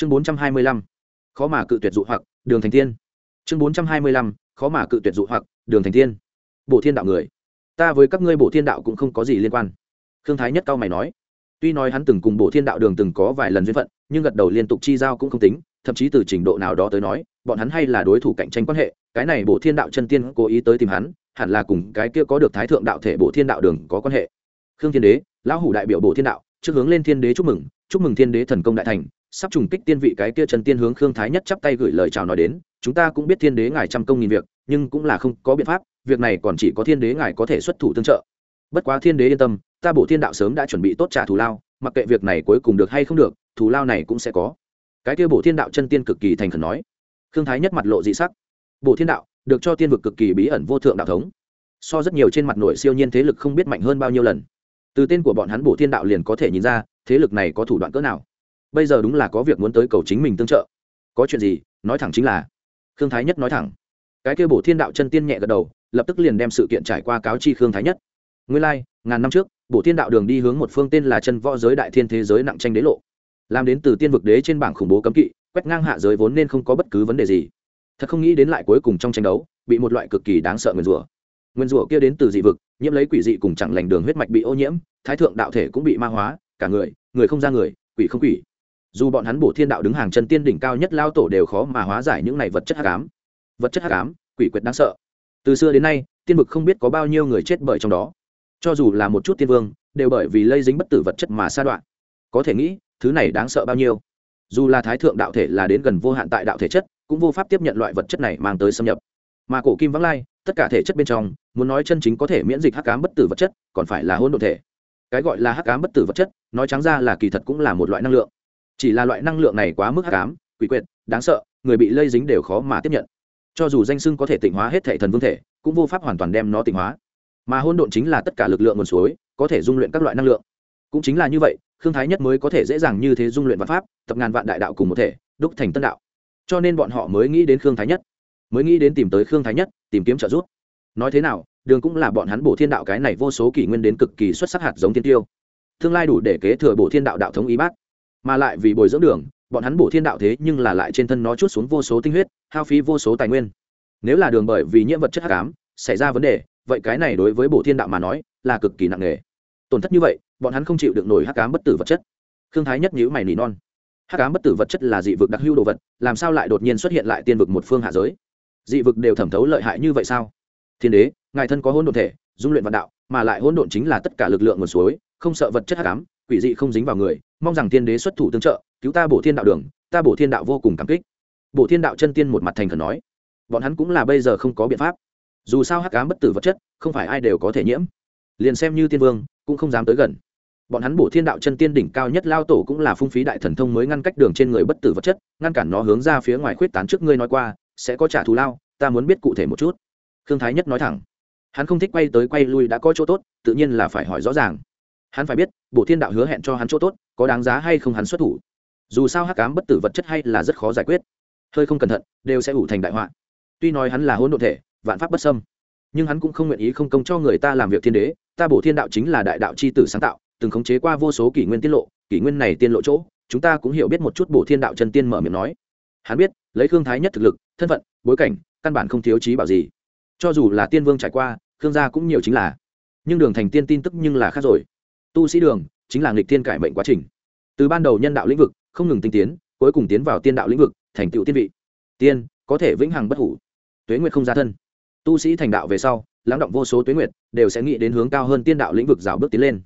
chương bốn trăm hai mươi lăm, khó mà cự tuyệt dụ hoặc, đường thành tiên. Chương bốn trăm hai mươi lăm, khó mà cự tuyệt dụ hoặc, đường thành tiên. Bộ thiên đạo người, ta với các ngươi bộ thiên đạo cũng không có gì liên quan. Khương thái nhất cao mày nói. Tuy nói hắn từng cùng bộ thiên đạo đường từng có vài lần duyên phận, nhưng gật đầu liên tục chi giao cũng không tính, thậm chí từ trình độ nào đó tới nói, bọn hắn hay là đối thủ cạnh tranh quan hệ, cái này bộ thiên đạo chân tiên cố ý tới tìm hắn, hẳn là cùng cái kia có được thái thượng đạo thể bộ thiên đạo đường có quan hệ. Khương thiên đế, lão hủ đại biểu bộ thiên đạo, trước hướng lên thiên đế chúc mừng chúc mừng thiên đế thần công đại thành sắp trùng kích tiên vị cái kia chân tiên hướng khương thái nhất chắp tay gửi lời chào nói đến, chúng ta cũng biết thiên đế ngài trăm công nghìn việc, nhưng cũng là không có biện pháp, việc này còn chỉ có thiên đế ngài có thể xuất thủ tương trợ. Bất quá thiên đế yên tâm, ta bổ thiên đạo sớm đã chuẩn bị tốt trả thù lao, mặc kệ việc này cuối cùng được hay không được, thù lao này cũng sẽ có. Cái kia bổ thiên đạo chân tiên cực kỳ thành khẩn nói. Khương thái nhất mặt lộ dị sắc. Bổ thiên đạo, được cho tiên vực cực kỳ bí ẩn vô thượng đạo thống. So rất nhiều trên mặt nội siêu nhiên thế lực không biết mạnh hơn bao nhiêu lần. Từ tên của bọn hắn bổ thiên đạo liền có thể nhìn ra, thế lực này có thủ đoạn cỡ nào bây giờ đúng là có việc muốn tới cầu chính mình tương trợ. Có chuyện gì nói thẳng chính là. Khương thái nhất nói thẳng. Cái kia bổ thiên đạo chân tiên nhẹ gật đầu lập tức liền đem sự kiện trải qua cáo chi khương thái nhất. Nguyên lai、like, ngàn năm trước bổ thiên đạo đường đi hướng một phương tên là chân võ giới đại thiên thế giới nặng tranh đế lộ. Làm đến từ tiên vực đế trên bảng khủng bố cấm kỵ quét ngang hạ giới vốn nên không có bất cứ vấn đề gì. Thật không nghĩ đến lại cuối cùng trong tranh đấu bị một loại cực kỳ đáng sợ nguyên rủa. Nguyên rủa kia đến từ dị vực nhiễm lấy quỷ dị cùng chẳng lành đường huyết mạch bị ô nhiễm thái thượng đạo thể cũng bị ma hóa cả người người không ra người quỷ không quỷ dù bọn hắn bổ thiên đạo đứng hàng chân tiên đỉnh cao nhất lao tổ đều khó mà hóa giải những này vật chất hắc ám. Vật chất hắc ám, quỷ quyệt đáng sợ. Từ xưa đến nay, tiên vực không biết có bao nhiêu người chết bởi trong đó. Cho dù là một chút tiên vương, đều bởi vì lây dính bất tử vật chất mà sa đoạn. Có thể nghĩ, thứ này đáng sợ bao nhiêu. Dù là thái thượng đạo thể là đến gần vô hạn tại đạo thể chất, cũng vô pháp tiếp nhận loại vật chất này mang tới xâm nhập. Mà cổ kim vắng lai, tất cả thể chất bên trong, muốn nói chân chính có thể miễn dịch hắc ám bất tử vật chất, còn phải là hôn đ ộ thể. Cái gọi là hắc ám bất tử vật chất, nói trắng ra là kỳ thật cũng là một loại năng lượng chỉ là loại năng lượng này quá mức hắc ám, quỷ quyệt, đáng sợ, người bị lây dính đều khó mà tiếp nhận. Cho dù danh sưng có thể tịnh hóa hết thệ thần vương thể, cũng vô pháp hoàn toàn đem nó tịnh hóa. Mà hôn độn chính là tất cả lực lượng nguồn suối, có thể dung luyện các loại năng lượng. Cũng chính là như vậy, khương thái nhất mới có thể dễ dàng như thế dung luyện văn pháp, tập ngàn vạn đại đạo cùng một thể, đúc thành tân đạo. Cho nên bọn họ mới nghĩ đến khương thái nhất, mới nghĩ đến tìm tới khương thái nhất, tìm kiếm trợ giúp. Nói thế nào, đường cũng là bọn hắn bổ thiên đạo cái này vô số kỷ nguyên đến cực kỳ xuất sắc hạt giống tiên tiêu. Tương lai đủ để kế thừa bổ thiên đạo đạo thống ý bác mà lại vì bồi dưỡng đường, bọn hắn bổ thiên đạo thế nhưng là lại trên thân nó chút xuống vô số tinh huyết, hao phí vô số tài nguyên. Nếu là đường bởi vì nhiễm vật chất hắc ám, xảy ra vấn đề, vậy cái này đối với bổ thiên đạo mà nói, là cực kỳ nặng nề. Tổn thất như vậy, bọn hắn không chịu được nổi hắc ám bất tử vật chất. Khương thái nhất nhữ mày nỉ non. Hắc ám bất tử vật chất là dị vực đặc hữu đồ vật, làm sao lại đột nhiên xuất hiện lại tiên vực một phương hạ giới? Dị vực đều thẩm thấu lợi hại như vậy sao? Thiên đế, ngài thân có hôn độn thể, dung luyện vạn đạo, mà lại hôn độn chính là tất cả lực lượng nguồn suối, không sợ vật chất hắc ám, quỷ dị không dính vào người mong rằng thiên đế xuất thủ tương trợ, cứu ta bổ thiên đạo đường, ta bổ thiên đạo vô cùng cảm kích. Bổ thiên đạo chân tiên một mặt thành khẩn nói, bọn hắn cũng là bây giờ không có biện pháp. Dù sao hắc ám bất tử vật chất, không phải ai đều có thể nhiễm. Liền xem như tiên vương, cũng không dám tới gần. Bọn hắn bổ thiên đạo chân tiên đỉnh cao nhất lao tổ cũng là phung phí đại thần thông mới ngăn cách đường trên người bất tử vật chất, ngăn cản nó hướng ra phía ngoài khuyết tán trước ngươi nói qua, sẽ có trả thù lao, ta muốn biết cụ thể một chút. Khương thái nhất nói thẳng, hắn không thích quay tới quay lui đã có chỗ tốt, tự nhiên là phải hỏi rõ ràng hắn phải biết bộ thiên đạo hứa hẹn cho hắn chỗ tốt, có đáng giá hay không hắn xuất thủ. Dù sao hắc cám bất tử vật chất hay là rất khó giải quyết. Hơi không cẩn thận, đều sẽ ủ thành đại họa. Tuy nói hắn là hôn đ thể, vạn pháp bất sâm nhưng hắn cũng không nguyện ý không công cho người ta làm việc thiên đế. Ta bổ thiên đạo chính là đại đạo c h i tử sáng tạo, từng khống chế qua vô số kỷ nguyên tiết lộ, kỷ nguyên này tiên lộ chỗ, chúng ta cũng hiểu biết một chút bổ thiên đạo chân tiên mở miệng nói. Hắn biết, lấy khương thái nhất thực lực, thân phận, bối cảnh, căn bản không thiếu trí bảo gì. Cho dù là tiên vương trải qua, khương gia cũng nhiều chính là. Nhưng đường thành tiên tin tức nhưng là khác rồi tu sĩ đường, chính là nghịch tiên cải mệnh quá trình. Từ ban đầu nhân đạo lĩnh vực, không ngừng tinh tiến, cuối cùng tiến vào tiên đạo lĩnh vực, thành tựu tiên vị. Tiên, có thể vĩnh hằng bất hủ. Tuế nguyệt không ra thân. Tu sĩ thành đạo về sau, lắng động vô số tuế nguyệt, đều sẽ nghĩ đến hướng cao hơn tiên đạo lĩnh vực rào bước tiến lên.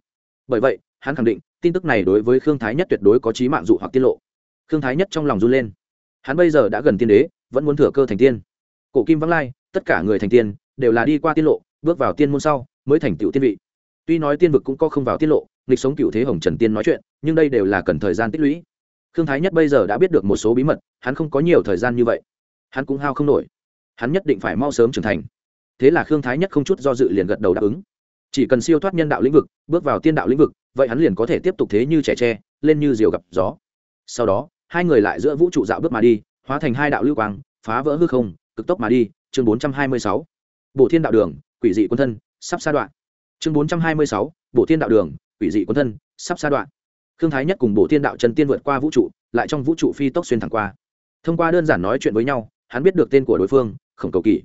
Bởi vậy, hắn khẳng định, tin tức này đối với khương thái nhất tuyệt đối có trí mạng dụ hoặc tiết lộ. Khương thái nhất trong lòng run lên. Hắn bây giờ đã gần tiên đế, vẫn muốn thừa cơ thành tiên. Cổ kim vắng lai, tất cả người thành tiên, đều là đi qua tiên lộ, bước vào tiên môn sau, mới thành tựu tiên vị tuy nói tiên vực cũng có không vào tiết lộ, nghịch sống cựu thế hồng trần tiên nói chuyện, nhưng đây đều là cần thời gian tích lũy. Khương thái nhất bây giờ đã biết được một số bí mật, hắn không có nhiều thời gian như vậy. Hắn cũng hao không nổi. Hắn nhất định phải mau sớm trưởng thành. Thế là khương thái nhất không chút do dự liền gật đầu đáp ứng. Chỉ cần siêu thoát nhân đạo lĩnh vực, bước vào tiên đạo lĩnh vực, vậy hắn liền có thể tiếp tục thế như trẻ tre, lên như diều gặp gió. Sau đó, hai người lại giữa vũ trụ dạo bước mà đi, hóa thành hai đạo lưu quang, phá vỡ hư không, cực tốc mà đi, chương bốn trăm hai mươi sáu. Bộ thiên đạo đường, quỷ dị quân thân, sắp sa đoạn chương bốn trăm hai mươi sáu bộ thiên đạo đường, quỷ dị quân thân, sắp xa đoạn. Khương thái nhất cùng bộ thiên đạo chân tiên vượt qua vũ trụ, lại trong vũ trụ phi tốc xuyên thẳng qua. Thông qua đơn giản nói chuyện với nhau, hắn biết được tên của đối phương, khổng cầu kỳ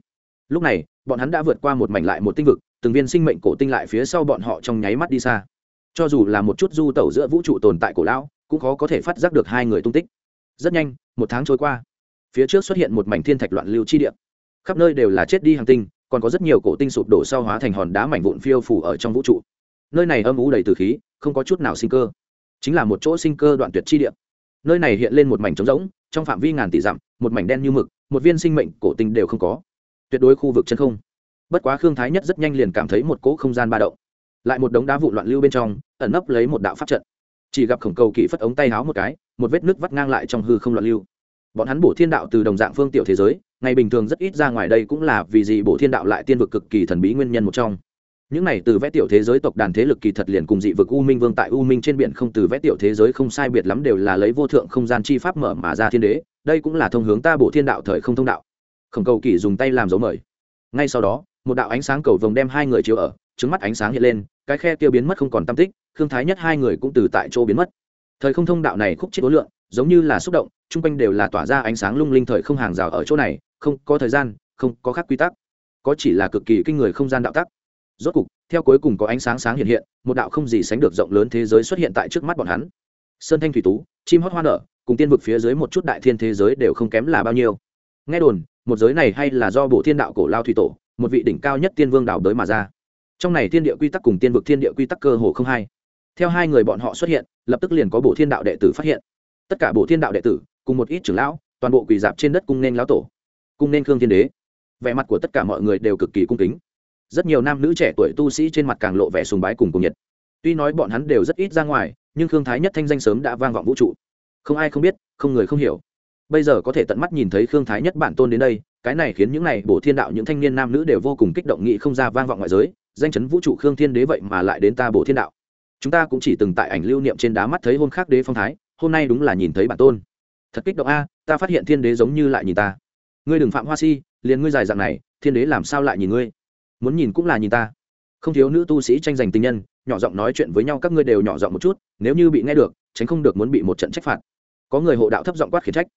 lúc này, bọn hắn đã vượt qua một mảnh lại một tinh vực, từng viên sinh mệnh cổ tinh lại phía sau bọn họ trong nháy mắt đi xa. Cho dù là một chút du tẩu giữa vũ trụ tồn tại cổ lão, cũng khó có thể phát giác được hai người tung tích. Rất nhanh, một tháng trôi qua. Phía trước xuất hiện một mảnh thiên thạch loạn lưu chi địa. Khắp nơi đều là chết đi hàng tinh còn có rất nhiều cổ tinh sụp đổ sau hóa thành hòn đá mảnh vụn phiêu phủ ở trong vũ trụ. Nơi này âm ú đầy từ khí, không có chút nào sinh cơ. Chính là một chỗ sinh cơ đoạn tuyệt chi địa. Nơi này hiện lên một mảnh trống rỗng, trong phạm vi ngàn tỷ dặm, một mảnh đen như mực, một viên sinh mệnh cổ tinh đều không có. Tuyệt đối khu vực chân không. Bất quá khương thái nhất rất nhanh liền cảm thấy một cỗ không gian ba động. Lại một đống đá vụ loạn lưu bên trong, ẩn nấp lấy một đạo pháp trận. Chỉ gặp khổng cầu kỵ phất ống tay háo một cái, một vết nước vắt ngang lại trong hư không loạn lưu. Bọn hắn bổ thiên đạo từ đồng dạng phương tiểu thế giới ngày bình thường rất ít ra ngoài đây cũng là vì gì bộ thiên đạo lại tiên vực cực kỳ thần bí nguyên nhân một trong. Những này từ vẽ tiểu thế giới tộc đàn thế lực kỳ thật liền cùng dị vực u minh vương tại u minh trên biển không từ vẽ tiểu thế giới không sai biệt lắm đều là lấy vô thượng không gian chi pháp mở mà ra thiên đế, đây cũng là thông hướng ta bộ thiên đạo thời không thông đạo. Khổng cầu kỳ dùng tay làm dấu mời. Ngay sau đó, một đạo ánh sáng cầu vồng đem hai người chiếu ở, trứng mắt ánh sáng hiện lên, cái khe tiêu biến mất không còn tam tích thương thái nhất hai người cũng từ tại chỗ biến mất thời không thông đạo này khúc chết đối lượng, giống như là xúc động, chung quanh đều là tỏa ra ánh sáng lung linh thời không hàng rào ở chỗ này, không có thời gian, không có khác quy tắc. Có chỉ là cực kỳ kinh người không gian đạo tắc. Rốt cục, theo cuối cùng có ánh sáng sáng hiện hiện, một đạo không gì sánh được rộng lớn thế giới xuất hiện tại trước mắt bọn hắn. Sơn thanh thủy tú, chim hót hoa nở, cùng tiên vực phía dưới một chút đại thiên thế giới đều không kém là bao nhiêu. Nghe đồn, một giới này hay là do bộ thiên đạo cổ lao thủy tổ, một vị đỉnh cao nhất tiên vương đảo đới mà ra. Trong này thiên địa quy tắc cùng tiên vực thiên địa quy tắc cơ hồ không hai. Theo hai người bọn họ xuất hiện lập tức liền có bộ thiên đạo đệ tử phát hiện. Tất cả bộ thiên đạo đệ tử, cùng một ít trưởng lão, toàn bộ quỳ dạp trên đất cung nên lão tổ, cung nên khương thiên đế. Vẻ mặt của tất cả mọi người đều cực kỳ cung kính. Rất nhiều nam nữ trẻ tuổi tu sĩ trên mặt càng lộ vẻ sùng bái cùng cùng nhiệt. Tuy nói bọn hắn đều rất ít ra ngoài, nhưng khương thái nhất thanh danh sớm đã vang vọng vũ trụ. Không ai không biết, không người không hiểu. Bây giờ có thể tận mắt nhìn thấy khương thái nhất bản tôn đến đây, cái này khiến những này bổ thiên đạo những thanh niên nam nữ đều vô cùng kích động nghị không ra vang vọng ngoại giới. Danh chấn vũ trụ khương thiên đế vậy mà lại đến ta bổ thiên đạo chúng ta cũng chỉ từng tại ảnh lưu niệm trên đá mắt thấy hôn khác đế phong thái, hôm nay đúng là nhìn thấy bản tôn. Thật kích động a, ta phát hiện thiên đế giống như lại nhìn ta. Ngươi đừng phạm hoa si, liền ngươi dài dạng này, thiên đế làm sao lại nhìn ngươi? Muốn nhìn cũng là nhìn ta. Không thiếu nữ tu sĩ tranh giành tình nhân, nhỏ giọng nói chuyện với nhau, các ngươi đều nhỏ giọng một chút, nếu như bị nghe được, tránh không được muốn bị một trận trách phạt. Có người hộ đạo thấp giọng quát khiển trách.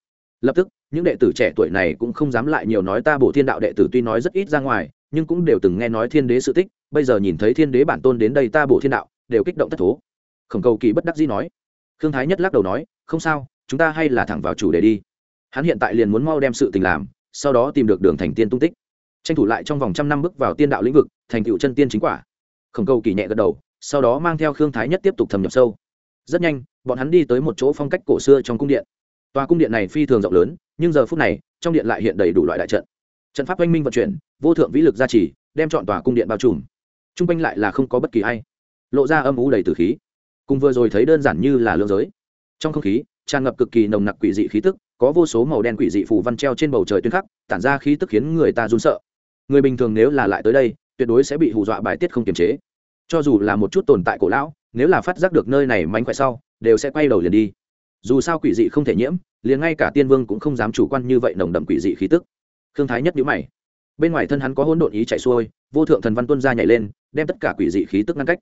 Lập tức, những đệ tử trẻ tuổi này cũng không dám lại nhiều nói ta bổ thiên đạo đệ tử tuy nói rất ít ra ngoài, nhưng cũng đều từng nghe nói thiên đế sự tích, bây giờ nhìn thấy thiên đế bản tôn đến đây ta bổ thiên đạo đều kích động thất thố. Khổng cầu kỳ bất đắc dĩ nói. Khương thái nhất lắc đầu nói, không sao, chúng ta hay là thẳng vào chủ đề đi. Hắn hiện tại liền muốn mau đem sự tình làm, sau đó tìm được đường thành tiên tung tích. Tranh thủ lại trong vòng trăm năm bước vào tiên đạo lĩnh vực, thành tựu chân tiên chính quả. Khổng cầu kỳ nhẹ gật đầu, sau đó mang theo khương thái nhất tiếp tục thâm nhập sâu. Rất nhanh, bọn hắn đi tới một chỗ phong cách cổ xưa trong cung điện. Tòa cung điện này phi thường rộng lớn, nhưng giờ phút này, trong điện lại hiện đầy đủ loại đại trận. Trận pháp oanh minh vận chuyển, vô thượng vĩ lực gia trì, đem chọn tòa cung điện bao trùm. T r u n g quanh lại là không có bất kỳ a i lộ ra âm u đầy từ khí. Cùng vừa rồi thấy đơn giản như là lương giới. Trong không khí, tràn ngập cực kỳ nồng nặc quỷ dị khí tức, có vô số màu đen quỷ dị phù văn treo trên bầu trời tuyên khắc, tản ra khí tức khiến người ta run sợ. Người bình thường nếu là lại tới đây, tuyệt đối sẽ bị hù dọa bài tiết không kiềm chế. Cho dù là một chút tồn tại cổ lão, nếu là phát giác được nơi này mánh khỏe sau, đều sẽ quay đầu liền đi. Dù sao quỷ dị không thể nhiễm, liền ngay cả tiên vương cũng không dám chủ quan như vậy nồng đậm quỷ dị khí tức. Thương thái nhất nhữ mày. Bên ngoài thân hắn có hỗn độn ý chạy xuôi, vô thượng thần văn tuân ra nhảy lên, đem tất cả quỷ dị khí tức ngăn cách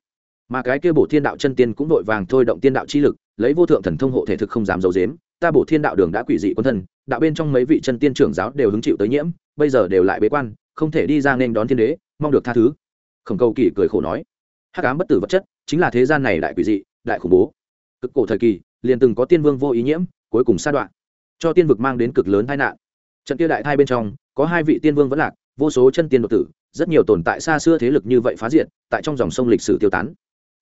mà cái kia bổ thiên đạo chân tiên cũng vội vàng thôi động tiên đạo chi lực, lấy vô thượng thần thông hộ thể thực không dám giấu dếm ta bổ thiên đạo đường đã quỷ dị quân thân đạo bên trong mấy vị chân tiên trưởng giáo đều hứng chịu tới nhiễm, bây giờ đều lại bế quan, không thể đi ra nên đón thiên đế, mong được tha thứ. Khổng cầu kỳ cười khổ nói. Hắc ám bất tử vật chất, chính là thế gian này đại quỷ dị, đại khủng bố. Cực cổ thời kỳ, liền từng có tiên vương vô ý nhiễm, cuối cùng sa đoạn. Cho tiên vực mang đến cực lớn tai nạn. Trận kia đại thai bên trong, có hai vị tiên vương vẫn lạc, vô số chân tiên đột tử, rất nhiều tồn tại xa xưa thế lực như vậy phá diệt, tại trong dòng sông lịch sử tiêu tán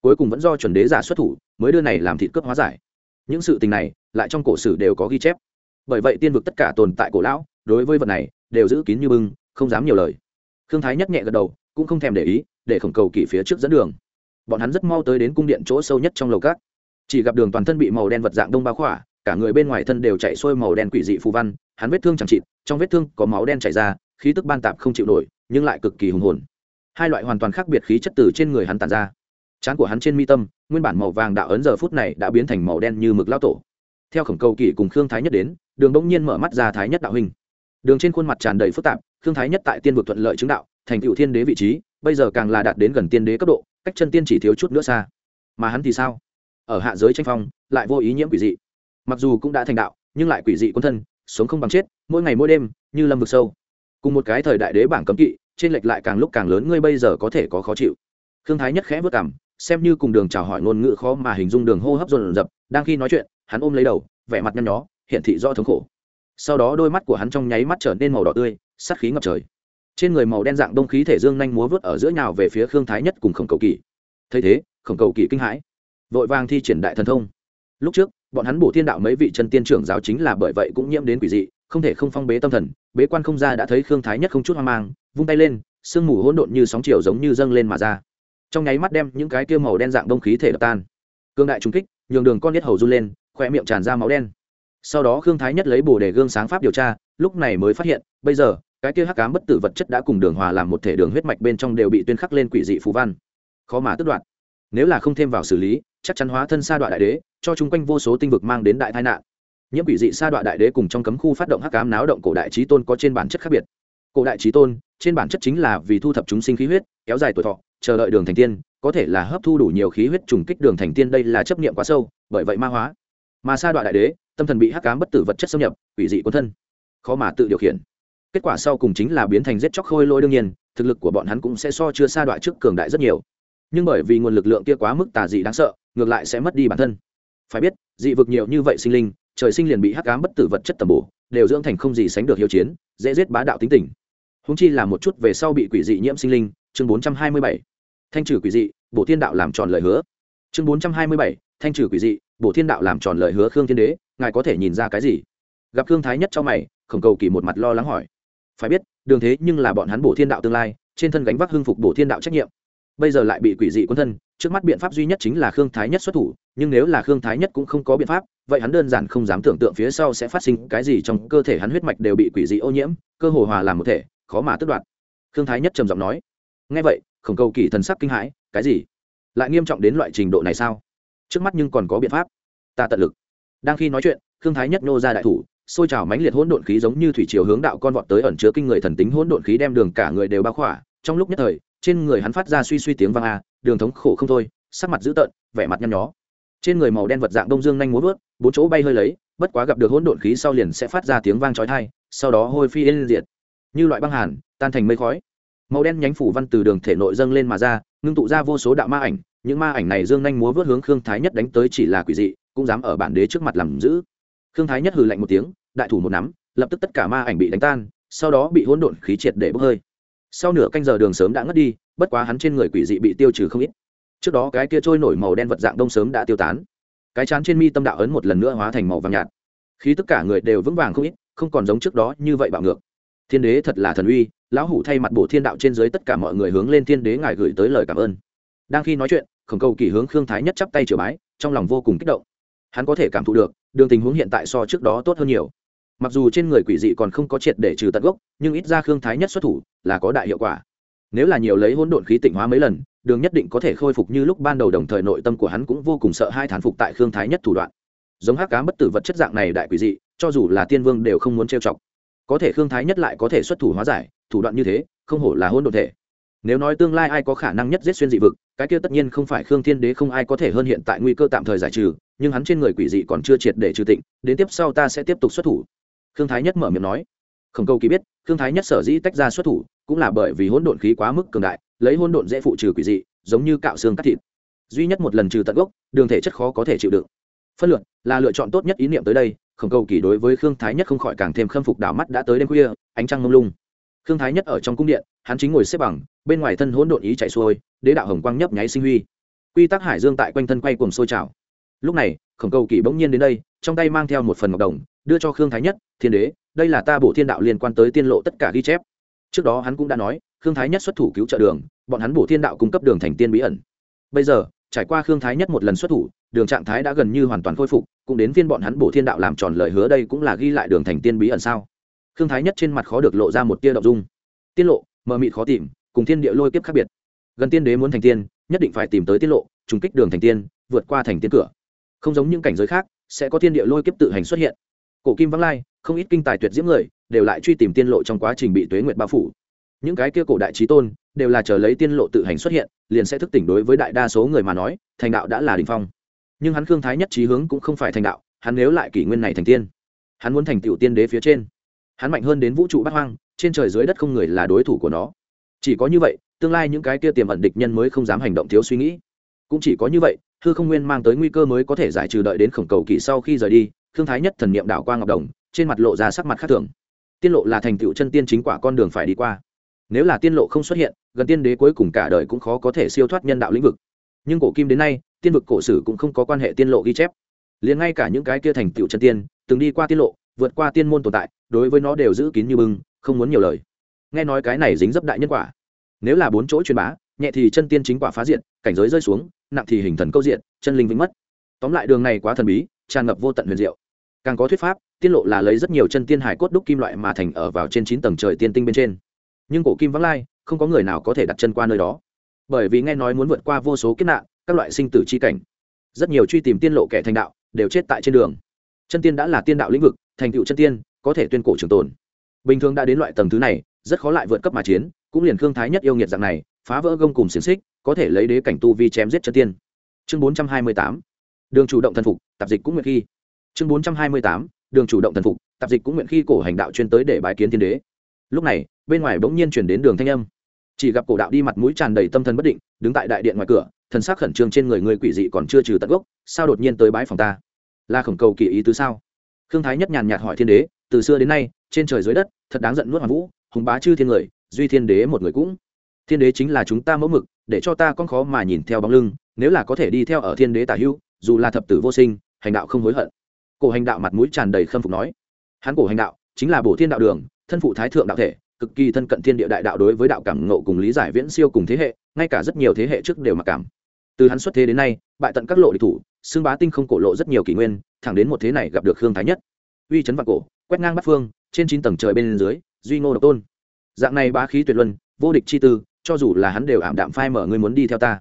cuối cùng vẫn do chuẩn đế giả xuất thủ, mới đưa này làm thịt cướp hóa giải. Những sự tình này, lại trong cổ sử đều có ghi chép. Bởi vậy tiên vực tất cả tồn tại cổ lão, đối với vật này, đều giữ kín như bưng, không dám nhiều lời. Khương thái nhất nhẹ gật đầu, cũng không thèm để ý, để khổng cầu kỷ phía trước dẫn đường. Bọn hắn rất mau tới đến cung điện chỗ sâu nhất trong lầu cát chỉ gặp đường toàn thân bị màu đen vật dạng đông bao khỏa, cả người bên ngoài thân đều chạy xuôi màu đen quỷ dị phù văn, hắn vết thương chẳng chịt, trong vết thương có máu đen chảy ra, khí tức ban tạp không chịu nổi, nhưng lại cực kỳ hùng hồn. Hai loại hoàn toàn khác biệt khí chất từ trên người hắn tàn ra trán của hắn trên mi tâm, nguyên bản màu vàng đạo ấn giờ phút này đã biến thành màu đen như mực lao tổ. Theo khổng cầu kỷ cùng khương thái nhất đến, đường bỗng nhiên mở mắt ra thái nhất đạo hình đường trên khuôn mặt tràn đầy phức tạp, khương thái nhất tại tiên vực thuận lợi chứng đạo, thành cựu thiên đế vị trí, bây giờ càng là đạt đến gần tiên đế cấp độ, cách chân tiên chỉ thiếu chút nữa xa. Mà hắn thì sao? Ở hạ giới tranh phong, lại vô ý nhiễm quỷ dị. Mặc dù cũng đã thành đạo, nhưng lại quỷ dị quân thân, sống không bằng chết, mỗi ngày mỗi đêm, như lâm vực sâu. Cùng một cái thời đại đế bảng cấm kỵ, trên lệch lại càng lúc càng lớn, ngươi bây giờ có thể có khó chịu. Khương thái nhất khẽ vất cảm xem như cùng đường chào hỏi ngôn ngữ khó mà hình dung đường hô hấp dồn dập, đang khi nói chuyện, hắn ôm lấy đầu, vẻ mặt nhăn nhó hiện thị do thống khổ. Sau đó đôi mắt của hắn trong nháy mắt trở nên màu đỏ tươi, sát khí ngập trời. Trên người màu đen dạng đông khí thể dương nhanh múa vớt ở giữa nhào về phía khương thái nhất cùng khổng cầu kỳ thấy thế, khổng cầu kỳ kinh hãi. Vội vàng thi triển đại thần thông. Lúc trước, bọn hắn bổ thiên đạo mấy vị chân tiên trưởng giáo chính là bởi vậy cũng nhiễm đến quỷ dị, không thể không phong bế tâm thần, bế quan không ra đã thấy khương thái nhất không chút hoang mang, vung tay lên, sương mù hỗn độn như sóng chiều giống như dâng lên mà ra trong nháy mắt đem những cái kia màu đen dạng đông khí thể đập tan. Cương đại trung kích, nhường đường con nhất hầu run lên khoe miệng tràn ra máu đen. Sau đó khương thái nhất lấy bồ để gương sáng pháp điều tra, lúc này mới phát hiện, bây giờ, cái kia hắc cám bất tử vật chất đã cùng đường hòa làm một thể đường huyết mạch bên trong đều bị tuyên khắc lên quỷ dị phù văn. Khó mà tức đoạn nếu là không thêm vào xử lý, chắc chắn hóa thân sa đoạn đại đế, cho chung quanh vô số tinh vực mang đến đại tai nạn. Nhiễm quỷ dị sa đoạn đại đế cùng trong cấm khu phát động hắc cám náo động cổ đại trí tôn có trên bản chất khác biệt. Cổ đại trí tôn, trên bản chất chính là vì thu thập chúng sinh khí huyết, kéo dài tuổi thọ chờ đợi đường thành tiên, có thể là hấp thu đủ nhiều khí huyết trùng kích đường thành tiên đây là chấp niệm quá sâu, bởi vậy ma hóa. Mà sa đoạn đại đế, tâm thần bị hắc cám bất tử vật chất xâm nhập, quỷ dị quân thân. Khó mà tự điều khiển. Kết quả sau cùng chính là biến thành giết chóc khôi lôi đương nhiên, thực lực của bọn hắn cũng sẽ so chưa sa đoạn trước cường đại rất nhiều. Nhưng bởi vì nguồn lực lượng kia quá mức tà dị đáng sợ, ngược lại sẽ mất đi bản thân. Phải biết, dị vực nhiều như vậy sinh linh, trời sinh liền bị hắc ám bất tử vật chất tầm bổ, đều dưỡng thành không gì sánh được hiếu chiến, dễ giết bá đạo tính tình. Húng chi là một chút về sau bị quỷ dị nhiễm sinh linh chương bốn trăm hai mươi bảy, thanh trừ quỷ dị, bổ thiên đạo làm tròn lời hứa. Chương bốn trăm hai mươi bảy, thanh trừ quỷ dị, bổ thiên đạo làm tròn lời hứa khương thiên đế, ngài có thể nhìn ra cái gì? Gặp khương thái nhất cho mày, khổng cầu kỳ một mặt lo lắng hỏi. Phải biết, đường thế nhưng là bọn hắn bổ thiên đạo tương lai, trên thân gánh vác hưng phục bổ thiên đạo trách nhiệm. Bây giờ lại bị quỷ dị quân thân, trước mắt biện pháp duy nhất chính là khương thái nhất xuất thủ, nhưng nếu là khương thái nhất cũng không có biện pháp, vậy hắn đơn giản không dám tưởng tượng phía sau sẽ phát sinh cái gì trong cơ thể hắn huyết mạch đều bị quỷ dị ô nhiễm, cơ hồ hòa làm một thể, khó mà tước đoạt. Khương thái nhất trầm giọng nói ngay vậy, khổng cầu kỳ thần sắc kinh hãi, cái gì? Lại nghiêm trọng đến loại trình độ này sao? Trước mắt nhưng còn có biện pháp. Ta tận lực. Đang khi nói chuyện, khương thái nhất nô ra đại thủ, xôi trào mãnh liệt hỗn độn khí giống như thủy chiều hướng đạo con vọt tới ẩn chứa kinh người thần tính hỗn độn khí đem đường cả người đều bao khỏa. Trong lúc nhất thời, trên người hắn phát ra suy suy tiếng vang a, đường thống khổ không thôi, sắc mặt dữ tợn, vẻ mặt nhăn nhó. Trên người màu đen vật dạng đông dương nhanh muốn vớt, bốn chỗ bay hơi lấy, bất quá gặp được hỗn độn khí sau liền sẽ phát ra tiếng vang chói tai, sau đó hôi phi yên diệt. Như loại băng hàn, tan thành mây khói màu đen nhánh phủ văn từ đường thể nội dâng lên mà ra, ngưng tụ ra vô số đạo ma ảnh. Những ma ảnh này dương nhanh múa vớt hướng khương thái nhất đánh tới chỉ là quỷ dị, cũng dám ở bản đế trước mặt làm giữ. Khương thái nhất hừ lạnh một tiếng, đại thủ một nắm, lập tức tất cả ma ảnh bị đánh tan, sau đó bị hỗn độn khí triệt để bốc hơi. Sau nửa canh giờ đường sớm đã ngất đi, bất quá hắn trên người quỷ dị bị tiêu trừ không ít. Trước đó cái kia trôi nổi màu đen vật dạng đông sớm đã tiêu tán. Cái chán trên mi tâm đạo ấn một lần nữa hóa thành màu vàng nhạt. Khi tất cả người đều vững vàng không ít, không còn giống trước đó như vậy bạo ngược. Thiên đế thật là thần uy lão hủ thay mặt bộ thiên đạo trên dưới tất cả mọi người hướng lên thiên đế ngài gửi tới lời cảm ơn. Đang khi nói chuyện, khổng cầu kỳ hướng khương thái nhất chắp tay chửa bái, trong lòng vô cùng kích động. Hắn có thể cảm thụ được, đường tình huống hiện tại so trước đó tốt hơn nhiều. Mặc dù trên người quỷ dị còn không có triệt để trừ tận gốc, nhưng ít ra khương thái nhất xuất thủ là có đại hiệu quả. Nếu là nhiều lấy hỗn độn khí tịnh hóa mấy lần, đường nhất định có thể khôi phục như lúc ban đầu đồng thời nội tâm của hắn cũng vô cùng sợ hai thán phục tại khương thái nhất thủ đoạn. Giống hắc cá bất tử vật chất dạng này đại quỷ dị, cho dù là tiên vương đều không muốn trêu chọc. Có thể khương thái nhất lại có thể xuất thủ hóa giải thủ đoạn như thế, không hổ là hôn độn thể. Nếu nói tương lai ai có khả năng nhất giết xuyên dị vực, cái kia tất nhiên không phải khương thiên đế không ai có thể hơn hiện tại nguy cơ tạm thời giải trừ, nhưng hắn trên người quỷ dị còn chưa triệt để trừ tịnh, đến tiếp sau ta sẽ tiếp tục xuất thủ. Khương thái nhất mở miệng nói. Khổng câu kỳ biết, khương thái nhất sở dĩ tách ra xuất thủ, cũng là bởi vì hỗn độn khí quá mức cường đại, lấy hỗn độn dễ phụ trừ quỷ dị, giống như cạo xương cắt thịt. Duy nhất một lần trừ tận gốc, đường thể chất khó có thể chịu đựng. Phân luận, là lựa chọn tốt nhất ý niệm tới đây, khổng cầu kỳ đối với khương thái nhất không khỏi càng thêm khâm phục đảo mắt đã tới đêm khuya, ánh trăng mông lung khương thái nhất ở trong cung điện, hắn chính ngồi xếp bằng, bên ngoài thân hỗn độn ý chạy xuôi, đế đạo hồng quang nhấp nháy sinh huy. Quy tắc hải dương tại quanh thân quay cùng sôi trào. Lúc này, khổng cầu kỳ bỗng nhiên đến đây, trong tay mang theo một phần ngọc đồng, đưa cho khương thái nhất, thiên đế, đây là ta bổ thiên đạo liên quan tới tiên lộ tất cả ghi chép. Trước đó hắn cũng đã nói, khương thái nhất xuất thủ cứu trợ đường, bọn hắn bổ thiên đạo cung cấp đường thành tiên bí ẩn. Bây giờ, trải qua khương thái nhất một lần xuất thủ, đường trạng thái đã gần như hoàn toàn khôi phục, cũng đến phiên bọn hắn bổ thiên đạo làm tròn lời hứa đây cũng là ghi lại đường thành tiên bí ẩn sao? Khương thái nhất trên mặt khó được lộ ra một tia đậu dung. Tiên lộ, mờ mịt khó tìm, cùng thiên địa lôi kiếp khác biệt. Gần tiên đế muốn thành tiên, nhất định phải tìm tới tiết lộ, trùng kích đường thành tiên, vượt qua thành tiên cửa. Không giống những cảnh giới khác, sẽ có thiên địa lôi kiếp tự hành xuất hiện. Cổ kim vắng lai, không ít kinh tài tuyệt diễm người, đều lại truy tìm tiên lộ trong quá trình bị tuế nguyệt bao phủ. Những cái kia cổ đại trí tôn, đều là chờ lấy tiên lộ tự hành xuất hiện, liền sẽ thức tỉnh đối với đại đa số người mà nói, thành đạo đã là đình phong. Nhưng hắn khương thái nhất trí hướng cũng không phải thành đạo, hắn nếu lại kỷ nguyên này thành tiên, hắn muốn thành tựu tiên đế phía trên hắn mạnh hơn đến vũ trụ bát hoang, trên trời dưới đất không người là đối thủ của nó. Chỉ có như vậy, tương lai những cái kia tiềm ẩn địch nhân mới không dám hành động thiếu suy nghĩ. Cũng chỉ có như vậy, hư không nguyên mang tới nguy cơ mới có thể giải trừ đợi đến khổng cầu kỳ sau khi rời đi thương thái nhất thần niệm đảo qua ngọc đồng, trên mặt lộ ra sắc mặt khác thường. Tiên lộ là thành tựu chân tiên chính quả con đường phải đi qua. Nếu là tiên lộ không xuất hiện, gần tiên đế cuối cùng cả đời cũng khó có thể siêu thoát nhân đạo lĩnh vực. Nhưng cổ kim đến nay, tiên vực cổ sử cũng không có quan hệ tiên lộ ghi chép. Liền ngay cả những cái kia thành tựu chân tiên, từng đi qua tiên lộ vượt qua tiên môn tồn tại, đối với nó đều giữ kín như bưng, không muốn nhiều lời. Nghe nói cái này dính dấp đại nhân quả. Nếu là bốn chỗ truyền bá, nhẹ thì chân tiên chính quả phá diện cảnh giới rơi xuống, nặng thì hình thần câu diện chân linh vĩnh mất. Tóm lại đường này quá thần bí, tràn ngập vô tận huyền diệu. Càng có thuyết pháp, tiết lộ là lấy rất nhiều chân tiên hải cốt đúc kim loại mà thành ở vào trên chín tầng trời tiên tinh bên trên. Nhưng cổ kim vắng lai, không có người nào có thể đặt chân qua nơi đó. Bởi vì nghe nói muốn vượt qua vô số kiếp nạn, các loại sinh tử c h i cảnh. Rất nhiều truy tìm tiên lộ kẻ thành đạo, đều chết tại trên đường chân tiên đã là tiên đạo lĩnh vực, thành tựu chân tiên, có thể tuyên cổ trường tồn. Bình thường đã đến loại tầng thứ này, rất khó lại vượt cấp mà chiến, cũng liền khương thái nhất yêu nghiệt dạng này, phá vỡ gông cùng xiềng xích, có thể lấy đế cảnh tu vi chém giết chân tiên. Chương bốn trăm hai mươi tám, đường chủ động thần phục, tạp dịch cũng nguyện khi. Chương bốn trăm hai mươi tám, đường chủ động thần phục, tạp dịch cũng nguyện khi cổ hành đạo chuyên tới để bài kiến thiên đế. Lúc này, bên ngoài bỗng nhiên chuyển đến đường thanh âm. Chỉ gặp cổ đạo đi mặt mũi tràn đầy tâm thần bất định, đứng tại đại điện ngoài cửa, thần sắc khẩn trương trên người người quỷ dị còn chưa trừ tận gốc, sao đột nhiên tới bãi phòng ta? Là khổng cầu kỳ ý tứ sao? Khương thái nhất nhàn nhạt hỏi thiên đế, từ xưa đến nay, trên trời dưới đất, thật đáng giận nuốt hoàng vũ, hùng bá chư thiên người, duy thiên đế một người cũng. Thiên đế chính là chúng ta mẫu mực, để cho ta con khó mà nhìn theo bóng lưng, nếu là có thể đi theo ở thiên đế tả hữu dù là thập tử vô sinh, hành đạo không hối hận. Cổ hành đạo mặt mũi tràn đầy khâm phục nói, hắn cổ hành đạo chính là bổ thiên đạo đường, thân phụ thái thượng đạo thể, cực kỳ thân cận thiên địa đại đạo đối với đạo cảm ngộ cùng lý giải viễn siêu cùng thế hệ, ngay cả rất nhiều thế hệ trước đều mặc cảm. Từ hắn xuất thế đến nay, bại tận các lộ địch thủ xương bá tinh không cổ lộ rất nhiều kỷ nguyên, thẳng đến một thế này gặp được khương thái nhất. Uy chấn vạn cổ, quét ngang bắt phương, trên chín tầng trời bên dưới, duy ngô độc tôn. Dạng này bá khí tuyệt luân, vô địch chi tư, cho dù là hắn đều ảm đạm phai mở, ngươi muốn đi theo ta.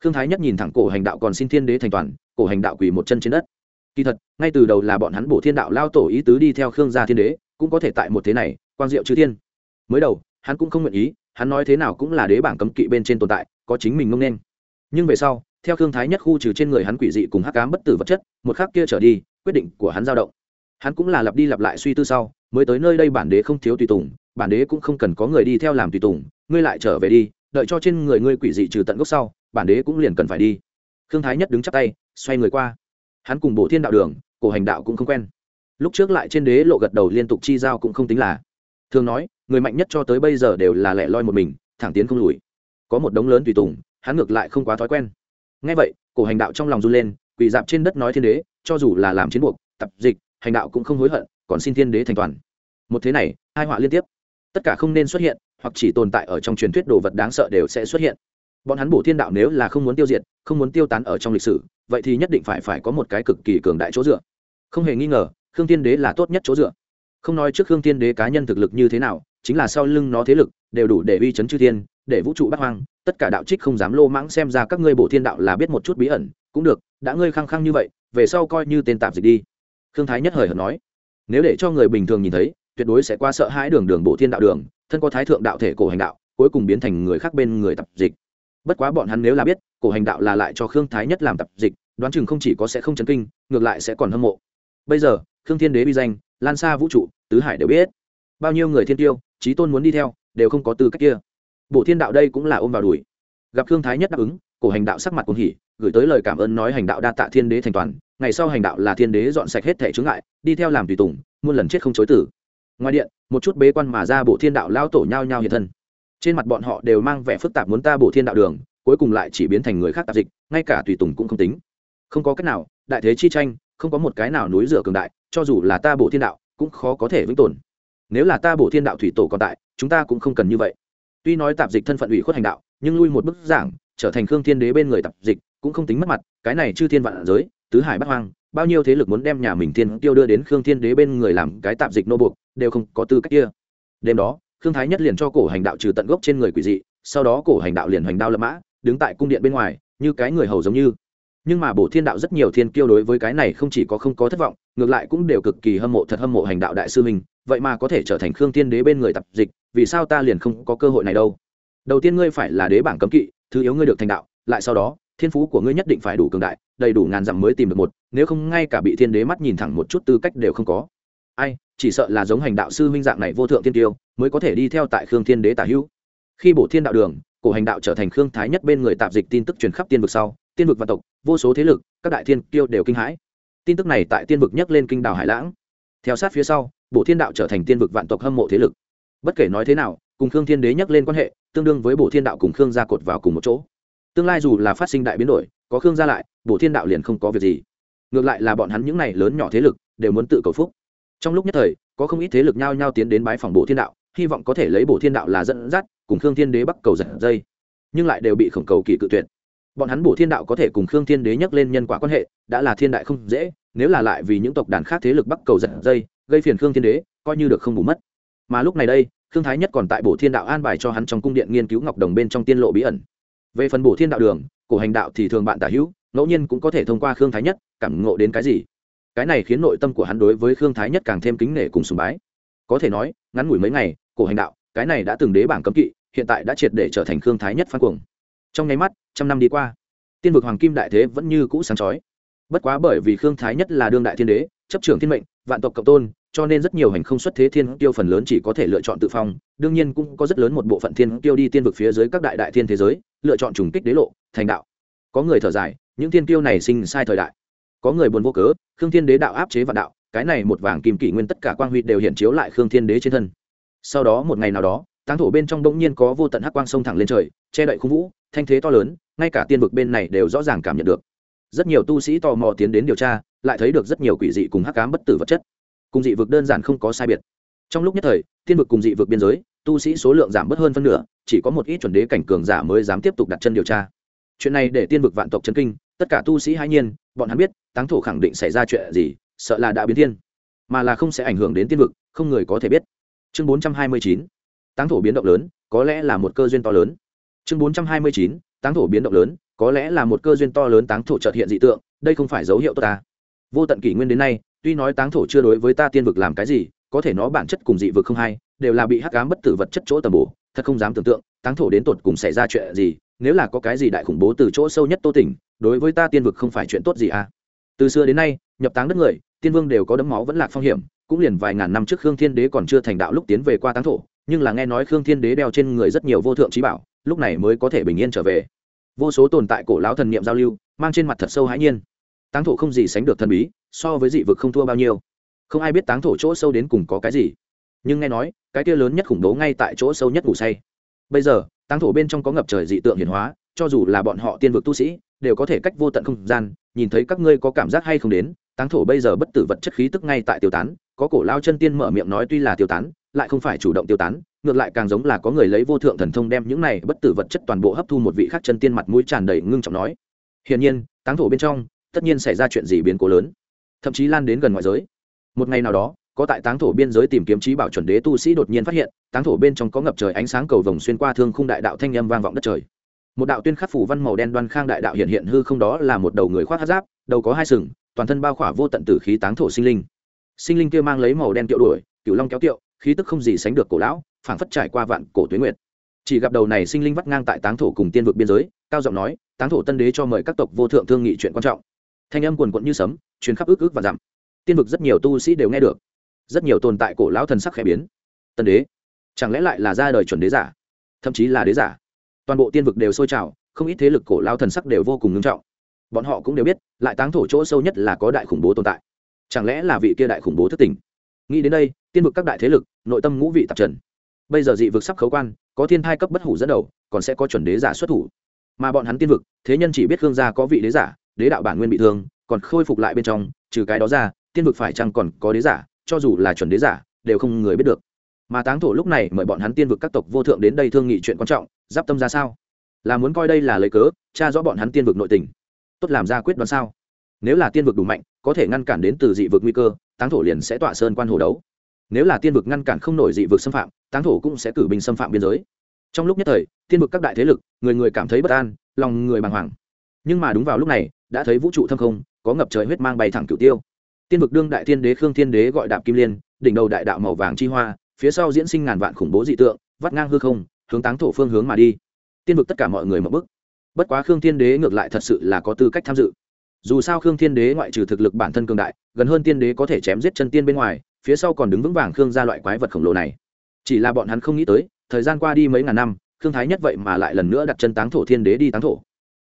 Khương thái nhất nhìn thẳng cổ hành đạo còn xin thiên đế thành toàn, cổ hành đạo quỳ một chân trên đất. Kỳ thật, ngay từ đầu là bọn hắn bổ thiên đạo lao tổ ý tứ đi theo khương gia thiên đế, cũng có thể tại một thế này, quang diệu chư thiên. Mới đầu, hắn cũng không nguyện ý, hắn nói thế nào cũng là đế bảng cấm kỵ bên trên tồn tại, có chính mình ngông nên. Nhưng về sau theo khương thái nhất khu trừ trên người hắn quỷ dị cùng hắc cám bất tử vật chất, một khác kia trở đi, quyết định của hắn dao động. Hắn cũng là lặp đi lặp lại suy tư sau, mới tới nơi đây bản đế không thiếu tùy tùng, bản đế cũng không cần có người đi theo làm tùy tùng, ngươi lại trở về đi, đợi cho trên người ngươi quỷ dị trừ tận gốc sau, bản đế cũng liền cần phải đi. Khương thái nhất đứng chắp tay, xoay người qua. Hắn cùng bộ thiên đạo đường, cổ hành đạo cũng không quen. Lúc trước lại trên đế lộ gật đầu liên tục chi giao cũng không tính là. Thường nói, người mạnh nhất cho tới bây giờ đều là lẻ loi một mình, thẳng tiến không lùi. Có một đống lớn tùy tùng, hắn ngược lại không quá thói quen ngay vậy, cổ hành đạo trong lòng run lên, quỳ dạp trên đất nói thiên đế, cho dù là làm chiến buộc, tập dịch, hành đạo cũng không hối hận, còn xin thiên đế thành toàn. Một thế này, hai họa liên tiếp. Tất cả không nên xuất hiện, hoặc chỉ tồn tại ở trong truyền thuyết đồ vật đáng sợ đều sẽ xuất hiện. Bọn hắn bổ thiên đạo nếu là không muốn tiêu diệt, không muốn tiêu tán ở trong lịch sử, vậy thì nhất định phải phải có một cái cực kỳ cường đại chỗ dựa. Không hề nghi ngờ, khương tiên đế là tốt nhất chỗ dựa. Không nói trước khương tiên đế cá nhân thực lực như thế nào, chính là sau lưng nó thế lực, đều đủ để uy chấn chư thiên để vũ trụ bắt hoang, tất cả đạo trích không dám lô mãng xem ra các ngươi bổ thiên đạo là biết một chút bí ẩn, cũng được, đã ngươi khăng khăng như vậy, về sau coi như tên tạp dịch đi. Khương thái nhất hời hợt nói. Nếu để cho người bình thường nhìn thấy, tuyệt đối sẽ qua sợ hãi đường đường bộ thiên đạo đường, thân có thái thượng đạo thể cổ hành đạo, cuối cùng biến thành người khác bên người tập dịch. Bất quá bọn hắn nếu là biết, cổ hành đạo là lại cho khương thái nhất làm tập dịch, đoán chừng không chỉ có sẽ không chấn kinh, ngược lại sẽ còn hâm mộ. Bây giờ, khương thiên đế bi danh, lan xa vũ trụ, tứ hải đều biết. Bao nhiêu người thiên tiêu trí tôn muốn đi theo, đều không có tư cách kia bộ thiên đạo đây cũng là ôm vào đùi. Gặp khương thái nhất đáp ứng, cổ hành đạo sắc mặt cũng hỉ, gửi tới lời cảm ơn nói hành đạo đa tạ thiên đế thành toàn, ngày sau hành đạo là thiên đế dọn sạch hết thẻ chướng ngại, đi theo làm tùy tùng, muôn lần chết không chối tử. Ngoài điện, một chút bế quan mà ra bộ thiên đạo lao tổ nhao nhao hiện thân. Trên mặt bọn họ đều mang vẻ phức tạp muốn ta bộ thiên đạo đường, cuối cùng lại chỉ biến thành người khác tạp dịch, ngay cả tùy tùng cũng không tính. Không có cách nào, đại thế chi tranh, không có một cái nào núi rửa cường đại, cho dù là ta bộ thiên đạo, cũng khó có thể vĩnh tồn. Nếu là ta bộ thiên đạo thủy tổ còn tại, chúng ta cũng không cần như vậy tuy nói tạp dịch thân phận ủy khuất hành đạo, nhưng lui một bức giảng, trở thành khương thiên đế bên người tạp dịch, cũng không tính mất mặt, cái này chư thiên vạn giới, tứ hải bắc hoang, bao nhiêu thế lực muốn đem nhà mình thiên tiêu đưa đến khương thiên đế bên người làm cái tạp dịch nô buộc, đều không có tư cách kia. Đêm đó, khương thái nhất liền cho cổ hành đạo trừ tận gốc trên người quỷ dị, sau đó cổ hành đạo liền hoành đao lập mã, đứng tại cung điện bên ngoài, như cái người hầu giống như. Nhưng mà bổ thiên đạo rất nhiều thiên kiêu đối với cái này không chỉ có không có thất vọng, ngược lại cũng đều cực kỳ hâm mộ, thật hâm mộ hành đạo đại sư mình vậy mà có thể trở thành khương thiên đế bên người tập dịch, vì sao ta liền không có cơ hội này đâu? Đầu tiên ngươi phải là đế bảng cấm kỵ, thứ yếu ngươi được thành đạo, lại sau đó, thiên phú của ngươi nhất định phải đủ cường đại, đầy đủ ngàn dặm mới tìm được một, nếu không ngay cả bị thiên đế mắt nhìn thẳng một chút tư cách đều không có. Ai, chỉ sợ là giống hành đạo sư huynh dạng này vô thượng tiên tiêu, mới có thể đi theo tại khương thiên đế tả hữu. Khi bổ thiên đạo đường, cổ hành đạo trở thành khương thái nhất bên người tạp dịch tin tức truyền khắp tiên vực sau, tiên vực và tộc, vô số thế lực, các đại thiên tiêu đều kinh hãi. Tin tức này tại tiên vực nhắc lên kinh đảo hải lãng. Theo sát phía sau bổ thiên đạo trở thành tiên vực vạn tộc hâm mộ thế lực. Bất kể nói thế nào, cùng khương thiên đế nhắc lên quan hệ, tương đương với bổ thiên đạo cùng khương gia cột vào cùng một chỗ. Tương lai dù là phát sinh đại biến đổi, có khương gia lại, bổ thiên đạo liền không có việc gì. Ngược lại là bọn hắn những này lớn nhỏ thế lực, đều muốn tự cầu phúc. Trong lúc nhất thời, có không ít thế lực nhao nhao tiến đến bái phòng bổ thiên đạo, hy vọng có thể lấy bổ thiên đạo là dẫn dắt, cùng khương thiên đế bắc cầu giật dây. Nhưng lại đều bị khổng cầu kỳ cự tuyệt. Bọn hắn bổ thiên đạo có thể cùng khương thiên đế nhắc lên nhân quả quan hệ, đã là thiên đại không dễ, nếu là lại vì những tộc đàn khác thế lực bắc cầu giật dây gây phiền khương thiên đế, coi như được không bù mất. Mà lúc này đây, khương thái nhất còn tại bổ thiên đạo an bài cho hắn trong cung điện nghiên cứu ngọc đồng bên trong tiên lộ bí ẩn. Về phần bổ thiên đạo đường, cổ hành đạo thì thường bạn tả hữu, ngẫu nhiên cũng có thể thông qua khương thái nhất, cảm ngộ đến cái gì. Cái này khiến nội tâm của hắn đối với khương thái nhất càng thêm kính nể cùng sùng bái. Có thể nói, ngắn ngủi mấy ngày, cổ hành đạo, cái này đã từng đế bảng cấm kỵ, hiện tại đã triệt để trở thành khương thái nhất phan cuồng. Trong nháy mắt, trăm năm đi qua, tiên vực hoàng kim đại thế vẫn như cũ sáng chói. Bất quá bởi vì khương thái nhất là đương đại thiên đế, chấp trưởng thiên mệnh vạn tộc cộng tôn, cho nên rất nhiều hành không xuất thế thiên tiêu phần lớn chỉ có thể lựa chọn tự phong, đương nhiên cũng có rất lớn một bộ phận thiên tiêu đi tiên vực phía dưới các đại đại thiên thế giới, lựa chọn trùng kích đế lộ, thành đạo. Có người thở dài, những thiên tiêu này sinh sai thời đại. Có người buồn vô cớ, khương thiên đế đạo áp chế vạn đạo, cái này một vàng kim kỷ nguyên tất cả quang huy đều hiện chiếu lại khương thiên đế trên thân. Sau đó một ngày nào đó, táng thổ bên trong đông nhiên có vô tận hắc quang sông thẳng lên trời, che đậy khung vũ, thanh thế to lớn, ngay cả tiên vực bên này đều rõ ràng cảm nhận được. Rất nhiều tu sĩ tò mò tiến đến điều tra lại thấy được rất nhiều quỷ dị cùng hắc cám bất tử vật chất. Cùng dị vực đơn giản không có sai biệt. Trong lúc nhất thời tiên vực cùng dị vực biên giới, tu sĩ số lượng giảm bớt hơn phân nửa, chỉ có một ít chuẩn đế cảnh cường giả mới dám tiếp tục đặt chân điều tra. Chuyện này để tiên vực vạn tộc chấn kinh, tất cả tu sĩ hai nhiên, bọn hắn biết, táng thổ khẳng định xảy ra chuyện gì, sợ là đã biến thiên. Mà là không sẽ ảnh hưởng đến tiên vực, không người có thể biết. Chương bốn trăm hai mươi chín, táng thổ biến động lớn, có lẽ là một cơ duyên to lớn. Chương bốn trăm hai mươi chín, táng thổ biến động lớn, có lẽ là một cơ duyên to lớn táng thổ trợt hiện dị tượng, đây không phải dấu hiệu tốt ta vô tận kỷ nguyên đến nay, tuy nói táng thổ chưa đối với ta tiên vực làm cái gì, có thể nó bản chất cùng dị vực không hay đều là bị hắc ám bất tử vật chất chỗ tầm bổ, thật không dám tưởng tượng, táng thổ đến tột cùng xảy ra chuyện gì, nếu là có cái gì đại khủng bố từ chỗ sâu nhất tô tỉnh, đối với ta tiên vực không phải chuyện tốt gì à? Từ xưa đến nay, nhập táng đất người, tiên vương đều có đấm máu vẫn lạc phong hiểm, cũng liền vài ngàn năm trước khương thiên đế còn chưa thành đạo lúc tiến về qua táng thổ, nhưng là nghe nói khương thiên đế đeo trên người rất nhiều vô thượng trí bảo, lúc này mới có thể bình yên trở về. Vô số tồn tại cổ lão thần niệm giao lưu, mang trên mặt thật sâu hãi nhiên táng thổ không gì sánh được thần bí, so với dị vực không thua bao nhiêu. Không ai biết táng thổ chỗ sâu đến cùng có cái gì. Nhưng nghe nói, cái kia lớn nhất khủng bố ngay tại chỗ sâu nhất ngủ say. Bây giờ, táng thổ bên trong có ngập trời dị tượng hiển hóa, cho dù là bọn họ tiên vực tu sĩ, đều có thể cách vô tận không gian, nhìn thấy các ngươi có cảm giác hay không đến, táng thổ bây giờ bất tử vật chất khí tức ngay tại tiêu tán, có cổ lao chân tiên mở miệng nói tuy là tiêu tán, lại không phải chủ động tiêu tán, ngược lại càng giống là có người lấy vô thượng thần thông đem những này bất tử vật chất toàn bộ hấp thu một vị khác chân tiên mặt mũi tràn đầy ngưng trọng nói. Hiển nhiên, táng thổ bên trong tất nhiên xảy ra chuyện gì biến cố lớn. Thậm chí lan đến gần ngoại giới. Một ngày nào đó, có tại táng thổ biên giới tìm kiếm trí bảo chuẩn đế tu sĩ đột nhiên phát hiện, táng thổ bên trong có ngập trời ánh sáng cầu vồng xuyên qua thương khung đại đạo thanh âm vang vọng đất trời. Một đạo tuyên khắc phủ văn màu đen đoan khang đại đạo hiện hiện hư không đó là một đầu người khoác hát giáp, đầu có hai sừng, toàn thân bao khỏa vô tận tử khí táng thổ sinh linh. Sinh linh kia mang lấy màu đen tiệu đuổi cựu long kéo tiệu khí tức không gì sánh được cổ lão, phảng phất trải qua vạn cổ tuyến nguyệt. Chỉ gặp đầu này sinh linh vắt ngang tại táng thổ cùng tiên vực biên giới, cao giọng nói, táng thổ tân đế cho mời các tộc vô thượng thương nghị chuyện quan trọng thanh âm quần quận như sấm chuyến khắp ước ước và dặm. Tiên vực rất nhiều tu sĩ đều nghe được. Rất nhiều tồn tại cổ lão thần sắc khẽ biến. Tân đế, chẳng lẽ lại là ra đời chuẩn đế giả? Thậm chí là đế giả? Toàn bộ tiên vực đều sôi trào, không ít thế lực cổ lão thần sắc đều vô cùng nghiêm trọng. Bọn họ cũng đều biết, lại táng thổ chỗ sâu nhất là có đại khủng bố tồn tại. Chẳng lẽ là vị kia đại khủng bố thất tình nghĩ đến đây, tiên vực các đại thế lực, nội tâm ngũ vị tạp trần. Bây giờ dị vực sắp khấu quan, có thiên thai cấp bất hủ dẫn đầu, còn sẽ có chuẩn đế giả xuất thủ. Mà bọn hắn tiên vực, thế nhân chỉ biết khương gia có vị đế giả đế đạo bản nguyên bị thương, còn khôi phục lại bên trong, trừ cái đó ra, tiên vực phải chăng còn có đế giả, cho dù là chuẩn đế giả, đều không người biết được. Mà táng thổ lúc này mời bọn hắn tiên vực các tộc vô thượng đến đây thương nghị chuyện quan trọng, giáp tâm ra sao? Là muốn coi đây là lấy cớ, tra rõ bọn hắn tiên vực nội tình. Tốt làm ra quyết đoán sao? Nếu là tiên vực đủ mạnh, có thể ngăn cản đến từ dị vực nguy cơ, táng thổ liền sẽ tọa sơn quan hồ đấu. Nếu là tiên vực ngăn cản không nổi dị vực xâm phạm, táng thổ cũng sẽ cử binh xâm phạm biên giới. Trong lúc nhất thời, tiên vực các đại thế lực, người người cảm thấy bất an, lòng người bàng hoàng nhưng mà đúng vào lúc này, đã thấy vũ trụ thâm không, có ngập trời huyết mang bay thẳng cửu tiêu. Tiên vực đương đại thiên đế khương thiên đế gọi đạp kim liên, đỉnh đầu đại đạo màu vàng chi hoa, phía sau diễn sinh ngàn vạn khủng bố dị tượng, vắt ngang hư không, hướng táng thổ phương hướng mà đi. Tiên vực tất cả mọi người mở bức bất quá khương thiên đế ngược lại thật sự là có tư cách tham dự. Dù sao khương thiên đế ngoại trừ thực lực bản thân cường đại, gần hơn tiên đế có thể chém giết chân tiên bên ngoài, phía sau còn đứng vững vàng khương ra loại quái vật khổng lồ này. Chỉ là bọn hắn không nghĩ tới, thời gian qua đi mấy ngàn năm, khương thái nhất vậy mà lại lần nữa đặt chân táng thổ thiên đế đi táng thổ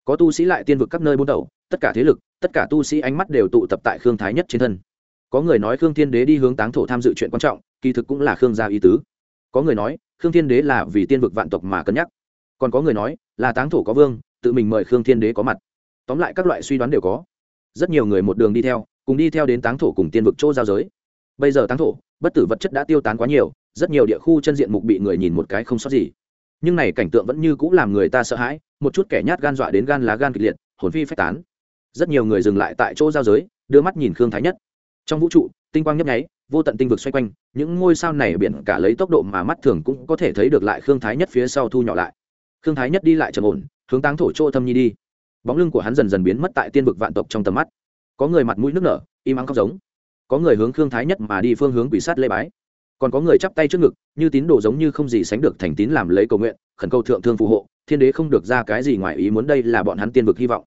có tu sĩ lại tiên vực các nơi buôn đầu tất cả thế lực, tất cả tu sĩ ánh mắt đều tụ tập tại khương thái nhất trên thân. Có người nói khương thiên đế đi hướng táng thổ tham dự chuyện quan trọng, kỳ thực cũng là khương gia ý tứ. Có người nói, khương thiên đế là vì tiên vực vạn tộc mà cân nhắc. Còn có người nói, là táng thổ có vương, tự mình mời khương thiên đế có mặt. Tóm lại các loại suy đoán đều có. Rất nhiều người một đường đi theo, cùng đi theo đến táng thổ cùng tiên vực chỗ giao giới. Bây giờ táng thổ, bất tử vật chất đã tiêu tán quá nhiều, rất nhiều địa khu chân diện mục bị người nhìn một cái không sót gì nhưng này cảnh tượng vẫn như cũng làm người ta sợ hãi, một chút kẻ nhát gan dọa đến gan lá gan kịch liệt, hồn phi phách tán. Rất nhiều người dừng lại tại chỗ giao giới, đưa mắt nhìn khương thái nhất. Trong vũ trụ, tinh quang nhấp nháy, vô tận tinh vực xoay quanh, những ngôi sao này biển cả lấy tốc độ mà mắt thường cũng có thể thấy được lại khương thái nhất phía sau thu nhỏ lại. Khương thái nhất đi lại trầm ổn, hướng táng thổ chỗ thâm nhi đi. Bóng lưng của hắn dần dần biến mất tại tiên vực vạn tộc trong tầm mắt. Có người mặt mũi nước nở, im ắng khóc giống. Có người hướng khương thái nhất mà đi phương hướng quỷ sát lê bái còn có người chắp tay trước ngực, như tín đồ giống như không gì sánh được thành tín làm lấy cầu nguyện, khẩn cầu thượng thương phù hộ, thiên đế không được ra cái gì ngoài ý muốn đây là bọn hắn tiên vực hy vọng.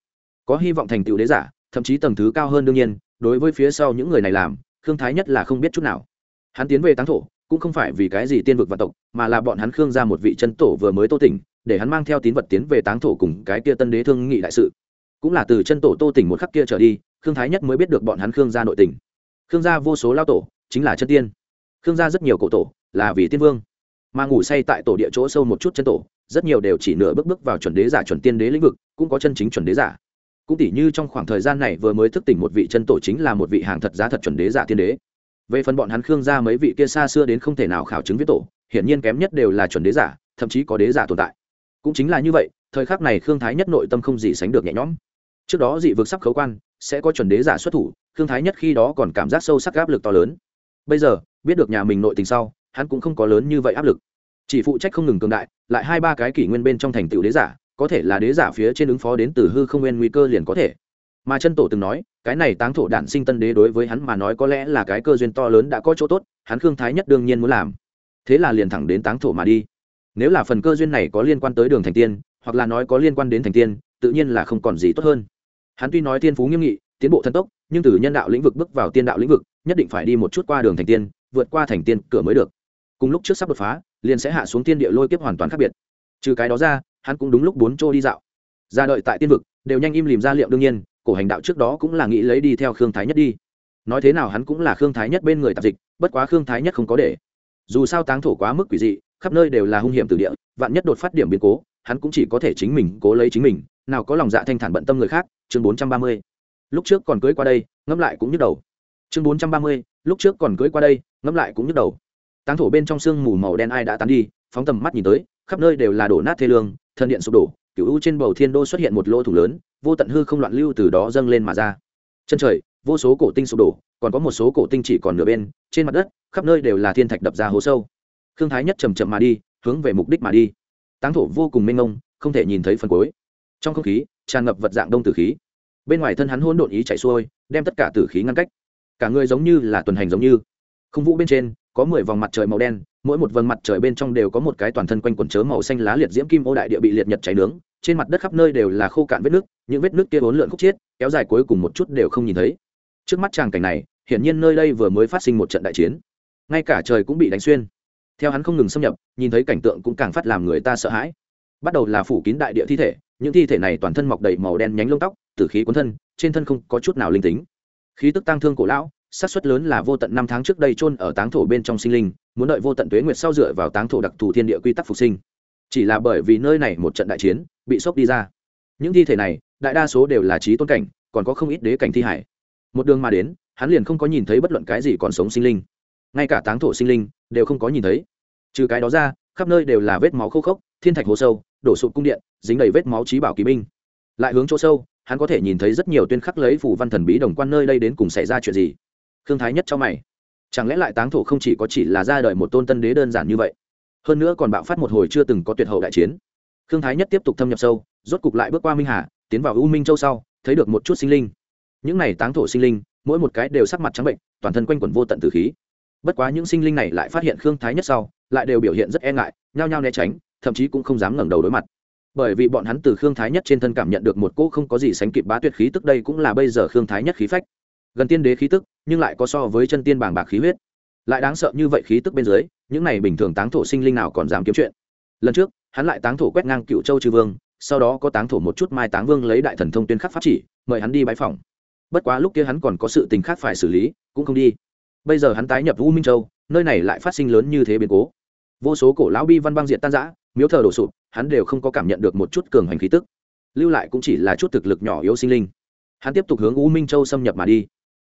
Có hy vọng thành tựu đế giả, thậm chí tầng thứ cao hơn đương nhiên, đối với phía sau những người này làm, khương thái nhất là không biết chút nào. Hắn tiến về táng thổ, cũng không phải vì cái gì tiên vực và tộc, mà là bọn hắn khương ra một vị chân tổ vừa mới tô tỉnh, để hắn mang theo tín vật tiến về táng thổ cùng cái kia tân đế thương nghị đại sự. Cũng là từ chân tổ tô tỉnh một khắc kia trở đi, khương thái nhất mới biết được bọn hắn khương gia nội tỉnh khương gia vô số lao tổ, chính là chân tiên khương gia rất nhiều cổ tổ là vì tiên vương, mà ngủ say tại tổ địa chỗ sâu một chút chân tổ, rất nhiều đều chỉ nửa bước bước vào chuẩn đế giả chuẩn tiên đế lĩnh vực, cũng có chân chính chuẩn đế giả. Cũng tỉ như trong khoảng thời gian này vừa mới thức tỉnh một vị chân tổ chính là một vị hàng thật giá thật chuẩn đế giả tiên đế. Về phần bọn hắn khương gia mấy vị kia xa xưa đến không thể nào khảo chứng viết tổ, hiển nhiên kém nhất đều là chuẩn đế giả, thậm chí có đế giả tồn tại. Cũng chính là như vậy, thời khắc này khương thái nhất nội tâm không gì sánh được nhẹ nhõm. Trước đó dị vực sắp khấu quan, sẽ có chuẩn đế giả xuất thủ, khương thái nhất khi đó còn cảm giác sâu sắc áp lực to lớn. Bây giờ biết được nhà mình nội tình sau, hắn cũng không có lớn như vậy áp lực. Chỉ phụ trách không ngừng cường đại, lại hai ba cái kỷ nguyên bên trong thành tựu đế giả, có thể là đế giả phía trên ứng phó đến từ hư không nguyên nguy cơ liền có thể. Mà chân tổ từng nói, cái này táng thổ đản sinh tân đế đối với hắn mà nói có lẽ là cái cơ duyên to lớn đã có chỗ tốt, hắn khương thái nhất đương nhiên muốn làm. Thế là liền thẳng đến táng thổ mà đi. Nếu là phần cơ duyên này có liên quan tới đường thành tiên, hoặc là nói có liên quan đến thành tiên, tự nhiên là không còn gì tốt hơn. Hắn tuy nói tiên phú nghiêm nghị, tiến bộ thần tốc, nhưng từ nhân đạo lĩnh vực bước vào tiên đạo lĩnh vực, nhất định phải đi một chút qua đường thành tiên vượt qua thành tiên cửa mới được. Cùng lúc trước sắp đột phá, liền sẽ hạ xuống tiên địa lôi kiếp hoàn toàn khác biệt. Trừ cái đó ra, hắn cũng đúng lúc bốn chỗ đi dạo. Ra đợi tại tiên vực, đều nhanh im lìm ra liệu đương nhiên, cổ hành đạo trước đó cũng là nghĩ lấy đi theo khương thái nhất đi. Nói thế nào hắn cũng là khương thái nhất bên người tạp dịch, bất quá khương thái nhất không có để. Dù sao táng thổ quá mức quỷ dị, khắp nơi đều là hung hiểm từ địa, vạn nhất đột phát điểm biến cố, hắn cũng chỉ có thể chính mình cố lấy chính mình, nào có lòng dạ thanh thản bận tâm người khác, chương bốn trăm ba mươi. Lúc trước còn cưới qua đây, ngẫm lại cũng nhức đầu chương bốn trăm ba mươi, lúc trước còn cưới qua đây, ngẫm lại cũng nhức đầu. Táng thổ bên trong sương mù màu đen ai đã tán đi, phóng tầm mắt nhìn tới, khắp nơi đều là đổ nát thê lương thân điện sụp đổ cựu u trên bầu thiên đô xuất hiện một lỗ thủ lớn, vô tận hư không loạn lưu từ đó dâng lên mà ra. Chân trời, vô số cổ tinh sụp đổ, còn có một số cổ tinh chỉ còn nửa bên, trên mặt đất, khắp nơi đều là thiên thạch đập ra hố sâu. Thương thái nhất chầm chậm mà đi, hướng về mục đích mà đi. Táng thổ vô cùng mênh mông, không thể nhìn thấy phần cuối. Trong không khí, tràn ngập vật dạng đông tử khí. Bên ngoài thân hắn hôn độn ý chạy xuôi, đem tất cả tử khí ngăn cách cả người giống như là tuần hành giống như. Không vũ bên trên, có mười vòng mặt trời màu đen, mỗi một vầng mặt trời bên trong đều có một cái toàn thân quanh quần chớ màu xanh lá liệt diễm kim ô đại địa bị liệt nhật cháy nướng, trên mặt đất khắp nơi đều là khô cạn vết nước, những vết nước kia bốn lượn khúc chiết, kéo dài cuối cùng một chút đều không nhìn thấy. Trước mắt tràng cảnh này, hiển nhiên nơi đây vừa mới phát sinh một trận đại chiến. Ngay cả trời cũng bị đánh xuyên. Theo hắn không ngừng xâm nhập, nhìn thấy cảnh tượng cũng càng phát làm người ta sợ hãi. Bắt đầu là phủ kín đại địa thi thể, những thi thể này toàn thân mọc đầy màu đen nhánh lông tóc, tử khí cuốn thân, trên thân không có chút nào linh tính khí tức tăng thương cổ lão, xác suất lớn là vô tận năm tháng trước đây chôn ở táng thổ bên trong sinh linh, muốn đợi vô tận tuế nguyệt sau dựa vào táng thổ đặc thù thiên địa quy tắc phục sinh. Chỉ là bởi vì nơi này một trận đại chiến, bị sốc đi ra. Những thi thể này, đại đa số đều là trí tôn cảnh, còn có không ít đế cảnh thi hải. Một đường mà đến, hắn liền không có nhìn thấy bất luận cái gì còn sống sinh linh. Ngay cả táng thổ sinh linh, đều không có nhìn thấy. Trừ cái đó ra, khắp nơi đều là vết máu khô khốc, thiên thạch hồ sâu, đổ sụp cung điện, dính đầy vết máu trí bảo kỳ binh. Lại hướng chỗ sâu hắn có thể nhìn thấy rất nhiều tuyên khắc lấy phủ văn thần bí đồng quan nơi đây đến cùng xảy ra chuyện gì. Khương thái nhất cho mày. Chẳng lẽ lại táng thổ không chỉ có chỉ là ra đời một tôn tân đế đơn giản như vậy? Hơn nữa còn bạo phát một hồi chưa từng có tuyệt hậu đại chiến. Khương thái nhất tiếp tục thâm nhập sâu, rốt cục lại bước qua minh hà, tiến vào u minh châu sau, thấy được một chút sinh linh. Những này táng thổ sinh linh, mỗi một cái đều sắc mặt trắng bệnh, toàn thân quanh quẩn vô tận từ khí. Bất quá những sinh linh này lại phát hiện khương thái nhất sau, lại đều biểu hiện rất e ngại, nhao nhao né tránh, thậm chí cũng không dám ngẩng đầu đối mặt bởi vì bọn hắn từ khương thái nhất trên thân cảm nhận được một cỗ không có gì sánh kịp bá tuyệt khí tức đây cũng là bây giờ khương thái nhất khí phách. Gần tiên đế khí tức, nhưng lại có so với chân tiên bàng bạc khí huyết. Lại đáng sợ như vậy khí tức bên dưới, những này bình thường táng thổ sinh linh nào còn dám kiếm chuyện? Lần trước, hắn lại táng thổ quét ngang cựu châu chư vương, sau đó có táng thổ một chút mai táng vương lấy đại thần thông tuyên khắc pháp chỉ, mời hắn đi bãi phòng bất quá lúc kia hắn còn có sự tình khác phải xử lý, cũng không đi. Bây giờ hắn tái nhập u minh châu, nơi này lại phát sinh lớn như thế biến cố. Vô số cổ lão bi văn băng diện tan giã miếu thờ đổ sụp hắn đều không có cảm nhận được một chút cường hành khí tức. Lưu lại cũng chỉ là chút thực lực nhỏ yếu sinh linh. Hắn tiếp tục hướng u minh châu xâm nhập mà đi.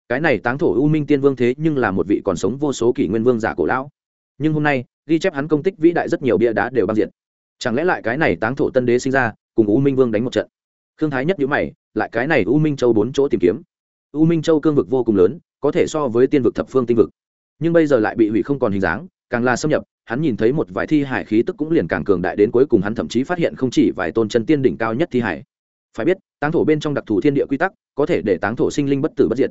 Cái này táng thổ u minh tiên vương thế nhưng là một vị còn sống vô số kỷ nguyên vương giả cổ lão. Nhưng hôm nay, ghi chép hắn công tích vĩ đại rất nhiều bia đá đều băng diện chẳng lẽ lại cái này táng thổ tân đế sinh ra, cùng u minh vương đánh một trận? Thương thái nhất nhữ mày, lại cái này u minh châu bốn chỗ tìm kiếm. U minh châu cương vực vô cùng lớn, có thể so với tiên vực thập phương tinh vực. Nhưng bây giờ lại bị hủy không còn hình dáng càng là xâm nhập, hắn nhìn thấy một vài thi hải khí tức cũng liền càng cường đại đến cuối cùng hắn thậm chí phát hiện không chỉ vài tôn chân tiên đỉnh cao nhất thi hải phải biết, táng thổ bên trong đặc thù thiên địa quy tắc, có thể để táng thổ sinh linh bất tử bất diệt.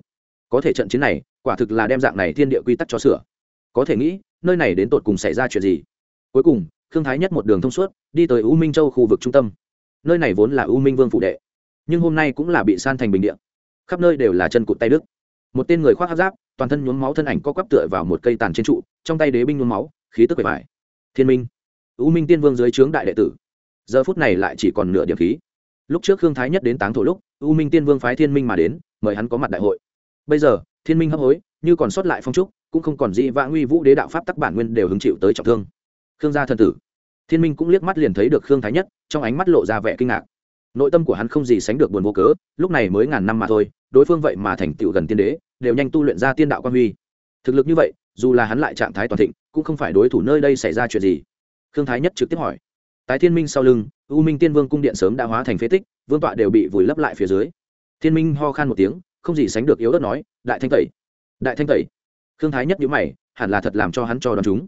Có thể trận chiến này, quả thực là đem dạng này thiên địa quy tắc cho sửa. Có thể nghĩ, nơi này đến tột cùng xảy ra chuyện gì? Cuối cùng thương thái nhất một đường thông suốt, đi tới u minh châu khu vực trung tâm. Nơi này vốn là u minh vương phụ đệ, nhưng hôm nay cũng là bị san thành bình địa. Khắp nơi đều là chân cụt tay đức một tên người khoác áp giáp, toàn thân nhuốm máu thân ảnh co quắp tựa vào một cây tàn trên trụ trong tay đế binh nhuốm máu, khí tức bề bài thiên minh, u minh tiên vương dưới trướng đại đệ tử. Giờ phút này lại chỉ còn nửa điểm khí. Lúc trước khương thái nhất đến táng thổ lúc, u minh tiên vương phái thiên minh mà đến, mời hắn có mặt đại hội. Bây giờ, thiên minh hấp hối, như còn sót lại phong trúc, cũng không còn gì vã nguy vũ đế đạo pháp tắc bản nguyên đều hứng chịu tới trọng thương. Khương gia thần tử. Thiên minh cũng liếc mắt liền thấy được khương thái nhất, trong ánh mắt lộ ra vẻ kinh ngạc. Nội tâm của hắn không gì sánh được buồn vô cớ, lúc này mới ngàn năm mà thôi, đối phương vậy mà thành tựu gần tiên đế, đều nhanh tu luyện ra tiên đạo quan huy. Thực lực như vậy dù là hắn lại trạng thái toàn thịnh, cũng không phải đối thủ nơi đây xảy ra chuyện gì. Khương thái nhất trực tiếp hỏi. Tái thiên minh sau lưng, u minh tiên vương cung điện sớm đã hóa thành phế tích, vương tọa đều bị vùi lấp lại phía dưới. Thiên minh ho khan một tiếng, không gì sánh được yếu ớt nói, đại thanh tẩy, đại thanh tẩy. Khương thái nhất nhữ mày, hẳn là thật làm cho hắn cho đón chúng.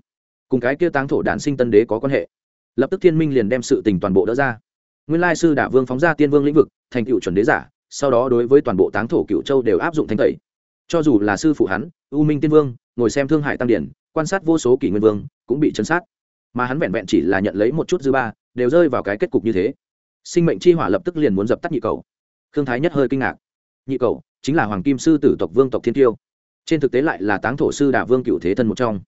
Cùng cái kia táng thổ đản sinh tân đế có quan hệ. Lập tức thiên minh liền đem sự tình toàn bộ đỡ ra. Nguyên lai sư đả vương phóng ra tiên vương lĩnh vực, thành cựu chuẩn đế giả, sau đó đối với toàn bộ táng thổ cựu châu đều áp dụng thanh tẩy. Cho dù là sư phụ hắn, u minh tiên vương ngồi xem thương hại tăng điển quan sát vô số kỷ nguyên vương, cũng bị chấn sát. Mà hắn vẹn vẹn chỉ là nhận lấy một chút dư ba, đều rơi vào cái kết cục như thế. Sinh mệnh chi hỏa lập tức liền muốn dập tắt nhị cầu. Thương thái nhất hơi kinh ngạc. Nhị cầu chính là hoàng kim sư tử tộc vương tộc thiên tiêu trên thực tế lại là táng thổ sư đả vương cựu thế thân một trong.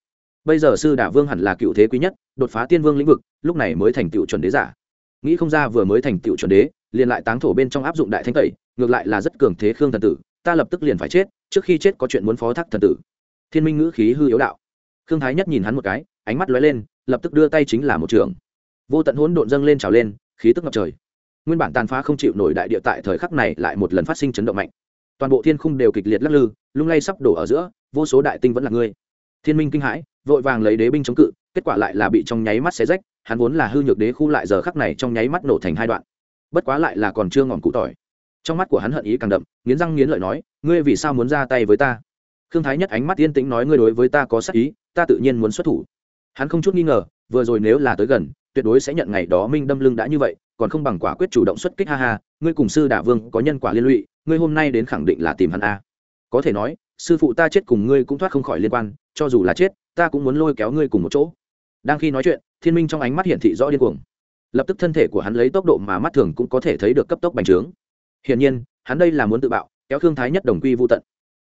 Bây giờ sư đả vương hẳn là cựu thế quý nhất, đột phá tiên vương lĩnh vực, lúc này mới thành tựu chuẩn đế giả. Nghĩ không ra vừa mới thành tựu chuẩn đế, liền lại táng thổ bên trong áp dụng đại thanh tẩy, ngược lại là rất cường thế khương thần tử, ta lập tức liền phải chết, trước khi chết có chuyện muốn phó thác thần tử thiên minh ngữ khí hư yếu đạo. Khương thái nhất nhìn hắn một cái, ánh mắt lóe lên, lập tức đưa tay chính là một trường. Vô tận hỗn độn dâng lên trào lên, khí tức ngập trời. Nguyên bản tàn phá không chịu nổi đại địa tại thời khắc này lại một lần phát sinh chấn động mạnh. Toàn bộ thiên khung đều kịch liệt lắc lư, lung lay sắp đổ ở giữa, vô số đại tinh vẫn là ngươi. Thiên minh kinh hãi, vội vàng lấy đế binh chống cự, kết quả lại là bị trong nháy mắt xé rách, hắn vốn là hư nhược đế khu lại giờ khắc này trong nháy mắt nổ thành hai đoạn. Bất quá lại là còn chưa ngọn cụ tỏi. Trong mắt của hắn hận ý càng đậm, nghiến răng nghiến lợi nói, ngươi vì sao muốn ra tay với ta? Khương thái nhất ánh mắt yên tĩnh nói, ngươi đối với ta có sắc ý, ta tự nhiên muốn xuất thủ. Hắn không chút nghi ngờ, vừa rồi nếu là tới gần, tuyệt đối sẽ nhận ngày đó minh đâm lưng đã như vậy, còn không bằng quả quyết chủ động xuất kích, ha ha, ngươi cùng sư đả vương có nhân quả liên lụy, ngươi hôm nay đến khẳng định là tìm hắn a. Có thể nói, sư phụ ta chết cùng ngươi cũng thoát không khỏi liên quan, cho dù là chết, ta cũng muốn lôi kéo ngươi cùng một chỗ. Đang khi nói chuyện, thiên minh trong ánh mắt hiển thị rõ điên cuồng. Lập tức thân thể của hắn lấy tốc độ mà mắt thường cũng có thể thấy được cấp tốc bành trướng. Hiển nhiên, hắn đây là muốn tự bạo, kéo thương thái nhất đồng quy vô tận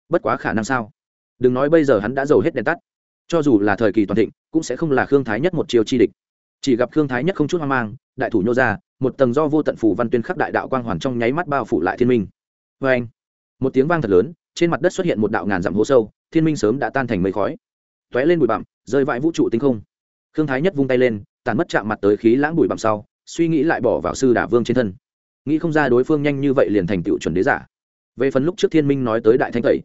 bất quá khả năng sao? Đừng nói bây giờ hắn đã giàu hết đèn tắt. Cho dù là thời kỳ toàn thịnh, cũng sẽ không là khương thái nhất một chiều chi địch. Chỉ gặp khương thái nhất không chút hoang mang, đại thủ nhô ra, một tầng do vô tận phủ văn tuyên khắc đại đạo quang hoàn trong nháy mắt bao phủ lại thiên minh. Vê anh, một tiếng vang thật lớn, trên mặt đất xuất hiện một đạo ngàn dặm hố sâu, thiên minh sớm đã tan thành mây khói. T ó é lên bụi bặm, rơi vãi vũ trụ tinh không. Khương thái nhất vung tay lên, tàn mất chạm mặt tới khí lãng bụi bặm sau, suy nghĩ lại bỏ vào sư đả vương trên thân. Nghĩ không ra đối phương nhanh như vậy liền thành tựu chuẩn đế giả. Về phần lúc trước thiên minh nói tới đại thanh tẩy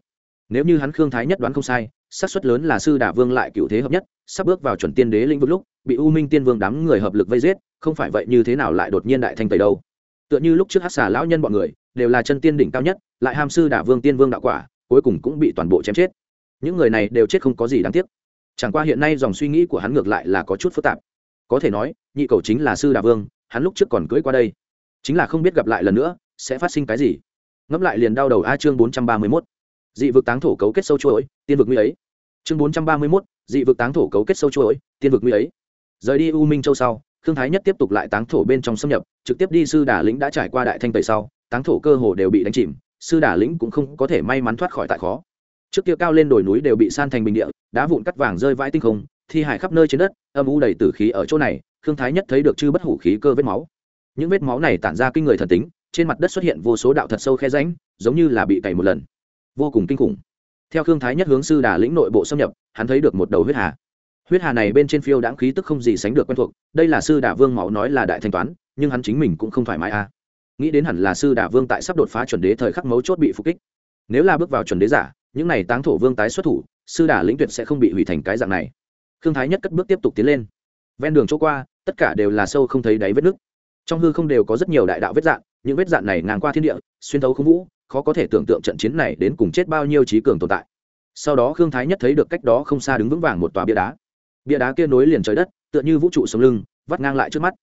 nếu như hắn khương thái nhất đoán không sai, xác suất lớn là sư đả vương lại cựu thế hợp nhất, sắp bước vào chuẩn tiên đế lĩnh vực lúc, bị u minh tiên vương đám người hợp lực vây giết, không phải vậy như thế nào lại đột nhiên đại thanh tẩy đâu. Tựa như lúc trước hát xà lão nhân bọn người, đều là chân tiên đỉnh cao nhất, lại ham sư đả vương tiên vương đạo quả, cuối cùng cũng bị toàn bộ chém chết. Những người này đều chết không có gì đáng tiếc. Chẳng qua hiện nay dòng suy nghĩ của hắn ngược lại là có chút phức tạp. Có thể nói, nhị cầu chính là sư đà vương, hắn lúc trước còn cưỡi qua đây. Chính là không biết gặp lại lần nữa, sẽ phát sinh cái gì. Ngẫm lại liền đau đầu a chương bốn trăm ba mươi mốt dị vực táng thổ cấu kết sâu chuỗi, tiên vực nguy ấy. Chương bốn trăm ba mươi mốt, dị vực táng thổ cấu kết sâu chuỗi, tiên vực nguy ấy. Rời đi u minh châu sau Thương thái nhất tiếp tục lại táng thổ bên trong xâm nhập, trực tiếp đi sư đà lĩnh đã trải qua đại thanh tẩy sau, táng thổ cơ hồ đều bị đánh chìm, sư đà lĩnh cũng không có thể may mắn thoát khỏi tại khó. Trước kia cao lên đồi núi đều bị san thành bình địa, đá vụn cắt vàng rơi vãi tinh không, thi hải khắp nơi trên đất, âm u đầy tử khí ở chỗ này Thương thái nhất thấy được chư bất hủ khí cơ vết máu. Những vết máu này tản ra kinh người thần tính, trên mặt đất xuất hiện vô số đạo thật sâu khe ránh giống như là bị cày một lần vô cùng kinh khủng. Theo khương thái nhất hướng sư đà lĩnh nội bộ xâm nhập hắn thấy được một đầu huyết hà. Huyết hà này bên trên phiêu đãng khí tức không gì sánh được quen thuộc đây là sư đà vương máu nói là đại thanh toán nhưng hắn chính mình cũng không thoải mái a à. nghĩ đến hẳn là sư đà vương tại sắp đột phá chuẩn đế thời khắc mấu chốt bị phục kích. Nếu là bước vào chuẩn đế giả những này táng thổ vương tái xuất thủ sư đà lĩnh tuyệt sẽ không bị hủy thành cái dạng này. Khương thái nhất cất bước tiếp tục tiến lên. Ven đường chỗ qua tất cả đều là sâu không thấy đáy vết nứt, trong hư không đều có rất nhiều đại đạo vết dạn những vết dạn này ngang qua thiên địa xuyên thấu không vũ khó có thể tưởng tượng trận chiến này đến cùng chết bao nhiêu trí cường tồn tại. Sau đó khương thái nhất thấy được cách đó không xa đứng vững vàng một tòa bia đá. Bia đá kia nối liền trời đất, tựa như vũ trụ sống lưng, vắt ngang lại trước mắt.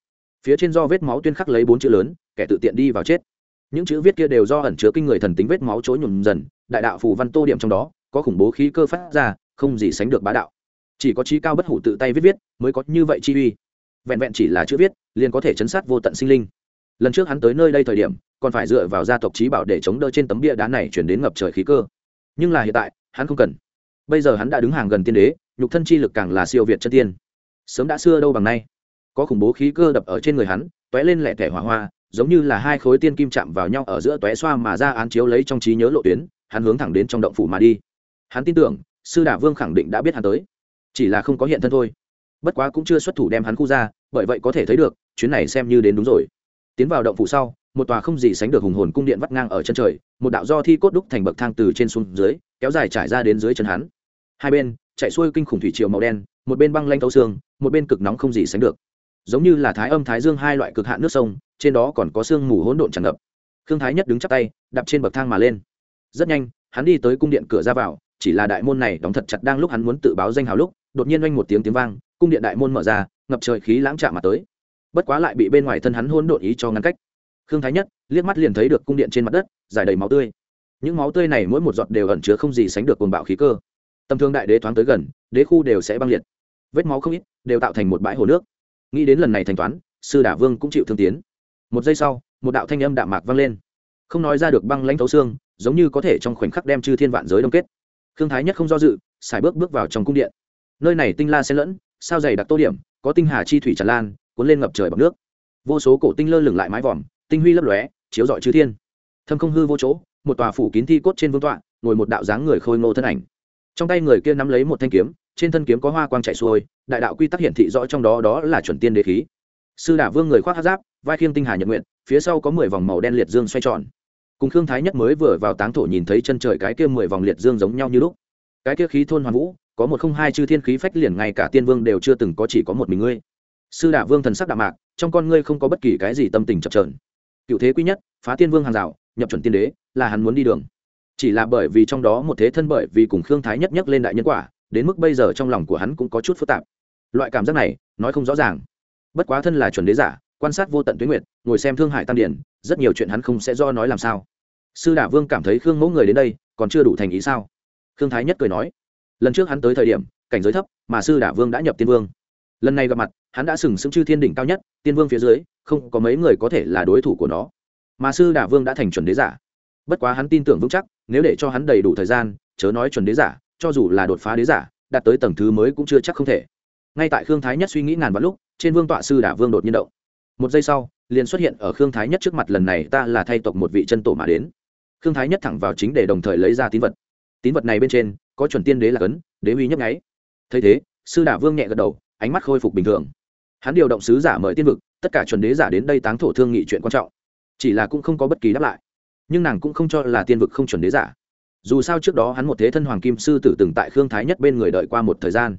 Phía trên do vết máu tuyên khắc lấy bốn chữ lớn, kẻ tự tiện đi vào chết. Những chữ viết kia đều do ẩn chứa kinh người thần tính vết máu chối nhuộm dần, đại đạo phù văn tô điểm trong đó, có khủng bố khí cơ phát ra, không gì sánh được bá đạo. Chỉ có trí cao bất hủ tự tay viết viết, mới có như vậy chi uy. Vẹn vẹn chỉ là chữ viết, liền có thể chấn sát vô tận sinh linh lần trước hắn tới nơi đây thời điểm, còn phải dựa vào gia tộc trí bảo để chống đỡ trên tấm bia đá này chuyển đến ngập trời khí cơ. Nhưng là hiện tại, hắn không cần. Bây giờ hắn đã đứng hàng gần tiên đế, nhục thân chi lực càng là siêu việt chân tiên. Sớm đã xưa đâu bằng nay. Có khủng bố khí cơ đập ở trên người hắn t ó é lên lẹ thẻ hỏa hoa, giống như là hai khối tiên kim chạm vào nhau ở giữa t ó é xoa mà ra án chiếu lấy trong trí nhớ lộ tuyến, hắn hướng thẳng đến trong động phủ mà đi. Hắn tin tưởng, sư đả vương khẳng định đã biết hắn tới. Chỉ là không có hiện thân thôi. Bất quá cũng chưa xuất thủ đem hắn khu ra, bởi vậy có thể thấy được, chuyến này xem như đến đúng rồi tiến vào động phủ sau, một tòa không gì sánh được hùng hồn cung điện vắt ngang ở chân trời, một đạo do thi cốt đúc thành bậc thang từ trên xuống dưới, kéo dài trải ra đến dưới chân hắn. Hai bên, chạy xuôi kinh khủng thủy triều màu đen, một bên băng lanh thấu xương, một bên cực nóng không gì sánh được. Giống như là thái âm thái dương hai loại cực hạn nước sông, trên đó còn có sương mù hỗn độn tràn ngập. Khương thái nhất đứng chắp tay, đạp trên bậc thang mà lên. Rất nhanh, hắn đi tới cung điện cửa ra vào, chỉ là đại môn này đóng thật chặt đang lúc hắn muốn tự báo danh hào lúc, đột nhiên oanh một tiếng tiếng vang, cung điện đại môn mở ra, ngập trời khí lãng chạm mà tới bất quá lại bị bên ngoài thân hắn hôn độn ý cho ngăn cách. Khương thái nhất liếc mắt liền thấy được cung điện trên mặt đất, dài đầy máu tươi. Những máu tươi này mỗi một giọt đều ẩn chứa không gì sánh được cồn bạo khí cơ. Tầm thương đại đế thoáng tới gần, đế khu đều sẽ băng liệt. Vết máu không ít, đều tạo thành một bãi hồ nước. Nghĩ đến lần này thanh toán, sư đả vương cũng chịu thương tiến. Một giây sau, một đạo thanh âm đạm mạc vang lên. Không nói ra được băng lãnh thấu xương, giống như có thể trong khoảnh khắc đem chư thiên vạn giới đông kết. Khương thái nhất không do dự, xài bước bước vào trong cung điện. Nơi này tinh la xen lẫn, sao dày đặc tô điểm, có tinh hà chi thủy tràn lan cuốn lên ngập trời bằng nước. Vô số cổ tinh lơ lửng lại mái vòm, tinh huy lấp lóe, chiếu rọi chư thiên. Thâm không hư vô chỗ, một tòa phủ kín thi cốt trên vương tọa, ngồi một đạo dáng người khôi ngô thân ảnh. Trong tay người kia nắm lấy một thanh kiếm, trên thân kiếm có hoa quang chạy xuôi, đại đạo quy tắc hiển thị rõ trong đó đó là chuẩn tiên đế khí. Sư đả vương người khoác hát giáp, vai khiêng tinh hà nhật nguyện, phía sau có mười vòng màu đen liệt dương xoay tròn. Cùng khương thái nhất mới vừa vào táng thổ nhìn thấy chân trời cái kia mười vòng liệt dương giống nhau như lúc. Cái kia khí thôn hoàn vũ, có một không hai chư thiên khí phách liền ngay cả tiên vương đều chưa từng có, chỉ có một mình ngươi sư đả vương thần sắc đạm mạc, trong con ngươi không có bất kỳ cái gì tâm tình chập trờn cựu thế quý nhất, phá tiên vương hàng rào, nhập chuẩn tiên đế, là hắn muốn đi đường. Chỉ là bởi vì trong đó một thế thân bởi vì cùng khương thái nhất nhắc lên đại nhân quả, đến mức bây giờ trong lòng của hắn cũng có chút phức tạp. Loại cảm giác này, nói không rõ ràng. Bất quá thân là chuẩn đế giả, quan sát vô tận tuyến nguyệt, ngồi xem thương hải tam điển rất nhiều chuyện hắn không sẽ do nói làm sao. Sư đả vương cảm thấy khương mẫu người đến đây, còn chưa đủ thành ý sao? Khương thái nhất cười nói, lần trước hắn tới thời điểm, cảnh giới thấp, mà sư đả vương đã nhập tiên vương lần này gặp mặt, hắn đã sừng sững chư thiên đỉnh cao nhất, tiên vương phía dưới, không có mấy người có thể là đối thủ của nó. Mà sư đả vương đã thành chuẩn đế giả. Bất quá hắn tin tưởng vững chắc, nếu để cho hắn đầy đủ thời gian, chớ nói chuẩn đế giả, cho dù là đột phá đế giả, đạt tới tầng thứ mới cũng chưa chắc không thể. Ngay tại khương thái nhất suy nghĩ ngàn vạn lúc, trên vương tọa sư đả vương đột nhiên động. Một giây sau, liền xuất hiện ở khương thái nhất trước mặt lần này ta là thay tộc một vị chân tổ mà đến. Khương thái nhất thẳng vào chính để đồng thời lấy ra tín vật. Tín vật này bên trên, có chuẩn tiên đế là cấn, đế uy nhấp nháy. Thấy thế, sư đả vương nhẹ gật đầu ánh mắt khôi phục bình thường. Hắn điều động sứ giả mời tiên vực, tất cả chuẩn đế giả đến đây táng thổ thương nghị chuyện quan trọng. Chỉ là cũng không có bất kỳ đáp lại. Nhưng nàng cũng không cho là tiên vực không chuẩn đế giả. Dù sao trước đó hắn một thế thân hoàng kim sư tử từng tại khương thái nhất bên người đợi qua một thời gian.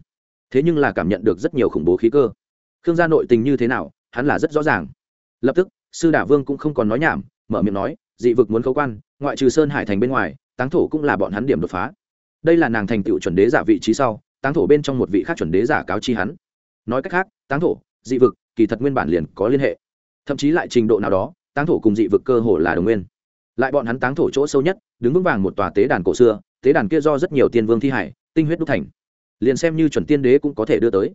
Thế nhưng là cảm nhận được rất nhiều khủng bố khí cơ. Khương gia nội tình như thế nào, hắn là rất rõ ràng. Lập tức, sư đả vương cũng không còn nói nhảm, mở miệng nói, dị vực muốn khấu quan, ngoại trừ sơn hải thành bên ngoài, táng thổ cũng là bọn hắn điểm đột phá. Đây là nàng thành tựu chuẩn đế giả vị trí sau, táng thổ bên trong một vị khác chuẩn đế giả cáo chi hắn nói cách khác, táng thổ, dị vực, kỳ thật nguyên bản liền có liên hệ. Thậm chí lại trình độ nào đó, táng thổ cùng dị vực cơ hồ là đồng nguyên. Lại bọn hắn táng thổ chỗ sâu nhất, đứng vững vàng một tòa tế đàn cổ xưa, tế đàn kia do rất nhiều tiên vương thi hải, tinh huyết đúc thành. Liền xem như chuẩn tiên đế cũng có thể đưa tới.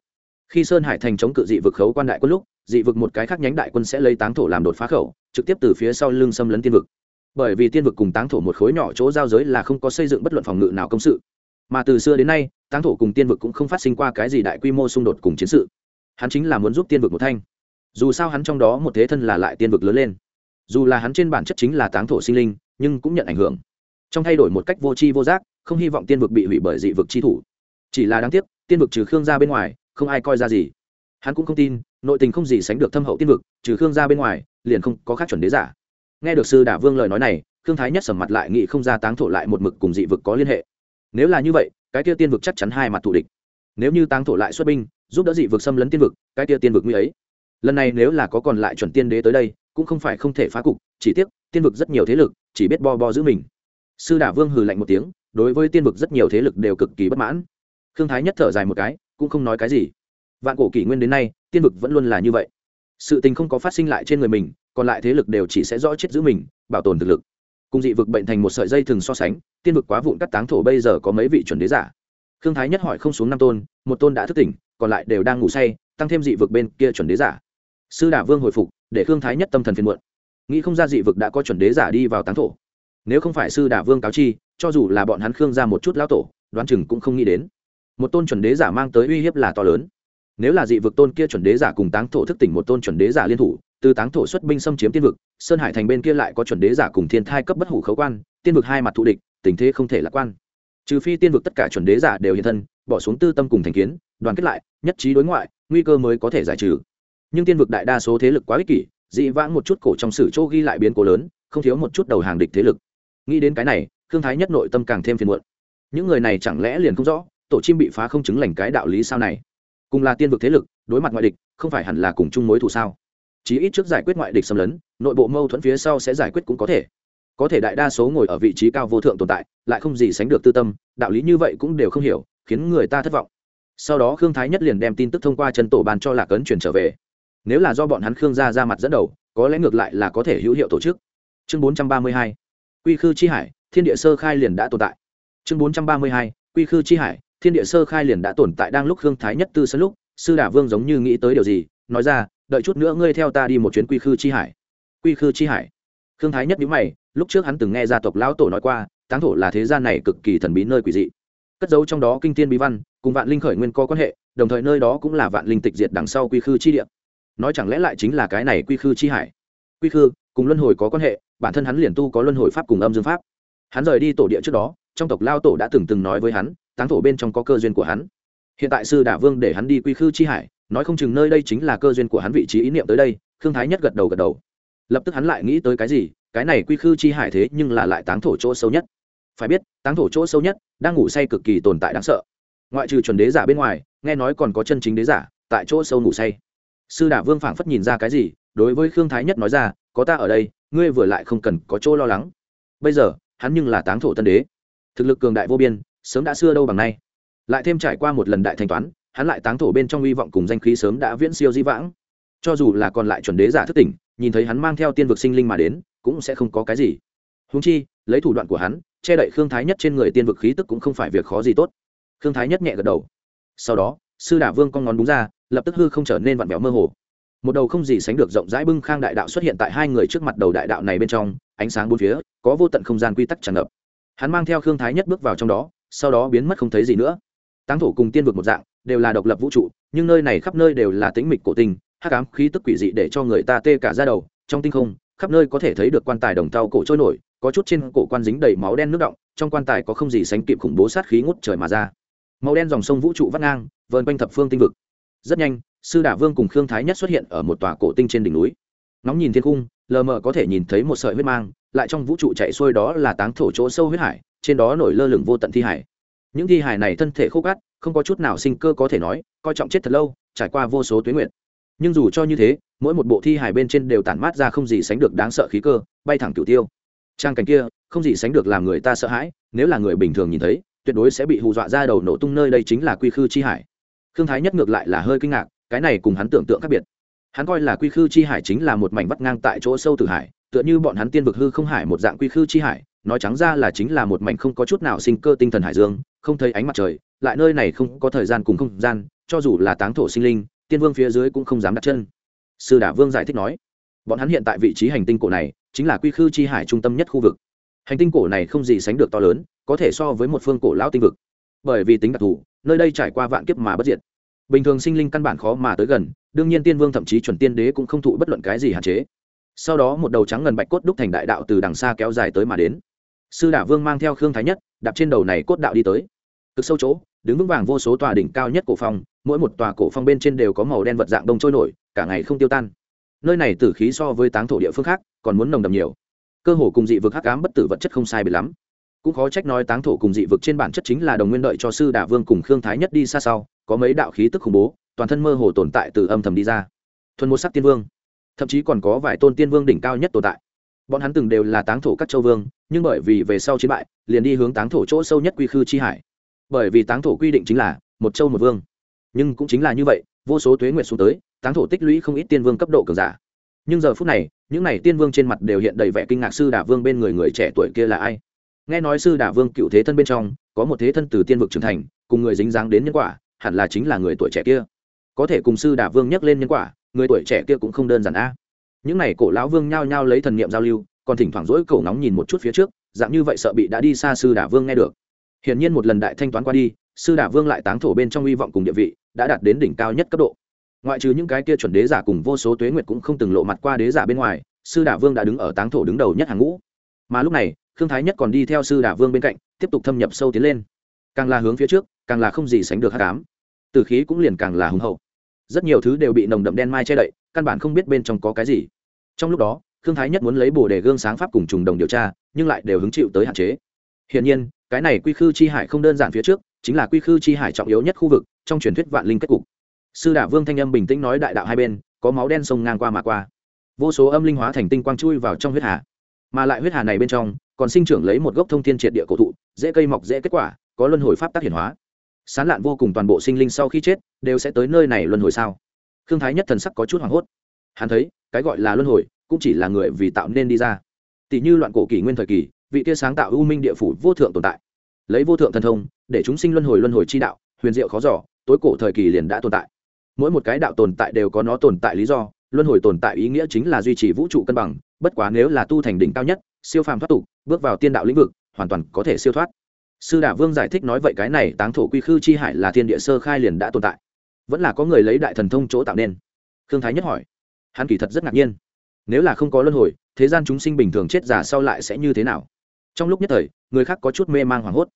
Khi sơn hải thành chống cự dị vực khấu quan đại quân lúc, dị vực một cái khác nhánh đại quân sẽ lấy táng thổ làm đột phá khẩu, trực tiếp từ phía sau lưng xâm lấn tiên vực. Bởi vì tiên vực cùng táng thổ một khối nhỏ chỗ giao giới là không có xây dựng bất luận phòng ngự nào công sự mà từ xưa đến nay, táng thổ cùng tiên vực cũng không phát sinh qua cái gì đại quy mô xung đột cùng chiến sự. Hắn chính là muốn giúp tiên vực một thanh. Dù sao hắn trong đó một thế thân là lại tiên vực lớn lên. Dù là hắn trên bản chất chính là táng thổ sinh linh, nhưng cũng nhận ảnh hưởng. Trong thay đổi một cách vô tri vô giác, không hy vọng tiên vực bị hủy bởi dị vực chi thủ. Chỉ là đáng tiếc, tiên vực trừ khương ra bên ngoài, không ai coi ra gì. Hắn cũng không tin, nội tình không gì sánh được thâm hậu tiên vực, trừ khương ra bên ngoài, liền không có khác chuẩn đế giả. Nghe được sư đả vương lời nói này, khương thái nhất sầm mặt lại nghĩ không ra táng thổ lại một mực cùng dị vực có liên hệ nếu là như vậy, cái kia tiên vực chắc chắn hai mặt thù địch. Nếu như táng thổ lại xuất binh, giúp đỡ dị vực xâm lấn tiên vực, cái kia tiên vực nguy ấy. Lần này nếu là có còn lại chuẩn tiên đế tới đây, cũng không phải không thể phá cục, chỉ tiếc, tiên vực rất nhiều thế lực, chỉ biết bo bo giữ mình. Sư đả vương hừ lạnh một tiếng, đối với tiên vực rất nhiều thế lực đều cực kỳ bất mãn. Khương thái nhất thở dài một cái, cũng không nói cái gì. Vạn cổ kỷ nguyên đến nay, tiên vực vẫn luôn là như vậy. Sự tình không có phát sinh lại trên người mình, còn lại thế lực đều chỉ sẽ rõ chết giữ mình, bảo tồn thực lực cùng dị vực bệnh thành một sợi dây thường so sánh, tiên vực quá vụn cắt táng thổ bây giờ có mấy vị chuẩn đế giả. Khương thái nhất hỏi không xuống năm tôn, một tôn đã thức tỉnh, còn lại đều đang ngủ say, tăng thêm dị vực bên kia chuẩn đế giả. Sư đả vương hồi phục, để khương thái nhất tâm thần phiền muộn. Nghĩ không ra dị vực đã có chuẩn đế giả đi vào táng thổ. Nếu không phải sư đả vương cáo chi, cho dù là bọn hắn khương ra một chút lão tổ, đoán chừng cũng không nghĩ đến. Một tôn chuẩn đế giả mang tới uy hiếp là to lớn. Nếu là dị vực tôn kia chuẩn đế giả cùng táng thổ thức tỉnh một tôn chuẩn đế giả liên thủ từ táng thổ xuất binh xâm chiếm tiên vực, sơn hải thành bên kia lại có chuẩn đế giả cùng thiên thai cấp bất hủ khấu quan, tiên vực hai mặt thù địch, tình thế không thể lạc quan. Trừ phi tiên vực tất cả chuẩn đế giả đều hiện thân, bỏ xuống tư tâm cùng thành kiến, đoàn kết lại, nhất trí đối ngoại, nguy cơ mới có thể giải trừ. Nhưng tiên vực đại đa số thế lực quá ích kỷ, dị vãng một chút cổ trong sử châu ghi lại biến cố lớn, không thiếu một chút đầu hàng địch thế lực. Nghĩ đến cái này thương thái nhất nội tâm càng thêm phiền muộn. Những người này chẳng lẽ liền không rõ, tổ chim bị phá không chứng lành cái đạo lý sao này? Cùng là tiên vực thế lực, đối mặt ngoại địch, không phải hẳn là cùng chung mối thù sao? Chí ít trước giải quyết ngoại địch xâm lấn, nội bộ mâu thuẫn phía sau sẽ giải quyết cũng có thể. Có thể đại đa số ngồi ở vị trí cao vô thượng tồn tại, lại không gì sánh được tư tâm, đạo lý như vậy cũng đều không hiểu, khiến người ta thất vọng. Sau đó khương thái nhất liền đem tin tức thông qua chân tổ bàn cho lạc ấn chuyển trở về. Nếu là do bọn hắn khương gia ra mặt dẫn đầu, có lẽ ngược lại là có thể hữu hiệu tổ chức. Chương bốn trăm ba mươi hai, quy khư chi hải, thiên địa sơ khai liền đã tồn tại. Chương bốn trăm ba mươi hai, quy khư chi hải, thiên địa sơ khai liền đã tồn tại đang lúc khương thái nhất tư sân lúc, sư đả vương giống như nghĩ tới điều gì, nói ra đợi chút nữa ngươi theo ta đi một chuyến quy khư chi hải. Quy khư chi hải. Khương thái nhất nhữ mày, lúc trước hắn từng nghe gia tộc lão tổ nói qua, táng thổ là thế gian này cực kỳ thần bí nơi quỷ dị. Cất giấu trong đó kinh tiên bí văn, cùng vạn linh khởi nguyên có quan hệ, đồng thời nơi đó cũng là vạn linh tịch diệt đằng sau quy khư chi địa. Nói chẳng lẽ lại chính là cái này quy khư chi hải? Quy khư, cùng luân hồi có quan hệ, bản thân hắn liền tu có luân hồi pháp cùng âm dương pháp. Hắn rời đi tổ địa trước đó, trong tộc lao tổ đã từng từng nói với hắn, táng thổ bên trong có cơ duyên của hắn. Hiện tại sư đả vương để hắn đi quy khư chi hải nói không chừng nơi đây chính là cơ duyên của hắn vị trí ý niệm tới đây, khương thái nhất gật đầu gật đầu. Lập tức hắn lại nghĩ tới cái gì, cái này quy khư chi hải thế nhưng là lại táng thổ chỗ sâu nhất. Phải biết, táng thổ chỗ sâu nhất, đang ngủ say cực kỳ tồn tại đáng sợ. Ngoại trừ chuẩn đế giả bên ngoài, nghe nói còn có chân chính đế giả, tại chỗ sâu ngủ say. Sư đả vương phảng phất nhìn ra cái gì, đối với khương thái nhất nói ra, có ta ở đây, ngươi vừa lại không cần có chỗ lo lắng. Bây giờ, hắn nhưng là táng thổ tân đế. Thực lực cường đại vô biên, sớm đã xưa đâu bằng nay. Lại thêm trải qua một lần đại thanh toán hắn lại táng thổ bên trong hy vọng cùng danh khí sớm đã viễn siêu di vãng. Cho dù là còn lại chuẩn đế giả thức tỉnh, nhìn thấy hắn mang theo tiên vực sinh linh mà đến, cũng sẽ không có cái gì. Húng chi, lấy thủ đoạn của hắn, che đậy khương thái nhất trên người tiên vực khí tức cũng không phải việc khó gì tốt. Khương thái nhất nhẹ gật đầu. Sau đó, sư đả vương con ngón đúng ra, lập tức hư không trở nên vặn vẹo mơ hồ. Một đầu không gì sánh được rộng rãi bưng khang đại đạo xuất hiện tại hai người trước mặt đầu đại đạo này bên trong, ánh sáng bốn phía, có vô tận không gian quy tắc tràn ngập. Hắn mang theo khương thái nhất bước vào trong đó, sau đó biến mất không thấy gì nữa. Táng thổ cùng tiên vực một dạng đều là độc lập vũ trụ, nhưng nơi này khắp nơi đều là tĩnh mịch cổ tinh, hắc ám khí tức quỷ dị để cho người ta tê cả ra đầu, trong tinh không, khắp nơi có thể thấy được quan tài đồng tàu cổ trôi nổi, có chút trên cổ quan dính đầy máu đen nước động, trong quan tài có không gì sánh kịp khủng bố sát khí ngút trời mà ra. Màu đen dòng sông vũ trụ vắt ngang, vờn quanh thập phương tinh vực. Rất nhanh, sư đả vương cùng khương thái nhất xuất hiện ở một tòa cổ tinh trên đỉnh núi. Nóng nhìn thiên cung lờ mờ có thể nhìn thấy một sợi huyết mang, lại trong vũ trụ chạy xuôi đó là táng thổ chỗ sâu huyết hải, trên đó nổi lơ lửng vô tận thi hải những thi hải này thân thể khô cát, không có chút nào sinh cơ có thể nói, coi trọng chết thật lâu, trải qua vô số tuyến nguyện nhưng dù cho như thế, mỗi một bộ thi hải bên trên đều tản mát ra không gì sánh được đáng sợ khí cơ, bay thẳng cửu tiêu. Trang cảnh kia, không gì sánh được làm người ta sợ hãi, nếu là người bình thường nhìn thấy, tuyệt đối sẽ bị hù dọa ra đầu nổ tung nơi đây chính là quy khư chi hải. Thương thái nhất ngược lại là hơi kinh ngạc, cái này cùng hắn tưởng tượng khác biệt. Hắn coi là quy khư chi hải chính là một mảnh vắt ngang tại chỗ sâu tử hải, tựa như bọn hắn tiên vực hư không hải một dạng quy khư chi hải nói trắng ra là chính là một mảnh không có chút nào sinh cơ tinh thần hải dương, không thấy ánh mặt trời, lại nơi này không có thời gian cùng không gian, cho dù là táng thổ sinh linh, tiên vương phía dưới cũng không dám đặt chân. Sư đả vương giải thích nói, bọn hắn hiện tại vị trí hành tinh cổ này, chính là quy khư chi hải trung tâm nhất khu vực. Hành tinh cổ này không gì sánh được to lớn, có thể so với một phương cổ lão tinh vực. Bởi vì tính đặc thù, nơi đây trải qua vạn kiếp mà bất diệt. Bình thường sinh linh căn bản khó mà tới gần, đương nhiên tiên vương thậm chí chuẩn tiên đế cũng không thụ bất luận cái gì hạn chế. Sau đó một đầu trắng ngần bạch cốt đúc thành đại đạo từ đằng xa kéo dài tới mà đến sư đả vương mang theo khương thái nhất, đạp trên đầu này cốt đạo đi tới. Cực sâu chỗ, đứng vững vàng vô số tòa đỉnh cao nhất cổ phong, mỗi một tòa cổ phong bên trên đều có màu đen vật dạng đông trôi nổi, cả ngày không tiêu tan. Nơi này tử khí so với táng thổ địa phương khác, còn muốn nồng đậm nhiều. Cơ hồ cùng dị vực hắc ám bất tử vật chất không sai bị lắm. Cũng khó trách nói táng thổ cùng dị vực trên bản chất chính là đồng nguyên đợi cho sư đả vương cùng khương thái nhất đi xa sau, có mấy đạo khí tức khủng bố, toàn thân mơ hồ tồn tại từ âm thầm đi ra. Thuần một sắc tiên vương. Thậm chí còn có vài tôn tiên vương đỉnh cao nhất tồn tại bọn hắn từng đều là táng thổ các châu vương, nhưng bởi vì về sau chiến bại, liền đi hướng táng thổ chỗ sâu nhất quy khư chi hải. Bởi vì táng thổ quy định chính là một châu một vương. Nhưng cũng chính là như vậy, vô số tuế nguyệt xuống tới, táng thổ tích lũy không ít tiên vương cấp độ cường giả. Nhưng giờ phút này, những n à y tiên vương trên mặt đều hiện đầy vẻ kinh ngạc sư đả vương bên người người trẻ tuổi kia là ai? Nghe nói sư đả vương cựu thế thân bên trong, có một thế thân từ tiên vực trưởng thành, cùng người dính dáng đến nhân quả, hẳn là chính là người tuổi trẻ kia. Có thể cùng sư đả vương nhắc lên nhân quả, người tuổi trẻ kia cũng không đơn giản a những n à y cổ lão vương nhao nhao lấy thần niệm giao lưu, còn thỉnh thoảng rỗi cổ nóng nhìn một chút phía trước, dạng như vậy sợ bị đã đi xa sư đả vương nghe được. Hiển nhiên một lần đại thanh toán qua đi, sư đả vương lại táng thổ bên trong hy vọng cùng địa vị, đã đạt đến đỉnh cao nhất cấp độ. Ngoại trừ những cái kia chuẩn đế giả cùng vô số tuế nguyệt cũng không từng lộ mặt qua đế giả bên ngoài, sư đả vương đã đứng ở táng thổ đứng đầu nhất hàng ngũ. Mà lúc này, khương thái nhất còn đi theo sư đả vương bên cạnh, tiếp tục thâm nhập sâu tiến lên. Càng là hướng phía trước, càng là không gì sánh được hát cám từ khí cũng liền càng là hùng hậu rất nhiều thứ đều bị nồng đậm đen mai che đậy, căn bản không biết bên trong có cái gì. Trong lúc đó, khương thái nhất muốn lấy bồ đề gương sáng pháp cùng trùng đồng điều tra, nhưng lại đều hứng chịu tới hạn chế. Hiển nhiên, cái này quy khư chi hải không đơn giản phía trước, chính là quy khư chi hải trọng yếu nhất khu vực trong truyền thuyết vạn linh kết cục. Sư đả vương thanh âm bình tĩnh nói đại đạo hai bên, có máu đen sông ngang qua mà qua. Vô số âm linh hóa thành tinh quang chui vào trong huyết hà. Mà lại huyết hà này bên trong, còn sinh trưởng lấy một gốc thông thiên triệt địa cổ thụ, dễ cây mọc dễ kết quả, có luân hồi pháp tác hiển hóa sán lạn vô cùng toàn bộ sinh linh sau khi chết, đều sẽ tới nơi này luân hồi sao? Khương thái nhất thần sắc có chút hoảng hốt. Hắn thấy, cái gọi là luân hồi, cũng chỉ là người vì tạo nên đi ra. Tỷ như loạn cổ kỷ nguyên thời kỳ, vị kia sáng tạo ưu minh địa phủ vô thượng tồn tại. Lấy vô thượng thần thông, để chúng sinh luân hồi luân hồi chi đạo, huyền diệu khó giỏ tối cổ thời kỳ liền đã tồn tại. Mỗi một cái đạo tồn tại đều có nó tồn tại lý do, luân hồi tồn tại ý nghĩa chính là duy trì vũ trụ cân bằng, bất quá nếu là tu thành đỉnh cao nhất, siêu phàm thoát tục, bước vào tiên đạo lĩnh vực, hoàn toàn có thể siêu thoát sư đả vương giải thích nói vậy cái này táng thổ quy khư chi hải là thiên địa sơ khai liền đã tồn tại. Vẫn là có người lấy đại thần thông chỗ tạo nên. Khương thái nhất hỏi. Hắn kỳ thật rất ngạc nhiên. Nếu là không có luân hồi, thế gian chúng sinh bình thường chết giả sau lại sẽ như thế nào? Trong lúc nhất thời, người khác có chút mê mang hoảng hốt.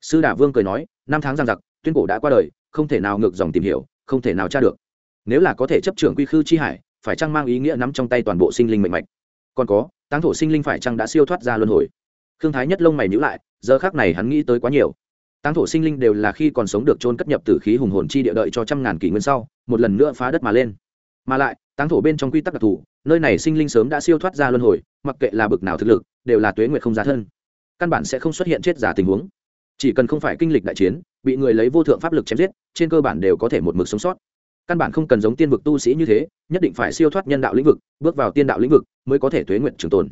Sư đả vương cười nói, năm tháng giang giặc, tuyên cổ đã qua đời, không thể nào ngược dòng tìm hiểu, không thể nào tra được. Nếu là có thể chấp trưởng quy khư chi hải, phải chăng mang ý nghĩa nắm trong tay toàn bộ sinh linh mệnh mạch? Còn có, táng thổ sinh linh phải chăng đã siêu thoát ra luân hồi? Khương thái nhất lông mày nhữ lại giờ khác này hắn nghĩ tới quá nhiều. Táng thổ sinh linh đều là khi còn sống được trôn cất nhập tử khí hùng hồn chi địa đợi cho trăm ngàn kỷ nguyên sau, một lần nữa phá đất mà lên. Mà lại, táng thổ bên trong quy tắc đặc thù, nơi này sinh linh sớm đã siêu thoát ra luân hồi, mặc kệ là bực nào thực lực, đều là tuế nguyệt không giá thân. Căn bản sẽ không xuất hiện chết giả tình huống. Chỉ cần không phải kinh lịch đại chiến, bị người lấy vô thượng pháp lực chém giết, trên cơ bản đều có thể một mực sống sót. Căn bản không cần giống tiên vực tu sĩ như thế, nhất định phải siêu thoát nhân đạo lĩnh vực, bước vào tiên đạo lĩnh vực mới có thể tuế nguyện trường tồn.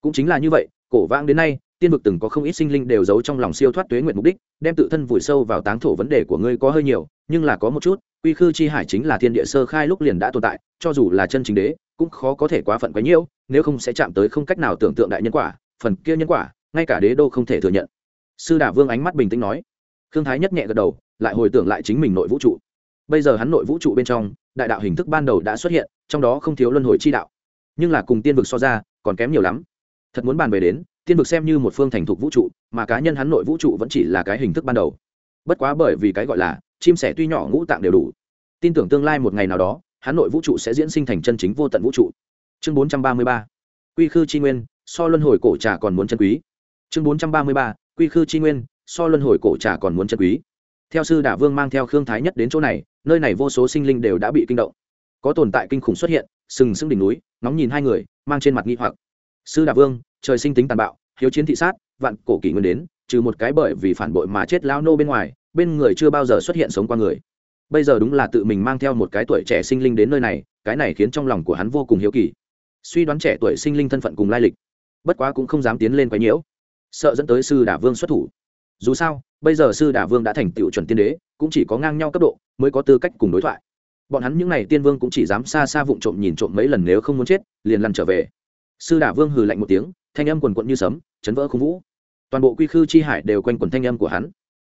Cũng chính là như vậy, cổ vãng đến nay tiên vực từng có không ít sinh linh đều giấu trong lòng siêu thoát tuế nguyện mục đích, đem tự thân vùi sâu vào táng thổ vấn đề của ngươi có hơi nhiều, nhưng là có một chút, quy khư chi hải chính là thiên địa sơ khai lúc liền đã tồn tại, cho dù là chân chính đế, cũng khó có thể quá phận quấy nhiễu nếu không sẽ chạm tới không cách nào tưởng tượng đại nhân quả, phần kia nhân quả, ngay cả đế đô không thể thừa nhận. Sư đà vương ánh mắt bình tĩnh nói. Khương thái nhất nhẹ gật đầu, lại hồi tưởng lại chính mình nội vũ trụ. Bây giờ hắn nội vũ trụ bên trong, đại đạo hình thức ban đầu đã xuất hiện, trong đó không thiếu luân hồi chi đạo. Nhưng là cùng tiên vực so ra, còn kém nhiều lắm. Thật muốn bàn về đến tiên vực xem như một phương thành thục vũ trụ, mà cá nhân hắn nội vũ trụ vẫn chỉ là cái hình thức ban đầu. Bất quá bởi vì cái gọi là chim sẻ tuy nhỏ ngũ tạng đều đủ. Tin tưởng tương lai một ngày nào đó, hắn nội vũ trụ sẽ diễn sinh thành chân chính vô tận vũ trụ. Chương bốn trăm ba mươi ba. Quy khư chi nguyên, so luân hồi cổ trà còn muốn chân quý. Chương bốn trăm ba mươi ba. Quy khư chi nguyên, so luân hồi cổ trà còn muốn chân quý. Theo sư đả vương mang theo khương thái nhất đến chỗ này, nơi này vô số sinh linh đều đã bị kinh động. Có tồn tại kinh khủng xuất hiện, sừng sững đỉnh núi, ngóng nhìn hai người, mang trên mặt nghi hoặc. Sư đả vương trời sinh tính tàn bạo, hiếu chiến thị sát, vạn cổ kỷ nguyên đến, trừ một cái bởi vì phản bội mà chết lao nô bên ngoài, bên người chưa bao giờ xuất hiện sống qua người. Bây giờ đúng là tự mình mang theo một cái tuổi trẻ sinh linh đến nơi này, cái này khiến trong lòng của hắn vô cùng hiếu kỳ. Suy đoán trẻ tuổi sinh linh thân phận cùng lai lịch, bất quá cũng không dám tiến lên quái nhiễu, sợ dẫn tới sư đả vương xuất thủ. Dù sao, bây giờ sư đà vương đã thành tựu chuẩn tiên đế, cũng chỉ có ngang nhau cấp độ mới có tư cách cùng đối thoại. Bọn hắn những n à y tiên vương cũng chỉ dám xa xa vụng trộm nhìn trộm mấy lần nếu không muốn chết, liền lăn trở về. Sư đà vương hừ lạnh một tiếng thanh âm quần quận như sấm, chấn vỡ khung vũ. Toàn bộ quy khư chi hải đều quanh quần thanh âm của hắn.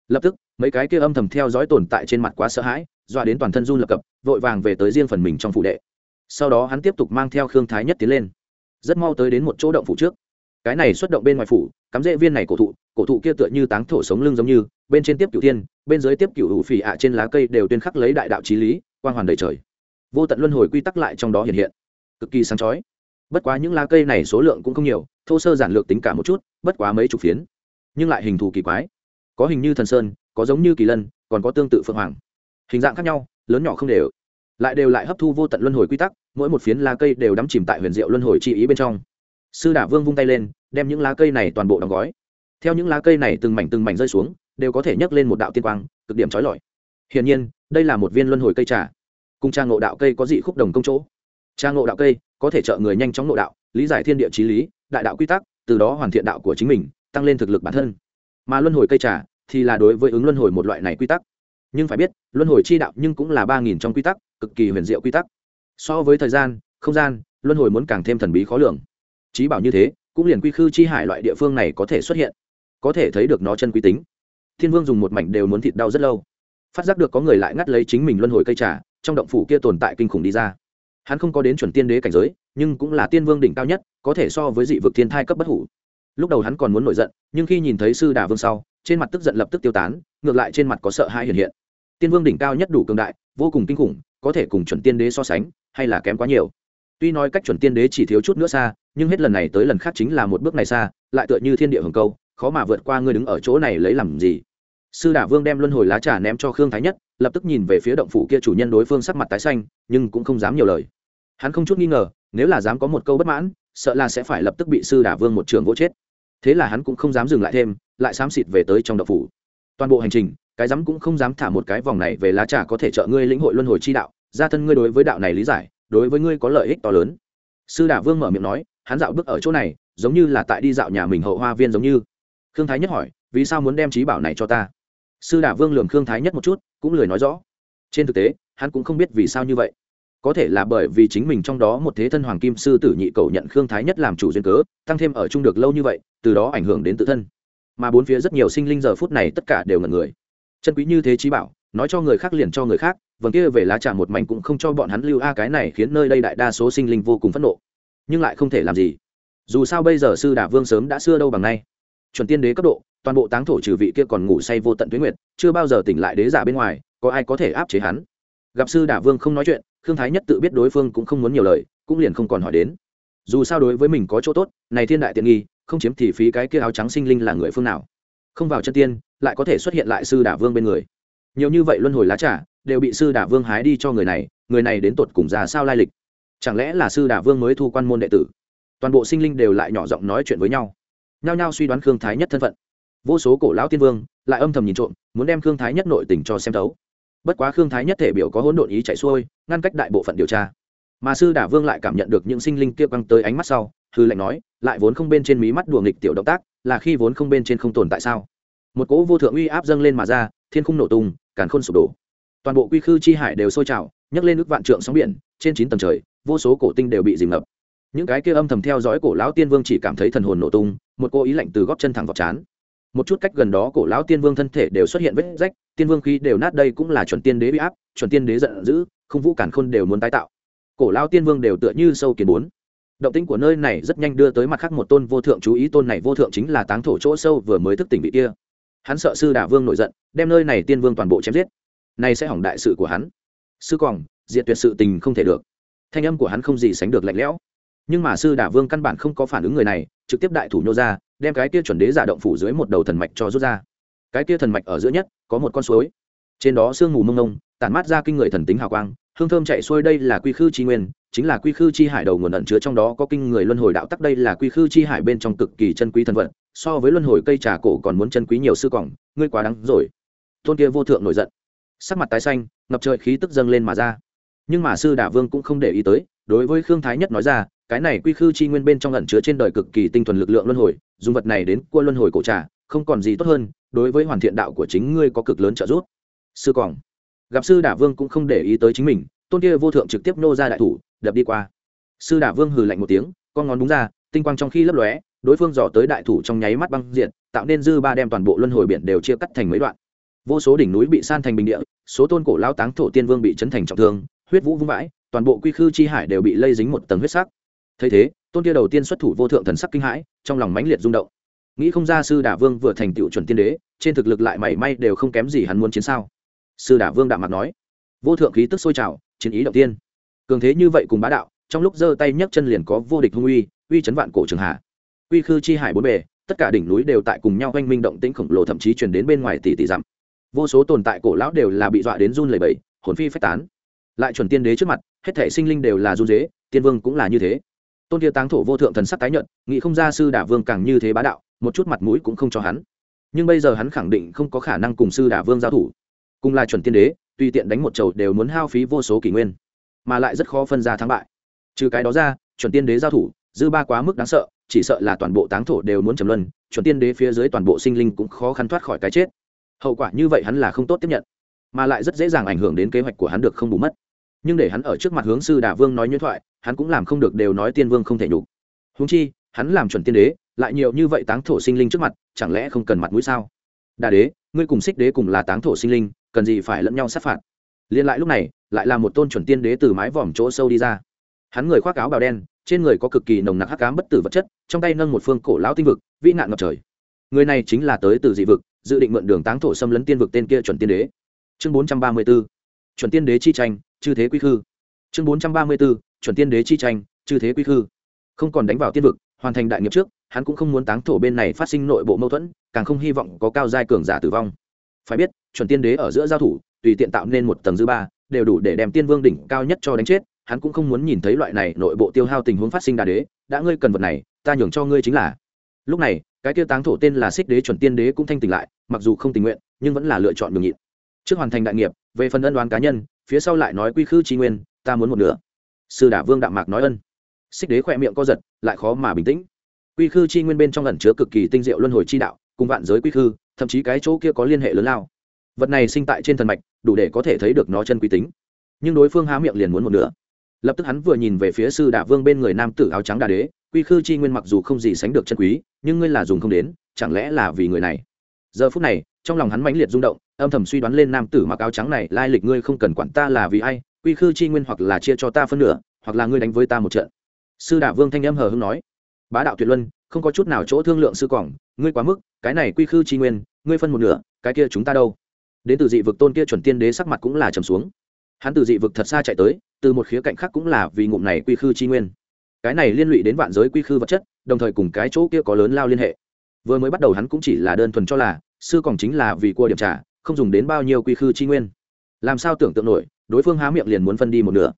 Lập tức, mấy cái kia âm thầm theo dõi tồn tại trên mặt quá sợ hãi, dọa đến toàn thân run lập cập, vội vàng về tới riêng phần mình trong phủ đệ. Sau đó hắn tiếp tục mang theo khương thái nhất tiến lên. Rất mau tới đến một chỗ động phủ trước. Cái này xuất động bên ngoài phủ, cắm rễ viên này cổ thụ cổ thụ kia tựa như táng thổ sống lưng giống như, bên trên tiếp cửu thiên, bên dưới tiếp cửu hủ phỉ ạ trên lá cây đều tuyên khắc lấy đại đạo trí lý, quang hoàn đầy trời. Vô tận luân hồi quy tắc lại trong đó hiện hiện. Cực kỳ sáng chói bất quá những lá cây này số lượng cũng không nhiều, thô sơ giản lược tính cả một chút, bất quá mấy chục phiến. Nhưng lại hình thù kỳ quái. Có hình như thần sơn, có giống như kỳ lân, còn có tương tự phượng hoàng. Hình dạng khác nhau, lớn nhỏ không đều. Lại đều lại hấp thu vô tận luân hồi quy tắc, mỗi một phiến lá cây đều đắm chìm tại huyền diệu luân hồi chi ý bên trong. Sư đả vương vung tay lên, đem những lá cây này toàn bộ đóng gói. Theo những lá cây này từng mảnh từng mảnh rơi xuống, đều có thể nhấc lên một đạo tiên quang, cực điểm trói lọi. Hiển nhiên, đây là một viên luân hồi cây trà. Cùng trang ngộ đạo cây có dị khúc đồng công chỗ. Trang ngộ đạo cây có thể trợ người nhanh chóng nội đạo, lý giải thiên địa trí lý, đại đạo quy tắc, từ đó hoàn thiện đạo của chính mình, tăng lên thực lực bản thân. Mà luân hồi cây trà thì là đối với ứng luân hồi một loại này quy tắc. Nhưng phải biết, luân hồi chi đạo nhưng cũng là ba nghìn trong quy tắc, cực kỳ huyền diệu quy tắc. So với thời gian, không gian, luân hồi muốn càng thêm thần bí khó lường. Trí bảo như thế, cũng liền quy khư chi hải loại địa phương này có thể xuất hiện. Có thể thấy được nó chân quy tính. Thiên vương dùng một mảnh đều muốn thịt đau rất lâu. Phát giác được có người lại ngắt lấy chính mình luân hồi cây trà, trong động phủ kia tồn tại kinh khủng đi ra hắn không có đến chuẩn tiên đế cảnh giới, nhưng cũng là tiên vương đỉnh cao nhất, có thể so với dị vực thiên thai cấp bất hủ. Lúc đầu hắn còn muốn nổi giận, nhưng khi nhìn thấy sư đà vương sau, trên mặt tức giận lập tức tiêu tán, ngược lại trên mặt có sợ hãi hiện hiện. Tiên vương đỉnh cao nhất đủ cường đại, vô cùng kinh khủng, có thể cùng chuẩn tiên đế so sánh, hay là kém quá nhiều. Tuy nói cách chuẩn tiên đế chỉ thiếu chút nữa xa, nhưng hết lần này tới lần khác chính là một bước này xa, lại tựa như thiên địa hồng câu khó mà vượt qua ngươi đứng ở chỗ này lấy làm gì. Sư đả vương đem luân hồi lá trà ném cho khương thái nhất lập tức nhìn về phía động phủ kia chủ nhân đối phương sắc mặt tái xanh, nhưng cũng không dám nhiều lời. Hắn không chút nghi ngờ, nếu là dám có một câu bất mãn, sợ là sẽ phải lập tức bị sư đả vương một trường vỗ chết. Thế là hắn cũng không dám dừng lại thêm, lại xám xịt về tới trong động phủ. Toàn bộ hành trình, cái dám cũng không dám thả một cái vòng này về lá trà có thể trợ ngươi lĩnh hội luân hồi chi đạo, gia thân ngươi đối với đạo này lý giải, đối với ngươi có lợi ích to lớn. Sư đả vương mở miệng nói, hắn dạo bước ở chỗ này, giống như là tại đi dạo nhà mình hậu hoa viên giống như. Khương thái nhất hỏi, vì sao muốn đem trí bảo này cho ta? Sư đả vương lường khương thái nhất một chút cũng lười nói rõ. Trên thực tế, hắn cũng không biết vì sao như vậy. Có thể là bởi vì chính mình trong đó một thế thân hoàng kim sư tử nhị cầu nhận khương thái nhất làm chủ duyên cớ, tăng thêm ở chung được lâu như vậy, từ đó ảnh hưởng đến tự thân. Mà bốn phía rất nhiều sinh linh giờ phút này tất cả đều ngần người. Chân quý như thế trí bảo, nói cho người khác liền cho người khác, vầng kia về lá trà một mảnh cũng không cho bọn hắn lưu a cái này khiến nơi đây đại đa số sinh linh vô cùng phẫn nộ. Nhưng lại không thể làm gì. Dù sao bây giờ sư đà vương sớm đã xưa đâu bằng nay. Chuẩn tiên đế cấp độ toàn bộ táng thổ trừ vị kia còn ngủ say vô tận tuyến nguyệt, chưa bao giờ tỉnh lại đế giả bên ngoài, có ai có thể áp chế hắn? Gặp sư đả vương không nói chuyện, khương thái nhất tự biết đối phương cũng không muốn nhiều lời, cũng liền không còn hỏi đến. Dù sao đối với mình có chỗ tốt, này thiên đại tiện nghi, không chiếm thì phí cái kia áo trắng sinh linh là người phương nào? Không vào chân tiên, lại có thể xuất hiện lại sư đả vương bên người. Nhiều như vậy luân hồi lá trà, đều bị sư đả vương hái đi cho người này người này đến tột cùng ra sao lai lịch? Chẳng lẽ là sư đả vương mới thu quan môn đệ tử? Toàn bộ sinh linh đều lại nhỏ giọng nói chuyện với nhau. Nhao nhao suy đoán khương thái nhất thân phận vô số cổ lão tiên vương lại âm thầm nhìn trộm, muốn đem khương thái nhất nội tình cho xem thấu. Bất quá khương thái nhất thể biểu có hỗn độn ý chạy xuôi, ngăn cách đại bộ phận điều tra. Mà sư đả vương lại cảm nhận được những sinh linh kia băng tới ánh mắt sau, hư lệnh nói, lại vốn không bên trên mí mắt đùa nghịch tiểu động tác, là khi vốn không bên trên không tồn tại sao? Một cỗ vô thượng uy áp dâng lên mà ra, thiên khung nổ tung, càn khôn sụp đổ. Toàn bộ quy khư chi hải đều sôi trào, nhấc lên nước vạn trượng sóng biển, trên chín tầng trời, vô số cổ tinh đều bị dìm ngập. Những cái kia âm thầm theo dõi cổ lão tiên vương chỉ cảm thấy thần hồn nổ tung, một cô ý lạnh từ góp chân thẳng vào chán một chút cách gần đó cổ lão tiên vương thân thể đều xuất hiện vết rách, tiên vương khí đều nát đây cũng là chuẩn tiên đế bị áp, chuẩn tiên đế giận dữ, không vũ cản khôn đều muốn tái tạo. Cổ lão tiên vương đều tựa như sâu kiến bốn. Động tĩnh của nơi này rất nhanh đưa tới mặt khác một tôn vô thượng chú ý, tôn này vô thượng chính là táng thổ chỗ sâu vừa mới thức tỉnh vị kia. Hắn sợ sư đả vương nổi giận, đem nơi này tiên vương toàn bộ chém giết. Này sẽ hỏng đại sự của hắn. Sư còn diệt tuyệt sự tình không thể được. Thanh âm của hắn không gì sánh được lạnh lẽo. Nhưng mà sư đả vương căn bản không có phản ứng người này, trực tiếp đại thủ nhô ra đem cái kia chuẩn đế giả động phủ dưới một đầu thần mạch cho rút ra. Cái kia thần mạch ở giữa nhất, có một con suối. Trên đó sương mù mông nông tản mát ra kinh người thần tính hào quang, hương thơm chạy xuôi đây là quy khư chi nguyên, chính là quy khư chi hải đầu nguồn ẩn chứa trong đó có kinh người luân hồi đạo tắc đây là quy khư chi hải bên trong cực kỳ chân quý thần vật so với luân hồi cây trà cổ còn muốn chân quý nhiều sư cỏng ngươi quá đắng rồi. Tôn kia vô thượng nổi giận. Sắc mặt tái xanh, ngập trời khí tức dâng lên mà ra. Nhưng mà sư đả vương cũng không để ý tới, đối với khương thái nhất nói ra cái này quy khư chi nguyên bên trong ẩn chứa trên đời cực kỳ tinh thuần lực lượng luân hồi, dùng vật này đến cua luân hồi cổ trà, không còn gì tốt hơn, đối với hoàn thiện đạo của chính ngươi có cực lớn trợ giúp. Sư còn gặp sư đả vương cũng không để ý tới chính mình, tôn kia vô thượng trực tiếp nô ra đại thủ, đập đi qua. Sư đả vương hừ lạnh một tiếng, con ngón đúng ra, tinh quang trong khi lấp lóe, đối phương dò tới đại thủ trong nháy mắt băng diện tạo nên dư ba đem toàn bộ luân hồi biển đều chia cắt thành mấy đoạn. Vô số đỉnh núi bị san thành bình địa, số tôn cổ lao táng thổ tiên vương bị chấn thành trọng thương, huyết vũ vung vãi, toàn bộ quy khư chi hải đều bị lây dính một tầng huyết sắc thấy thế, tôn kia đầu tiên xuất thủ vô thượng thần sắc kinh hãi, trong lòng mãnh liệt rung động. Nghĩ không ra sư đả vương vừa thành tựu chuẩn tiên đế, trên thực lực lại mảy may đều không kém gì hắn muốn chiến sao. Sư đả vương đạm mặt nói. Vô thượng khí tức sôi trào, chiến ý động tiên. Cường thế như vậy cùng bá đạo, trong lúc giơ tay nhấc chân liền có vô địch hung uy uy chấn vạn cổ trường hạ. Uy khư chi hải bốn bề, tất cả đỉnh núi đều tại cùng nhau oanh minh động tĩnh khổng lồ thậm chí truyền đến bên ngoài tỷ tỷ dặm. Vô số tồn tại cổ lão đều là bị dọa đến run lẩy bẩy, hồn phi phách tán. Lại chuẩn tiên đế trước mặt, hết thể sinh linh đều là run dế tiên vương cũng là như thế tôn kia táng thổ vô thượng thần sắc tái nhận nghĩ không ra sư đả vương càng như thế bá đạo, một chút mặt mũi cũng không cho hắn. Nhưng bây giờ hắn khẳng định không có khả năng cùng sư đả vương giao thủ. Cùng là chuẩn tiên đế, tùy tiện đánh một chầu đều muốn hao phí vô số kỷ nguyên, mà lại rất khó phân ra thắng bại. Trừ cái đó ra, chuẩn tiên đế giao thủ, dư ba quá mức đáng sợ, chỉ sợ là toàn bộ táng thổ đều muốn trầm luân, chuẩn tiên đế phía dưới toàn bộ sinh linh cũng khó khăn thoát khỏi cái chết. Hậu quả như vậy hắn là không tốt tiếp nhận, mà lại rất dễ dàng ảnh hưởng đến kế hoạch của hắn được không bù mất nhưng để hắn ở trước mặt hướng sư đà vương nói nhuyễn thoại, hắn cũng làm không được đều nói tiên vương không thể nhục. Húng chi, hắn làm chuẩn tiên đế, lại nhiều như vậy táng thổ sinh linh trước mặt, chẳng lẽ không cần mặt mũi sao? Đà đế, ngươi cùng xích đế cùng là táng thổ sinh linh, cần gì phải lẫn nhau sát phạt? Liên lại lúc này, lại là một tôn chuẩn tiên đế từ mái vòm chỗ sâu đi ra. Hắn người khoác áo bào đen, trên người có cực kỳ nồng nặc hắc ám bất tử vật chất, trong tay nâng một phương cổ lão tinh vực, vĩ nạn ngập trời. Người này chính là tới từ dị vực, dự định mượn đường táng thổ xâm lấn tiên vực tên kia chuẩn tiên đế. Chương bốn trăm ba mươi b ố chuẩn tiên đế chi tranh chư thế quy khư. Chương bốn trăm ba mươi b ố chuẩn tiên đế chi tranh, chư thế quy khư. Không còn đánh vào tiên vực, hoàn thành đại nghiệp trước, hắn cũng không muốn táng thổ bên này phát sinh nội bộ mâu thuẫn, càng không hy vọng có cao giai cường giả tử vong. Phải biết, chuẩn tiên đế ở giữa giao thủ, tùy tiện tạo nên một tầng dư ba, đều đủ để đem tiên vương đỉnh cao nhất cho đánh chết, hắn cũng không muốn nhìn thấy loại này nội bộ tiêu hao tình huống phát sinh đà đế, đã ngươi cần vật này, ta nhường cho ngươi chính là. Lúc này, cái tiêu táng thổ tên là xích đế chuẩn tiên đế cũng thanh tỉnh lại, mặc dù không tình nguyện, nhưng vẫn là lựa chọn nhường nhịn. Trước hoàn thành đại nghiệp, về phần ân đoán cá nhân phía sau lại nói quy khư tri nguyên, ta muốn một nửa. Sư đả vương đạm mạc nói ân. Xích đế khỏe miệng co giật, lại khó mà bình tĩnh. Quy khư chi nguyên bên trong ẩn chứa cực kỳ tinh diệu luân hồi chi đạo, cùng vạn giới quy khư, thậm chí cái chỗ kia có liên hệ lớn lao. Vật này sinh tại trên thần mạch, đủ để có thể thấy được nó chân quy tính. Nhưng đối phương há miệng liền muốn một nửa. Lập tức hắn vừa nhìn về phía sư đả vương bên người nam tử áo trắng đà đế, quy khư chi nguyên mặc dù không gì sánh được chân quý, nhưng ngươi là dùng không đến, chẳng lẽ là vì người này? Giờ phút này trong lòng hắn mãnh liệt rung động, âm thầm suy đoán lên nam tử mặc áo trắng này, lai lịch ngươi không cần quản ta là vì ai, quy khư chi nguyên hoặc là chia cho ta phân nửa, hoặc là ngươi đánh với ta một trận. Sư đả vương thanh âm hờ hưng nói. Bá đạo tuyệt luân, không có chút nào chỗ thương lượng sư quảng ngươi quá mức, cái này quy khư chi nguyên, ngươi phân một nửa, cái kia chúng ta đâu? Đến từ dị vực tôn kia chuẩn tiên đế sắc mặt cũng là trầm xuống. Hắn từ dị vực thật xa chạy tới, từ một khía cạnh khác cũng là vì ngụm này quy khư chi nguyên. Cái này liên lụy đến vạn giới quy khư vật chất, đồng thời cùng cái chỗ kia có lớn lao liên hệ. Vừa mới bắt đầu hắn cũng chỉ là đơn thuần cho là sư còn chính là vì cua điểm trả, không dùng đến bao nhiêu quy khư chi nguyên. Làm sao tưởng tượng nổi, đối phương há miệng liền muốn phân đi một nửa.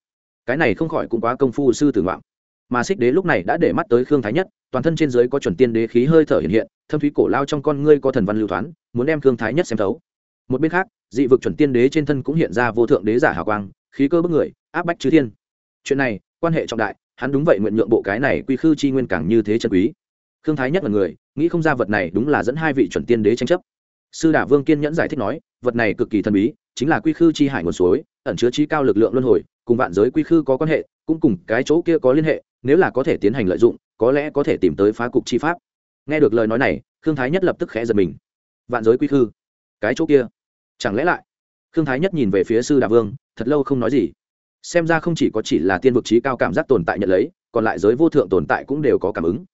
Cái này không khỏi cũng quá công phu sư tử ngoạm. Mà xích đế lúc này đã để mắt tới khương thái nhất, toàn thân trên giới có chuẩn tiên đế khí hơi thở hiện hiện, thâm thúy cổ lao trong con ngươi có thần văn lưu thoáng, muốn đem khương thái nhất xem thấu. Một bên khác, dị vực chuẩn tiên đế trên thân cũng hiện ra vô thượng đế giả hào quang, khí cơ bức người, áp bách chư thiên. Chuyện này, quan hệ trọng đại, hắn đúng vậy nguyện nhượng bộ cái này quy khư chi nguyên càng như thế chân quý. Khương thái nhất là người, nghĩ không ra vật này đúng là dẫn hai vị chuẩn tiên đế tranh chấp sư đả vương kiên nhẫn giải thích nói, vật này cực kỳ thần bí, chính là quy khư chi hải nguồn suối, ẩn chứa chi cao lực lượng luân hồi, cùng vạn giới quy khư có quan hệ, cũng cùng cái chỗ kia có liên hệ, nếu là có thể tiến hành lợi dụng, có lẽ có thể tìm tới phá cục chi pháp. Nghe được lời nói này, khương thái nhất lập tức khẽ giật mình. Vạn giới quy khư? Cái chỗ kia? Chẳng lẽ lại? Khương thái nhất nhìn về phía sư đà vương, thật lâu không nói gì. Xem ra không chỉ có chỉ là tiên vực trí cao cảm giác tồn tại nhận lấy, còn lại giới vô thượng tồn tại cũng đều có cảm ứng.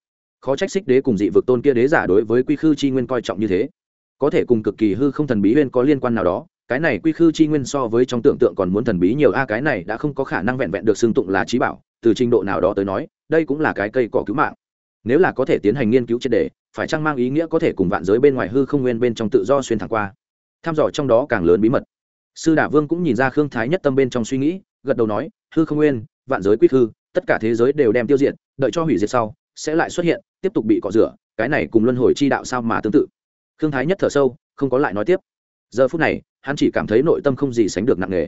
Khó trách xích đế cùng dị vực tôn kia đế giả đối với quy khư chi nguyên coi trọng như thế có thể cùng cực kỳ hư không thần bí huyên có liên quan nào đó, cái này quy khư chi nguyên so với trong tưởng tượng còn muốn thần bí nhiều, a, cái này đã không có khả năng vẹn vẹn được xưng tụng là trí bảo, từ trình độ nào đó tới nói, đây cũng là cái cây cỏ cứu mạng. Nếu là có thể tiến hành nghiên cứu triệt đề, phải chăng mang ý nghĩa có thể cùng vạn giới bên ngoài hư không nguyên bên trong tự do xuyên thẳng qua? Tham dò trong đó càng lớn bí mật. Sư đả vương cũng nhìn ra khương thái nhất tâm bên trong suy nghĩ, gật đầu nói, hư không nguyên, vạn giới quy hư tất cả thế giới đều đem tiêu diệt, đợi cho hủy diệt sau, sẽ lại xuất hiện, tiếp tục bị cọ rửa, cái này cùng luân hồi chi đạo sao mà tương tự? Khương thái nhất thở sâu, không có lại nói tiếp. Giờ phút này, hắn chỉ cảm thấy nội tâm không gì sánh được nặng nề.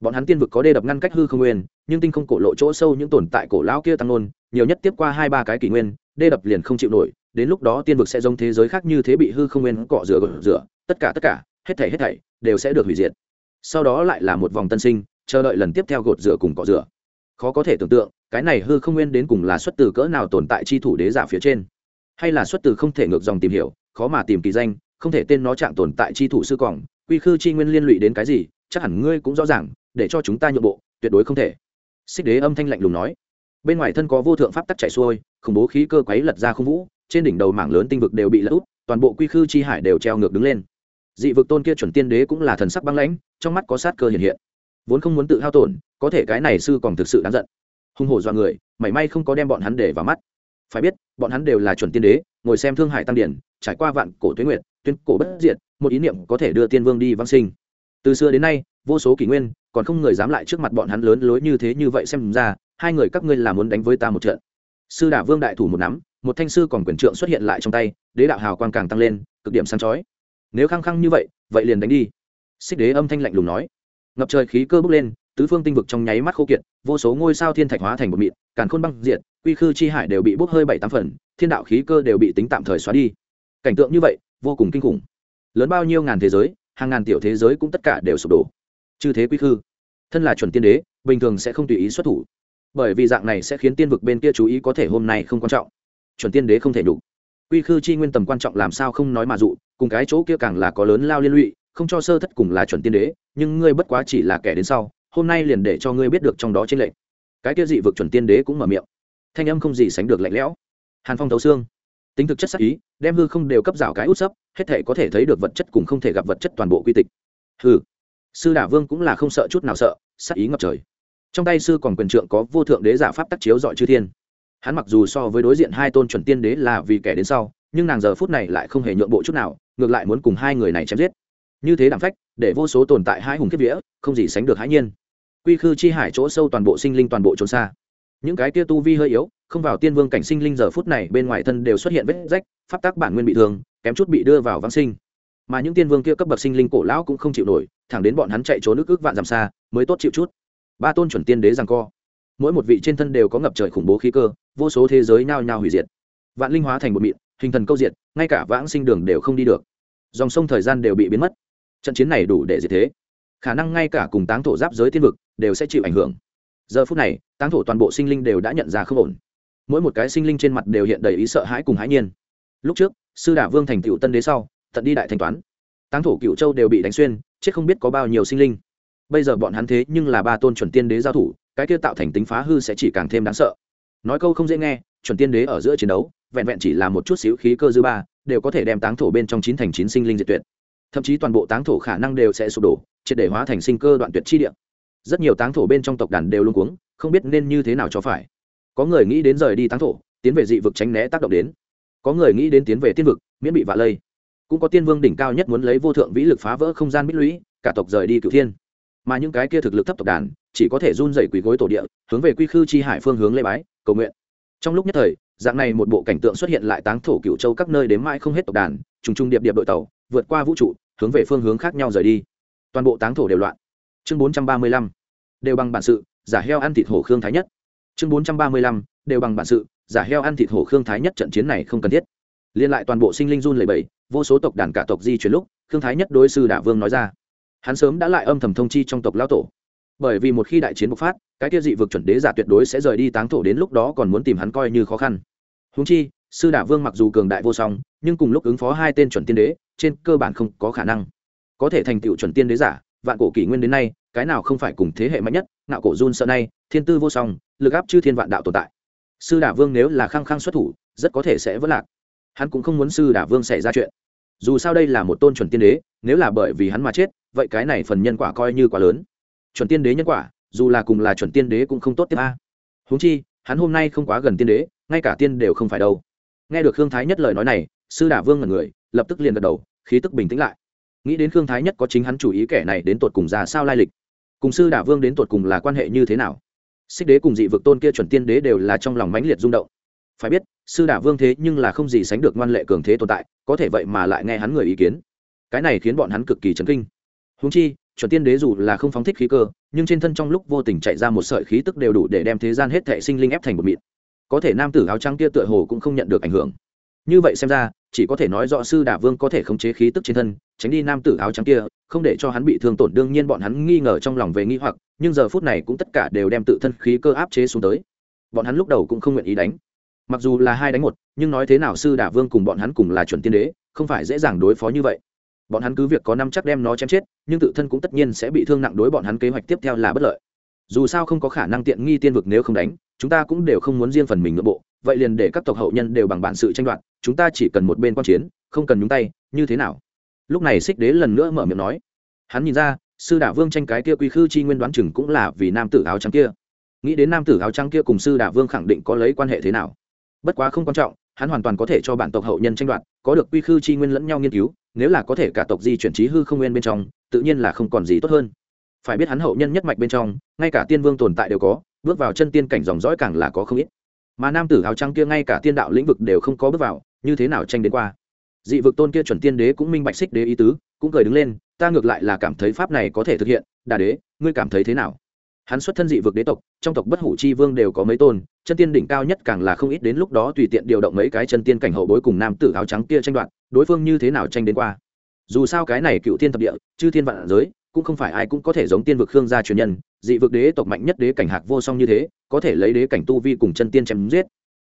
Bọn hắn tiên vực có đê đập ngăn cách hư không nguyên, nhưng tinh không cổ lộ chỗ sâu những tồn tại cổ lão kia tăng nôn nhiều nhất tiếp qua hai ba cái kỷ nguyên, đê đập liền không chịu nổi, đến lúc đó tiên vực sẽ giống thế giới khác như thế bị hư không nguyên cọ rửa rửa, tất cả tất cả, hết thảy hết thảy, đều sẽ được hủy diệt. Sau đó lại là một vòng tân sinh, chờ đợi lần tiếp theo gột rửa cùng cọ rửa. Khó có thể tưởng tượng, cái này hư không nguyên đến cùng là xuất từ cỡ nào tồn tại chi thủ đế giả phía trên, hay là xuất từ không thể ngược dòng tìm hiểu khó mà tìm kỳ danh, không thể tên nó trạng tồn tại chi thủ sư cỏng quy khư chi nguyên liên lụy đến cái gì, chắc hẳn ngươi cũng rõ ràng, để cho chúng ta nhượng bộ, tuyệt đối không thể. Xích đế âm thanh lạnh lùng nói. Bên ngoài thân có vô thượng pháp tắc chạy xuôi, khủng bố khí cơ quấy lật ra không vũ, trên đỉnh đầu mảng lớn tinh vực đều bị lật úp, toàn bộ quy khư chi hải đều treo ngược đứng lên. Dị vực tôn kia chuẩn tiên đế cũng là thần sắc băng lãnh, trong mắt có sát cơ hiện hiện. Vốn không muốn tự hao tổn, có thể cái này sư còn thực sự đáng giận. Hung hổ dọa người, mảy may không có đem bọn hắn để vào mắt. Phải biết, bọn hắn đều là chuẩn tiên đế, ngồi xem thương hải tăng điển trải qua vạn cổ tuyến nguyện tuyên cổ bất diệt, một ý niệm có thể đưa tiên vương đi vang sinh. Từ xưa đến nay, vô số kỷ nguyên, còn không người dám lại trước mặt bọn hắn lớn lối như thế như vậy xem ra, hai người các ngươi là muốn đánh với ta một trận. Sư đả vương đại thủ một nắm, một thanh sư còn quyền trượng xuất hiện lại trong tay, đế đạo hào quang càng tăng lên, cực điểm sáng chói. Nếu khăng khăng như vậy vậy liền đánh đi. Xích đế âm thanh lạnh lùng nói. Ngập trời khí cơ bốc lên, tứ phương tinh vực trong nháy mắt khô kiệt, vô số ngôi sao thiên thạch hóa thành một mịn, càn khôn băng diệt, quy khư chi hải đều bị bốc hơi bảy tám phần, thiên đạo khí cơ đều bị tính tạm thời xóa đi cảnh tượng như vậy, vô cùng kinh khủng. Lớn bao nhiêu ngàn thế giới, hàng ngàn tiểu thế giới cũng tất cả đều sụp đổ. Chư thế quy khư, thân là chuẩn tiên đế, bình thường sẽ không tùy ý xuất thủ. Bởi vì dạng này sẽ khiến tiên vực bên kia chú ý có thể hôm nay không quan trọng. Chuẩn tiên đế không thể đủ quy khư chi nguyên tầm quan trọng làm sao không nói mà dụ, cùng cái chỗ kia càng là có lớn lao liên lụy, không cho sơ thất cùng là chuẩn tiên đế, nhưng ngươi bất quá chỉ là kẻ đến sau, hôm nay liền để cho ngươi biết được trong đó trên lệnh cái kia dị vực chuẩn tiên đế cũng mở miệng. Thanh âm không gì sánh được lạnh lẽo. Hàn phong thấu xương tính thực chất sắc ý, đem hư không đều cấp rào cái út sấp, hết thể có thể thấy được vật chất cùng không thể gặp vật chất toàn bộ quy tịch. Hư sư đả vương cũng là không sợ chút nào sợ, sắc ý ngập trời. Trong tay sư còn quyền trượng có vô thượng đế giả pháp tác chiếu dọi chư thiên. Hắn mặc dù so với đối diện hai tôn chuẩn tiên đế là vì kẻ đến sau, nhưng nàng giờ phút này lại không hề nhượng bộ chút nào, ngược lại muốn cùng hai người này chém giết. Như thế đảm phách, để vô số tồn tại hai hùng kiếp vĩa không gì sánh được hãi nhiên. Quy khư chi hải chỗ sâu toàn bộ sinh linh toàn bộ trốn xa những cái kia tu vi hơi yếu, không vào tiên vương cảnh sinh linh giờ phút này, bên ngoài thân đều xuất hiện vết rách, pháp tác bản nguyên bị thương, kém chút bị đưa vào vãng sinh. Mà những tiên vương kia cấp bậc sinh linh cổ lão cũng không chịu nổi, thẳng đến bọn hắn chạy trốn nước ước vạn dặm xa, mới tốt chịu chút. Ba tôn chuẩn tiên đế rằng co. Mỗi một vị trên thân đều có ngập trời khủng bố khí cơ, vô số thế giới nhao nhao hủy diệt. Vạn linh hóa thành một mịn, hình thần câu diệt, ngay cả vãng sinh đường đều không đi được. Dòng sông thời gian đều bị biến mất. Trận chiến này đủ để diệt thế. Khả năng ngay cả cùng táng thổ giáp giới tiên vực đều sẽ chịu ảnh hưởng giờ phút này, táng thổ toàn bộ sinh linh đều đã nhận ra không ổn. Mỗi một cái sinh linh trên mặt đều hiện đầy ý sợ hãi cùng hãi nhiên. Lúc trước, sư đả vương thành cựu tân đế sau, tận đi đại thanh toán. Táng thổ cựu châu đều bị đánh xuyên, chết không biết có bao nhiêu sinh linh. Bây giờ bọn hắn thế nhưng là ba tôn chuẩn tiên đế giao thủ, cái kia tạo thành tính phá hư sẽ chỉ càng thêm đáng sợ. Nói câu không dễ nghe, chuẩn tiên đế ở giữa chiến đấu, vẹn vẹn chỉ là một chút xíu khí cơ dư ba, đều có thể đem táng thổ bên trong chín thành chín sinh linh diệt tuyệt. Thậm chí toàn bộ táng thổ khả năng đều sẽ sụp đổ, triệt để hóa thành sinh cơ đoạn tuyệt chi địa rất nhiều táng thổ bên trong tộc đàn đều luôn cuống, không biết nên như thế nào cho phải. Có người nghĩ đến rời đi táng thổ, tiến về dị vực tránh né tác động đến. Có người nghĩ đến tiến về tiên vực, miễn bị vạ lây. Cũng có tiên vương đỉnh cao nhất muốn lấy vô thượng vĩ lực phá vỡ không gian bích lũy, cả tộc rời đi cửu thiên. Mà những cái kia thực lực thấp tộc đàn, chỉ có thể run dày quỳ gối tổ địa, hướng về quy khư chi hải phương hướng lê bái, cầu nguyện. Trong lúc nhất thời, dạng này một bộ cảnh tượng xuất hiện lại táng thổ cựu châu các nơi đến mãi không hết tộc đàn, trùng trùng điệp điệp đội tàu, vượt qua vũ trụ, hướng về phương hướng khác nhau rời đi. Toàn bộ táng thổ đều loạn. Chương bốn trăm ba mươi lăm đều bằng bản sự, giả heo ăn thịt hổ khương thái nhất. Chương bốn trăm ba mươi lăm, đều bằng bản sự, giả heo ăn thịt hổ khương thái nhất trận chiến này không cần thiết. Liên lại toàn bộ sinh linh run lầy bầy vô số tộc đàn cả tộc di chuyển lúc, khương thái nhất đối sư đả vương nói ra. Hắn sớm đã lại âm thầm thông chi trong tộc lao tổ. Bởi vì một khi đại chiến bộc phát, cái tiêu dị vực chuẩn đế giả tuyệt đối sẽ rời đi táng thổ đến lúc đó còn muốn tìm hắn coi như khó khăn. Húng chi, sư đả vương mặc dù cường đại vô song, nhưng cùng lúc ứng phó hai tên chuẩn tiên đế, trên cơ bản không có khả năng. Có thể thành tựu chuẩn tiên đế giả vạn cổ kỷ nguyên đến nay, cái nào không phải cùng thế hệ mạnh nhất, ngạo cổ run sợ nay, thiên tư vô song, lực áp chư thiên vạn đạo tồn tại. Sư đả vương nếu là khăng khăng xuất thủ, rất có thể sẽ vất lạc. Hắn cũng không muốn sư đả vương xảy ra chuyện. Dù sao đây là một tôn chuẩn tiên đế, nếu là bởi vì hắn mà chết, vậy cái này phần nhân quả coi như quá lớn. Chuẩn tiên đế nhân quả, dù là cùng là chuẩn tiên đế cũng không tốt tiếp a. Huống chi, hắn hôm nay không quá gần tiên đế, ngay cả tiên đều không phải đâu. Nghe được khương thái nhất lời nói này, sư đả vương là người, lập tức liền gật đầu, khí tức bình tĩnh lại nghĩ đến khương thái nhất có chính hắn chủ ý kẻ này đến tột cùng ra sao lai lịch, cùng sư đả vương đến tột cùng là quan hệ như thế nào? Xích đế cùng dị vực tôn kia chuẩn tiên đế đều là trong lòng mãnh liệt rung động. Phải biết, sư đả vương thế nhưng là không gì sánh được ngoan lệ cường thế tồn tại, có thể vậy mà lại nghe hắn người ý kiến. Cái này khiến bọn hắn cực kỳ chấn kinh. Húng chi, chuẩn tiên đế dù là không phóng thích khí cơ, nhưng trên thân trong lúc vô tình chạy ra một sợi khí tức đều đủ để đem thế gian hết thệ sinh linh ép thành một mịn. Có thể nam tử áo trắng kia tựa hồ cũng không nhận được ảnh hưởng như vậy xem ra, chỉ có thể nói rõ sư đả vương có thể khống chế khí tức trên thân, tránh đi nam tử áo trắng kia, không để cho hắn bị thương tổn. Đương nhiên bọn hắn nghi ngờ trong lòng về nghi hoặc, nhưng giờ phút này cũng tất cả đều đem tự thân khí cơ áp chế xuống tới. Bọn hắn lúc đầu cũng không nguyện ý đánh. Mặc dù là hai đánh một, nhưng nói thế nào sư đả vương cùng bọn hắn cùng là chuẩn tiên đế, không phải dễ dàng đối phó như vậy. Bọn hắn cứ việc có năm chắc đem nó chém chết, nhưng tự thân cũng tất nhiên sẽ bị thương nặng đối bọn hắn kế hoạch tiếp theo là bất lợi. Dù sao không có khả năng tiện nghi tiên vực nếu không đánh, chúng ta cũng đều không muốn riêng phần mình nội bộ vậy liền để các tộc hậu nhân đều bằng bản sự tranh đoạt, chúng ta chỉ cần một bên quan chiến, không cần nhúng tay, như thế nào? Lúc này xích đế lần nữa mở miệng nói. Hắn nhìn ra, sư đả vương tranh cái kia quy khư chi nguyên đoán chừng cũng là vì nam tử áo trắng kia. Nghĩ đến nam tử áo trắng kia cùng sư đả vương khẳng định có lấy quan hệ thế nào. Bất quá không quan trọng, hắn hoàn toàn có thể cho bản tộc hậu nhân tranh đoạt, có được quy khư chi nguyên lẫn nhau nghiên cứu, nếu là có thể cả tộc di chuyển trí hư không nguyên bên trong, tự nhiên là không còn gì tốt hơn. Phải biết hắn hậu nhân nhất mạch bên trong, ngay cả tiên vương tồn tại đều có, bước vào chân tiên cảnh dòng dõi càng là có không ít mà nam tử áo trắng kia ngay cả tiên đạo lĩnh vực đều không có bước vào, như thế nào tranh đến qua? Dị vực tôn kia chuẩn tiên đế cũng minh bạch xích đế ý tứ, cũng cười đứng lên, ta ngược lại là cảm thấy pháp này có thể thực hiện, đà đế, ngươi cảm thấy thế nào? Hắn xuất thân dị vực đế tộc, trong tộc bất hủ chi vương đều có mấy tôn, chân tiên đỉnh cao nhất càng là không ít đến lúc đó tùy tiện điều động mấy cái chân tiên cảnh hậu bối cùng nam tử áo trắng kia tranh đoạt, đối phương như thế nào tranh đến qua? Dù sao cái này cựu tiên thập địa, chư thiên vạn giới, cũng không phải ai cũng có thể giống tiên vực khương gia truyền nhân dị vực đế tộc mạnh nhất đế cảnh hạc vô song như thế, có thể lấy đế cảnh tu vi cùng chân tiên chém giết.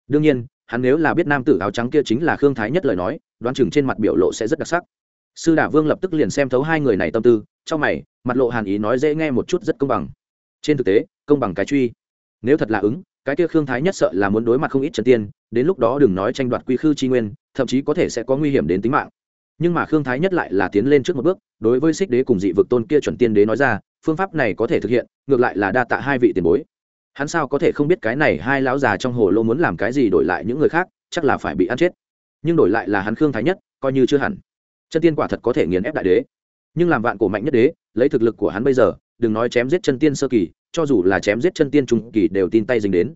Đương nhiên, hắn nếu là biết nam tử áo trắng kia chính là khương thái nhất lời nói, đoán chừng trên mặt biểu lộ sẽ rất đặc sắc. Sư đả vương lập tức liền xem thấu hai người này tâm tư, trong mày, mặt lộ hàn ý nói dễ nghe một chút rất công bằng. Trên thực tế, công bằng cái truy. Nếu thật là ứng, cái kia khương thái nhất sợ là muốn đối mặt không ít chân tiên, đến lúc đó đừng nói tranh đoạt quy khư tri nguyên, thậm chí có thể sẽ có nguy hiểm đến tính mạng. Nhưng mà khương thái nhất lại là tiến lên trước một bước, đối với xích đế cùng dị vực tôn kia chuẩn tiên đế nói ra phương pháp này có thể thực hiện, ngược lại là đa tạ hai vị tiền bối. Hắn sao có thể không biết cái này hai lão già trong hồ lô muốn làm cái gì đổi lại những người khác, chắc là phải bị ăn chết. Nhưng đổi lại là hắn khương thái nhất, coi như chưa hẳn. Chân tiên quả thật có thể nghiền ép đại đế. Nhưng làm vạn cổ mạnh nhất đế, lấy thực lực của hắn bây giờ, đừng nói chém giết chân tiên sơ kỳ, cho dù là chém giết chân tiên trung kỳ đều tin tay dính đến.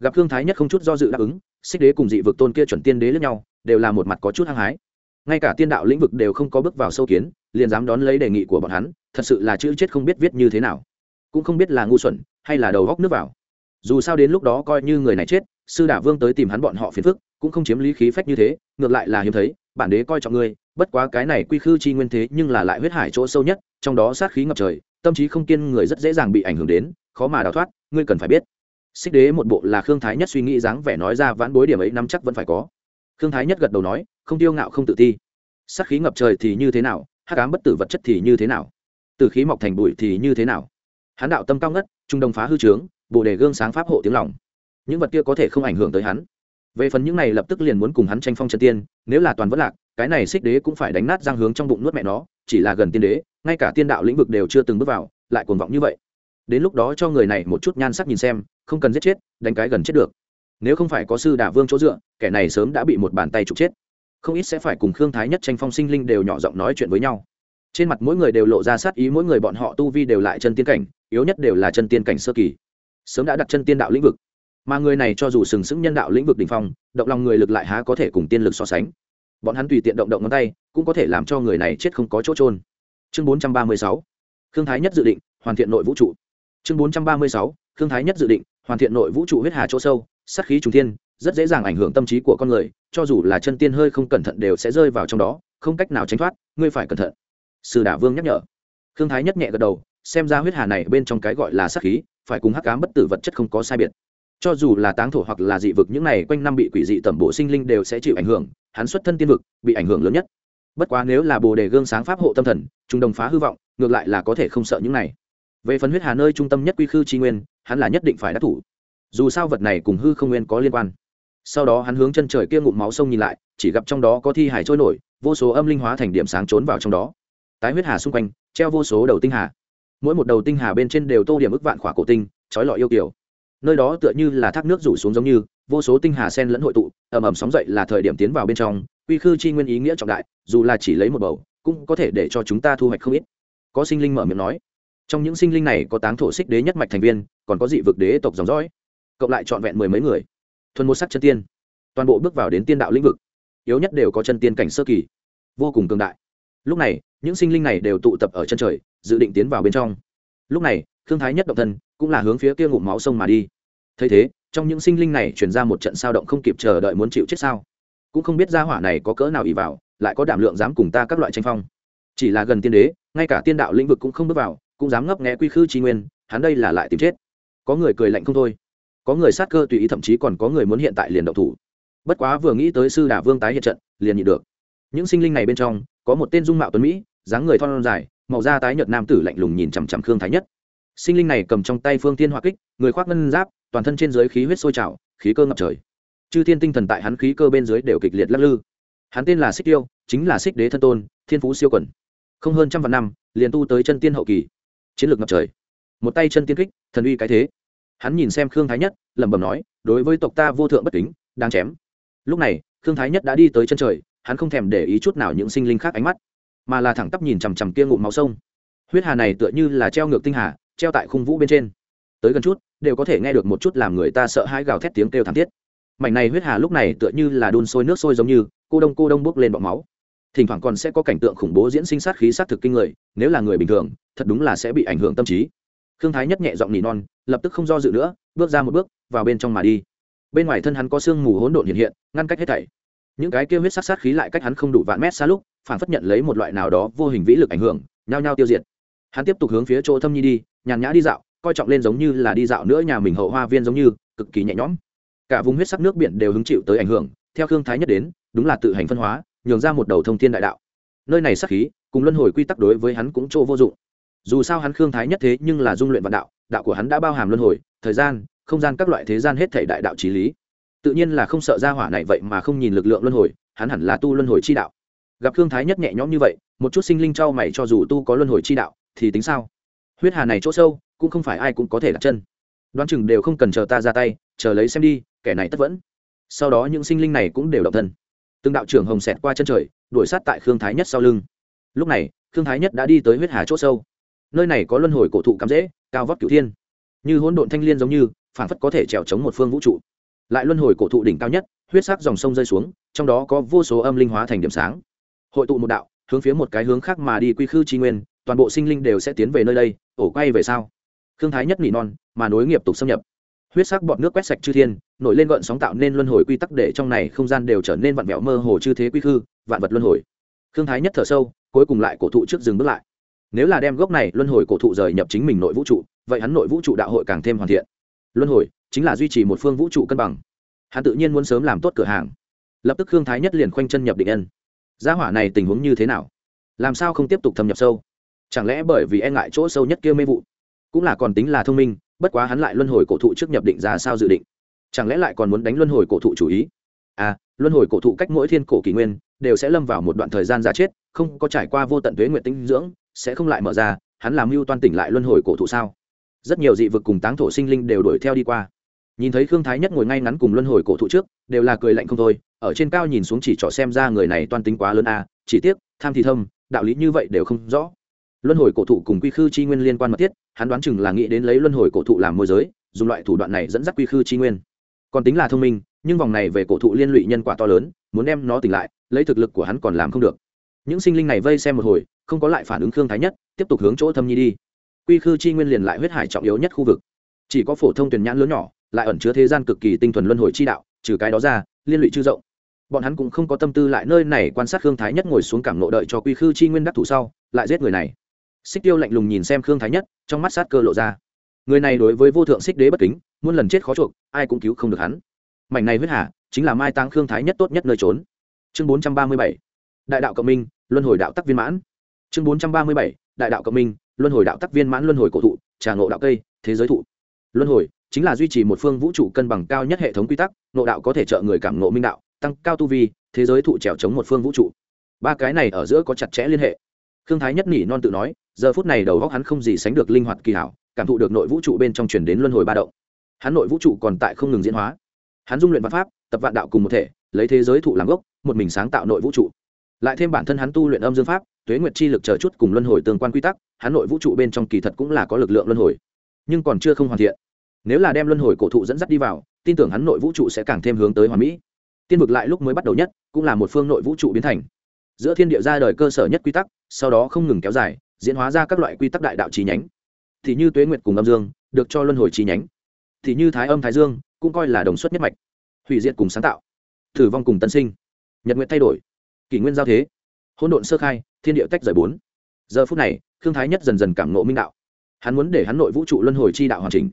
Gặp khương thái nhất không chút do dự đáp ứng, xích đế cùng dị vực tôn kia chuẩn tiên đế lẫn nhau, đều là một mặt có chút hăng hái. Ngay cả tiên đạo lĩnh vực đều không có bước vào sâu kiến liền dám đón lấy đề nghị của bọn hắn, thật sự là chữ chết không biết viết như thế nào. Cũng không biết là ngu xuẩn, hay là đầu góc nước vào. Dù sao đến lúc đó coi như người này chết, sư đả vương tới tìm hắn bọn họ phiền phức, cũng không chiếm lý khí phách như thế, ngược lại là hiếm thấy, bản đế coi trọng ngươi, bất quá cái này quy khư chi nguyên thế nhưng là lại huyết hải chỗ sâu nhất, trong đó sát khí ngập trời, tâm trí không kiên người rất dễ dàng bị ảnh hưởng đến, khó mà đào thoát, ngươi cần phải biết. Xích đế một bộ là khương thái nhất suy nghĩ dáng vẻ nói ra vãn bối điểm ấy năm chắc vẫn phải có. Khương thái nhất gật đầu nói, không tiêu ngạo không tự ti. Sát khí ngập trời thì như thế nào hắc ám bất tử vật chất thì như thế nào? Từ khí mọc thành bụi thì như thế nào? Hắn đạo tâm cao ngất, trung đồng phá hư trướng, bồ đề gương sáng pháp hộ tiếng lòng. Những vật kia có thể không ảnh hưởng tới hắn. Về phần những này lập tức liền muốn cùng hắn tranh phong chân tiên, nếu là toàn vất lạc, cái này xích đế cũng phải đánh nát giang hướng trong bụng nuốt mẹ nó, chỉ là gần tiên đế, ngay cả tiên đạo lĩnh vực đều chưa từng bước vào, lại cuồng vọng như vậy. Đến lúc đó cho người này một chút nhan sắc nhìn xem, không cần giết chết, đánh cái gần chết được. Nếu không phải có sư đả vương chỗ dựa, kẻ này sớm đã bị một bàn tay trục chết không ít sẽ phải cùng khương thái nhất tranh phong sinh linh đều nhỏ giọng nói chuyện với nhau. Trên mặt mỗi người đều lộ ra sát ý, mỗi người bọn họ tu vi đều lại chân tiên cảnh, yếu nhất đều là chân tiên cảnh sơ kỳ. Sớm đã đặt chân tiên đạo lĩnh vực. Mà người này cho dù sừng sững nhân đạo lĩnh vực đ ỉ n h phong, động lòng người lực lại há có thể cùng tiên lực so sánh. Bọn hắn tùy tiện động động ngón tay, cũng có thể làm cho người này chết không có chỗ trôn chương bốn trăm ba mươi sáu. Khương thái nhất dự định, hoàn thiện nội vũ trụ. Chương bốn trăm ba mươi sáu. Khương thái nhất dự định, hoàn thiện nội vũ trụ huyết hà chỗ sâu, sát khí trùng thiên rất dễ dàng ảnh hưởng tâm trí của con người, cho dù là chân tiên hơi không cẩn thận đều sẽ rơi vào trong đó, không cách nào tránh thoát, ngươi phải cẩn thận. Sư đả vương nhắc nhở. Khương thái nhất nhẹ gật đầu, xem ra huyết hà này bên trong cái gọi là sắc khí, phải cùng hắc ám bất tử vật chất không có sai biệt. Cho dù là táng thổ hoặc là dị vực, những này quanh năm bị quỷ dị tẩm bộ sinh linh đều sẽ chịu ảnh hưởng, hắn xuất thân tiên vực, bị ảnh hưởng lớn nhất. Bất quá nếu là bồ đề gương sáng pháp hộ tâm thần, chúng đồng phá hư vọng, ngược lại là có thể không sợ những này. Về phần huyết hà nơi trung tâm nhất quy khư tri nguyên, hắn là nhất định phải đắc thủ. Dù sao vật này cùng hư không nguyên có liên quan sau đó hắn hướng chân trời kia ngụm máu sông nhìn lại, chỉ gặp trong đó có thi hải trôi nổi, vô số âm linh hóa thành điểm sáng trốn vào trong đó. Tái huyết hà xung quanh, treo vô số đầu tinh hà. Mỗi một đầu tinh hà bên trên đều tô điểm ức vạn khỏa cổ tinh, trói lọi yêu kiểu nơi đó tựa như là thác nước rủ xuống giống như, vô số tinh hà sen lẫn hội tụ, ầm ầm sóng dậy là thời điểm tiến vào bên trong, quy khư chi nguyên ý nghĩa trọng đại, dù là chỉ lấy một bầu, cũng có thể để cho chúng ta thu hoạch không ít. Có sinh linh mở miệng nói. Trong những sinh linh này có táng thổ xích đế nhất mạch thành viên, còn có dị vực đế tộc dòng dõi. Cộng lại trọn vẹn mười mấy người thuần một sắc chân tiên. Toàn bộ bước vào đến tiên đạo lĩnh vực, yếu nhất đều có chân tiên cảnh sơ kỳ, vô cùng cường đại. Lúc này, những sinh linh này đều tụ tập ở chân trời, dự định tiến vào bên trong. Lúc này thương thái nhất động thân, cũng là hướng phía kia ngụm máu sông mà đi. Thấy thế, trong những sinh linh này chuyển ra một trận sao động không kịp chờ đợi muốn chịu chết sao? Cũng không biết gia hỏa này có cỡ nào ỉ vào, lại có đảm lượng dám cùng ta các loại tranh phong. Chỉ là gần tiên đế, ngay cả tiên đạo lĩnh vực cũng không bước vào, cũng dám ngấp nghẽ quy khư tri nguyên, hắn đây là lại tìm chết. Có người cười lạnh không thôi có người sát cơ tùy ý, thậm chí còn có người muốn hiện tại liền động thủ. Bất quá vừa nghĩ tới sư đà vương tái hiện trận, liền nhịn được. Những sinh linh này bên trong, có một tên dung mạo tuấn mỹ, dáng người thon dài, màu da tái nhợt nam tử lạnh lùng nhìn chằm chằm khương thái nhất. Sinh linh này cầm trong tay phương tiên hoa kích, người khoác ngân giáp, toàn thân trên dưới khí huyết sôi trào, khí cơ ngập trời. Chư thiên tinh thần tại hắn khí cơ bên dưới đều kịch liệt lắc lư. Hắn tên là xích tiêu, chính là xích đế thân tôn, thiên phú siêu quần. Không hơn trăm vạn năm, liền tu tới chân tiên hậu kỳ. Chiến lược ngập trời. Một tay chân tiên kích, thần uy cái thế hắn nhìn xem khương thái nhất, lẩm bẩm nói, đối với tộc ta vô thượng bất kính, đang chém. Lúc này, khương thái nhất đã đi tới chân trời, hắn không thèm để ý chút nào những sinh linh khác ánh mắt, mà là thẳng tắp nhìn chằm chằm kia ngụm máu sông. Huyết hà này tựa như là treo ngược tinh hà, treo tại khung vũ bên trên. Tới gần chút, đều có thể nghe được một chút làm người ta sợ hãi gào thét tiếng kêu thảm thiết. Mảnh này huyết hà lúc này tựa như là đun sôi nước sôi giống như, cô đông cô đông bốc lên bọc máu. Thỉnh thoảng còn sẽ có cảnh tượng khủng bố diễn sinh sát khí sát thực kinh người, nếu là người bình thường, thật đúng là sẽ bị ảnh hưởng tâm trí thương thái nhất nhẹ giọng nỉ non, lập tức không do dự nữa, bước ra một bước, vào bên trong mà đi. Bên ngoài thân hắn có sương mù hỗn độn hiện hiện, ngăn cách hết thảy. Những cái kia huyết sát sát khí lại cách hắn không đủ vạn mét xa lúc, phản phất nhận lấy một loại nào đó vô hình vĩ lực ảnh hưởng, nhao nhao tiêu diệt. Hắn tiếp tục hướng phía chỗ thâm nhi đi, nhàn nhã đi dạo, coi trọng lên giống như là đi dạo nữa nhà mình hậu hoa viên giống như, cực kỳ nhẹ nhõm. Cả vùng huyết sắc nước biển đều hứng chịu tới ảnh hưởng, theo khương thái nhất đến, đúng là tự hành phân hóa, nhường ra một đầu thông thiên đại đạo. Nơi này sắc khí, cùng luân hồi quy tắc đối với hắn cũng chỗ vô dụng dù sao hắn khương thái nhất thế nhưng là dung luyện vạn đạo đạo của hắn đã bao hàm luân hồi, thời gian, không gian các loại thế gian hết thể đại đạo trí lý. Tự nhiên là không sợ ra hỏa này vậy mà không nhìn lực lượng luân hồi, hắn hẳn là tu luân hồi chi đạo. Gặp khương thái nhất nhẹ nhõm như vậy, một chút sinh linh trao mày cho dù tu có luân hồi chi đạo, thì tính sao? Huyết hà này chỗ sâu, cũng không phải ai cũng có thể đặt chân. Đoán chừng đều không cần chờ ta ra tay, chờ lấy xem đi, kẻ này tất vẫn. Sau đó những sinh linh này cũng đều động thân. Từng đạo trưởng hồng xẹt qua chân trời, đuổi sát tại khương thái nhất sau lưng. Lúc này, khương thái nhất đã đi tới huyết hà chỗ sâu nơi này có luân hồi cổ thụ cắm rễ, cao vóc cửu thiên. Như hỗn độn thanh l i ê n giống như phản phất có thể trèo chống một phương vũ trụ. Lại luân hồi cổ thụ đỉnh cao nhất, huyết sắc dòng sông rơi xuống, trong đó có vô số âm linh hóa thành điểm sáng. Hội tụ một đạo, hướng phía một cái hướng khác mà đi quy khư tri nguyên, toàn bộ sinh linh đều sẽ tiến về nơi đây, ổ quay về sau. Khương thái nhất nỉ non, mà nối nghiệp tục xâm nhập. Huyết sắc bọt nước quét sạch chư thiên, nổi lên gợn sóng tạo nên luân hồi quy tắc để trong này không gian đều trở nên vặn vẹo mơ hồ chư thế quy khư, vạn vật luân hồi. Khương thái nhất thở sâu, cuối cùng lại cổ thụ trước dừng bước lại nếu là đem gốc này luân hồi cổ thụ rời nhập chính mình nội vũ trụ, vậy hắn nội vũ trụ đạo hội càng thêm hoàn thiện. Luân hồi chính là duy trì một phương vũ trụ cân bằng. Hắn tự nhiên muốn sớm làm tốt cửa hàng. Lập tức hương thái nhất liền khoanh chân nhập định ân. Gia hỏa này tình huống như thế nào? Làm sao không tiếp tục thâm nhập sâu? Chẳng lẽ bởi vì e ngại chỗ sâu nhất kia mê vụ? Cũng là còn tính là thông minh, bất quá hắn lại luân hồi cổ thụ trước nhập định ra sao dự định? Chẳng lẽ lại còn muốn đánh luân hồi cổ thụ chủ ý? À luân hồi cổ thụ cách mỗi thiên cổ kỷ nguyên, đều sẽ lâm vào một đoạn thời gian già chết, không có trải qua vô tận thuế nguyện tinh dưỡng sẽ không lại mở ra hắn làm mưu toan tỉnh lại luân hồi cổ thụ sao? Rất nhiều dị vực cùng táng thổ sinh linh đều đuổi theo đi qua. Nhìn thấy khương thái nhất ngồi ngay ngắn cùng luân hồi cổ thụ trước đều là cười lạnh không thôi ở trên cao nhìn xuống chỉ trỏ xem ra người này toan tính quá lớn à, chỉ tiếc tham thì thâm đạo lý như vậy đều không rõ. Luân hồi cổ thụ cùng quy khư chi nguyên liên quan mật thiết hắn đoán chừng là nghĩ đến lấy luân hồi cổ thụ làm môi giới dùng loại thủ đoạn này dẫn dắt quy khư chi nguyên. Còn tính là thông minh nhưng vòng này về cổ thụ liên lụy nhân quả to lớn muốn đem nó tỉnh lại lấy thực lực của hắn còn làm không được. Những sinh linh này vây xem một hồi không có lại phản ứng khương thái nhất, tiếp tục hướng chỗ thâm nhi đi. Quy khư chi nguyên liền lại huyết hải trọng yếu nhất khu vực. Chỉ có phổ thông tuyển nhãn lớn nhỏ, lại ẩn chứa thế gian cực kỳ tinh thuần luân hồi chi đạo, trừ cái đó ra, liên lụy chư rộng. Bọn hắn cũng không có tâm tư lại nơi này quan sát khương thái nhất ngồi xuống cảm nộ đợi cho quy khư chi nguyên đắc thủ sau, lại giết người này. Xích tiêu lạnh lùng nhìn xem khương thái nhất, trong mắt sát cơ lộ ra. Người này đối với vô thượng xích đế bất kính muôn lần chết khó chuộc, ai cũng cứu không được hắn. Mảnh này huyết hà, chính là mai táng khương thái nhất tốt nhất nơi trốn. Chương bốn trăm ba mươi bảy. Đại đạo cộng minh, luân hồi đạo tắc viên mãn chương bốn trăm ba mươi bảy, đại đạo cộng minh, luân hồi đạo tắc viên mãn luân hồi cổ thụ, trà ngộ đạo cây, thế giới thụ. Luân hồi chính là duy trì một phương vũ trụ cân bằng cao nhất hệ thống quy tắc nộ đạo có thể trợ người cảm nộ minh đạo, tăng cao tu vi, thế giới thụ trèo chống một phương vũ trụ. Ba cái này ở giữa có chặt chẽ liên hệ. Khương thái nhất nỉ non tự nói, giờ phút này đầu góc hắn không gì sánh được linh hoạt kỳ hảo, cảm thụ được nội vũ trụ bên trong chuyển đến luân hồi ba động. Hắn nội vũ trụ còn tại không ngừng diễn hóa. Hắn dung luyện văn pháp, tập vạn đạo cùng một thể, lấy thế giới thụ làm gốc, một mình sáng tạo nội vũ trụ. Lại thêm bản thân hắn tu luyện âm dương pháp tuế nguyệt chi lực chờ chút cùng luân hồi tương quan quy tắc, hắn nội vũ trụ bên trong kỳ thật cũng là có lực lượng luân hồi, nhưng còn chưa không hoàn thiện. Nếu là đem luân hồi cổ thụ dẫn dắt đi vào, tin tưởng hắn nội vũ trụ sẽ càng thêm hướng tới hoàn mỹ. Tiên vực lại lúc mới bắt đầu nhất, cũng là một phương nội vũ trụ biến thành. Giữa thiên địa ra đời cơ sở nhất quy tắc, sau đó không ngừng kéo dài, diễn hóa ra các loại quy tắc đại đạo trí nhánh. Thì như tuế nguyệt cùng âm dương, được cho luân hồi trí nhánh. Thì như thái âm thái dương, cũng coi là đồng xuất nhất mạch. Hủy diệt cùng sáng tạo. Thử vong cùng tân sinh. Nhật nguyện thay đổi. Kỷ nguyên giao thế. Hỗn độn sơ khai thiên địa tách rời bốn. Giờ phút này thương thái nhất dần dần cảm nộ minh đạo. Hắn muốn để hắn nội vũ trụ luân hồi chi đạo hoàn chỉnh.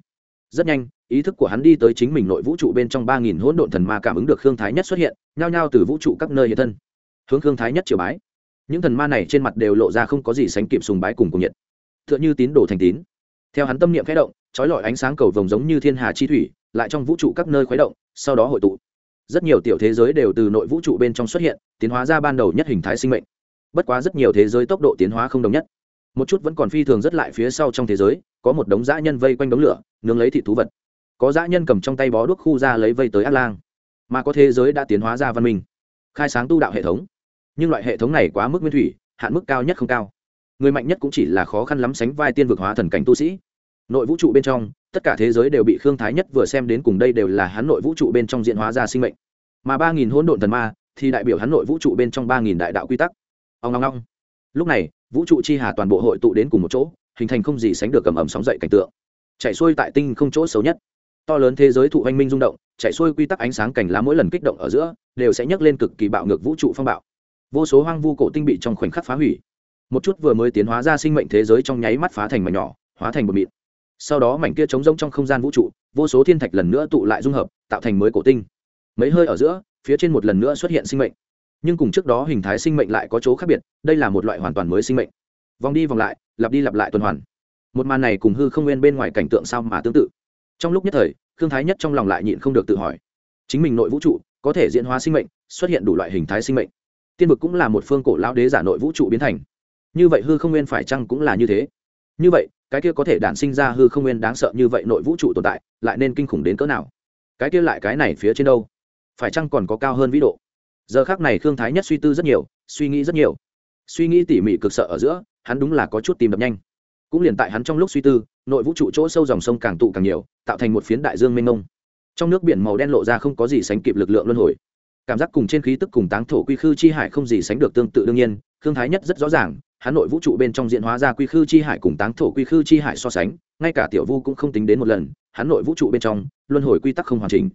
Rất nhanh, ý thức của hắn đi tới chính mình nội vũ trụ bên trong ba nghìn hỗn độn thần ma cảm ứng được khương thái nhất xuất hiện, nhao nhao từ vũ trụ các nơi hiện thân. Hướng khương thái nhất triều bái. Những thần ma này trên mặt đều lộ ra không có gì sánh kịp sùng bái cùng cùng nhiệt. T h ư ợ n h ư tín đồ thành tín. Theo hắn tâm niệm khẽ động, trói lọi ánh sáng cầu vồng giống như thiên hà chi thủy, lại trong vũ trụ các nơi khuấy động, sau đó hội tụ. Rất nhiều tiểu thế giới đều từ nội vũ trụ bên trong xuất hiện, tiến hóa ra ban đầu nhất hình thái sinh mệnh bất quá rất nhiều thế giới tốc độ tiến hóa không đồng nhất. Một chút vẫn còn phi thường rất lại phía sau trong thế giới, có một đống dã nhân vây quanh đống lửa, nướng lấy thị thú vật. Có dã nhân cầm trong tay bó đuốc khu ra lấy vây tới ác lang. Mà có thế giới đã tiến hóa ra văn minh, khai sáng tu đạo hệ thống. Nhưng loại hệ thống này quá mức nguyên thủy, hạn mức cao nhất không cao. Người mạnh nhất cũng chỉ là khó khăn lắm sánh vai tiên vực hóa thần cảnh tu sĩ. Nội vũ trụ bên trong, tất cả thế giới đều bị khương thái nhất vừa xem đến cùng đây đều là hắn nội vũ trụ bên trong diễn hóa ra sinh mệnh. Mà ba nghìn hỗn độn thần ma, thì đại biểu hắn nội vũ trụ bên trong ba nghìn đại đạo quy tắc ông long long lúc này, vũ trụ chi hà toàn bộ hội tụ đến cùng một chỗ, hình thành không gì sánh được cầm ẩm sóng dậy cảnh tượng. Chạy xuôi tại tinh không chỗ xấu nhất. To lớn thế giới thụ anh minh rung động, chạy xuôi quy tắc ánh sáng cảnh lá mỗi lần kích động ở giữa, đều sẽ nhấc lên cực kỳ bạo ngược vũ trụ phong bạo. Vô số hoang vu cổ tinh bị trong khoảnh khắc phá hủy. Một chút vừa mới tiến hóa ra sinh mệnh thế giới trong nháy mắt phá thành mảnh nhỏ, hóa thành bột mịn. Sau đó mảnh kia trống rỗng trong không gian vũ trụ, vô số thiên thạch lần nữa tụ lại dung hợp, tạo thành mới cổ tinh. Mấy hơi ở giữa, phía trên một lần nữa xuất hiện sinh mệnh nhưng cùng trước đó hình thái sinh mệnh lại có chỗ khác biệt, đây là một loại hoàn toàn mới sinh mệnh. Vòng đi vòng lại, lặp đi lặp lại tuần hoàn. Một màn này cùng hư không nguyên bên ngoài cảnh tượng sao mà tương tự. Trong lúc nhất thời thương thái nhất trong lòng lại nhịn không được tự hỏi. Chính mình nội vũ trụ, có thể diễn hóa sinh mệnh, xuất hiện đủ loại hình thái sinh mệnh. Tiên vực cũng là một phương cổ lão đế giả nội vũ trụ biến thành. Như vậy hư không nguyên phải chăng cũng là như thế? Như vậy, cái kia có thể đản sinh ra hư không nguyên đáng sợ như vậy nội vũ trụ tồn tại, lại nên kinh khủng đến cỡ nào? Cái kia lại cái này phía trên đâu? Phải chăng còn có cao hơn vĩ độ? Giờ khác này khương thái nhất suy tư rất nhiều, suy nghĩ rất nhiều. Suy nghĩ tỉ mỉ cực sợ ở giữa, hắn đúng là có chút tìm đập nhanh. Cũng liền tại hắn trong lúc suy tư, nội vũ trụ chỗ sâu dòng sông càng tụ càng nhiều, tạo thành một phiến đại dương mênh mông. Trong nước biển màu đen lộ ra không có gì sánh kịp lực lượng luân hồi. Cảm giác cùng trên khí tức cùng táng thổ quy khư chi hải không gì sánh được tương tự đương nhiên, khương thái nhất rất rõ ràng, hắn nội vũ trụ bên trong diễn hóa ra quy khư chi hải cùng táng thổ quy khư chi hải so sánh, ngay cả tiểu vu cũng không tính đến một lần, hắn nội vũ trụ bên trong, luân hồi quy tắc không hoàn chỉnh.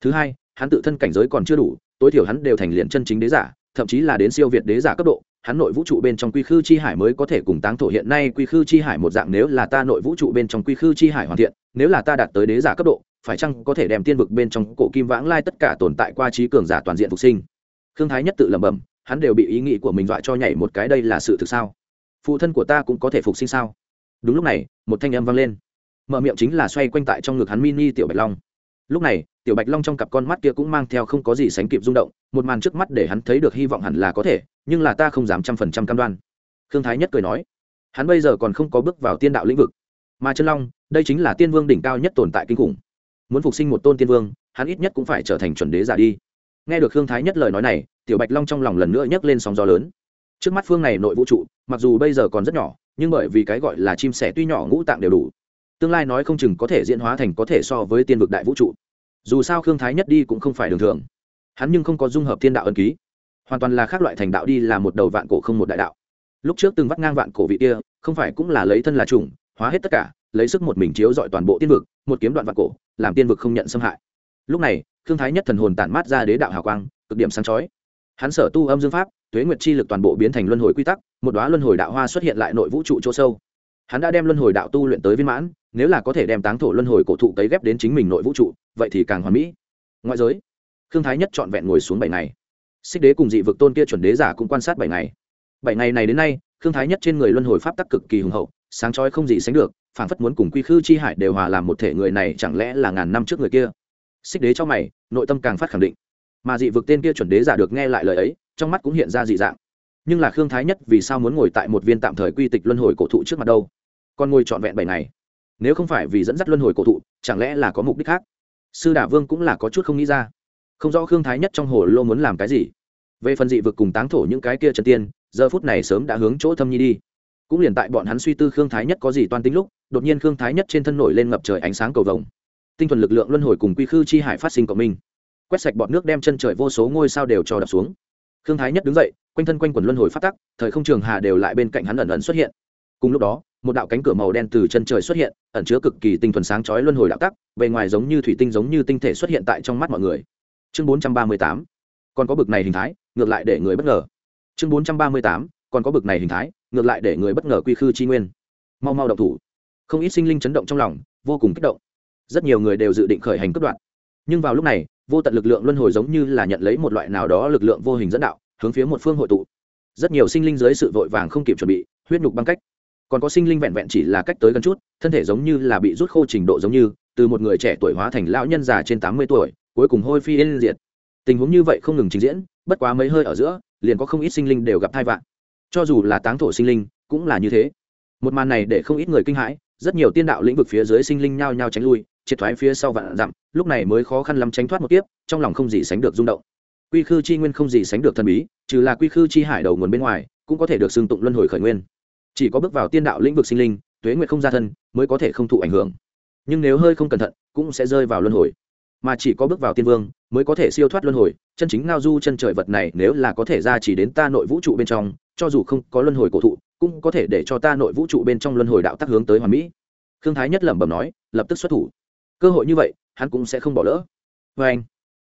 Thứ hai, hắn tự thân cảnh giới còn chưa đủ tối thiểu hắn đều thành liền chân chính đế giả, thậm chí là đến siêu việt đế giả cấp độ, hắn nội vũ trụ bên trong quy khư chi hải mới có thể cùng táng thổ hiện nay quy khư chi hải một dạng nếu là ta nội vũ trụ bên trong quy khư chi hải hoàn thiện, nếu là ta đạt tới đế giả cấp độ, phải chăng có thể đem tiên vực bên trong cổ kim vãng lai tất cả tồn tại qua trí cường giả toàn diện phục sinh? Khương thái nhất tự lẩm bẩm, hắn đều bị ý nghĩ của mình dọa cho nhảy một cái đây là sự thực sao? Phụ thân của ta cũng có thể phục sinh sao? Đúng lúc này, một thanh âm vang lên. Mở miệng chính là xoay quanh tại trong ngực hắn mini tiểu bạch long. Lúc này tiểu bạch long trong cặp con mắt kia cũng mang theo không có gì sánh kịp rung động, một màn trước mắt để hắn thấy được hy vọng hẳn là có thể, nhưng là ta không dám trăm phần trăm cam đoan. Khương thái nhất cười nói, hắn bây giờ còn không có bước vào tiên đạo lĩnh vực. Mà chân long, đây chính là tiên vương đỉnh cao nhất tồn tại kinh khủng. Muốn phục sinh một tôn tiên vương, hắn ít nhất cũng phải trở thành chuẩn đế giả đi. Nghe được khương thái nhất lời nói này, tiểu bạch long trong lòng lần nữa nhấc lên sóng gió lớn. Trước mắt phương này nội vũ trụ, mặc dù bây giờ còn rất nhỏ, nhưng bởi vì cái gọi là chim sẻ tuy nhỏ ngũ tạng đều đủ. Tương lai nói không chừng có thể diễn hóa thành có thể so với tiên vực đại vũ trụ dù sao khương thái nhất đi cũng không phải đường thường. Hắn nhưng không có dung hợp thiên đạo ân ký. Hoàn toàn là khác loại thành đạo đi là một đầu vạn cổ không một đại đạo. Lúc trước từng vắt ngang vạn cổ vị kia, không phải cũng là lấy thân là chủng, hóa hết tất cả, lấy sức một mình chiếu dọi toàn bộ tiên vực, một kiếm đoạn vạn cổ, làm tiên vực không nhận xâm hại. Lúc này thương thái nhất thần hồn tản mát ra đế đạo hào quang, cực điểm sáng chói. Hắn sở tu âm dương pháp, tuế nguyệt chi lực toàn bộ biến thành luân hồi quy tắc, một đoá luân hồi đạo hoa xuất hiện lại nội vũ trụ chỗ sâu hắn đã đem luân hồi đạo tu luyện tới viên mãn, nếu là có thể đem táng thổ luân hồi cổ thụ cấy ghép đến chính mình nội vũ trụ, vậy thì càng hoàn mỹ. Ngoại giới thương thái nhất trọn vẹn ngồi xuống bảy ngày. Xích đế cùng dị vực tôn kia chuẩn đế giả cũng quan sát bảy ngày. Bảy ngày này đến nay thương thái nhất trên người luân hồi pháp tắc cực kỳ hùng hậu, sáng chói không gì sánh được, phảng phất muốn cùng quy khư chi hải đều hòa làm một thể người này chẳng lẽ là ngàn năm trước người kia? Xích đế cho mày, nội tâm càng phát khẳng định. Mà dị vực tên kia chuẩn đế giả được nghe lại lời ấy, trong mắt cũng hiện ra dị dạng. Nhưng là khương thái nhất vì sao muốn ngồi tại một viên tạm thời quy tịch luân hồi cổ thụ trước mặt đâu? Còn ngồi trọn vẹn bảy ngày. Nếu không phải vì dẫn dắt luân hồi cổ thụ, chẳng lẽ là có mục đích khác? Sư đả vương cũng là có chút không nghĩ ra. Không rõ khương thái nhất trong hồ lô muốn làm cái gì. Về phần dị vực cùng táng thổ những cái kia trần tiên, giờ phút này sớm đã hướng chỗ thâm nhi đi. Cũng liền tại bọn hắn suy tư khương thái nhất có gì toan tính lúc, đột nhiên khương thái nhất trên thân nổi lên ngập trời ánh sáng cầu vồng. Tinh thuần lực lượng luân hồi cùng quy khư chi hải phát sinh cộng minh. Quét sạch bọn nước đem chân trời vô số ngôi sao đều cho đập xuống. Khương thái nhất đứng dậy, quanh thân quanh quần luân hồi phát tắc, thời không trường hà đều lại bên cạnh hắn ẩn ẩn xuất hiện. Cùng lúc đó một đạo cánh cửa màu đen từ chân trời xuất hiện, ẩn chứa cực kỳ tinh thuần sáng chói luân hồi đạo tắc, bề ngoài giống như thủy tinh giống như tinh thể xuất hiện tại trong mắt mọi người. Chương bốn trăm ba mươi tám, còn có bực này hình thái, ngược lại để người bất ngờ. Chương bốn trăm ba mươi tám, còn có bực này hình thái, ngược lại để người bất ngờ quy khư chi nguyên. Mau mau động thủ. Không ít sinh linh chấn động trong lòng, vô cùng kích động. Rất nhiều người đều dự định khởi hành cấp đoạn nhưng vào lúc này, vô tận lực lượng luân hồi giống như là nhận lấy một loại nào đó lực lượng vô hình dẫn đạo, hướng phía một phương hội tụ. Rất nhiều sinh linh dưới sự vội vàng không kịp chuẩn bị, huyết nhục băng cách còn có sinh linh vẹn vẹn chỉ là cách tới gần chút, thân thể giống như là bị rút khô trình độ giống như, từ một người trẻ tuổi hóa thành lão nhân già trên tám mươi tuổi, cuối cùng hôi phi yên diệt. Tình huống như vậy không ngừng trình diễn, bất quá mấy hơi ở giữa, liền có không ít sinh linh đều gặp thai vạn. Cho dù là táng thổ sinh linh, cũng là như thế. Một màn này để không ít người kinh hãi, rất nhiều tiên đạo lĩnh vực phía dưới sinh linh nhao nhao tránh lui, triệt thoái phía sau vạn dặm, lúc này mới khó khăn lắm tránh thoát một tiếp trong lòng không gì sánh được rung động. Quy khư chi nguyên không gì sánh được thần bí, trừ là quy khư chi hải đầu nguồn bên ngoài, cũng có thể được xưng tụng luân hồi khởi nguyên chỉ có bước vào tiên đạo lĩnh vực sinh linh, tuế nguyệt không ra thân, mới có thể không thụ ảnh hưởng. Nhưng nếu hơi không cẩn thận, cũng sẽ rơi vào luân hồi. Mà chỉ có bước vào tiên vương, mới có thể siêu thoát luân hồi, chân chính ngao du chân trời vật này nếu là có thể ra chỉ đến ta nội vũ trụ bên trong, cho dù không có luân hồi cổ thụ, cũng có thể để cho ta nội vũ trụ bên trong luân hồi đạo tác hướng tới hoàn mỹ. Khương thái nhất lẩm bẩm nói, lập tức xuất thủ. Cơ hội như vậy, hắn cũng sẽ không bỏ lỡ. Vê anh,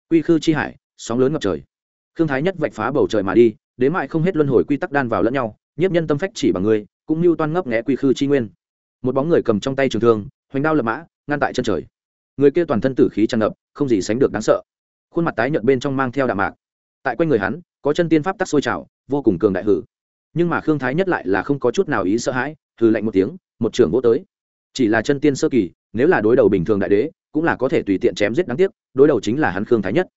quy khư chi hải, sóng lớn ngập trời. Khương thái nhất vạch phá bầu trời mà đi, đến mại không hết luân hồi quy tắc đan vào lẫn nhau, nhiếp nhân tâm phách chỉ bằng người cũng mưu toan ngấp nghẽ quy khư chi nguyên. Một bóng người cầm trong tay trường thương, hoành đao lập mã, ngăn tại chân trời. Người kia toàn thân tử khí tràn ngập, không gì sánh được đáng sợ. Khuôn mặt tái nhợt bên trong mang theo đạm mạc. Tại quanh người hắn, có chân tiên pháp tắc sôi trào, vô cùng cường đại hử. Nhưng mà khương thái nhất lại là không có chút nào ý sợ hãi, hừ lạnh một tiếng, một trưởng vô tới. Chỉ là chân tiên sơ kỳ, nếu là đối đầu bình thường đại đế, cũng là có thể tùy tiện chém giết đáng tiếc, đối đầu chính là hắn khương thái nhất.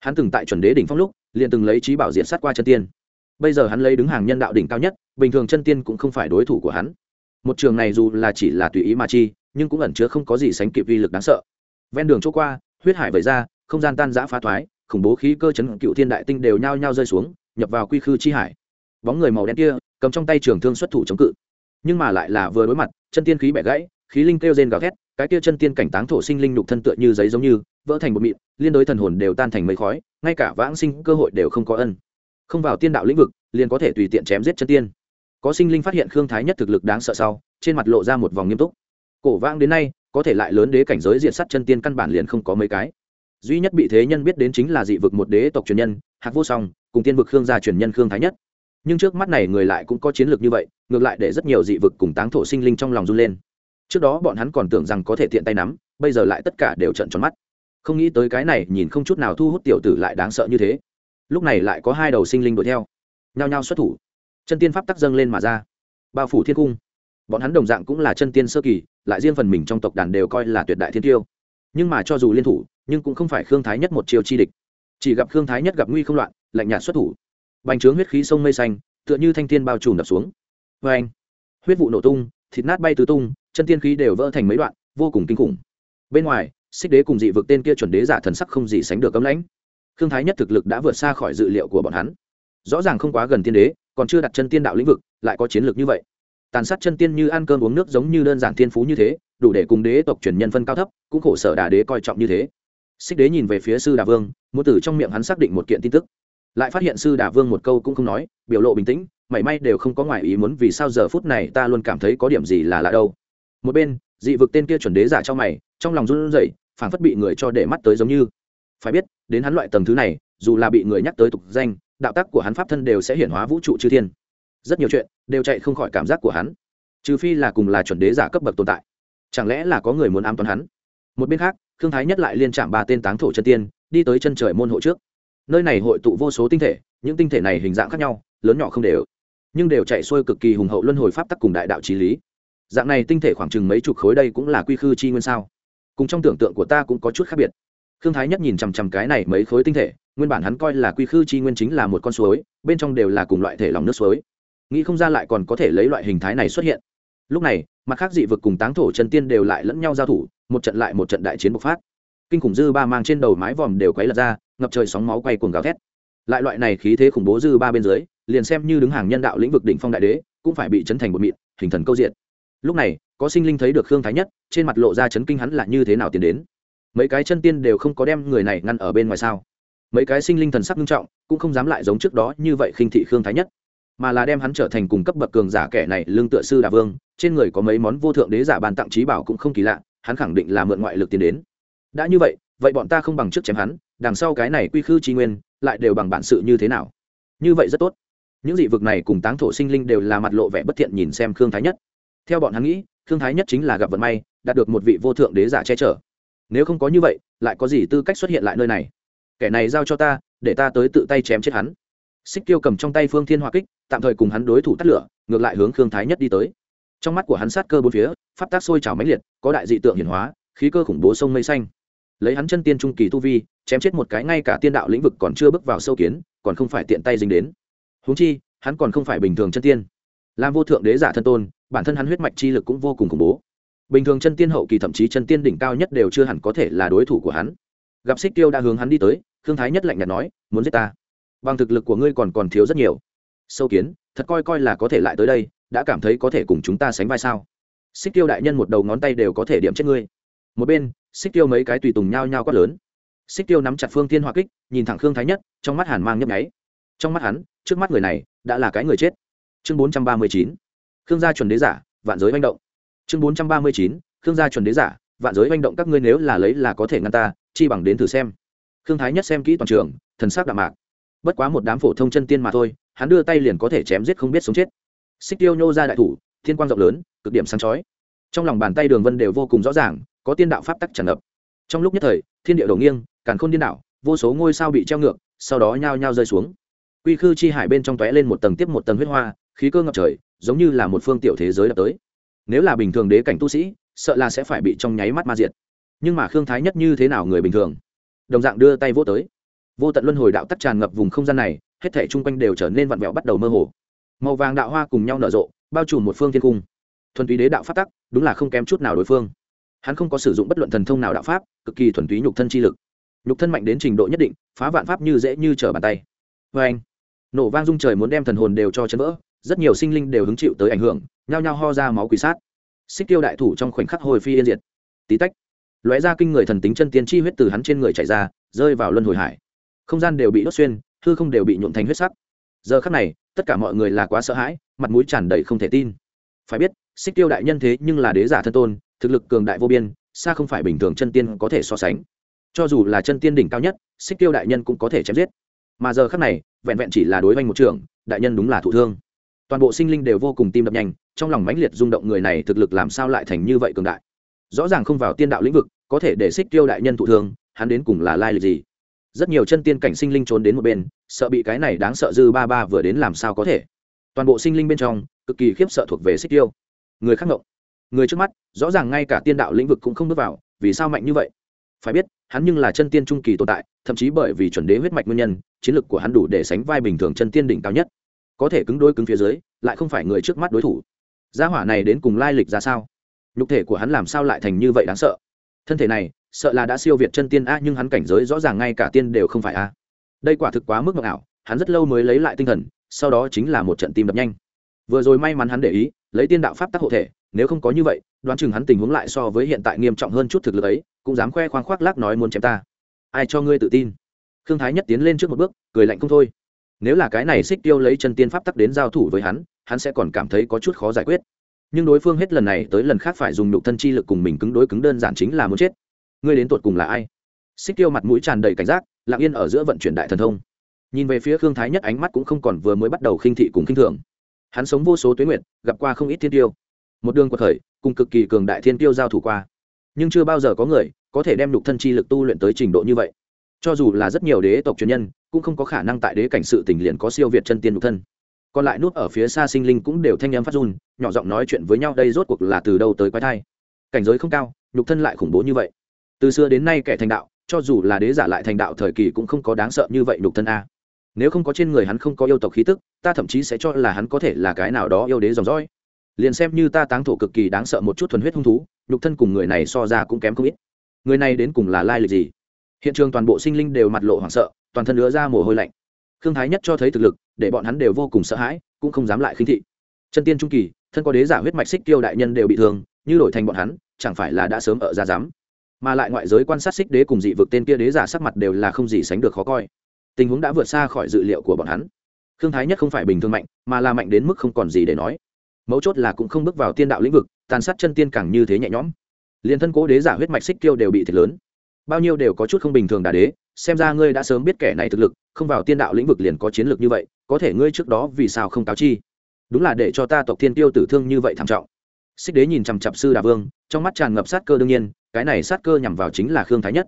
Hắn từng tại chuẩn đế đỉnh phong lúc, liền từng lấy trí bảo diện sát qua chân tiên. Bây giờ hắn lấy đứng hàng nhân đạo đỉnh cao nhất bình thường chân tiên cũng không phải đối thủ của hắn. Một trường này dù là chỉ là tùy ý mà chi, nhưng cũng ẩn chứa không có gì sánh kịp vi lực đáng sợ. Ven đường chỗ qua, huyết hải vẩy ra, không gian tan giã phá thoái, khủng bố khí cơ chấn cựu thiên đại tinh đều nhao nhao rơi xuống, nhập vào quy khư chi hải. Bóng người màu đen kia, cầm trong tay trường thương xuất thủ chống cự. Nhưng mà lại là vừa đối mặt, chân tiên khí bẻ gãy, khí linh kêu rên gào thét, cái kia chân tiên cảnh táng thổ sinh linh nhục thân tựa như giấy giống như, vỡ thành một mịn, liên đối thần hồn đều tan thành mây khói, ngay cả vãng sinh cơ hội đều không có ân. Không vào tiên đạo lĩnh vực, liền có thể tùy tiện chém giết chân tiên có sinh linh phát hiện khương thái nhất thực lực đáng sợ sau, trên mặt lộ ra một vòng nghiêm túc. Cổ vang đến nay, có thể lại lớn đế cảnh giới diện sắt chân tiên căn bản liền không có mấy cái. Duy nhất bị thế nhân biết đến chính là dị vực một đế tộc truyền nhân, hạc vô song, cùng tiên vực khương gia truyền nhân khương thái nhất. Nhưng trước mắt này người lại cũng có chiến lược như vậy, ngược lại để rất nhiều dị vực cùng táng thổ sinh linh trong lòng run lên. Trước đó bọn hắn còn tưởng rằng có thể tiện tay nắm, bây giờ lại tất cả đều trận tròn mắt. Không nghĩ tới cái này, nhìn không chút nào thu hút tiểu tử lại đáng sợ như thế. Lúc này lại có hai đầu sinh linh đuổi theo, nhao nhao xuất thủ chân tiên pháp tắc dâng lên mà ra. Bao phủ thiên cung. Bọn hắn đồng dạng cũng là chân tiên sơ kỳ, lại riêng phần mình trong tộc đàn đều coi là tuyệt đại thiên tiêu. Nhưng mà cho dù liên thủ, nhưng cũng không phải khương thái nhất một chiêu chi địch. Chỉ gặp khương thái nhất gặp nguy không loạn, lạnh nhạt xuất thủ. Bành trướng huyết khí sông mây xanh, tựa như thanh thiên bao trùm đập xuống. Vê anh huyết vụ nổ tung, thịt nát bay tứ tung, chân tiên khí đều vỡ thành mấy đoạn, vô cùng kinh khủng. Bên ngoài, xích đế cùng dị vực tên kia chuẩn đế giả thần sắc không gì sánh được cấm lãnh. Khương thái nhất thực lực đã vượt xa khỏi dự liệu của bọn hắn. Rõ ràng không quá gần tiên đế còn chưa đặt chân tiên đạo lĩnh vực, lại có chiến lược như vậy. Tàn sát chân tiên như ăn cơm uống nước giống như đơn giản thiên phú như thế, đủ để cùng đế tộc truyền nhân phân cao thấp, cũng khổ sở đà đế coi trọng như thế. Xích đế nhìn về phía sư đà vương, muốn từ trong miệng hắn xác định một kiện tin tức. Lại phát hiện sư đà vương một câu cũng không nói, biểu lộ bình tĩnh, mảy may đều không có ngoài ý muốn vì sao giờ phút này ta luôn cảm thấy có điểm gì là lạ đâu. Một bên, dị vực tên kia chuẩn đế giả cho mày, trong lòng run rẩy, phảng phất bị người cho để mắt tới giống như. Phải biết, đến hắn loại tầng thứ này, dù là bị người nhắc tới tục danh đạo tác của hắn pháp thân đều sẽ hiển hóa vũ trụ chư thiên. Rất nhiều chuyện đều chạy không khỏi cảm giác của hắn. Trừ phi là cùng là chuẩn đế giả cấp bậc tồn tại. Chẳng lẽ là có người muốn ám toán hắn? Một bên khác thương thái nhất lại liên chạm ba tên táng thổ chân tiên, đi tới chân trời môn hộ trước. Nơi này hội tụ vô số tinh thể, những tinh thể này hình dạng khác nhau, lớn nhỏ không đều, nhưng đều chạy xuôi cực kỳ hùng hậu luân hồi pháp tắc cùng đại đạo trí lý. Dạng này tinh thể khoảng chừng mấy chục khối đây cũng là quy khư chi nguyên sao? Cùng trong tưởng tượng của ta cũng có chút khác biệt. Khương thái nhất nhìn chằm chằm cái này mấy khối tinh thể nguyên bản hắn coi là quy khư chi nguyên chính là một con suối, bên trong đều là cùng loại thể lòng nước suối. Nghĩ không ra lại còn có thể lấy loại hình thái này xuất hiện. Lúc này, mặt khác dị vực cùng táng thổ chân tiên đều lại lẫn nhau giao thủ, một trận lại một trận đại chiến bộc phát. Kinh khủng dư ba mang trên đầu mái vòm đều quấy lật ra, ngập trời sóng máu quay cuồng gào thét. Lại loại này khí thế khủng bố dư ba bên dưới, liền xem như đứng hàng nhân đạo lĩnh vực đỉnh phong đại đế, cũng phải bị chấn thành một mịn, hình thần câu diện lúc này, có sinh linh thấy được khương thái nhất, trên mặt lộ ra chấn kinh hắn là như thế nào tiến đến. Mấy cái chân tiên đều không có đem người này ngăn ở bên ngoài sao? Mấy cái sinh linh thần sắc nghiêm trọng, cũng không dám lại giống trước đó như vậy khinh thị khương thái nhất, mà là đem hắn trở thành cùng cấp bậc cường giả kẻ này lương tựa sư đà vương, trên người có mấy món vô thượng đế giả ban tặng trí bảo cũng không kỳ lạ, hắn khẳng định là mượn ngoại lực tiến đến. Đã như vậy vậy bọn ta không bằng trước chém hắn, đằng sau cái này quy khư tri nguyên, lại đều bằng bản sự như thế nào? Như vậy rất tốt. Những dị vực này cùng táng thổ sinh linh đều là mặt lộ vẻ bất thiện nhìn xem khương thái nhất. Theo bọn hắn nghĩ, khương thái nhất chính là gặp vận may, đạt được một vị vô thượng đế giả che chở. Nếu không có như vậy, lại có gì tư cách xuất hiện lại nơi này? Kẻ này giao cho ta, để ta tới tự tay chém chết hắn. Xích tiêu cầm trong tay phương thiên hoa kích, tạm thời cùng hắn đối thủ tắt lửa, ngược lại hướng khương thái nhất đi tới. Trong mắt của hắn sát cơ bốn phía, pháp tác sôi trào mãnh liệt, có đại dị tượng hiển hóa, khí cơ khủng bố sông mây xanh. Lấy hắn chân tiên trung kỳ tu vi, chém chết một cái ngay cả tiên đạo lĩnh vực còn chưa bước vào sâu kiến, còn không phải tiện tay dính đến. Huống chi, hắn còn không phải bình thường chân tiên. Làm vô thượng đế giả thân tôn, bản thân hắn huyết mạch chi lực cũng vô cùng khủng bố. Bình thường chân tiên hậu kỳ thậm chí chân tiên đỉnh cao nhất đều chưa hẳn có thể là đối thủ của hắn gặp xích tiêu đã hướng hắn đi tới thương thái nhất lạnh nhạt nói, muốn giết ta? Bằng thực lực của ngươi còn còn thiếu rất nhiều. Sâu kiến, thật coi coi là có thể lại tới đây, đã cảm thấy có thể cùng chúng ta sánh vai sao? Xích tiêu đại nhân một đầu ngón tay đều có thể điểm chết ngươi. Một bên, xích tiêu mấy cái tùy tùng nhao nhao quát lớn. Xích tiêu nắm chặt phương thiên hoa kích, nhìn thẳng khương thái nhất, trong mắt hàn mang nhấp nháy. Trong mắt hắn, trước mắt người này, đã là cái người chết. Chương bốn trăm ba mươi chín, khương gia chuẩn đế giả, vạn giới manh động. Chương bốn trăm ba mươi chín, khương gia chuẩn đế giả, vạn giới manh động các ngươi nếu là lấy là có thể ngăn ta chi bằng đến thử xem. Khương thái nhất xem kỹ toàn trường, thần sắc đạm mạc. Bất quá một đám phổ thông chân tiên mà thôi, hắn đưa tay liền có thể chém giết không biết sống chết. Xích tiêu nhô ra đại thủ, thiên quang rộng lớn, cực điểm sáng chói. Trong lòng bàn tay đường vân đều vô cùng rõ ràng, có tiên đạo pháp tắc tràn ngập. Trong lúc nhất thời, thiên địa đổ nghiêng, càn khôn điên đảo, vô số ngôi sao bị treo ngược, sau đó nhao nhao rơi xuống. Quy khư chi hải bên trong tóe lên một tầng tiếp một tầng huyết hoa, khí cơ ngập trời, giống như là một phương tiểu thế giới đập tới. Nếu là bình thường đế cảnh tu sĩ, sợ là sẽ phải bị trong nháy mắt ma diệt nhưng mà khương thái nhất như thế nào người bình thường? Đồng dạng đưa tay vô tới. Vô tận luân hồi đạo tắc tràn ngập vùng không gian này, hết thể chung quanh đều trở nên vặn vẹo bắt đầu mơ hồ. Màu vàng đạo hoa cùng nhau nở rộ, bao trùm một phương thiên cung. Thuần túy đế đạo phát tắc, đúng là không kém chút nào đối phương. Hắn không có sử dụng bất luận thần thông nào đạo pháp, cực kỳ thuần túy nhục thân chi lực. Nhục thân mạnh đến trình độ nhất định, phá vạn pháp như dễ như trở bàn tay. Vê anh nổ vang dung trời muốn đem thần hồn đều cho chấn vỡ, rất nhiều sinh linh đều hứng chịu tới ảnh hưởng, nhao nhao ho ra máu quỷ sát. Xích tiêu đại thủ trong khoảnh khắc hồi phi yên diệt. Tí tách! Lóe ra kinh người thần tính chân tiên chi huyết từ hắn trên người chạy ra rơi vào luân hồi hải. Không gian đều bị đốt xuyên hư không đều bị nhuộn thành huyết sắc. Giờ khắc này tất cả mọi người là quá sợ hãi mặt mũi tràn đầy không thể tin. Phải biết xích tiêu đại nhân thế nhưng là đế giả thân tôn thực lực cường đại vô biên xa không phải bình thường chân tiên có thể so sánh. Cho dù là chân tiên đỉnh cao nhất xích tiêu đại nhân cũng có thể chém giết. Mà giờ khắc này vẹn vẹn chỉ là đối với một trưởng, đại nhân đúng là thụ thương. Toàn bộ sinh linh đều vô cùng tim đập nhanh trong lòng mãnh liệt rung động người này thực lực làm sao lại thành như vậy cường đại. Rõ ràng không vào tiên đạo lĩnh vực có thể để xích tiêu đại nhân thụ thương, hắn đến cùng là lai lịch gì? Rất nhiều chân tiên cảnh sinh linh trốn đến một bên, sợ bị cái này đáng sợ dư ba ba vừa đến làm sao có thể? Toàn bộ sinh linh bên trong, cực kỳ khiếp sợ thuộc về xích tiêu. Người khác ngộng. Người trước mắt, rõ ràng ngay cả tiên đạo lĩnh vực cũng không bước vào, vì sao mạnh như vậy? Phải biết, hắn nhưng là chân tiên trung kỳ tồn tại, thậm chí bởi vì chuẩn đế huyết mạch nguyên nhân, chiến lược của hắn đủ để sánh vai bình thường chân tiên đỉnh cao nhất. Có thể cứng đôi cứng phía dưới, lại không phải người trước mắt đối thủ. Gia hỏa này đến cùng lai lịch ra sao? Nhục thể của hắn làm sao lại thành như vậy đáng sợ? Thân thể này, sợ là đã siêu việt chân tiên a nhưng hắn cảnh giới rõ ràng ngay cả tiên đều không phải a đây quả thực quá mức mộng ảo, hắn rất lâu mới lấy lại tinh thần, sau đó chính là một trận tim đập nhanh. Vừa rồi may mắn hắn để ý, lấy tiên đạo pháp tác hộ thể, nếu không có như vậy, đoán chừng hắn tình huống lại so với hiện tại nghiêm trọng hơn chút thực lực ấy, cũng dám khoe khoang khoác lác nói muốn chém ta. Ai cho ngươi tự tin? Khương thái nhất tiến lên trước một bước, cười lạnh không thôi. Nếu là cái này xích tiêu lấy chân tiên pháp tắc đến giao thủ với hắn hắn sẽ còn cảm thấy có chút khó giải quyết nhưng đối phương hết lần này tới lần khác phải dùng nhục thân chi lực cùng mình cứng đối cứng đơn giản chính là muốn chết. Ngươi đến tột cùng là ai? Xích tiêu mặt mũi tràn đầy cảnh giác, lặng yên ở giữa vận chuyển đại thần thông. Nhìn về phía khương thái nhất ánh mắt cũng không còn vừa mới bắt đầu khinh thị cùng khinh thường. Hắn sống vô số tuyến nguyện gặp qua không ít thiên tiêu. Một đường của thời cùng cực kỳ cường đại thiên tiêu giao thủ qua. Nhưng chưa bao giờ có người có thể đem nhục thân chi lực tu luyện tới trình độ như vậy. Cho dù là rất nhiều đế tộc truyền nhân, cũng không có khả năng tại đế cảnh sự tình liền có siêu việt chân tiên nhục thân còn lại nút ở phía xa sinh linh cũng đều thanh em phát run, nhỏ giọng nói chuyện với nhau, đây rốt cuộc là từ đâu tới quái thai? Cảnh giới không cao, nhục thân lại khủng bố như vậy. Từ xưa đến nay kẻ thành đạo, cho dù là đế giả lại thành đạo thời kỳ cũng không có đáng sợ như vậy nhục thân a. Nếu không có trên người hắn không có yêu tộc khí tức, ta thậm chí sẽ cho là hắn có thể là cái nào đó yêu đế dòng dõi. Liền xem như ta táng thổ cực kỳ đáng sợ một chút thuần huyết hung thú, nhục thân cùng người này so ra cũng kém không ít. Người này đến cùng là lai lịch gì? Hiện trường toàn bộ sinh linh đều mặt lộ hoảng sợ, toàn thân lứa ra mồ hôi lạnh khương thái nhất cho thấy thực lực, để bọn hắn đều vô cùng sợ hãi, cũng không dám lại khinh thị. Chân tiên trung kỳ, thân có đế giả huyết mạch xích tiêu đại nhân đều bị thương, như đổi thành bọn hắn, chẳng phải là đã sớm ở ra dám? Mà lại ngoại giới quan sát xích đế cùng dị vực tên kia đế giả sắc mặt đều là không gì sánh được khó coi. Tình huống đã vượt xa khỏi dự liệu của bọn hắn. Khương thái nhất không phải bình thường mạnh, mà là mạnh đến mức không còn gì để nói. Mấu chốt là cũng không bước vào tiên đạo lĩnh vực, tàn sát chân tiên càng như thế nhẹ nhõm. Liền thân cố đế giả huyết mạch xích tiêu đều bị thiệt lớn. Bao nhiêu đều có chút không bình thường đà đế xem ra ngươi đã sớm biết kẻ này thực lực, không vào tiên đạo lĩnh vực liền có chiến lược như vậy, có thể ngươi trước đó vì sao không cáo chi? Đúng là để cho ta tộc thiên tiêu tử thương như vậy thảm trọng. Xích đế nhìn chằm chặp sư đà vương, trong mắt tràn ngập sát cơ đương nhiên, cái này sát cơ nhằm vào chính là khương thái nhất.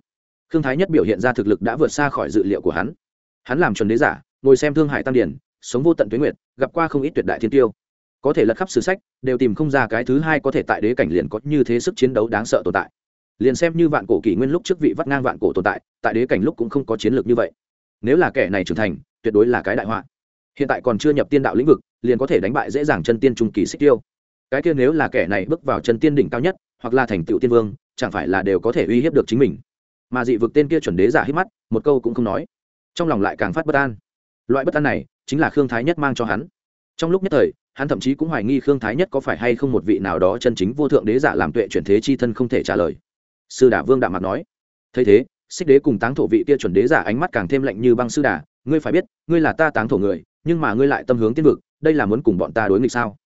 Khương thái nhất biểu hiện ra thực lực đã vượt xa khỏi dự liệu của hắn. Hắn làm chuẩn đế giả, ngồi xem thương hải tam điển, sống vô tận tuyến nguyệt, gặp qua không ít tuyệt đại thiên tiêu. Có thể lật khắp sử sách, đều tìm không ra cái thứ hai có thể tại đế cảnh liền có như thế sức chiến đấu đáng sợ tồn tại liền xem như vạn cổ kỷ nguyên lúc trước vị vắt ngang vạn cổ tồn tại tại đế cảnh lúc cũng không có chiến lược như vậy. Nếu là kẻ này trưởng thành, tuyệt đối là cái đại họa. Hiện tại còn chưa nhập tiên đạo lĩnh vực, liền có thể đánh bại dễ dàng chân tiên trung kỳ xích tiêu. Cái kia nếu là kẻ này bước vào chân tiên đỉnh cao nhất, hoặc là thành tựu tiên vương, chẳng phải là đều có thể uy hiếp được chính mình. Mà dị vực tên kia chuẩn đế giả hít mắt, một câu cũng không nói. Trong lòng lại càng phát bất an. Loại bất an này, chính là khương thái nhất mang cho hắn. Trong lúc nhất thời, hắn thậm chí cũng hoài nghi khương thái nhất có phải hay không một vị nào đó chân chính vô thượng đế giả làm tuệ chuyển thế chi thân không thể trả lời sư đà vương đạm mặt nói. Thấy thế, xích đế cùng táng thổ vị kia chuẩn đế giả ánh mắt càng thêm lạnh như băng sư đà, ngươi phải biết, ngươi là ta táng thổ người, nhưng mà ngươi lại tâm hướng tiên vực, đây là muốn cùng bọn ta đối nghịch sao?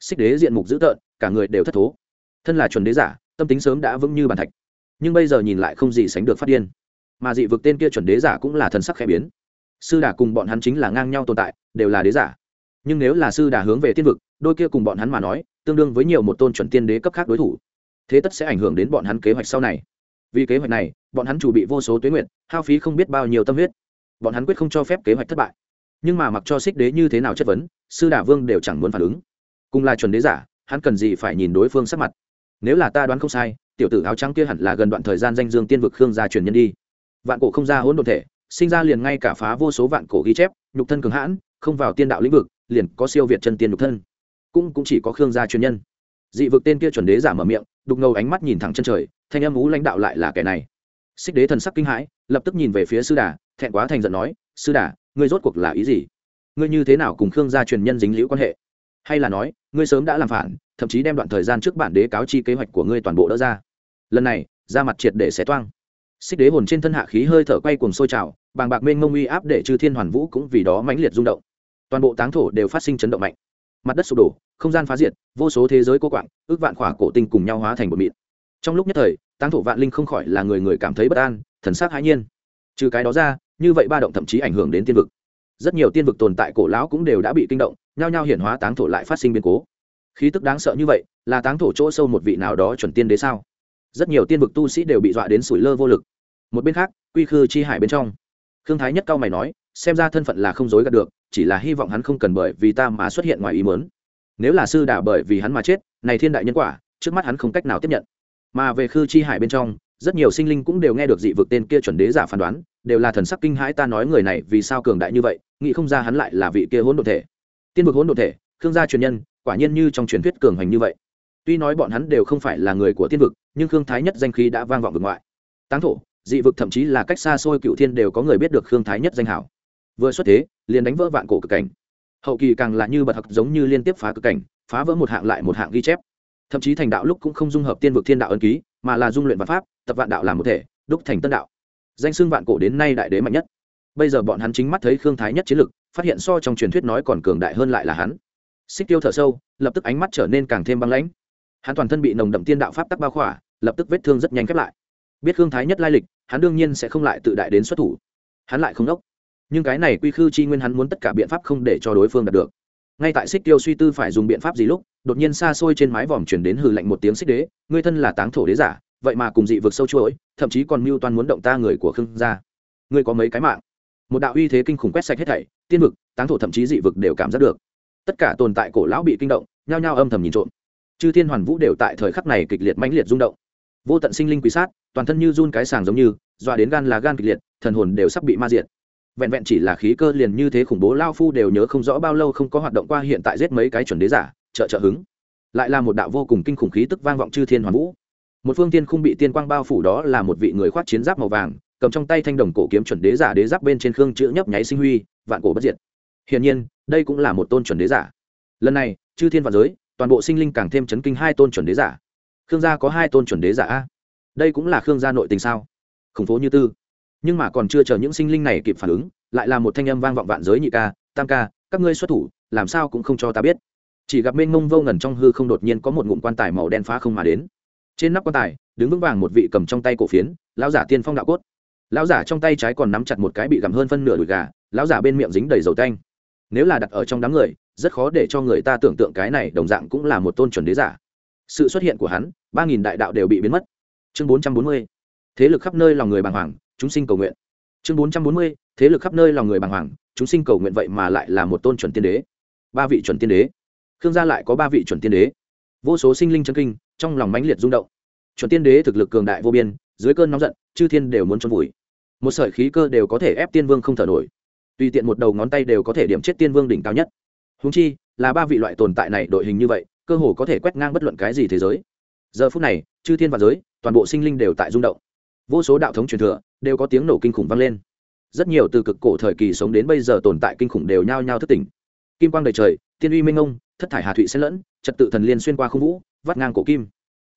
Xích đế diện mục dữ tợn, cả người đều thất thố. Thân là chuẩn đế giả, tâm tính sớm đã vững như bàn thạch. Nhưng bây giờ nhìn lại không gì sánh được phát điên. Mà dị vực tên kia chuẩn đế giả cũng là thần sắc khẽ biến. Sư đà cùng bọn hắn chính là ngang nhau tồn tại, đều là đế giả. Nhưng nếu là sư đà hướng về tiên vực, đôi kia cùng bọn hắn mà nói, tương đương với nhiều một tôn chuẩn tiên đế cấp khác đối thủ thế tất sẽ ảnh hưởng đến bọn hắn kế hoạch sau này. Vì kế hoạch này, bọn hắn chủ bị vô số tuyến nguyện hao phí không biết bao nhiêu tâm huyết. Bọn hắn quyết không cho phép kế hoạch thất bại. Nhưng mà mặc cho xích đế như thế nào chất vấn, sư đả vương đều chẳng muốn phản ứng. Cùng là chuẩn đế giả, hắn cần gì phải nhìn đối phương sắc mặt. Nếu là ta đoán không sai, tiểu tử áo trắng kia hẳn là gần đoạn thời gian danh dương tiên vực khương gia truyền nhân đi. Vạn cổ không ra hỗn độn thể, sinh ra liền ngay cả phá vô số vạn cổ ghi chép, nhục thân cường hãn, không vào tiên đạo lĩnh vực, liền có siêu việt chân tiên nhục thân. Cũng cũng chỉ có khương gia truyền nhân dị vực tên kia chuẩn đế giả mở miệng, đục ngầu ánh mắt nhìn thẳng chân trời, thanh âm ú lãnh đạo lại là kẻ này. Xích đế thần sắc kinh hãi, lập tức nhìn về phía sư đà, thẹn quá thành giận nói, sư đà, ngươi rốt cuộc là ý gì? Ngươi như thế nào cùng khương gia truyền nhân dính liễu quan hệ? Hay là nói, ngươi sớm đã làm phản, thậm chí đem đoạn thời gian trước bản đế cáo chi kế hoạch của ngươi toàn bộ đỡ ra? Lần này ra mặt triệt để xé toang. Xích đế hồn trên thân hạ khí hơi thở quay cuồng sôi trào, bàng bạc mênh mông uy áp để chư thiên hoàn vũ cũng vì đó mãnh liệt rung động. Toàn bộ táng thổ đều phát sinh chấn động mạnh mặt đất sụp đổ, không gian phá diệt, vô số thế giới cô quạng, ước vạn khỏa cổ tinh cùng nhau hóa thành bột mịn. Trong lúc nhất thời, táng thổ vạn linh không khỏi là người người cảm thấy bất an, thần sắc hãi nhiên. Trừ cái đó ra, như vậy ba động thậm chí ảnh hưởng đến tiên vực. Rất nhiều tiên vực tồn tại cổ lão cũng đều đã bị kinh động, nhao nhao hiển hóa táng thổ lại phát sinh biến cố. Khí tức đáng sợ như vậy, là táng thổ chỗ sâu một vị nào đó chuẩn tiên đế sao? Rất nhiều tiên vực tu sĩ đều bị dọa đến sủi lơ vô lực. Một bên khác, quy khư chi hải bên trong. Khương thái nhất cao mày nói, xem ra thân phận là không dối gạt được chỉ là hy vọng hắn không cần bởi vì ta mà xuất hiện ngoài ý muốn. Nếu là sư đã bởi vì hắn mà chết, này thiên đại nhân quả, trước mắt hắn không cách nào tiếp nhận. Mà về khư chi hải bên trong, rất nhiều sinh linh cũng đều nghe được dị vực tên kia chuẩn đế giả phán đoán, đều là thần sắc kinh hãi ta nói người này vì sao cường đại như vậy, nghĩ không ra hắn lại là vị kia hỗn độn thể. Tiên vực hỗn độn thể, khương gia truyền nhân, quả nhiên như trong truyền thuyết cường hành như vậy. Tuy nói bọn hắn đều không phải là người của tiên vực, nhưng khương thái nhất danh khí đã vang vọng vực ngoại. Táng thổ, dị vực thậm chí là cách xa xôi cựu thiên đều có người biết được khương thái nhất danh hảo. Vừa xuất thế liền đánh vỡ vạn cổ cực cảnh. Hậu kỳ càng là như bật thật giống như liên tiếp phá cực cảnh, phá vỡ một hạng lại một hạng ghi chép. Thậm chí thành đạo lúc cũng không dung hợp tiên vực thiên đạo ân ký, mà là dung luyện vạn pháp, tập vạn đạo làm một thể, đúc thành tân đạo. Danh xưng vạn cổ đến nay đại đế mạnh nhất. Bây giờ bọn hắn chính mắt thấy khương thái nhất chiến lực, phát hiện so trong truyền thuyết nói còn cường đại hơn lại là hắn. Xích tiêu thở sâu, lập tức ánh mắt trở nên càng thêm băng lãnh. Hắn toàn thân bị nồng đậm tiên đạo pháp tắc bao khỏa, lập tức vết thương rất nhanh khép lại. Biết khương thái nhất lai lịch, hắn đương nhiên sẽ không lại tự đại đến xuất thủ. Hắn lại không đốc nhưng cái này quy khư chi nguyên hắn muốn tất cả biện pháp không để cho đối phương đạt được. Ngay tại xích tiêu suy tư phải dùng biện pháp gì lúc, đột nhiên xa xôi trên mái vòm chuyển đến hừ lạnh một tiếng xích đế người thân là táng thổ đế giả, vậy mà cùng dị vực sâu chuỗi, thậm chí còn mưu toan muốn động ta người của khương gia. Ngươi có mấy cái mạng? Một đạo uy thế kinh khủng quét sạch hết thảy, tiên vực, táng thổ thậm chí dị vực đều cảm giác được. Tất cả tồn tại cổ lão bị kinh động, nhao nhao âm thầm nhìn trộm. Chư thiên hoàn vũ đều tại thời khắc này kịch liệt mãnh liệt rung động. Vô tận sinh linh quý sát, toàn thân như run cái sàng giống như, dọa đến gan là gan kịch liệt, thần hồn đều sắp bị ma diệt vẹn vẹn chỉ là khí cơ liền như thế khủng bố lao phu đều nhớ không rõ bao lâu không có hoạt động qua hiện tại giết mấy cái chuẩn đế giả, trợ trợ hứng. Lại là một đạo vô cùng kinh khủng khí tức vang vọng chư thiên hoàn vũ. Một phương tiên không bị tiên quang bao phủ đó là một vị người khoác chiến giáp màu vàng, cầm trong tay thanh đồng cổ kiếm chuẩn đế giả đế giáp bên trên khương chữ nhấp nháy sinh huy, vạn cổ bất diệt. Hiển nhiên, đây cũng là một tôn chuẩn đế giả. Lần này, chư thiên vạn giới, toàn bộ sinh linh càng thêm chấn kinh hai tôn chuẩn đế giả. Khương gia có hai tôn chuẩn đế giả a. Đây cũng là khương gia nội tình sao? Khủng phố như tư nhưng mà còn chưa chờ những sinh linh này kịp phản ứng, lại là một thanh âm vang vọng vạn giới nhị ca, tam ca, các ngươi xuất thủ, làm sao cũng không cho ta biết. Chỉ gặp mênh mông vô ngần trong hư không đột nhiên có một ngụm quan tài màu đen phá không mà đến. Trên nắp quan tài, đứng vững vàng một vị cầm trong tay cổ phiến, lão giả tiên phong đạo cốt. Lão giả trong tay trái còn nắm chặt một cái bị gặm hơn phân nửa đùi gà, lão giả bên miệng dính đầy dầu tanh. Nếu là đặt ở trong đám người, rất khó để cho người ta tưởng tượng cái này đồng dạng cũng là một tôn chuẩn đế giả. Sự xuất hiện của hắn, ba nghìn đại đạo đều bị biến mất. Chương bốn trăm bốn mươi. Thế lực khắp nơi lòng người bàng hoàng chúng sinh cầu nguyện. Chương bốn trăm bốn mươi, thế lực khắp nơi lòng người bàng hoàng, chúng sinh cầu nguyện vậy mà lại là một tôn chuẩn tiên đế. Ba vị chuẩn tiên đế. Khương gia lại có ba vị chuẩn tiên đế. Vô số sinh linh chân kinh, trong lòng mãnh liệt rung động. Chuẩn tiên đế thực lực cường đại vô biên, dưới cơn nóng giận, chư thiên đều muốn trốn vùi. Một sợi khí cơ đều có thể ép tiên vương không thở nổi. Tùy tiện một đầu ngón tay đều có thể điểm chết tiên vương đỉnh cao nhất. Húng chi, là ba vị loại tồn tại này đội hình như vậy, cơ hồ có thể quét ngang bất luận cái gì thế giới. Giờ phút này, chư thiên và giới, toàn bộ sinh linh đều tại rung động vô số đạo thống truyền thừa đều có tiếng nổ kinh khủng vang lên. Rất nhiều từ cực cổ thời kỳ sống đến bây giờ tồn tại kinh khủng đều nhao nhao thất tỉnh. Kim quang đầy trời, tiên uy minh ông, thất thải hà thụy xen lẫn, trật tự thần liên xuyên qua khung vũ, vắt ngang cổ kim.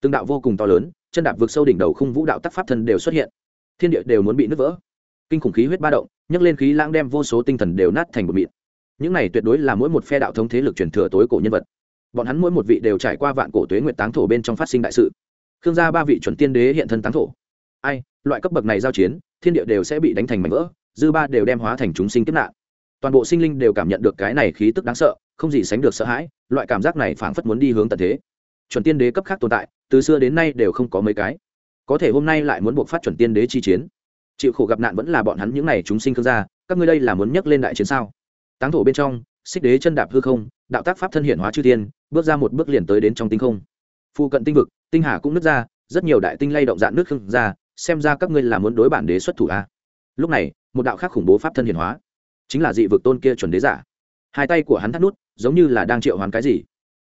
Từng đạo vô cùng to lớn, chân đạp vượt sâu đỉnh đầu khung vũ đạo tắc pháp thân đều xuất hiện. Thiên địa đều muốn bị nứt vỡ. Kinh khủng khí huyết ba động, nhấc lên khí lãng đem vô số tinh thần đều nát thành một mịn. Những này tuyệt đối là mỗi một phe đạo thống thế lực truyền thừa tối cổ nhân vật. Bọn hắn mỗi một vị đều trải qua vạn cổ tuế nguyệt táng thổ bên trong phát sinh đại sự. Khương gia ba vị chuẩn tiên đế hiện thân táng thổ ai, loại cấp bậc này giao chiến, thiên địa đều sẽ bị đánh thành mảnh vỡ, dư ba đều đem hóa thành chúng sinh kiếp nạn. Toàn bộ sinh linh đều cảm nhận được cái này khí tức đáng sợ, không gì sánh được sợ hãi, loại cảm giác này phảng phất muốn đi hướng tận thế. Chuẩn tiên đế cấp khác tồn tại, từ xưa đến nay đều không có mấy cái. Có thể hôm nay lại muốn buộc phát chuẩn tiên đế chi chiến. Chịu khổ gặp nạn vẫn là bọn hắn những n à y chúng sinh khương gia, các ngươi đây là muốn nhấc lên đại chiến sao? Táng thổ bên trong, xích đế chân đạp hư không, đạo tác pháp thân hiển hóa chư tiên bước ra một bước liền tới đến trong tinh không. Phụ cận tinh vực, tinh hà cũng nứt ra, rất nhiều đại tinh lay động dạn nước khương ra xem ra các ngươi là muốn đối bản đế xuất thủ a lúc này, một đạo khác khủng bố pháp thân hiển hóa. Chính là dị vực tôn kia chuẩn đế giả. Hai tay của hắn thắt nút, giống như là đang triệu hoán cái gì.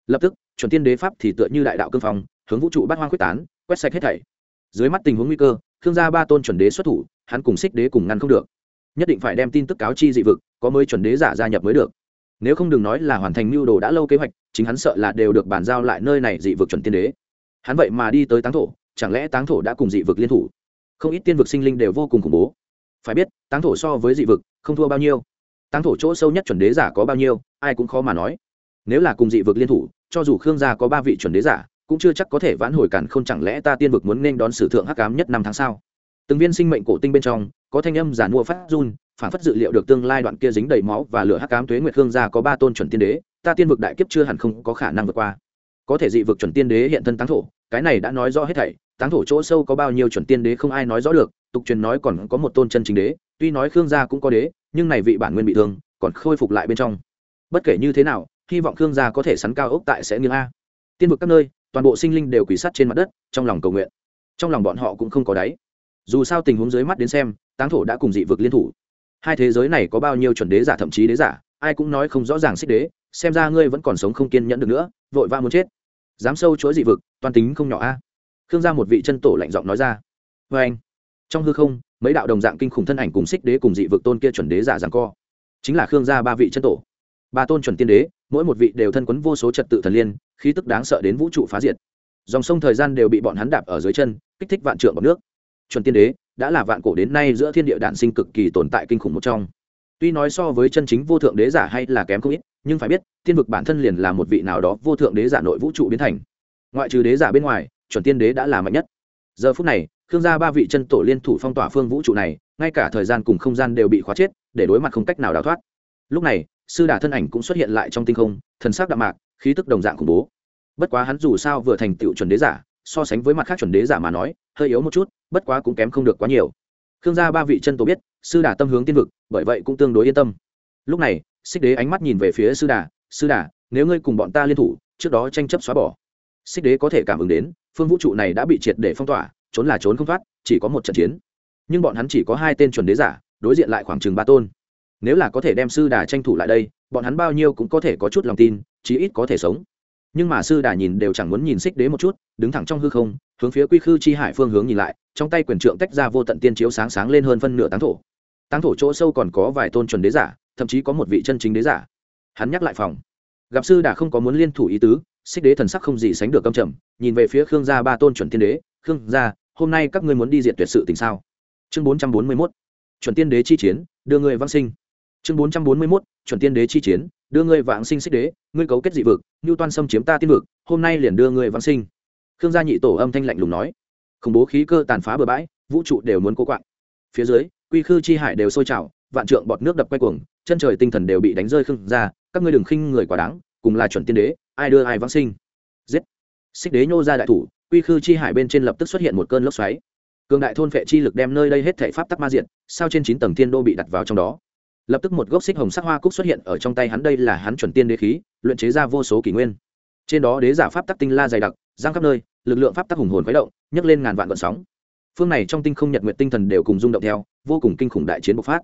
Lập tức, chuẩn tiên đế pháp thì tựa như đại đạo cương phong, hướng vũ trụ bát hoang quyết tán, quét sạch hết thảy. Dưới mắt tình huống nguy cơ thương gia ba tôn chuẩn đế xuất thủ, hắn cùng xích đế cùng ngăn không được. Nhất định phải đem tin tức cáo chi dị vực, có mới chuẩn đế giả gia nhập mới được. Nếu không đừng nói là hoàn thành mưu đồ đã lâu kế hoạch, chính hắn sợ là đều được bàn giao lại nơi này dị vực chuẩn tiên đế. Hắn vậy mà đi tới táng thổ chẳng lẽ táng thổ đã cùng dị vực liên thủ? Không ít tiên vực sinh linh đều vô cùng khủng bố. Phải biết, táng thổ so với dị vực, không thua bao nhiêu. Táng thổ chỗ sâu nhất chuẩn đế giả có bao nhiêu, ai cũng khó mà nói. Nếu là cùng dị vực liên thủ, cho dù khương gia có ba vị chuẩn đế giả, cũng chưa chắc có thể vãn hồi cản không chẳng lẽ ta tiên vực muốn nên đón sử thượng hắc cám nhất năm tháng sau từng viên sinh mệnh cổ tinh bên trong, có thanh âm giả mua phát run, phản phất dự liệu được tương lai đoạn kia dính đầy máu và lửa hắc cám tuế nguyệt khương gia có ba tôn chuẩn tiên đế, ta tiên vực đại kiếp chưa hẳn không có khả năng vượt qua. Có thể dị vực chuẩn tiên đế hiện thân táng thổ, cái này đã nói rõ hết thảy táng thổ chỗ sâu có bao nhiêu chuẩn tiên đế không ai nói rõ được, tục truyền nói còn có một tôn chân chính đế, tuy nói khương gia cũng có đế, nhưng này vị bản nguyên bị thương, còn khôi phục lại bên trong. Bất kể như thế nào, hy vọng khương gia có thể sắn cao ốc tại sẽ nghiêng a. Tiên vực các nơi, toàn bộ sinh linh đều quỷ sát trên mặt đất, trong lòng cầu nguyện. Trong lòng bọn họ cũng không có đáy. Dù sao tình huống dưới mắt đến xem, táng thổ đã cùng dị vực liên thủ. Hai thế giới này có bao nhiêu chuẩn đế giả thậm chí đế giả, ai cũng nói không rõ ràng xích đế, xem ra ngươi vẫn còn sống không kiên nhẫn được nữa, vội vã muốn chết. Dám sâu chuỗi dị vực, toàn tính không nhỏ a khương gia một vị chân tổ lạnh giọng nói ra. Vê anh, trong hư không, mấy đạo đồng dạng kinh khủng thân ảnh cùng xích đế cùng dị vực tôn kia chuẩn đế giả rằng co. Chính là khương gia ba vị chân tổ. Ba tôn chuẩn tiên đế, mỗi một vị đều thân quấn vô số trật tự thần liên, khí tức đáng sợ đến vũ trụ phá diệt. Dòng sông thời gian đều bị bọn hắn đạp ở dưới chân, kích thích vạn trượng bọc nước. Chuẩn tiên đế, đã là vạn cổ đến nay giữa thiên địa đạn sinh cực kỳ tồn tại kinh khủng một trong. Tuy nói so với chân chính vô thượng đế giả hay là kém không ít, nhưng phải biết, tiên vực bản thân liền là một vị nào đó vô thượng đế giả nội vũ trụ biến thành. Ngoại trừ đế giả bên ngoài chuẩn tiên đế đã là mạnh nhất. Giờ phút này, khương gia ba vị chân tổ liên thủ phong tỏa phương vũ trụ này, ngay cả thời gian cùng không gian đều bị khóa chết, để đối mặt không cách nào đào thoát. Lúc này, sư đà thân ảnh cũng xuất hiện lại trong tinh không, thần sắc đạm mạc, khí tức đồng dạng khủng bố. Bất quá hắn dù sao vừa thành tựu chuẩn đế giả, so sánh với mặt khác chuẩn đế giả mà nói, hơi yếu một chút, bất quá cũng kém không được quá nhiều. Khương gia ba vị chân tổ biết, sư đà tâm hướng tiên vực, bởi vậy cũng tương đối yên tâm. Lúc này, xích đế ánh mắt nhìn về phía sư đà sư đà, nếu ngươi cùng bọn ta liên thủ, trước đó tranh chấp xóa bỏ, xích đế có thể cảm ứng đến phương vũ trụ này đã bị triệt để phong tỏa, trốn là trốn không thoát, chỉ có một trận chiến. Nhưng bọn hắn chỉ có hai tên chuẩn đế giả, đối diện lại khoảng chừng ba tôn. Nếu là có thể đem sư đà tranh thủ lại đây, bọn hắn bao nhiêu cũng có thể có chút lòng tin, chí ít có thể sống. Nhưng mà sư đà nhìn đều chẳng muốn nhìn xích đế một chút, đứng thẳng trong hư không, hướng phía quy khư chi hải phương hướng nhìn lại, trong tay quyền trượng tách ra vô tận tiên chiếu sáng sáng lên hơn phân nửa táng thổ. Táng thổ chỗ sâu còn có vài tôn chuẩn đế giả, thậm chí có một vị chân chính đế giả. Hắn nhắc lại phòng. Gặp sư đà không có muốn liên thủ ý tứ xích đế thần sắc không gì sánh được câm trầm nhìn về phía khương gia ba tôn chuẩn tiên đế khương gia hôm nay các ngươi muốn đi diện tuyệt sự tình sao? Chương bốn trăm bốn mươi mốt chuẩn tiên đế chi chiến đưa người vang sinh. Chương bốn trăm bốn mươi mốt chuẩn tiên đế chi chiến đưa ngươi vãng sinh xích đế ngươi cấu kết dị vực như toan xâm chiếm ta tiên vực hôm nay liền đưa ngươi vãng sinh. Khương gia nhị tổ âm thanh lạnh lùng nói. Khủng bố khí cơ tàn phá bừa bãi vũ trụ đều muốn cố quạng. Phía dưới quy khư chi hải đều sôi trào vạn trượng bọt nước đập quay cuồng chân trời tinh thần đều bị đánh rơi Khương gia, các ngươi đừng khinh người quá đáng cùng là chuẩn tiên đế, ai đưa ai vãng sinh. Giết. Xích đế nhô ra đại thủ, quy khư chi hải bên trên lập tức xuất hiện một cơn lốc xoáy. Cường đại thôn phệ chi lực đem nơi đây hết thể pháp tắc ma diện sao trên chín tầng thiên đô bị đặt vào trong đó? Lập tức một gốc xích hồng sắc hoa cúc xuất hiện ở trong tay hắn, đây là hắn chuẩn tiên đế khí, luyện chế ra vô số kỷ nguyên. Trên đó đế giả pháp tắc tinh la dày đặc, giang khắp nơi, lực lượng pháp tắc hùng hồn khuấy động, nhấc lên ngàn vạn vận sóng. Phương này trong tinh không nhật nguyện tinh thần đều cùng rung động theo, vô cùng kinh khủng đại chiến bộc phát.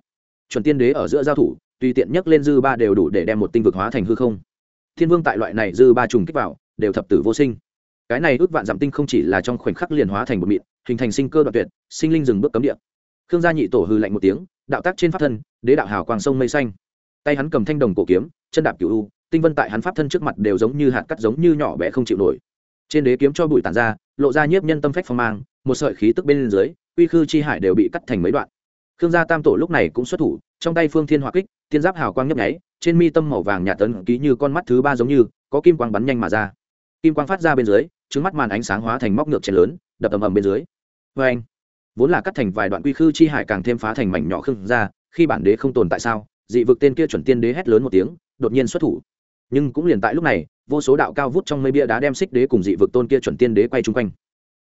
Chuẩn tiên đế ở giữa giao thủ, tùy tiện nhấc lên dư ba đều đủ để đem một tinh vực hóa thành hư không thiên vương tại loại này dư ba trùng kích vào, đều thập tử vô sinh. Cái này ước vạn giảm tinh không chỉ là trong khoảnh khắc liền hóa thành một mịn, hình thành sinh cơ đoạn tuyệt, sinh linh dừng bước cấm địa. Khương gia nhị tổ hư lạnh một tiếng, đạo tác trên pháp thân, đế đạo hào quang sông mây xanh. Tay hắn cầm thanh đồng cổ kiếm, chân đạp cửu u, tinh vân tại hắn pháp thân trước mặt đều giống như hạt cắt giống như nhỏ bé không chịu nổi. Trên đế kiếm cho bụi tản ra, lộ ra nhiếp nhân tâm phách phong mang, một sợi khí tức bên dưới, uy khư chi hải đều bị cắt thành mấy đoạn. Khương gia tam tổ lúc này cũng xuất thủ, trong tay phương thiên hỏa kích, tiên giáp hào quang nhấp nháy trên mi tâm màu vàng nhạt tấn ký như con mắt thứ ba giống như, có kim quang bắn nhanh mà ra. Kim quang phát ra bên dưới trứng mắt màn ánh sáng hóa thành móc ngược chén lớn, đập ầm ầm bên dưới. Vê anh, vốn là cắt thành vài đoạn quy khư chi hải càng thêm phá thành mảnh nhỏ khương ra, khi bản đế không tồn tại sao, dị vực tên kia chuẩn tiên đế hét lớn một tiếng, đột nhiên xuất thủ. Nhưng cũng liền tại lúc này, vô số đạo cao vút trong mây bia đá đem xích đế cùng dị vực tôn kia chuẩn tiên đế quay chung quanh.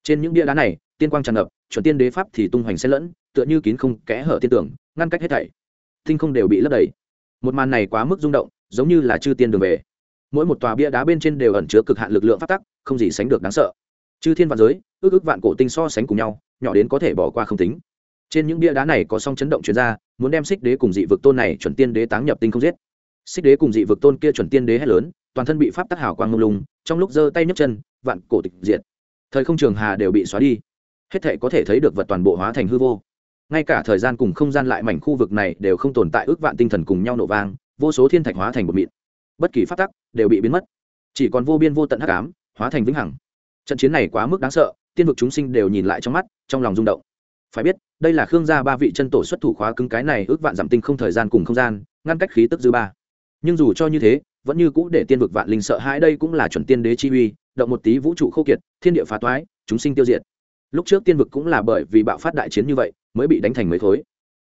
Trên những bia đá này, tiên quang tràn ngập, chuẩn tiên đế pháp thì tung hoành xen lẫn, tựa như kín không kẽ hở tiên tưởng, ngăn cách hết thảy. Thinh không đều bị lấp đầy một màn này quá mức rung động, giống như là chư tiên đường về. Mỗi một tòa bia đá bên trên đều ẩn chứa cực hạn lực lượng phát tắc, không gì sánh được đáng sợ. Chư thiên vạn giới, ước ước vạn cổ tinh so sánh cùng nhau, nhỏ đến có thể bỏ qua không tính. Trên những bia đá này có song chấn động chuyên gia muốn đem xích đế cùng dị vực tôn này chuẩn tiên đế táng nhập tinh không giết. Xích đế cùng dị vực tôn kia chuẩn tiên đế hét lớn, toàn thân bị pháp tắc hào quang ngông lung, trong lúc giơ tay nhấc chân, vạn cổ tịch diệt. Thời không trường hà đều bị xóa đi. Hết thể có thể thấy được vật toàn bộ hóa thành hư vô ngay cả thời gian cùng không gian lại mảnh khu vực này đều không tồn tại ước vạn tinh thần cùng nhau nổ vang, vô số thiên thạch hóa thành một mịn. Bất kỳ phát tắc đều bị biến mất. Chỉ còn vô biên vô tận hắc ám, hóa thành vĩnh hằng. Trận chiến này quá mức đáng sợ, tiên vực chúng sinh đều nhìn lại trong mắt, trong lòng rung động. Phải biết, đây là khương gia ba vị chân tổ xuất thủ khóa cứng cái này ước vạn giảm tinh không thời gian cùng không gian, ngăn cách khí tức dư ba. Nhưng dù cho như thế, vẫn như cũ để tiên vực vạn linh sợ hãi đây cũng là chuẩn tiên đế chi uy, động một tí vũ trụ khô kiệt, thiên địa phá toái, chúng sinh tiêu diệt lúc trước tiên vực cũng là bởi vì bạo phát đại chiến như vậy, mới bị đánh thành mấy thối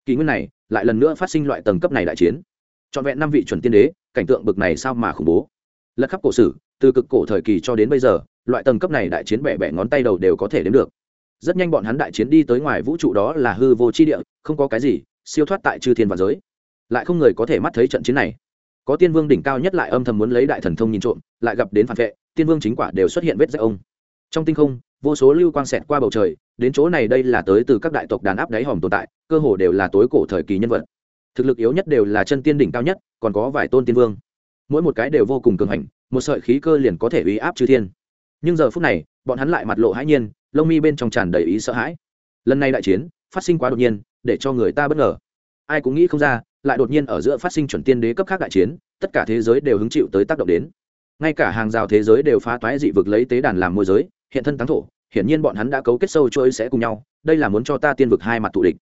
kỳ nguyên này, lại lần nữa phát sinh loại tầng cấp này đại chiến. Trọn vẹn năm vị chuẩn tiên đế, cảnh tượng bực này sao mà khủng bố. Lật khắp cổ sử, từ cực cổ thời kỳ cho đến bây giờ, loại tầng cấp này đại chiến bẻ bẻ ngón tay đầu đều có thể đến được. Rất nhanh bọn hắn đại chiến đi tới ngoài vũ trụ đó là hư vô chi địa, không có cái gì, siêu thoát tại chư thiên và giới. Lại không người có thể mắt thấy trận chiến này. Có tiên vương đỉnh cao nhất lại âm thầm muốn lấy đại thần thông nhìn trộm, lại gặp đến phản vệ, tiên vương chính quả đều xuất hiện vết rách ông trong tinh không, vô số lưu quang xẹt qua bầu trời, đến chỗ này đây là tới từ các đại tộc đàn áp đáy hòm tồn tại, cơ hồ đều là tối cổ thời kỳ nhân vật. Thực lực yếu nhất đều là chân tiên đỉnh cao nhất, còn có vài tôn tiên vương. Mỗi một cái đều vô cùng cường hành, một sợi khí cơ liền có thể uy áp chư thiên. Nhưng giờ phút này, bọn hắn lại mặt lộ hãi nhiên, lông mi bên trong tràn đầy ý sợ hãi. Lần này đại chiến, phát sinh quá đột nhiên, để cho người ta bất ngờ. Ai cũng nghĩ không ra, lại đột nhiên ở giữa phát sinh chuẩn tiên đế cấp khác đại chiến, tất cả thế giới đều hứng chịu tới tác động đến. Ngay cả hàng rào thế giới đều phá toái dị vực lấy tế đàn làm môi giới hiện thân táng thổ, hiển nhiên bọn hắn đã cấu kết sâu chuỗi sẽ cùng nhau, đây là muốn cho ta tiên vực hai mặt thù địch.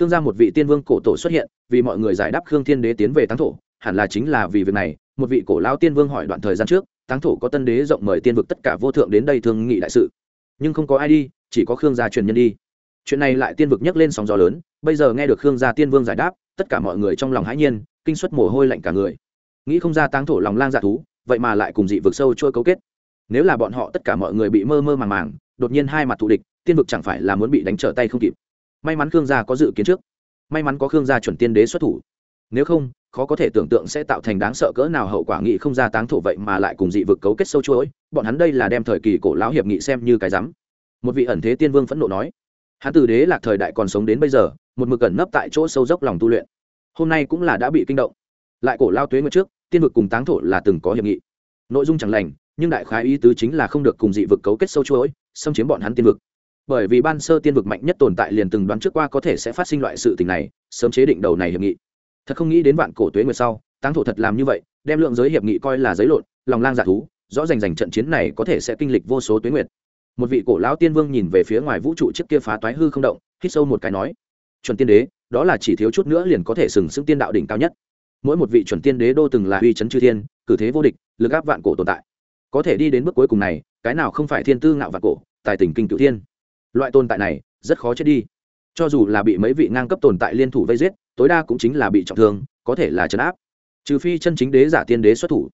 Khương gia một vị tiên vương cổ tổ xuất hiện, vì mọi người giải đáp khương thiên đế tiến về táng thổ, hẳn là chính là vì việc này, một vị cổ lao tiên vương hỏi đoạn thời gian trước, táng thổ có tân đế rộng mời tiên vực tất cả vô thượng đến đây thương nghị đại sự. Nhưng không có ai đi, chỉ có khương gia truyền nhân đi. Chuyện này lại tiên vực nhấc lên sóng gió lớn, bây giờ nghe được khương gia tiên vương giải đáp, tất cả mọi người trong lòng hãi nhiên, kinh suất mồ hôi lạnh cả người. Nghĩ không ra táng thổ lòng lang dạ thú, vậy mà lại cùng dị vực sâu trôi cấu kết nếu là bọn họ tất cả mọi người bị mơ mơ màng màng, đột nhiên hai mặt thù địch, tiên vực chẳng phải là muốn bị đánh trở tay không kịp. May mắn khương gia có dự kiến trước. May mắn có khương gia chuẩn tiên đế xuất thủ. Nếu không, khó có thể tưởng tượng sẽ tạo thành đáng sợ cỡ nào hậu quả nghị không ra táng thổ vậy mà lại cùng dị vực cấu kết sâu chuỗi. Bọn hắn đây là đem thời kỳ cổ lão hiệp nghị xem như cái rắm. Một vị ẩn thế tiên vương phẫn nộ nói, hắn từ đế lạc thời đại còn sống đến bây giờ, một mực ẩn nấp tại chỗ sâu dốc lòng tu luyện. Hôm nay cũng là đã bị kinh động. Lại cổ lao tuế nguyệt trước, tiên vực cùng táng thổ là từng có hiệp nghị. Nội dung chẳng lành nhưng đại khái ý tứ chính là không được cùng dị vực cấu kết sâu chuỗi, xâm chiếm bọn hắn tiên vực. Bởi vì ban sơ tiên vực mạnh nhất tồn tại liền từng đoán trước qua có thể sẽ phát sinh loại sự tình này, sớm chế định đầu này hiệp nghị. Thật không nghĩ đến vạn cổ tuế nguyệt sau, táng thổ thật làm như vậy, đem lượng giới hiệp nghị coi là giấy lộn, lòng lang dạ thú, rõ rành rành trận chiến này có thể sẽ kinh lịch vô số tuế nguyệt. Một vị cổ lão tiên vương nhìn về phía ngoài vũ trụ trước kia phá toái hư không động, hít sâu một cái nói, chuẩn tiên đế, đó là chỉ thiếu chút nữa liền có thể sừng sững tiên đạo đỉnh cao nhất. Mỗi một vị chuẩn tiên đế đô từng là uy chấn chư thiên, cử thế vô địch, lực áp vạn cổ tồn tại có thể đi đến bước cuối cùng này, cái nào không phải thiên tư ngạo và cổ, tài tình kinh cựu thiên. Loại tồn tại này, rất khó chết đi. Cho dù là bị mấy vị ngang cấp tồn tại liên thủ vây giết, tối đa cũng chính là bị trọng thương, có thể là chấn áp. Trừ phi chân chính đế giả tiên đế xuất thủ.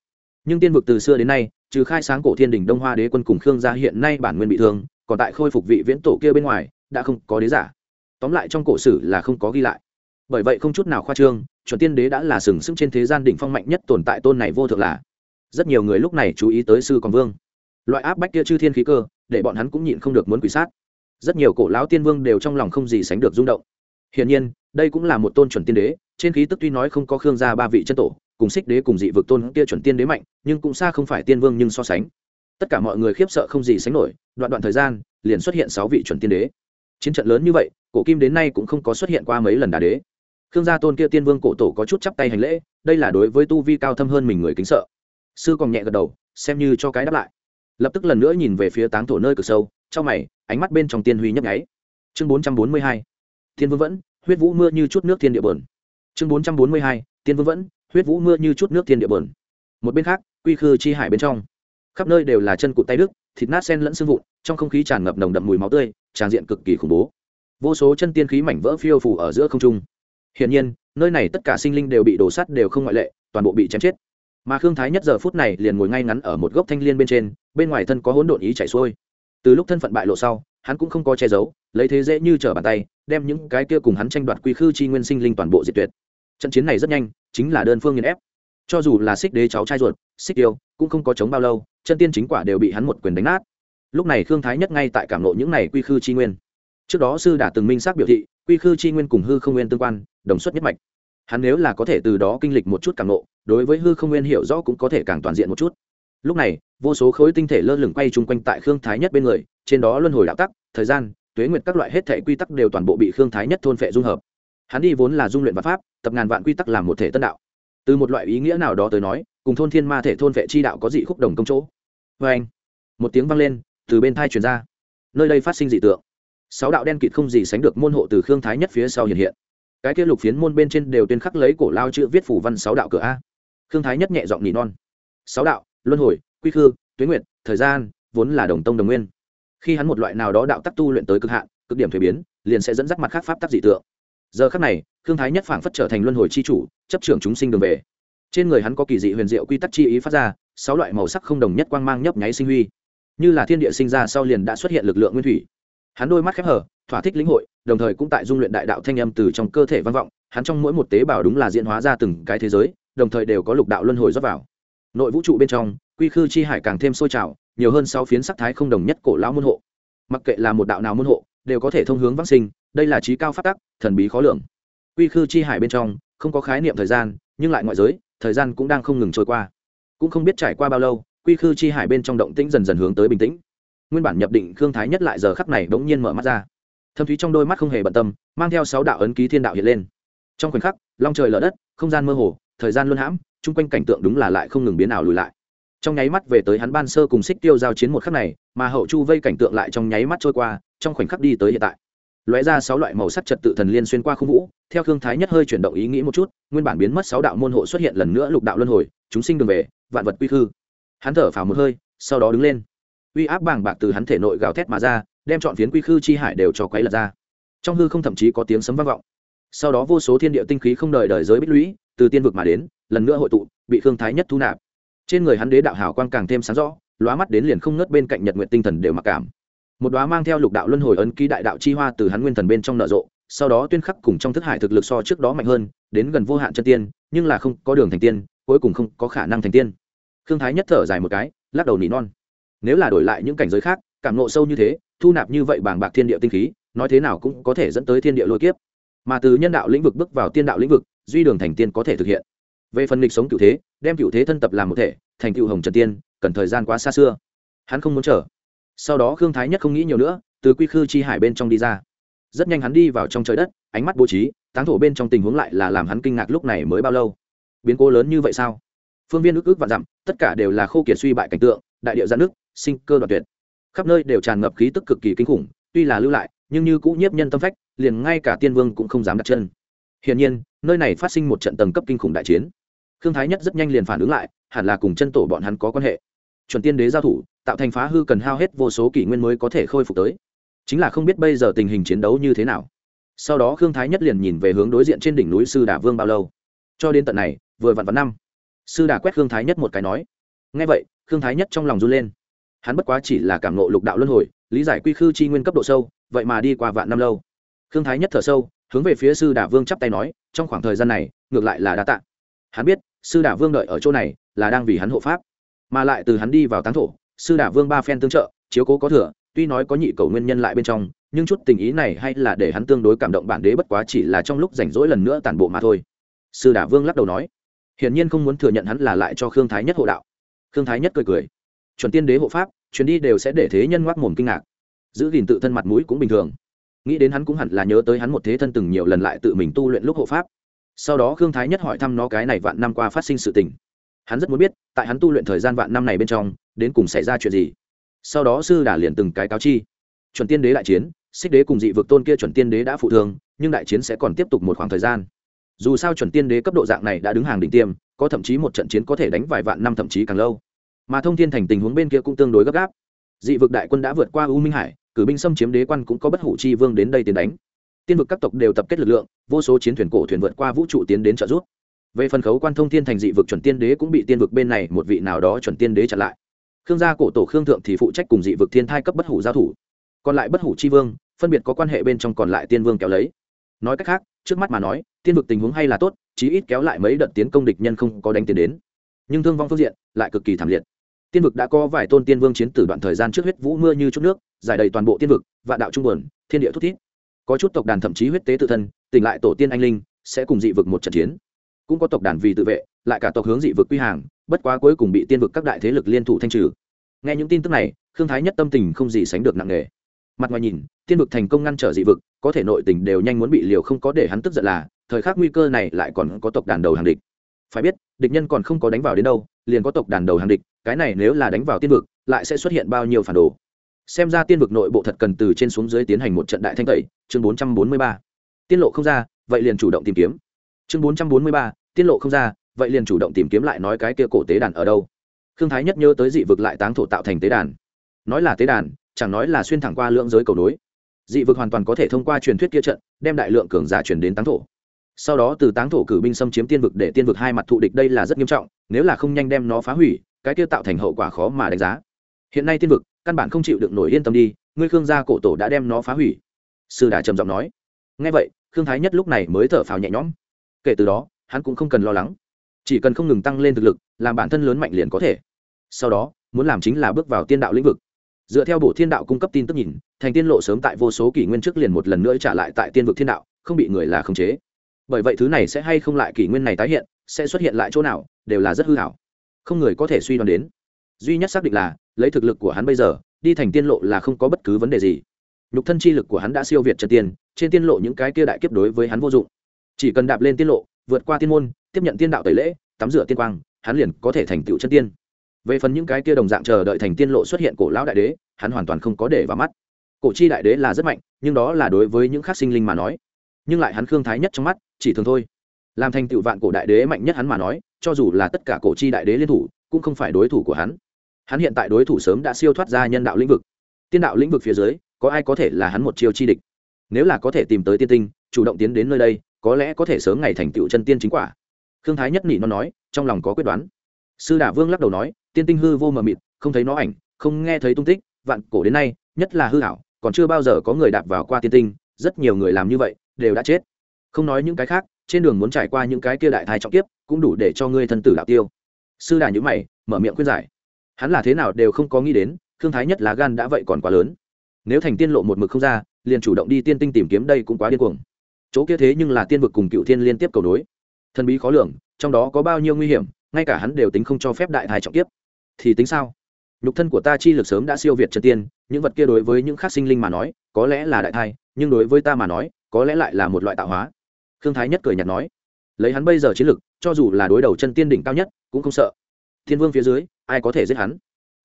Nhưng tiên vực từ xưa đến nay, trừ khai sáng cổ thiên đình đông hoa đế quân cùng khương gia hiện nay bản nguyên bị thương, còn tại khôi phục vị viễn tổ kia bên ngoài, đã không có đế giả. Tóm lại trong cổ sử là không có ghi lại. Bởi vậy không chút nào khoa trương, chuẩn tiên đế đã là sừng sững trên thế gian đỉnh phong mạnh nhất tồn tại tôn này vô thượng là rất nhiều người lúc này chú ý tới sư còn vương. Loại áp bách kia chư thiên khí cơ, để bọn hắn cũng nhịn không được muốn quỷ sát. Rất nhiều cổ lão tiên vương đều trong lòng không gì sánh được rung động. Hiển nhiên, đây cũng là một tôn chuẩn tiên đế, trên khí tức tuy nói không có khương gia ba vị chân tổ, cùng xích đế cùng dị vực tôn kia chuẩn tiên đế mạnh, nhưng cũng xa không phải tiên vương nhưng so sánh. Tất cả mọi người khiếp sợ không gì sánh nổi, đoạn đoạn thời gian, liền xuất hiện sáu vị chuẩn tiên đế. Chiến trận lớn như vậy, cổ kim đến nay cũng không có xuất hiện qua mấy lần đà đế. Khương gia tôn kia tiên vương cổ tổ có chút chắp tay hành lễ, đây là đối với tu vi cao thâm hơn mình người kính sợ sư còn nhẹ gật đầu, xem như cho cái đáp lại. Lập tức lần nữa nhìn về phía táng thổ nơi cực sâu trong mày, ánh mắt bên trong tiên huy nhấp nháy. Chương bốn trăm bốn mươi hai, thiên vương vẫn, huyết vũ mưa như chút nước thiên địa bờn. Chương bốn trăm bốn mươi hai tiên vương vẫn, huyết vũ mưa như chút nước thiên địa bờn. Một bên khác, quy khư chi hải bên trong. Khắp nơi đều là chân cụt tay đức thịt nát sen lẫn xương vụn, trong không khí tràn ngập nồng đậm mùi máu tươi, tràn diện cực kỳ khủng bố. Vô số chân tiên khí mảnh vỡ phiêu phủ ở giữa không trung. Hiển nhiên, nơi này tất cả sinh linh đều bị đổ sắt đều không ngoại lệ, toàn bộ bị chém chết mà khương thái nhất giờ phút này liền ngồi ngay ngắn ở một gốc thanh liên bên trên, bên ngoài thân có hỗn độn ý chảy xuôi. Từ lúc thân phận bại lộ sau, hắn cũng không có che giấu, lấy thế dễ như trở bàn tay, đem những cái kia cùng hắn tranh đoạt quy khư chi nguyên sinh linh toàn bộ diệt tuyệt. Trận chiến này rất nhanh, chính là đơn phương nghiền ép. Cho dù là xích đế cháu trai ruột, xích tiêu cũng không có chống bao lâu, chân tiên chính quả đều bị hắn một quyền đánh nát. Lúc này khương thái nhất ngay tại cảm lộ những này quy khư chi nguyên. Trước đó sư đã từng minh xác biểu thị, quy khư chi nguyên cùng hư không nguyên tương quan, đồng xuất nhất mạch hắn nếu là có thể từ đó kinh lịch một chút càng lộ đối với hư không nguyên hiểu rõ cũng có thể càng toàn diện một chút. Lúc này, vô số khối tinh thể lơ lửng quay chung quanh tại khương thái nhất bên người, trên đó luân hồi đạo tắc, thời gian, tuế nguyệt các loại hết thể quy tắc đều toàn bộ bị khương thái nhất thôn phệ dung hợp. Hắn đi vốn là dung luyện và pháp, tập ngàn vạn quy tắc làm một thể tân đạo. Từ một loại ý nghĩa nào đó tới nói, cùng thôn thiên ma thể thôn vệ chi đạo có dị khúc đồng công chỗ. Vê anh, một tiếng vang lên, từ bên thai truyền ra. Nơi đây phát sinh dị tượng. Sáu đạo đen kịt không gì sánh được môn hộ từ khương thái nhất phía sau hiện hiện cái kia lục phiến môn bên trên đều tuyên khắc lấy cổ lao chữ viết phủ văn sáu đạo cửa a. Khương thái nhất nhẹ giọng nỉ non. Sáu đạo, luân hồi, quy khư, tuyến nguyện thời gian, vốn là đồng tông đồng nguyên. Khi hắn một loại nào đó đạo tắc tu luyện tới cực hạn, cực điểm thuế biến, liền sẽ dẫn dắt mặt khác pháp tắc dị tượng. Giờ khắc này, khương thái nhất phảng phất trở thành luân hồi c h i chủ, chấp trưởng chúng sinh đường về. Trên người hắn có kỳ dị huyền diệu quy tắc chi ý phát ra, sáu loại màu sắc không đồng nhất quang mang nhấp nháy sinh huy. Như là thiên địa sinh ra sau liền đã xuất hiện lực lượng nguyên thủy. Hắn đôi mắt khép hở, thỏa thích lĩnh hội đồng thời cũng tại dung luyện đại đạo thanh âm từ trong cơ thể vang vọng, hắn trong mỗi một tế bào đúng là diễn hóa ra từng cái thế giới, đồng thời đều có lục đạo luân hồi rót vào. Nội vũ trụ bên trong, quy khư chi hải càng thêm sôi trào, nhiều hơn sáu phiến sắc thái không đồng nhất cổ lão môn hộ. Mặc kệ là một đạo nào môn hộ, đều có thể thông hướng vắc sinh, đây là trí cao phát tắc, thần bí khó lường. Quy khư chi hải bên trong, không có khái niệm thời gian, nhưng lại ngoại giới, thời gian cũng đang không ngừng trôi qua. Cũng không biết trải qua bao lâu, quy khư chi hải bên trong động tĩnh dần dần hướng tới bình tĩnh. Nguyên bản nhập định khương thái nhất lại giờ khắc này bỗng nhiên mở mắt ra thâm thúy trong đôi mắt không hề bận tâm, mang theo sáu đạo ấn ký thiên đạo hiện lên. Trong khoảnh khắc, long trời lở đất, không gian mơ hồ, thời gian luân hãm, chung quanh cảnh tượng đúng là lại không ngừng biến ảo lùi lại. Trong nháy mắt về tới hắn ban sơ cùng xích tiêu giao chiến một khắc này, mà hậu chu vây cảnh tượng lại trong nháy mắt trôi qua, trong khoảnh khắc đi tới hiện tại. Lóe ra sáu loại màu sắc trật tự thần liên xuyên qua khung vũ, theo thương thái nhất hơi chuyển động ý nghĩ một chút, nguyên bản biến mất sáu đạo môn hộ xuất hiện lần nữa lục đạo luân hồi, chúng sinh đường về, vạn vật quy khư. Hắn thở phào một hơi, sau đó đứng lên. Uy áp bàng bạc từ hắn thể nội gào thét mà ra đem chọn phiến quy khư chi hải đều cho quấy lật ra. Trong hư không thậm chí có tiếng sấm vang vọng. Sau đó vô số thiên địa tinh khí không đời đời giới bích lũy, từ tiên vực mà đến, lần nữa hội tụ, bị khương thái nhất thu nạp. Trên người hắn đế đạo hào quang càng thêm sáng rõ, lóa mắt đến liền không ngớt bên cạnh nhật nguyện tinh thần đều mặc cảm. Một đoá mang theo lục đạo luân hồi ấn ký đại đạo chi hoa từ hắn nguyên thần bên trong nở rộ, sau đó tuyên khắc cùng trong thức hải thực lực so trước đó mạnh hơn, đến gần vô hạn chân tiên, nhưng là không có đường thành tiên, cuối cùng không có khả năng thành tiên. Khương thái nhất thở dài một cái, lắc đầu nỉ non. Nếu là đổi lại những cảnh giới khác, cảm nộ sâu như thế thu nạp như vậy bàng bạc thiên địa tinh khí, nói thế nào cũng có thể dẫn tới thiên địa lôi kiếp. Mà từ nhân đạo lĩnh vực bước vào tiên đạo lĩnh vực, duy đường thành tiên có thể thực hiện. Về phần lịch sống cựu thế, đem cựu thế thân tập làm một thể, thành cựu hồng trần tiên, cần thời gian quá xa xưa. Hắn không muốn chờ. Sau đó khương thái nhất không nghĩ nhiều nữa, từ quy khư chi hải bên trong đi ra. Rất nhanh hắn đi vào trong trời đất, ánh mắt bố trí, táng thổ bên trong tình huống lại là làm hắn kinh ngạc lúc này mới bao lâu. Biến cố lớn như vậy sao? Phương viên ức ức và dặm, tất cả đều là khô kiệt suy bại cảnh tượng, đại điệu giãn nước sinh cơ đoạt tuyệt khắp nơi đều tràn ngập khí tức cực kỳ kinh khủng, tuy là lưu lại, nhưng như cũ nhiếp nhân tâm phách, liền ngay cả tiên vương cũng không dám đặt chân. Hiển nhiên, nơi này phát sinh một trận tầng cấp kinh khủng đại chiến. Khương thái nhất rất nhanh liền phản ứng lại, hẳn là cùng chân tổ bọn hắn có quan hệ. Chuẩn tiên đế giao thủ, tạo thành phá hư cần hao hết vô số kỷ nguyên mới có thể khôi phục tới. Chính là không biết bây giờ tình hình chiến đấu như thế nào. Sau đó khương thái nhất liền nhìn về hướng đối diện trên đỉnh núi sư đà vương bao lâu. Cho đến tận này, vừa vặn vặn năm. Sư đà quét khương thái nhất một cái nói. Ngay vậy, khương thái nhất trong lòng run lên hắn bất quá chỉ là cảm nộ lục đạo luân hồi, lý giải quy khư chi nguyên cấp độ sâu, vậy mà đi qua vạn năm lâu. Khương thái nhất thở sâu, hướng về phía sư đả vương chắp tay nói, trong khoảng thời gian này, ngược lại là đã tạ. Hắn biết, sư đả vương đợi ở chỗ này, là đang vì hắn hộ pháp. Mà lại từ hắn đi vào táng thổ, sư đả vương ba phen tương trợ, chiếu cố có thừa, tuy nói có nhị cầu nguyên nhân lại bên trong, nhưng chút tình ý này hay là để hắn tương đối cảm động bản đế bất quá chỉ là trong lúc rảnh rỗi lần nữa tản bộ mà thôi. Sư đả vương lắc đầu nói, hiển nhiên không muốn thừa nhận hắn là lại cho khương thái nhất hộ đạo. Khương thái nhất cười cười chuẩn tiên đế hộ pháp, chuyến đi đều sẽ để thế nhân ngoác mồm kinh ngạc. Giữ gìn tự thân mặt mũi cũng bình thường. Nghĩ đến hắn cũng hẳn là nhớ tới hắn một thế thân từng nhiều lần lại tự mình tu luyện lúc hộ pháp. Sau đó khương thái nhất hỏi thăm nó cái này vạn năm qua phát sinh sự tình. Hắn rất muốn biết, tại hắn tu luyện thời gian vạn năm này bên trong, đến cùng xảy ra chuyện gì? Sau đó sư đà liền từng cái cáo chi. Chuẩn tiên đế đại chiến, xích đế cùng dị vực tôn kia chuẩn tiên đế đã phụ thương nhưng đại chiến sẽ còn tiếp tục một khoảng thời gian. Dù sao chuẩn tiên đế cấp độ dạng này đã đứng hàng đỉnh tiêm, có thậm chí một trận chiến có thể đánh vài vạn năm thậm chí càng lâu mà thông thiên thành tình huống bên kia cũng tương đối gấp gáp. Dị vực đại quân đã vượt qua u minh hải, cử binh xâm chiếm đế quan cũng có bất hủ chi vương đến đây tiến đánh. Tiên vực các tộc đều tập kết lực lượng, vô số chiến thuyền cổ thuyền vượt qua vũ trụ tiến đến trợ giúp. Về phần khấu quan thông thiên thành dị vực chuẩn tiên đế cũng bị tiên vực bên này một vị nào đó chuẩn tiên đế chặn lại. Khương gia cổ tổ khương thượng thì phụ trách cùng dị vực thiên thai cấp bất hủ giao thủ. Còn lại bất hủ chi vương, phân biệt có quan hệ bên trong còn lại tiên vương kéo lấy. Nói cách khác, trước mắt mà nói, tiên vực tình huống hay là tốt, chí ít kéo lại mấy đợt tiến công địch nhân không có đánh tiến đến. Nhưng thương vong phương diện lại cực kỳ thảm liệt tiên vực đã có vài tôn tiên vương chiến tử đoạn thời gian trước huyết vũ mưa như chút nước, giải đầy toàn bộ tiên vực và đạo trung buồn, thiên địa thúc thiết có chút tộc đàn thậm chí huyết tế tự thân, tỉnh lại tổ tiên anh linh, sẽ cùng dị vực một trận chiến. Cũng có tộc đàn vì tự vệ, lại cả tộc hướng dị vực quy hàng, bất quá cuối cùng bị tiên vực các đại thế lực liên thủ thanh trừ. Nghe những tin tức này, khương thái nhất tâm tình không gì sánh được nặng nề. Mặt ngoài nhìn, tiên vực thành công ngăn trở dị vực, có thể nội tình đều nhanh muốn bị liều không có để hắn tức giận là, thời khắc nguy cơ này lại còn có tộc đàn đầu hàng địch. Phải biết, địch nhân còn không có đánh vào đến đâu, liền có tộc đàn đầu hàng địch cái này nếu là đánh vào tiên vực, lại sẽ xuất hiện bao nhiêu phản đồ? Xem ra tiên vực nội bộ thật cần từ trên xuống dưới tiến hành một trận đại thanh tẩy, chương bốn trăm bốn mươi ba. Tiên lộ không ra, vậy liền chủ động tìm kiếm. Chương bốn trăm bốn mươi ba, tiên lộ không ra, vậy liền chủ động tìm kiếm lại nói cái kia cổ tế đàn ở đâu? Khương thái nhất nhớ tới dị vực lại táng thổ tạo thành tế đàn. Nói là tế đàn, chẳng nói là xuyên thẳng qua lưỡng giới cầu nối. Dị vực hoàn toàn có thể thông qua truyền thuyết kia trận, đem đại lượng cường giả truyền đến táng thổ. Sau đó từ táng thổ cử binh xâm chiếm tiên vực để tiên vực hai mặt thụ địch đây là rất nghiêm trọng, nếu là không nhanh đem nó phá hủy cái kia tạo thành hậu quả khó mà đánh giá. Hiện nay tiên vực, căn bản không chịu được nổi yên tâm đi, ngươi khương gia cổ tổ đã đem nó phá hủy. Sư đà trầm giọng nói. Ngay vậy, khương thái nhất lúc này mới thở phào nhẹ nhõm. Kể từ đó, hắn cũng không cần lo lắng. Chỉ cần không ngừng tăng lên thực lực, làm bản thân lớn mạnh liền có thể. Sau đó, muốn làm chính là bước vào tiên đạo lĩnh vực. Dựa theo bổ thiên đạo cung cấp tin tức nhìn, thành tiên lộ sớm tại vô số kỷ nguyên trước liền một lần nữa trả lại tại tiên vực thiên đạo, không bị người là khống chế. Bởi vậy thứ này sẽ hay không lại kỷ nguyên này tái hiện, sẽ xuất hiện lại chỗ nào, đều là rất hư hảo không người có thể suy đoán đến. Duy nhất xác định là, lấy thực lực của hắn bây giờ, đi thành tiên lộ là không có bất cứ vấn đề gì. Nhục thân chi lực của hắn đã siêu việt trần tiên, trên tiên lộ những cái kia đại kiếp đối với hắn vô dụng. Chỉ cần đạp lên tiên lộ, vượt qua tiên môn, tiếp nhận tiên đạo tẩy lễ, tắm rửa tiên quang, hắn liền có thể thành tựu chân tiên. Về phần những cái kia đồng dạng chờ đợi thành tiên lộ xuất hiện cổ lão đại đế, hắn hoàn toàn không có để vào mắt. Cổ chi đại đế là rất mạnh, nhưng đó là đối với những khác sinh linh mà nói. Nhưng lại hắn khương thái nhất trong mắt, chỉ thường thôi làm thành tựu vạn cổ đại đế mạnh nhất hắn mà nói, cho dù là tất cả cổ chi đại đế liên thủ, cũng không phải đối thủ của hắn. Hắn hiện tại đối thủ sớm đã siêu thoát ra nhân đạo lĩnh vực. Tiên đạo lĩnh vực phía dưới, có ai có thể là hắn một chiêu chi địch? Nếu là có thể tìm tới tiên tinh, chủ động tiến đến nơi đây, có lẽ có thể sớm ngày thành tựu chân tiên chính quả. Khương thái nhất nỉ nó nói, trong lòng có quyết đoán. Sư đả vương lắc đầu nói, tiên tinh hư vô mờ mịt, không thấy nó ảnh, không nghe thấy tung tích, vạn cổ đến nay, nhất là hư hảo còn chưa bao giờ có người đạp vào qua tiên tinh, rất nhiều người làm như vậy, đều đã chết. Không nói những cái khác trên đường muốn trải qua những cái kia đại thai trọng tiếp cũng đủ để cho ngươi thân tử đạo tiêu. Sư đà nhữ mày, mở miệng khuyên giải. Hắn là thế nào đều không có nghĩ đến thương thái nhất lá gan đã vậy còn quá lớn. Nếu thành tiên lộ một mực không ra, liền chủ động đi tiên tinh tìm kiếm đây cũng quá điên cuồng. Chỗ kia thế nhưng là tiên vực cùng cựu thiên liên tiếp cầu nối. Thần bí khó lường, trong đó có bao nhiêu nguy hiểm, ngay cả hắn đều tính không cho phép đại thai trọng tiếp thì tính sao? Nhục thân của ta chi lực sớm đã siêu việt trần tiên, những vật kia đối với những khác sinh linh mà nói, có lẽ là đại thai, nhưng đối với ta mà nói, có lẽ lại là một loại tạo hóa khương thái nhất cười nhạt nói, lấy hắn bây giờ chiến lực, cho dù là đối đầu chân tiên đỉnh cao nhất, cũng không sợ. Thiên vương phía dưới, ai có thể giết hắn?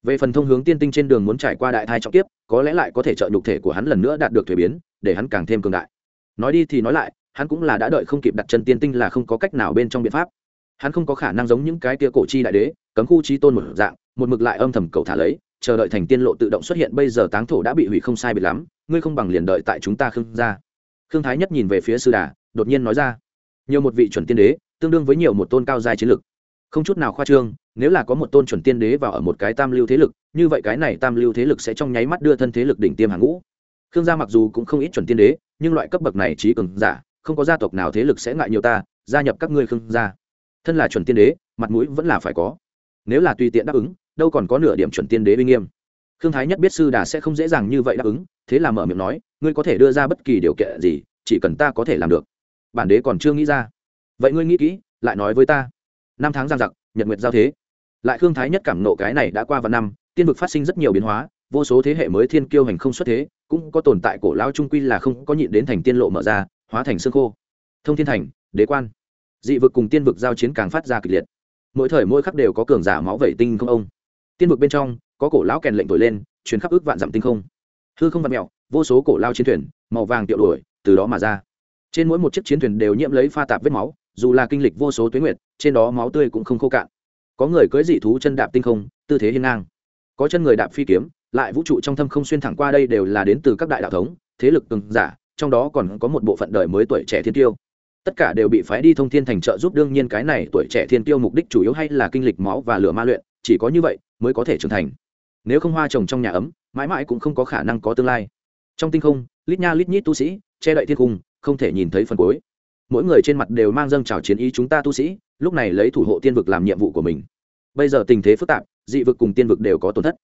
Về phần thông hướng tiên tinh trên đường muốn trải qua đại thai trọng tiếp có lẽ lại có thể trợ nhục thể của hắn lần nữa đạt được thuế biến, để hắn càng thêm cường đại. Nói đi thì nói lại, hắn cũng là đã đợi không kịp đặt chân tiên tinh là không có cách nào bên trong biện pháp. Hắn không có khả năng giống những cái tia cổ chi đại đế, cấm khu trí tôn một dạng, một mực lại âm thầm cầu thả lấy, chờ đợi thành tiên lộ tự động xuất hiện bây giờ táng thổ đã bị hủy không sai biệt lắm, ngươi không bằng liền đợi tại chúng ta khương ra khương thái nhất nhìn về phía sư đà đột nhiên nói ra. Nhiều một vị chuẩn tiên đế, tương đương với nhiều một tôn cao dài chiến lực. Không chút nào khoa trương, nếu là có một tôn chuẩn tiên đế vào ở một cái tam lưu thế lực, như vậy cái này tam lưu thế lực sẽ trong nháy mắt đưa thân thế lực đỉnh tiêm hàng ngũ. Khương gia mặc dù cũng không ít chuẩn tiên đế, nhưng loại cấp bậc này trí cường giả, không có gia tộc nào thế lực sẽ ngại nhiều ta, gia nhập các ngươi khương gia. Thân là chuẩn tiên đế, mặt mũi vẫn là phải có. Nếu là tùy tiện đáp ứng, đâu còn có nửa điểm chuẩn tiên đế uy nghiêm. Khương thái nhất biết sư đà sẽ không dễ dàng như vậy đáp ứng, thế là mở miệng nói, ngươi có thể đưa ra bất kỳ điều kiện gì, chỉ cần ta có thể làm được bản đế còn chưa nghĩ ra. Vậy ngươi nghĩ kỹ, lại nói với ta. Năm tháng giang giặc, nhật nguyệt giao thế. Lại khương thái nhất cảm nộ cái này đã qua vài năm, tiên vực phát sinh rất nhiều biến hóa, vô số thế hệ mới thiên kiêu hành không xuất thế, cũng có tồn tại cổ lao trung quy là không có nhịn đến thành tiên lộ mở ra, hóa thành xương khô. Thông thiên thành, đế quan. Dị vực cùng tiên vực giao chiến càng phát ra kịch liệt. Mỗi thời mỗi khắc đều có cường giả máu vẩy tinh không ông. Tiên vực bên trong, có cổ lão kèn lệnh thổi lên chuyến khắp ước vạn dặm tinh không. Hư không vạn mẹo, vô số cổ lao chiến thuyền, màu vàng tiệu đuổi, từ đó mà ra trên mỗi một chiếc chiến thuyền đều nhiễm lấy pha tạp vết máu, dù là kinh lịch vô số tuyến nguyệt, trên đó máu tươi cũng không khô cạn. Có người cưỡi dị thú chân đạp tinh không, tư thế hiên ngang. Có chân người đạp phi kiếm, lại vũ trụ trong thâm không xuyên thẳng qua đây đều là đến từ các đại đạo thống, thế lực cường giả, trong đó còn có một bộ phận đời mới tuổi trẻ thiên tiêu. Tất cả đều bị phái đi thông thiên thành trợ giúp, đương nhiên cái này tuổi trẻ thiên tiêu mục đích chủ yếu hay là kinh lịch máu và lửa ma luyện, chỉ có như vậy mới có thể trưởng thành. Nếu không hoa trồng trong nhà ấm, mãi mãi cũng không có khả năng có tương lai. Trong tinh không, lít nha lít nhít tu sĩ, che đậy thiên cung không thể nhìn thấy phần cuối. Mỗi người trên mặt đều mang dâng trào chiến ý chúng ta tu sĩ, lúc này lấy thủ hộ tiên vực làm nhiệm vụ của mình. Bây giờ tình thế phức tạp, dị vực cùng tiên vực đều có tổn thất.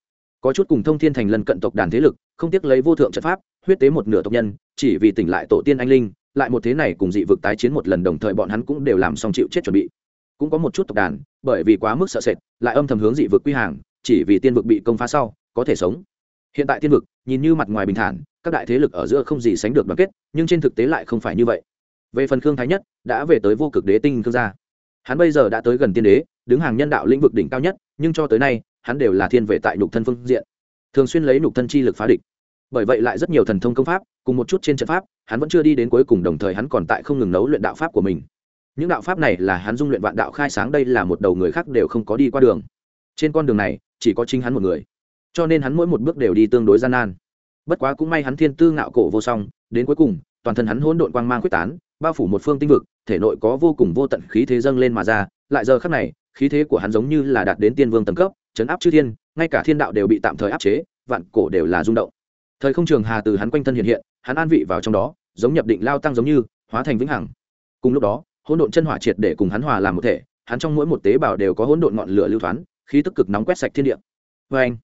Có chút cùng thông thiên thành lân cận tộc đàn thế lực, không tiếc lấy vô thượng trận pháp, huyết tế một nửa tộc nhân, chỉ vì tỉnh lại tổ tiên anh linh, lại một thế này cùng dị vực tái chiến một lần đồng thời bọn hắn cũng đều làm xong chịu chết chuẩn bị. Cũng có một chút tộc đàn, bởi vì quá mức sợ sệt, lại âm thầm hướng dị vực quy hàng, chỉ vì tiên vực bị công phá sau, có thể sống. Hiện tại tiên vực, nhìn như mặt ngoài bình thản các đại thế lực ở giữa không gì sánh được đoàn kết, nhưng trên thực tế lại không phải như vậy. Về phần khương thái nhất, đã về tới vô cực đế tinh khương gia. Hắn bây giờ đã tới gần tiên đế, đứng hàng nhân đạo lĩnh vực đỉnh cao nhất, nhưng cho tới nay, hắn đều là thiên vệ tại nhục thân phương diện. Thường xuyên lấy nhục thân chi lực phá địch. Bởi vậy lại rất nhiều thần thông công pháp, cùng một chút trên trận pháp, hắn vẫn chưa đi đến cuối cùng, đồng thời hắn còn tại không ngừng nấu luyện đạo pháp của mình. Những đạo pháp này là hắn dung luyện vạn đạo khai sáng, đây là một đầu người khác đều không có đi qua đường. Trên con đường này, chỉ có chính hắn một người. Cho nên hắn mỗi một bước đều đi tương đối gian nan bất quá cũng may hắn thiên tư ngạo cổ vô song, đến cuối cùng, toàn thân hắn hỗn độn quang mang quyết tán, bao phủ một phương tinh vực, thể nội có vô cùng vô tận khí thế dâng lên mà ra, lại giờ khắc này, khí thế của hắn giống như là đạt đến tiên vương tầng cấp, chấn áp chư thiên, ngay cả thiên đạo đều bị tạm thời áp chế, vạn cổ đều là rung động. Thời không trường hà từ hắn quanh thân hiện hiện, hắn an vị vào trong đó, giống nhập định lao tăng giống như, hóa thành vĩnh hằng. Cùng lúc đó, hỗn độn chân hỏa triệt để cùng hắn hòa làm một thể, hắn trong mỗi một tế bào đều có hỗn độn ngọn lửa lưu thoáng khí tức cực nóng quét sạch thiên địa. Vê anh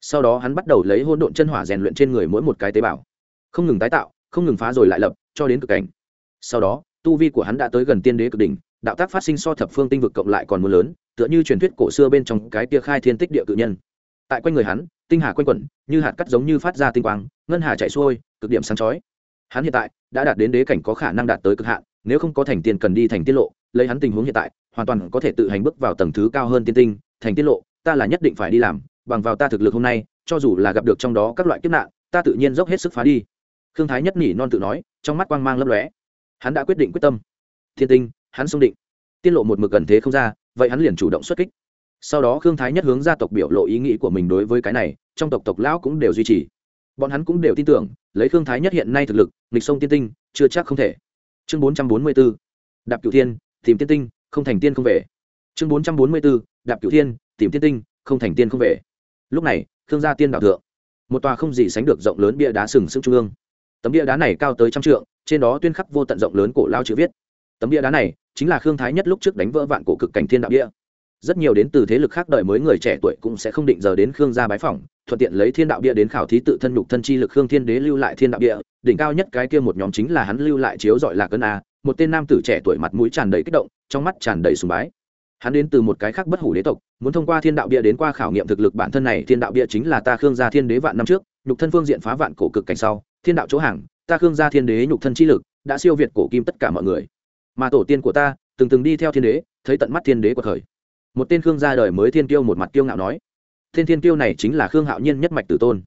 sau đó hắn bắt đầu lấy hỗn độn chân hỏa rèn luyện trên người mỗi một cái tế bào. Không ngừng tái tạo, không ngừng phá rồi lại lập, cho đến cực cảnh. Sau đó, tu vi của hắn đã tới gần tiên đế cực đỉnh, đạo tác phát sinh so thập phương tinh vực cộng lại còn mưa lớn, tựa như truyền thuyết cổ xưa bên trong cái tia khai thiên tích địa cự nhân. Tại quanh người hắn, tinh hà quanh quẩn, như hạt cắt giống như phát ra tinh quang, ngân hà chạy xuôi, cực điểm sáng chói. Hắn hiện tại đã đạt đến đế cảnh có khả năng đạt tới cực hạn, nếu không có thành tiền cần đi thành tiết lộ, lấy hắn tình huống hiện tại, hoàn toàn có thể tự hành bước vào tầng thứ cao hơn tiên tinh, thành tiết lộ, ta là nhất định phải đi làm bằng vào ta thực lực hôm nay, cho dù là gặp được trong đó các loại kiếp nạn, ta tự nhiên dốc hết sức phá đi. Khương thái nhất nỉ non tự nói, trong mắt quang mang lấp lóe. Hắn đã quyết định quyết tâm. Thiên tinh, hắn xung định. Tiết lộ một mực gần thế không ra, vậy hắn liền chủ động xuất kích. Sau đó khương thái nhất hướng gia tộc biểu lộ ý nghĩ của mình đối với cái này, trong tộc tộc lão cũng đều duy trì. Bọn hắn cũng đều tin tưởng, lấy khương thái nhất hiện nay thực lực, nghịch sông tiên tinh, chưa chắc không thể. Chương bốn trăm bốn mươi b ố đạp cửu thiên, tìm tiên tinh, không thành tiên không về. Chương bốn trăm bốn mươi b ố đạp cửu thiên, tìm tiên tinh, không thành tiên không về lúc này thương gia tiên đạo thượng, một tòa không gì sánh được rộng lớn bia đá sừng sững trung ương. Tấm bia đá này cao tới trăm trượng, trên đó tuyên khắc vô tận rộng lớn cổ lao chữ viết. Tấm bia đá này chính là khương thái nhất lúc trước đánh vỡ vạn cổ cực cảnh thiên đạo bia. Rất nhiều đến từ thế lực khác đợi mới người trẻ tuổi cũng sẽ không định giờ đến khương gia bái phỏng, thuận tiện lấy thiên đạo bia đến khảo thí tự thân nhục thân chi lực khương thiên đế lưu lại thiên đạo bia. Đỉnh cao nhất cái kia một nhóm chính là hắn lưu lại chiếu dọi lạc cân a, một tên nam tử trẻ tuổi mặt mũi tràn đầy kích động, trong mắt tràn đầy sùng bái hắn đến từ một cái khác bất hủ đế tộc, muốn thông qua thiên đạo bia đến qua khảo nghiệm thực lực bản thân này, thiên đạo bia chính là ta khương gia thiên đế vạn năm trước, nhục thân phương diện phá vạn cổ cực cảnh sau, thiên đạo chỗ hàng, ta khương gia thiên đế nhục thân chi lực, đã siêu việt cổ kim tất cả mọi người. Mà tổ tiên của ta, từng từng đi theo thiên đế, thấy tận mắt thiên đế của thời. Một tên khương gia đời mới thiên tiêu một mặt tiêu ngạo nói, thiên thiên tiêu này chính là khương hạo nhiên nhất mạch tử tôn.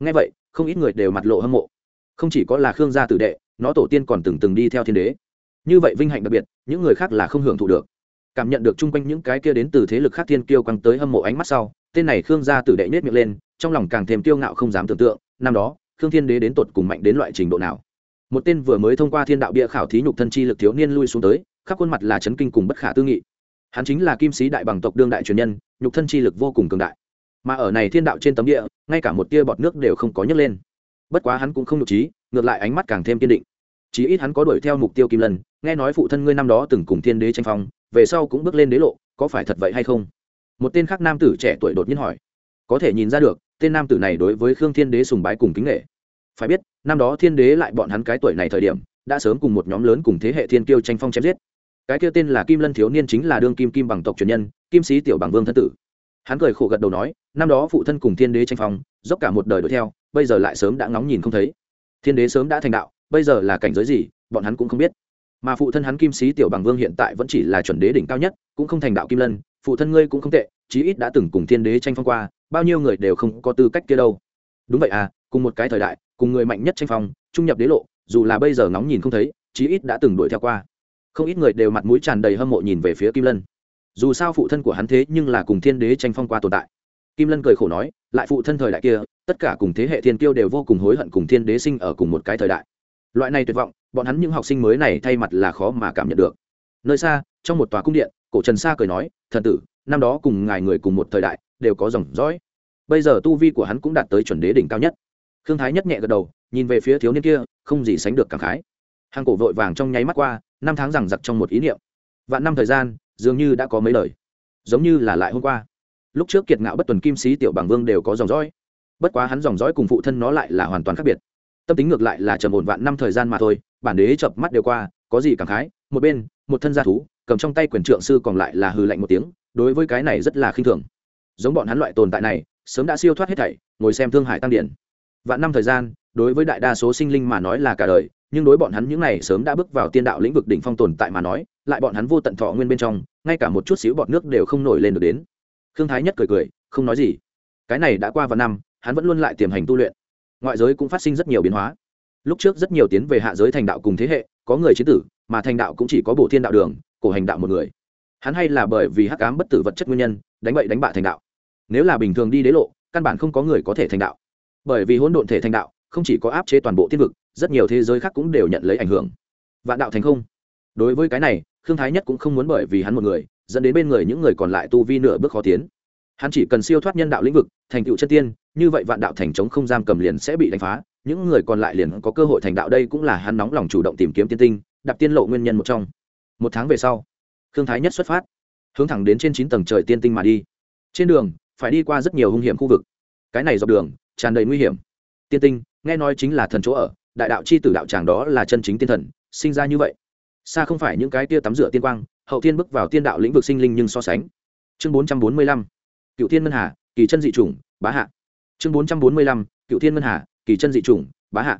Ngay vậy, không ít người đều mặt lộ hâm mộ. Không chỉ có là khương gia tử đệ, nó tổ tiên còn từng từng đi theo thiên đế. Như vậy vinh hạnh đặc biệt, những người khác là không hưởng thụ được cảm nhận được chung quanh những cái kia đến từ thế lực khác thiên kiêu quăng tới hâm mộ ánh mắt sau, tên này khương gia tử đệ nhét miệng lên, trong lòng càng thêm tiêu ngạo không dám tưởng tượng, năm đó, khương thiên đế đến tột cùng mạnh đến loại trình độ nào. Một tên vừa mới thông qua thiên đạo bia khảo thí nhục thân chi lực thiếu niên lui xuống tới, khắp khuôn mặt là chấn kinh cùng bất khả tư nghị. Hắn chính là kim sĩ đại bằng tộc đương đại truyền nhân, nhục thân chi lực vô cùng cường đại. Mà ở này thiên đạo trên tấm địa, ngay cả một tia bọt nước đều không có nhấc lên. Bất quá hắn cũng không nhục trí, ngược lại ánh mắt càng thêm kiên định. Chí ít hắn có đuổi theo mục tiêu kim lân, nghe nói phụ thân ngươi năm đó từng cùng thiên đế tranh phong về sau cũng bước lên đế lộ, có phải thật vậy hay không? Một tên khác nam tử trẻ tuổi đột nhiên hỏi. Có thể nhìn ra được, tên nam tử này đối với khương thiên đế sùng bái cùng kính nghệ phải biết, năm đó thiên đế lại bọn hắn cái tuổi này thời điểm, đã sớm cùng một nhóm lớn cùng thế hệ thiên kiêu tranh phong chém giết. Cái kia tên là kim lân thiếu niên chính là đương kim kim bằng tộc truyền nhân, kim sĩ tiểu bằng vương thân tử. Hắn cười khổ gật đầu nói, năm đó phụ thân cùng thiên đế tranh phong, dốc cả một đời đuổi theo, bây giờ lại sớm đã ngóng nhìn không thấy. Thiên đế sớm đã thành đạo, bây giờ là cảnh giới gì, bọn hắn cũng không biết mà phụ thân hắn kim sĩ tiểu bằng vương hiện tại vẫn chỉ là chuẩn đế đỉnh cao nhất, cũng không thành đạo kim lân, phụ thân ngươi cũng không tệ, chí ít đã từng cùng thiên đế tranh phong qua, bao nhiêu người đều không có tư cách kia đâu. Đúng vậy à cùng một cái thời đại, cùng người mạnh nhất tranh phong, trung nhập đế lộ, dù là bây giờ ngóng nhìn không thấy, chí ít đã từng đuổi theo qua. Không ít người đều mặt mũi tràn đầy hâm mộ nhìn về phía kim lân. Dù sao phụ thân của hắn thế nhưng là cùng thiên đế tranh phong qua tồn tại. Kim lân cười khổ nói, lại phụ thân thời đại kia, tất cả cùng thế hệ thiên kiêu đều vô cùng hối hận cùng thiên đế sinh ở cùng một cái thời đại. Loại này tuyệt vọng bọn hắn những học sinh mới này thay mặt là khó mà cảm nhận được. Nơi xa, trong một tòa cung điện, cổ trần sa cười nói, thần tử, năm đó cùng ngài người cùng một thời đại, đều có dòng dõi. Bây giờ tu vi của hắn cũng đạt tới chuẩn đế đỉnh cao nhất. Khương thái nhất nhẹ gật đầu, nhìn về phía thiếu niên kia, không gì sánh được cảm khái. Hàng cổ vội vàng trong nháy mắt qua, năm tháng rằng giặc trong một ý niệm. Vạn năm thời gian, dường như đã có mấy lời giống như là lại hôm qua. Lúc trước kiệt ngạo bất tuần kim sĩ tiểu bằng vương đều có dòng dõi. Bất quá hắn dòng dõi cùng phụ thân nó lại là hoàn toàn khác biệt. Tâm tính ngược lại là trầm ổn vạn năm thời gian mà thôi bản đế chập mắt đều qua, có gì cảm khái? Một bên, một thân gia thú, cầm trong tay quyền trượng sư còn lại là hừ lạnh một tiếng, đối với cái này rất là khinh thường. Giống bọn hắn loại tồn tại này, sớm đã siêu thoát hết thảy, ngồi xem thương hải tăng điển. Vạn năm thời gian, đối với đại đa số sinh linh mà nói là cả đời, nhưng đối bọn hắn những này sớm đã bước vào tiên đạo lĩnh vực đỉnh phong tồn tại mà nói, lại bọn hắn vô tận thọ nguyên bên trong, ngay cả một chút xíu bọt nước đều không nổi lên được đến. Khương thái nhất cười cười, không nói gì. Cái này đã qua vài năm, hắn vẫn luôn lại tiềm hành tu luyện. Ngoại giới cũng phát sinh rất nhiều biến hóa lúc trước rất nhiều tiến về hạ giới thành đạo cùng thế hệ, có người chế tử, mà thành đạo cũng chỉ có bổ thiên đạo đường, cổ hành đạo một người. Hắn hay là bởi vì hắc ám bất tử vật chất nguyên nhân, đánh bậy đánh bạ thành đạo. Nếu là bình thường đi đế lộ, căn bản không có người có thể thành đạo. Bởi vì hỗn độn thể thành đạo, không chỉ có áp chế toàn bộ thiên vực, rất nhiều thế giới khác cũng đều nhận lấy ảnh hưởng. Vạn đạo thành không. Đối với cái này, khương thái nhất cũng không muốn bởi vì hắn một người, dẫn đến bên người những người còn lại tu vi nửa bước khó tiến. Hắn chỉ cần siêu thoát nhân đạo lĩnh vực, thành tựu chân tiên, như vậy vạn đạo thành chống không giam cầm liền sẽ bị đánh phá những người còn lại liền có cơ hội thành đạo đây cũng là hắn nóng lòng chủ động tìm kiếm tiên tinh, đạp tiên lộ nguyên nhân một trong. Một tháng về sau, khương thái nhất xuất phát, hướng thẳng đến trên chín tầng trời tiên tinh mà đi. Trên đường, phải đi qua rất nhiều hung hiểm khu vực. Cái này dọc đường, tràn đầy nguy hiểm. Tiên tinh, nghe nói chính là thần chỗ ở, đại đạo c h i tử đạo tràng đó là chân chính tiên thần, sinh ra như vậy. Xa không phải những cái tia tắm rửa tiên quang, hậu tiên bước vào tiên đạo lĩnh vực sinh linh nhưng so sánh. Chương bốn trăm bốn mươi lăm, cựu thiên ngân hà, kỳ chân dị chủng, bá hạ. Chương bốn trăm bốn mươi lăm, cựu thiên ngân hà kỳ chân dị chủng, bá hạ.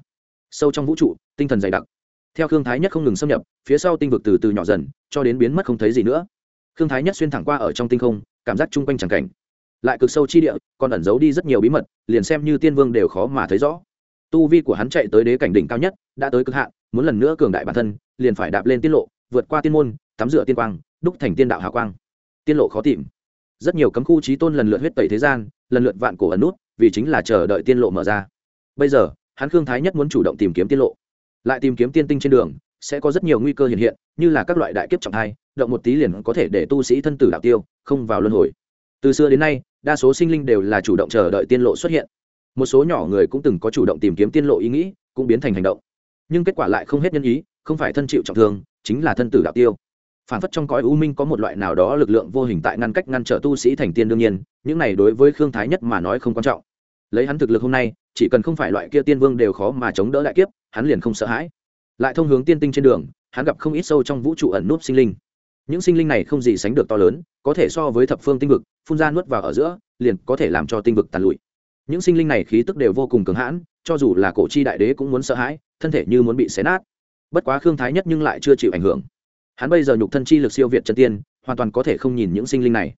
Sâu trong vũ trụ, tinh thần dày đặc. Theo khương thái nhất không ngừng xâm nhập, phía sau tinh vực từ từ nhỏ dần, cho đến biến mất không thấy gì nữa. Khương thái nhất xuyên thẳng qua ở trong tinh không, cảm giác chung quanh chẳng cảnh. Lại cực sâu chi địa, còn ẩn giấu đi rất nhiều bí mật, liền xem như tiên vương đều khó mà thấy rõ. Tu vi của hắn chạy tới đế cảnh đỉnh cao nhất, đã tới cực hạn, muốn lần nữa cường đại bản thân, liền phải đạp lên tiết lộ, vượt qua tiên môn, tắm rửa tiên quang, đúc thành tiên đạo hà quang. Tiên lộ khó tìm. Rất nhiều cấm khu trí tôn lần lượt huyết tẩy thế gian, lần lượt vạn cổ ẩn nút, vì chính là chờ đợi tiên lộ mở ra bây giờ, hắn khương thái nhất muốn chủ động tìm kiếm tiên lộ. Lại tìm kiếm tiên tinh trên đường, sẽ có rất nhiều nguy cơ hiện hiện, như là các loại đại kiếp trọng thai, động một tí liền có thể để tu sĩ thân tử đạo tiêu, không vào luân hồi. Từ xưa đến nay, đa số sinh linh đều là chủ động chờ đợi tiên lộ xuất hiện. Một số nhỏ người cũng từng có chủ động tìm kiếm tiên lộ ý nghĩ, cũng biến thành hành động. Nhưng kết quả lại không hết nhân ý, không phải thân chịu trọng thương, chính là thân tử đạo tiêu. Phản phất trong cõi u minh có một loại nào đó lực lượng vô hình tại ngăn cách ngăn trở tu sĩ thành tiên đương nhiên, những này đối với khương thái nhất mà nói không quan trọng. Lấy hắn thực lực hôm nay chỉ cần không phải loại kia tiên vương đều khó mà chống đỡ đại kiếp, hắn liền không sợ hãi. Lại thông hướng tiên tinh trên đường, hắn gặp không ít sâu trong vũ trụ ẩn núp sinh linh. Những sinh linh này không gì sánh được to lớn, có thể so với thập phương tinh vực, phun ra nuốt vào ở giữa, liền có thể làm cho tinh vực tàn lụi. Những sinh linh này khí tức đều vô cùng cứng hãn, cho dù là cổ chi đại đế cũng muốn sợ hãi, thân thể như muốn bị xé nát. Bất quá khương thái nhất nhưng lại chưa chịu ảnh hưởng. Hắn bây giờ nhục thân chi lực siêu việt chân tiên, hoàn toàn có thể không nhìn những sinh linh này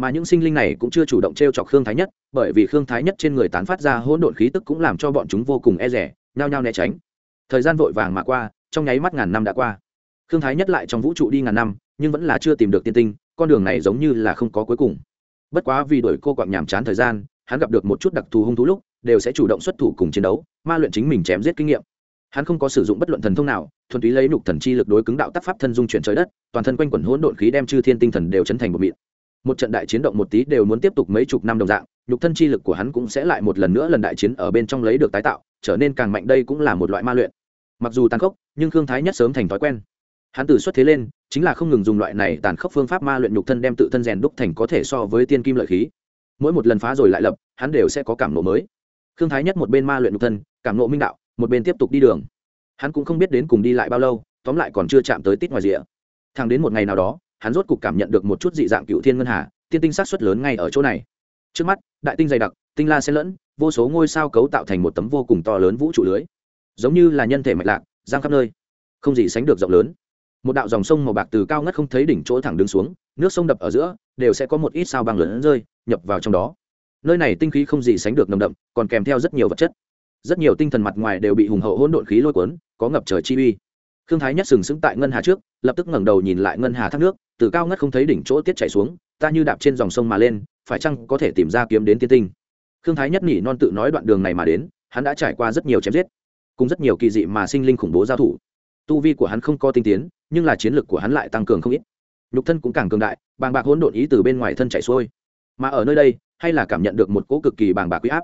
mà những sinh linh này cũng chưa chủ động t r e o chọc khương thái nhất, bởi vì khương thái nhất trên người tán phát ra hỗn độn khí tức cũng làm cho bọn chúng vô cùng e rẻ nhao nhao né tránh. Thời gian vội vàng mà qua, trong nháy mắt ngàn năm đã qua. Khương thái nhất lại trong vũ trụ đi ngàn năm, nhưng vẫn là chưa tìm được tiên tinh, con đường này giống như là không có cuối cùng. Bất quá vì đổi cô quạng nhàm chán thời gian, hắn gặp được một chút đặc thù hung thú lúc, đều sẽ chủ động xuất thủ cùng chiến đấu, ma luyện chính mình chém giết kinh nghiệm. Hắn không có sử dụng bất luận thần thông nào, thuần túy lấy nục thần chi lực đối cứng đạo tác pháp thân dung chuyển trời đất, toàn thân quanh quẩn hỗn độn khí đem chư thiên tinh thần đều chấn thành một mịn một trận đại chiến động một tí đều muốn tiếp tục mấy chục năm đồng dạng, nhục thân chi lực của hắn cũng sẽ lại một lần nữa lần đại chiến ở bên trong lấy được tái tạo, trở nên càng mạnh đây cũng là một loại ma luyện. Mặc dù tàn khốc, nhưng khương thái nhất sớm thành thói quen. Hắn từ xuất thế lên, chính là không ngừng dùng loại này tàn khốc phương pháp ma luyện nhục thân đem tự thân rèn đúc thành có thể so với tiên kim lợi khí. Mỗi một lần phá rồi lại lập, hắn đều sẽ có cảm nộ mới. Khương thái nhất một bên ma luyện nhục thân, cảm nộ minh đạo, một bên tiếp tục đi đường. Hắn cũng không biết đến cùng đi lại bao lâu, tóm lại còn chưa chạm tới tít ngoài rìa. Thẳng đến một ngày nào đó hắn rốt cục cảm nhận được một chút dị dạng cựu thiên ngân hà, tiên tinh sát xuất lớn ngay ở chỗ này. Trước mắt, đại tinh dày đặc, tinh la xen lẫn, vô số ngôi sao cấu tạo thành một tấm vô cùng to lớn vũ trụ lưới. Giống như là nhân thể mạch lạc, giang khắp nơi. Không gì sánh được rộng lớn. Một đạo dòng sông màu bạc từ cao ngất không thấy đỉnh chỗ thẳng đứng xuống, nước sông đập ở giữa, đều sẽ có một ít sao băng lớn rơi, nhập vào trong đó. Nơi này tinh khí không gì sánh được nồng đậm, còn kèm theo rất nhiều vật chất. Rất nhiều tinh thần mặt ngoài đều bị hùng hậu hỗn độn khí lôi cuốn, có ngập trời chi uy khương thái nhất sừng sững tại ngân hà trước, lập tức ngẩng đầu nhìn lại ngân hà thác nước, từ cao ngất không thấy đỉnh chỗ tiết chảy xuống, ta như đạp trên dòng sông mà lên, phải chăng có thể tìm ra kiếm đến tiên tinh? Khương thái nhất nhỉ non tự nói đoạn đường này mà đến, hắn đã trải qua rất nhiều chém giết, cùng rất nhiều kỳ dị mà sinh linh khủng bố giao thủ. Tu vi của hắn không có tinh tiến, nhưng là chiến lực của hắn lại tăng cường không ít. Nhục thân cũng càng cường đại, bàng bạc hỗn độn ý từ bên ngoài thân chảy xuôi. Mà ở nơi đây, hay là cảm nhận được một cỗ cực kỳ bàng bạc quý áp.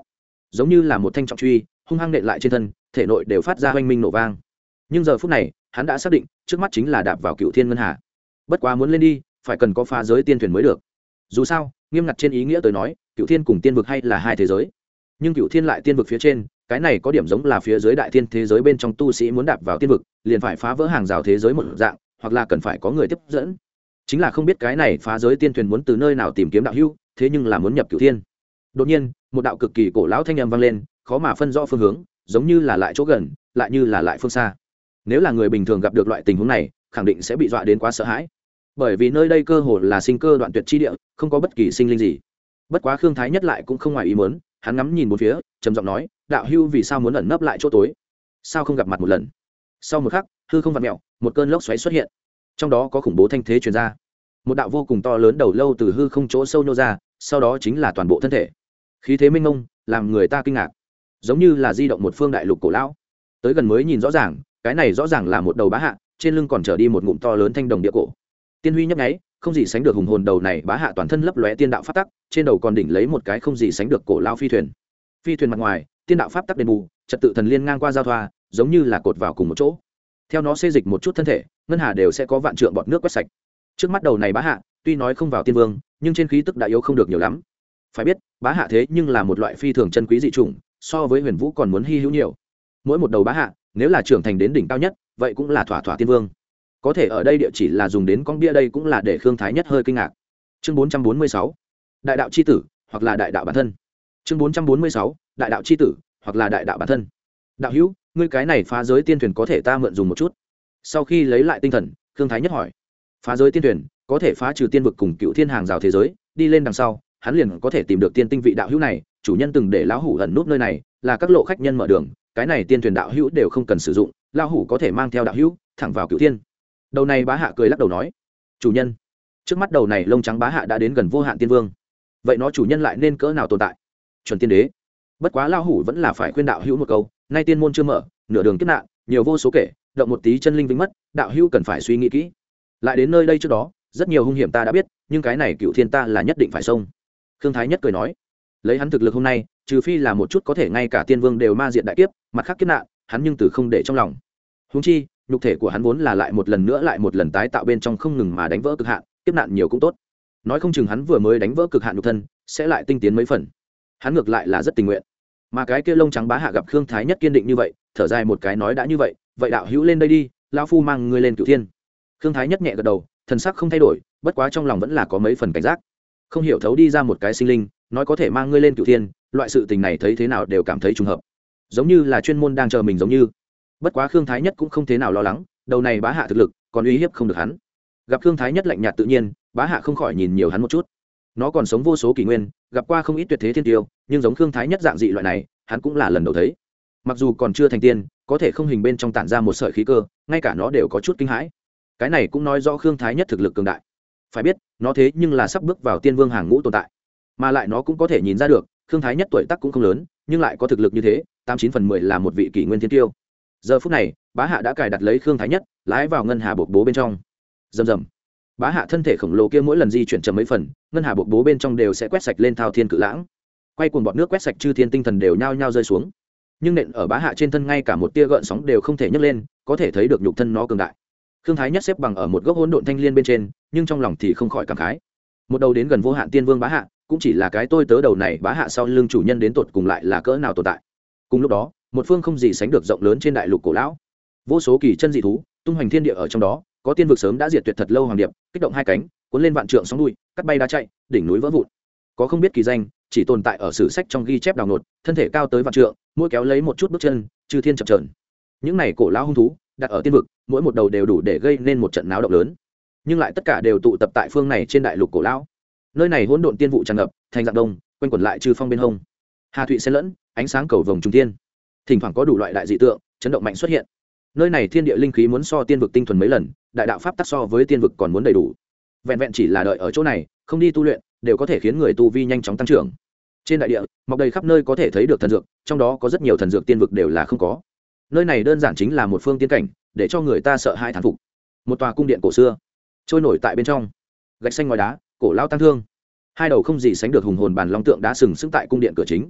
Giống như là một thanh trọng truy, hung hăng nện lại trên thân, thể nội đều phát ra oanh minh nổ vang. Nhưng giờ phút này hắn đã xác định trước mắt chính là đạp vào cựu thiên ngân hà. Bất quá muốn lên đi, phải cần có phá giới tiên thuyền mới được. Dù sao, nghiêm ngặt trên ý nghĩa tới nói, cựu thiên cùng tiên vực hay là hai thế giới. Nhưng cựu thiên lại tiên vực phía trên, cái này có điểm giống là phía dưới đại thiên thế giới bên trong tu sĩ muốn đạp vào tiên vực, liền phải phá vỡ hàng rào thế giới một dạng, hoặc là cần phải có người tiếp dẫn. Chính là không biết cái này phá giới tiên thuyền muốn từ nơi nào tìm kiếm đạo hưu thế nhưng là muốn nhập cựu thiên. Đột nhiên, một đạo cực kỳ cổ lão thanh âm vang lên, khó mà phân rõ phương hướng, giống như là lại chỗ gần, lại như là lại phương xa nếu là người bình thường gặp được loại tình huống này khẳng định sẽ bị dọa đến quá sợ hãi. Bởi vì nơi đây cơ hồ là sinh cơ đoạn tuyệt chi địa không có bất kỳ sinh linh gì. Bất quá khương thái nhất lại cũng không ngoài ý muốn hắn ngắm nhìn một phía trầm giọng nói đạo hưu vì sao muốn ẩn nấp lại chỗ tối? Sao không gặp mặt một lần? Sau một khắc hư không vặt mẹo một cơn lốc xoáy xuất hiện. Trong đó có khủng bố thanh thế truyền ra. Một đạo vô cùng to lớn đầu lâu từ hư không chỗ sâu nhô ra sau đó chính là toàn bộ thân thể. Khí thế minh mông, làm người ta kinh ngạc. Giống như là di động một phương đại lục cổ lão. Tới gần mới nhìn rõ ràng cái này rõ ràng là một đầu bá hạ, trên lưng còn trở đi một ngụm to lớn thanh đồng địa cổ. Tiên huy nhấp nháy, không gì sánh được hùng hồn đầu này bá hạ toàn thân lấp lóe tiên đạo pháp tắc, trên đầu còn đỉnh lấy một cái không gì sánh được cổ lao phi thuyền. Phi thuyền mặt ngoài, tiên đạo pháp tắc đền bù, trật tự thần liên ngang qua giao thoa, giống như là cột vào cùng một chỗ. Theo nó xê dịch một chút thân thể, ngân hà đều sẽ có vạn trượng bọt nước quét sạch. Trước mắt đầu này bá hạ, tuy nói không vào tiên vương, nhưng trên khí tức đã yếu không được nhiều lắm. Phải biết, bá hạ thế nhưng là một loại phi thường chân quý dị chủng, so với huyền vũ còn muốn hy hữu nhiều. Mỗi một đầu bá hạ nếu là trưởng thành đến đỉnh cao nhất, vậy cũng là thỏa thỏa tiên vương. Có thể ở đây địa chỉ là dùng đến con bia đây cũng là để khương thái nhất hơi kinh ngạc. Chương bốn trăm bốn mươi sáu, đại đạo c h i tử, hoặc là đại đạo bản thân. Chương bốn trăm bốn mươi sáu, đại đạo c h i tử, hoặc là đại đạo bản thân. Đạo hữu, ngươi cái này phá giới tiên thuyền có thể ta mượn dùng một chút? Sau khi lấy lại tinh thần, khương thái nhất hỏi. Phá giới tiên thuyền, có thể phá trừ tiên vực cùng cựu thiên hàng rào thế giới, đi lên đằng sau, hắn liền có thể tìm được tiên tinh vị đạo hữu này, chủ nhân từng để lão hủ ẩn nút nơi này, là các lộ khách nhân mở đường cái này tiên thuyền đạo hữu đều không cần sử dụng lao hủ có thể mang theo đạo hữu thẳng vào cựu thiên. Đầu này bá hạ cười lắc đầu nói, chủ nhân, trước mắt đầu này lông trắng bá hạ đã đến gần vô hạn tiên vương. Vậy nó chủ nhân lại nên cỡ nào tồn tại? Chuẩn tiên đế. Bất quá lao hủ vẫn là phải khuyên đạo hữu một câu, nay tiên môn chưa mở, nửa đường kiếp nạn, nhiều vô số kể, động một tí chân linh vĩnh mất, đạo hữu cần phải suy nghĩ kỹ. Lại đến nơi đây trước đó, rất nhiều hung hiểm ta đã biết, nhưng cái này cựu thiên ta là nhất định phải xông. Khương thái nhất cười nói lấy hắn thực lực hôm nay, trừ phi là một chút có thể ngay cả tiên vương đều ma diện đại kiếp, mặt khác kiếp nạn, hắn nhưng từ không để trong lòng. Húng chi, nhục thể của hắn vốn là lại một lần nữa lại một lần tái tạo bên trong không ngừng mà đánh vỡ cực hạn, kiếp nạn nhiều cũng tốt. Nói không chừng hắn vừa mới đánh vỡ cực hạn nhục thân, sẽ lại tinh tiến mấy phần. Hắn ngược lại là rất tình nguyện. Mà cái kia lông trắng bá hạ gặp khương thái nhất kiên định như vậy, thở dài một cái nói đã như vậy vậy đạo hữu lên đây đi lao phu mang ngươi lên cửu thiên. Khương thái nhất nhẹ gật đầu, thần sắc không thay đổi, bất quá trong lòng vẫn là có mấy phần cảnh giác. Không hiểu thấu đi ra một cái sinh linh nói có thể mang ngươi lên cựu thiên, loại sự tình này thấy thế nào đều cảm thấy trùng hợp. Giống như là chuyên môn đang chờ mình giống như. Bất quá khương thái nhất cũng không thế nào lo lắng, đầu này bá hạ thực lực, còn uy hiếp không được hắn. Gặp khương thái nhất lạnh nhạt tự nhiên, bá hạ không khỏi nhìn nhiều hắn một chút. Nó còn sống vô số kỷ nguyên, gặp qua không ít tuyệt thế thiên tiêu, nhưng giống khương thái nhất dạng dị loại này, hắn cũng là lần đầu thấy. Mặc dù còn chưa thành tiên, có thể không hình bên trong tản ra một sợi khí cơ, ngay cả nó đều có chút kinh hãi. Cái này cũng nói do khương thái nhất thực lực cường đại. Phải biết, nó thế nhưng là sắp bước vào tiên vương hàng ngũ tồn tại mà lại nó cũng có thể nhìn ra được, khương thái nhất tuổi tác cũng không lớn, nhưng lại có thực lực như thế, tám chín phần mười là một vị kỷ nguyên thiên tiêu. Giờ phút này, bá hạ đã cài đặt lấy khương thái nhất, lái vào ngân hà bột bố bên trong. Rầm rầm. Bá hạ thân thể khổng lồ kia mỗi lần di chuyển chậm mấy phần, ngân hà bột bố bên trong đều sẽ quét sạch lên thao thiên cự lãng. Quay cuồng bọt nước quét sạch chư thiên tinh thần đều nhao nhao rơi xuống. Nhưng nện ở bá hạ trên thân ngay cả một tia gợn sóng đều không thể nhấc lên, có thể thấy được nhục thân nó cường đại. Khương thái nhất xếp bằng ở một gốc hỗn độn thanh liên bên trên, nhưng trong lòng thì không khỏi cảm khái. Một đầu đến gần vô hạn tiên vương bá hạ cũng chỉ là cái tôi tớ đầu này bá hạ sau lưng chủ nhân đến tột cùng lại là cỡ nào tồn tại. Cùng lúc đó, một phương không gì sánh được rộng lớn trên đại lục cổ lão. Vô số kỳ chân dị thú, tung hoành thiên địa ở trong đó, có tiên vực sớm đã diệt tuyệt thật lâu hoàng điệp, kích động hai cánh, cuốn lên vạn trượng sóng đuôi, cắt bay đá chạy, đỉnh núi vỡ vụn. Có không biết kỳ danh, chỉ tồn tại ở sử sách trong ghi chép đào nột, thân thể cao tới vạn trượng, mỗi kéo lấy một chút bước chân, chư thiên chập trờn. Những này cổ lão hung thú, đặt ở tiên vực, mỗi một đầu đều đủ để gây nên một trận náo động lớn. Nhưng lại tất cả đều tụ tập tại phương này trên đại lục cổ lão nơi này hỗn độn tiên vụ tràn ngập, thành dạng đông, quanh quẩn lại trừ phong bên hông. Hà thụy xen lẫn, ánh sáng cầu vồng trung tiên thỉnh thoảng có đủ loại đại dị tượng, chấn động mạnh xuất hiện. Nơi này thiên địa linh khí muốn so tiên vực tinh thuần mấy lần, đại đạo pháp tắc so với tiên vực còn muốn đầy đủ. Vẹn vẹn chỉ là đợi ở chỗ này, không đi tu luyện, đều có thể khiến người tu vi nhanh chóng tăng trưởng. Trên đại địa, mọc đầy khắp nơi có thể thấy được thần dược, trong đó có rất nhiều thần dược tiên vực đều là không có. Nơi này đơn giản chính là một phương tiên cảnh, để cho người ta sợ hai thán phục. Một tòa cung điện cổ xưa, trôi nổi tại bên trong. Gạch xanh ngoài đá cổ lao tăng thương. Hai đầu không gì sánh được hùng hồn bàn long tượng đã sừng sững tại cung điện cửa chính.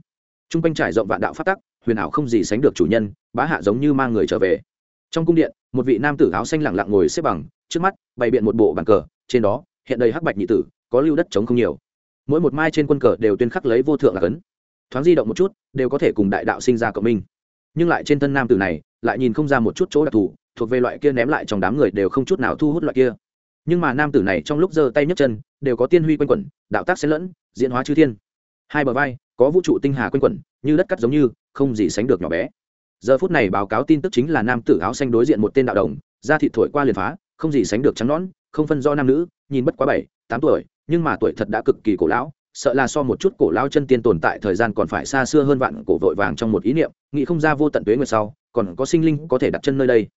T r u n g quanh trải rộng vạn đạo phát tắc, huyền ảo không gì sánh được chủ nhân, bá hạ giống như mang người trở về. Trong cung điện, một vị nam tử áo xanh lẳng lặng ngồi xếp bằng, trước mắt bày biện một bộ bàn cờ, trên đó, hiện đầy hắc bạch nhị tử, có lưu đất chống không nhiều. Mỗi một mai trên quân cờ đều tuyên khắc lấy vô thượng là cấn. Thoáng di động một chút, đều có thể cùng đại đạo sinh ra cộng minh. Nhưng lại trên thân nam tử này, lại nhìn không ra một chút chỗ đặc thù, thuộc về loại kia ném lại trong đám người đều không chút nào thu hút loại kia nhưng mà nam tử này trong lúc giơ tay nhấc chân, đều có tiên huy quanh quẩn, đạo tác xen lẫn, diễn hóa chư thiên. Hai bờ vai, có vũ trụ tinh hà quanh quẩn, như đất cắt giống như, không gì sánh được nhỏ bé. Giờ phút này báo cáo tin tức chính là nam tử áo xanh đối diện một tên đạo đồng, da thịt thổi qua liền phá, không gì sánh được trắng nõn, không phân do nam nữ, nhìn bất quá bảy, tám tuổi, nhưng mà tuổi thật đã cực kỳ cổ lão, sợ là so một chút cổ lão chân tiên tồn tại thời gian còn phải xa xưa hơn vạn cổ vội vàng trong một ý niệm, nghĩ không ra vô tận tuế nguyệt sau, còn có sinh linh có thể đặt chân nơi đây.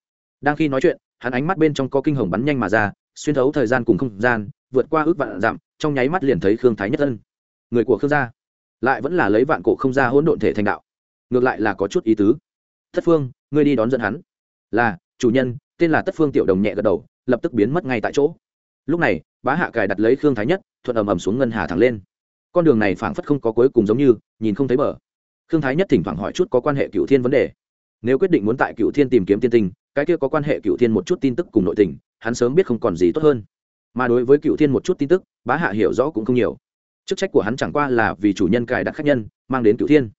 Đang khi nói chuyện, hắn ánh mắt bên trong có kinh hồng bắn nhanh mà ra xuyên thấu thời gian cùng không gian vượt qua ước vạn dặm trong nháy mắt liền thấy khương thái nhất ân. Người của khương gia lại vẫn là lấy vạn cổ không ra hỗn độn thể thành đạo. Ngược lại là có chút ý tứ. Thất phương ngươi đi đón dẫn hắn. Là chủ nhân tên là tất phương tiểu đồng nhẹ gật đầu lập tức biến mất ngay tại chỗ. Lúc này bá hạ cài đặt lấy khương thái nhất thuận ầm ầm xuống ngân hà thẳng lên. Con đường này phảng phất không có cuối cùng giống như nhìn không thấy bờ. Khương thái nhất thỉnh thoảng hỏi chút có quan hệ cựu thiên vấn đề. Nếu quyết định muốn tại cựu thiên tìm kiếm tiên Tình, cái kia có quan hệ cựu thiên một chút tin tức cùng nội tình hắn sớm biết không còn gì tốt hơn. Mà đối với cựu thiên một chút tin tức, bá hạ hiểu rõ cũng không nhiều. Chức trách của hắn chẳng qua là vì chủ nhân cài đặt khách nhân, mang đến cựu thiên.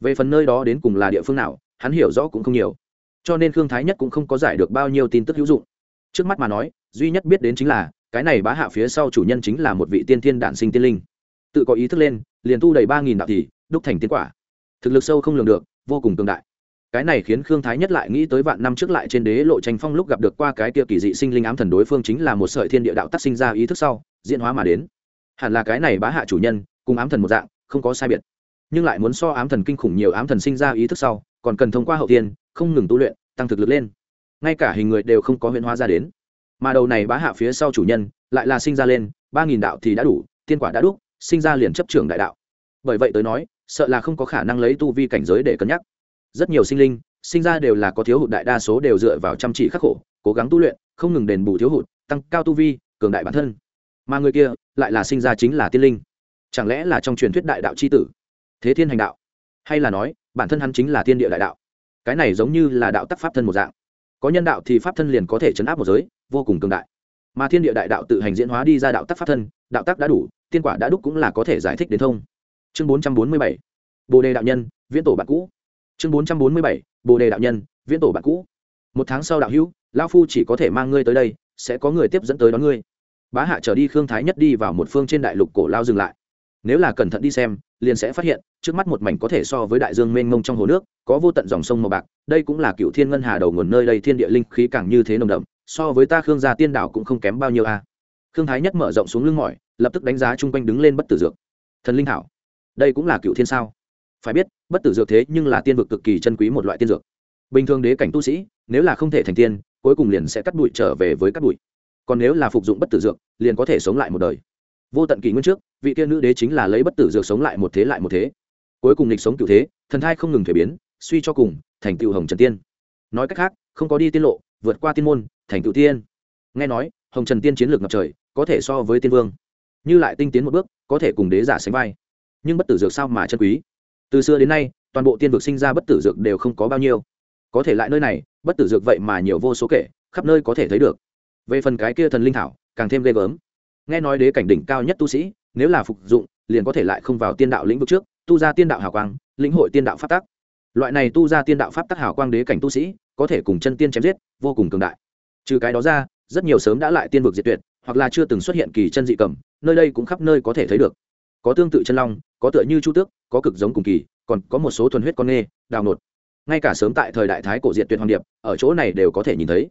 Về phần nơi đó đến cùng là địa phương nào, hắn hiểu rõ cũng không nhiều. Cho nên khương thái nhất cũng không có giải được bao nhiêu tin tức hữu dụng. Trước mắt mà nói, duy nhất biết đến chính là, cái này bá hạ phía sau chủ nhân chính là một vị tiên thiên đản sinh tiên linh. Tự có ý thức lên, liền tu đầy ba nghìn đạo thì, đúc thành tiên quả. Thực lực sâu không lường được, vô cùng cường đại cái này khiến khương thái nhất lại nghĩ tới vạn năm trước lại trên đế lộ tranh phong lúc gặp được qua cái kia kỳ dị sinh linh ám thần đối phương chính là một sợi thiên địa đạo tác sinh ra ý thức sau, diễn hóa mà đến. Hẳn là cái này bá hạ chủ nhân, cùng ám thần một dạng, không có sai biệt. Nhưng lại muốn so ám thần kinh khủng nhiều ám thần sinh ra ý thức sau, còn cần thông qua hậu tiên, không ngừng tu luyện, tăng thực lực lên. Ngay cả hình người đều không có huyễn hóa ra đến. Mà đầu này bá hạ phía sau chủ nhân, lại là sinh ra lên, ba nghìn đạo thì đã đủ, tiên quả đã đúc, sinh ra liền chấp trưởng đại đạo. Bởi vậy tới nói, sợ là không có khả năng lấy tu vi cảnh giới để cân nhắc rất nhiều sinh linh, sinh ra đều là có thiếu hụt đại đa số đều dựa vào chăm chỉ khắc khổ, cố gắng tu luyện, không ngừng đền bù thiếu hụt, tăng cao tu vi, cường đại bản thân. Mà người kia lại là sinh ra chính là tiên linh. Chẳng lẽ là trong truyền thuyết đại đạo c h i tử? Thế thiên hành đạo. Hay là nói, bản thân hắn chính là thiên địa đại đạo? Cái này giống như là đạo tắc pháp thân một dạng. Có nhân đạo thì pháp thân liền có thể chấn áp một giới, vô cùng cường đại. Mà thiên địa đại đạo tự hành diễn hóa đi ra đạo tắc pháp thân, đạo tắc đã đủ, tiên quả đã đúc cũng là có thể giải thích đến thông. Chương bốn trăm bốn mươi bảy. Bồ đề đạo nhân, viễn tổ bạn cũ chương bốn trăm bốn mươi bảy, bồ đề đạo nhân, viễn tổ bạn cũ. Một tháng sau đạo hữu lao phu chỉ có thể mang ngươi tới đây, sẽ có người tiếp dẫn tới đón ngươi. Bá hạ trở đi khương thái nhất đi vào một phương trên đại lục cổ lao dừng lại. Nếu là cẩn thận đi xem, liền sẽ phát hiện, trước mắt một mảnh có thể so với đại dương mênh mông trong hồ nước, có vô tận dòng sông màu bạc, đây cũng là cựu thiên ngân hà đầu nguồn nơi đây thiên địa linh khí càng như thế nồng đậm, so với ta khương gia tiên đảo cũng không kém bao nhiêu a. Khương thái nhất mở rộng xuống lưng mỏi, lập tức đánh giá chung quanh đứng lên bất tử dược. Thần linh thảo đây cũng là cựu thiên sao? Phải biết, bất tử dược thế nhưng là tiên vực cực kỳ chân quý một loại tiên dược. Bình thường đế cảnh tu sĩ, nếu là không thể thành tiên, cuối cùng liền sẽ cắt bụi trở về với cắt bụi. Còn nếu là phục dụng bất tử dược, liền có thể sống lại một đời. Vô tận kỷ nguyên trước, vị tiên nữ đế chính là lấy bất tử dược sống lại một thế lại một thế. Cuối cùng lịch sống cựu thế, thần thai không ngừng thể biến, suy cho cùng, thành tựu hồng trần tiên. Nói cách khác, không có đi tiên lộ, vượt qua tiên môn, thành tựu tiên. Nghe nói, hồng trần tiên chiến lược ngập trời, có thể so với tiên vương. Như lại tinh tiến một bước, có thể cùng đế giả sánh vai. Nhưng bất tử dược sao mà chân quý? Từ xưa đến nay, toàn bộ tiên vực sinh ra bất tử dược đều không có bao nhiêu. Có thể lại nơi này, bất tử dược vậy mà nhiều vô số kể, khắp nơi có thể thấy được. Về phần cái kia thần linh thảo, càng thêm ghê gớm. Nghe nói đế cảnh đỉnh cao nhất tu sĩ, nếu là phục dụng, liền có thể lại không vào tiên đạo lĩnh vực trước, tu ra tiên đạo hào quang, lĩnh hội tiên đạo pháp tắc. Loại này tu ra tiên đạo pháp tắc hào quang đế cảnh tu sĩ, có thể cùng chân tiên chém giết, vô cùng cường đại. Trừ cái đó ra, rất nhiều sớm đã lại tiên vực diệt tuyệt, hoặc là chưa từng xuất hiện kỳ chân dị cầm, nơi đây cũng khắp nơi có thể thấy được có tương tự chân long, có tựa như chu tước, có cực giống cùng kỳ, còn có một số thuần huyết con nghê, đào nột. Ngay cả sớm tại thời đại thái cổ diện tuyệt hoàng điệp, ở chỗ này đều có thể nhìn thấy.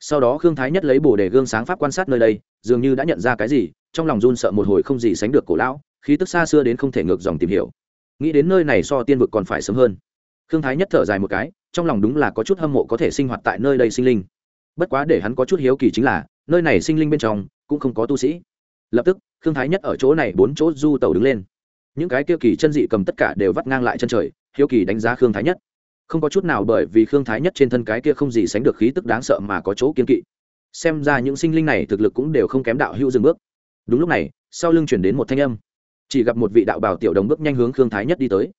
Sau đó khương thái nhất lấy bồ đề gương sáng pháp quan sát nơi đây, dường như đã nhận ra cái gì, trong lòng run sợ một hồi không gì sánh được cổ lão, khí tức xa xưa đến không thể ngược dòng tìm hiểu. Nghĩ đến nơi này so tiên vực còn phải sớm hơn. Khương thái nhất thở dài một cái, trong lòng đúng là có chút hâm mộ có thể sinh hoạt tại nơi đây sinh linh. Bất quá để hắn có chút hiếu kỳ chính là, nơi này sinh linh bên trong cũng không có tu sĩ lập tức, khương thái nhất ở chỗ này bốn chỗ du tàu đứng lên. Những cái kia kỳ chân dị cầm tất cả đều vắt ngang lại chân trời, hiếu kỳ đánh giá khương thái nhất. Không có chút nào bởi vì khương thái nhất trên thân cái kia không gì sánh được khí tức đáng sợ mà có chỗ kiên kỵ. Xem ra những sinh linh này thực lực cũng đều không kém đạo hữu dừng bước. Đúng lúc này, sau lưng chuyển đến một thanh âm. Chỉ gặp một vị đạo bảo tiểu đồng bước nhanh hướng khương thái nhất đi tới.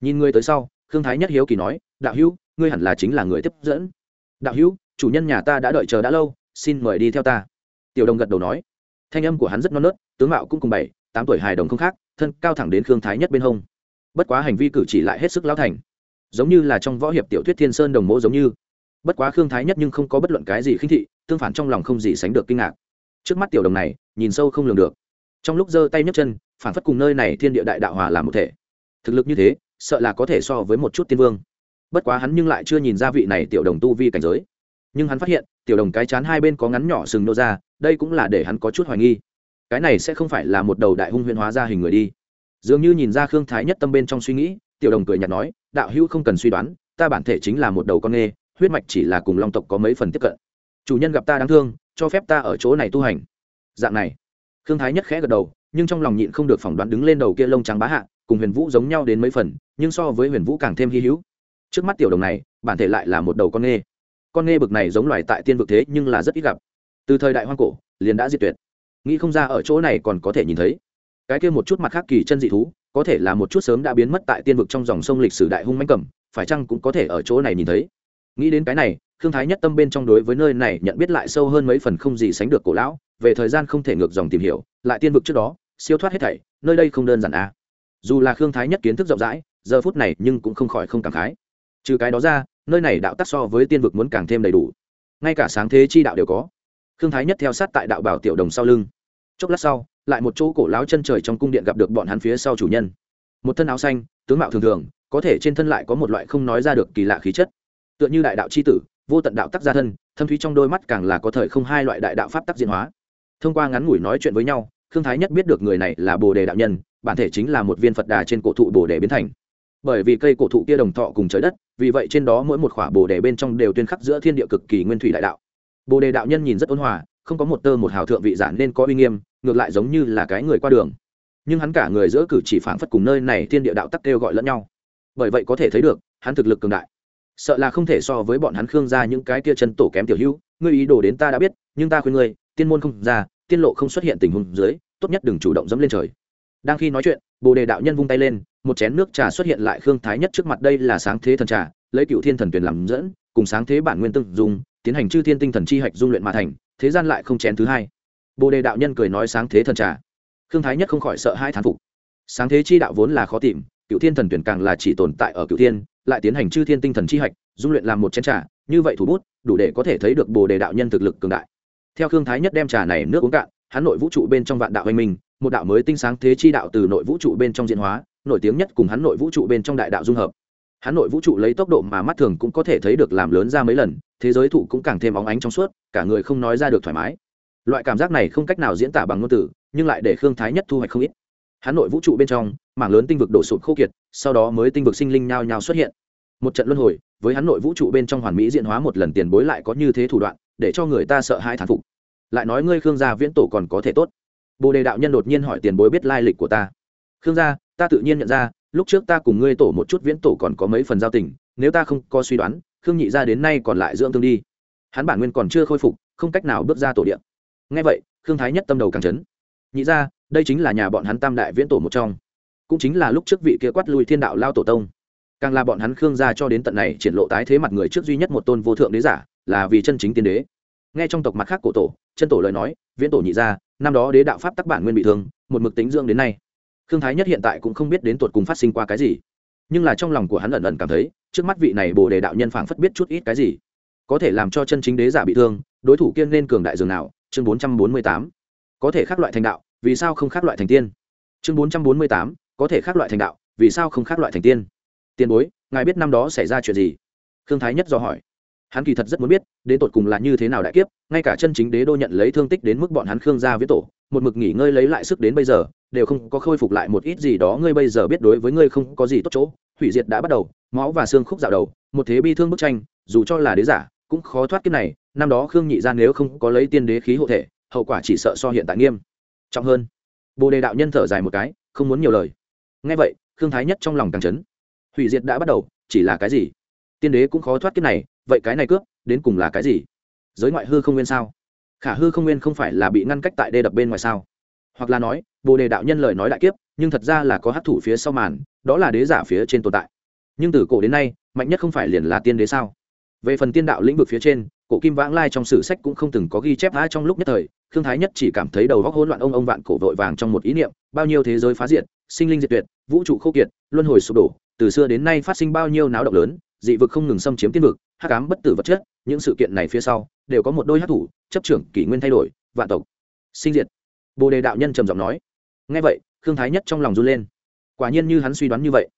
Nhìn người tới sau, khương thái nhất hiếu kỳ nói, đạo hữu, ngươi hẳn là chính là người tiếp dẫn. Đạo hữu, chủ nhân nhà ta đã đợi chờ đã lâu, xin mời đi theo ta. Tiểu đồng gật đầu nói thanh âm của hắn rất non nớt, tướng mạo cũng cùng bảy, tám tuổi hài đồng không khác, thân cao thẳng đến khương thái nhất bên hông. Bất quá hành vi cử chỉ lại hết sức lão thành. Giống như là trong võ hiệp tiểu thuyết thiên sơn đồng mộ giống như. Bất quá khương thái nhất nhưng không có bất luận cái gì khinh thị, tương phản trong lòng không gì sánh được kinh ngạc. Trước mắt tiểu đồng này, nhìn sâu không lường được. Trong lúc giơ tay nhấc chân, phản phất cùng nơi này thiên địa đại đạo hòa làm một thể. Thực lực như thế, sợ là có thể so với một chút tiên vương. Bất quá hắn nhưng lại chưa nhìn ra vị này tiểu đồng tu vi cảnh giới nhưng hắn phát hiện, tiểu đồng cái chán hai bên có ngắn nhỏ sừng nô ra, đây cũng là để hắn có chút hoài nghi. Cái này sẽ không phải là một đầu đại hung huyễn hóa ra hình người đi. Dường như nhìn ra khương thái nhất tâm bên trong suy nghĩ, tiểu đồng cười nhạt nói, đạo hữu không cần suy đoán, ta bản thể chính là một đầu con nghê, huyết mạch chỉ là cùng long tộc có mấy phần tiếp cận. Chủ nhân gặp ta đáng thương, cho phép ta ở chỗ này tu hành. Dạng này, khương thái nhất khẽ gật đầu, nhưng trong lòng nhịn không được phỏng đoán đứng lên đầu kia lông trắng bá hạ, cùng huyền vũ giống nhau đến mấy phần, nhưng so với huyền vũ càng thêm hy hữu. Trước mắt tiểu đồng này, bản thể lại là một đầu con nghê con nghe bực này giống loài tại tiên vực thế nhưng là rất ít gặp. Từ thời đại hoang cổ, liền đã diệt tuyệt. Nghĩ không ra ở chỗ này còn có thể nhìn thấy. Cái kia một chút mặt khác kỳ chân dị thú, có thể là một chút sớm đã biến mất tại tiên vực trong dòng sông lịch sử đại hung mãnh cầm, phải chăng cũng có thể ở chỗ này nhìn thấy. Nghĩ đến cái này thương thái nhất tâm bên trong đối với nơi này nhận biết lại sâu hơn mấy phần không gì sánh được cổ lão, về thời gian không thể ngược dòng tìm hiểu, lại tiên vực trước đó, siêu thoát hết thảy, nơi đây không đơn giản a à. dù là khương thái nhất kiến thức rộng rãi, giờ phút này nhưng cũng không khỏi không cảm khái. Trừ cái đó ra nơi này đạo tắc so với tiên vực muốn càng thêm đầy đủ. Ngay cả sáng thế chi đạo đều có. Khương thái nhất theo sát tại đạo bảo tiểu đồng sau lưng. Chốc lát sau, lại một chỗ cổ láo chân trời trong cung điện gặp được bọn hắn phía sau chủ nhân. Một thân áo xanh, tướng mạo thường thường, có thể trên thân lại có một loại không nói ra được kỳ lạ khí chất. Tựa như đại đạo c h i tử, vô tận đạo tắc gia thân, thâm thúy trong đôi mắt càng là có thời không hai loại đại đạo pháp tắc diễn hóa. Thông qua ngắn ngủi nói chuyện với nhau Thương thái nhất biết được người này là bồ đề đạo nhân, bản thể chính là một viên phật đà trên cổ thụ bồ đề biến thành bởi vì cây cổ thụ kia đồng thọ cùng trời đất, vì vậy trên đó mỗi một khỏa bồ đề bên trong đều tuyên khắc giữa thiên địa cực kỳ nguyên thủy đại đạo. Bồ đề đạo nhân nhìn rất ôn hòa, không có một tơ một hào thượng vị giản nên có uy nghiêm, ngược lại giống như là cái người qua đường. Nhưng hắn cả người giữa cử chỉ phảng phất cùng nơi này thiên địa đạo tắc kêu gọi lẫn nhau. Bởi vậy có thể thấy được, hắn thực lực cường đại. Sợ là không thể so với bọn hắn khương ra những cái kia chân tổ kém tiểu hữu, ngươi ý đồ đến ta đã biết, nhưng ta khuyên ngươi, tiên môn không ra, tiên lộ không xuất hiện tình huống dưới, tốt nhất đừng chủ động dẫm lên trời. Đang khi nói chuyện, bồ đề đạo nhân vung tay lên một chén nước trà xuất hiện lại khương thái nhất trước mặt, đây là sáng thế thần trà, lấy cựu thiên thần tuyển làm dẫn, cùng sáng thế bản nguyên tương dùng tiến hành chư thiên tinh thần chi hạch dung luyện mà thành, thế gian lại không chén thứ hai. Bồ đề đạo nhân cười nói sáng thế thần trà. Khương thái nhất không khỏi sợ hai thán phục. Sáng thế chi đạo vốn là khó tìm, cựu thiên thần tuyển càng là chỉ tồn tại ở cựu thiên, lại tiến hành chư thiên tinh thần chi hạch, dung luyện làm một chén trà, như vậy thủ bút, đủ để có thể thấy được bồ đề đạo nhân thực lực cường đại. Theo khương thái nhất đem trà này nước uống cạn, hắn nội vũ trụ bên trong vạn đạo anh minh, một đạo mới tinh sáng thế chi đạo từ nội vũ trụ bên trong diễn hóa nổi tiếng nhất cùng hắn nội vũ trụ bên trong đại đạo dung hợp. Hắn nội vũ trụ lấy tốc độ mà mắt thường cũng có thể thấy được làm lớn ra mấy lần, thế giới thụ cũng càng thêm óng ánh trong suốt, cả người không nói ra được thoải mái. Loại cảm giác này không cách nào diễn tả bằng ngôn từ, nhưng lại để khương thái nhất thu hoạch không ít. Hắn nội vũ trụ bên trong, mảng lớn tinh vực đổ sụp khô kiệt, sau đó mới tinh vực sinh linh nhao nhao xuất hiện. Một trận luân hồi, với hắn nội vũ trụ bên trong hoàn mỹ diện hóa một lần tiền bối lại có như thế thủ đoạn, để cho người ta sợ hai thán phục. Lại nói ngươi khương gia viễn tổ còn có thể tốt. Bồ đề đạo nhân đột nhiên hỏi tiền bối biết lai lịch của ta. Khương gia ta tự nhiên nhận ra, lúc trước ta cùng ngươi tổ một chút viễn tổ còn có mấy phần giao tình, nếu ta không có suy đoán, khương nhị ra đến nay còn lại dưỡng thương đi. Hắn bản nguyên còn chưa khôi phục, không cách nào bước ra tổ điện ngay vậy, khương thái nhất tâm đầu càng chấn. Nhị ra đây chính là nhà bọn hắn tam đại viễn tổ một trong. Cũng chính là lúc trước vị kia quát lui thiên đạo lao tổ tông. Càng là bọn hắn khương gia cho đến tận này triển lộ tái thế mặt người trước duy nhất một tôn vô thượng đế giả, là vì chân chính tiên đế. Nghe trong tộc mặt khác cổ tổ, chân tổ lời nói, viễn tổ nhị gia, năm đó đế đạo pháp tắc bản nguyên bị thương, một mực tính dưỡng đến nay khương thái nhất hiện tại cũng không biết đến tuột cùng phát sinh qua cái gì. Nhưng là trong lòng của hắn ẩn ẩn cảm thấy, trước mắt vị này bồ đề đạo nhân phảng phất biết chút ít cái gì. Có thể làm cho chân chính đế giả bị thương, đối thủ kiên nên cường đại dường nào? Chương bốn trăm bốn mươi tám. Có thể khác loại thành đạo, vì sao không khác loại thành tiên? Chương bốn trăm bốn mươi tám. Có thể khác loại thành đạo, vì sao không khác loại thành tiên? Tiền bối, ngài biết năm đó xảy ra chuyện gì? Khương thái nhất do hỏi. Hắn kỳ thật rất muốn biết, đến tột cùng là như thế nào đại kiếp, ngay cả chân chính đế đô nhận lấy thương tích đến mức bọn hắn khương gia viết tổ, một mực nghỉ ngơi lấy lại sức đến bây giờ đều không có khôi phục lại một ít gì đó, ngươi bây giờ biết đối với ngươi không có gì tốt chỗ. Hủy diệt đã bắt đầu, máu và xương khúc dạo đầu, một thế bi thương bức tranh, dù cho là đế giả, cũng khó thoát kiếp này. Năm đó khương nhị gia nếu không có lấy tiên đế khí hộ thể, hậu quả chỉ sợ so hiện tại nghiêm trọng hơn. Bồ đề đạo nhân thở dài một cái, không muốn nhiều lời. Ngay vậy, khương thái nhất trong lòng càng chấn. Hủy diệt đã bắt đầu, chỉ là cái gì? Tiên đế cũng khó thoát kiếp này, vậy cái này cướp, đến cùng là cái gì? Giới ngoại hư không nguyên sao? Khả hư không nguyên không phải là bị ngăn cách tại đê đập bên ngoài sao? Hoặc là nói, bồ đề đạo nhân lời nói đại kiếp, nhưng thật ra là có hát thủ phía sau màn, đó là đế giả phía trên tồn tại. Nhưng từ cổ đến nay, mạnh nhất không phải liền là tiên đế sao? Về phần tiên đạo lĩnh vực phía trên, cổ kim vãng lai trong sử sách cũng không từng có ghi chép há trong lúc nhất thời thương thái nhất chỉ cảm thấy đầu góc hỗn loạn ông ông vạn cổ vội vàng trong một ý niệm, bao nhiêu thế giới phá diệt, sinh linh diệt tuyệt, vũ trụ khô kiệt, luân hồi sụp đổ, từ xưa đến nay phát sinh bao nhiêu náo động lớn, dị vực không ngừng xâm chiếm tiên vực, hắc ám bất tử vật chất, những sự kiện này phía sau, đều có một đôi hát thủ, chấp trưởng kỷ nguyên thay đổi, vạn tộc. Sinh diệt bồ đề đạo nhân trầm giọng nói ngay vậy khương thái nhất trong lòng run lên quả nhiên như hắn suy đoán như vậy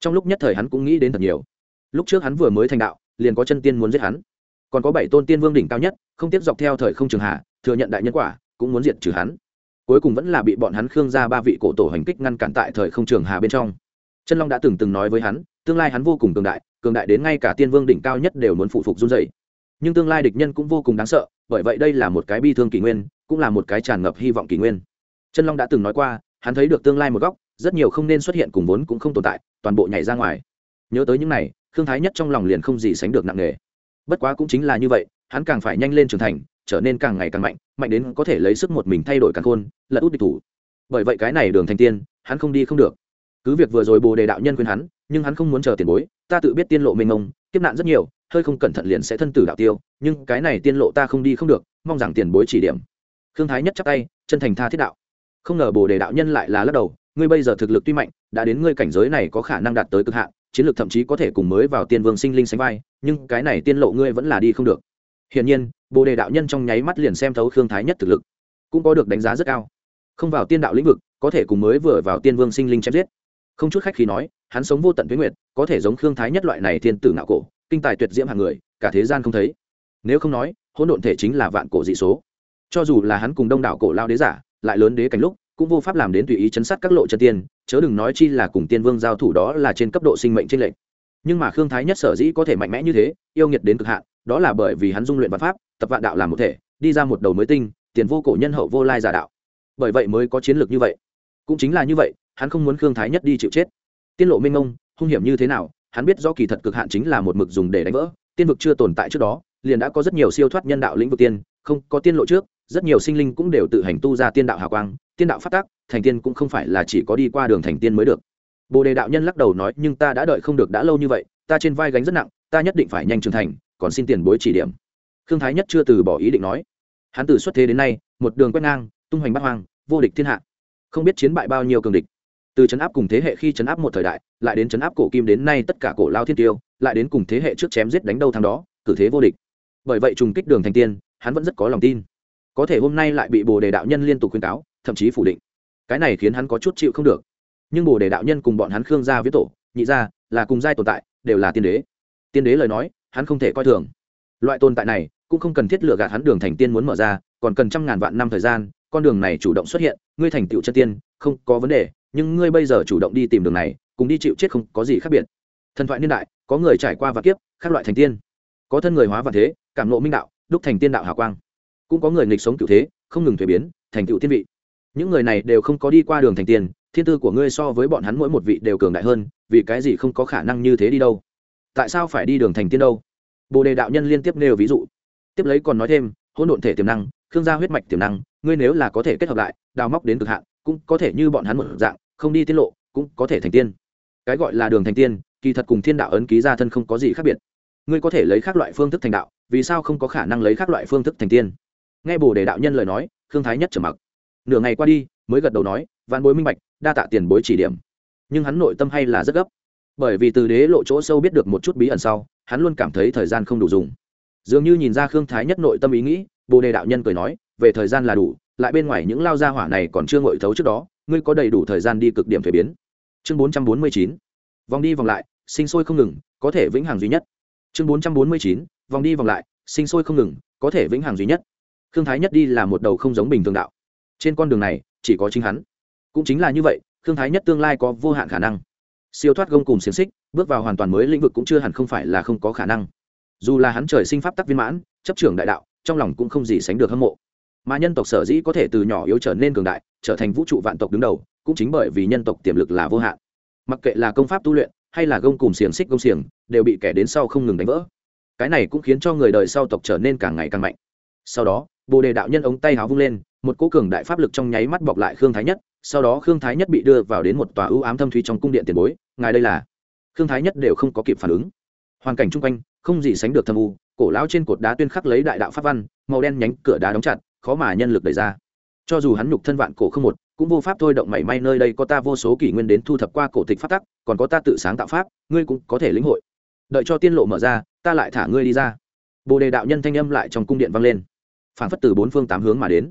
trong lúc nhất thời hắn cũng nghĩ đến thật nhiều lúc trước hắn vừa mới thành đạo liền có chân tiên muốn giết hắn còn có bảy tôn tiên vương đỉnh cao nhất không tiếp dọc theo thời không trường hạ thừa nhận đại nhân quả cũng muốn diệt trừ hắn cuối cùng vẫn là bị bọn hắn khương ra ba vị cổ tổ hành kích ngăn cản tại thời không trường hà bên trong chân long đã từng từng nói với hắn tương lai hắn vô cùng cường đại cường đại đến ngay cả tiên vương đỉnh cao nhất đều muốn phụ phục run dày nhưng tương lai địch nhân cũng vô cùng đáng sợ bởi vậy đây là một cái bi thương kỷ nguyên cũng là một cái tràn ngập hy vọng kỷ nguyên. Chân long đã từng nói qua, hắn thấy được tương lai một góc, rất nhiều không nên xuất hiện cùng vốn cũng không tồn tại, toàn bộ nhảy ra ngoài. Nhớ tới những này thương thái nhất trong lòng liền không gì sánh được nặng nề. Bất quá cũng chính là như vậy, hắn càng phải nhanh lên trưởng thành, trở nên càng ngày càng mạnh mạnh đến có thể lấy sức một mình thay đổi càng khôn, lật út địch thủ. Bởi vậy cái này đường thành tiên, hắn không đi không được. Cứ việc vừa rồi bồ đề đạo nhân khuyên hắn, nhưng hắn không muốn chờ tiền bối, ta tự biết tiên lộ mênh mông, kiếp nạn rất nhiều, hơi không cẩn thận liền sẽ thân tử đạo tiêu, nhưng cái này tiên lộ ta không đi không được, mong rằng tiền bối chỉ điểm khương thái nhất chắp tay, chân thành tha thiết đạo. Không ngờ bồ đề đạo nhân lại là lắc đầu, ngươi bây giờ thực lực tuy mạnh, đã đến ngươi cảnh giới này có khả năng đạt tới cực hạn, chiến lược thậm chí có thể cùng mới vào tiên vương sinh linh sánh vai, nhưng cái này tiên lộ ngươi vẫn là đi không được. Hiển nhiên, bồ đề đạo nhân trong nháy mắt liền xem thấu khương thái nhất thực lực, cũng có được đánh giá rất cao. Không vào tiên đạo lĩnh vực, có thể cùng mới vừa vào tiên vương sinh linh chém giết. Không chút khách khi nói, hắn sống vô tận với nguyệt, có thể giống khương thái nhất loại này thiên tử ngạo cổ, kinh tài tuyệt diễm hàng người, cả thế gian không thấy. Nếu không nói, hỗn độn thể chính là vạn cổ dị số cho dù là hắn cùng đông đảo cổ lao đế giả, lại lớn đế cảnh lúc, cũng vô pháp làm đến tùy ý chấn sát các lộ chân tiên, chớ đừng nói chi là cùng tiên vương giao thủ đó là trên cấp độ sinh mệnh trên lệnh nhưng mà khương thái nhất sở dĩ có thể mạnh mẽ như thế, yêu nghiệt đến cực hạn, đó là bởi vì hắn dung luyện văn pháp, tập vạn đạo làm một thể, đi ra một đầu mới tinh, tiền vô cổ nhân hậu vô lai giả đạo. Bởi vậy mới có chiến lược như vậy. Cũng chính là như vậy, hắn không muốn khương thái nhất đi chịu chết. Tiên lộ minh ông hung hiểm như thế nào, hắn biết do kỳ thật cực hạn chính là một mực dùng để đánh vỡ, tiên vực chưa tồn tại trước đó, liền đã có rất nhiều siêu thoát nhân đạo lĩnh vực tiên, không có tiên lộ trước rất nhiều sinh linh cũng đều tự hành tu ra tiên đạo hào quang, tiên đạo phát tác, thành tiên cũng không phải là chỉ có đi qua đường thành tiên mới được. Bồ đề đạo nhân lắc đầu nói, nhưng ta đã đợi không được đã lâu như vậy, ta trên vai gánh rất nặng, ta nhất định phải nhanh trưởng thành, còn xin tiền bối chỉ điểm. Khương thái nhất chưa từ bỏ ý định nói. Hắn từ xuất thế đến nay, một đường quét ngang, tung hoành bắt hoang, vô địch thiên hạ. Không biết chiến bại bao nhiêu cường địch. Từ chấn áp cùng thế hệ khi chấn áp một thời đại, lại đến chấn áp cổ kim đến nay tất cả cổ lao thiên tiêu, lại đến cùng thế hệ trước chém giết đánh đâu thằng đó, cử thế vô địch. Bởi vậy trùng kích đường thành tiên, hắn vẫn rất có lòng tin có thể hôm nay lại bị bồ đề đạo nhân liên tục khuyên cáo, thậm chí phủ định. Cái này khiến hắn có chút chịu không được. Nhưng bồ đề đạo nhân cùng bọn hắn khương gia viết tổ, nhị gia, là cùng giai tồn tại, đều là tiên đế. Tiên đế lời nói, hắn không thể coi thường. Loại tồn tại này, cũng không cần thiết lựa gạt hắn đường thành tiên muốn mở ra, còn cần trăm ngàn vạn năm thời gian, con đường này chủ động xuất hiện, ngươi thành tựu chân tiên, không có vấn đề, nhưng ngươi bây giờ chủ động đi tìm đường này, cùng đi chịu chết không có gì khác biệt. Thần thoại niên đại, có người trải qua và kiếp, khác loại thành tiên. Có thân người hóa và thế, cảm nộ minh đạo, đúc thành tiên đạo hào quang cũng có người nghịch sống cựu thế, không ngừng thuế biến, thành cựu tiên vị. Những người này đều không có đi qua đường thành tiên thiên tư của ngươi so với bọn hắn mỗi một vị đều cường đại hơn, vì cái gì không có khả năng như thế đi đâu? Tại sao phải đi đường thành tiên đâu? Bồ đề đạo nhân liên tiếp nêu ví dụ. Tiếp lấy còn nói thêm, hỗn độn thể tiềm năng, khương gia huyết mạch tiềm năng, ngươi nếu là có thể kết hợp lại, đào móc đến cực hạn, cũng có thể như bọn hắn một dạng, không đi tiết lộ, cũng có thể thành tiên. Cái gọi là đường thành tiên, kỳ thật cùng thiên đạo ấn ký ra thân không có gì khác biệt. Ngươi có thể lấy các loại phương thức thành đạo, vì sao không có khả năng lấy các loại phương thức thành tiên? Nghe bồ đề đạo nhân lời nói, khương thái nhất trầm mặc. Nửa ngày qua đi, mới gật đầu nói văn bối minh bạch, đa tạ tiền bối chỉ điểm. Nhưng hắn nội tâm hay là rất gấp. Bởi vì từ đế lộ chỗ sâu biết được một chút bí ẩn sau, hắn luôn cảm thấy thời gian không đủ dùng. Dường như nhìn ra khương thái nhất nội tâm ý nghĩ, bồ đề đạo nhân cười nói, về thời gian là đủ, lại bên ngoài những lao gia hỏa này còn chưa ngội thấu trước đó, ngươi có đầy đủ thời gian đi cực điểm thuế biến. Chương bốn trăm bốn mươi chín, vòng đi vòng lại, sinh sôi không ngừng, có thể vĩnh hằng duy nhất. Chương bốn trăm bốn mươi chín, vòng đi vòng lại, sinh sôi không ngừng, có thể vĩnh hằng duy nhất khương thái nhất đi là một đầu không giống bình thường đạo. Trên con đường này, chỉ có chính hắn. Cũng chính là như vậy, khương thái nhất tương lai có vô hạn khả năng. Siêu thoát gông cùng xiềng xích, bước vào hoàn toàn mới lĩnh vực cũng chưa hẳn không phải là không có khả năng. Dù là hắn trời sinh pháp tắc viên mãn, chấp trưởng đại đạo, trong lòng cũng không gì sánh được hâm mộ. Mà nhân tộc sở dĩ có thể từ nhỏ yếu trở nên cường đại, trở thành vũ trụ vạn tộc đứng đầu, cũng chính bởi vì nhân tộc tiềm lực là vô hạn. Mặc kệ là công pháp tu luyện, hay là gông cùng xiềng xích gông xiềng, đều bị kẻ đến sau không ngừng đánh vỡ. Cái này cũng khiến cho người đời sau tộc trở nên càng ngày càng mạnh. Sau đó bồ đề đạo nhân ống tay háo vung lên, một cố cường đại pháp lực trong nháy mắt bọc lại khương thái nhất, sau đó khương thái nhất bị đưa vào đến một tòa ưu ám thâm thúy trong cung điện tiền bối, ngài đây là? Khương thái nhất đều không có kịp phản ứng. Hoàn cảnh chung quanh, không gì sánh được thâm u, cổ lão trên cột đá tuyên khắc lấy đại đạo pháp văn, màu đen nhánh cửa đá đóng chặt, khó mà nhân lực đẩy ra. Cho dù hắn nhục thân vạn cổ không một, cũng vô pháp thôi động mảy may nơi đây có ta vô số kỷ nguyên đến thu thập qua cổ tịch pháp tắc, còn có ta tự sáng tạo pháp, ngươi cũng có thể lĩnh hội. Đợi cho tiên lộ mở ra, ta lại thả ngươi đi ra. Bồ đề đạo nhân thanh âm lại trong cung điện vang lên phản phất từ bốn phương tám hướng mà đến.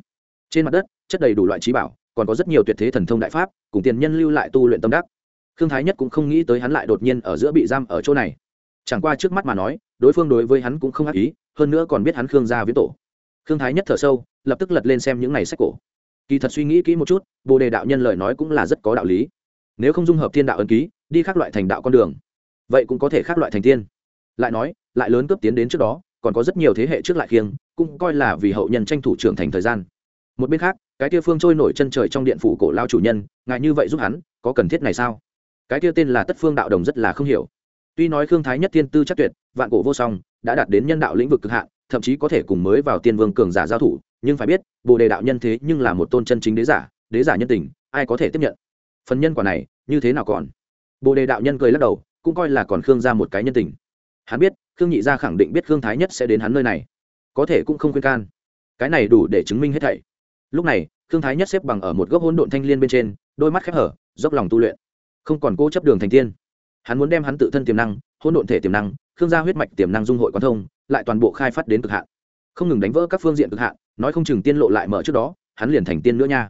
Trên mặt đất, chất đầy đủ loại trí bảo, còn có rất nhiều tuyệt thế thần thông đại pháp, cùng tiền nhân lưu lại tu luyện tâm đắc. Khương thái nhất cũng không nghĩ tới hắn lại đột nhiên ở giữa bị giam ở chỗ này. Chẳng qua trước mắt mà nói, đối phương đối với hắn cũng không ác ý, hơn nữa còn biết hắn khương gia viễn tổ. Khương thái nhất thở sâu, lập tức lật lên xem những này sách cổ. Kỳ thật suy nghĩ kỹ một chút, bồ đề đạo nhân lời nói cũng là rất có đạo lý. Nếu không dung hợp thiên đạo ân ký, đi khác loại thành đạo con đường, vậy cũng có thể khác loại thành tiên. Lại nói, lại lớn cướp tiến đến trước đó còn có rất nhiều thế hệ trước lại khiêng, cũng coi là vì hậu nhân tranh thủ trưởng thành thời gian. Một bên khác, cái kia phương trôi nổi chân trời trong điện phủ cổ lao chủ nhân ngại như vậy giúp hắn, có cần thiết này sao? Cái kia tên là tất phương đạo đồng rất là không hiểu. Tuy nói khương thái nhất tiên tư chắc tuyệt, vạn cổ vô song, đã đạt đến nhân đạo lĩnh vực cực hạn, thậm chí có thể cùng mới vào tiên vương cường giả giao thủ, nhưng phải biết, bồ đề đạo nhân thế nhưng là một tôn chân chính đế giả đế giả nhân tình, ai có thể tiếp nhận? Phần nhân quả này, như thế nào còn? Bồ đề đạo nhân cười lắc đầu, cũng coi là còn khương ra một cái nhân tình hắn biết, khương nhị gia khẳng định biết khương thái nhất sẽ đến hắn nơi này. Có thể cũng không khuyên can. Cái này đủ để chứng minh hết thảy. Lúc này, khương thái nhất xếp bằng ở một gốc hỗn độn thanh liên bên trên, đôi mắt khép hở, dốc lòng tu luyện. Không còn cố chấp đường thành tiên. Hắn muốn đem hắn tự thân tiềm năng, hỗn độn thể tiềm năng, khương gia huyết mạch tiềm năng dung hội quan thông, lại toàn bộ khai phát đến cực hạn. Không ngừng đánh vỡ các phương diện cực hạn, nói không chừng tiên lộ lại mở trước đó, hắn liền thành tiên nữa nha.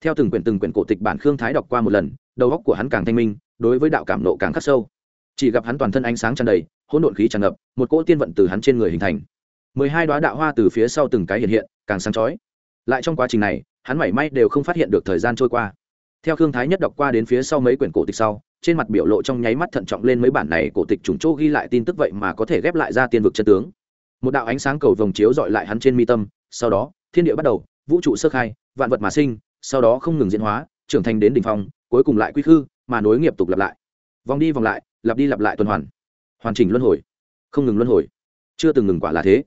Theo từng quyển từng quyển cổ tịch bản khương thái đọc qua một lần, đầu óc của hắn càng thanh minh, đối với đạo cảm nộ càng khắc sâu chỉ gặp hắn toàn thân ánh sáng tràn đầy, hỗn độn khí tràn ngập, một cỗ tiên vận từ hắn trên người hình thành. Mười hai đoá đạo hoa từ phía sau từng cái hiện hiện, càng sáng chói. Lại trong quá trình này, hắn mảy may đều không phát hiện được thời gian trôi qua. Theo khương thái nhất đọc qua đến phía sau mấy quyển cổ tịch sau, trên mặt biểu lộ trong nháy mắt thận trọng lên mấy bản này cổ tịch trùng chỗ ghi lại tin tức vậy mà có thể ghép lại ra tiên vực chân tướng. Một đạo ánh sáng cầu vồng chiếu dọi lại hắn trên mi tâm, sau đó, thiên địa bắt đầu, vũ trụ sơ khai, vạn vật mà sinh, sau đó không ngừng diễn hóa, trưởng thành đến đ ỉ n h phong, cuối cùng lại quy khư, mà nối nghiệp tục lặp lại. Vòng đi vòng lại lặp đi lặp lại tuần hoàn. Hoàn chỉnh luân hồi. Không ngừng luân hồi. Chưa từng ngừng quả là thế.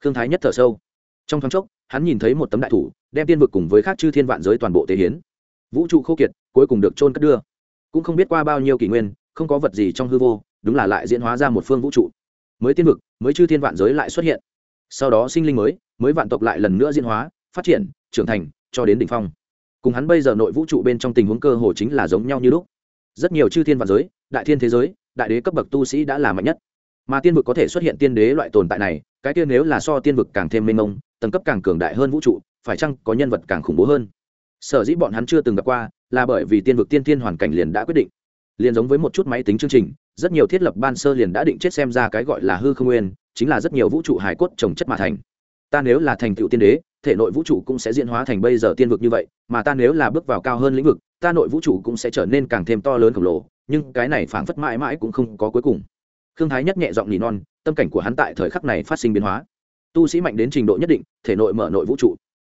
Khương thái nhất thở sâu. Trong thoáng chốc, hắn nhìn thấy một tấm đại thủ, đem tiên vực cùng với khác chư thiên vạn giới toàn bộ tế hiến. Vũ trụ khô kiệt, cuối cùng được trôn cất đưa. Cũng không biết qua bao nhiêu kỷ nguyên, không có vật gì trong hư vô, đúng là lại diễn hóa ra một phương vũ trụ. Mới tiên vực, mới chư thiên vạn giới lại xuất hiện. Sau đó sinh linh mới mới vạn tộc lại lần nữa diễn hóa, phát triển, trưởng thành, cho đến đỉnh phong. Cùng hắn bây giờ nội vũ trụ bên trong tình huống cơ hồ chính là giống nhau như lúc. Rất nhiều chư thiên vạn giới đại thiên thế giới, đại đế cấp bậc tu sĩ đã là mạnh nhất. Mà tiên vực có thể xuất hiện tiên đế loại tồn tại này, cái tiên nếu là so tiên vực càng thêm mênh mông, tầng cấp càng cường đại hơn vũ trụ, phải chăng có nhân vật càng khủng bố hơn? Sở dĩ bọn hắn chưa từng gặp qua, là bởi vì tiên vực tiên thiên hoàn cảnh liền đã quyết định. Liền giống với một chút máy tính chương trình, rất nhiều thiết lập ban sơ liền đã định chết xem ra cái gọi là hư không nguyên, chính là rất nhiều vũ trụ hải cốt trồng chất mà thành. Ta nếu là thành tựu tiên đế, thể nội vũ trụ cũng sẽ diễn hóa thành bây giờ tiên vực như vậy, mà ta nếu là bước vào cao hơn lĩnh vực, ta nội vũ trụ cũng sẽ trở nên càng thêm to lớn khổng lồ nhưng cái này phảng phất mãi mãi cũng không có cuối cùng. Khương thái nhất nhẹ giọng nỉ non, tâm cảnh của hắn tại thời khắc này phát sinh biến hóa. Tu sĩ mạnh đến trình độ nhất định, thể nội mở nội vũ trụ.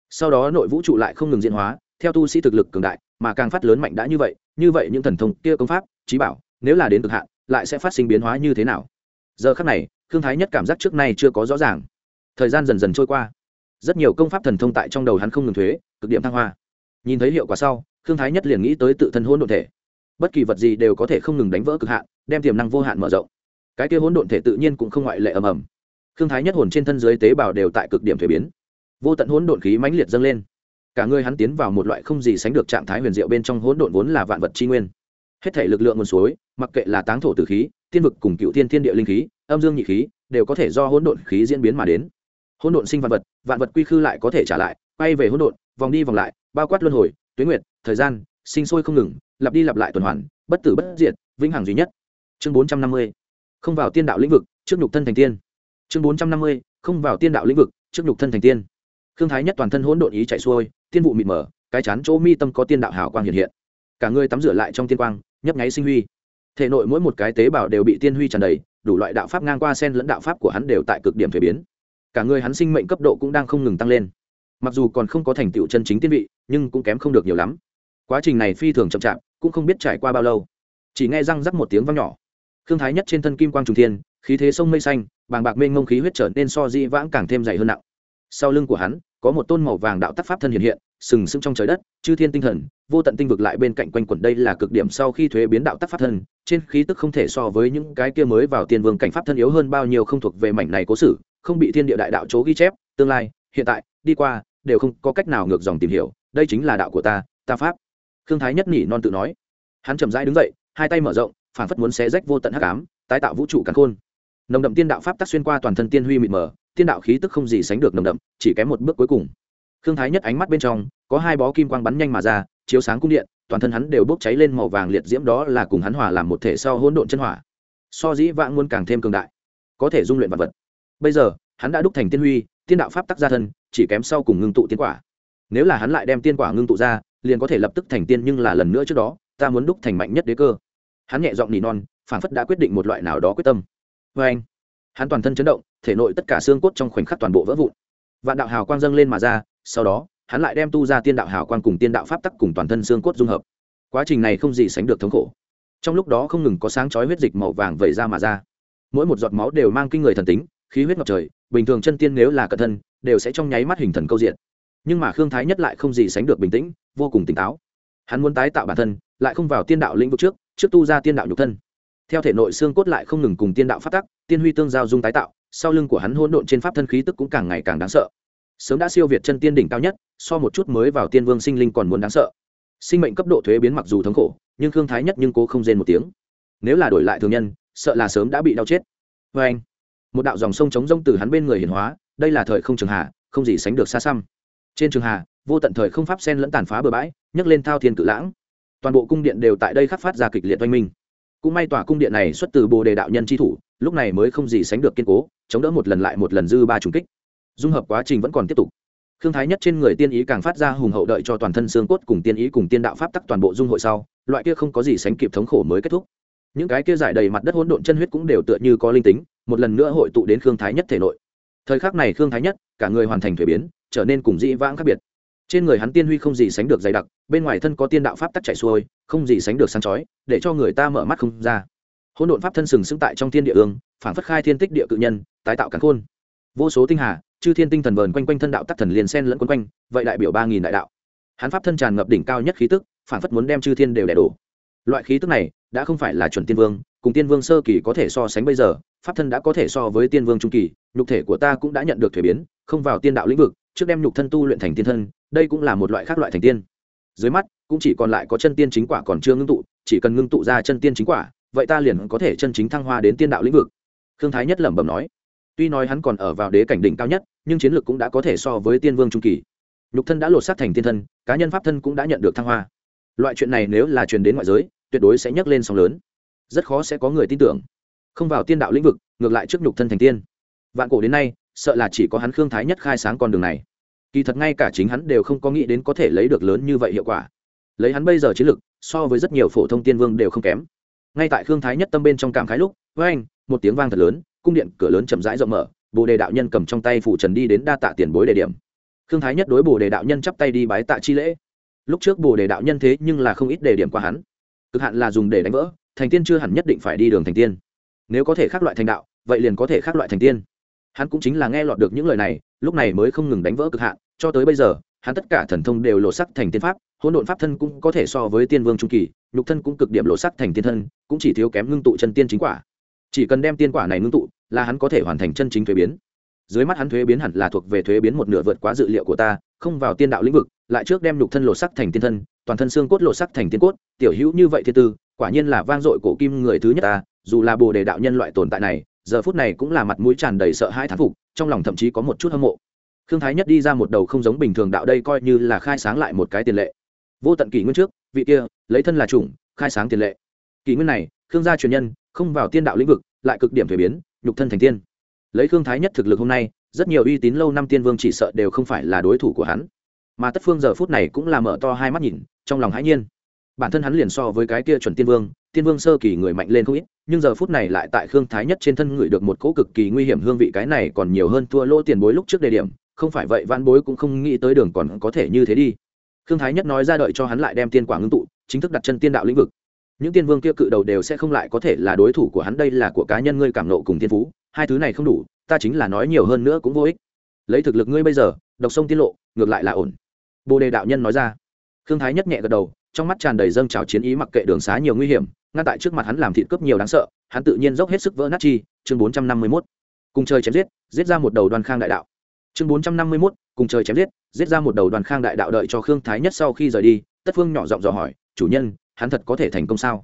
Sau đó nội vũ trụ lại không ngừng diễn hóa, theo tu sĩ thực lực cường đại, mà càng phát lớn mạnh đã như vậy như vậy những thần thông kia công pháp, trí bảo, nếu là đến cực hạn, lại sẽ phát sinh biến hóa như thế nào? Giờ khắc này, khương thái nhất cảm giác trước nay chưa có rõ ràng. Thời gian dần dần trôi qua. Rất nhiều công pháp thần thông tại trong đầu hắn không ngừng thuế, cực điểm thăng hoa. Nhìn thấy hiệu quả sau, khương thái nhất liền nghĩ tới tự thân hỗn độn thể bất kỳ vật gì đều có thể không ngừng đánh vỡ cực hạn, đem tiềm năng vô hạn mở rộng. Cái kia hỗn độn thể tự nhiên cũng không ngoại lệ ầm ầm. Thương thái nhất hồn trên thân dưới tế bào đều tại cực điểm thuế biến. Vô tận hỗn độn khí mãnh liệt dâng lên. Cả người hắn tiến vào một loại không gì sánh được trạng thái huyền diệu bên trong hỗn độn vốn là vạn vật tri nguyên. Hết thể lực lượng nguồn suối, mặc kệ là táng thổ tử khí, tiên vực cùng cựu thiên thiên địa linh khí, âm dương nhị khí, đều có thể do hỗn độn khí diễn biến mà đến. Hỗn độn sinh vạn vật vạn vật quy khư lại có thể trả lại, quay về hỗn độn, vòng đi vòng lại, bao quát luân hồi tuyến nguyệt, thời gian, sinh sôi không ngừng lặp đi lặp lại tuần hoàn, bất tử bất diệt, vĩnh hằng duy nhất. Chương bốn trăm năm mươi, không vào tiên đạo lĩnh vực, trước nhục thân thành tiên. Chương bốn trăm năm mươi, không vào tiên đạo lĩnh vực, trước nhục thân thành tiên. Thương thái nhất toàn thân hỗn độn ý chạy xuôi, tiên vụ mịt mờ, cái chán chỗ mi tâm có tiên đạo hào quang hiện hiện. Cả người tắm rửa lại trong tiên quang, nhấp nháy sinh huy. Thể nội mỗi một cái tế bào đều bị tiên huy tràn đầy, đủ loại đạo pháp ngang qua sen lẫn đạo pháp của hắn đều tại cực điểm thể biến. Cả người hắn sinh mệnh cấp độ cũng đang không ngừng tăng lên. Mặc dù còn không có thành tựu chân chính tiên vị, nhưng cũng kém không được nhiều lắm. Quá trình này phi thường chậm chạp cũng không biết trải qua bao lâu. Chỉ nghe răng rắc một tiếng vang nhỏ. Thương thái nhất trên thân kim quang trùng thiên, khí thế sông mây xanh, bàng bạc mênh ngông khí huyết trở nên so di vãng càng thêm dày hơn nặng. Sau lưng của hắn, có một tôn màu vàng đạo tắc pháp thân hiện hiện, sừng sững trong trời đất, chư thiên tinh thần, vô tận tinh vực lại bên cạnh quanh quẩn đây là cực điểm sau khi thuế biến đạo tắc pháp thân, trên khí tức không thể so với những cái kia mới vào tiên vương cảnh pháp thân yếu hơn bao nhiêu không thuộc về mảnh này cố sử không bị thiên địa đại đạo chỗ ghi chép, tương lai, hiện tại, đi qua, đều không có cách nào ngược dòng tìm hiểu, đây chính là đạo của ta ta pháp khương thái nhất nỉ non tự nói. Hắn chậm rãi đứng dậy, hai tay mở rộng phản phất muốn xé rách vô tận hắc ám, tái tạo vũ trụ càn khôn. Nồng đậm tiên đạo pháp tắc xuyên qua toàn thân tiên huy mịt mờ, tiên đạo khí tức không gì sánh được nồng đậm, chỉ kém một bước cuối cùng. Khương thái nhất ánh mắt bên trong, có hai bó kim quang bắn nhanh mà ra, chiếu sáng cung điện, toàn thân hắn đều bốc cháy lên màu vàng liệt diễm đó là cùng hắn hòa làm một thể sau hỗn độn chân hỏa. So dĩ vãng muốn càng thêm cường đại, có thể dung luyện vật vật. Bây giờ, hắn đã đúc thành tiên huy, tiên đạo pháp tắc ra thân, chỉ kém sau cùng ngưng tụ tiên quả. Nếu là hắn lại đem tiên quả ngưng tụ ra liền có thể lập tức thành tiên nhưng là lần nữa trước đó, ta muốn đúc thành mạnh nhất đế cơ. Hắn nhẹ giọng nỉ non, phản phất đã quyết định một loại nào đó quyết tâm. Vê anh, hắn toàn thân chấn động, thể nội tất cả xương cốt trong khoảnh khắc toàn bộ vỡ vụn. Vạn đạo hào quang dâng lên mà ra, sau đó, hắn lại đem tu ra tiên đạo hào quang cùng tiên đạo pháp tắc cùng toàn thân xương cốt dung hợp. Quá trình này không gì sánh được thống khổ. Trong lúc đó không ngừng có sáng chói huyết dịch màu vàng vẩy ra mà ra. Mỗi một giọt máu đều mang kinh người thần tính, khí huyết ngập trời, bình thường chân tiên nếu là cẩn thân, đều sẽ trong nháy mắt hình thần câu diện nhưng mà khương thái nhất lại không gì sánh được bình tĩnh vô cùng tỉnh táo. Hắn muốn tái tạo bản thân lại không vào tiên đạo lĩnh vực trước trước tu ra tiên đạo nhục thân. Theo thể nội xương cốt lại không ngừng cùng tiên đạo phát tắc tiên huy tương giao dung tái tạo sau lưng của hắn hỗn độn trên pháp thân khí tức cũng càng ngày càng đáng sợ. Sớm đã siêu việt chân tiên đỉnh cao nhất so một chút mới vào tiên vương sinh linh còn muốn đáng sợ. Sinh mệnh cấp độ thuế biến mặc dù thống khổ nhưng khương thái nhất nhưng cố không rên một tiếng. Nếu là đổi lại thường nhân sợ là sớm đã bị đau chết. Vê anh một đạo dòng sông chống rông từ hắn bên người hiển hóa đây là thời không trường hạ, không gì sánh được xa xăm trên trường hà, vô tận thời không pháp sen lẫn tàn phá bừa bãi, nhấc lên thao thiên cự lãng. Toàn bộ cung điện đều tại đây khắc phát ra kịch liệt oanh minh. Cũng may tòa cung điện này xuất từ bồ đề đạo nhân tri thủ, lúc này mới không gì sánh được kiên cố, chống đỡ một lần lại một lần dư ba trùng kích. Dung hợp quá trình vẫn còn tiếp tục. Thương thái nhất trên người tiên ý càng phát ra hùng hậu đợi cho toàn thân xương cốt cùng tiên ý cùng tiên đạo pháp tắc toàn bộ dung hội sau, loại kia không có gì sánh kịp thống khổ mới kết thúc. Những cái kia giải đầy mặt đất hỗn độn chân huyết cũng đều tựa như có linh tính, một lần nữa hội tụ đến khương thái nhất thể nội. Thời khắc này khương thái nhất, cả người hoàn thành thể biến trở nên cùng dĩ vãng khác biệt. Trên người hắn tiên huy không gì sánh được dày đặc, bên ngoài thân có tiên đạo pháp tắc chảy xuôi, không gì sánh được sáng chói, để cho người ta mở mắt không ra. Hỗn độn pháp thân sừng sững tại trong thiên địa ương, phản phất khai thiên tích địa cự nhân, tái tạo cắn khôn. Vô số tinh hà, chư thiên tinh thần vờn quanh quanh thân đạo tắc thần liền sen lẫn quấn quanh, vậy đại biểu ba nghìn đại đạo. Hắn pháp thân tràn ngập đỉnh cao nhất khí tức, phản phất muốn đem chư thiên đều đẻ đổ. Loại khí tức này đã không phải là chuẩn tiên vương, cùng tiên vương sơ kỳ có thể so sánh bây giờ, pháp thân đã có thể so với tiên vương trung kỳ, nhục thể của ta cũng đã nhận được thuế biến, không vào tiên đạo lĩnh vực trước đem nhục thân tu luyện thành tiên thân, đây cũng là một loại khác loại thành tiên. Dưới mắt, cũng chỉ còn lại có chân tiên chính quả còn chưa ngưng tụ, chỉ cần ngưng tụ ra chân tiên chính quả, vậy ta liền có thể chân chính thăng hoa đến tiên đạo lĩnh vực. Khương thái nhất lẩm bẩm nói. Tuy nói hắn còn ở vào đế cảnh đỉnh cao nhất, nhưng chiến lược cũng đã có thể so với tiên vương trung kỳ. Nhục thân đã lột xác thành tiên thân, cá nhân pháp thân cũng đã nhận được thăng hoa. Loại chuyện này nếu là truyền đến ngoại giới, tuyệt đối sẽ nhấc lên sóng lớn. Rất khó sẽ có người tin tưởng. Không vào tiên đạo lĩnh vực, ngược lại trước nhục thân thành tiên. Vạn cổ đến nay, sợ là chỉ có hắn khương thái nhất khai sáng con đường này kỳ thật ngay cả chính hắn đều không có nghĩ đến có thể lấy được lớn như vậy hiệu quả. Lấy hắn bây giờ chiến lực, so với rất nhiều phổ thông tiên vương đều không kém. Ngay tại khương thái nhất tâm bên trong cảm khái lúc, với anh, một tiếng vang thật lớn, cung điện cửa lớn chậm rãi rộng mở, bồ đề đạo nhân cầm trong tay phủ trần đi đến đa tạ tiền bối đề điểm. Khương thái nhất đối bồ đề đạo nhân chắp tay đi bái tạ chi lễ. Lúc trước bồ đề đạo nhân thế nhưng là không ít đề điểm qua hắn. Cực hạn là dùng để đánh vỡ, thành tiên chưa hẳn nhất định phải đi đường thành tiên. Nếu có thể khác loại thành đạo, vậy liền có thể khác loại thành tiên. Hắn cũng chính là nghe lọt được những lời này lúc này mới không ngừng đánh vỡ cực hạn, cho tới bây giờ, hắn tất cả thần thông đều lộ sắc thành tiên pháp, hỗn độn pháp thân cũng có thể so với tiên vương trung kỳ, nhục thân cũng cực điểm lộ sắc thành tiên thân, cũng chỉ thiếu kém ngưng tụ chân tiên chính quả. Chỉ cần đem tiên quả này ngưng tụ, là hắn có thể hoàn thành chân chính thuế biến. Dưới mắt hắn thuế biến hẳn là thuộc về thuế biến một nửa vượt quá dự liệu của ta, không vào tiên đạo lĩnh vực, lại trước đem nhục thân lộ sắc thành tiên thân, toàn thân xương cốt lộ sắc thành tiên cốt, tiểu hữu như vậy thiên tư quả nhiên là vang dội cổ kim người thứ nhất ta, dù là bồ đề đạo nhân loại tồn tại này giờ phút này cũng là mặt mũi tràn đầy sợ hãi thán phục, trong lòng thậm chí có một chút hâm mộ. Khương thái nhất đi ra một đầu không giống bình thường đạo đây coi như là khai sáng lại một cái tiền lệ. Vô tận kỷ nguyên trước, vị kia, lấy thân là chủng, khai sáng tiền lệ. Kỷ nguyên này, khương gia truyền nhân, không vào tiên đạo lĩnh vực, lại cực điểm thuế biến, nhục thân thành tiên. Lấy khương thái nhất thực lực hôm nay, rất nhiều uy tín lâu năm tiên vương chỉ sợ đều không phải là đối thủ của hắn. Mà tất phương giờ phút này cũng là mở to hai mắt nhìn, trong lòng hãi nhiên. Bản thân hắn liền so với cái kia chuẩn tiên vương tiên vương sơ kỳ người mạnh lên không ít, nhưng giờ phút này lại tại khương thái nhất trên thân người được một cỗ cực kỳ nguy hiểm hương vị cái này còn nhiều hơn thua lỗ tiền bối lúc trước đề điểm, không phải vậy văn bối cũng không nghĩ tới đường còn có thể như thế đi. Khương thái nhất nói ra đợi cho hắn lại đem tiên quả ngưng tụ, chính thức đặt chân tiên đạo lĩnh vực. Những tiên vương kia cự đầu đều sẽ không lại có thể là đối thủ của hắn, đây là của cá nhân ngươi cảm nộ cùng tiên phú, hai thứ này không đủ, ta chính là nói nhiều hơn nữa cũng vô ích. Lấy thực lực ngươi bây giờ, độc sông tiết lộ, ngược lại là ổn. Bồ đề đạo nhân nói ra. Khương thái nhất nhẹ gật đầu, trong mắt tràn đầy dâng trào chiến ý mặc kệ đường xá nhiều nguy hiểm ngăn tại trước mặt hắn làm thịt cướp nhiều đáng sợ, hắn tự nhiên dốc hết sức vỡ nát chi, chương bốn trăm năm mươi mốt. Cùng trời chém giết giết ra một đầu đoàn khang đại đạo. Chương bốn trăm năm mươi mốt, cùng trời chém giết giết ra một đầu đoàn khang đại đạo đợi cho khương thái nhất sau khi rời đi, tất phương nhỏ giọng dò hỏi, chủ nhân, hắn thật có thể thành công sao?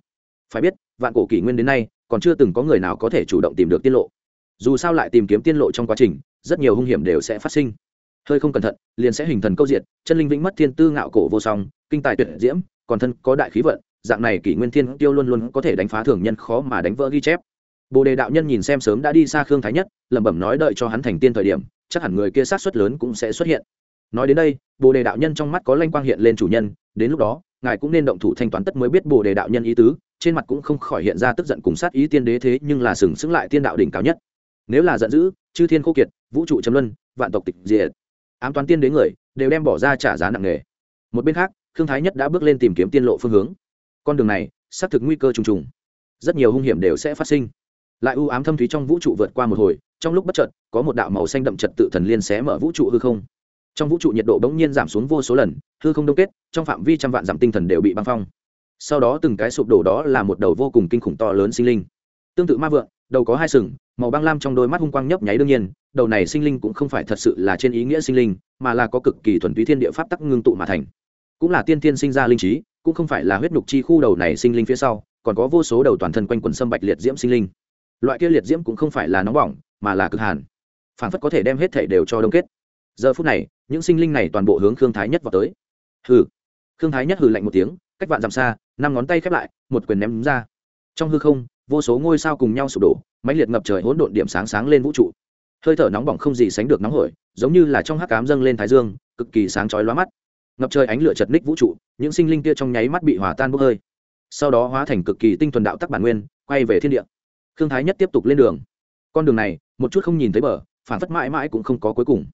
Phải biết, vạn cổ kỷ nguyên đến nay, còn chưa từng có người nào có thể chủ động tìm được tiết lộ. Dù sao lại tìm kiếm tiên lộ trong quá trình, rất nhiều hung hiểm đều sẽ phát sinh. Hơi không cẩn thận, liền sẽ hình thần câu diệt, chân linh vĩnh mất thiên tư ngạo cổ vô song, kinh tài tuyệt diễm, còn thân có đại khí vận dạng này kỷ nguyên thiên tiêu luôn luôn có thể đánh phá thường nhân khó mà đánh vỡ ghi chép. Bồ đề đạo nhân nhìn xem sớm đã đi xa khương thái nhất, lẩm bẩm nói đợi cho hắn thành tiên thời điểm, chắc hẳn người kia sát xuất lớn cũng sẽ xuất hiện. Nói đến đây, bồ đề đạo nhân trong mắt có lanh quang hiện lên chủ nhân, đến lúc đó, ngài cũng nên động thủ thanh toán tất mới biết bồ đề đạo nhân ý tứ, trên mặt cũng không khỏi hiện ra tức giận cùng sát ý tiên đế thế nhưng là sừng sững lại tiên đạo đỉnh cao nhất. Nếu là giận dữ, chư thiên khô kiệt, vũ trụ chấm luân, vạn tộc tịch diệt, ám toán tiên đế người, đều đem bỏ ra trả giá nặng nề. Một bên khác thương thái nhất đã bước lên tìm kiếm tiên lộ phương hướng con đường này, xác thực nguy cơ trùng trùng. Rất nhiều hung hiểm đều sẽ phát sinh. Lại u ám thâm thúy trong vũ trụ vượt qua một hồi, trong lúc bất chợt, có một đạo màu xanh đậm trật tự thần liên xé mở vũ trụ hư không. Trong vũ trụ nhiệt độ bỗng nhiên giảm xuống vô số lần, hư không đông kết, trong phạm vi trăm vạn giảm tinh thần đều bị băng phong. Sau đó từng cái sụp đổ đó là một đầu vô cùng kinh khủng to lớn sinh linh. Tương tự ma vượng, đầu có hai sừng, màu băng lam trong đôi mắt hung quang nhấp nháy đương nhiên, đầu này sinh linh cũng không phải thật sự là trên ý nghĩa sinh linh, mà là có cực kỳ thuần túy thiên địa pháp tắc ngưng tụ mà thành. Cũng là tiên tiên sinh ra linh trí cũng không phải là huyết nhục chi khu đầu này sinh linh phía sau, còn có vô số đầu toàn thân quanh quần sâm bạch liệt diễm sinh linh. Loại kia liệt diễm cũng không phải là nóng bỏng, mà là cực hàn. Phản phất có thể đem hết thể đều cho đông kết. Giờ phút này, những sinh linh này toàn bộ hướng khương thái nhất vào tới. Hừ. Khương thái nhất hừ lạnh một tiếng, cách vạn dặm xa, năm ngón tay khép lại, một quyền ném ra. Trong hư không, vô số ngôi sao cùng nhau sụp đổ, mãnh liệt ngập trời hỗn độn điểm sáng sáng lên vũ trụ. Hơi thở nóng bỏng không gì sánh được nóng hổi, giống như là trong hắc cám dâng lên thái dương, cực kỳ sáng chói lóa mắt ngập trời ánh lửa chật ních vũ trụ, những sinh linh kia trong nháy mắt bị hòa tan bốc hơi. Sau đó hóa thành cực kỳ tinh thuần đạo tắc bản nguyên, quay về thiên địa. Khương thái nhất tiếp tục lên đường. Con đường này, một chút không nhìn thấy bờ, phản phất mãi mãi cũng không có cuối cùng.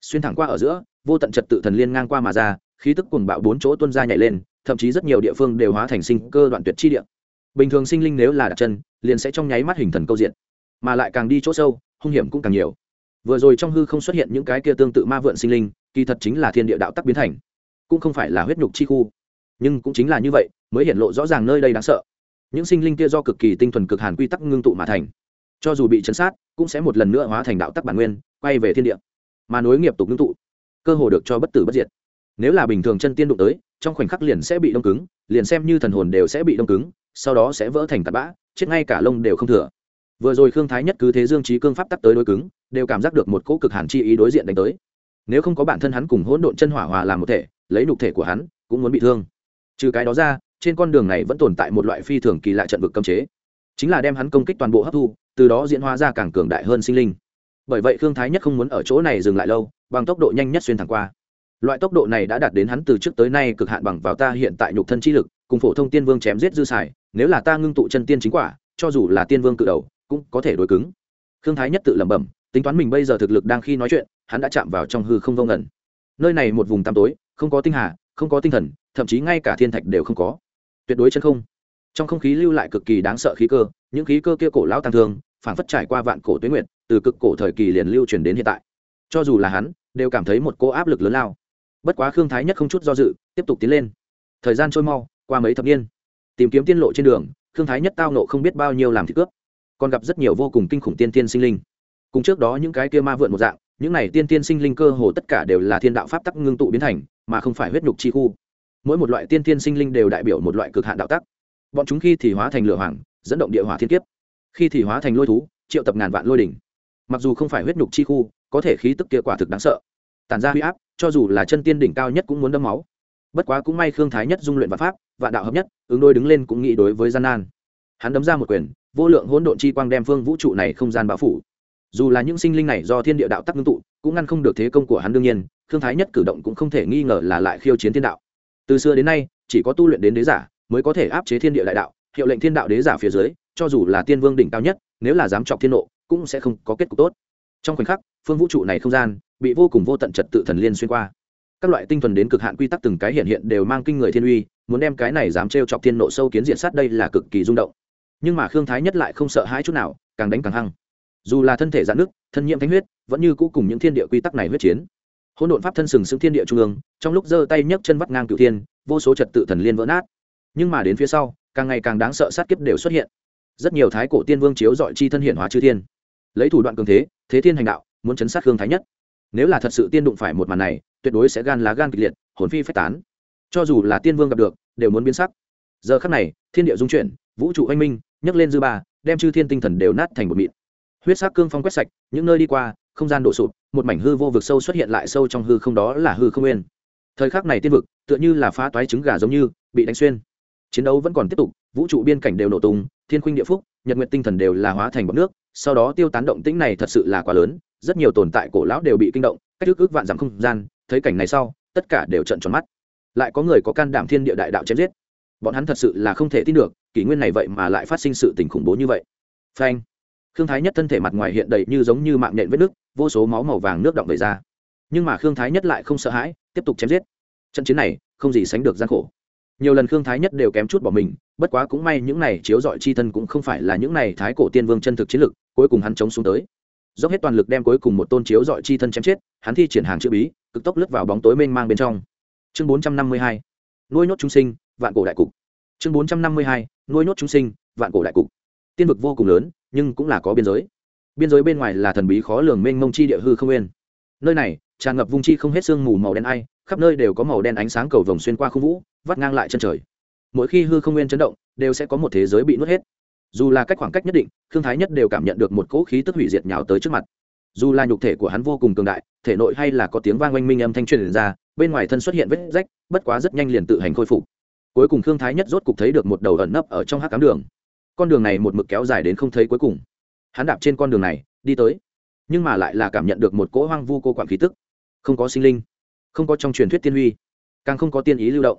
Xuyên thẳng qua ở giữa, vô tận trật tự thần liên ngang qua mà ra, khí tức cuồng bạo bốn chỗ tuân ra nhảy lên, thậm chí rất nhiều địa phương đều hóa thành sinh cơ đoạn tuyệt chi địa. Bình thường sinh linh nếu là đặt chân, liền sẽ trong nháy mắt hình thần câu diện. Mà lại càng đi chỗ sâu, hung hiểm cũng càng nhiều. Vừa rồi trong hư không xuất hiện những cái kia tương tự ma vượn sinh linh, kỳ thật chính là thiên địa đạo tắc biến thành cũng không phải là huyết nhục chi khu. Nhưng cũng chính là như vậy, mới hiện lộ rõ ràng nơi đây đáng sợ. Những sinh linh kia do cực kỳ tinh thuần cực hàn quy tắc ngưng tụ mà thành. Cho dù bị chấn sát, cũng sẽ một lần nữa hóa thành đạo tắc bản nguyên, quay về thiên địa. Mà nối nghiệp tục ngưng tụ, cơ hồ được cho bất tử bất diệt. Nếu là bình thường chân tiên đụng tới, trong khoảnh khắc liền sẽ bị đông cứng, liền xem như thần hồn đều sẽ bị đông cứng, sau đó sẽ vỡ thành tạt bã, chết ngay cả lông đều không thừa. Vừa rồi khương thái nhất cứ thế dương trí cương pháp tắc tới đối cứng, đều cảm giác được một cỗ cực hàn chi ý đối diện đánh tới. Nếu không có bản thân hắn cùng hỗn độn chân hỏa hòa làm một thể lấy nhục thể của hắn, cũng muốn bị thương. Trừ cái đó ra, trên con đường này vẫn tồn tại một loại phi thường kỳ lạ trận vực cấm chế. Chính là đem hắn công kích toàn bộ hấp thu, từ đó diễn hóa ra càng cường đại hơn sinh linh. Bởi vậy khương thái nhất không muốn ở chỗ này dừng lại lâu, bằng tốc độ nhanh nhất xuyên thẳng qua. Loại tốc độ này đã đạt đến hắn từ trước tới nay cực hạn bằng vào ta hiện tại nhục thân chi lực, cùng phổ thông tiên vương chém giết dư xài, nếu là ta ngưng tụ chân tiên chính quả, cho dù là tiên vương cự đầu, cũng có thể đối cứng. Khương thái nhất tự lẩm bẩm, tính toán mình bây giờ thực lực đang khi nói chuyện, hắn đã chạm vào trong hư không vô ngẩn nơi này một vùng tăm tối không có tinh hà, không có tinh thần, thậm chí ngay cả thiên thạch đều không có. Tuyệt đối chân không. Trong không khí lưu lại cực kỳ đáng sợ khí cơ, những khí cơ kia cổ lão tăng thương phản phất trải qua vạn cổ tuyến nguyện từ cực cổ thời kỳ liền lưu truyền đến hiện tại. Cho dù là hắn, đều cảm thấy một cô áp lực lớn lao. Bất quá khương thái nhất không chút do dự, tiếp tục tiến lên. Thời gian trôi mau, qua mấy thập niên. Tìm kiếm tiên lộ trên đường, khương thái nhất tao nộ không biết bao nhiêu làm thị cướp. Còn gặp rất nhiều vô cùng kinh khủng tiên tiên sinh linh. Cùng trước đó những cái kia ma vượn một dạng những này tiên tiên sinh linh cơ hồ tất cả đều là thiên đạo pháp tắc ngưng tụ biến thành, mà không phải huyết nhục chi khu. Mỗi một loại tiên tiên sinh linh đều đại biểu một loại cực hạn đạo tắc. Bọn chúng khi thì hóa thành lửa hoàng, dẫn động địa hỏa thiên kiếp. Khi thì hóa thành lôi thú, triệu tập ngàn vạn lôi đỉnh. Mặc dù không phải huyết nhục chi khu, có thể khí tức kia quả thực đáng sợ. Tản ra huy áp, cho dù là chân tiên đỉnh cao nhất cũng muốn đâm máu. Bất quá cũng may khương thái nhất dung luyện vạn pháp, vạn đạo hợp nhất, ứng đôi đứng lên cũng nghĩ đối với gian nan. Hắn đấm ra một quyền, vô lượng hỗn độn chi quang đem phương vũ trụ này không gian bao phủ dù là những sinh linh này do thiên địa đạo tắc ngưng tụ, cũng ngăn không được thế công của hắn đương nhiên Thương thái nhất cử động cũng không thể nghi ngờ là lại khiêu chiến thiên đạo. Từ xưa đến nay, chỉ có tu luyện đến đế giả mới có thể áp chế thiên địa đại đạo, hiệu lệnh thiên đạo đế giả phía dưới, cho dù là tiên vương đỉnh cao nhất, nếu là dám chọc thiên nộ, cũng sẽ không có kết cục tốt. Trong khoảnh khắc, phương vũ trụ này không gian bị vô cùng vô tận trật tự thần liên xuyên qua. Các loại tinh thuần đến cực hạn quy tắc từng cái hiện hiện đều mang kinh người thiên uy, muốn đem cái này dám trêu chọc thiên nộ sâu kiến diện sát đây là cực kỳ rung động. Nhưng mà khương thái nhất lại không sợ hãi chút nào, càng đánh càng hăng dù là thân thể dạn nước thân nhiễm thánh huyết, vẫn như cũ cùng những thiên địa quy tắc này huyết chiến. Hỗn độn pháp thân sừng sững thiên địa trung ương, trong lúc giơ tay nhấc chân vắt ngang cửu thiên, vô số trật tự thần liên vỡ nát. Nhưng mà đến phía sau, càng ngày càng đáng sợ sát kiếp đều xuất hiện. Rất nhiều thái cổ tiên vương chiếu dọi chi thân hiện hóa chư thiên. Lấy thủ đoạn cường thế thế thiên hành đạo, muốn chấn sát hương thái nhất. Nếu là thật sự tiên đụng phải một màn này, tuyệt đối sẽ gan lá gan kịch liệt, hồn phi phách tán. Cho dù là tiên vương gặp được, đều muốn biến sắc. Giờ khắc này, thiên địa dung chuyển, vũ trụ oanh minh, nhấc lên dư ba, đem chư thiên tinh thần đều nát thành một mịn huyết sắc cương phong quét sạch, những nơi đi qua, không gian đổ sụp, một mảnh hư vô vực sâu xuất hiện lại sâu trong hư không đó là hư không nguyên. Thời khắc này tiên vực, tựa như là phá toái trứng gà giống như, bị đánh xuyên. Chiến đấu vẫn còn tiếp tục, vũ trụ biên cảnh đều nổ tung, thiên khuynh địa phúc, nhật nguyện tinh thần đều là hóa thành bọc nước, sau đó tiêu tán động tĩnh này thật sự là quá lớn, rất nhiều tồn tại cổ lão đều bị kinh động, cách thức ước vạn dặm không gian, thấy cảnh này sau, tất cả đều trận tròn mắt. Lại có người có can đảm thiên địa đại đạo chém giết. Bọn hắn thật sự là không thể tin được, kỷ nguyên này vậy mà lại phát sinh sự tình khủng bố như vậy. Phanh khương thái nhất thân thể mặt ngoài hiện đầy như giống như mạng nện vết nước vô số máu màu vàng nước động về ra. Nhưng mà khương thái nhất lại không sợ hãi, tiếp tục chém giết. Trận chiến này, không gì sánh được gian khổ. Nhiều lần khương thái nhất đều kém chút bỏ mình, bất quá cũng may những này chiếu dọi chi thân cũng không phải là những này thái cổ tiên vương chân thực chiến lực, cuối cùng hắn chống xuống tới. Dốc hết toàn lực đem cuối cùng một tôn chiếu dọi chi thân chém chết, hắn thi triển hàng chữ bí, cực tốc lướt vào bóng tối mênh mang bên trong. Chương bốn trăm năm mươi hai, nuôi nhốt chúng sinh, vạn cổ đại cục. Chương bốn trăm năm mươi hai, nuôi nhốt chúng sinh, vạn cổ đại cục. Tiên vực vô cùng lớn nhưng cũng là có biên giới. Biên giới bên ngoài là thần bí khó lường mênh mông chi địa hư không nguyên. Nơi này, tràn ngập vung chi không hết sương mù màu đen ai, khắp nơi đều có màu đen ánh sáng cầu vồng xuyên qua không vũ, vắt ngang lại chân trời. Mỗi khi hư không nguyên chấn động, đều sẽ có một thế giới bị nuốt hết. Dù là cách khoảng cách nhất định thương thái nhất đều cảm nhận được một cỗ khí tức hủy diệt nhào tới trước mặt. Dù là nhục thể của hắn vô cùng cường đại, thể nội hay là có tiếng vang oanh minh âm thanh truyền ra, bên ngoài thân xuất hiện vết rách, bất quá rất nhanh liền tự hành khôi phục. Cuối cùng thương thái nhất rốt cục thấy được một đầu ẩn nấp ở trong hát cám đường con đường này một mực kéo dài đến không thấy cuối cùng. Hắn đạp trên con đường này, đi tới. Nhưng mà lại là cảm nhận được một cỗ hoang vu cô quản khí tức. Không có sinh linh, không có trong truyền thuyết tiên huy, càng không có tiên ý lưu động.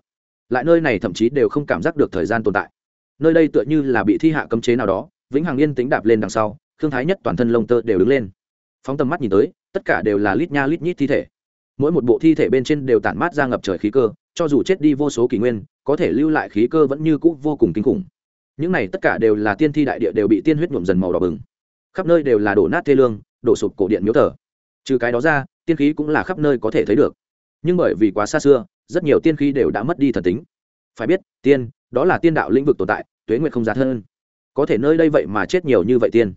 Lại nơi này thậm chí đều không cảm giác được thời gian tồn tại. Nơi đây tựa như là bị thi hạ cấm chế nào đó, vĩnh hằng yên tính đạp lên đằng sau thương thái nhất toàn thân lông tơ đều đứng lên. Phóng tầm mắt nhìn tới, tất cả đều là lít nha lít nhít thi thể. Mỗi một bộ thi thể bên trên đều tản mát ra ngập trời khí cơ, cho dù chết đi vô số kỷ nguyên, có thể lưu lại khí cơ vẫn như cũ vô cùng kinh khủng những này tất cả đều là tiên thi đại địa đều bị tiên huyết nhuộm dần màu đỏ bừng. Khắp nơi đều là đổ nát thê lương, đổ sụp cổ điện miếu thờ. Trừ cái đó ra, tiên khí cũng là khắp nơi có thể thấy được. Nhưng bởi vì quá xa xưa, rất nhiều tiên khí đều đã mất đi thần tính. Phải biết, tiên, đó là tiên đạo lĩnh vực tồn tại, tuế nguyện không giá hơn có thể nơi đây vậy mà chết nhiều như vậy tiên.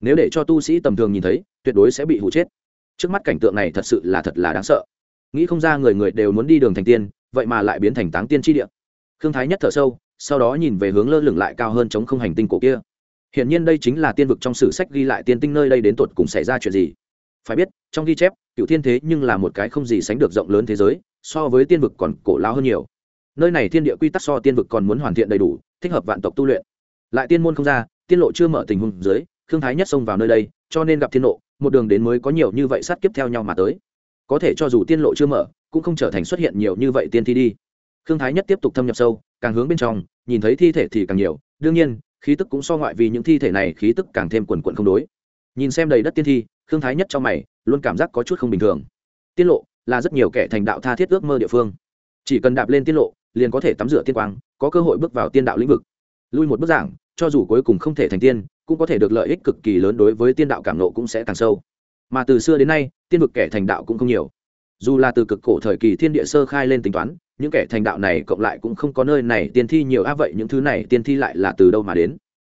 Nếu để cho tu sĩ tầm thường nhìn thấy, tuyệt đối sẽ bị hụ chết. Trước mắt cảnh tượng này thật sự là thật là đáng sợ. Nghĩ không ra người người đều muốn đi đường thành tiên, vậy mà lại biến thành táng tiên tri địa. Khương thái nhất thở sâu sau đó nhìn về hướng lơ lửng lại cao hơn chống không hành tinh cổ kia. Hiển nhiên đây chính là tiên vực trong sử sách ghi lại tiên tinh nơi đây đến tột cùng xảy ra chuyện gì. Phải biết, trong ghi chép, cựu thiên thế nhưng là một cái không gì sánh được rộng lớn thế giới, so với tiên vực còn cổ lao hơn nhiều. Nơi này thiên địa quy tắc so tiên vực còn muốn hoàn thiện đầy đủ, thích hợp vạn tộc tu luyện. Lại tiên môn không ra, tiên lộ chưa mở tình huống dưới thương thái nhất xông vào nơi đây, cho nên gặp thiên lộ, một đường đến mới có nhiều như vậy sát kiếp theo nhau mà tới. Có thể cho dù tiên lộ chưa mở, cũng không trở thành xuất hiện nhiều như vậy tiên thi đi. Thương thái nhất tiếp tục thâm nhập sâu, càng hướng bên trong nhìn thấy thi thể thì càng nhiều, đương nhiên, khí tức cũng so ngoại vì những thi thể này khí tức càng thêm quần quận không đối. Nhìn xem đầy đất tiên thi thương thái nhất cho mày, luôn cảm giác có chút không bình thường. Tiên lộ là rất nhiều kẻ thành đạo tha thiết ước mơ địa phương. Chỉ cần đạp lên tiên lộ, liền có thể tắm rửa tiên quang, có cơ hội bước vào tiên đạo lĩnh vực. Lui một bước giảng, cho dù cuối cùng không thể thành tiên, cũng có thể được lợi ích cực kỳ lớn đối với tiên đạo cảm nộ cũng sẽ càng sâu. Mà từ xưa đến nay, tiên vực kẻ thành đạo cũng không nhiều. Dù là từ cực cổ thời kỳ thiên địa sơ khai lên tính toán những kẻ thành đạo này cộng lại cũng không có nơi này tiên thi nhiều á, vậy những thứ này tiên thi lại là từ đâu mà đến?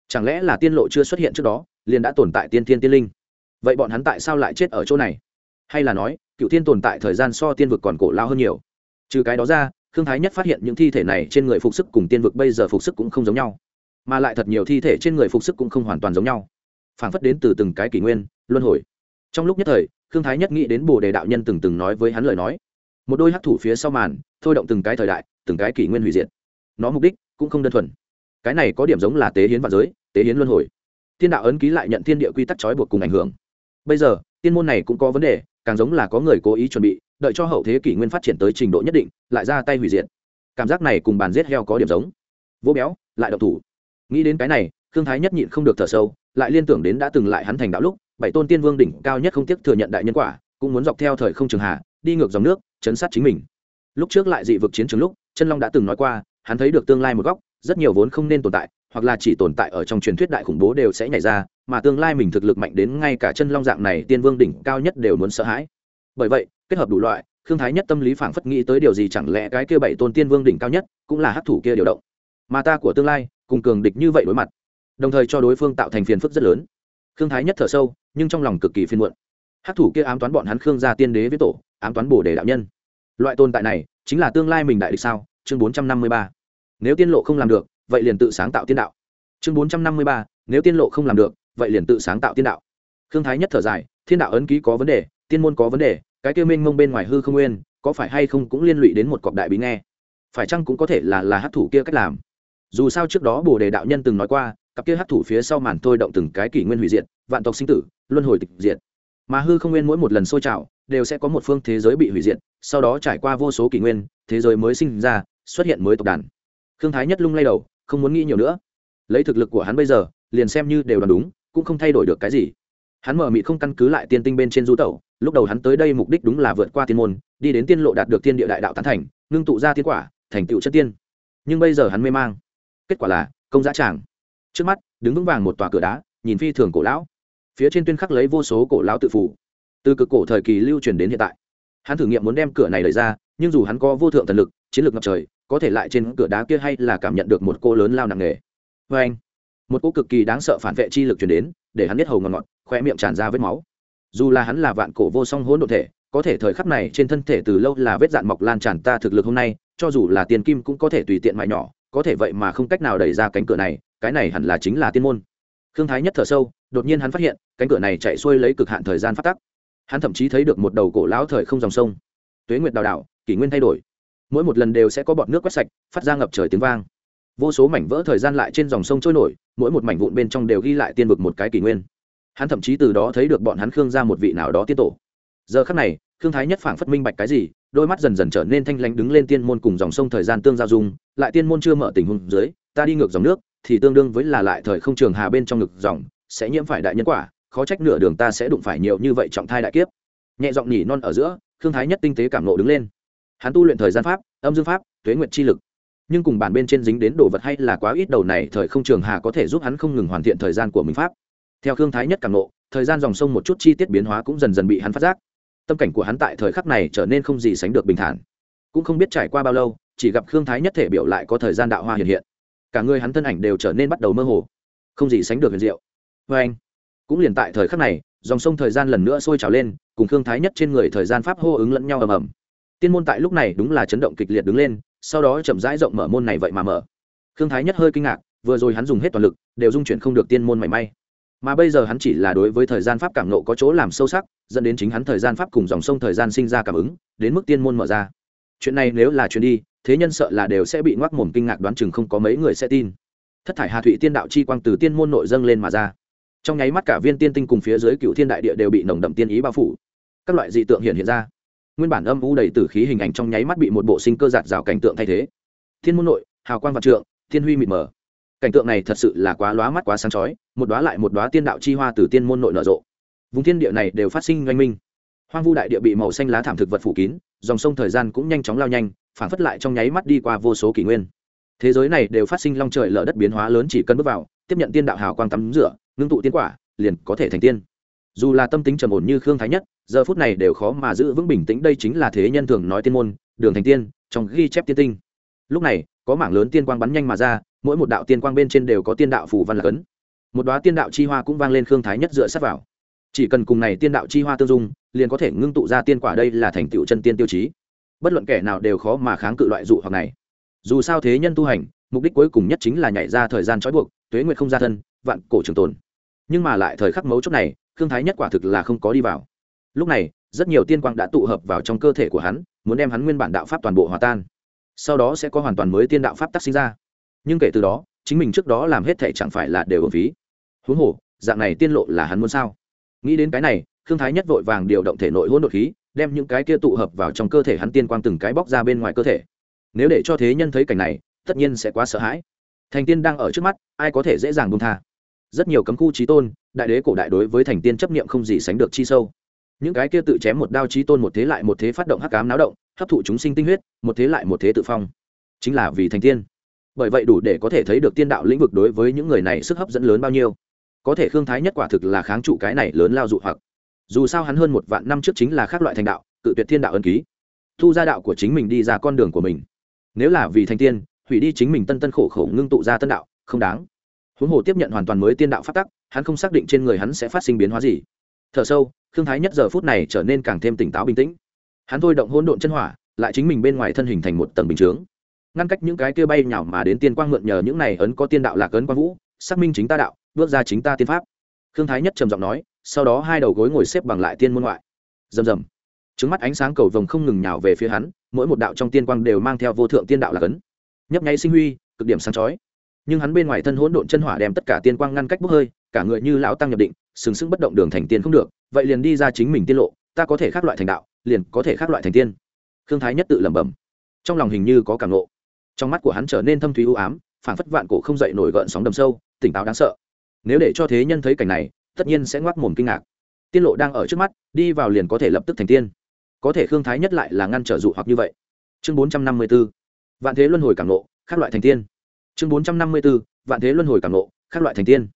Chẳng lẽ là tiên lộ chưa xuất hiện trước đó, liền đã tồn tại tiên thiên tiên linh? Vậy bọn hắn tại sao lại chết ở chỗ này? Hay là nói, cựu tiên tồn tại thời gian so tiên vực còn cổ lao hơn nhiều? Trừ cái đó ra thương thái nhất phát hiện những thi thể này trên người phục sức cùng tiên vực bây giờ phục sức cũng không giống nhau. Mà lại thật nhiều thi thể trên người phục sức cũng không hoàn toàn giống nhau. Phản phất đến từ từng cái kỷ nguyên, luân hồi. Trong lúc nhất thời thương thái nhất nghĩ đến bồ đề đạo nhân từng từng nói với hắn lời nói. Một đôi hắc thủ phía sau màn thôi động từng cái thời đại, từng cái kỷ nguyên hủy diệt. Nó mục đích cũng không đơn thuần. Cái này có điểm giống là tế hiến và giới, tế hiến luân hồi. Thiên đạo ấn ký lại nhận thiên địa quy tắc trói buộc cùng ảnh hưởng. Bây giờ, tiên môn này cũng có vấn đề, càng giống là có người cố ý chuẩn bị, đợi cho hậu thế kỷ nguyên phát triển tới trình độ nhất định, lại ra tay hủy diệt. Cảm giác này cùng bàn giết heo có điểm giống. Vô béo, lại độc thủ. Nghĩ đến cái này thương thái nhất nhịn không được thở sâu, lại liên tưởng đến đã từng lại hắn thành đạo lúc, bảy tôn tiên vương đỉnh cao nhất không tiếc thừa nhận đại nhân quả, cũng muốn dọc theo thời không trường hạ, đi ngược dòng nước, chấn sát chính mình lúc trước lại dị vực chiến trường lúc, chân long đã từng nói qua, hắn thấy được tương lai một góc, rất nhiều vốn không nên tồn tại, hoặc là chỉ tồn tại ở trong truyền thuyết đại khủng bố đều sẽ nhảy ra, mà tương lai mình thực lực mạnh đến ngay cả chân long dạng này tiên vương đỉnh cao nhất đều muốn sợ hãi. Bởi vậy, kết hợp đủ loại thương thái nhất tâm lý phảng phất nghĩ tới điều gì chẳng lẽ cái kia bảy tôn tiên vương đỉnh cao nhất cũng là hắc thủ kia điều động. Mà ta của tương lai, cùng cường địch như vậy đối mặt, đồng thời cho đối phương tạo thành phiền phức rất lớn. Khương thái nhất thở sâu, nhưng trong lòng cực kỳ phiền muộn. Hắc thủ kia ám toán bọn hắn khương gia tiên đế với tổ, ám toán bồ đề đạo nhân loại tồn tại này chính là tương lai mình đại địch sao? Chương bốn trăm năm mươi ba. Nếu tiên lộ không làm được, vậy liền tự sáng tạo tiên đạo. Chương bốn trăm năm mươi ba. Nếu tiên lộ không làm được, vậy liền tự sáng tạo tiên đạo. Khương thái nhất thở dài, thiên đạo ấn ký có vấn đề, tiên môn có vấn đề, cái kia minh mông bên ngoài hư không nguyên, có phải hay không cũng liên lụy đến một cọc đại bí nghe? Phải chăng cũng có thể là là hát thủ kia cách làm? Dù sao trước đó bồ đề đạo nhân từng nói qua, cặp kia hát thủ phía sau màn thôi động từng cái kỷ nguyên hủy diệt, vạn tộc sinh tử, luân hồi tịch diệt. Mà hư không nguyên mỗi một lần sôi trào đều sẽ có một phương thế giới bị hủy diệt, sau đó trải qua vô số kỷ nguyên, thế giới mới sinh ra, xuất hiện mới tộc đàn. Thương thái nhất lung lay đầu, không muốn nghĩ nhiều nữa. Lấy thực lực của hắn bây giờ, liền xem như đều đoán đúng, cũng không thay đổi được cái gì. Hắn mở mịt không căn cứ lại tiên tinh bên trên du tẩu, lúc đầu hắn tới đây mục đích đúng là vượt qua tiên môn, đi đến tiên lộ đạt được tiên địa đại đạo tán thành, ngưng tụ ra tiên quả, thành tựu chất tiên. Nhưng bây giờ hắn mê mang. Kết quả là, công giá tràng. Trước mắt, đứng vững vàng một tòa cửa đá, nhìn phi thường cổ lão. Phía trên tuyên khắc lấy vô số cổ lão tự phủ từ cực cổ thời kỳ lưu truyền đến hiện tại. Hắn thử nghiệm muốn đem cửa này đẩy ra, nhưng dù hắn có vô thượng thần lực, chiến lược ngập trời, có thể lại trên cửa đá kia hay là cảm nhận được một cô lớn lao nặng nề. Vê anh, một cô cực kỳ đáng sợ phản vệ chi lực truyền đến, để hắn biết hầu ngọt ngọt khoe miệng tràn ra vết máu. Dù là hắn là vạn cổ vô song hỗn độ thể, có thể thời khắc này trên thân thể từ lâu là vết dạn mọc lan tràn ta thực lực hôm nay, cho dù là tiền kim cũng có thể tùy tiện mại nhỏ, có thể vậy mà không cách nào đẩy ra cánh cửa này, cái này hẳn là chính là tiên môn. Khương thái nhất thở sâu, đột nhiên hắn phát hiện, cánh cửa này chạy xuôi lấy cực hạn thời gian phát tắc hắn thậm chí thấy được một đầu cổ lão thời không dòng sông. Tuế nguyệt đào đảo, kỷ nguyên thay đổi. Mỗi một lần đều sẽ có bọt nước quét sạch, phát ra ngập trời tiếng vang. Vô số mảnh vỡ thời gian lại trên dòng sông trôi nổi, mỗi một mảnh vụn bên trong đều ghi lại tiên vực một cái kỷ nguyên. Hắn thậm chí từ đó thấy được bọn hắn khương ra một vị nào đó tiên tổ. Giờ khắc này, khương thái nhất phảng phất minh bạch cái gì, đôi mắt dần dần trở nên thanh lãnh đứng lên tiên môn cùng dòng sông thời gian tương giao dung, lại tiên môn chưa mở tình huống dưới, ta đi ngược dòng nước, thì tương đương với là lại thời không trường hà bên trong ngực dòng, sẽ nhiễm phải đại nhân quả khó trách nửa đường ta sẽ đụng phải nhiều như vậy trọng thai đại kiếp. Nhẹ giọng nhỉ non ở giữa thương thái nhất tinh tế cảm nộ đứng lên. Hắn tu luyện thời gian pháp, âm dương pháp, tuế nguyện chi lực. Nhưng cùng bản bên trên dính đến đồ vật hay là quá ít đầu này, thời không trường hà có thể giúp hắn không ngừng hoàn thiện thời gian của mình pháp. Theo thương thái nhất cảm nộ thời gian dòng sông một chút chi tiết biến hóa cũng dần dần bị hắn phát giác. Tâm cảnh của hắn tại thời khắc này trở nên không gì sánh được bình thản. Cũng không biết trải qua bao lâu, chỉ gặp khương thái nhất thể biểu lại có thời gian đạo hoa hiện hiện. Cả người hắn thân ảnh đều trở nên bắt đầu mơ hồ. Không gì sánh được huyền diệu. Vê anh cũng liền tại thời khắc này, dòng sông thời gian lần nữa sôi trào lên, cùng thương thái nhất trên người thời gian pháp hô ứng lẫn nhau ầm ầm. Tiên môn tại lúc này đúng là chấn động kịch liệt đứng lên, sau đó chậm rãi rộng mở môn này vậy mà mở. Thương thái nhất hơi kinh ngạc, vừa rồi hắn dùng hết toàn lực, đều dung chuyển không được tiên môn mảy may. Mà bây giờ hắn chỉ là đối với thời gian pháp cảm nộ có chỗ làm sâu sắc, dẫn đến chính hắn thời gian pháp cùng dòng sông thời gian sinh ra cảm ứng, đến mức tiên môn mở ra. Chuyện này nếu là chuyện đi, thế nhân sợ là đều sẽ bị ngoác mồm kinh ngạc đoán chừng không có mấy người sẽ tin. Thất thải hà thụy tiên đạo chi quang từ tiên môn nội dâng lên mà ra trong nháy mắt cả viên tiên tinh cùng phía dưới cựu thiên đại địa đều bị nồng đậm tiên ý bao phủ. Các loại dị tượng hiện hiện ra. Nguyên bản âm u đầy tử khí hình ảnh trong nháy mắt bị một bộ sinh cơ giạt rào cảnh tượng thay thế. Thiên môn nội, hào quang vạn trượng, thiên huy mịt mờ. Cảnh tượng này thật sự là quá lóa mắt quá sáng chói, một đoá lại một đoá tiên đạo chi hoa từ tiên môn nội nở rộ. Vùng thiên địa này đều phát sinh oanh minh. Hoang vu đại địa bị màu xanh lá thảm thực vật phủ kín, dòng sông thời gian cũng nhanh chóng lao nhanh, phản phất lại trong nháy mắt đi qua vô số kỷ nguyên. Thế giới này đều phát sinh long trời lở đất biến hóa lớn chỉ cần bước vào, tiếp nhận tiên đạo hào quang tắm rửa ngưng tụ tiên quả, liền có thể thành tiên. Dù là tâm tính trầm ổn như khương thái nhất, giờ phút này đều khó mà giữ vững bình tĩnh, đây chính là thế nhân thường nói tiên môn, đường thành tiên, trong ghi chép tiên tinh. Lúc này, có mảng lớn tiên quang bắn nhanh mà ra, mỗi một đạo tiên quang bên trên đều có tiên đạo phủ văn lạc ấn một đoá tiên đạo chi hoa cũng vang lên khương thái nhất dựa sát vào. Chỉ cần cùng này tiên đạo chi hoa tương dung, liền có thể ngưng tụ ra tiên quả đây là thành tựu chân tiên tiêu chí. Bất luận kẻ nào đều khó mà kháng cự loại dụ hoặc này. Dù sao thế nhân tu hành, mục đích cuối cùng nhất chính là nhảy ra thời gian trói buộc, tuế nguyệt không ra thân vạn cổ trường tồn. Nhưng mà lại thời khắc mấu chốt này, khương thái nhất quả thực là không có đi vào. Lúc này, rất nhiều tiên quang đã tụ hợp vào trong cơ thể của hắn, muốn đem hắn nguyên bản đạo pháp toàn bộ hòa tan. Sau đó sẽ có hoàn toàn mới tiên đạo pháp tác sinh ra. Nhưng kể từ đó, chính mình trước đó làm hết thể chẳng phải là đều ở phí huống hồ, dạng này tiên lộ là hắn muốn sao? Nghĩ đến cái này, khương thái nhất vội vàng điều động thể nội hỗn độn khí, đem những cái kia tụ hợp vào trong cơ thể hắn tiên quang từng cái bóc ra bên ngoài cơ thể. Nếu để cho thế nhân thấy cảnh này, tất nhiên sẽ quá sợ hãi. Thành tiên đang ở trước mắt, ai có thể dễ dàng buông tha? Rất nhiều cấm khu trí tôn, đại đế cổ đại đối với thành tiên chấp niệm không gì sánh được chi sâu. Những cái kia tự chém một đao trí tôn một thế lại một thế phát động hắc cám náo động, hấp thụ chúng sinh tinh huyết, một thế lại một thế tự phong. Chính là vì thành tiên. Bởi vậy đủ để có thể thấy được tiên đạo lĩnh vực đối với những người này sức hấp dẫn lớn bao nhiêu. Có thể khương thái nhất quả thực là kháng trụ cái này lớn lao dụ hoặc. Dù sao hắn hơn một vạn năm trước chính là khác loại thành đạo, cự tuyệt thiên đạo ân ký. Thu ra đạo của chính mình đi ra con đường của mình. Nếu là vì thành tiên, hủy đi chính mình tân tân khổ khổ ngưng tụ ra tân đạo, không đáng huống hồ tiếp nhận hoàn toàn mới tiên đạo phát tắc, hắn không xác định trên người hắn sẽ phát sinh biến hóa gì. Thở sâu thương thái nhất giờ phút này trở nên càng thêm tỉnh táo bình tĩnh. Hắn thôi động hôn độn chân hỏa, lại chính mình bên ngoài thân hình thành một tầng bình chướng. Ngăn cách những cái kia bay nhảo mà đến tiên quang mượn nhờ những này ấn có tiên đạo lạc ấn quang vũ, xác minh chính ta đạo, bước ra chính ta tiên pháp. Thương thái nhất trầm giọng nói, sau đó hai đầu gối ngồi xếp bằng lại tiên môn ngoại. Rầm rầm. Trứng mắt ánh sáng cầu vồng không ngừng nhào về phía hắn, mỗi một đạo trong tiên quang đều mang theo vô thượng tiên đạo lạc ấn. Nhấp nháy sinh huy, cực điểm sáng chói nhưng hắn bên ngoài thân hỗn độn chân hỏa đem tất cả tiên quang ngăn cách bốc hơi, cả người như lão tăng nhập định, sừng sững bất động đường thành tiên không được, vậy liền đi ra chính mình tiên lộ, ta có thể khác loại thành đạo, liền có thể khác loại thành tiên. Khương thái nhất tự lẩm bẩm. Trong lòng hình như có cảm nộ trong mắt của hắn trở nên thâm thúy u ám phản phất vạn cổ không dậy nổi gợn sóng đầm sâu, tỉnh táo đáng sợ. Nếu để cho thế nhân thấy cảnh này, tất nhiên sẽ ngoác mồm kinh ngạc. Tiên lộ đang ở trước mắt, đi vào liền có thể lập tức thành tiên. Có thể khương thái nhất lại là ngăn trở dụ hoặc như vậy. Chương bốn trăm năm mươi b ố vạn thế luân hồi cảm nộ khác loại thành tiên chương bốn trăm năm mươi b ố vạn thế luân hồi cảm ngộ các loại thành tiên.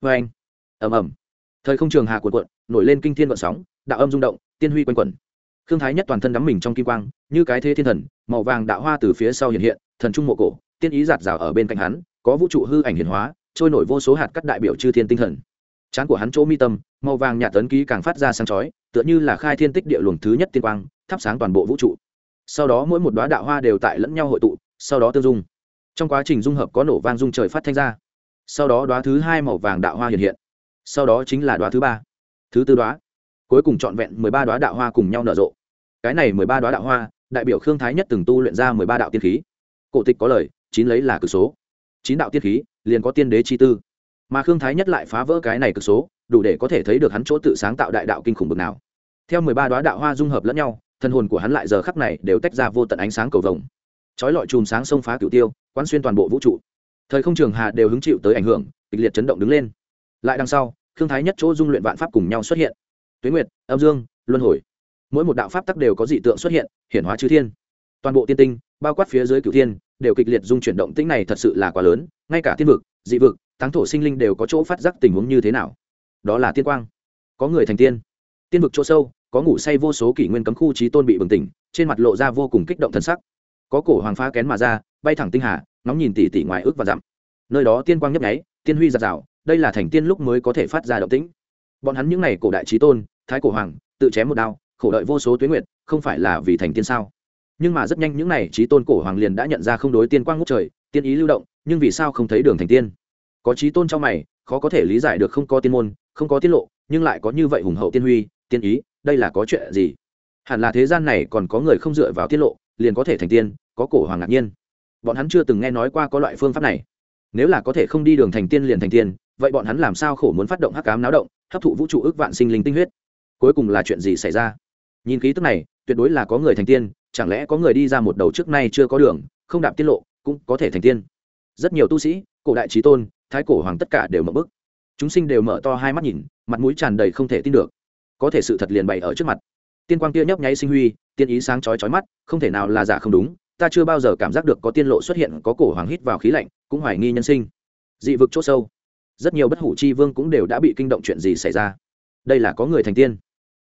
Vê anh. Ẩm ẩm thời không trường hà cuộn cuộn, nổi lên kinh thiên vận sóng, đạo âm rung động, tiên huy quanh quẩn. Khương thái nhất toàn thân đắm mình trong kim quang, như cái thế thiên thần, màu vàng đạo hoa từ phía sau hiện hiện, thần trung mộ cổ, tiên ý giạt rào ở bên cạnh hắn, có vũ trụ hư ảnh hiển hóa, trôi nổi vô số hạt cắt đại biểu chư thiên tinh thần. Trán của hắn chỗ mi tâm, màu vàng nhà tấn ký càng phát ra sáng chói, tựa như là khai thiên tích địa luồng thứ nhất tiên quang, thắp sáng toàn bộ vũ trụ. Sau đó mỗi một đoá đạo hoa đều tại lẫn nhau hội tụ, sau đó tiêu dung trong quá trình dung hợp có nổ vang dung trời phát thanh ra. Sau đó đoá thứ hai màu vàng đạo hoa hiện hiện. Sau đó chính là đoá thứ ba. Thứ tư đoá cuối cùng trọn vẹn mười ba đoá đạo hoa cùng nhau nở rộ. Cái này mười ba đoá đạo hoa, đại biểu khương thái nhất từng tu luyện ra mười ba đạo tiên khí. Cổ tịch có lời, chín lấy là cực số. Chín đạo tiên khí, liền có tiên đế chi tư. Mà khương thái nhất lại phá vỡ cái này cực số, đủ để có thể thấy được hắn chỗ tự sáng tạo đại đạo kinh khủng bực nào. Theo mười ba đoá đạo hoa dung hợp lẫn nhau, thân hồn của hắn lại giờ khắc này đều tách ra vô tận ánh sáng cầu vồng. Trói lọi chùm sáng sông phá cửu tiêu quán xuyên toàn bộ vũ trụ. Thời không trường hà đều hứng chịu tới ảnh hưởng, kịch liệt chấn động đứng lên. Lại đằng sau Thương thái nhất chỗ dung luyện vạn pháp cùng nhau xuất hiện. Tuyến nguyệt, âm dương, luân hồi. Mỗi một đạo pháp tắc đều có dị tượng xuất hiện, hiển hóa chư thiên. Toàn bộ tiên tinh, bao quát phía dưới cửu thiên, đều kịch liệt dung chuyển động tĩnh này thật sự là quá lớn, ngay cả thiên vực, dị vực, táng thổ sinh linh đều có chỗ phát giác tình huống như thế nào. Đó là tiên quang. Có người thành tiên. Tiên vực chỗ sâu, có ngủ say vô số kỷ nguyên cấm khu trí tôn bị bừng tỉnh, trên mặt lộ ra vô cùng kích động thân sắc. Có cổ hoàng phá kén mà ra bay thẳng tinh hà nóng nhìn tỉ tỉ ngoài ước và dặm. Nơi đó tiên quang nhấp nháy, tiên huy giạt rào, đây là thành tiên lúc mới có thể phát ra động tĩnh. Bọn hắn những n à y cổ đại trí tôn, thái cổ hoàng, tự chém một đao, khổ đợi vô số tuyến nguyện không phải là vì thành tiên sao? Nhưng mà rất nhanh những n à y trí tôn cổ hoàng liền đã nhận ra không đối tiên quang ngút trời, tiên ý lưu động, nhưng vì sao không thấy đường thành tiên? Có trí tôn trong mày, khó có thể lý giải được không có tiên môn, không có tiết lộ, nhưng lại có như vậy hùng hậu tiên huy, tiên ý, đây là có chuyện gì? Hẳn là thế gian này còn có người không dựa vào tiết lộ, liền có thể thành tiên, có cổ hoàng ngạc nhiên bọn hắn chưa từng nghe nói qua có loại phương pháp này. Nếu là có thể không đi đường thành tiên liền thành tiên, vậy bọn hắn làm sao khổ muốn phát động hắc cám náo động, hấp thụ vũ trụ ước vạn sinh linh tinh huyết? Cuối cùng là chuyện gì xảy ra? Nhìn khí tức này, tuyệt đối là có người thành tiên, chẳng lẽ có người đi ra một đầu trước nay chưa có đường, không đạp tiết lộ, cũng có thể thành tiên? Rất nhiều tu sĩ, cổ đại trí tôn, thái cổ hoàng tất cả đều mở bức chúng sinh đều mở to hai mắt nhìn, mặt mũi tràn đầy không thể tin được. Có thể sự thật liền bày ở trước mặt. Tiên quang kia nhấp nháy sinh huy, tiên ý sáng chói chói mắt, không thể nào là giả không đúng ta chưa bao giờ cảm giác được có tiên lộ xuất hiện, có cổ hoàng hít vào khí lạnh, cũng hoài nghi nhân sinh. Dị vực c h ỗ sâu. Rất nhiều bất hủ chi vương cũng đều đã bị kinh động chuyện gì xảy ra. Đây là có người thành tiên.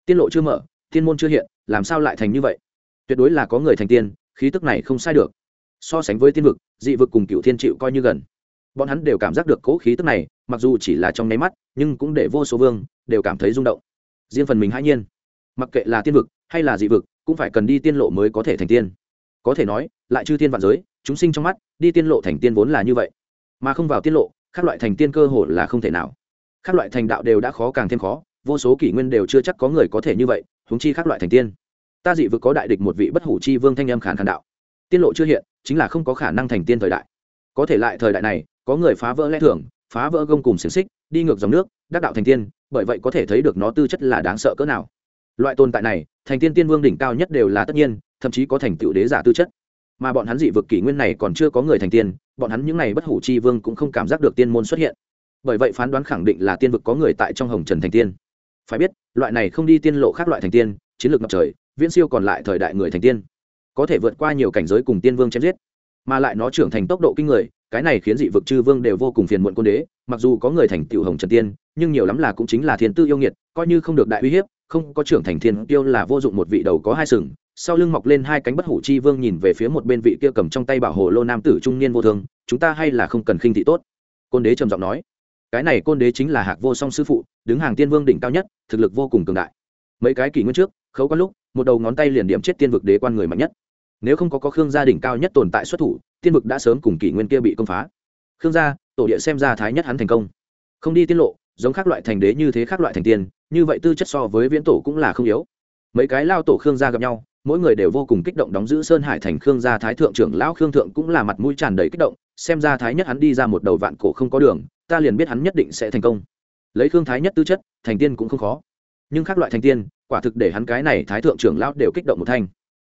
Tiên lộ chưa mở, tiên môn chưa hiện, làm sao lại thành như vậy? Tuyệt đối là có người thành tiên, khí tức này không sai được. So sánh với tiên vực, dị vực cùng cựu thiên chịu coi như gần. Bọn hắn đều cảm giác được cỗ khí tức này, mặc dù chỉ là trong nháy mắt, nhưng cũng để vô số vương đều cảm thấy rung động. Riêng phần mình hãy nhiên. Mặc kệ là tiên vực hay là dị vực, cũng phải cần đi tiên lộ mới có thể thành tiên có thể nói, lại chư thiên vạn giới, chúng sinh trong mắt, đi tiên lộ thành tiên vốn là như vậy. Mà không vào tiên lộ các loại thành tiên cơ hội là không thể nào. Các loại thành đạo đều đã khó càng thêm khó, vô số kỷ nguyên đều chưa chắc có người có thể như vậy húng chi các loại thành tiên. Ta dị vực có đại địch một vị bất hủ chi vương thanh âm khản khản đạo. Tiên lộ chưa hiện, chính là không có khả năng thành tiên thời đại. Có thể lại thời đại này, có người phá vỡ lẽ thường, phá vỡ gông cùng xiềng xích, đi ngược dòng nước, đắc đạo thành tiên, bởi vậy có thể thấy được nó tư chất là đáng sợ cỡ nào. Loại tồn tại này, thành tiên tiên vương đỉnh cao nhất đều là tất nhiên thậm chí có thành tựu đế giả tư chất. Mà bọn hắn dị vực kỷ nguyên này còn chưa có người thành tiên, bọn hắn những n à y bất hủ chi vương cũng không cảm giác được tiên môn xuất hiện. Bởi vậy phán đoán khẳng định là tiên vực có người tại trong hồng trần thành tiên. Phải biết, loại này không đi tiên lộ khác loại thành tiên, chiến lược ngập trời, viễn siêu còn lại thời đại người thành tiên. Có thể vượt qua nhiều cảnh giới cùng tiên vương chém giết, mà lại nó trưởng thành tốc độ kinh người, cái này khiến dị vực chư vương đều vô cùng phiền muộn côn đế, mặc dù có người thành tựu hồng trần tiên, nhưng nhiều lắm là cũng chính là thiên tư yêu nghiệt, coi như không được đại uy hiếp không có trưởng thành thiên tiêu là vô dụng, một vị đầu có hai sừng, sau lưng mọc lên hai cánh bất hủ chi vương nhìn về phía một bên vị kia cầm trong tay bảo hộ lô nam tử trung niên vô thương chúng ta hay là không cần khinh thị tốt? Côn đế trầm giọng nói. Cái này côn đế chính là hạc vô song sư phụ, đứng hàng tiên vương đỉnh cao nhất, thực lực vô cùng cường đại. Mấy cái kỷ nguyên trước, khấu có lúc, một đầu ngón tay liền điểm chết tiên vực đế quan người mạnh nhất. Nếu không có có khương gia đỉnh cao nhất tồn tại xuất thủ, tiên vực đã sớm cùng kỷ nguyên kia bị công phá. Khương gia, tổ địa xem ra thái nhất hắn thành công. Không đi tiết lộ, giống các loại thành đế như thế các loại thành tiên như vậy tư chất so với viễn tổ cũng là không yếu. Mấy cái lao tổ khương gia gặp nhau, mỗi người đều vô cùng kích động đóng giữ sơn hải thành khương gia thái thượng trưởng lão khương thượng cũng là mặt mũi tràn đầy kích động, xem ra thái nhất hắn đi ra một đầu vạn cổ không có đường, ta liền biết hắn nhất định sẽ thành công. Lấy khương thái nhất tư chất, thành tiên cũng không khó. Nhưng các loại thành tiên, quả thực để hắn cái này thái thượng trưởng lão đều kích động một thanh.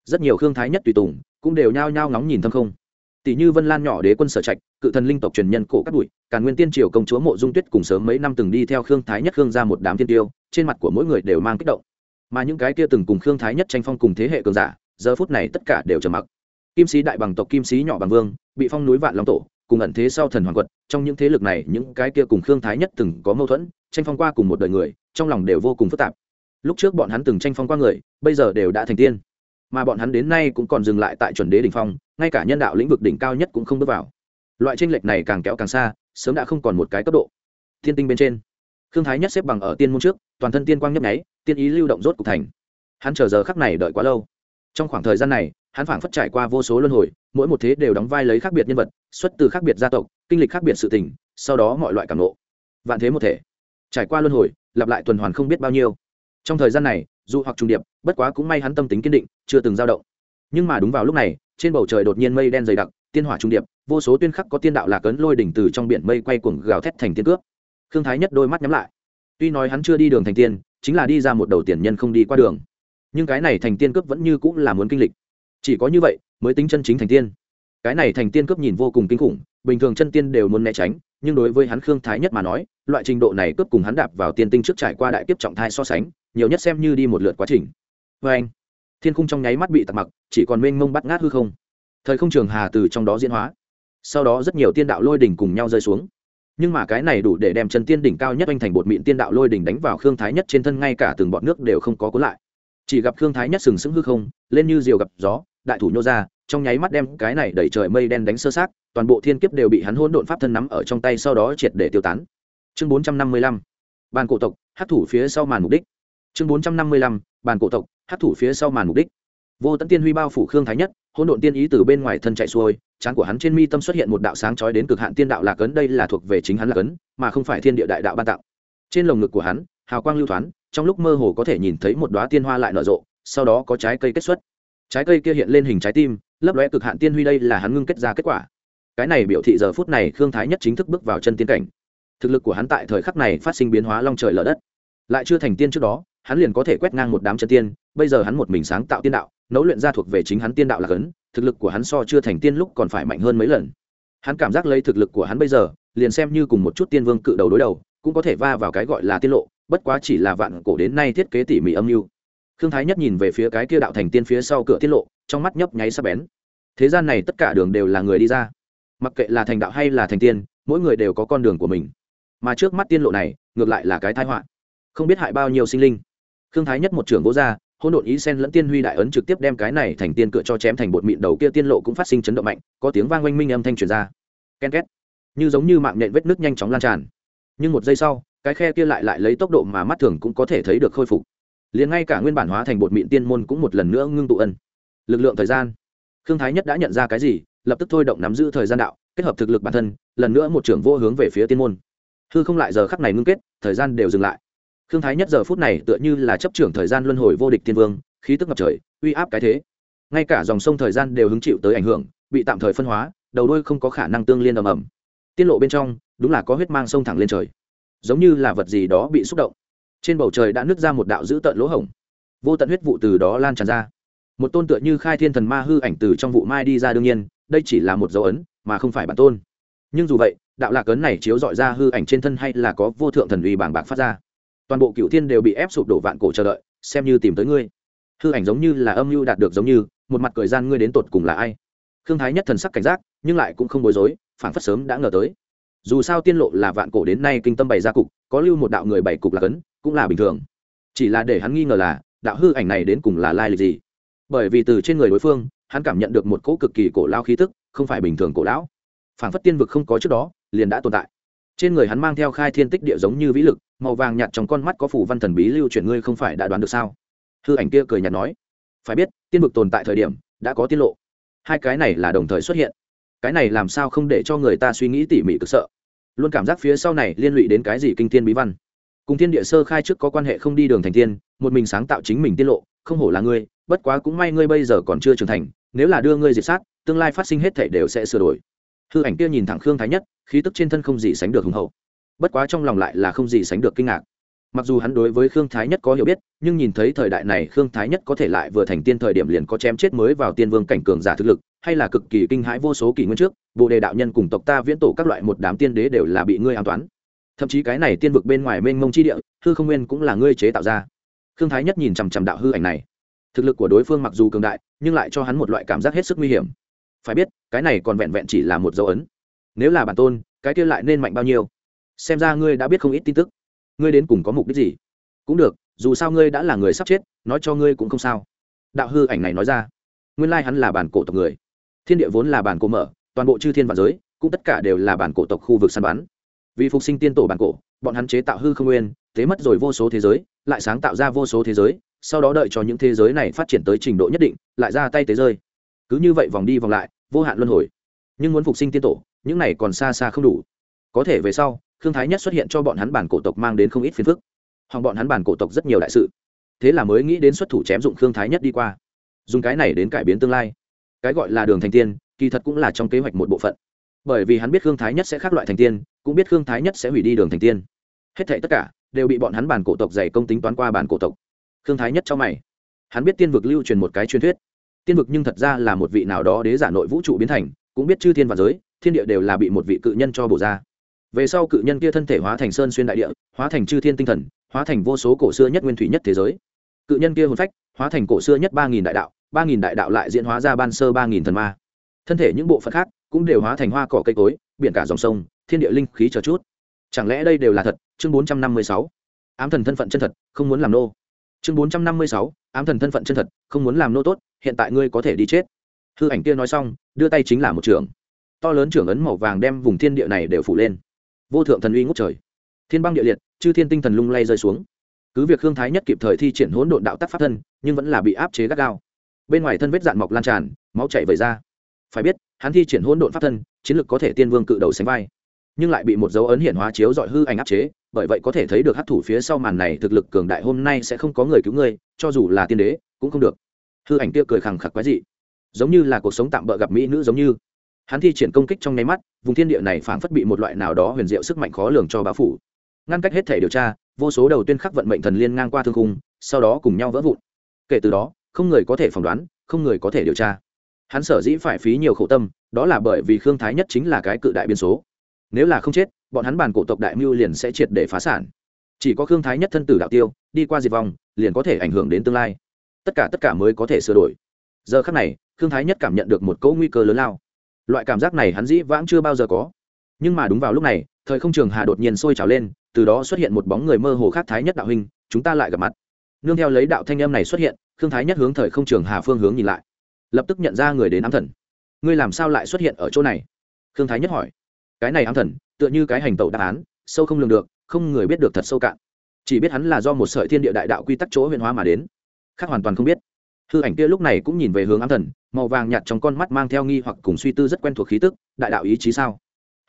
Rất nhiều khương thái nhất tùy tùng, cũng đều nhao nhao ngóng nhìn thâm không. Tỷ như vân lan nhỏ đế quân sở trạch, cự thần linh tộc truyền nhân cổ cát bụi, càn nguyên tiên triều công chúa mộ dung tuyết cùng sớm mấy năm từng đi theo khương thái nhất khương ra một đám tiên tiêu trên mặt của mỗi người đều mang kích động. Mà những cái kia từng cùng khương thái nhất tranh phong cùng thế hệ cường giả, giờ phút này tất cả đều trầm mặc. Kim sĩ đại bằng tộc, kim sĩ nhỏ bằng vương, bị phong núi vạn long tổ, cùng ẩn thế sau thần hoàng quật, trong những thế lực này, những cái kia cùng khương thái nhất từng có mâu thuẫn, tranh phong qua cùng một đời người, trong lòng đều vô cùng phức tạp. Lúc trước bọn hắn từng tranh phong qua người, bây giờ đều đã thành tiên. Mà bọn hắn đến nay cũng còn dừng lại tại chuẩn đế đỉnh phong, ngay cả nhân đạo lĩnh vực đỉnh cao nhất cũng không bước vào. Loại tranh lệch này càng kéo càng xa, sớm đã không còn một cái cấp độ. Thiên tinh bên trên khương thái nhất xếp bằng ở tiên môn trước, toàn thân tiên quang nhấp nháy, tiên ý lưu động rốt cục thành. Hắn chờ giờ khắc này đợi quá lâu. Trong khoảng thời gian này, hắn phảng phất trải qua vô số luân hồi, mỗi một thế đều đóng vai lấy khác biệt nhân vật, xuất từ khác biệt gia tộc, kinh lịch khác biệt sự tình, sau đó mọi loại cảm nộ vạn thế một thể. Trải qua luân hồi, lặp lại tuần hoàn không biết bao nhiêu. Trong thời gian này, dù hoặc trùng điệp, bất quá cũng may hắn tâm tính kiên định, chưa từng dao động. Nhưng mà đúng vào lúc này, trên bầu trời đột nhiên mây đen dày đặc, tiên hỏa trung điệp, vô số tuyên khắc có tiên đạo lạc ấn lôi đỉnh từ trong biển mây quay cuồng gào thét thành tiên cướp khương thái nhất đôi mắt nhắm lại. Tuy nói hắn chưa đi đường thành tiên, chính là đi ra một đầu tiền nhân không đi qua đường. Nhưng cái này thành tiên cướp vẫn như cũng là muốn kinh lịch. Chỉ có như vậy mới tính chân chính thành tiên. Cái này thành tiên cướp nhìn vô cùng kinh khủng, bình thường chân tiên đều muốn né tránh, nhưng đối với hắn khương thái nhất mà nói, loại trình độ này cướp cùng hắn đạp vào tiên tinh trước trải qua đại kiếp trọng thai so sánh, nhiều nhất xem như đi một lượt quá trình. Vê anh, thiên khung trong nháy mắt bị tặc mặc, chỉ còn mênh mông bắt ngát hư không. Thời không trường hà từ trong đó diễn hóa. Sau đó rất nhiều tiên đạo lôi đỉnh cùng nhau rơi xuống nhưng mà cái này đủ để đem chân tiên đỉnh cao nhất anh thành bột mịn tiên đạo lôi đỉnh đánh vào khương thái nhất trên thân ngay cả từng bọn nước đều không có cuốn lại. Chỉ gặp khương thái nhất sừng sững hư không, lên như diều gặp gió, đại thủ nhô ra, trong nháy mắt đem cái này đẩy trời mây đen đánh sơ sát toàn bộ thiên kiếp đều bị hắn hỗn độn pháp thân nắm ở trong tay sau đó triệt để tiêu tán. Chương bốn trăm năm mươi lăm, bàn cổ tộc hát thủ phía sau màn mục đích. Chương bốn trăm năm mươi lăm, bàn cổ tộc hát thủ phía sau màn mục đích vô tận tiên huy bao phủ khương thái nhất, hỗn độn tiên ý từ bên ngoài thân chạy xuôi trán của hắn trên mi tâm xuất hiện một đạo sáng chói đến cực hạn tiên đạo lạc ấn, đây là thuộc về chính hắn lạc ấn, mà không phải thiên địa đại đạo ban tặng. Trên lồng ngực của hắn, hào quang lưu thoáng trong lúc mơ hồ có thể nhìn thấy một đóa tiên hoa lại nở rộ, sau đó có trái cây kết xuất. Trái cây kia hiện lên hình trái tim, lấp lóe cực hạn tiên huy đây là hắn ngưng kết ra kết quả. Cái này biểu thị giờ phút này khương thái nhất chính thức bước vào chân tiên cảnh. Thực lực của hắn tại thời khắc này phát sinh biến hóa long trời lở đất. Lại chưa thành tiên trước đó, hắn liền có thể quét ngang một đám chân tiên, bây giờ hắn một mình sáng tạo tiên đạo nấu luyện ra thuộc về chính hắn tiên đạo là cấn, thực lực của hắn so chưa thành tiên lúc còn phải mạnh hơn mấy lần. Hắn cảm giác lấy thực lực của hắn bây giờ, liền xem như cùng một chút tiên vương cự đầu đối đầu, cũng có thể va vào cái gọi là tiên lộ, bất quá chỉ là vạn cổ đến nay thiết kế tỉ mỉ âm mưu. Khương thái nhất nhìn về phía cái kia đạo thành tiên phía sau cửa tiết lộ, trong mắt nhấp nháy sắp bén. Thế gian này tất cả đường đều là người đi ra. Mặc kệ là thành đạo hay là thành tiên, mỗi người đều có con đường của mình. Mà trước mắt tiên lộ này, ngược lại là cái thái họa. Không biết hại bao nhiêu sinh linh. Khương thái nhất một trưởng vô gia hỗn độn ý sen lẫn tiên huy đại ấn trực tiếp đem cái này thành tiên cựa cho chém thành bột mịn đầu kia tiên lộ cũng phát sinh chấn động mạnh, có tiếng vang oanh minh âm thanh truyền ra. Ken két. Như giống như mạng nhện vết nước nhanh chóng lan tràn. Nhưng một giây sau, cái khe kia lại lại lấy tốc độ mà mắt thường cũng có thể thấy được khôi phục. Liền ngay cả nguyên bản hóa thành bột mịn tiên môn cũng một lần nữa ngưng tụ ân. Lực lượng thời gian. Khương thái nhất đã nhận ra cái gì, lập tức thôi động nắm giữ thời gian đạo, kết hợp thực lực bản thân, lần nữa một trưởng vô hướng về phía tiên môn. Hư không lại giờ khắc này ngưng kết, thời gian đều dừng lại khương thái nhất giờ phút này tựa như là chấp trưởng thời gian luân hồi vô địch tiên vương, khí tức ngập trời, uy áp cái thế. Ngay cả dòng sông thời gian đều hứng chịu tới ảnh hưởng, bị tạm thời phân hóa, đầu đôi không có khả năng tương liên ầm ầm. Tiết lộ bên trong, đúng là có huyết mang sông thẳng lên trời. Giống như là vật gì đó bị xúc động. Trên bầu trời đã nứt ra một đạo dữ tợn lỗ hổng. Vô tận huyết vụ từ đó lan tràn ra. Một tôn tựa như khai thiên thần ma hư ảnh từ trong vụ mai đi ra đương nhiên, đây chỉ là một dấu ấn, mà không phải bản tôn. Nhưng dù vậy, đạo lạc ấn này chiếu dọi ra hư ảnh trên thân hay là có vô thượng thần uy bảng bạc phát ra toàn bộ cựu thiên đều bị ép sụp đổ vạn cổ chờ đợi, xem như tìm tới ngươi. Hư ảnh giống như là âm mưu đạt được giống như, một mặt cười gian ngươi đến tột cùng là ai? Khương thái nhất thần sắc cảnh giác, nhưng lại cũng không bối rối phản phất sớm đã ngờ tới. Dù sao tiên lộ là vạn cổ đến nay kinh tâm bày ra cục, có lưu một đạo người bày cục là cấn, cũng là bình thường. Chỉ là để hắn nghi ngờ là, đạo hư ảnh này đến cùng là lai lịch gì? Bởi vì từ trên người đối phương, hắn cảm nhận được một cỗ cực kỳ cổ lao khí tức, không phải bình thường cổ lão. Phản phất tiên vực không có trước đó, liền đã tồn tại trên người hắn mang theo khai thiên tích địa giống như vĩ lực, màu vàng nhạt trong con mắt có phủ văn thần bí lưu chuyển ngươi không phải đã đoán được sao? Hư ảnh kia cười nhạt nói. Phải biết, tiên vực tồn tại thời điểm, đã có tiết lộ. Hai cái này là đồng thời xuất hiện. Cái này làm sao không để cho người ta suy nghĩ tỉ mỉ cực sợ? Luôn cảm giác phía sau này liên lụy đến cái gì kinh thiên bí văn. Cùng thiên địa sơ khai trước có quan hệ không đi đường thành tiên, một mình sáng tạo chính mình tiết lộ, không hổ là ngươi, bất quá cũng may ngươi bây giờ còn chưa trưởng thành, nếu là đưa ngươi diệt sát, tương lai phát sinh hết thể đều sẽ sửa đổi hư ảnh kia nhìn thẳng khương thái nhất, khí tức trên thân không gì sánh được hùng hậu. Bất quá trong lòng lại là không gì sánh được kinh ngạc. Mặc dù hắn đối với khương thái nhất có hiểu biết, nhưng nhìn thấy thời đại này khương thái nhất có thể lại vừa thành tiên thời điểm liền có chém chết mới vào tiên vương cảnh cường giả thực lực, hay là cực kỳ kinh hãi vô số kỷ nguyên trước bộ đề đạo nhân cùng tộc ta viễn tổ các loại một đám tiên đế đều là bị ngươi an toán. Thậm chí cái này tiên vực bên ngoài mênh mông chi địa, hư không nguyên cũng là ngươi chế tạo ra. Khương thái nhất nhìn chằm chằm đạo hư ảnh này. Thực lực của đối phương mặc dù cường đại, nhưng lại cho hắn một loại cảm giác hết sức nguy hiểm phải biết, cái này còn vẹn vẹn chỉ là một dấu ấn. Nếu là bản tôn, cái kia lại nên mạnh bao nhiêu? Xem ra ngươi đã biết không ít tin tức. Ngươi đến cùng có mục đích gì? Cũng được, dù sao ngươi đã là người sắp chết, nói cho ngươi cũng không sao. Đạo hư ảnh này nói ra. Nguyên lai hắn là bản cổ tộc người. Thiên địa vốn là bản cổ mở, toàn bộ chư thiên và giới, cũng tất cả đều là bản cổ tộc khu vực săn bắn. Vì phục sinh tiên tổ bản cổ, bọn hắn chế tạo hư không nguyên, thế mất rồi vô số thế giới, lại sáng tạo ra vô số thế giới, sau đó đợi cho những thế giới này phát triển tới trình độ nhất định, lại ra tay tế rơi. Cứ như vậy vòng đi vòng lại vô hạn luân hồi. Nhưng muốn phục sinh tiên tổ, những này còn xa xa không đủ. Có thể về sau thương thái nhất xuất hiện cho bọn hắn bản cổ tộc mang đến không ít phiền phức. Hoặc bọn hắn bản cổ tộc rất nhiều đại sự. Thế là mới nghĩ đến xuất thủ chém dụng thương thái nhất đi qua. Dùng cái này đến cải biến tương lai. Cái gọi là đường thành tiên, kỳ thật cũng là trong kế hoạch một bộ phận. Bởi vì hắn biết khương thái nhất sẽ khác loại thành tiên, cũng biết khương thái nhất sẽ hủy đi đường thành tiên. Hết thảy tất cả đều bị bọn hắn bản cổ tộc dày công tính toán qua bản cổ tộc. Khương thái nhất cho mày. Hắn biết tiên vực lưu truyền một cái truyền thuyết tiên vực nhưng thật ra là một vị nào đó đế giả nội vũ trụ biến thành, cũng biết chư thiên và giới, thiên địa đều là bị một vị cự nhân cho bổ ra. Về sau cự nhân kia thân thể hóa thành sơn xuyên đại địa, hóa thành chư thiên tinh thần, hóa thành vô số cổ xưa nhất nguyên thủy nhất thế giới. Cự nhân kia hồn phách, hóa thành cổ xưa nhất ba nghìn đại đạo, ba nghìn đại đạo lại diễn hóa ra ban sơ ba nghìn thần ma. Thân thể những bộ phận khác cũng đều hóa thành hoa cỏ cây cối, biển cả dòng sông, thiên địa linh khí chờ chút. Chẳng lẽ đây đều là thật? Chương bốn trăm năm mươi sáu. Ám thần thân phận chân thật, không muốn làm nô chương bốn trăm năm mươi sáu, ám thần thân phận chân thật, không muốn làm nô tốt, hiện tại ngươi có thể đi chết. Hư ảnh kia nói xong, đưa tay chính là một trường. To lớn trưởng ấn màu vàng đem vùng thiên địa này đều phủ lên. Vô thượng thần uy ngút trời. Thiên băng địa liệt, chư thiên tinh thần lung lay rơi xuống. Cứ việc hương thái nhất kịp thời thi triển hỗn độn đạo tắc pháp thân, nhưng vẫn là bị áp chế gắt gao. Bên ngoài thân vết dạn mọc lan tràn, máu chảy vẩy ra. Phải biết, hắn thi triển hỗn độn pháp thân, chiến lược có thể tiên vương cự đầu sánh vai, nhưng lại bị một dấu ấn hiển hóa chiếu dọi hư ảnh áp chế bởi vậy có thể thấy được hát thủ phía sau màn này thực lực cường đại hôm nay sẽ không có người cứu ngươi, cho dù là tiên đế, cũng không được. Hư ảnh kia cười khẳng khặc quái dị. Giống như là cuộc sống tạm bỡ gặp mỹ nữ giống như. Hắn thi triển công kích trong nháy mắt, vùng thiên địa này phảng phất bị một loại nào đó huyền diệu sức mạnh khó lường cho bá phủ. Ngăn cách hết thể điều tra, vô số đầu tuyên khắc vận mệnh thần liên ngang qua thương khung, sau đó cùng nhau vỡ vụn. Kể từ đó, không người có thể phỏng đoán, không người có thể điều tra. Hắn sở dĩ phải phí nhiều khổ tâm, đó là bởi vì khương thái nhất chính là cái cự đại biên số. Nếu là không chết bọn hắn bàn cổ tộc đại mưu liền sẽ triệt để phá sản. Chỉ có khương thái nhất thân tử đạo tiêu, đi qua diệt vong, liền có thể ảnh hưởng đến tương lai. Tất cả tất cả mới có thể sửa đổi. Giờ khắc này, khương thái nhất cảm nhận được một cỗ nguy cơ lớn lao. Loại cảm giác này hắn dĩ vãng chưa bao giờ có. Nhưng mà đúng vào lúc này, thời không trường hà đột nhiên sôi trào lên, từ đó xuất hiện một bóng người mơ hồ khác thái nhất đạo huynh, chúng ta lại gặp mặt. Nương theo lấy đạo thanh âm này xuất hiện, khương thái nhất hướng thời không trường hà phương hướng nhìn lại. Lập tức nhận ra người đến ám thần. Ngươi làm sao lại xuất hiện ở chỗ này? Khương thái nhất hỏi. Cái này ám thần tựa như cái hành tẩu đáp án, sâu không lường được, không người biết được thật sâu cạn. Chỉ biết hắn là do một sợi thiên địa đại đạo quy tắc chỗ huyện hóa mà đến. Khác hoàn toàn không biết. Hư ảnh kia lúc này cũng nhìn về hướng ám thần, màu vàng nhạt trong con mắt mang theo nghi hoặc cùng suy tư rất quen thuộc khí tức, đại đạo ý chí sao?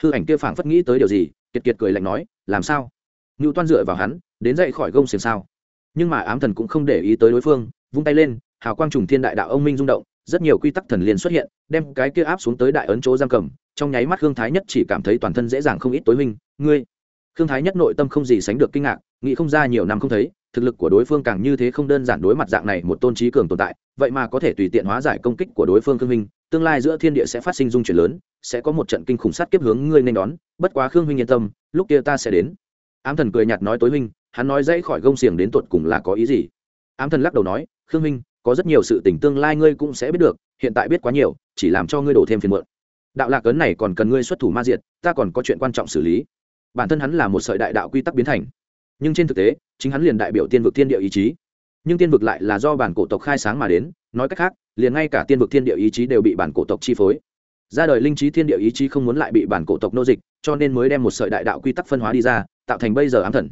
Hư ảnh kia phảng phất nghĩ tới điều gì, kiệt kiệt cười lạnh nói, làm sao? Ngưu toan dựa vào hắn, đến dậy khỏi gông xiềng sao? Nhưng mà ám thần cũng không để ý tới đối phương, vung tay lên, hào quang trùng thiên đại đạo ông minh rung động rất nhiều quy tắc thần liên xuất hiện, đem cái kia áp xuống tới đại ấn chỗ giam cầm, trong nháy mắt khương thái nhất chỉ cảm thấy toàn thân dễ dàng không ít tối minh ngươi. Khương thái nhất nội tâm không gì sánh được kinh ngạc, nghĩ không ra nhiều năm không thấy, thực lực của đối phương càng như thế không đơn giản đối mặt dạng này một tôn trí cường tồn tại, vậy mà có thể tùy tiện hóa giải công kích của đối phương khương minh tương lai giữa thiên địa sẽ phát sinh dung chuyển lớn, sẽ có một trận kinh khủng sát kiếp hướng ngươi nên đón, bất quá khương huynh yên tâm, lúc kia ta sẽ đến. Ám thần cười nhạt nói, tối huynh, hắn nói dãy khỏi gông xiềng đến tuột cùng là có ý gì? Ám thần lắc đầu nói, khương huynh có rất nhiều sự tình tương lai ngươi cũng sẽ biết được, hiện tại biết quá nhiều, chỉ làm cho ngươi đổ thêm phiền muộn. Đạo lạc ấn này còn cần ngươi xuất thủ ma diệt, ta còn có chuyện quan trọng xử lý. Bản thân hắn là một sợi đại đạo quy tắc biến thành. Nhưng trên thực tế, chính hắn liền đại biểu tiên vực thiên địa ý chí. Nhưng tiên vực lại là do bản cổ tộc khai sáng mà đến, nói cách khác, liền ngay cả tiên vực thiên địa ý chí đều bị bản cổ tộc chi phối. Ra đời linh trí thiên địa ý chí không muốn lại bị bản cổ tộc nô dịch, cho nên mới đem một sợi đại đạo quy tắc phân hóa đi ra, tạo thành bây giờ ám thần.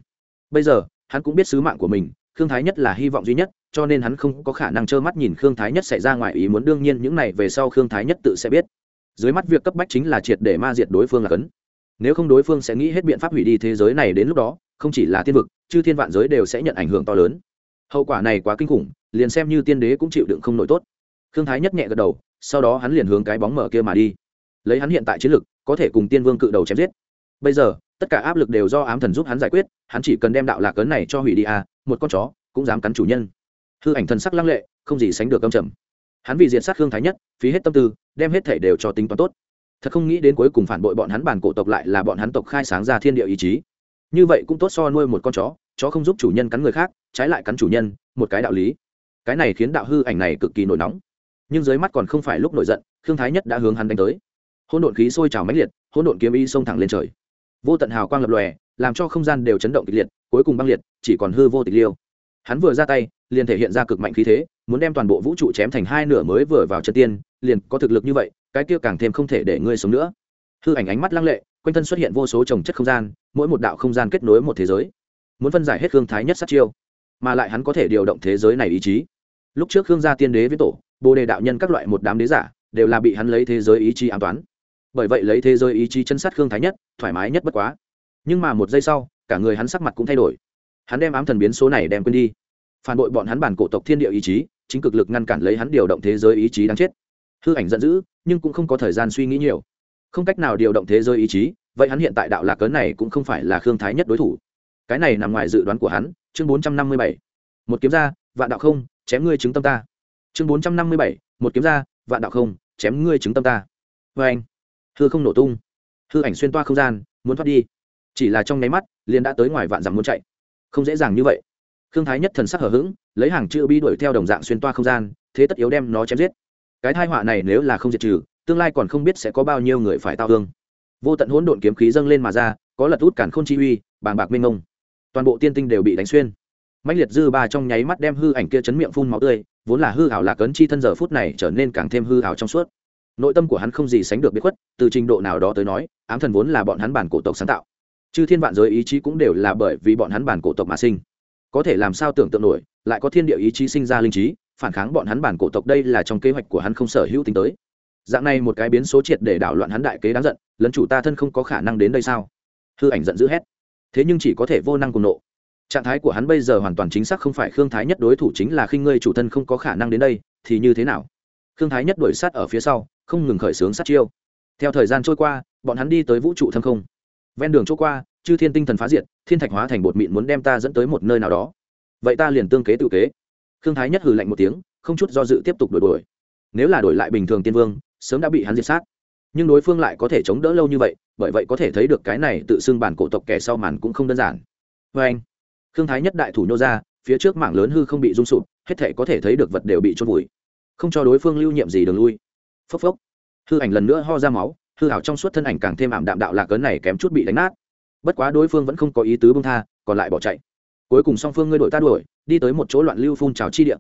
Bây giờ, hắn cũng biết sứ mạng của mình khương thái nhất là hy vọng duy nhất, cho nên hắn không có khả năng trơ mắt nhìn khương thái nhất xảy ra ngoài ý muốn, đương nhiên những này về sau khương thái nhất tự sẽ biết. Dưới mắt việc cấp bách chính là triệt để ma diệt đối phương là cấn. Nếu không đối phương sẽ nghĩ hết biện pháp hủy đi thế giới này đến lúc đó, không chỉ là thiên vực chứ thiên vạn giới đều sẽ nhận ảnh hưởng to lớn. Hậu quả này quá kinh khủng, liền xem như tiên đế cũng chịu đựng không nổi tốt. Khương thái nhất nhẹ gật đầu, sau đó hắn liền hướng cái bóng mở kia mà đi. Lấy hắn hiện tại chiến lực, có thể cùng tiên vương cự đầu chém giết. Bây giờ, tất cả áp lực đều do ám thần giúp hắn giải quyết, hắn chỉ cần đem đạo lạc cấn này cho hủy đi à một con chó cũng dám cắn chủ nhân. Hư ảnh thần sắc lăng lệ, không gì sánh được âm trầm. Hắn vì diện sát hương thái nhất, phí hết tâm tư, đem hết thể đều cho tính toán tốt. Thật không nghĩ đến cuối cùng phản bội bọn hắn bản cổ tộc lại là bọn hắn tộc khai sáng ra thiên địa ý chí. Như vậy cũng tốt so nuôi một con chó chó không giúp chủ nhân cắn người khác, trái lại cắn chủ nhân, một cái đạo lý. Cái này khiến đạo hư ảnh này cực kỳ nổi nóng. Nhưng dưới mắt còn không phải lúc nổi giận, khương thái nhất đã hướng hắn đánh tới. Hôn độn khí sôi trào mãnh liệt hôn độn kiếm y xông thẳng lên trời. Vô tận hào quang lập lòe làm cho không gian đều chấn động kịch liệt, cuối cùng băng liệt, chỉ còn hư vô tịch liêu. Hắn vừa ra tay, liền thể hiện ra cực mạnh khí thế, muốn đem toàn bộ vũ trụ chém thành hai nửa mới vừa vào chân tiên, liền có thực lực như vậy, cái kia càng thêm không thể để ngươi sống nữa. Hư ảnh ánh mắt lăng lệ, quanh thân xuất hiện vô số trồng chất không gian, mỗi một đạo không gian kết nối một thế giới, muốn phân giải hết hương thái nhất sát chiêu, mà lại hắn có thể điều động thế giới này ý chí. Lúc trước hương gia tiên đế với tổ, bồ đề đạo nhân các loại một đám đế giả, đều là bị hắn lấy thế giới ý chí an toán bởi vậy lấy thế giới ý chí chân sát hương thái nhất, thoải mái nhất bất quá nhưng mà một giây sau, cả người hắn sắc mặt cũng thay đổi. Hắn đem ám thần biến số này đem quên đi. Phản bội bọn hắn bản cổ tộc thiên địa ý chí, chính cực lực ngăn cản lấy hắn điều động thế giới ý chí đáng chết. Hư ảnh giận dữ, nhưng cũng không có thời gian suy nghĩ nhiều. Không cách nào điều động thế giới ý chí, vậy hắn hiện tại đạo lạc cấn này cũng không phải là khương thái nhất đối thủ. Cái này nằm ngoài dự đoán của hắn, chương bốn trăm năm mươi bảy. Một kiếm ra, vạn đạo không, chém ngươi chứng tâm ta. Chương bốn trăm năm mươi bảy, một kiếm ra, vạn đạo không, chém ngươi chứng tâm ta. Vê anh. Hư không nổ tung. Hư ảnh xuyên toa không gian, muốn thoát đi chỉ là trong nháy mắt liền đã tới ngoài vạn dặm muốn chạy. Không dễ dàng như vậy. Khương thái nhất thần sắc hở h ữ g lấy hàng chữ bi đuổi theo đồng dạng xuyên toa không gian thế tất yếu đem nó chém giết. Cái thai họa này nếu là không diệt trừ tương lai còn không biết sẽ có bao nhiêu người phải tao thương. Vô tận hỗn độn kiếm khí dâng lên mà ra có lật út cản k h ô n chi uy bàng bạc minh ông, toàn bộ tiên tinh đều bị đánh xuyên. Mạnh liệt dư ba trong nháy mắt đem hư ảnh kia chấn miệng phun máu tươi vốn là hư hảo lạc ấn chi thân giờ phút này trở nên càng thêm hư hảo trong suốt. Nội tâm của hắn không gì sánh được biết khuất từ trình độ nào đó tới nói ám thần vốn là bọn hắn bản cổ tộc sáng tạo chư thiên vạn giới ý chí cũng đều là bởi vì bọn hắn bản cổ tộc mà sinh. Có thể làm sao tưởng tượng nổi, lại có thiên địa ý chí sinh ra linh trí, phản kháng bọn hắn bản cổ tộc đây là trong kế hoạch của hắn không sở hữu tính tới. Dạng này một cái biến số triệt để đảo loạn hắn đại kế đáng giận, lấn chủ ta thân không có khả năng đến đây sao? Hư ảnh giận dữ hét. Thế nhưng chỉ có thể vô năng cùng nộ. Trạng thái của hắn bây giờ hoàn toàn chính xác không phải khương thái nhất đối thủ chính là khi ngươi chủ thân không có khả năng đến đây, thì như thế nào? Khương thái nhất đuổi sát ở phía sau, không ngừng khởi xướng sát chiêu. Theo thời gian trôi qua, bọn hắn đi tới vũ trụ thâm không ven đường chỗ qua, chư thiên tinh thần phá diệt, thiên thạch hóa thành bột mịn muốn đem ta dẫn tới một nơi nào đó. Vậy ta liền tương kế tự kế. Khương thái nhất hừ lạnh một tiếng, không chút do dự tiếp tục đổi đuổi. Nếu là đổi lại bình thường tiên vương, sớm đã bị hắn diệt sát. Nhưng đối phương lại có thể chống đỡ lâu như vậy, bởi vậy có thể thấy được cái này tự xưng bản cổ tộc kẻ sau màn cũng không đơn giản. Vê anh, khương thái nhất đại thủ nhô ra, phía trước mảng lớn hư không bị rung sụp, hết thể có thể thấy được vật đều bị trôn vùi. Không cho đối phương lưu nhiệm gì đường lui. Phốc phốc. Hư ảnh lần nữa ho ra máu hư hảo trong suốt thân ảnh càng thêm ảm đạm đạo lạc cấn này kém chút bị đánh nát. Bất quá đối phương vẫn không có ý tứ bông tha, còn lại bỏ chạy. Cuối cùng song phương ngươi đội ta đuổi, đi tới một chỗ loạn lưu phun trào chi địa.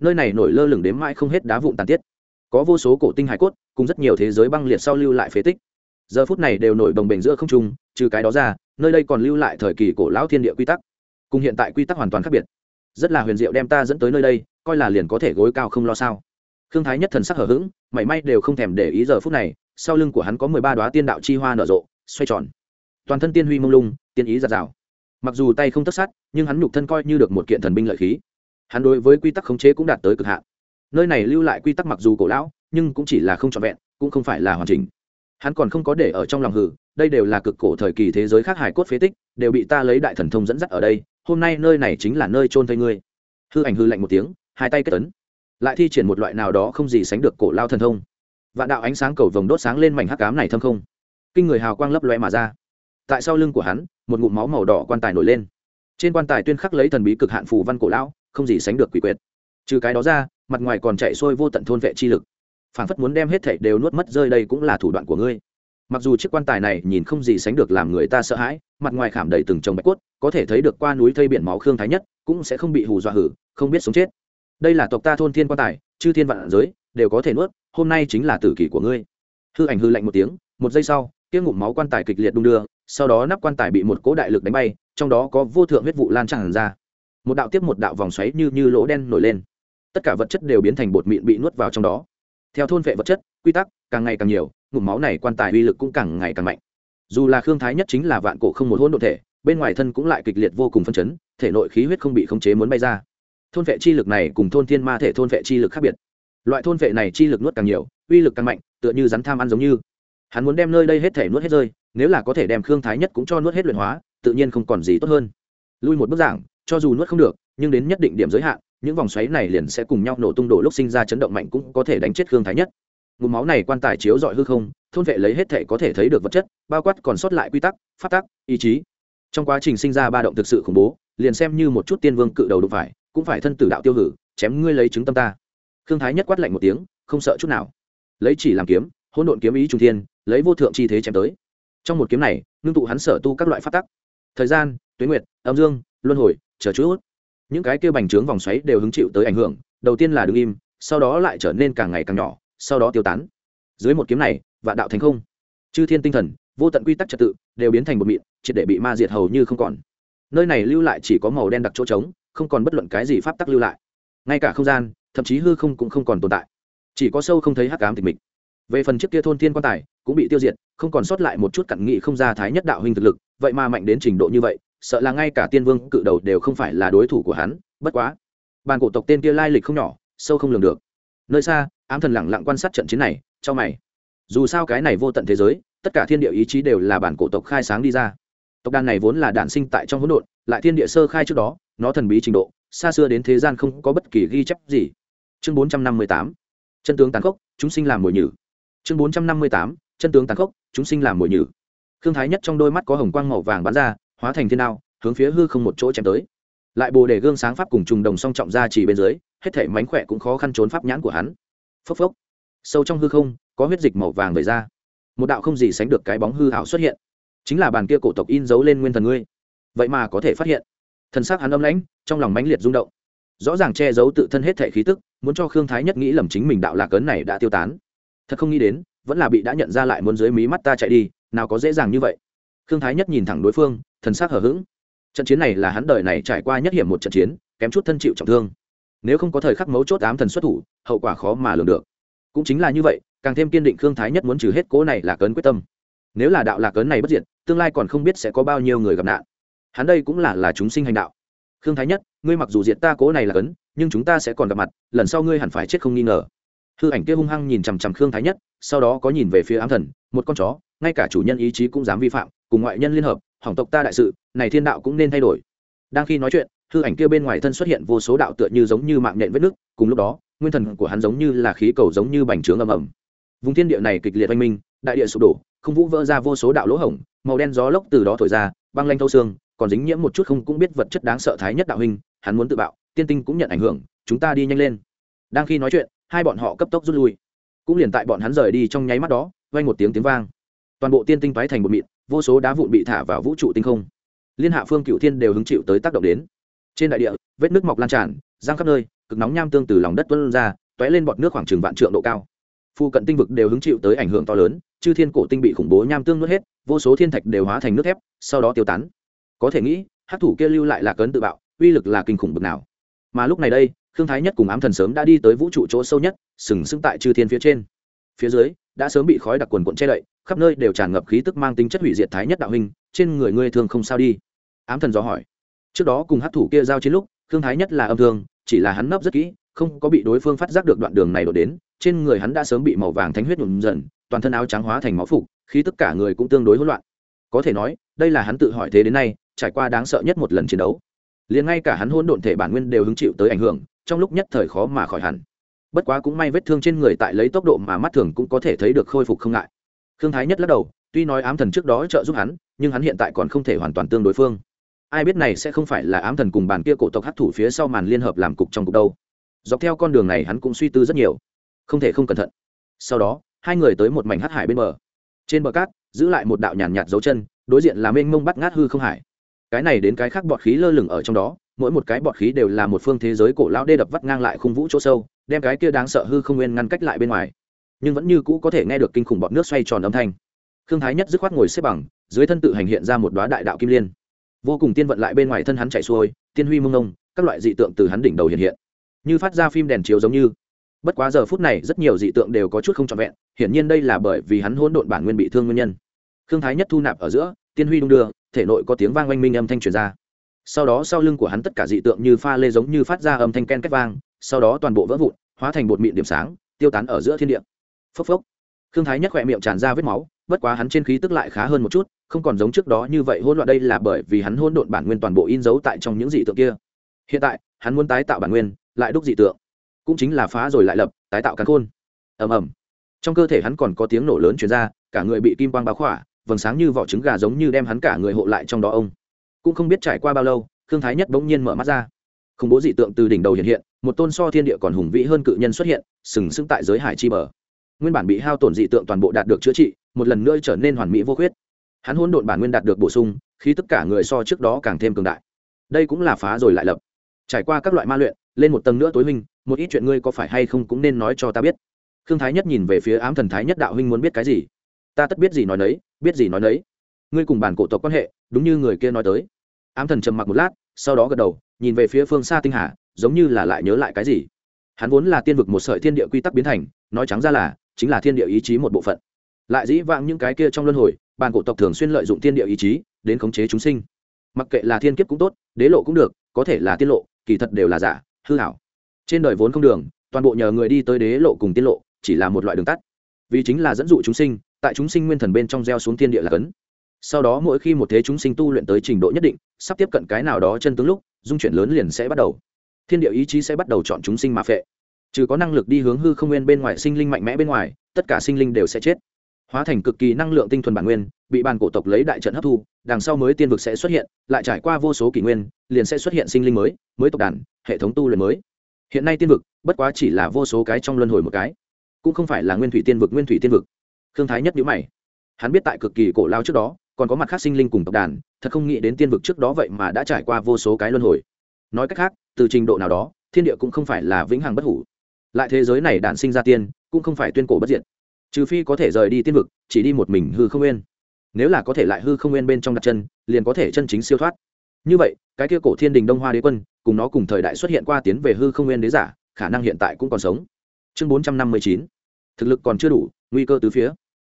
Nơi này nổi lơ lửng đếm mãi không hết đá vụn tàn tiết. Có vô số cổ tinh hải cốt, cùng rất nhiều thế giới băng liệt sau lưu lại phế tích. Giờ phút này đều nổi đồng bềnh giữa không trung, trừ cái đó ra, nơi đây còn lưu lại thời kỳ cổ lão thiên địa quy tắc. Cùng hiện tại quy tắc hoàn toàn khác biệt. Rất là huyền diệu đem ta dẫn tới nơi đây, coi là liền có thể gối cao không lo sao. Thương thái nhất thần sắc hở h ữ g mảy may đều không thèm để ý giờ phút này sau lưng của hắn có mười ba đoá tiên đạo chi hoa nở rộ, xoay tròn. Toàn thân tiên huy mông lung, tiên ý giạt rào. Mặc dù tay không tất sát, nhưng hắn nhục thân coi như được một kiện thần binh lợi khí. Hắn đối với quy tắc khống chế cũng đạt tới cực hạn. Nơi này lưu lại quy tắc mặc dù cổ lão, nhưng cũng chỉ là không trọn vẹn, cũng không phải là hoàn chỉnh. Hắn còn không có để ở trong lòng hử, đây đều là cực cổ thời kỳ thế giới khác hải cốt phế tích, đều bị ta lấy đại thần thông dẫn dắt ở đây, hôm nay nơi này chính là nơi trôn thây ngươi. Hư ảnh hư lạnh một tiếng, hai tay kết tấn lại thi triển một loại nào đó không gì sánh được cổ lao thần thông vạn đạo ánh sáng cầu vồng đốt sáng lên mảnh hắc cám này thâm không. Kinh người hào quang lấp loe mà ra. Tại sau lưng của hắn, một ngụm máu màu đỏ quan tài nổi lên. Trên quan tài tuyên khắc lấy thần bí cực hạn phù văn cổ lão, không gì sánh được quỷ quyệt. Trừ cái đó ra, mặt ngoài còn chạy sôi vô tận thôn vệ chi lực. Phản phất muốn đem hết thảy đều nuốt mất rơi đây cũng là thủ đoạn của ngươi. Mặc dù chiếc quan tài này nhìn không gì sánh được làm người ta sợ hãi, mặt ngoài khảm đầy từng chồng bạch quất có thể thấy được qua núi thây biển máu khương thái nhất, cũng sẽ không bị hù dọa hử, không biết sống chết. Đây là tộc ta thôn thiên quan tài, chư thiên vạn giới, đều có thể nuốt hôm nay chính là tử kỷ của ngươi. Hư ảnh hư lạnh một tiếng, một giây sau, kia ngụm máu quan tài kịch liệt đung đưa, sau đó nắp quan tài bị một cỗ đại lực đánh bay, trong đó có vô thượng huyết vụ lan tràn ra. Một đạo tiếp một đạo vòng xoáy như như lỗ đen nổi lên. Tất cả vật chất đều biến thành bột mịn bị nuốt vào trong đó. Theo thôn vệ vật chất, quy tắc càng ngày càng nhiều, ngụm máu này quan tài uy lực cũng càng ngày càng mạnh. Dù là khương thái nhất chính là vạn cổ không một hôn đ ộ thể, bên ngoài thân cũng lại kịch liệt vô cùng phân chấn, thể nội khí huyết không bị khống chế muốn bay ra. Thôn vệ chi lực này cùng thôn thiên ma thể thôn vệ chi lực khác biệt loại thôn vệ này chi lực nuốt càng nhiều, uy lực càng mạnh, tựa như rắn tham ăn giống như. Hắn muốn đem nơi đây hết thể nuốt hết rơi, nếu là có thể đem khương thái nhất cũng cho nuốt hết luyện hóa, tự nhiên không còn gì tốt hơn. Lui một bức giảng, cho dù nuốt không được, nhưng đến nhất định điểm giới hạn, những vòng xoáy này liền sẽ cùng nhau nổ tung đổ lúc sinh ra chấn động mạnh cũng có thể đánh chết khương thái nhất. Ngụm máu này quan tài chiếu dọi hư không, thôn vệ lấy hết thể có thể thấy được vật chất, bao quát còn sót lại quy tắc phát tác ý chí. Trong quá trình sinh ra ba động thực sự khủng bố, liền xem như một chút tiên vương cự đầu đụng phải, cũng phải thân tử đạo tiêu hử, chém ngươi lấy chứng tâm ta khương thái nhất quát lạnh một tiếng, không sợ chút nào. Lấy chỉ làm kiếm, hỗn độn kiếm ý trung thiên, lấy vô thượng chi thế chém tới. Trong một kiếm này, ngưng tụ hắn sở tu các loại phát tắc. Thời gian tuyến nguyệt, âm dương, luân hồi, chờ chút những cái kêu bành trướng vòng xoáy đều hứng chịu tới ảnh hưởng, đầu tiên là đứng im, sau đó lại trở nên càng ngày càng nhỏ, sau đó tiêu tán. Dưới một kiếm này, vạn đạo thành không. Chư thiên tinh thần, vô tận quy tắc trật tự, đều biến thành một mịn, triệt để bị ma diệt hầu như không còn. Nơi này lưu lại chỉ có màu đen đặc chỗ trống, không còn bất luận cái gì pháp tắc lưu lại. Ngay cả không gian thậm chí hư không cũng không còn tồn tại. Chỉ có sâu không thấy hắc ám tịch mịch. Về phần chiếc kia thôn thiên quan tài, cũng bị tiêu diệt, không còn sót lại một chút cặn nghị không ra thái nhất đạo huynh thực lực, vậy mà mạnh đến trình độ như vậy, sợ là ngay cả tiên vương cự đầu đều không phải là đối thủ của hắn, bất quá. Bàn cổ tộc tên kia lai lịch không nhỏ, sâu không lường được. Nơi xa, ám thần lẳng lặng quan sát trận chiến này cho mày. Dù sao cái này vô tận thế giới, tất cả thiên địa ý chí đều là bản cổ tộc khai sáng đi ra. Tộc đàn này vốn là đản sinh tại trong hỗn độn, lại thiên địa sơ khai trước đó, nó thần bí trình độ, xa xưa đến thế gian không có bất kỳ ghi chép gì chương bốn trăm năm mươi tám. Chân tướng tàn khốc, chúng sinh làm mồi nhử. Chương bốn trăm năm mươi tám. Chân tướng tàn khốc, chúng sinh làm mồi nhử. Thương thái nhất trong đôi mắt có hồng quang màu vàng bắn ra, hóa thành thiên đao, hướng phía hư không một chỗ chém tới. Lại bồ để gương sáng pháp cùng trùng đồng song trọng ra chỉ bên dưới, hết thể mánh khỏe cũng khó khăn trốn pháp nhãn của hắn. Phốc phốc. Sâu trong hư không, có huyết dịch màu vàng về ra. Một đạo không gì sánh được cái bóng hư hảo xuất hiện. Chính là bàn kia cổ tộc in dấu lên nguyên thần ngươi. Vậy mà có thể phát hiện. Thần sắc hắn âm lãnh, trong lòng mãnh liệt rung động rõ ràng che giấu tự thân hết thể khí tức, muốn cho khương thái nhất nghĩ lầm chính mình đạo lạc cấn này đã tiêu tán. Thật không nghĩ đến, vẫn là bị đã nhận ra lại muốn dưới mí mắt ta chạy đi, nào có dễ dàng như vậy. Khương thái nhất nhìn thẳng đối phương, thần sắc hở h ữ g trận chiến này là hắn đời này trải qua nhất hiểm một trận chiến, kém chút thân chịu trọng thương. Nếu không có thời khắc mấu chốt ám thần xuất thủ, hậu quả khó mà lường được. Cũng chính là như vậy, càng thêm kiên định khương thái nhất muốn trừ hết cố này là cấn quyết tâm. Nếu là đạo lạc cấn này bất diệt, tương lai còn không biết sẽ có bao nhiêu người gặp nạn. Hắn đây cũng là là chúng sinh hành đạo khương thái nhất, ngươi mặc dù diệt ta cố này là cấn, nhưng chúng ta sẽ còn gặp mặt, lần sau ngươi hẳn phải chết không nghi ngờ. Hư ảnh kia hung hăng nhìn chằm chằm khương thái nhất, sau đó có nhìn về phía ám thần, một con chó, ngay cả chủ nhân ý chí cũng dám vi phạm, cùng ngoại nhân liên hợp, hỏng tộc ta đại sự, này thiên đạo cũng nên thay đổi. Đang khi nói chuyện, hư ảnh kia bên ngoài thân xuất hiện vô số đạo tựa như giống như mạng nhện vết nước, cùng lúc đó, nguyên thần của hắn giống như là khí cầu giống như bành trướng ầm ầm. Vùng thiên địa này kịch liệt oanh minh, đại địa sụp đổ, không vũ vỡ ra vô số đạo lỗ hổng, màu đen gió lốc từ đó thổi ra, băng lanh thâu xương còn dính nhiễm một chút không cũng biết vật chất đáng sợ thái nhất đạo hình hắn muốn tự bạo, tiên tinh cũng nhận ảnh hưởng, chúng ta đi nhanh lên. Đang khi nói chuyện, hai bọn họ cấp tốc rút lui. Cũng liền tại bọn hắn rời đi trong nháy mắt đó, vang một tiếng tiếng vang. Toàn bộ tiên tinh toái thành một mịn, vô số đá vụn bị thả vào vũ trụ tinh không. Liên hạ phương cựu thiên đều hứng chịu tới tác động đến. Trên đại địa, vết nước mọc lan tràn, giang khắp nơi, cực nóng nham tương từ lòng đất tuân ra t ó é lên bọt nước khoảng chừng vạn trượng độ cao. Phu cận tinh vực đều hứng chịu tới ảnh hưởng to lớn, chư thiên cổ tinh bị khủng bố nham tương nuốt hết, vô số thiên thạch đều hóa thành nước thép, sau đó tiêu tán có thể nghĩ hát thủ kia lưu lại là cấn tự bạo, uy lực là kinh khủng bực nào. Mà lúc này đây thương thái nhất cùng ám thần sớm đã đi tới vũ trụ chỗ sâu nhất, sừng sững tại chư thiên phía trên. Phía dưới, đã sớm bị khói đặc quần quận che đậy, khắp nơi đều tràn ngập khí tức mang tính chất hủy diệt thái nhất đạo hình trên người ngươi thường không sao đi. Ám thần dò hỏi. Trước đó cùng hát thủ kia giao chiến lúc thương thái nhất là âm thương, chỉ là hắn nấp rất kỹ, không có bị đối phương phát giác được đoạn đường này đổ đến, trên người hắn đã sớm bị màu vàng thánh huyết nhuộm dần, toàn thân áo trắng hóa thành máu phục khi tất cả người cũng tương đối hỗn loạn. Có thể nói, đây là hắn tự hỏi thế đến nay trải qua đáng sợ nhất một lần chiến đấu. Liền ngay cả hắn hôn độn thể bản nguyên đều hứng chịu tới ảnh hưởng, trong lúc nhất thời khó mà khỏi hẳn. Bất quá cũng may vết thương trên người tại lấy tốc độ mà mắt thường cũng có thể thấy được khôi phục không ngại. Khương thái nhất lắc đầu, tuy nói ám thần trước đó trợ giúp hắn, nhưng hắn hiện tại còn không thể hoàn toàn tương đối phương. Ai biết này sẽ không phải là ám thần cùng bàn kia cổ tộc hấp thủ phía sau màn liên hợp làm cục trong cục đâu. Dọc theo con đường này hắn cũng suy tư rất nhiều. Không thể không cẩn thận. Sau đó, hai người tới một mảnh hắc hải bên bờ. Trên bờ cát, giữ lại một đạo nhàn nhạt dấu chân, đối diện là mênh mông bắt ngát hư không hải cái này đến cái khác bọt khí lơ lửng ở trong đó, mỗi một cái bọt khí đều là một phương thế giới cổ lão đê đập vắt ngang lại khung vũ chỗ sâu, đem cái kia đáng sợ hư không nguyên ngăn cách lại bên ngoài. Nhưng vẫn như cũ có thể nghe được kinh khủng bọt nước xoay tròn âm thanh. Khương thái nhất dứt khoát ngồi xếp bằng, dưới thân tự hành hiện ra một đoá đại đạo kim liên. Vô cùng tiên vận lại bên ngoài thân hắn chạy xuôi, tiên huy mông nông các loại dị tượng từ hắn đỉnh đầu hiện hiện. Như phát ra phim đèn chiếu giống như. Bất quá giờ phút này, rất nhiều dị tượng đều có chút không trọn vẹn, hiển nhiên đây là bởi vì hắn hỗn độn bản nguyên bị thương nguyên nhân. Khương thái nhất thu nạp ở giữa tiên huy đung đưa, thể nội có tiếng vang oanh minh âm thanh truyền ra. Sau đó sau lưng của hắn tất cả dị tượng như pha lê giống như phát ra âm thanh ken két vang, sau đó toàn bộ vỡ vụn, hóa thành bột mịn điểm sáng, tiêu tán ở giữa thiên địa. Phốc phốc. Khương thái nhất khỏe miệng tràn ra vết máu, bất quá hắn trên khí tức lại khá hơn một chút, không còn giống trước đó như vậy hỗn loạn đây là bởi vì hắn hỗn độn bản nguyên toàn bộ in dấu tại trong những dị tượng kia. Hiện tại, hắn muốn tái tạo bản nguyên, lại đúc dị tượng. Cũng chính là phá rồi lại lập, tái tạo cắn khôn. Ầm ầm. Trong cơ thể hắn còn có tiếng nổ lớn chuyển ra, cả người bị kim quang báo khỏa vầng sáng như vỏ trứng gà giống như đem hắn cả người hộ lại trong đó ông. Cũng không biết trải qua bao lâu thương thái nhất bỗng nhiên mở mắt ra. Khủng bố dị tượng từ đỉnh đầu hiện hiện, một tôn so thiên địa còn hùng vĩ hơn cự nhân xuất hiện, sừng sững tại giới hải chi bờ. Nguyên bản bị hao tổn dị tượng toàn bộ đạt được chữa trị, một lần nữa trở nên hoàn mỹ vô khuyết. Hắn hôn độn bản nguyên đạt được bổ sung khi tất cả người so trước đó càng thêm cường đại. Đây cũng là phá rồi lại lập. Trải qua các loại ma luyện, lên một tầng nữa tối huynh, một ít chuyện ngươi có phải hay không cũng nên nói cho ta biết. Khương thái nhất nhìn về phía ám thần thái nhất đạo huynh muốn biết cái gì ta tất biết gì nói nấy, biết gì nói nấy. Ngươi cùng bản cổ tộc quan hệ, đúng như người kia nói tới. Ám thần trầm mặc một lát, sau đó gật đầu, nhìn về phía phương xa tinh hà, giống như là lại nhớ lại cái gì. Hắn vốn là tiên vực một sợi thiên địa quy tắc biến thành, nói trắng ra là, chính là thiên địa ý chí một bộ phận. Lại dĩ vãng những cái kia trong luân hồi, bản cổ tộc thường xuyên lợi dụng thiên địa ý chí, đến khống chế chúng sinh. Mặc kệ là thiên kiếp cũng tốt, đế lộ cũng được, có thể là tiết lộ, kỳ thật đều là giả, hư hảo. Trên đời vốn không đường, toàn bộ nhờ người đi tới đế lộ cùng tiết lộ, chỉ là một loại đường tắt. Vì chính là dẫn dụ chúng sinh tại chúng sinh nguyên thần bên trong gieo xuống thiên địa là cấn. Sau đó mỗi khi một thế chúng sinh tu luyện tới trình độ nhất định, sắp tiếp cận cái nào đó chân tướng lúc, dung chuyển lớn liền sẽ bắt đầu. Thiên địa ý chí sẽ bắt đầu chọn chúng sinh mà phệ. Trừ có năng lực đi hướng hư không nguyên bên ngoài sinh linh mạnh mẽ bên ngoài, tất cả sinh linh đều sẽ chết. Hóa thành cực kỳ năng lượng tinh thuần bản nguyên, bị bàn cổ tộc lấy đại trận hấp thu, đằng sau mới tiên vực sẽ xuất hiện, lại trải qua vô số kỷ nguyên, liền sẽ xuất hiện sinh linh mới mới tộc đàn, hệ thống tu luyện mới. Hiện nay tiên vực, bất quá chỉ là vô số cái trong luân hồi một cái. Cũng không phải là nguyên thủy tiên vực, nguyên thủy tiên vực thương thái nhất nhữ mày. Hắn biết tại cực kỳ cổ lao trước đó, còn có mặt khác sinh linh cùng tộc đàn, thật không nghĩ đến tiên vực trước đó vậy mà đã trải qua vô số cái luân hồi. Nói cách khác, từ trình độ nào đó, thiên địa cũng không phải là vĩnh hằng bất hủ. Lại thế giới này đản sinh ra tiên, cũng không phải tuyên cổ bất diệt. Trừ phi có thể rời đi tiên vực, chỉ đi một mình hư không nguyên. Nếu là có thể lại hư không nguyên bên trong đặt chân, liền có thể chân chính siêu thoát. Như vậy, cái kia cổ thiên đình đông hoa đế quân, cùng nó cùng thời đại xuất hiện qua tiến về hư không nguyên đế giả, khả năng hiện tại cũng còn sống. Chương bốn trăm năm mươi chín. Thực lực còn chưa đủ, nguy cơ tứ phía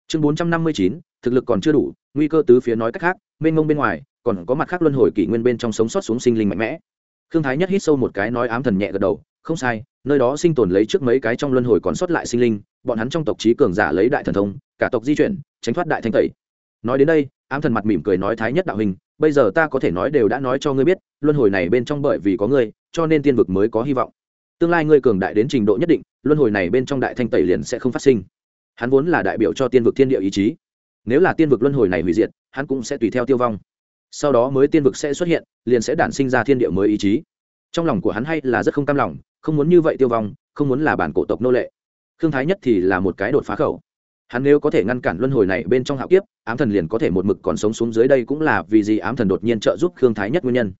chương bốn trăm năm mươi chín, thực lực còn chưa đủ, nguy cơ tứ phía nói cách khác, mênh mông bên ngoài, còn có mặt khác luân hồi kỷ nguyên bên trong sống sót xuống sinh linh mạnh mẽ. Khương thái nhất hít sâu một cái nói ám thần nhẹ gật đầu, không sai, nơi đó sinh tồn lấy trước mấy cái trong luân hồi còn sót lại sinh linh, bọn hắn trong tộc trí cường giả lấy đại thần thông, cả tộc di chuyển, tránh thoát đại thanh tẩy. Nói đến đây, ám thần mặt mỉm cười nói thái nhất đạo hình, bây giờ ta có thể nói đều đã nói cho ngươi biết, luân hồi này bên trong bởi vì có ngươi, cho nên tiên vực mới có hy vọng. Tương lai ngươi cường đại đến trình độ nhất định, luân hồi này bên trong đại thanh tẩy liền sẽ không phát sinh hắn vốn là đại biểu cho tiên vực thiên địa ý chí. Nếu là tiên vực luân hồi này hủy diệt, hắn cũng sẽ tùy theo tiêu vong. Sau đó mới tiên vực sẽ xuất hiện, liền sẽ đản sinh ra thiên địa mới ý chí. Trong lòng của hắn hay là rất không cam lòng, không muốn như vậy tiêu vong, không muốn là bản cổ tộc nô lệ. Khương thái nhất thì là một cái đột phá khẩu. Hắn nếu có thể ngăn cản luân hồi này bên trong hạo kiếp, ám thần liền có thể một mực còn sống xuống dưới đây cũng là vì gì ám thần đột nhiên trợ giúp khương thái nhất nguyên nhân.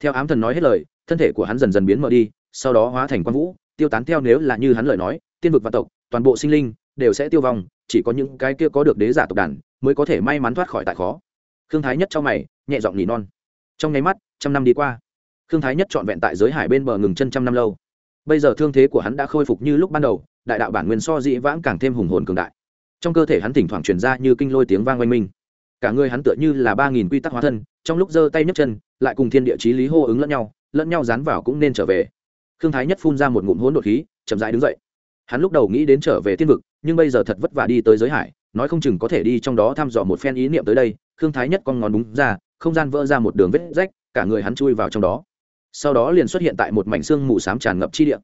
Theo ám thần nói hết lời, thân thể của hắn dần dần biến mờ đi, sau đó hóa thành quang vũ, tiêu tán theo nếu là như hắn lời nói, tiên vực và tộc, toàn bộ sinh linh đều sẽ tiêu vong, chỉ có những cái kia có được đế giả tộc đàn mới có thể may mắn thoát khỏi tại khó. Khương thái nhất cho mày, nhẹ giọng nỉ non. Trong nháy mắt, trăm năm đi qua. Khương thái nhất trọn vẹn tại giới hải bên bờ ngừng chân trăm năm lâu. Bây giờ thương thế của hắn đã khôi phục như lúc ban đầu, đại đạo bản nguyên so dĩ vãng càng thêm hùng hồn cường đại. Trong cơ thể hắn thỉnh thoảng truyền ra như kinh lôi tiếng vang oanh minh. Cả người hắn tựa như là ba nghìn quy tắc hóa thân, trong lúc giơ tay nhấc chân, lại cùng thiên địa chí lý hô ứng lẫn nhau lẫn nhau dán vào cũng nên trở về. Khương thái nhất phun ra một ngụm hỗn đột khí, chậm rãi đứng dậy hắn lúc đầu nghĩ đến trở về tiên vực, nhưng bây giờ thật vất vả đi tới giới hải, nói không chừng có thể đi trong đó thăm dò một phen ý niệm tới đây, khương thái nhất con ngón đúng ra, không gian vỡ ra một đường vết rách, cả người hắn chui vào trong đó. Sau đó liền xuất hiện tại một mảnh xương mù s á m tràn ngập chi địa.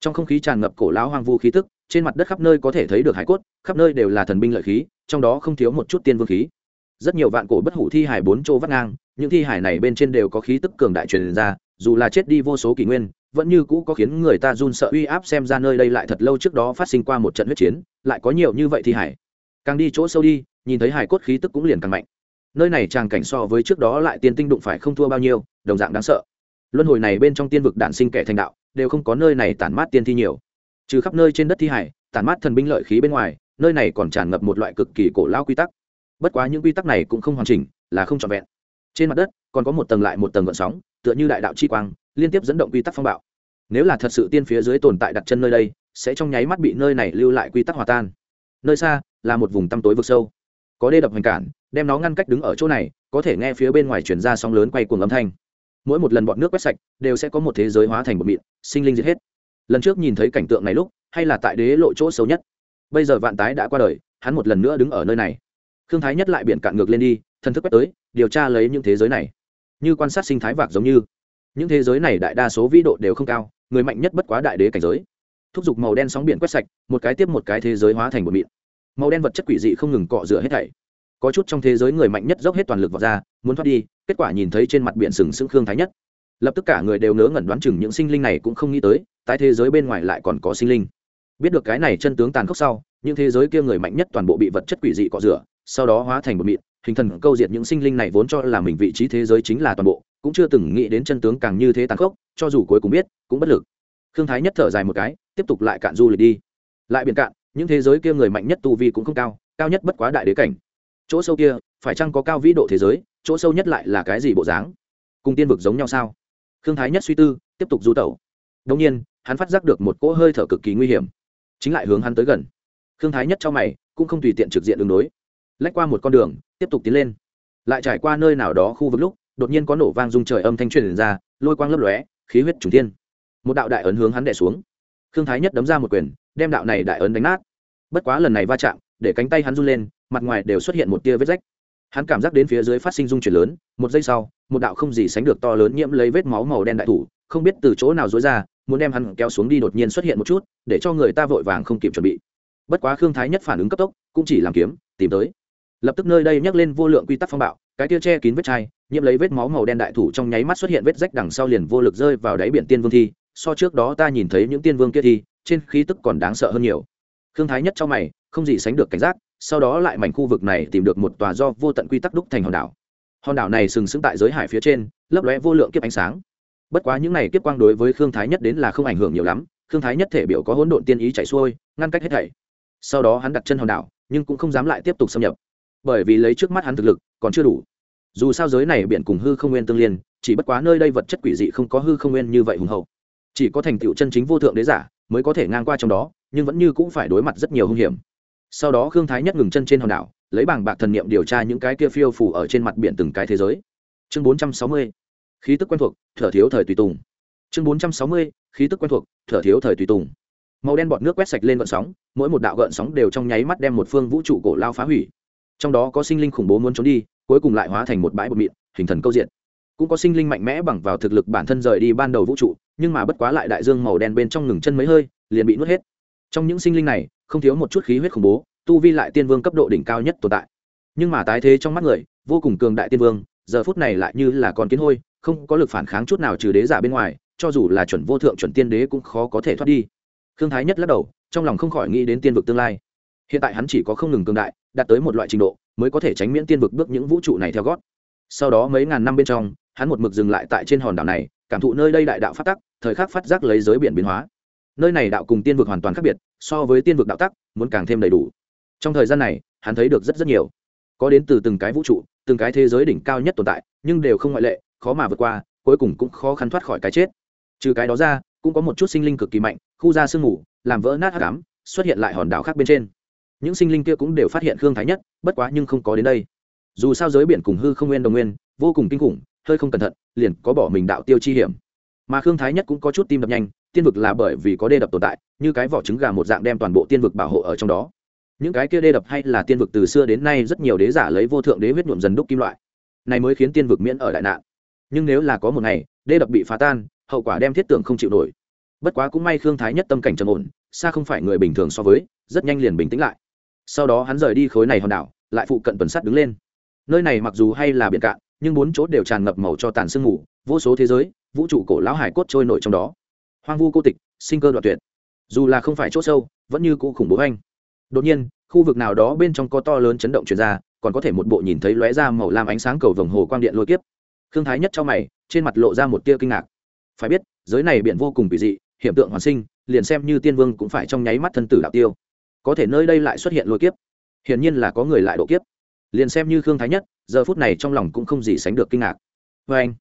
Trong không khí tràn ngập cổ lão hoang vu khí tức, trên mặt đất khắp nơi có thể thấy được hải cốt, khắp nơi đều là thần binh lợi khí, trong đó không thiếu một chút tiên vương khí. Rất nhiều vạn cổ bất hủ thi hải bốn chỗ vắt ngang, những thi hải này bên trên đều có khí tức cường đại truyền ra, dù là chết đi vô số kỷ nguyên vẫn như cũ có khiến người ta run sợ uy áp xem ra nơi đây lại thật lâu trước đó phát sinh qua một trận huyết chiến, lại có nhiều như vậy thi hải. Càng đi chỗ sâu đi, nhìn thấy hải cốt khí tức cũng liền càng mạnh. Nơi này tràng cảnh so với trước đó lại tiên tinh đụng phải không thua bao nhiêu, đồng dạng đáng sợ. Luân hồi này bên trong tiên vực đản sinh kẻ thành đạo, đều không có nơi này tản mát tiên thi nhiều. Trừ khắp nơi trên đất thi hải, tản mát thần binh lợi khí bên ngoài, nơi này còn tràn ngập một loại cực kỳ cổ lao quy tắc. Bất quá những quy tắc này cũng không hoàn chỉnh, là không trọn vẹn. Trên mặt đất, còn có một tầng lại một tầng gợn sóng, tựa như đại đạo chi quang liên tiếp dẫn động quy tắc phong bạo. Nếu là thật sự tiên phía dưới tồn tại đặt chân nơi đây, sẽ trong nháy mắt bị nơi này lưu lại quy tắc hòa tan. Nơi xa, là một vùng tăm tối vực sâu. Có đê đập hoành cản, đem nó ngăn cách đứng ở chỗ này, có thể nghe phía bên ngoài chuyển ra sóng lớn quay cuồng âm thanh. Mỗi một lần bọn nước quét sạch, đều sẽ có một thế giới hóa thành một mịn, sinh linh giết hết. Lần trước nhìn thấy cảnh tượng này lúc, hay là tại đế lộ chỗ xấu nhất. Bây giờ vạn tái đã qua đời, hắn một lần nữa đứng ở nơi này. Thương thái nhất lại biển cạn ngược lên đi, thần thức quét tới, điều tra lấy những thế giới này. Như quan sát sinh thái vạc giống như những thế giới này đại đa số vĩ độ đều không cao, người mạnh nhất bất quá đại đế cảnh giới. Thúc giục màu đen sóng biển quét sạch, một cái tiếp một cái thế giới hóa thành một mịn. Màu đen vật chất quỷ dị không ngừng cọ rửa hết thảy. Có chút trong thế giới người mạnh nhất dốc hết toàn lực vào ra, muốn thoát đi, kết quả nhìn thấy trên mặt biển sừng sững khương thái nhất. Lập tức cả người đều ngớ ngẩn đoán chừng những sinh linh này cũng không nghĩ tới tại thế giới bên ngoài lại còn có sinh linh. Biết được cái này chân tướng tàn khốc sau, những thế giới kia người mạnh nhất toàn bộ bị vật chất quỷ dị cọ rửa, sau đó hóa thành một mịn hình thần câu diệt những sinh linh này vốn cho là mình vị trí thế giới chính là toàn bộ, cũng chưa từng nghĩ đến chân tướng càng như thế tàn khốc, cho dù cuối cùng biết, cũng bất lực. Khương thái nhất thở dài một cái, tiếp tục lại cạn du lịch đi. Lại biển cạn, những thế giới kia người mạnh nhất tu vi cũng không cao cao nhất bất quá đại đế cảnh. Chỗ sâu kia, phải chăng có cao vĩ độ thế giới, chỗ sâu nhất lại là cái gì bộ dáng? Cùng tiên vực giống nhau sao? Khương thái nhất suy tư, tiếp tục du tẩu. Đông nhiên, hắn phát giác được một cỗ hơi thở cực kỳ nguy hiểm, chính lại hướng hắn tới gần. Khương thái nhất cho mày, cũng không tùy tiện trực diện đường đối lách qua một con đường, tiếp tục tiến lên. Lại trải qua nơi nào đó khu vực lúc, đột nhiên có nổ vang rung trời âm thanh truyền ra, lôi quang lấp lóe, khí huyết trùng thiên. Một đạo đại ấn hướng hắn đẻ xuống. Khương thái nhất đấm ra một quyền, đem đạo này đại ấn đánh nát. Bất quá lần này va chạm, để cánh tay hắn run lên, mặt ngoài đều xuất hiện một tia vết rách. Hắn cảm giác đến phía dưới phát sinh dung chuyển lớn, một giây sau, một đạo không gì sánh được to lớn nhiễm lấy vết máu màu đen đại thủ, không biết từ chỗ nào dối ra, muốn đem hắn kéo xuống đi đột nhiên xuất hiện một chút, để cho người ta vội vàng không kịp chuẩn bị. Bất quá khương thái nhất phản ứng cấp tốc, cũng chỉ làm kiếm, tìm tới lập tức nơi đây nhắc lên vô lượng quy tắc phong bạo, cái tia che kín vết chai, nhiễm lấy vết máu màu đen đại thủ trong nháy mắt xuất hiện vết rách đằng sau liền vô lực rơi vào đáy biển tiên vương thi. So trước đó ta nhìn thấy những tiên vương kia thi trên khí tức còn đáng sợ hơn nhiều. Khương thái nhất trong mày, không gì sánh được cảnh giác, sau đó lại mảnh khu vực này tìm được một tòa do vô tận quy tắc đúc thành hòn đảo. Hòn đảo này sừng sững tại giới hải phía trên, lấp lóe vô lượng kiếp ánh sáng. Bất quá những này kiếp quang đối với khương thái nhất đến là không ảnh hưởng nhiều lắm, khương thái nhất thể biểu có hỗn độn tiên ý chạy xuôi, ngăn cách hết thảy. Sau đó hắn đặt chân hòn đảo, nhưng cũng không dám lại tiếp tục xâm nhập bởi vì lấy trước mắt hắn thực lực, còn chưa đủ. Dù sao giới này biển cùng hư không nguyên tương liên, chỉ bất quá nơi đây vật chất quỷ dị không có hư không nguyên như vậy hùng hậu. Chỉ có thành tựu chân chính vô thượng đế giả mới có thể ngang qua trong đó, nhưng vẫn như cũng phải đối mặt rất nhiều hung hiểm. Sau đó khương thái nhất ngừng chân trên hòn đảo, lấy bảng bạc thần niệm điều tra những cái kia phiêu phủ ở trên mặt biển từng cái thế giới. Chương bốn trăm sáu mươi, khí tức quen thuộc, thở thiếu thời tùy tùng. Chương bốn trăm sáu mươi, khí tức quen thuộc, thở thiếu thời tùy tùng. Màu đen bọt nước quét sạch lên gợn sóng, mỗi một đạo gợn sóng đều trong nháy mắt đem một phương vũ trụ cổ lao phá hủy trong đó có sinh linh khủng bố muốn trốn đi, cuối cùng lại hóa thành một bãi bột mịn, hình thần câu diện cũng có sinh linh mạnh mẽ bằng vào thực lực bản thân rời đi ban đầu vũ trụ, nhưng mà bất quá lại đại dương màu đen bên trong ngừng chân mấy hơi, liền bị nuốt hết. Trong những sinh linh này, không thiếu một chút khí huyết khủng bố, tu vi lại tiên vương cấp độ đỉnh cao nhất tồn tại. Nhưng mà tái thế trong mắt người, vô cùng cường đại tiên vương, giờ phút này lại như là con kiến hôi, không có lực phản kháng chút nào trừ đế giả bên ngoài, cho dù là chuẩn vô thượng chuẩn tiên đế cũng khó có thể thoát đi. Khương thái nhất lắc đầu, trong lòng không khỏi nghĩ đến tiên vực tương lai hiện tại hắn chỉ có không ngừng cường đại, đạt tới một loại trình độ, mới có thể tránh miễn tiên vực bước những vũ trụ này theo gót. Sau đó mấy ngàn năm bên trong, hắn một mực dừng lại tại trên hòn đảo này, cảm thụ nơi đây đại đạo phát tắc, thời khắc phát giác lấy giới biển biến hóa. Nơi này đạo cùng tiên vực hoàn toàn khác biệt, so với tiên vực đạo tắc, muốn càng thêm đầy đủ. Trong thời gian này, hắn thấy được rất rất nhiều. Có đến từ từng cái vũ trụ, từng cái thế giới đỉnh cao nhất tồn tại, nhưng đều không ngoại lệ, khó mà vượt qua, cuối cùng cũng khó khăn thoát khỏi cái chết. Trừ cái đó ra, cũng có một chút sinh linh cực kỳ mạnh, khu ra sương mù, làm vỡ nát hắc ám, xuất hiện lại hòn đảo khác bên trên những sinh linh kia cũng đều phát hiện khương thái nhất, bất quá nhưng không có đến đây. Dù sao giới biển cùng hư không nguyên đồng nguyên, vô cùng kinh khủng, hơi không cẩn thận, liền có bỏ mình đạo tiêu chi hiểm. Mà khương thái nhất cũng có chút tim đập nhanh, tiên vực là bởi vì có đê đập tồn tại, như cái vỏ trứng gà một dạng đem toàn bộ tiên vực bảo hộ ở trong đó. Những cái kia đê đập hay là tiên vực từ xưa đến nay rất nhiều đế giả lấy vô thượng đế huyết nhuộm dần đúc kim loại. Này mới khiến tiên vực miễn ở đại nạn. Nhưng nếu là có một ngày, đê đập bị phá tan, hậu quả đem thiết tưởng không chịu nổi. Bất quá cũng may khương thái nhất tâm cảnh trầm ổn, xa không phải người bình thường so với, rất nhanh liền bình tĩnh lại sau đó hắn rời đi khối này hòn đảo, lại phụ cận tuần sắt đứng lên. Nơi này mặc dù hay là biển cạn, nhưng bốn chỗ đều tràn ngập màu cho tàn sương mù, vô số thế giới, vũ trụ cổ lão hải cốt trôi nổi trong đó. Hoang vu cô tịch, sinh cơ đoạn tuyệt. Dù là không phải chỗ sâu, vẫn như cũ khủng bố anh đột nhiên, khu vực nào đó bên trong có to lớn chấn động chuyển ra, còn có thể một bộ nhìn thấy lóe ra màu lam ánh sáng cầu vồng hồ quang điện lôi kiếp. Thương thái nhất cho mày, trên mặt lộ ra một tia kinh ngạc. Phải biết, giới này biển vô cùng kỳ dị hiện tượng hoàn sinh, liền xem như tiên vương cũng phải trong nháy mắt thân tử đạo tiêu có thể nơi đây lại xuất hiện lôi kiếp. Hiển nhiên là có người lại độ kiếp. Liền xem như khương thái nhất, giờ phút này trong lòng cũng không gì sánh được kinh ngạc. Vê anh,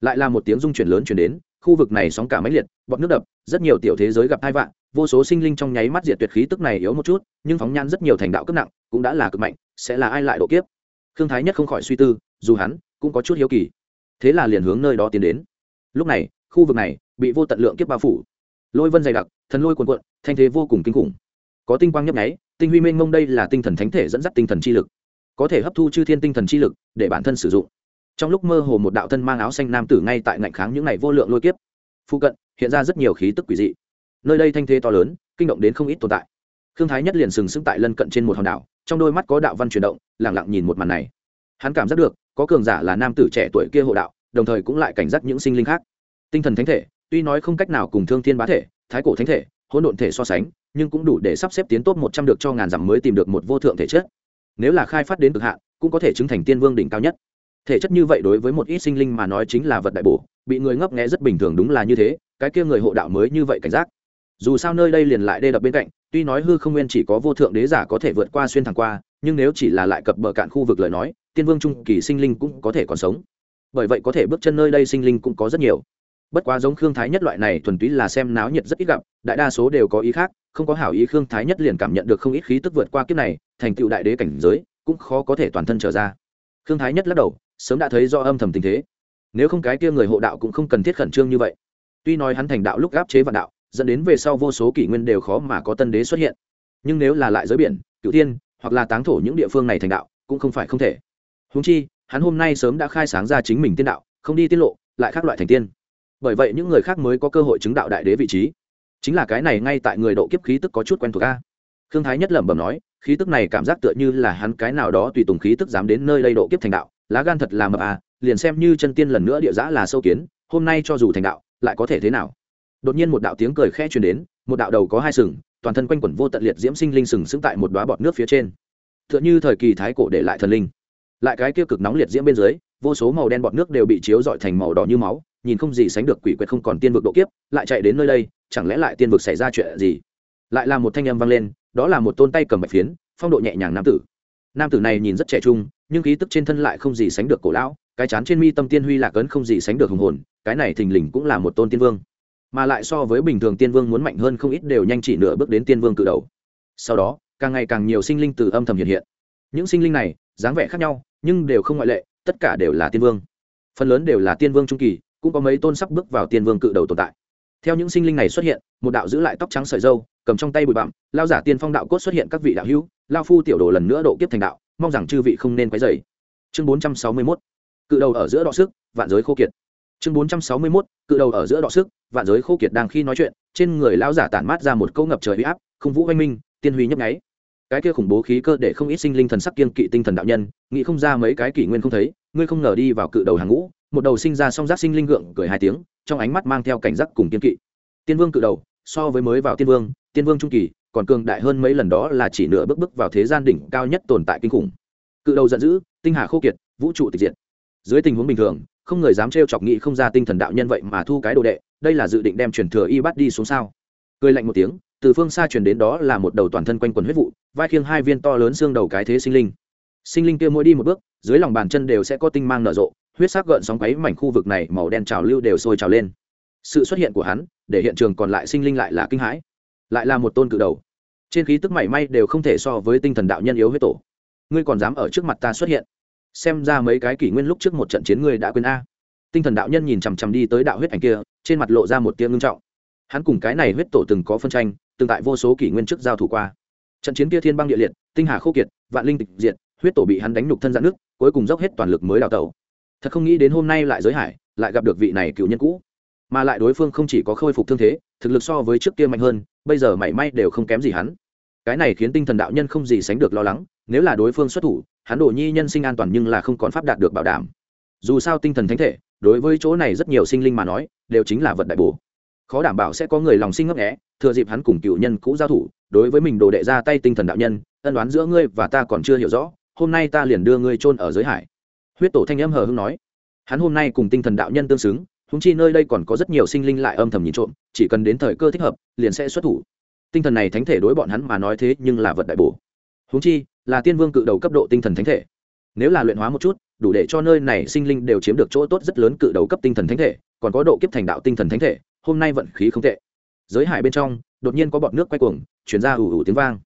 lại là một tiếng rung chuyển lớn chuyển đến, khu vực này sóng cả máy liệt, bọt nước đập, rất nhiều tiểu thế giới gặp hai vạn, vô số sinh linh trong nháy mắt diệt tuyệt khí tức này yếu một chút, nhưng phóng nhan rất nhiều thành đạo cấp nặng, cũng đã là cực mạnh, sẽ là ai lại độ kiếp? Khương thái nhất không khỏi suy tư, dù hắn cũng có chút hiếu kỳ. Thế là liền hướng nơi đó tiến đến. Lúc này, khu vực này bị vô tận lượng kiếp bao phủ. Lôi vân dày đặc, thần lôi cuồn cuộn, thanh thế vô cùng kinh khủng có tinh quang nhấp nháy, tinh huy mênh mông đây là tinh thần thánh thể dẫn dắt tinh thần chi lực. Có thể hấp thu chư thiên tinh thần chi lực để bản thân sử dụng. Trong lúc mơ hồ một đạo thân mang áo xanh nam tử ngay tại ngạnh kháng những ngày vô lượng lôi kiếp. Phụ cận, hiện ra rất nhiều khí tức quỷ dị. Nơi đây thanh thế to lớn, kinh động đến không ít tồn tại. Khương thái nhất liền sừng sững tại lân cận trên một hòn đảo, trong đôi mắt có đạo văn chuyển động lẳng lặng nhìn một màn này. Hắn cảm giác được, có cường giả là nam tử trẻ tuổi kia hộ đạo, đồng thời cũng lại cảnh giác những sinh linh khác. Tinh thần thánh thể, tuy nói không cách nào cùng thương thiên bá thể, thái cổ thánh thể, hỗn độn thể so sánh nhưng cũng đủ để sắp xếp tiến tốt một trăm được cho ngàn dặm mới tìm được một vô thượng thể chất. Nếu là khai phát đến cực hạn, cũng có thể chứng thành tiên vương đỉnh cao nhất. Thể chất như vậy đối với một ít sinh linh mà nói chính là vật đại bổ, bị người ngấp nghé rất bình thường đúng là như thế, cái kia người hộ đạo mới như vậy cảnh giác. Dù sao nơi đây liền lại đê đập bên cạnh, tuy nói hư không nguyên chỉ có vô thượng đế giả có thể vượt qua xuyên thẳng qua, nhưng nếu chỉ là lại cập bờ cạn khu vực lời nói, tiên vương trung kỳ sinh linh cũng có thể còn sống. Bởi vậy có thể bước chân nơi đây sinh linh cũng có rất nhiều bất quá giống khương thái nhất loại này thuần túy là xem náo nhiệt rất ít gặp, đại đa số đều có ý khác, không có hảo ý khương thái nhất liền cảm nhận được không ít khí tức vượt qua kiếp này, thành tựu đại đế cảnh giới, cũng khó có thể toàn thân trở ra. Khương thái nhất lắc đầu, sớm đã thấy do âm thầm tình thế. Nếu không cái kia người hộ đạo cũng không cần thiết khẩn trương như vậy. Tuy nói hắn thành đạo lúc gáp chế vạn đạo, dẫn đến về sau vô số kỷ nguyên đều khó mà có tân đế xuất hiện. Nhưng nếu là lại giới biển cựu thiên, hoặc là táng thổ những địa phương này thành đạo, cũng không phải không thể. Húng chi, hắn hôm nay sớm đã khai sáng ra chính mình tiên đạo, không đi tiết lộ, lại khác loại thành tiên bởi vậy những người khác mới có cơ hội chứng đạo đại đế vị trí. Chính là cái này ngay tại người độ kiếp khí tức có chút quen thuộc a. Khương thái nhất lẩm bẩm nói, khí tức này cảm giác tựa như là hắn cái nào đó tùy tùng khí tức dám đến nơi đây độ kiếp thành đạo, lá gan thật là mập à liền xem như chân tiên lần nữa địa giã là sâu kiến, hôm nay cho dù thành đạo, lại có thể thế nào? Đột nhiên một đạo tiếng cười khẽ truyền đến, một đạo đầu có hai sừng, toàn thân quanh quẩn vô tận liệt diễm sinh linh sừng sững tại một đoá bọt nước phía trên. T h ư ợ n h ư thời kỳ thái cổ để lại thần linh. Lại cái kia cực nóng liệt diễm bên dưới, vô số màu đen bọt nước đều bị chiếu dọi thành màu đỏ như máu nhìn không gì sánh được quỷ quyệt không còn tiên vực độ kiếp, lại chạy đến nơi đây, chẳng lẽ lại tiên vực xảy ra chuyện gì? Lại là một thanh âm vang lên, đó là một tôn tay cầm bạch phiến, phong độ nhẹ nhàng nam tử. Nam tử này nhìn rất trẻ trung, nhưng khí tức trên thân lại không gì sánh được cổ lão, cái chán trên mi tâm tiên huy lạc ấn không gì sánh được hùng hồn, cái này thình lình cũng là một tôn tiên vương. Mà lại so với bình thường tiên vương muốn mạnh hơn không ít đều nhanh chỉ nửa bước đến tiên vương cự đầu. Sau đó, càng ngày càng nhiều sinh linh từ âm thầm hiện hiện. Những sinh linh này, dáng vẻ khác nhau, nhưng đều không ngoại lệ, tất cả đều là tiên vương. Phần lớn đều là tiên vương trung kỳ cũng có mấy tôn sắp bước vào tiên vương cự đầu tồn tại. Theo những sinh linh này xuất hiện, một đạo giữ lại tóc trắng sợi dâu cầm trong tay bụi bặm, lao giả tiên phong đạo cốt xuất hiện các vị đạo hữu, lao phu tiểu đồ lần nữa độ kiếp thành đạo, mong rằng chư vị không nên quấy dày chương bốn trăm sáu mươi mốt, cự đầu ở giữa đọ sức, vạn giới khô kiệt. Chương bốn trăm sáu mươi mốt, cự đầu ở giữa đọ sức, vạn giới khô kiệt đang khi nói chuyện, trên người lão giả tản mát ra một câu ngập trời huy áp, không vũ oanh minh, tiên huy nhấp nháy. Cái kia khủng bố khí cơ để không ít sinh linh thần sắc kiên kỵ tinh thần đạo nhân, nghĩ không ra mấy cái kỷ nguyên không thấy, ngươi không ngờ đi vào cự đầu hàng ngũ một đầu sinh ra song giác sinh linh gượng cười hai tiếng, trong ánh mắt mang theo cảnh giác cùng kiên kỵ. Tiên vương cự đầu, so với mới vào tiên vương tiên vương trung kỳ, còn cường đại hơn mấy lần đó là chỉ nửa bước bước vào thế gian đỉnh cao nhất tồn tại kinh khủng. Cự đầu giận dữ, tinh hà khô kiệt, vũ trụ tịch diệt. Dưới tình huống bình thường, không người dám trêu chọc nghị không ra tinh thần đạo nhân vậy mà thu cái đồ đệ, đây là dự định đem truyền thừa y bắt đi xuống sao? Cười lạnh một tiếng, từ phương xa truyền đến đó là một đầu toàn thân quanh quần huyết vụ, vai khiêng hai viên to lớn xương đầu cái thế sinh linh. Sinh linh kia mỗi đi một bước, dưới lòng bàn chân đều sẽ có tinh mang nở rộ huyết sắc gợn sóng quấy mảnh khu vực này màu đen trào lưu đều sôi trào lên. Sự xuất hiện của hắn để hiện trường còn lại sinh linh lại là kinh hãi, lại là một tôn cự đầu. Trên khí tức mảy may đều không thể so với tinh thần đạo nhân yếu huyết tổ. Ngươi còn dám ở trước mặt ta xuất hiện? Xem ra mấy cái kỷ nguyên lúc trước một trận chiến ngươi đã quên a. Tinh thần đạo nhân nhìn chằm chằm đi tới đạo huyết ảnh kia, trên mặt lộ ra một tiếng ngưng trọng. Hắn cùng cái này huyết tổ từng có phân tranh, từng tại vô số kỷ nguyên trước giao thủ qua. Trận chiến kia thiên băng địa liệt, tinh hà khô kiệt, vạn linh tịch diệt, huyết tổ bị hắn đánh nhục thân dạn nước cuối cùng dốc hết toàn lực mới đào tẩu thật không nghĩ đến hôm nay lại giới hải, lại gặp được vị này cựu nhân cũ. Mà lại đối phương không chỉ có khôi phục thương thế, thực lực so với trước kia mạnh hơn, bây giờ mảy may đều không kém gì hắn. Cái này khiến tinh thần đạo nhân không gì sánh được lo lắng, nếu là đối phương xuất thủ, hắn đổ nhi nhân sinh an toàn nhưng là không còn pháp đạt được bảo đảm. Dù sao tinh thần thánh thể, đối với chỗ này rất nhiều sinh linh mà nói, đều chính là vật đại bổ. Khó đảm bảo sẽ có người lòng sinh ngấp nghẽ thừa dịp hắn cùng cựu nhân cũ giao thủ, đối với mình đồ đệ ra tay tinh thần đạo nhân, ân đoán giữa ngươi và ta còn chưa hiểu rõ, hôm nay ta liền đưa ngươi chôn ở giới hải huyết tổ thanh âm hờ hưng nói, hắn hôm nay cùng tinh thần đạo nhân tương xứng húng chi nơi đây còn có rất nhiều sinh linh lại âm thầm nhìn trộm, chỉ cần đến thời cơ thích hợp, liền sẽ xuất thủ. Tinh thần này thánh thể đối bọn hắn mà nói thế nhưng là vật đại bổ. Húng chi, là tiên vương cự đầu cấp độ tinh thần thánh thể. Nếu là luyện hóa một chút, đủ để cho nơi này sinh linh đều chiếm được chỗ tốt rất lớn cự đầu cấp tinh thần thánh thể, còn có độ kiếp thành đạo tinh thần thánh thể, hôm nay vận khí không tệ. Giới hải bên trong, đột nhiên có bọn nước quay cuồng chuyển ra ủ ủ tiếng vang.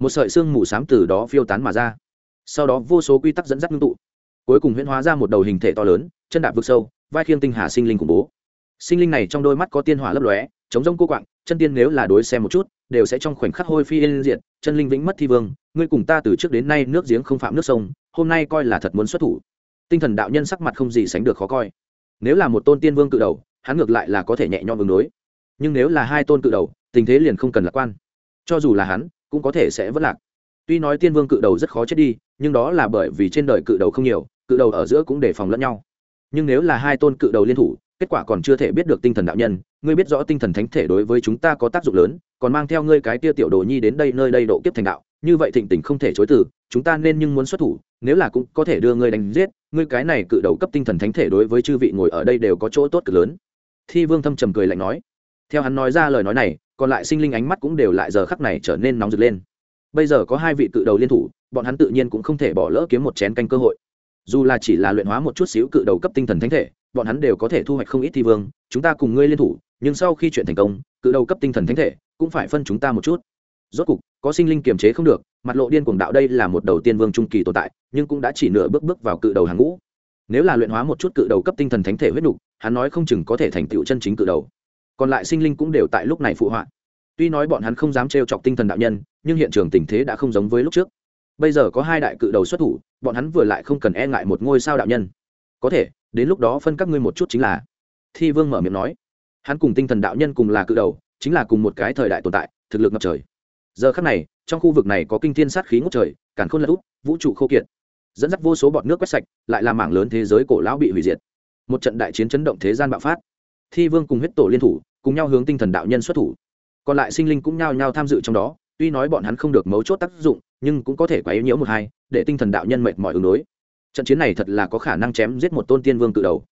Một sợi xương mù xám từ đó phiêu tán mà ra. Sau đó vô số quy tắc dẫn dắt ngưng tụ cuối cùng huyễn hóa ra một đầu hình thể to lớn, chân đạp vực sâu, vai khiêng tinh hà sinh linh khủng bố. Sinh linh này trong đôi mắt có tiên hỏa lấp lóe, chống rông cô quạng, chân tiên nếu là đối xem một chút, đều sẽ trong khoảnh khắc hôi phi yên diện chân linh vĩnh mất thi vương, ngươi cùng ta từ trước đến nay nước giếng không phạm nước sông, hôm nay coi là thật muốn xuất thủ. Tinh thần đạo nhân sắc mặt không gì sánh được khó coi. Nếu là một tôn tiên vương cự đầu, hắn ngược lại là có thể nhẹ nhõm ứng đối. Nhưng nếu là hai tôn cự đầu, tình thế liền không cần lạc quan. Cho dù là hắn, cũng có thể sẽ vất lạc. Tuy nói tiên vương cự đầu rất khó chết đi, nhưng đó là bởi vì trên đời cự đầu không nhiều cự đầu ở giữa cũng đề phòng lẫn nhau. Nhưng nếu là hai tôn cự đầu liên thủ, kết quả còn chưa thể biết được tinh thần đạo nhân, ngươi biết rõ tinh thần thánh thể đối với chúng ta có tác dụng lớn, còn mang theo ngươi cái tia tiểu đồ nhi đến đây nơi đây độ kiếp thành đạo, như vậy thịnh tình không thể chối từ, chúng ta nên nhưng muốn xuất thủ, nếu là cũng có thể đưa ngươi đánh giết, ngươi cái này cự đầu cấp tinh thần thánh thể đối với chư vị ngồi ở đây đều có chỗ tốt cực lớn. Thi vương thâm trầm cười lạnh nói. Theo hắn nói ra lời nói này, còn lại sinh linh ánh mắt cũng đều lại giờ khắc này trở nên nóng rực lên. Bây giờ có hai vị cự đầu liên thủ, bọn hắn tự nhiên cũng không thể bỏ lỡ kiếm một chén canh cơ hội dù là chỉ là luyện hóa một chút xíu cự đầu cấp tinh thần thánh thể, bọn hắn đều có thể thu hoạch không ít thi vương, chúng ta cùng ngươi liên thủ, nhưng sau khi chuyện thành công, cự đầu cấp tinh thần thánh thể cũng phải phân chúng ta một chút. Rốt cục, có sinh linh kiềm chế không được, mặt lộ điên cuồng đạo đây là một đầu tiên vương trung kỳ tồn tại, nhưng cũng đã chỉ nửa bước bước vào cự đầu hàng ngũ. Nếu là luyện hóa một chút cự đầu cấp tinh thần thánh thể huyết nục, hắn nói không chừng có thể thành tựu chân chính cự đầu. Còn lại sinh linh cũng đều tại lúc này phụ họa. Tuy nói bọn hắn không dám trêu chọc tinh thần đạo nhân, nhưng hiện trường tình thế đã không giống với lúc trước bây giờ có hai đại cự đầu xuất thủ, bọn hắn vừa lại không cần e ngại một ngôi sao đạo nhân. Có thể, đến lúc đó phân các ngươi một chút chính là. Thi vương mở miệng nói. Hắn cùng tinh thần đạo nhân cùng là cự đầu, chính là cùng một cái thời đại tồn tại, thực lực ngập trời. Giờ khắc này, trong khu vực này có kinh thiên sát khí ngốc trời, càn khôn lật úp vũ trụ khô kiệt. Dẫn dắt vô số bọt nước quét sạch, lại là mảng lớn thế giới cổ lão bị hủy diệt. Một trận đại chiến chấn động thế gian bạo phát. Thi vương cùng huyết tổ liên thủ, cùng nhau hướng tinh thần đạo nhân xuất thủ. Còn lại sinh linh cũng nhao nhao tham dự trong đó, tuy nói bọn hắn không được mấu chốt tác dụng nhưng cũng có thể quá yếu nhiễu một hai, để tinh thần đạo nhân mệt mỏi ứng đối. Trận chiến này thật là có khả năng chém giết một tôn tiên vương cự đầu.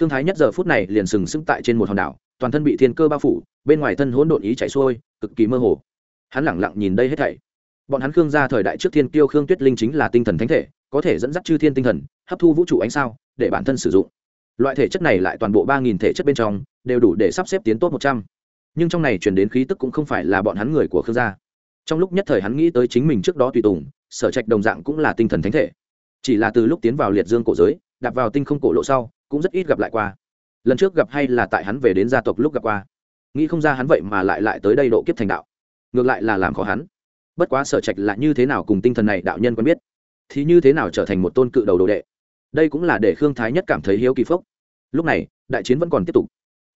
Khương thái nhất giờ phút này liền sừng sững tại trên một hòn đảo, toàn thân bị thiên cơ bao phủ, bên ngoài thân hỗn độn ý chạy xuôi, cực kỳ mơ hồ. Hắn lẳng lặng nhìn đây hết thảy. Bọn hắn khương gia thời đại trước thiên kiêu khương tuyết linh chính là tinh thần thánh thể, có thể dẫn dắt chư thiên tinh thần, hấp thu vũ trụ ánh sao, để bản thân sử dụng. Loại thể chất này lại toàn bộ ba nghìn thể chất bên trong, đều đủ để sắp xếp tiến tốt một trăm. Nhưng trong này chuyển đến khí tức cũng không phải là bọn hắn người của khương gia trong lúc nhất thời hắn nghĩ tới chính mình trước đó tùy tùng, sở trạch đồng dạng cũng là tinh thần thánh thể. Chỉ là từ lúc tiến vào liệt dương cổ giới, đạp vào tinh không cổ lộ sau, cũng rất ít gặp lại qua. Lần trước gặp hay là tại hắn về đến gia tộc lúc gặp qua. Nghĩ không ra hắn vậy mà lại lại tới đây độ kiếp thành đạo. Ngược lại là làm khó hắn. Bất quá sở trạch là như thế nào cùng tinh thần này đạo nhân quen biết? Thì như thế nào trở thành một tôn cự đầu đồ đệ? Đây cũng là để khương thái nhất cảm thấy hiếu kỳ phốc lúc này, đại chiến vẫn còn tiếp tục.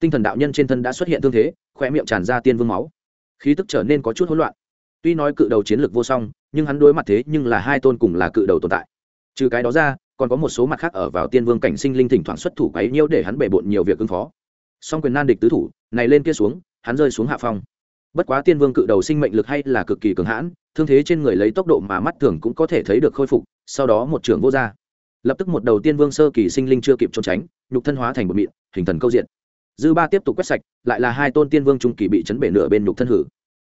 Tinh thần đạo nhân trên thân đã xuất hiện thương thế khoe miệng tràn ra tiên vương máu. Khí tức trở nên có chút hỗn loạn tuy nói cự đầu chiến lược vô song, nhưng hắn đối mặt thế nhưng là hai tôn cùng là cự đầu tồn tại. Trừ cái đó ra, còn có một số mặt khác ở vào tiên vương cảnh sinh linh thỉnh thoảng xuất thủ quấy nhiêu để hắn bể bộn nhiều việc ứng phó. Song quyền nan địch tứ thủ, này lên kia xuống, hắn rơi xuống hạ phong. Bất quá tiên vương cự đầu sinh mệnh lực hay là cực kỳ cường hãn, thương thế trên người lấy tốc độ mà mắt thường cũng có thể thấy được khôi phục, sau đó một trưởng vô r lập tức một đầu tiên vương sơ kỳ sinh linh chưa kịp trốn tránh, nhục thân hóa thành một mịn, hình thần câu diện. Dư ba tiếp tục quét sạch, lại là hai tôn tiên vương trung kỳ bị chấn bể nửa bên nhục thân hử.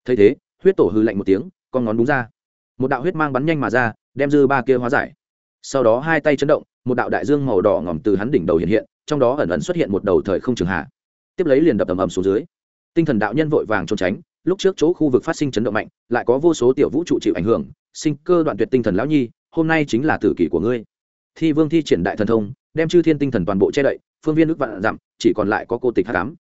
Thấy thế huyết tổ hư lạnh một tiếng, con ngón đúng ra. Một đạo huyết mang bắn nhanh mà ra, đem dư ba kia hóa giải. Sau đó hai tay chấn động, một đạo đại dương màu đỏ ngòm từ hắn đỉnh đầu hiện hiện, trong đó ẩn ẩn xuất hiện một đầu thời không trường hạ. Tiếp lấy liền đập ầm ầm xuống dưới. Tinh thần đạo nhân vội vàng trốn tránh, lúc trước chỗ khu vực phát sinh chấn động mạnh, lại có vô số tiểu vũ trụ chịu ảnh hưởng, sinh cơ đoạn tuyệt tinh thần lão nhi, hôm nay chính là tử kỷ của ngươi. Thi vương thi triển đại thần thông, đem chư thiên tinh thần toàn bộ che đậy, phương viên ước vạn dặm, chỉ còn lại có cô tịch hát cám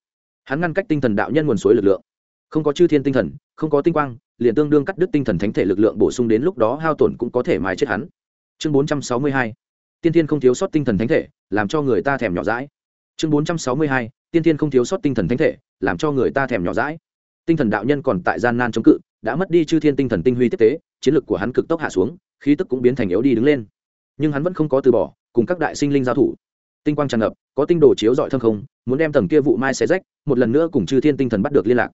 hắn ngăn cách tinh thần đạo nhân nguồn suối lực lượng không có chư thiên tinh thần, không có tinh quang, liền tương đương cắt đứt tinh thần thánh thể lực lượng bổ sung đến lúc đó hao tổn cũng có thể mái chết hắn. Chương bốn trăm sáu mươi hai, tiên thiên không thiếu sót tinh thần thánh thể, làm cho người ta thèm nhỏ rãi chương bốn trăm sáu mươi hai, tiên thiên không thiếu sót tinh thần thánh thể, làm cho người ta thèm nhỏ rãi tinh thần đạo nhân còn tại gian nan chống cự, đã mất đi chư thiên tinh thần tinh huy tiếp tế, chiến lực của hắn cực tốc hạ xuống, khí tức cũng biến thành yếu đi đứng lên. Nhưng hắn vẫn không có từ bỏ, cùng các đại sinh linh giao thủ. Tinh quang tràn ngập, có tinh đồ chiếu dọi thâm không, muốn đem tầng kia vụ mai xé rách, một lần nữa cùng chư thiên tinh thần bắt được liên lạc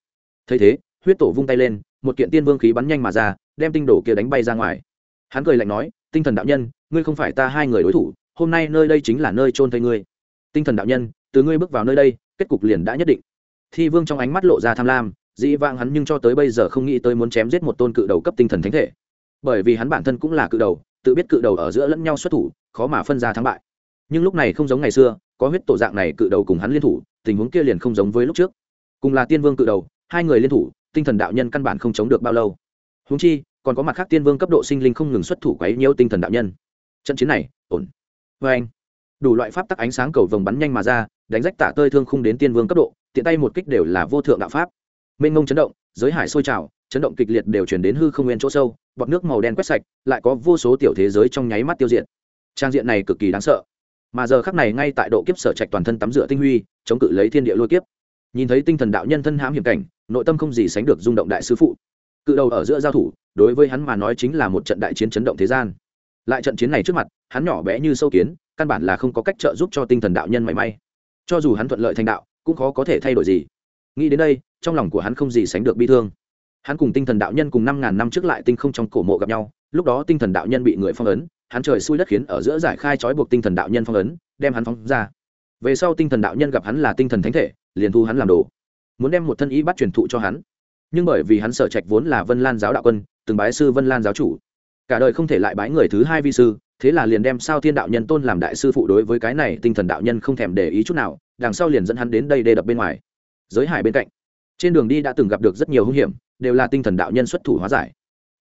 thấy thế, huyết tổ vung tay lên, một kiện tiên vương khí bắn nhanh mà ra, đem tinh đồ kia đánh bay ra ngoài. Hắn cười lạnh nói, tinh thần đạo nhân, ngươi không phải ta hai người đối thủ, hôm nay nơi đây chính là nơi trôn thây ngươi. Tinh thần đạo nhân, từ ngươi bước vào nơi đây, kết cục liền đã nhất định. Thi vương trong ánh mắt lộ ra tham lam, dĩ vãng hắn nhưng cho tới bây giờ không nghĩ tới muốn chém giết một tôn cự đầu cấp tinh thần thánh thể. Bởi vì hắn bản thân cũng là cự đầu, tự biết cự đầu ở giữa lẫn nhau xuất thủ, khó mà phân ra thắng bại. Nhưng lúc này không giống ngày xưa, có huyết tổ dạng này cự đầu cùng hắn liên thủ, tình huống kia liền không giống với lúc trước. Cùng là tiên vương cự đầu hai người liên thủ, tinh thần đạo nhân căn bản không chống được bao lâu. Húng chi, còn có mặt khác tiên vương cấp độ sinh linh không ngừng xuất thủ quấy nhiễu tinh thần đạo nhân. Trận chiến này, ổn. Vê anh, đủ loại pháp tắc ánh sáng cầu vồng bắn nhanh mà ra, đánh rách tạ tơi thương không đến tiên vương cấp độ, tiện tay một kích đều là vô thượng đạo pháp. Mênh ngông chấn động, giới hải sôi trào, chấn động kịch liệt đều chuyển đến hư không nguyên chỗ sâu, bọt nước màu đen quét sạch, lại có vô số tiểu thế giới trong nháy mắt tiêu diệt. Trang diện này cực kỳ đáng sợ. Mà giờ khắc này ngay tại độ kiếp sở trạch toàn thân tắm rửa tinh huy, chống cự lấy thiên địa lôi kiếp. Nhìn thấy tinh thần đạo nhân thân hãm hiểm cảnh nội tâm không gì sánh được rung động đại sư phụ. Cự đầu ở giữa giao thủ, đối với hắn mà nói chính là một trận đại chiến chấn động thế gian. Lại trận chiến này trước mặt, hắn nhỏ bé như sâu kiến, căn bản là không có cách trợ giúp cho tinh thần đạo nhân mảy may. Cho dù hắn thuận lợi thành đạo, cũng khó có thể thay đổi gì. Nghĩ đến đây, trong lòng của hắn không gì sánh được bi thương. Hắn cùng tinh thần đạo nhân cùng năm ngàn năm trước lại tinh không trong cổ mộ gặp nhau, lúc đó tinh thần đạo nhân bị người phong ấn, hắn trời xui đất khiến ở giữa giải khai trói buộc tinh thần đạo nhân phong ấn, đem hắn phóng ra. Về sau tinh thần đạo nhân gặp hắn là tinh thần thánh thể, liền thu hắn làm đồ muốn đem một thân ý bắt truyền thụ cho hắn. Nhưng bởi vì hắn sở trạch vốn là vân lan giáo đạo quân, từng bái sư vân lan giáo chủ. Cả đời không thể lại bái người thứ hai vi sư, thế là liền đem sao thiên đạo nhân tôn làm đại sư phụ đối với cái này tinh thần đạo nhân không thèm để ý chút nào, đằng sau liền dẫn hắn đến đây đê đập bên ngoài. Giới hải bên cạnh, trên đường đi đã từng gặp được rất nhiều hung hiểm, đều là tinh thần đạo nhân xuất thủ hóa giải.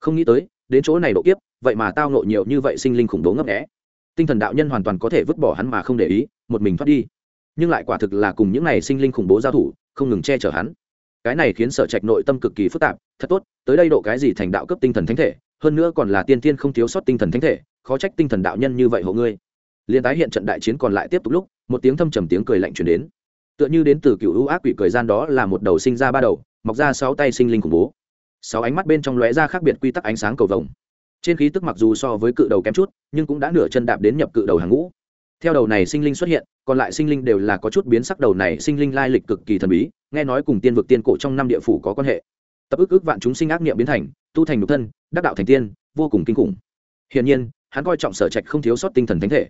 Không nghĩ tới, đến chỗ này độ kiếp, vậy mà tao nộ nhiều như vậy sinh linh khủng bố ngấp nghẽ tinh thần đạo nhân hoàn toàn có thể vứt bỏ hắn mà không để ý, một mình thoát đi nhưng lại quả thực là cùng những này sinh linh khủng bố giao thủ, không ngừng che chở hắn. Cái này khiến sở trạch nội tâm cực kỳ phức tạp, thật tốt, tới đây độ cái gì thành đạo cấp tinh thần thánh thể, hơn nữa còn là tiên tiên không thiếu sót tinh thần thánh thể, khó trách tinh thần đạo nhân như vậy hộ ngươi. Liên tái hiện trận đại chiến còn lại tiếp tục lúc, một tiếng thâm trầm tiếng cười lạnh chuyển đến. Tựa như đến từ cựu ưu ác quỷ cười gian đó là một đầu sinh ra ba đầu, mọc ra sáu tay sinh linh khủng bố. Sáu ánh mắt bên trong lóe ra khác biệt quy tắc ánh sáng cầu vồng. Trên khí tức mặc dù so với cự đầu kém chút, nhưng cũng đã nửa chân đạp đến nhập cự đầu hàng ngũ theo đầu này sinh linh xuất hiện, còn lại sinh linh đều là có chút biến sắc đầu này sinh linh lai lịch cực kỳ thần bí, nghe nói cùng tiên vực tiên cổ trong năm địa phủ có quan hệ. Tập ức ức vạn chúng sinh ác niệm biến thành, tu thành nhục thân, đắc đạo thành tiên, vô cùng kinh khủng. Hiển nhiên, hắn coi trọng sở trạch không thiếu sót tinh thần thánh thể.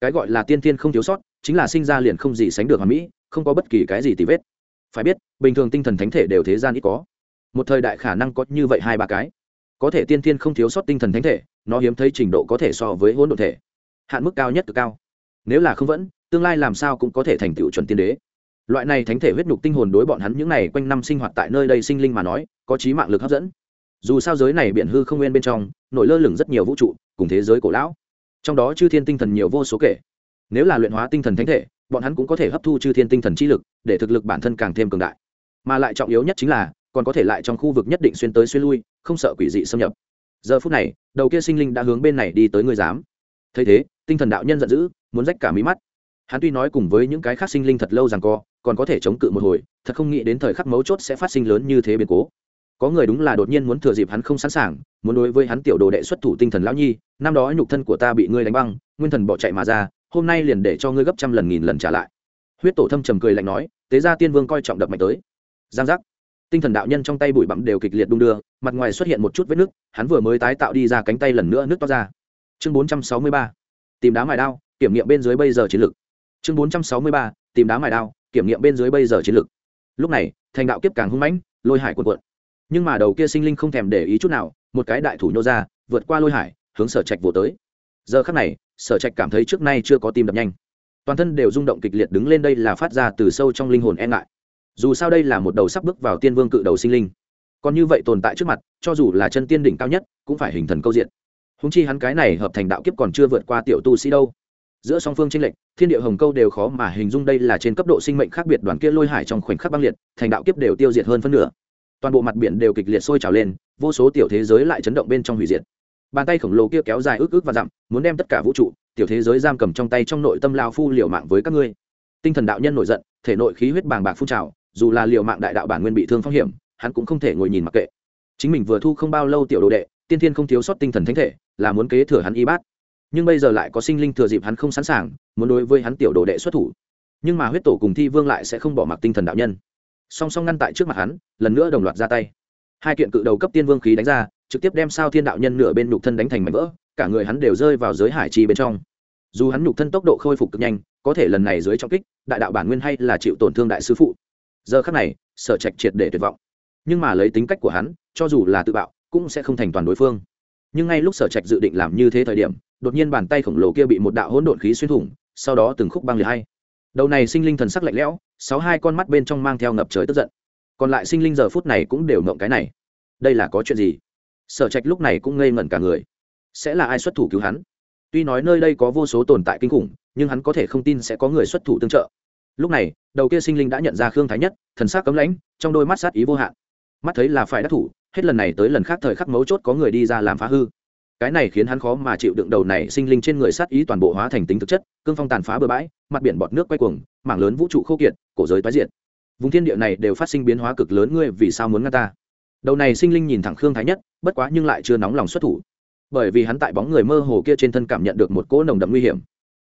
Cái gọi là tiên tiên không thiếu sót, chính là sinh ra liền không gì sánh được hoàn mỹ, không có bất kỳ cái gì tì vết. Phải biết, bình thường tinh thần thánh thể đều thế gian ít có. Một thời đại khả năng có như vậy hai ba cái. Có thể tiên tiên không thiếu sót tinh thần thánh thể, nó hiếm thấy trình độ có thể so với hỗn độ thể. Hạn mức cao nhất cực cao nếu là không vẫn, tương lai làm sao cũng có thể thành tựu chuẩn tiên đế. Loại này thánh thể huyết nhục tinh hồn đối bọn hắn những này quanh năm sinh hoạt tại nơi đây sinh linh mà nói, có trí mạng lực hấp dẫn. Dù sao giới này biển hư không nguyên bên trong nổi lơ lửng rất nhiều vũ trụ, cùng thế giới cổ lão. Trong đó chư thiên tinh thần nhiều vô số kể. Nếu là luyện hóa tinh thần thánh thể, bọn hắn cũng có thể hấp thu chư thiên tinh thần chi lực, để thực lực bản thân càng thêm cường đại. Mà lại trọng yếu nhất chính là, còn có thể lại trong khu vực nhất định xuyên tới xuyên lui, không sợ quỷ dị xâm nhập. Giờ phút này, đầu kia sinh linh đã hướng bên này đi tới người dám thấy thế, tinh thần đạo nhân giận dữ muốn rách cả mí mắt. Hắn tuy nói cùng với những cái khác sinh linh thật lâu rằng co, còn có thể chống cự một hồi, thật không nghĩ đến thời khắc mấu chốt sẽ phát sinh lớn như thế biến cố. Có người đúng là đột nhiên muốn thừa dịp hắn không sẵn sàng, muốn đối với hắn tiểu đồ đệ xuất thủ tinh thần lão nhi, năm đó nhục thân của ta bị ngươi đánh băng, nguyên thần bỏ chạy mà ra, hôm nay liền để cho ngươi gấp trăm lần nghìn lần trả lại. Huyết tổ thâm trầm cười lạnh nói, tế ra tiên vương coi trọng đập mạnh tới. Giang giác. Tinh thần đạo nhân trong tay bụi bặm đều kịch liệt đung đưa, mặt ngoài xuất hiện một chút vết nước hắn vừa mới tái tạo đi ra cánh tay lần nữa nước to ra. Chương bốn trăm sáu mươi ba. Tìm đá mài đao kiểm nghiệm bên dưới bây giờ chiến lược. Chương bốn trăm sáu mươi ba, tìm đá mài đao, kiểm nghiệm bên dưới bây giờ chiến lược. Lúc này, thành đạo kiếp càng hung mãnh, lôi hải quần quận nhưng mà đầu kia sinh linh không thèm để ý chút nào, một cái đại thủ nhô ra, vượt qua lôi hải, hướng sở trạch vỗ tới. Giờ khắc này, sở trạch cảm thấy trước nay chưa có tim đập nhanh. Toàn thân đều rung động kịch liệt đứng lên đây là phát ra từ sâu trong linh hồn e ngại. Dù sao đây là một đầu sắp bước vào tiên vương cự đầu sinh linh. Còn như vậy tồn tại trước mặt, cho dù là chân tiên đỉnh cao nhất, cũng phải hình thần câu diện. Húng chi hắn cái này hợp thành đạo kiếp còn chưa vượt qua tiểu tu sĩ đâu giữa song phương tranh lệch, thiên địa hồng câu đều khó mà hình dung đây là trên cấp độ sinh mệnh khác biệt đoàn kia lôi hải trong khoảnh khắc băng liệt, thành đạo kiếp đều tiêu diệt hơn phân nửa. Toàn bộ mặt biển đều kịch liệt sôi trào lên, vô số tiểu thế giới lại chấn động bên trong hủy diệt. Bàn tay khổng lồ kia kéo dài ước ước và dặm, muốn đem tất cả vũ trụ, tiểu thế giới giam cầm trong tay trong nội tâm lao phu liều mạng với các ngươi. Tinh thần đạo nhân nổi giận, thể nội khí huyết bàng bạc phun trào, dù là liều mạng đại đạo bản nguyên bị thương phong hiểm, hắn cũng không thể ngồi nhìn mặc kệ. Chính mình vừa thu không bao lâu tiểu đồ đệ, tiên thiên không thiếu sót tinh thần thánh thể, là muốn kế thừa hắn y bát nhưng bây giờ lại có sinh linh thừa dịp hắn không sẵn sàng, muốn đối với hắn tiểu đồ đệ xuất thủ. Nhưng mà huyết tổ cùng thi vương lại sẽ không bỏ mặc tinh thần đạo nhân. Song song ngăn tại trước mặt hắn, lần nữa đồng loạt ra tay. Hai kiện cự đầu cấp tiên vương khí đánh ra, trực tiếp đem sao thiên đạo nhân nửa bên nhục thân đánh thành mảnh vỡ, cả người hắn đều rơi vào giới hải chi bên trong. Dù hắn nhục thân tốc độ khôi phục cực nhanh, có thể lần này dưới trọng kích, đại đạo bản nguyên hay là chịu tổn thương đại sứ phụ. Giờ khắc này, sở trạch triệt để tuyệt vọng. Nhưng mà lấy tính cách của hắn, cho dù là tự bạo, cũng sẽ không thành toàn đối phương. Nhưng ngay lúc sở trạch dự định làm như thế thời điểm đột nhiên bàn tay khổng lồ kia bị một đạo hỗn độn khí xuyên thủng, sau đó từng khúc băng liệt hay đầu này sinh linh thần sắc lạnh lẽo, sáu hai con mắt bên trong mang theo ngập trời tức giận. Còn lại sinh linh giờ phút này cũng đều mộng cái này. Đây là có chuyện gì? Sở trạch lúc này cũng ngây ngẩn cả người. Sẽ là ai xuất thủ cứu hắn? Tuy nói nơi đây có vô số tồn tại kinh khủng, nhưng hắn có thể không tin sẽ có người xuất thủ tương trợ. Lúc này, đầu kia sinh linh đã nhận ra khương thái nhất, thần sắc cấm lãnh, trong đôi mắt sát ý vô hạn. Mắt thấy là phải đắc thủ, hết lần này tới lần khác thời khắc mấu chốt có người đi ra làm phá hư cái này khiến hắn khó mà chịu đựng đầu này sinh linh trên người sát ý toàn bộ hóa thành tính thực chất, cương phong tàn phá bờ bãi, mặt biển bọt nước quay cuồng, mảng lớn vũ trụ khô kiệt, cổ giới tái diện vùng thiên địa này đều phát sinh biến hóa cực lớn, ngươi vì sao muốn ngăn ta? Đầu này sinh linh nhìn thẳng khương thái nhất, bất quá nhưng lại chưa nóng lòng xuất thủ. Bởi vì hắn tại bóng người mơ hồ kia trên thân cảm nhận được một cỗ nồng đậm nguy hiểm.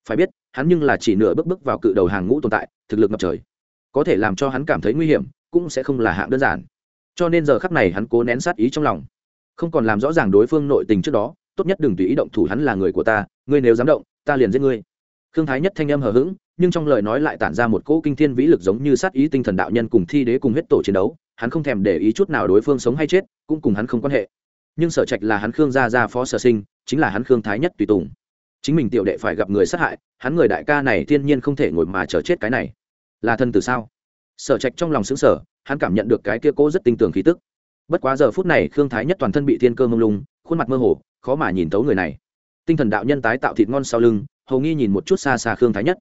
Phải biết, hắn nhưng là chỉ nửa bước bước vào cự đầu hàng ngũ tồn tại, thực lực ngập trời. Có thể làm cho hắn cảm thấy nguy hiểm, cũng sẽ không là hạng đơn giản. Cho nên giờ khắc này hắn cố nén sát ý trong lòng. Không còn làm rõ ràng đối phương nội tình trước đó tốt nhất đừng tùy ý động thủ, hắn là người của ta, ngươi nếu dám động, ta liền giết ngươi. Khương thái nhất thanh âm hờ hững, nhưng trong lời nói lại tản ra một cỗ kinh thiên vĩ lực giống như sát ý tinh thần đạo nhân cùng thi đế cùng huyết tổ chiến đấu, hắn không thèm để ý chút nào đối phương sống hay chết, cũng cùng hắn không quan hệ. Nhưng sở trạch là hắn khương gia gia phó sở sinh, chính là hắn khương thái nhất tùy tùng. Chính mình tiểu đệ phải gặp người sát hại, hắn người đại ca này thiên nhiên không thể ngồi mà chờ chết cái này. Là thân từ sao? Sở trạch trong lòng xứng sở hắn cảm nhận được cái kia cố rất tinh tường khí tức. Bất quá giờ phút này khương thái nhất toàn thân bị thiên cơ mông lung, khuôn mặt mơ hồ khó mà nhìn tấu người này. Tinh thần đạo nhân tái tạo thịt ngon sau lưng, hầu nghi nhìn một chút xa xa khương thái nhất.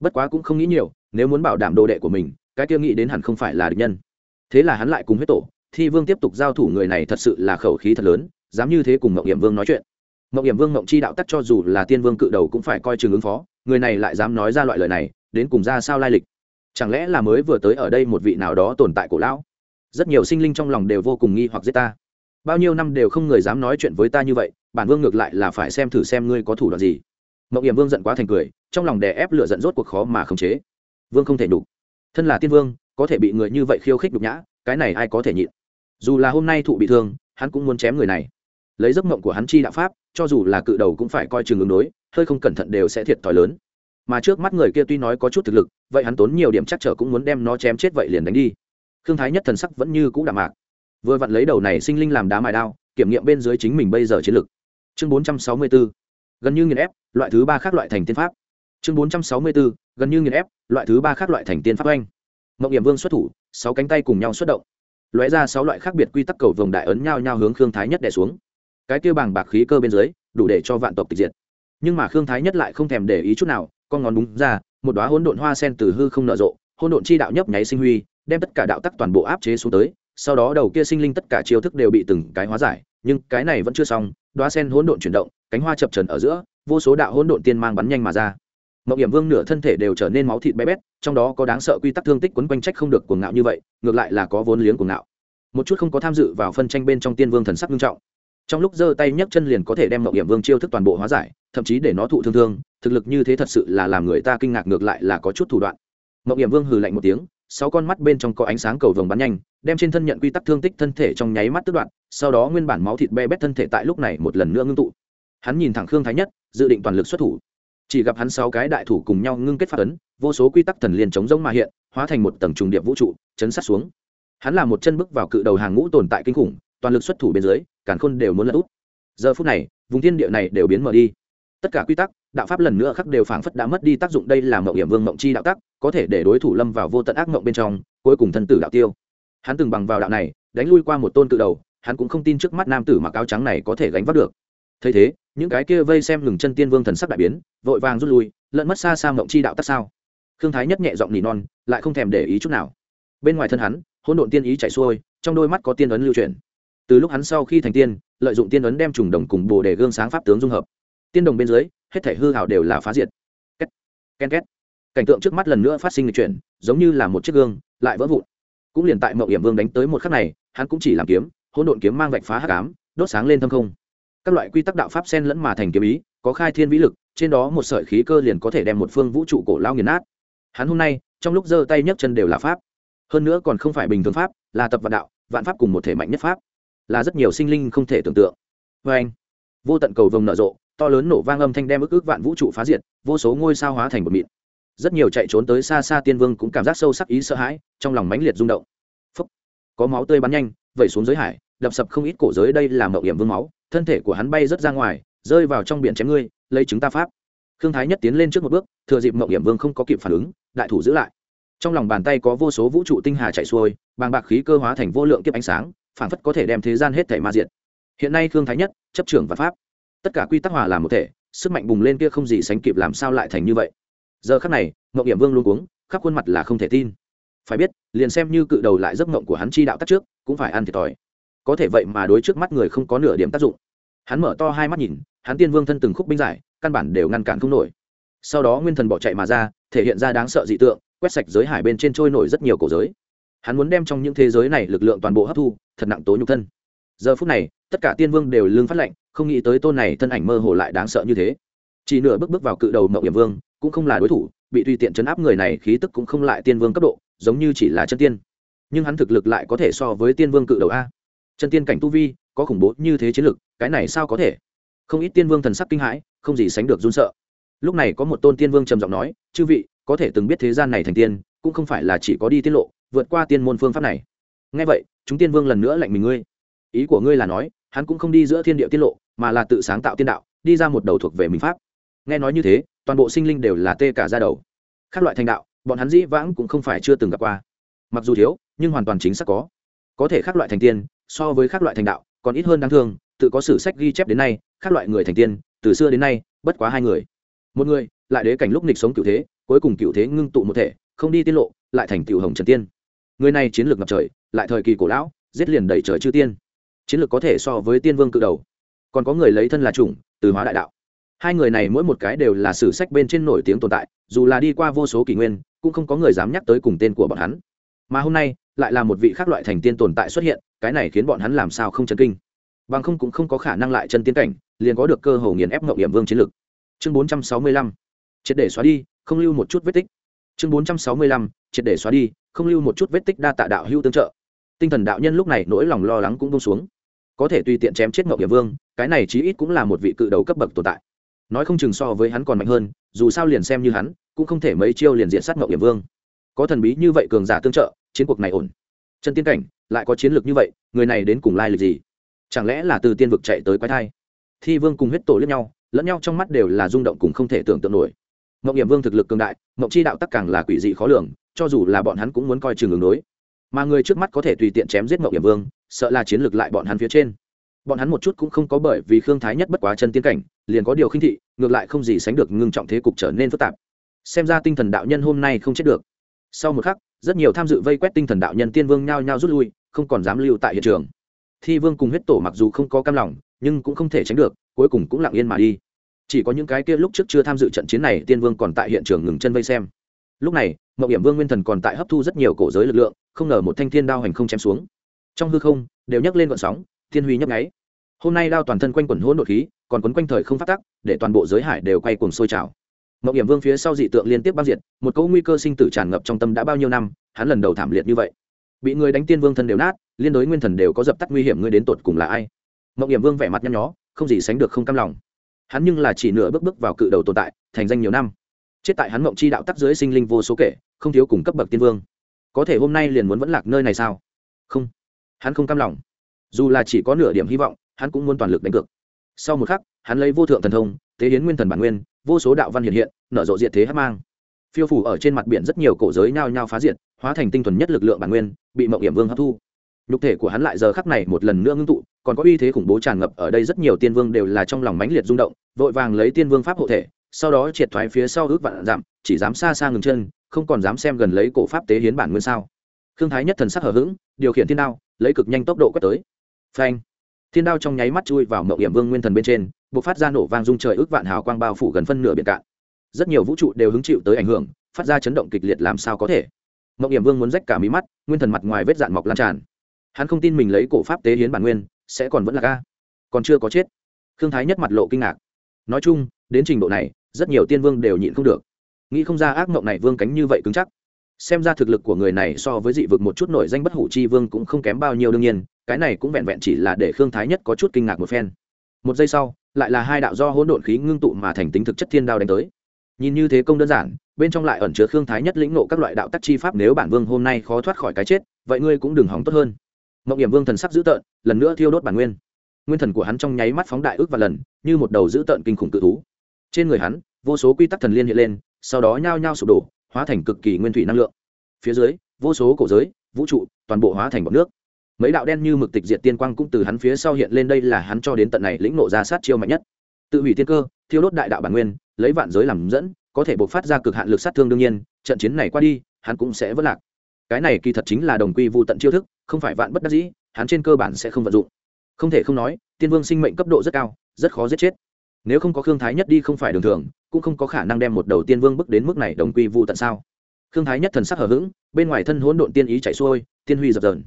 Bất quá cũng không nghĩ nhiều, nếu muốn bảo đảm đồ đệ của mình, cái kia nghĩ đến hẳn không phải là địch nhân. Thế là hắn lại cùng huyết tổ, thi vương tiếp tục giao thủ người này thật sự là khẩu khí thật lớn, dám như thế cùng mộng hiểm vương nói chuyện. Mộng hiểm vương mộng chi đạo tắc cho dù là tiên vương cự đầu cũng phải coi chừng ứng phó, người này lại dám nói ra loại lời này, đến cùng ra sao lai lịch? Chẳng lẽ là mới vừa tới ở đây một vị nào đó tồn tại cổ lão? Rất nhiều sinh linh trong lòng đều vô cùng nghi hoặc giết ta bao nhiêu năm đều không người dám nói chuyện với ta như vậy, bản vương ngược lại là phải xem thử xem ngươi có thủ đoạn gì. Mộng hiểm vương giận quá thành cười, trong lòng đè ép lửa giận rốt cuộc khó mà khống chế. Vương không thể nhục. Thân là tiên vương, có thể bị người như vậy khiêu khích nhục nhã, cái này ai có thể nhịn? Dù là hôm nay thụ bị thương, hắn cũng muốn chém người này. Lấy giấc mộng của hắn chi đạo pháp, cho dù là cự đầu cũng phải coi chừng ứng đối, hơi không cẩn thận đều sẽ thiệt thòi lớn. Mà trước mắt người kia tuy nói có chút thực lực, vậy hắn tốn nhiều điểm chắc trở cũng muốn đem nó chém chết vậy liền đánh đi. Thương thái nhất thần sắc vẫn như cũ đạm mạc vừa vặn lấy đầu này sinh linh làm đá mài đao, kiểm nghiệm bên dưới chính mình bây giờ chiến lực. Chương bốn trăm sáu mươi bốn gần như nghiền ép, loại thứ ba khác loại thành tiên pháp. Chương bốn trăm sáu mươi bốn gần như nghiền ép, loại thứ ba khác loại thành tiên pháp oanh. Mộng điểm vương xuất thủ, sáu cánh tay cùng nhau xuất động. Lóe ra sáu loại khác biệt quy tắc cầu vồng đại ấn nhau nhau hướng khương thái nhất đè xuống. Cái kia bàng bạc khí cơ bên dưới, đủ để cho vạn tộc tịch diệt. Nhưng mà khương thái nhất lại không thèm để ý chút nào, con ngón đúng ra, một đoá hỗn độn hoa sen từ hư không nở rộ, hỗn độn chi đạo nhấp nháy sinh huy, đem tất cả đạo tắc toàn bộ áp chế xuống tới sau đó đầu kia sinh linh tất cả chiêu thức đều bị từng cái hóa giải, nhưng cái này vẫn chưa xong đoá sen hỗn độn chuyển động, cánh hoa chập trần ở giữa, vô số đạo hỗn độn tiên mang bắn nhanh mà ra. Mậu hiểm vương nửa thân thể đều trở nên máu thịt bé bét, trong đó có đáng sợ quy tắc thương tích quấn quanh trách không được cuồng ngạo như vậy, ngược lại là có vốn liếng cuồng ngạo. Một chút không có tham dự vào phân tranh bên trong tiên vương thần sắc nghiêm trọng. Trong lúc giơ tay nhấc chân liền có thể đem mậu hiểm vương chiêu thức toàn bộ hóa giải, thậm chí để nó thụ thương thương, thực lực như thế thật sự là làm người ta kinh ngạc ngược lại là có chút thủ đoạn. Mậu hiểm vương hừ lạnh một tiếng sáu con mắt bên trong có ánh sáng cầu vồng bắn nhanh, đem trên thân nhận quy tắc thương tích thân thể trong nháy mắt tức đoạn, sau đó nguyên bản máu thịt be bét thân thể tại lúc này một lần nữa ngưng tụ. Hắn nhìn thẳng khương thái nhất, dự định toàn lực xuất thủ. Chỉ gặp hắn sáu cái đại thủ cùng nhau ngưng kết phát ấn, vô số quy tắc thần liền chống rông mà hiện, hóa thành một tầng trùng điệp vũ trụ, chấn sát xuống. Hắn là một chân bước vào cự đầu hàng ngũ tồn tại kinh khủng, toàn lực xuất thủ bên dưới cản khôn đều muốn lật úp. Giờ phút này, vùng thiên địa này đều biến mở đi. Tất cả quy tắc đạo pháp lần nữa khắc đều phảng phất đã mất đi tác dụng, đây là mộng hiểm vương mộng chi đạo tắc, có thể để đối thủ lâm vào vô tận ác mộng bên trong, cuối cùng thân tử đạo tiêu. Hắn từng bằng vào đạo này, đánh lui qua một tôn cự đầu, hắn cũng không tin trước mắt nam tử mặc áo trắng này có thể gánh vác được. Thấy thế, những cái kia vây xem ngừng chân tiên vương thần sắc đại biến, vội vàng rút lui, lẫn mất xa xa mộng chi đạo tắc sao? Khương thái nhất nhẹ giọng nỉ non, lại không thèm để ý chút nào. Bên ngoài thân hắn, hỗn độn tiên ý chạy xuôi, trong đôi mắt có tiên ấn lưu truyền từ lúc hắn sau khi thành tiên, lợi dụng tiên ấn đem trùng đồng cùng bồ đề gương sáng pháp tướng dung hợp. Tiên đồng bên dưới hết thể hư hảo đều là phá diệt. Két ken két. Cảnh tượng trước mắt lần nữa phát sinh lịch chuyển, giống như là một chiếc gương, lại vỡ vụn. Cũng liền tại mậu hiểm vương đánh tới một khắc này, hắn cũng chỉ làm kiếm, hỗn độn kiếm mang vạch phá hắc ám, đốt sáng lên thâm không. Các loại quy tắc đạo pháp sen lẫn mà thành kiếm ý, có khai thiên vĩ lực, trên đó một sợi khí cơ liền có thể đem một phương vũ trụ cổ lao nghiền nát. Hắn hôm nay, trong lúc giơ tay nhấc chân đều là pháp. Hơn nữa còn không phải bình thường pháp, là tập vạn đạo, vạn pháp cùng một thể mạnh nhất pháp. Là rất nhiều sinh linh không thể tưởng tượng. Vê anh vô tận cầu vồng nở rộ to lớn nổ vang âm thanh đem ức ức vạn vũ trụ phá diệt, vô số ngôi sao hóa thành một mịn. Rất nhiều chạy trốn tới xa xa tiên vương cũng cảm giác sâu sắc ý sợ hãi, trong lòng mãnh liệt rung động. Phúc. có máu tươi bắn nhanh, vẩy xuống giới hải, đập sập không ít cổ giới đây là mậu hiểm vương máu, thân thể của hắn bay rất ra ngoài, rơi vào trong biển chém ngươi, lấy chứng ta pháp. Khương thái nhất tiến lên trước một bước, thừa dịp mậu hiểm vương không có kịp phản ứng, đại thủ giữ lại. Trong lòng bàn tay có vô số vũ trụ tinh hà chạy xuôi, bàng bạc khí cơ hóa thành vô lượng kiếp ánh sáng phản phất có thể đem thế gian hết thể ma diệt. Hiện nay khương thái nhất, chấp trưởng và pháp tất cả quy tắc hòa làm một thể, sức mạnh bùng lên kia không gì sánh kịp làm sao lại thành như vậy. Giờ khắc này mậu hiểm vương luôn cuống, khắp khuôn mặt là không thể tin. Phải biết, liền xem như cự đầu lại giấc mộng của hắn chi đạo tắt trước, cũng phải ăn thiệt thòi. Có thể vậy mà đối trước mắt người không có nửa điểm tác dụng. Hắn mở to hai mắt nhìn, hắn tiên vương thân từng khúc binh giải, căn bản đều ngăn cản không nổi. Sau đó nguyên thần bỏ chạy mà ra, thể hiện ra đáng sợ dị tượng, quét sạch giới hải bên trên trôi nổi rất nhiều cổ giới. Hắn muốn đem trong những thế giới này lực lượng toàn bộ hấp thu, thật nặng tố nhục thân giờ phút này, tất cả tiên vương đều lương phát lệnh không nghĩ tới tôn này thân ảnh mơ hồ lại đáng sợ như thế. Chỉ nửa bước bước vào cự đầu mậu hiểm vương, cũng không là đối thủ, bị tùy tiện chấn áp người này khí tức cũng không lại tiên vương cấp độ, giống như chỉ là chân tiên. Nhưng hắn thực lực lại có thể so với tiên vương cự đầu a. Chân tiên cảnh tu vi, có khủng bố như thế chiến lực, cái này sao có thể? Không ít tiên vương thần sắc kinh hãi, không gì sánh được run sợ. Lúc này có một tôn tiên vương trầm giọng nói, chư vị, có thể từng biết thế gian này thành tiên, cũng không phải là chỉ có đi tiết lộ, vượt qua tiên môn phương pháp này. Ngay vậy, chúng tiên vương lần nữa lạnh mình ngươi ý của ngươi là nói, hắn cũng không đi giữa thiên địa tiết lộ, mà là tự sáng tạo tiên đạo, đi ra một đầu thuộc về mình pháp. Nghe nói như thế, toàn bộ sinh linh đều là tê cả ra đầu. Các loại thành đạo, bọn hắn dĩ vãng cũng không phải chưa từng gặp qua. Mặc dù thiếu, nhưng hoàn toàn chính xác có. Có thể khác loại thành tiên, so với các loại thành đạo, còn ít hơn đáng thương, tự có sử sách ghi chép đến nay các loại người thành tiên, từ xưa đến nay, bất quá hai người. Một người, lại đế cảnh lúc nịch sống cựu thế, cuối cùng cựu thế ngưng tụ một thể, không đi tiết lộ, lại thành tiểu hồng trần tiên. Người này chiến lược ngập trời, lại thời kỳ cổ lão, giết liền đẩy trời chư tiên chiến lược có thể so với tiên vương cự đầu. Còn có người lấy thân là chủng, từ hóa đại đạo. Hai người này mỗi một cái đều là sử sách bên trên nổi tiếng tồn tại, dù là đi qua vô số kỷ nguyên, cũng không có người dám nhắc tới cùng tên của bọn hắn. Mà hôm nay, lại là một vị khác loại thành tiên tồn tại xuất hiện, cái này khiến bọn hắn làm sao không chấn kinh. Bằng không cũng không có khả năng lại chân tiến cảnh, liền có được cơ hồ nghiền ép mậu hiểm vương chiến lược. Chương bốn trăm sáu mươi lăm, triệt để xóa đi, không lưu một chút vết tích. Chương bốn trăm sáu mươi lăm, triệt để xóa đi, không lưu một chút vết tích đa tạ đạo hưu tương trợ. Tinh thần đạo nhân lúc này nỗi lòng lo lắng cũng bông xuống có thể tùy tiện chém chết ngọc hiểm vương, cái này chí ít cũng là một vị cự đầu cấp bậc tồn tại. Nói không chừng so với hắn còn mạnh hơn, dù sao liền xem như hắn, cũng không thể mấy chiêu liền diện sát ngọc hiểm vương. Có thần bí như vậy cường giả tương trợ, chiến cuộc này ổn. Chân tiên cảnh, lại có chiến lược như vậy, người này đến cùng lai lịch gì? Chẳng lẽ là từ tiên vực chạy tới quái thai? Thi vương cùng huyết tổ lẫn nhau lẫn nhau trong mắt đều là rung động cùng không thể tưởng tượng nổi. Mộng hiểm vương thực lực cường đại mộng chi đạo tắc càng là quỷ dị khó lường, cho dù là bọn hắn cũng muốn coi chừng ứng đối. Mà người trước mắt có thể tùy tiện chém giết mộng hiểm vương sợ là chiến lược lại bọn hắn phía trên. Bọn hắn một chút cũng không có bởi vì khương thái nhất bất quá chân tiến cảnh, liền có điều khinh thị, ngược lại không gì sánh được ngưng trọng thế cục trở nên phức tạp. Xem ra tinh thần đạo nhân hôm nay không chết được. Sau một khắc, rất nhiều tham dự vây quét tinh thần đạo nhân tiên vương nhao nhao rút lui, không còn dám lưu tại hiện trường. Thi vương cùng huyết tổ mặc dù không có cam lòng, nhưng cũng không thể tránh được, cuối cùng cũng lặng yên mà đi. Chỉ có những cái kia lúc trước chưa tham dự trận chiến này tiên vương còn tại hiện trường ngừng chân vây xem. Lúc này mậu hiểm vương nguyên thần còn tại hấp thu rất nhiều cổ giới lực lượng, không ngờ một thanh thiên đao hành không chém xuống trong hư không, đều nhấc lên gọn sóng, thiên huy nhấp nháy. Hôm nay đao toàn thân quanh quẩn hỗn đột khí, còn quấn quanh thời không phát tắc, để toàn bộ giới hải đều quay cuồng sôi trào. Mộng hiểm vương phía sau dị tượng liên tiếp băng diệt, một cỗ nguy cơ sinh tử tràn ngập trong tâm đã bao nhiêu năm, hắn lần đầu thảm liệt như vậy. Bị người đánh tiên vương thân đều nát, liên đối nguyên thần đều có dập tắt nguy hiểm, ngươi đến tột cùng là ai? Mộng hiểm vương vẻ mặt nhăn nhó, không gì sánh được không cam lòng. Hắn nhưng là chỉ nửa bước bước vào cự đầu tồn tại, thành danh nhiều năm. Chết tại hắn mộng chi đạo tắc dưới sinh linh vô số kể, không thiếu cùng cấp bậc tiên vương. Có thể hôm nay liền muốn vẫn lạc nơi này sao? Không hắn không cam lòng. Dù là chỉ có nửa điểm hy vọng, hắn cũng muốn toàn lực đánh cược. Sau một khắc, hắn lấy vô thượng thần thông, tế hiến nguyên thần bản nguyên, vô số đạo văn hiện hiện, nở rộ diện thế hát mang. Phiêu phủ ở trên mặt biển rất nhiều cổ giới nhao nhao phá diệt, hóa thành tinh thuần nhất lực lượng bản nguyên, bị mậu hiểm vương hấp thu. Nhục thể của hắn lại giờ khắc này một lần nữa ngưng tụ, còn có uy thế khủng bố tràn ngập ở đây rất nhiều tiên vương đều là trong lòng mãnh liệt rung động, vội vàng lấy tiên vương pháp hộ thể, sau đó triệt thoái phía sau ước vạn giảm chỉ dám xa xa ngừng chân, không còn dám xem gần lấy cổ pháp tế hiến bản nguyên sao. Khương thái nhất thần sắc hở h ữ g điều khiển thiên đao lấy cực nhanh tốc độ quét tới. Phanh. Thiên đao trong nháy mắt chui vào mậu hiểm vương nguyên thần bên trên b ộ c phát ra nổ vang dung trời ước vạn hào quang bao phủ gần phân nửa biển cạn. Rất nhiều vũ trụ đều hứng chịu tới ảnh hưởng, phát ra chấn động kịch liệt làm sao có thể. Mậu hiểm vương muốn rách cả mí mắt, nguyên thần mặt ngoài vết dạn mọc lan tràn. Hắn không tin mình lấy cổ pháp tế hiến bản nguyên, sẽ còn vẫn là ca còn chưa có chết. Khương thái nhất mặt lộ kinh ngạc. Nói chung, đến trình độ này, rất nhiều tiên vương đều nhịn không được. Nghĩ không ra ác mộng này vương cánh như vậy cứng chắc xem ra thực lực của người này so với dị vực một chút nổi danh bất hủ chi vương cũng không kém bao nhiêu đương nhiên, cái này cũng vẹn vẹn chỉ là để khương thái nhất có chút kinh ngạc một phen. Một giây sau, lại là hai đạo do hỗn độn khí ngưng tụ mà thành tính thực chất thiên đao đánh tới. Nhìn như thế công đơn giản, bên trong lại ẩn chứa khương thái nhất lĩnh nộ các loại đạo tắc chi pháp nếu bản vương hôm nay khó thoát khỏi cái chết, vậy ngươi cũng đừng hỏng tốt hơn. Mộng hiểm vương thần sắc dữ tợn, lần nữa thiêu đốt bản nguyên. Nguyên thần của hắn trong nháy mắt phóng đại ước và lần, như một đầu dữ tợn kinh khủng tự thú. Trên người hắn, vô số quy tắc thần liên hiện lên, sau đó nhao nhao sụp đổ hóa thành cực kỳ nguyên thủy năng lượng. Phía dưới, vô số cổ giới, vũ trụ, toàn bộ hóa thành bọc nước. Mấy đạo đen như mực tịch diệt tiên quang cũng từ hắn phía sau hiện lên đây là hắn cho đến tận này lĩnh nộ ra sát chiêu mạnh nhất. Tự hủy tiên cơ, thiêu đốt đại đạo bản nguyên, lấy vạn giới làm dẫn, có thể buộc phát ra cực hạn lực sát thương đương nhiên, trận chiến này qua đi, hắn cũng sẽ vất lạc. Cái này kỳ thật chính là đồng quy vô tận chiêu thức, không phải vạn bất đắc dĩ, hắn trên cơ bản sẽ không vận dụng. Không thể không nói, tiên vương sinh mệnh cấp độ rất cao, rất khó giết chết. Nếu không có khương thái nhất đi không phải đường thường cũng không có khả năng đem một đầu tiên vương bước đến mức này đồng quy vụ tận sao? Khương thái nhất thần sắc hở h ữ g bên ngoài thân hỗn độn tiên ý chạy xuôi, tiên huy dập dờn.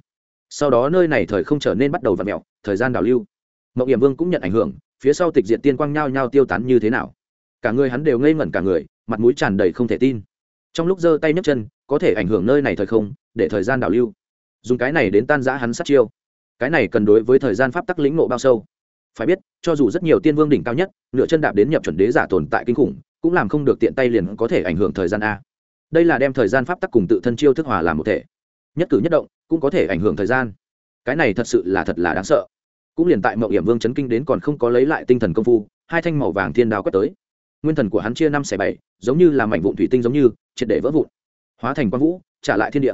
Sau đó nơi này thời không trở nên bắt đầu v ặ mẹo thời gian đảo lưu. Mậu hiểm vương cũng nhận ảnh hưởng, phía sau tịch diện tiên quang nhao nhao tiêu tán như thế nào? Cả người hắn đều ngây ngẩn cả người, mặt mũi tràn đầy không thể tin. Trong lúc giơ tay nhấc chân, có thể ảnh hưởng nơi này thời không, để thời gian đảo lưu. Dùng cái này đến tan giã hắn sát chiêu. Cái này cần đối với thời gian pháp tắc lĩnh nộ bao sâu phải biết, cho dù rất nhiều tiên vương đỉnh cao nhất, nửa chân đạp đến nhập chuẩn đế giả tồn tại kinh khủng, cũng làm không được tiện tay liền có thể ảnh hưởng thời gian a. Đây là đem thời gian pháp tắc cùng tự thân chiêu thức hòa làm một thể. Nhất cử nhất động, cũng có thể ảnh hưởng thời gian. Cái này thật sự là thật là đáng sợ. Cũng liền tại mậu hiểm vương chấn kinh đến còn không có lấy lại tinh thần công phu, hai thanh màu vàng thiên đao quét tới. Nguyên thần của hắn chia năm xẻ bảy, giống như là mảnh vụn thủy tinh giống như, triệt để vỡ vụn. Hóa thành quang vũ, trả lại thiên địa.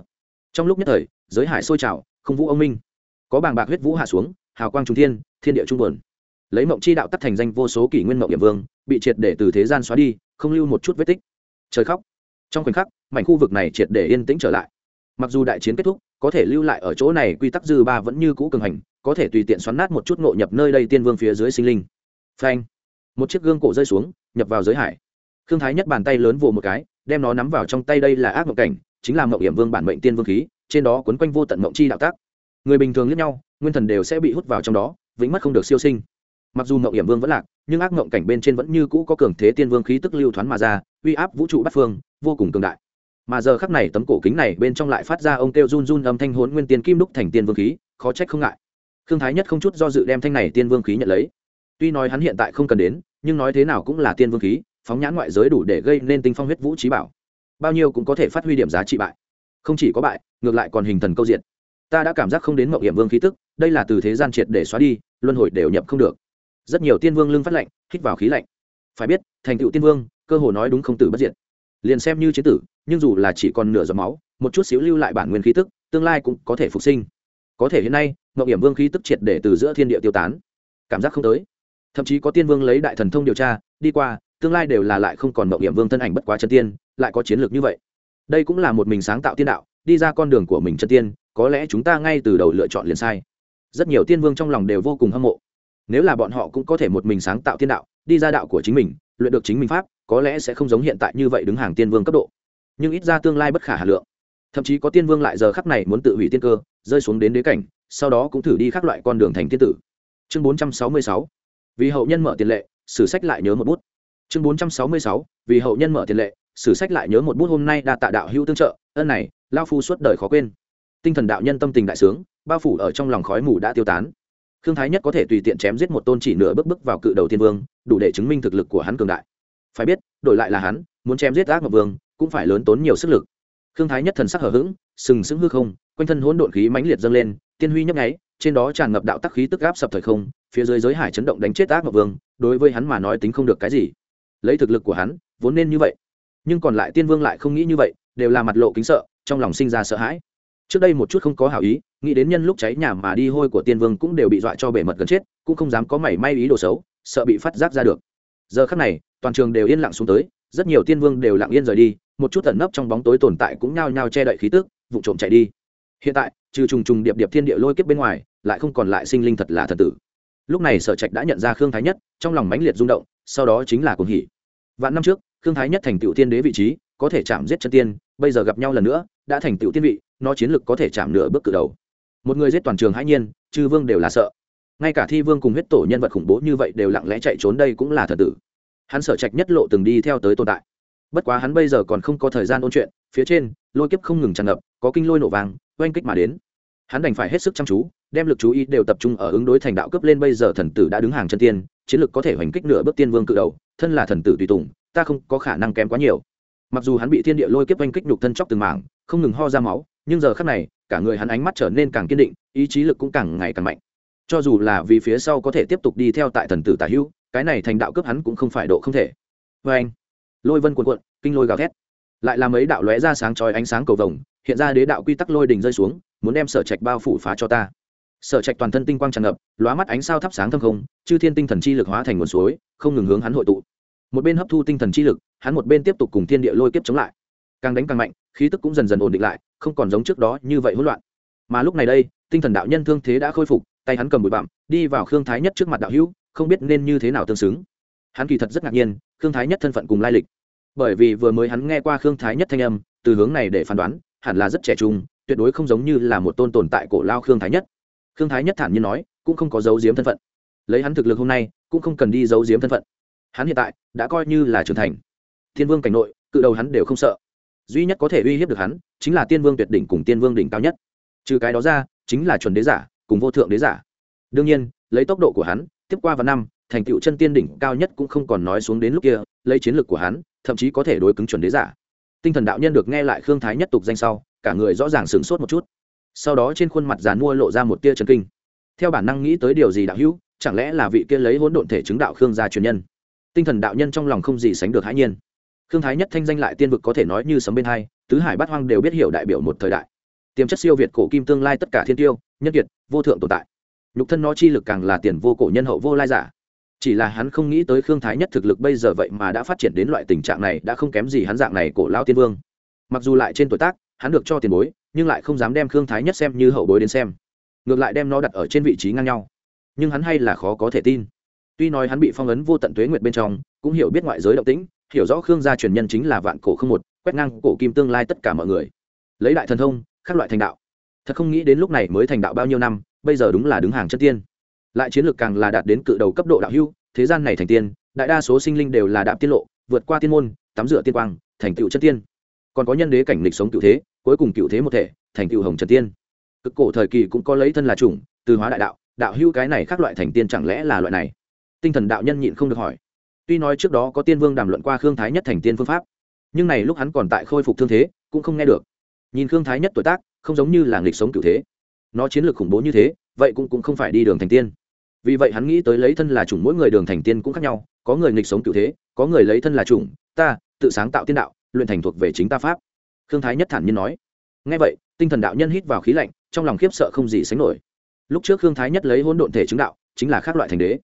Trong lúc nhất thời, giới hải sôi trào, không vũ ông minh. Có bàng bạc huyết vũ hạ xuống, hào quang trung thiên thiên địa trung buồn lấy mộng chi đạo tắt thành danh vô số kỷ nguyên mộng địa vương, bị triệt để từ thế gian xóa đi, không lưu một chút vết tích. Trời khóc. Trong khoảnh khắc, mảnh khu vực này triệt để yên tĩnh trở lại. Mặc dù đại chiến kết thúc, có thể lưu lại ở chỗ này quy tắc dư ba vẫn như cũ cường hành, có thể tùy tiện xoắn nát một chút ngộ nhập nơi đây tiên vương phía dưới sinh linh. Phanh. Một chiếc gương cổ rơi xuống, nhập vào giới hải. Khương thái nhất bàn tay lớn vồ một cái, đem nó nắm vào trong tay đây là ác mộng cảnh, chính là mộng hiểm vương bản mệnh tiên vương khí, trên đó quấn quanh vô tận mộng chi đạo tác người bình thường lẫn nhau, nguyên thần đều sẽ bị hút vào trong đó, vĩnh mất không được siêu sinh mặc dù mộng hiểm vương vẫn lạc, nhưng ác mộng cảnh bên trên vẫn như cũ có cường thế tiên vương khí tức lưu thoáng mà ra, uy áp vũ trụ bát phương, vô cùng cường đại. Mà giờ khắc này tấm cổ kính này bên trong lại phát ra ông kêu run run âm thanh hốn nguyên tiên kim đúc thành tiên vương khí, khó trách không ngại. Thương thái nhất không chút do dự đem thanh này tiên vương khí nhận lấy. Tuy nói hắn hiện tại không cần đến, nhưng nói thế nào cũng là tiên vương khí, phóng nhãn ngoại giới đủ để gây nên tinh phong huyết vũ trí bảo. Bao nhiêu cũng có thể phát huy điểm giá trị bại. Không chỉ có bại, ngược lại còn hình thần câu diện. Ta đã cảm giác không đến mậu hiểm vương khí tức, đây là từ thế gian triệt để xóa đi, luân hồi đều nhập không được rất nhiều tiên vương lưng phát lạnh, hít vào khí lạnh. Phải biết, thành tựu tiên vương, cơ hồ nói đúng không tử bất diệt. Liền xem như chiến tử, nhưng dù là chỉ còn nửa giọt máu, một chút xíu lưu lại bản nguyên khí tức, tương lai cũng có thể phục sinh. Có thể hiện nay, ngọc hiểm vương khí tức triệt để từ giữa thiên địa tiêu tán. Cảm giác không tới. Thậm chí có tiên vương lấy đại thần thông điều tra, đi qua, tương lai đều là lại không còn ngọc hiểm vương thân ảnh bất quá chân tiên, lại có chiến lược như vậy. Đây cũng là một mình sáng tạo tiên đạo, đi ra con đường của mình chân tiên, có lẽ chúng ta ngay từ đầu lựa chọn liền sai. Rất nhiều tiên vương trong lòng đều vô cùng hâm mộ nếu là bọn họ cũng có thể một mình sáng tạo thiên đạo, đi ra đạo của chính mình, luyện được chính mình pháp, có lẽ sẽ không giống hiện tại như vậy đứng hàng tiên vương cấp độ. Nhưng ít ra tương lai bất khả hà lượng. Thậm chí có tiên vương lại giờ khắc này muốn tự hủy tiên cơ, rơi xuống đến đế cảnh, sau đó cũng thử đi các loại con đường thành tiên tử. Chương 466 vì hậu nhân mở tiền lệ, sử sách lại nhớ một bút. Chương 466 vì hậu nhân mở tiền lệ, sử sách lại nhớ một bút hôm nay đa tạ đạo hữu tương trợ, ân này lao phu suốt đời khó quên. Tinh thần đạo nhân tâm tình đại sướng, bao phủ ở trong lòng khói mù đã tiêu tán khương thái nhất có thể tùy tiện chém giết một tôn chỉ nửa bước bước vào cự đầu thiên vương, đủ để chứng minh thực lực của hắn cường đại. Phải biết, đổi lại là hắn, muốn chém giết ác ngọc vương, cũng phải lớn tốn nhiều sức lực. Khương thái nhất thần sắc hở h ữ g sừng sững hư không, quanh thân hỗn độn khí mãnh liệt dâng lên, tiên huy nhấp nháy, trên đó tràn ngập đạo tắc khí tức gáp sập thời không, phía dưới giới hải chấn động đánh chết ác ngọc vương, đối với hắn mà nói tính không được cái gì. Lấy thực lực của hắn, vốn nên như vậy. Nhưng còn lại tiên vương lại không nghĩ như vậy, đều là mặt lộ kính sợ, trong lòng sinh ra sợ hãi trước đây một chút không có hảo ý, nghĩ đến nhân lúc cháy nhà mà đi hôi của tiên vương cũng đều bị dọa cho bể mật gần chết, cũng không dám có mảy may ý đồ xấu, sợ bị phát giác ra được. Giờ khắc này, toàn trường đều yên lặng xuống tới, rất nhiều tiên vương đều lặng yên rời đi, một chút tận nấp trong bóng tối tồn tại cũng nhao nhao che đậy khí tức, vụ trộm chạy đi. Hiện tại, trừ trùng trùng điệp điệp thiên địa lôi kiếp bên ngoài, lại không còn lại sinh linh thật là thần tử. Lúc này sở trạch đã nhận ra khương thái nhất, trong lòng mãnh liệt rung động, sau đó chính là cuồng hỉ. Vạn năm trước, khương thái nhất thành tựu tiên đế vị trí, có thể chạm giết chân tiên, bây giờ gặp nhau lần nữa, đã thành tựu tiên vị nó chiến lực có thể chạm nửa bước cự đầu. Một người giết toàn trường hãi nhiên, chư vương đều là sợ. Ngay cả thi vương cùng huyết tổ nhân vật khủng bố như vậy đều lặng lẽ chạy trốn đây cũng là thần tử. Hắn sở trạch nhất lộ từng đi theo tới tồn tại. Bất quá hắn bây giờ còn không có thời gian ôn chuyện, phía trên, lôi kiếp không ngừng tràn ngập, có kinh lôi nổ vàng oanh kích mà đến. Hắn đành phải hết sức chăm chú, đem lực chú ý đều tập trung ở ứng đối thành đạo cấp lên bây giờ thần tử đã đứng hàng chân tiên, chiến lực có thể hoành kích nửa bước tiên vương cự đầu, thân là thần tử tùy tùng, ta không có khả năng kém quá nhiều. Mặc dù hắn bị thiên địa lôi kiếp oanh kích nhục thân chóc từng mảng, không ngừng ho ra máu nhưng giờ khắc này, cả người hắn ánh mắt trở nên càng kiên định, ý chí lực cũng càng ngày càng mạnh. Cho dù là vì phía sau có thể tiếp tục đi theo tại thần tử tả hữu, cái này thành đạo cướp hắn cũng không phải độ không thể. Vê anh, lôi vân cuộn cuộn, kinh lôi gào thét. Lại làm ấy đạo lóe ra sáng chói ánh sáng cầu vồng, hiện ra đế đạo quy tắc lôi đình rơi xuống, muốn đem sở trạch bao phủ phá cho ta. Sở trạch toàn thân tinh quang tràn ngập, lóa mắt ánh sao thắp sáng thâm không, chư thiên tinh thần chi lực hóa thành nguồn suối, không ngừng hướng hắn hội tụ. Một bên hấp thu tinh thần chi lực, hắn một bên tiếp tục cùng thiên địa lôi kiếp chống lại. Càng đánh càng mạnh khí tức cũng dần dần ổn định lại, không còn giống trước đó như vậy hỗn loạn. Mà lúc này đây, tinh thần đạo nhân thương thế đã khôi phục, tay hắn cầm bụi bặm, đi vào khương thái nhất trước mặt đạo hữu, không biết nên như thế nào tương xứng. Hắn kỳ thật rất ngạc nhiên, khương thái nhất thân phận cùng lai lịch. Bởi vì vừa mới hắn nghe qua khương thái nhất thanh âm, từ hướng này để phán đoán, hẳn là rất trẻ trung, tuyệt đối không giống như là một tôn tồn tại cổ lao khương thái nhất. Khương thái nhất thản nhiên nói, cũng không có dấu diếm thân phận. Lấy hắn thực lực hôm nay, cũng không cần đi giấu diếm thân phận. Hắn hiện tại, đã coi như là trưởng thành. Thiên vương cảnh nội, cự đầu hắn đều không sợ duy nhất có thể uy hiếp được hắn chính là tiên vương tuyệt đỉnh cùng tiên vương đỉnh cao nhất. Trừ cái đó ra, chính là chuẩn đế giả cùng vô thượng đế giả. Đương nhiên, lấy tốc độ của hắn, tiếp qua vào năm, thành tựu chân tiên đỉnh cao nhất cũng không còn nói xuống đến lúc kia, lấy chiến lược của hắn, thậm chí có thể đối cứng chuẩn đế giả. Tinh thần đạo nhân được nghe lại khương thái nhất tục danh sau, cả người rõ ràng sửng sốt một chút. Sau đó trên khuôn mặt giàn mua lộ ra một tia trần kinh. Theo bản năng nghĩ tới điều gì đạo hữu, chẳng lẽ là vị kia lấy hỗn độn thể chứng đạo khương gia truyền nhân? Tinh thần đạo nhân trong lòng không gì sánh được hãi nhiên khương thái nhất thanh danh lại tiên vực có thể nói như sấm bên hai, tứ hải bát hoang đều biết hiểu đại biểu một thời đại. Tiềm chất siêu việt cổ kim tương lai tất cả thiên tiêu, nhân kiệt, vô thượng tồn tại. Nhục thân nó chi lực càng là tiền vô cổ nhân hậu vô lai giả. Chỉ là hắn không nghĩ tới khương thái nhất thực lực bây giờ vậy mà đã phát triển đến loại tình trạng này đã không kém gì hắn dạng này cổ lao tiên vương. Mặc dù lại trên tuổi tác, hắn được cho tiền bối, nhưng lại không dám đem khương thái nhất xem như hậu bối đến xem. Ngược lại đem nó đặt ở trên vị trí ngang nhau. Nhưng hắn hay là khó có thể tin. Tuy nói hắn bị phong ấn vô tận tuế nguyệt bên trong, cũng hiểu biết ngoại giới động tĩnh hiểu rõ khương gia truyền nhân chính là vạn cổ không một, quét ngang cổ kim tương lai tất cả mọi người. Lấy đại thần thông các loại thành đạo. Thật không nghĩ đến lúc này mới thành đạo bao nhiêu năm, bây giờ đúng là đứng hàng chân tiên. Lại chiến lược càng là đạt đến cự đầu cấp độ đạo hưu thế gian này thành tiên, đại đa số sinh linh đều là đạm tiết lộ, vượt qua tiên môn, tắm rửa tiên quang, thành tựu chân tiên. Còn có nhân đế cảnh lịch sống cựu thế, cuối cùng cựu thế một thể, thành tựu hồng trần tiên. Cực cổ thời kỳ cũng có lấy thân là chủng, từ hóa đại đạo đạo hưu cái này khác loại thành tiên chẳng lẽ là loại này? Tinh thần đạo nhân nhịn không được hỏi tuy nói trước đó có tiên vương đàm luận qua khương thái nhất thành tiên phương pháp nhưng này lúc hắn còn tại khôi phục thương thế cũng không nghe được. Nhìn khương thái nhất tuổi tác không giống như là nghịch sống cựu thế. Nó chiến lược khủng bố như thế vậy cũng, cũng không phải đi đường thành tiên. Vì vậy hắn nghĩ tới lấy thân là chủng mỗi người đường thành tiên cũng khác nhau có người nghịch sống cựu thế có người lấy thân là chủng ta tự sáng tạo tiên đạo luyện thành thuộc về chính ta pháp. Khương thái nhất thản nhiên nói. Ngay vậy tinh thần đạo nhân hít vào khí lạnh trong lòng khiếp sợ không gì sánh nổi. Lúc trước khương thái nhất lấy hỗn độn thể chứng đạo chính là khác loại thành đế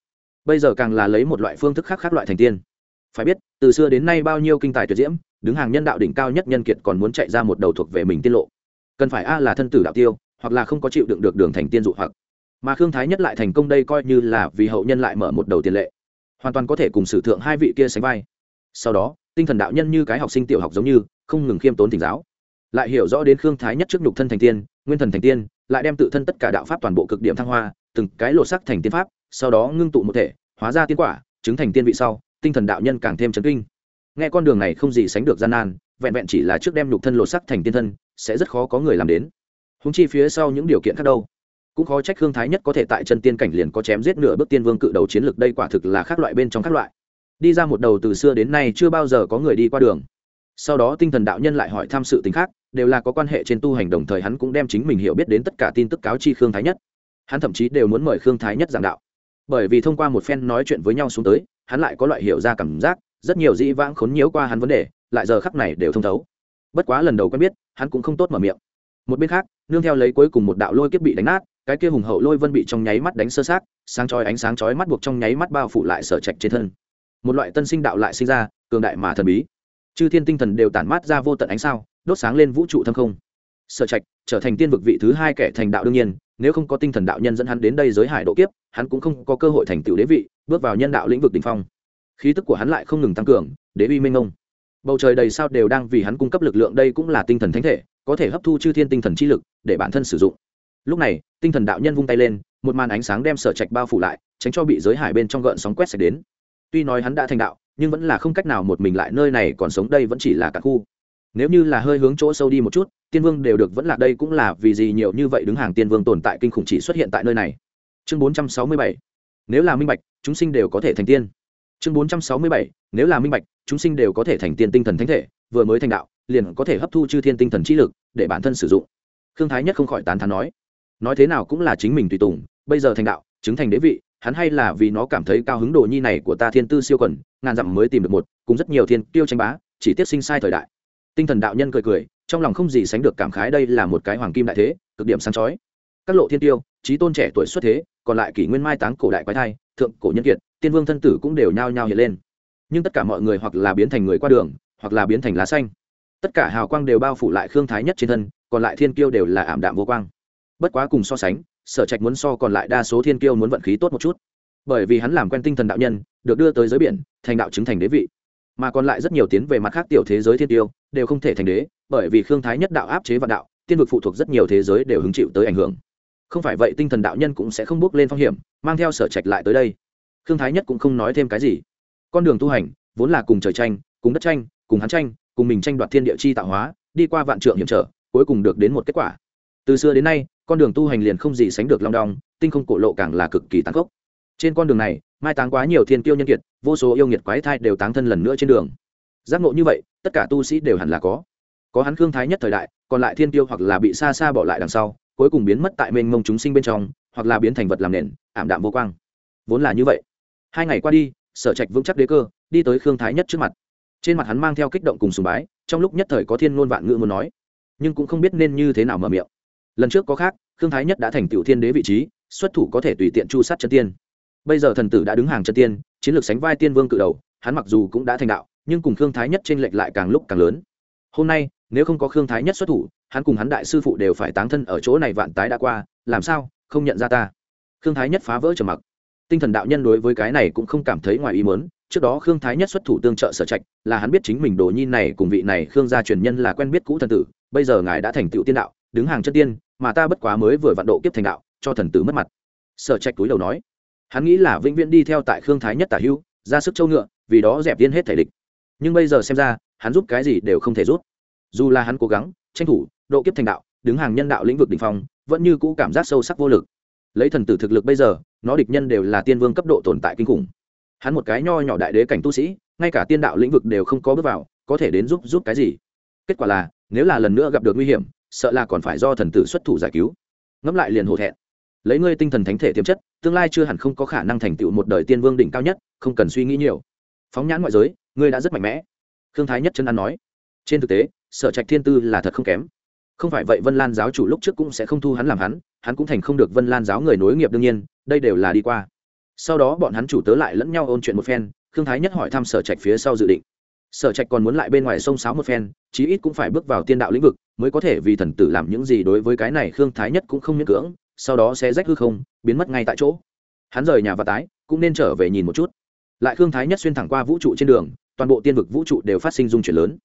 bây giờ càng là lấy một loại phương thức khác khác loại thành tiên. Phải biết, từ xưa đến nay bao nhiêu kinh tài tuyệt diễm, đứng hàng nhân đạo đỉnh cao nhất nhân kiệt còn muốn chạy ra một đầu thuộc về mình tiết lộ. Cần phải a là thân tử đạo tiêu, hoặc là không có chịu đựng được đường thành tiên dụ hoặc. Mà khương thái nhất lại thành công đây coi như là vì hậu nhân lại mở một đầu tiền lệ. Hoàn toàn có thể cùng sử thượng hai vị kia sánh vai. Sau đó, tinh thần đạo nhân như cái học sinh tiểu học giống như, không ngừng khiêm tốn thỉnh giáo. Lại hiểu rõ đến khương thái nhất trước nhục thân thành tiên, nguyên thần thành tiên, lại đem tự thân tất cả đạo pháp toàn bộ cực điểm thăng hoa, từng cái lộ sắc thành tiên pháp sau đó ngưng tụ một thể, hóa ra tiên quả, chứng thành tiên vị sau, tinh thần đạo nhân càng thêm chấn kinh. Nghe con đường này không gì sánh được gian nan, vẹn vẹn chỉ là trước đem nhục thân lột sắc thành tiên thân, sẽ rất khó có người làm đến. Húng chi phía sau những điều kiện khác đâu. Cũng khó trách hương thái nhất có thể tại chân tiên cảnh liền có chém giết nửa bước tiên vương cự đầu chiến lược đây quả thực là khác loại bên trong các loại. Đi ra một đầu từ xưa đến nay chưa bao giờ có người đi qua đường. Sau đó tinh thần đạo nhân lại hỏi tham sự tính khác, đều là có quan hệ trên tu hành đồng thời hắn cũng đem chính mình hiểu biết đến tất cả tin tức cáo chi khương thái nhất. Hắn thậm chí đều muốn mời khương thái nhất giảng đạo bởi vì thông qua một phen nói chuyện với nhau xuống tới, hắn lại có loại hiểu ra cảm giác, rất nhiều dĩ vãng khốn nhiễu qua hắn vấn đề, lại giờ khắc này đều thông thấu. Bất quá lần đầu quen biết, hắn cũng không tốt mở miệng. Một bên khác, nương theo lấy cuối cùng một đạo lôi kiếp bị đánh nát, cái kia hùng hậu lôi vân bị trong nháy mắt đánh sơ sát sáng chói ánh sáng chói mắt buộc trong nháy mắt bao phủ lại sở trạch trên thân. Một loại tân sinh đạo lại sinh ra, cường đại mà thần bí. Chư thiên tinh thần đều tản mát ra vô tận ánh sao, đốt sáng lên vũ trụ thâm không. Sở trạch trở thành tiên vực vị thứ hai kẻ thành đạo đương nhiên, nếu không có tinh thần đạo nhân dẫn hắn đến đây giới hải độ kiếp hắn cũng không có cơ hội thành tựu đế vị, bước vào nhân đạo lĩnh vực đ ỉ n h phong. Khí tức của hắn lại không ngừng tăng cường, đế uy minh ông bầu trời đầy sao đều đang vì hắn cung cấp lực lượng, đây cũng là tinh thần thánh thể, có thể hấp thu chư thiên tinh thần chi lực để bản thân sử dụng. Lúc này, tinh thần đạo nhân vung tay lên, một màn ánh sáng đem sở trạch bao phủ lại, tránh cho bị giới hải bên trong gợn sóng quét sạch đến. Tuy nói hắn đã thành đạo, nhưng vẫn là không cách nào một mình lại nơi này còn sống, đây vẫn chỉ là cả khu. Nếu như là hơi hướng chỗ sâu đi một chút, tiên vương đều được vẫn là đây cũng là vì gì nhiều như vậy đứng hàng tiên vương tồn tại kinh khủng chỉ xuất hiện tại nơi này chương bốn trăm sáu mươi bảy. Nếu là minh bạch, chúng sinh đều có thể thành tiên. Chương bốn trăm sáu mươi bảy. Nếu là minh bạch, chúng sinh đều có thể thành tiên tinh thần thánh thể, vừa mới thành đạo, liền có thể hấp thu chư thiên tinh thần trí lực để bản thân sử dụng. Khương thái nhất không khỏi tán thán nói nói thế nào cũng là chính mình tùy tùng, bây giờ thành đạo, chứng thành đế vị, hắn hay là vì nó cảm thấy cao hứng đồ nhi này của ta thiên tư siêu quần, ngàn dặm mới tìm được một, cùng rất nhiều thiên tiêu tranh bá, chỉ tiếp sinh sai thời đại. Tinh thần đạo nhân cười cười, trong lòng không gì sánh được cảm khái đây là một cái hoàng kim đại thế, cực điểm sáng chói các lộ thiên tiêu trí tôn trẻ tuổi xuất thế, còn lại kỷ nguyên mai táng cổ đại quái thai, thượng cổ nhân kiệt, tiên vương thân tử cũng đều nhao nhao hiện lên. Nhưng tất cả mọi người hoặc là biến thành người qua đường, hoặc là biến thành lá xanh. Tất cả hào quang đều bao phủ lại khương thái nhất trên thân, còn lại thiên kiêu đều là ảm đạm vô quang. Bất quá cùng so sánh, sở trạch muốn so còn lại đa số thiên kiêu muốn vận khí tốt một chút. Bởi vì hắn làm quen tinh thần đạo nhân, được đưa tới giới biển, thành đạo chứng thành đế vị. Mà còn lại rất nhiều tiến về mặt khác tiểu thế giới thiên tiêu đều không thể thành đế, bởi vì khương thái nhất đạo áp chế vạn đạo, tiên vực phụ thuộc rất nhiều thế giới đều hứng chịu tới ảnh hưởng không phải vậy tinh thần đạo nhân cũng sẽ không bước lên phong hiểm, mang theo sở trạch lại tới đây. Khương thái nhất cũng không nói thêm cái gì. Con đường tu hành, vốn là cùng trời tranh, cùng đất tranh, cùng hắn tranh, cùng mình tranh đoạt thiên địa chi tạo hóa, đi qua vạn trượng hiểm trở, cuối cùng được đến một kết quả. Từ xưa đến nay, con đường tu hành liền không gì sánh được long đong, tinh không cổ lộ càng là cực kỳ tàn khốc. Trên con đường này, mai táng quá nhiều thiên kiêu nhân kiệt, vô số yêu nghiệt quái thai đều táng thân lần nữa trên đường. Giác ngộ như vậy, tất cả tu sĩ đều hẳn là có. Có hắn khương thái nhất thời đại, còn lại thiên tiêu hoặc là bị xa xa bỏ lại đằng sau cuối cùng biến mất tại mênh mông chúng sinh bên trong, hoặc là biến thành vật làm nền, ảm đạm vô quang. Vốn là như vậy. Hai ngày qua đi, sở trạch vững chắc đế cơ, đi tới khương thái nhất trước mặt. Trên mặt hắn mang theo kích động cùng sùng bái, trong lúc nhất thời có thiên ngôn vạn ngữ muốn nói. Nhưng cũng không biết nên như thế nào mở miệng. Lần trước có khác, khương thái nhất đã thành tiểu thiên đế vị trí, xuất thủ có thể tùy tiện chu sát chân tiên. Bây giờ thần tử đã đứng hàng chân tiên, chiến lược sánh vai tiên vương cự đầu, hắn mặc dù cũng đã thành đạo, nhưng cùng khương thái nhất t r ê n lệch lại càng lúc càng lớn hôm nay, nếu không có khương thái nhất xuất thủ, hắn cùng hắn đại sư phụ đều phải táng thân ở chỗ này vạn tái đã qua, làm sao, không nhận ra ta? Khương thái nhất phá vỡ trầm mặc. Tinh thần đạo nhân đối với cái này cũng không cảm thấy ngoài ý mớn trước đó khương thái nhất xuất thủ tương trợ sở trạch, là hắn biết chính mình đồ nhi này cùng vị này khương gia truyền nhân là quen biết cũ thần tử, bây giờ ngài đã thành tựu tiên đạo, đứng hàng chân tiên, mà ta bất quá mới vừa vạn độ kiếp thành đạo, cho thần tử mất mặt. Sở trạch túi đầu nói. Hắn nghĩ là vĩnh viễn đi theo tại khương thái nhất tả hữu ra sức châu ngựa, vì đó dẹp tiên hết thể địch nhưng bây giờ xem ra, hắn giúp cái gì đều không thể giúp. Dù là hắn cố gắng, tranh thủ, độ kiếp thành đạo, đứng hàng nhân đạo lĩnh vực đ ỉ n h phong, vẫn như cũ cảm giác sâu sắc vô lực. Lấy thần tử thực lực bây giờ, nó địch nhân đều là tiên vương cấp độ tồn tại kinh khủng. Hắn một cái nho nhỏ đại đế cảnh tu sĩ, ngay cả tiên đạo lĩnh vực đều không có bước vào, có thể đến giúp giúp cái gì? Kết quả là, nếu là lần nữa gặp được nguy hiểm, sợ là còn phải do thần tử xuất thủ giải cứu. Ngẫm lại liền hổ thẹn. Lấy ngươi tinh thần thánh thể tiềm chất, tương lai chưa hẳn không có khả năng thành tựu một đời tiên vương đỉnh cao nhất, không cần suy nghĩ nhiều. Phóng nhãn ngoại giới ngươi đã rất mạnh mẽ. Khương thái nhất chân ăn nói. Trên thực tế, sở trạch thiên tư là thật không kém. Không phải vậy vân lan giáo chủ lúc trước cũng sẽ không thu hắn làm hắn hắn cũng thành không được vân lan giáo người nối nghiệp đương nhiên, đây đều là đi qua. Sau đó bọn hắn chủ tớ lại lẫn nhau ôn chuyện một phen, khương thái nhất hỏi thăm sở trạch phía sau dự định. Sở trạch còn muốn lại bên ngoài sông sáo một phen, chí ít cũng phải bước vào tiên đạo lĩnh vực, mới có thể vì thần tử làm những gì đối với cái này khương thái nhất cũng không miễn cưỡng, sau đó sẽ rách hư không, biến mất ngay tại chỗ. Hắn rời nhà và tái, cũng nên trở về nhìn một chút. Lại khương thái nhất xuyên thẳng qua vũ trụ trên đường toàn bộ tiên vực vũ trụ đều phát sinh dung chuyển lớn.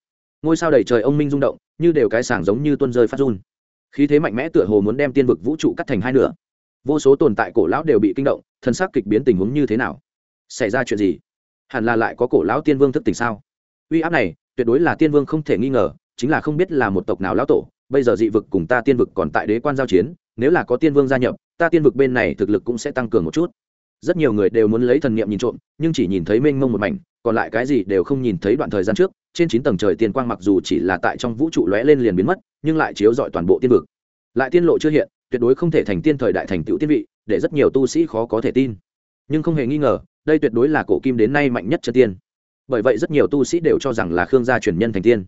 Ngôi sao đầy trời ông minh rung động, như đều cái sảng giống như tuân rơi phát run. Khí thế mạnh mẽ tựa hồ muốn đem tiên vực vũ trụ cắt thành hai nửa. Vô số tồn tại cổ lão đều bị kinh động thân xác kịch biến tình huống như thế nào? Xảy ra chuyện gì? Hẳn là lại có cổ lão tiên vương thức tỉnh sao? Uy áp này, tuyệt đối là tiên vương không thể nghi ngờ, chính là không biết là một tộc nào lão tổ, bây giờ dị vực cùng ta tiên vực còn tại đế quan giao chiến, nếu là có tiên vương gia nhập, ta tiên vực bên này thực lực cũng sẽ tăng cường một chút rất nhiều người đều muốn lấy thần niệm nhìn trộm, nhưng chỉ nhìn thấy mênh mông một mảnh, còn lại cái gì đều không nhìn thấy đoạn thời gian trước, trên chín tầng trời tiên quang mặc dù chỉ là tại trong vũ trụ lóe lên liền biến mất, nhưng lại chiếu rọi toàn bộ tiên vực. Lại tiên lộ chưa hiện, tuyệt đối không thể thành tiên thời đại thành tựu tiên vị, để rất nhiều tu sĩ khó có thể tin. Nhưng không hề nghi ngờ, đây tuyệt đối là cổ kim đến nay mạnh nhất chân tiên. Bởi vậy rất nhiều tu sĩ đều cho rằng là khương gia truyền nhân thành tiên.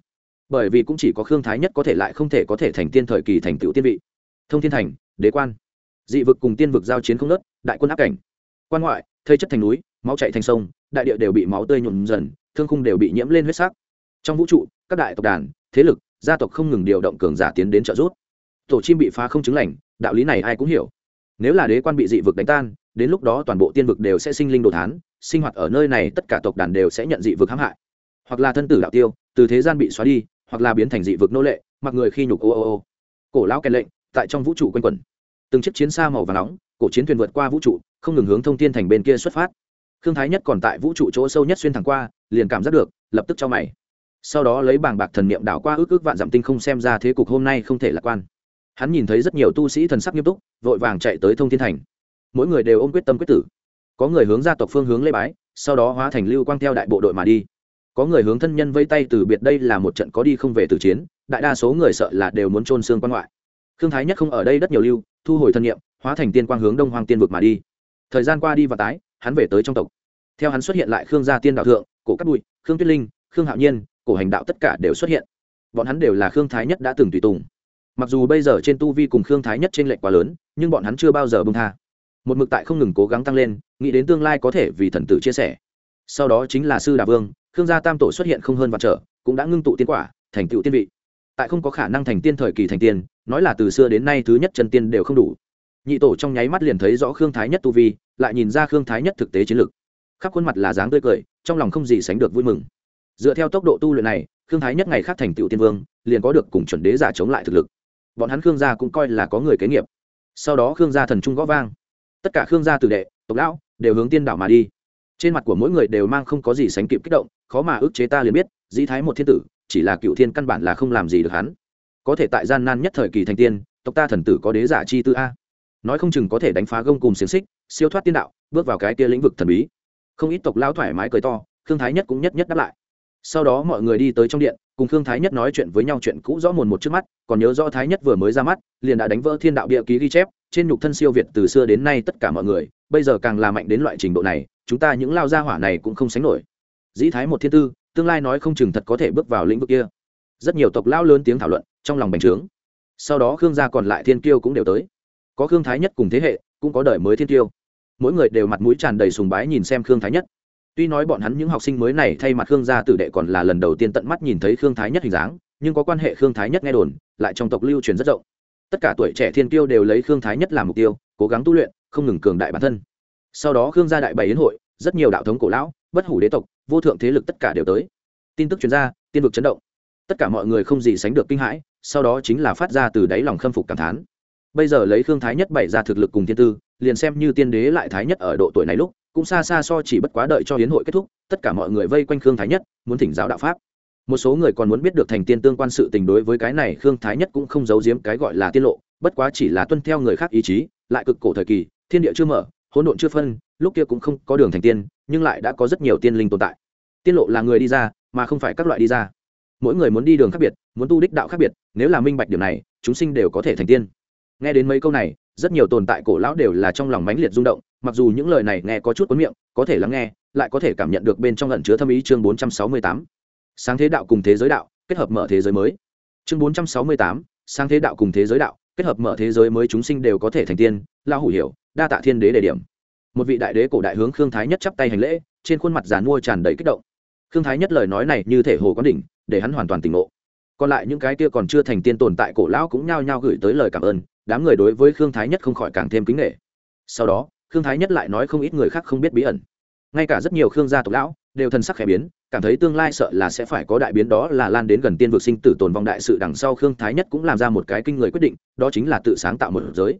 Bởi vì cũng chỉ có khương thái nhất có thể lại không thể có thể thành tiên thời kỳ thành tựu tiên vị. Thông thiên thành, đế quan. Dị vực cùng tiên vực giao chiến không nớt đại quân áp cảnh quan ngoại, thây chất thành núi, máu chạy thành sông, đại địa đều bị máu tươi nhuộm dần, thương khung đều bị nhiễm lên huyết sắc. Trong vũ trụ, các đại tộc đàn, thế lực, gia tộc không ngừng điều động cường giả tiến đến trợ giúp. Tổ chim bị phá không chứng lành, đạo lý này ai cũng hiểu. Nếu là đế quan bị dị vực đánh tan, đến lúc đó toàn bộ tiên vực đều sẽ sinh linh đồ thán, sinh hoạt ở nơi này tất cả tộc đàn đều sẽ nhận dị vực hãm hại. Hoặc là thân tử đạo tiêu, từ thế gian bị xóa đi, hoặc là biến thành dị vực nô lệ, mặc người khi nhục ô ô ô. Cổ lão kèn lệnh, tại trong vũ trụ quanh quẩn từng chiếc chiến xa màu và nóng, cổ chiến thuyền vượt qua vũ trụ, không ngừng hướng thông tin thành bên kia xuất phát. Khương thái nhất còn tại vũ trụ chỗ sâu nhất xuyên thẳng qua, liền cảm giác được, lập tức cho mày. Sau đó lấy bảng bạc thần niệm đảo qua ước ước vạn dặm tinh không xem ra thế cục hôm nay không thể lạc quan. Hắn nhìn thấy rất nhiều tu sĩ thần sắc nghiêm túc, vội vàng chạy tới thông thiên thành. Mỗi người đều ôm quyết tâm quyết tử. Có người hướng gia tộc phương hướng lê bái, sau đó hóa thành lưu quang theo đại bộ đội mà đi. Có người hướng thân nhân vây tay từ biệt đây là một trận có đi không về từ chiến, đại đa số người sợ là đều muốn trôn xương quan ngoại. Khương thái nhất không ở đây rất nhiều lưu thu hồi thân nhiệm, hóa thành tiên quang hướng đông hoàng tiên vực mà đi. Thời gian qua đi và tái, hắn về tới trong tộc. Theo hắn xuất hiện lại khương gia tiên đạo thượng, cổ cát bụi, khương tuyết linh, khương hạo nhiên, cổ hành đạo tất cả đều xuất hiện. Bọn hắn đều là khương thái nhất đã từng tùy tùng. Mặc dù bây giờ trên tu vi cùng khương thái nhất t r ê n lệch quá lớn, nhưng bọn hắn chưa bao giờ bông tha. Một mực tại không ngừng cố gắng tăng lên, nghĩ đến tương lai có thể vì thần tử chia sẻ. Sau đó chính là sư đà vương, khương gia tam tổ xuất hiện không hơn vạn trở, cũng đã ngưng tụ tiên quả, thành tựu tiên vị. Tại không có khả năng thành tiên thời kỳ thành tiên nói là từ xưa đến nay thứ nhất chân tiên đều không đủ. Nhị tổ trong nháy mắt liền thấy rõ khương thái nhất tu vi, lại nhìn ra khương thái nhất thực tế chiến lược khắp khuôn mặt là dáng tươi cười, trong lòng không gì sánh được vui mừng. Dựa theo tốc độ tu luyện này, khương thái nhất ngày khác thành tựu tiên vương, liền có được cùng chuẩn đế giả chống lại thực lực. Bọn hắn khương gia cũng coi là có người kế nghiệp. Sau đó khương gia thần trung gõ vang. Tất cả khương gia tử đệ, tộc lão, đều hướng tiên đảo mà đi. Trên mặt của mỗi người đều mang không có gì sánh kịp kích động, khó mà ức chế ta liền biết, dĩ thái một thiên tử, chỉ là cựu thiên căn bản là không làm gì được hắn có thể tại gian nan nhất thời kỳ thành tiên, tộc ta thần tử có đế giả chi tư a. Nói không chừng có thể đánh phá gông cùng xiềng xích, siêu thoát tiên đạo, bước vào cái kia lĩnh vực thần bí. Không ít tộc lao thoải mái cười to, khương thái nhất cũng nhất nhất đáp lại. Sau đó mọi người đi tới trong điện, cùng khương thái nhất nói chuyện với nhau chuyện cũ rõ mồn một trước mắt, còn nhớ rõ thái nhất vừa mới ra mắt, liền đã đánh vỡ thiên đạo địa ký ghi chép, trên nhục thân siêu việt từ xưa đến nay tất cả mọi người, bây giờ càng là mạnh đến loại trình độ này, chúng ta những lao gia hỏa này cũng không sánh nổi. Dĩ thái một thiên tư, tương lai nói không chừng thật có thể bước vào lĩnh vực kia rất nhiều tộc lao lớn tiếng thảo luận, trong lòng bành trướng. Sau đó khương gia còn lại thiên kiêu cũng đều tới. Có khương thái nhất cùng thế hệ, cũng có đời mới thiên kiêu. Mỗi người đều mặt mũi tràn đầy sùng bái nhìn xem khương thái nhất. Tuy nói bọn hắn những học sinh mới này thay mặt khương gia tử đệ còn là lần đầu tiên tận mắt nhìn thấy khương thái nhất hình dáng, nhưng có quan hệ khương thái nhất nghe đồn, lại trong tộc lưu truyền rất rộng. Tất cả tuổi trẻ thiên kiêu đều lấy khương thái nhất làm mục tiêu, cố gắng tu luyện, không ngừng cường đại bản thân. Sau đó khương gia đại bày yến hội, rất nhiều đạo thống cổ lão, bất hủ đế tộc, vô thượng thế lực tất cả đều tới. Tin tức chuyên gia tiên vực chấn động tất cả mọi người không gì sánh được kinh hãi, sau đó chính là phát ra từ đáy lòng khâm phục cảm thán. Bây giờ lấy khương thái nhất bày ra thực lực cùng thiên tư, liền xem như tiên đế lại thái nhất ở độ tuổi này lúc, cũng xa xa so chỉ bất quá đợi cho hiến hội kết thúc, tất cả mọi người vây quanh khương thái nhất, muốn thỉnh giáo đạo pháp. Một số người còn muốn biết được thành tiên tương quan sự tình đối với cái này khương thái nhất cũng không giấu giếm cái gọi là tiết lộ, bất quá chỉ là tuân theo người khác ý chí, lại cực cổ thời kỳ, thiên địa chưa mở, hỗn độn chưa phân, lúc kia cũng không có đường thành tiên, nhưng lại đã có rất nhiều tiên linh tồn tại. Tiết lộ là người đi ra, mà không phải các loại đi ra mỗi người muốn đi đường khác biệt, muốn tu đích đạo khác biệt, nếu là minh bạch điều này, chúng sinh đều có thể thành tiên nghe đến mấy câu này, rất nhiều tồn tại cổ lão đều là trong lòng mãnh liệt rung động, mặc dù những lời này nghe có chút cuốn miệng, có thể lắng nghe, lại có thể cảm nhận được bên trong lẩn chứa thâm ý chương 468. sáng thế đạo cùng thế giới đạo, kết hợp mở thế giới mới chương 468. sáng thế đạo cùng thế giới đạo, kết hợp mở thế giới mới chúng sinh đều có thể thành tiên lao hủ hiểu, đa tạ thiên đế đề điểm một vị đại đế cổ đại hướng khương thái nhất chắp tay hành lễ, trên khuôn mặt giàn mua tràn đầy kích động khương thái nhất lời nói này như thể hồ quán đỉnh để hắn hoàn toàn tỉnh ngộ. Còn lại những cái kia còn chưa thành tiên tồn tại cổ lão cũng nhao nhao gửi tới lời cảm ơn, đám người đối với khương thái nhất không khỏi càng thêm kính nghệ sau đó, khương thái nhất lại nói không ít người khác không biết bí ẩn. Ngay cả rất nhiều khương gia tộc lão đều thần sắc khẽ biến, cảm thấy tương lai sợ là sẽ phải có đại biến đó là lan đến gần tiên vực sinh tử tồn vong đại sự đằng sau khương thái nhất cũng làm ra một cái kinh người quyết định, đó chính là tự sáng tạo một giới.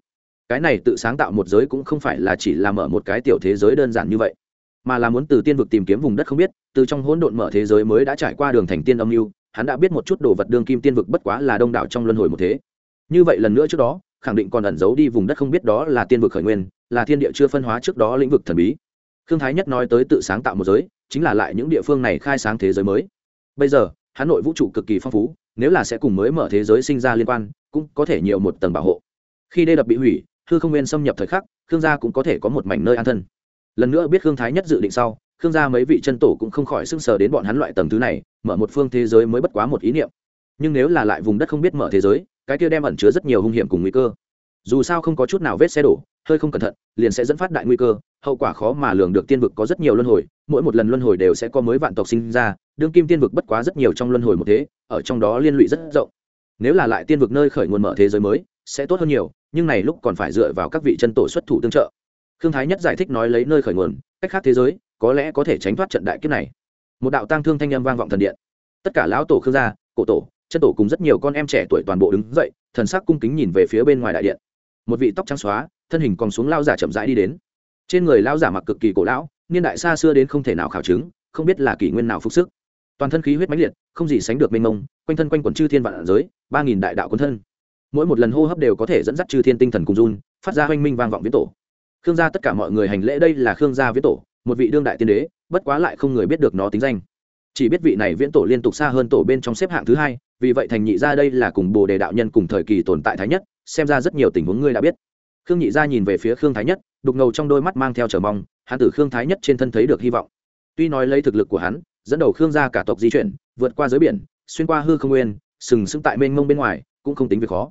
Cái này tự sáng tạo một giới cũng không phải là chỉ làm mở một cái tiểu thế giới đơn giản như vậy mà là muốn từ tiên vực tìm kiếm vùng đất không biết, từ trong hỗn độn mở thế giới mới đã trải qua đường thành tiên âm mưu, hắn đã biết một chút đồ vật đương kim tiên vực bất quá là đông đảo trong luân hồi một thế. Như vậy lần nữa trước đó, khẳng định còn ẩn giấu đi vùng đất không biết đó là tiên vực khởi nguyên, là thiên địa chưa phân hóa trước đó lĩnh vực thần bí. Khương thái nhất nói tới tự sáng tạo một giới, chính là lại những địa phương này khai sáng thế giới mới. Bây giờ, hà nội vũ trụ cực kỳ phong phú, nếu là sẽ cùng mới mở thế giới sinh ra liên quan, cũng có thể nhiều một tầng bảo hộ. Khi đê đập bị hủy, hư không nguyên xâm nhập thời khắc, khương gia cũng có thể có một mảnh nơi an thân lần nữa biết khương thái nhất dự định sau, khương gia mấy vị chân tổ cũng không khỏi sưng sờ đến bọn hắn loại tầng thứ này, mở một phương thế giới mới bất quá một ý niệm. Nhưng nếu là lại vùng đất không biết mở thế giới, cái kia đem ẩn chứa rất nhiều hung hiểm cùng nguy cơ. Dù sao không có chút nào vết xe đổ, hơi không cẩn thận, liền sẽ dẫn phát đại nguy cơ, hậu quả khó mà lường được tiên vực có rất nhiều luân hồi, mỗi một lần luân hồi đều sẽ có mới vạn tộc sinh ra, đương kim tiên vực bất quá rất nhiều trong luân hồi một thế, ở trong đó liên lụy rất rộng. Nếu là lại tiên vực nơi khởi nguồn mở thế giới mới, sẽ tốt hơn nhiều, nhưng này lúc còn phải dựa vào các vị chân tổ xuất thủ tương trợ khương thái nhất giải thích nói lấy nơi khởi nguồn, cách khác thế giới, có lẽ có thể tránh thoát trận đại kiếp này. Một đạo tang thương thanh âm vang vọng thần điện. Tất cả lão tổ khương gia, cổ tổ, chân tổ cùng rất nhiều con em trẻ tuổi toàn bộ đứng dậy, thần sắc cung kính nhìn về phía bên ngoài đại điện. Một vị tóc trắng xóa, thân hình còn xuống lao giả chậm rãi đi đến. Trên người lao giả mặc cực kỳ cổ lão, niên đại xa xưa đến không thể nào khảo chứng, không biết là kỷ nguyên nào phục sức. Toàn thân khí huyết mãnh liệt, không gì sánh được mênh mông, quanh thân quanh quần chư thiên vạn giới, ba nghìn đại đạo quân thân. Mỗi một lần hô hấp đều có thể dẫn dắt chư thiên tinh thần cùng run, phát ra hoanh minh vang vọng viễn tổ khương gia tất cả mọi người hành lễ đây là khương gia viễn tổ, một vị đương đại tiên đế, bất quá lại không người biết được nó tính danh. Chỉ biết vị này viễn tổ liên tục xa hơn tổ bên trong xếp hạng thứ hai, vì vậy thành nhị gia đây là cùng bồ đề đạo nhân cùng thời kỳ tồn tại thái nhất, xem ra rất nhiều tình huống ngươi đã biết. Khương nhị gia nhìn về phía khương thái nhất, đục ngầu trong đôi mắt mang theo chờ mong, hắn tử khương thái nhất trên thân thấy được hy vọng. Tuy nói lấy thực lực của hắn, dẫn đầu khương gia cả tộc di chuyển, vượt qua giới biển, xuyên qua hư không nguyên, sừng sững tại mênh mông bên ngoài, cũng không tính việc khó.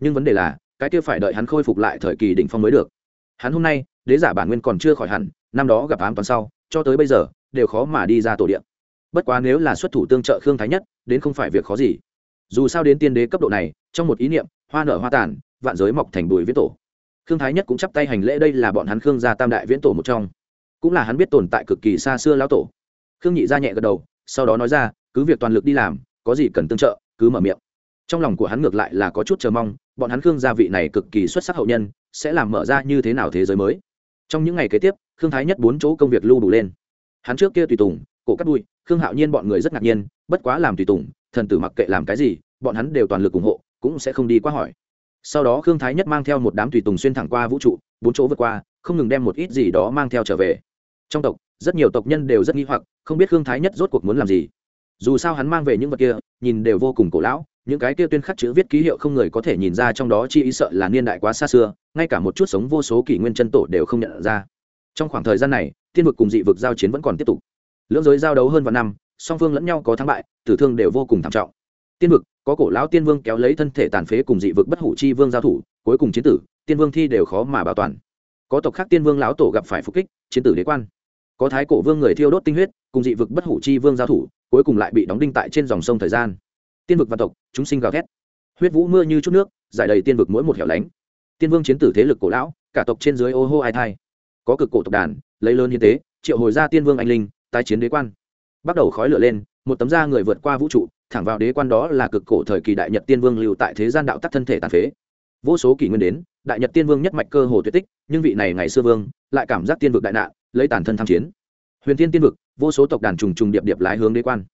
Nhưng vấn đề là, cái kia phải đợi hắn khôi phục lại thời kỳ đỉnh phong mới được hắn hôm nay, đế giả bản nguyên còn chưa khỏi hẳn, năm đó gặp ám toàn sau, cho tới bây giờ, đều khó mà đi ra tổ điện bất quá nếu là xuất thủ tương trợ khương thái nhất, đến không phải việc khó gì. Dù sao đến tiên đế cấp độ này, trong một ý niệm, hoa nở hoa tàn, vạn giới mọc thành bùi viễn tổ. Khương thái nhất cũng chắp tay hành lễ đây là bọn hắn khương gia tam đại viễn tổ một trong. Cũng là hắn biết tồn tại cực kỳ xa xưa lão tổ. Khương nhị ra nhẹ gật đầu, sau đó nói ra, cứ việc toàn lực đi làm, có gì cần tương trợ, cứ mở miệng. Trong lòng của hắn ngược lại là có chút chờ mong bọn hắn khương gia vị này cực kỳ xuất sắc hậu nhân, sẽ làm mở ra như thế nào thế giới mới? Trong những ngày kế tiếp, khương thái nhất bốn chỗ công việc lưu đủ lên. Hắn trước kia tùy tùng, cổ cắt đuôi khương hạo nhiên bọn người rất ngạc nhiên, bất quá làm tùy tùng, thần tử mặc kệ làm cái gì, bọn hắn đều toàn lực ủng hộ, cũng sẽ không đi qua hỏi. Sau đó khương thái nhất mang theo một đám tùy tùng xuyên thẳng qua vũ trụ, bốn chỗ vượt qua, không ngừng đem một ít gì đó mang theo trở về. Trong tộc, rất nhiều tộc nhân đều rất nghi hoặc, không biết khương thái nhất rốt cuộc muốn làm gì. Dù sao hắn mang về những vật kia, nhìn đều vô cùng cổ lão những cái kia tuyên khắc chữ viết ký hiệu không người có thể nhìn ra trong đó chi ý sợ là niên đại quá xa xưa, ngay cả một chút sống vô số kỷ nguyên chân tổ đều không nhận ra. Trong khoảng thời gian này, tiên vực cùng dị vực giao chiến vẫn còn tiếp tục. Lưỡng giới giao đấu hơn vài năm, song phương lẫn nhau có thắng bại, tử thương đều vô cùng thảm trọng. Tiên vực, có cổ lão tiên vương kéo lấy thân thể tàn phế cùng dị vực bất hủ chi vương giao thủ, cuối cùng chiến tử, tiên vương thi đều khó mà bảo toàn. Có tộc khác tiên vương lão tổ gặp phải phục kích, chiến tử đế quan. Có thái cổ vương người thiêu đốt tinh huyết, cùng dị vực bất hủ chi vương giao thủ, cuối cùng lại bị đóng đinh tại trên dòng sông thời gian tiên vực văn tộc, chúng sinh gào thét. Huyết vũ mưa như chút nước, giải đầy tiên vực mỗi một hẻo lánh. Tiên vương chiến tử thế lực cổ lão, cả tộc trên dưới ô hô ai thai. Có cực cổ tộc đàn, lấy lớn hiến tế, triệu hồi ra tiên vương anh linh, tái chiến đế quan. Bắt đầu khói lửa lên, một tấm da người vượt qua vũ trụ, thẳng vào đế quan đó là cực cổ thời kỳ đại nhật tiên vương lưu tại thế gian đạo tắc thân thể tàn phế. Vô số kỷ nguyên đến, đại nhật tiên vương nhất mạch cơ hồ tuyệt tích, nhưng vị này ngày xưa vương, lại cảm giác tiên vực đại nạn, lấy tàn thân tham chiến. Huyền tiên tiên vực, vô số tộc đàn trùng trùng điệp điệp lái hướng đế quan.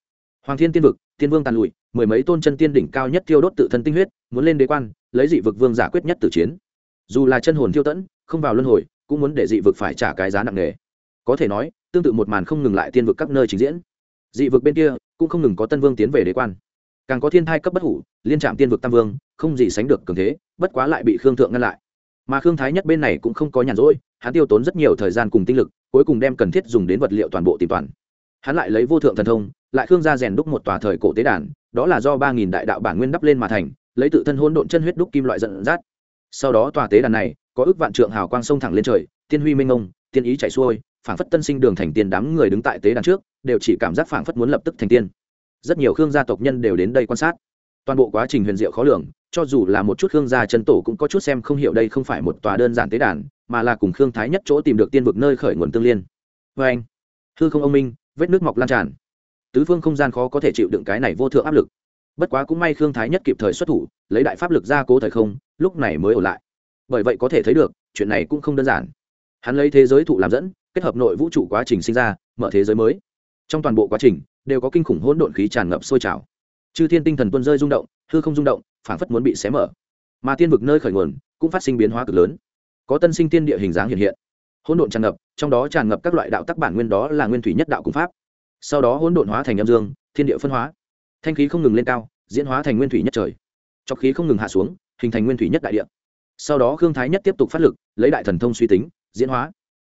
Hoàng thiên tiên vực, tiên vương tàn lụi mười mấy tôn chân tiên đỉnh cao nhất tiêu đốt tự thân tinh huyết, muốn lên đế quan, lấy dị vực vương giả quyết nhất tử chiến. Dù là chân hồn thiêu tẫn, không vào luân hồi, cũng muốn để dị vực phải trả cái giá nặng nề. Có thể nói, tương tự một màn không ngừng lại tiên vực các nơi trình diễn. Dị vực bên kia, cũng không ngừng có tân vương tiến về đế quan. Càng có thiên thai cấp bất hủ, liên trạm tiên vực tam vương, không gì sánh được cường thế, bất quá lại bị khương thượng ngăn lại. Mà khương thái nhất bên này cũng không có nhàn rỗi, hắn tiêu tốn rất nhiều thời gian cùng tinh lực, cuối cùng đem cần thiết dùng đến vật liệu toàn bộ tìm toàn hắn lại lấy vô thượng thần thông, lại khương gia rèn đúc một tòa thời cổ tế đàn, đó là do ba nghìn đại đạo bản nguyên đắp lên mà thành, lấy tự thân hôn độn chân huyết đúc kim loại dẫn dắt. Sau đó tòa tế đàn này, có ước vạn trượng hào quang sông thẳng lên trời, tiên huy minh ông, tiên ý chạy xuôi, phảng phất tân sinh đường thành tiên đám người đứng tại tế đàn trước, đều chỉ cảm giác phảng phất muốn lập tức thành tiên. Rất nhiều khương gia tộc nhân đều đến đây quan sát. Toàn bộ quá trình huyền diệu khó lường, cho dù là một chút khương gia chân tổ cũng có chút xem không hiểu đây không phải một tòa đơn giản tế đàn, mà là cùng khương thái nhất chỗ tìm được tiên vực nơi khởi nguồn tương liên. Vê anh. Hư không ông minh vết nước mọc lan tràn. Tứ phương không gian khó có thể chịu đựng cái này vô thượng áp lực. Bất quá cũng may khương thái nhất kịp thời xuất thủ, lấy đại pháp lực ra cố thời không, lúc này mới ổn lại. Bởi vậy có thể thấy được, chuyện này cũng không đơn giản. Hắn lấy thế giới thụ làm dẫn, kết hợp nội vũ trụ quá trình sinh ra, mở thế giới mới. Trong toàn bộ quá trình, đều có kinh khủng hỗn độn khí tràn ngập sôi trào. Chư thiên tinh thần tuân rơi rung động, hư không rung động, phảng phất muốn bị xé mở. Mà tiên vực nơi khởi nguồn, cũng phát sinh biến hóa cực lớn. Có tân sinh tiên địa hình dáng hiện hiện hỗn độn tràn ngập, trong đó tràn ngập các loại đạo tắc bản nguyên đó là nguyên thủy nhất đạo cung pháp. Sau đó hỗn độn hóa thành âm dương, thiên địa phân hóa. Thanh khí không ngừng lên cao, diễn hóa thành nguyên thủy nhất trời. Cho khí không ngừng hạ xuống, hình thành nguyên thủy nhất đại địa. Sau đó khương thái nhất tiếp tục phát lực, lấy đại thần thông suy tính, diễn hóa.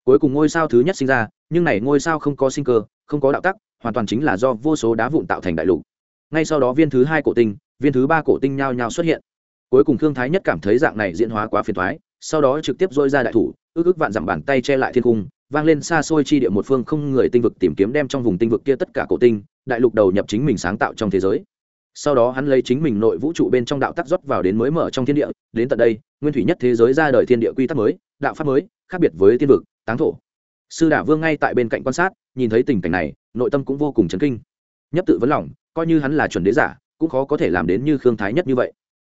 Cuối cùng ngôi sao thứ nhất sinh ra, nhưng này ngôi sao không có sinh cơ, không có đạo tắc, hoàn toàn chính là do vô số đá vụn tạo thành đại lục. Ngay sau đó viên thứ hai cổ tinh, viên thứ ba cổ tinh nhao nhao xuất hiện. Cuối cùng khương thái nhất cảm thấy dạng này diễn hóa quá phiền thoái sau đó trực tiếp dôi ra đại thủ ước ước vạn dặm bàn tay che lại thiên cung, vang lên xa xôi chi địa một phương không người tinh vực tìm kiếm đem trong vùng tinh vực kia tất cả cổ tinh, đại lục đầu nhập chính mình sáng tạo trong thế giới. Sau đó hắn lấy chính mình nội vũ trụ bên trong đạo tắc rót vào đến mới mở trong thiên địa, đến tận đây, nguyên thủy nhất thế giới ra đời thiên địa quy tắc mới, đạo pháp mới, khác biệt với thiên vực, táng thổ. Sư đả vương ngay tại bên cạnh quan sát, nhìn thấy tình cảnh này, nội tâm cũng vô cùng chấn kinh. Nhấp tự vấn lòng, coi như hắn là chuẩn đế giả, cũng khó có thể làm đến như khương thái nhất như vậy.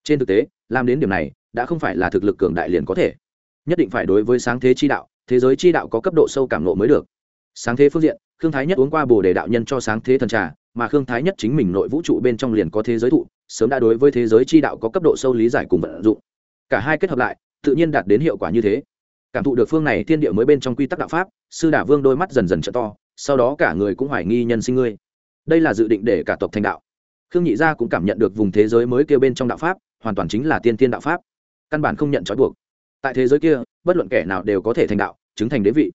Trên thực tế, làm đến điểm này, đã không phải là thực lực cường đại liền có thể nhất định phải đối với sáng thế chi đạo, thế giới chi đạo có cấp độ sâu cảm nộ mới được. Sáng thế phương diện, khương thái nhất uống qua bồ đề đạo nhân cho sáng thế thần trà, mà khương thái nhất chính mình nội vũ trụ bên trong liền có thế giới thụ, sớm đã đối với thế giới chi đạo có cấp độ sâu lý giải cùng vận dụng. Cả hai kết hợp lại, tự nhiên đạt đến hiệu quả như thế. Cảm thụ được phương này thiên địa mới bên trong quy tắc đạo pháp, sư đả vương đôi mắt dần dần t to, sau đó cả người cũng hoài nghi nhân sinh ngươi. Đây là dự định để cả tộc thành đạo. Khương nhị gia cũng cảm nhận được vùng thế giới mới kêu bên trong đạo pháp, hoàn toàn chính là tiên tiên đạo pháp. Căn bản không nhận trói buộc tại thế giới kia, bất luận kẻ nào đều có thể thành đạo, chứng thành đế vị.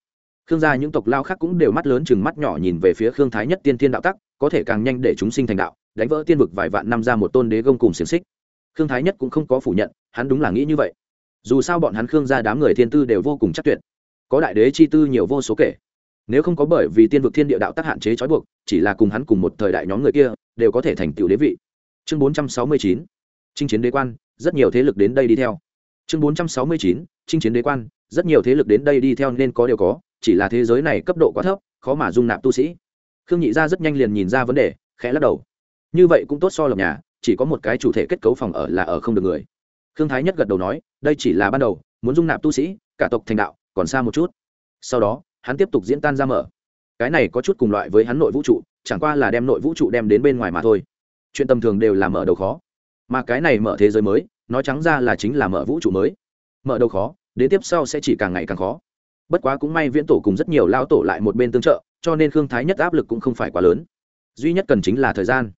Khương gia những tộc lao khác cũng đều mắt lớn chừng mắt nhỏ nhìn về phía khương thái nhất tiên tiên đạo tắc, có thể càng nhanh để chúng sinh thành đạo, đánh vỡ tiên vực vài vạn năm ra một tôn đế gông cùng xiềng xích. Khương thái nhất cũng không có phủ nhận, hắn đúng là nghĩ như vậy. Dù sao bọn hắn khương gia đám người thiên tư đều vô cùng chắc tuyệt. Có đại đế chi tư nhiều vô số kể. Nếu không có bởi vì tiên vực thiên địa đạo tác hạn chế trói buộc, chỉ là cùng hắn cùng một thời đại nhóm người kia, đều có thể thành tựu đế vị. Chương bốn trăm sáu mươi chín. Chinh chiến đế quan, rất nhiều thế lực đến đây đi theo chương bốn trăm sáu mươi chín, chinh chiến đế quan, rất nhiều thế lực đến đây đi theo nên có điều có, chỉ là thế giới này cấp độ quá thấp, khó mà dung nạp tu sĩ. Khương nhị gia rất nhanh liền nhìn ra vấn đề, khẽ lắc đầu. Như vậy cũng tốt so lập nhà, chỉ có một cái chủ thể kết cấu phòng ở là ở không được người. Khương thái nhất gật đầu nói, đây chỉ là ban đầu, muốn dung nạp tu sĩ, cả tộc thành đạo, còn xa một chút. Sau đó, hắn tiếp tục diễn tan ra mở. Cái này có chút cùng loại với hắn nội vũ trụ, chẳng qua là đem nội vũ trụ đem đến bên ngoài mà thôi. Chuyện tầm thường đều là mở đầu khó. Mà cái này mở thế giới mới nói trắng ra là chính là mở vũ trụ mới. Mở đầu khó, đến tiếp sau sẽ chỉ càng ngày càng khó. Bất quá cũng may viễn tổ cùng rất nhiều lao tổ lại một bên tương trợ, cho nên khương thái nhất áp lực cũng không phải quá lớn. Duy nhất cần chính là thời gian.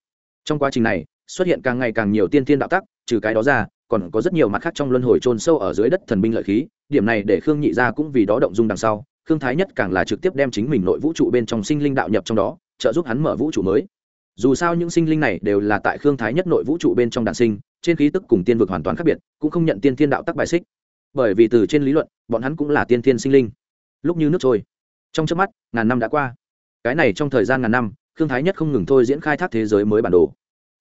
Trong quá trình này, xuất hiện càng ngày càng nhiều tiên tiên đạo tắc, trừ cái đó ra, còn có rất nhiều mặt khác trong luân hồi trôn sâu ở dưới đất thần binh lợi khí, điểm này để khương nhị gia cũng vì đó động dung đằng sau. Khương thái nhất càng là trực tiếp đem chính mình nội vũ trụ bên trong sinh linh đạo nhập trong đó, trợ giúp hắn mở vũ trụ mới dù sao những sinh linh này đều là tại khương thái nhất nội vũ trụ bên trong đàn sinh, trên khí tức cùng tiên vực hoàn toàn khác biệt, cũng không nhận tiên thiên đạo tắc bài xích. Bởi vì từ trên lý luận, bọn hắn cũng là tiên thiên sinh linh. Lúc như nước trôi. Trong trước mắt, ngàn năm đã qua. Cái này trong thời gian ngàn năm, khương thái nhất không ngừng thôi diễn khai thác thế giới mới bản đồ.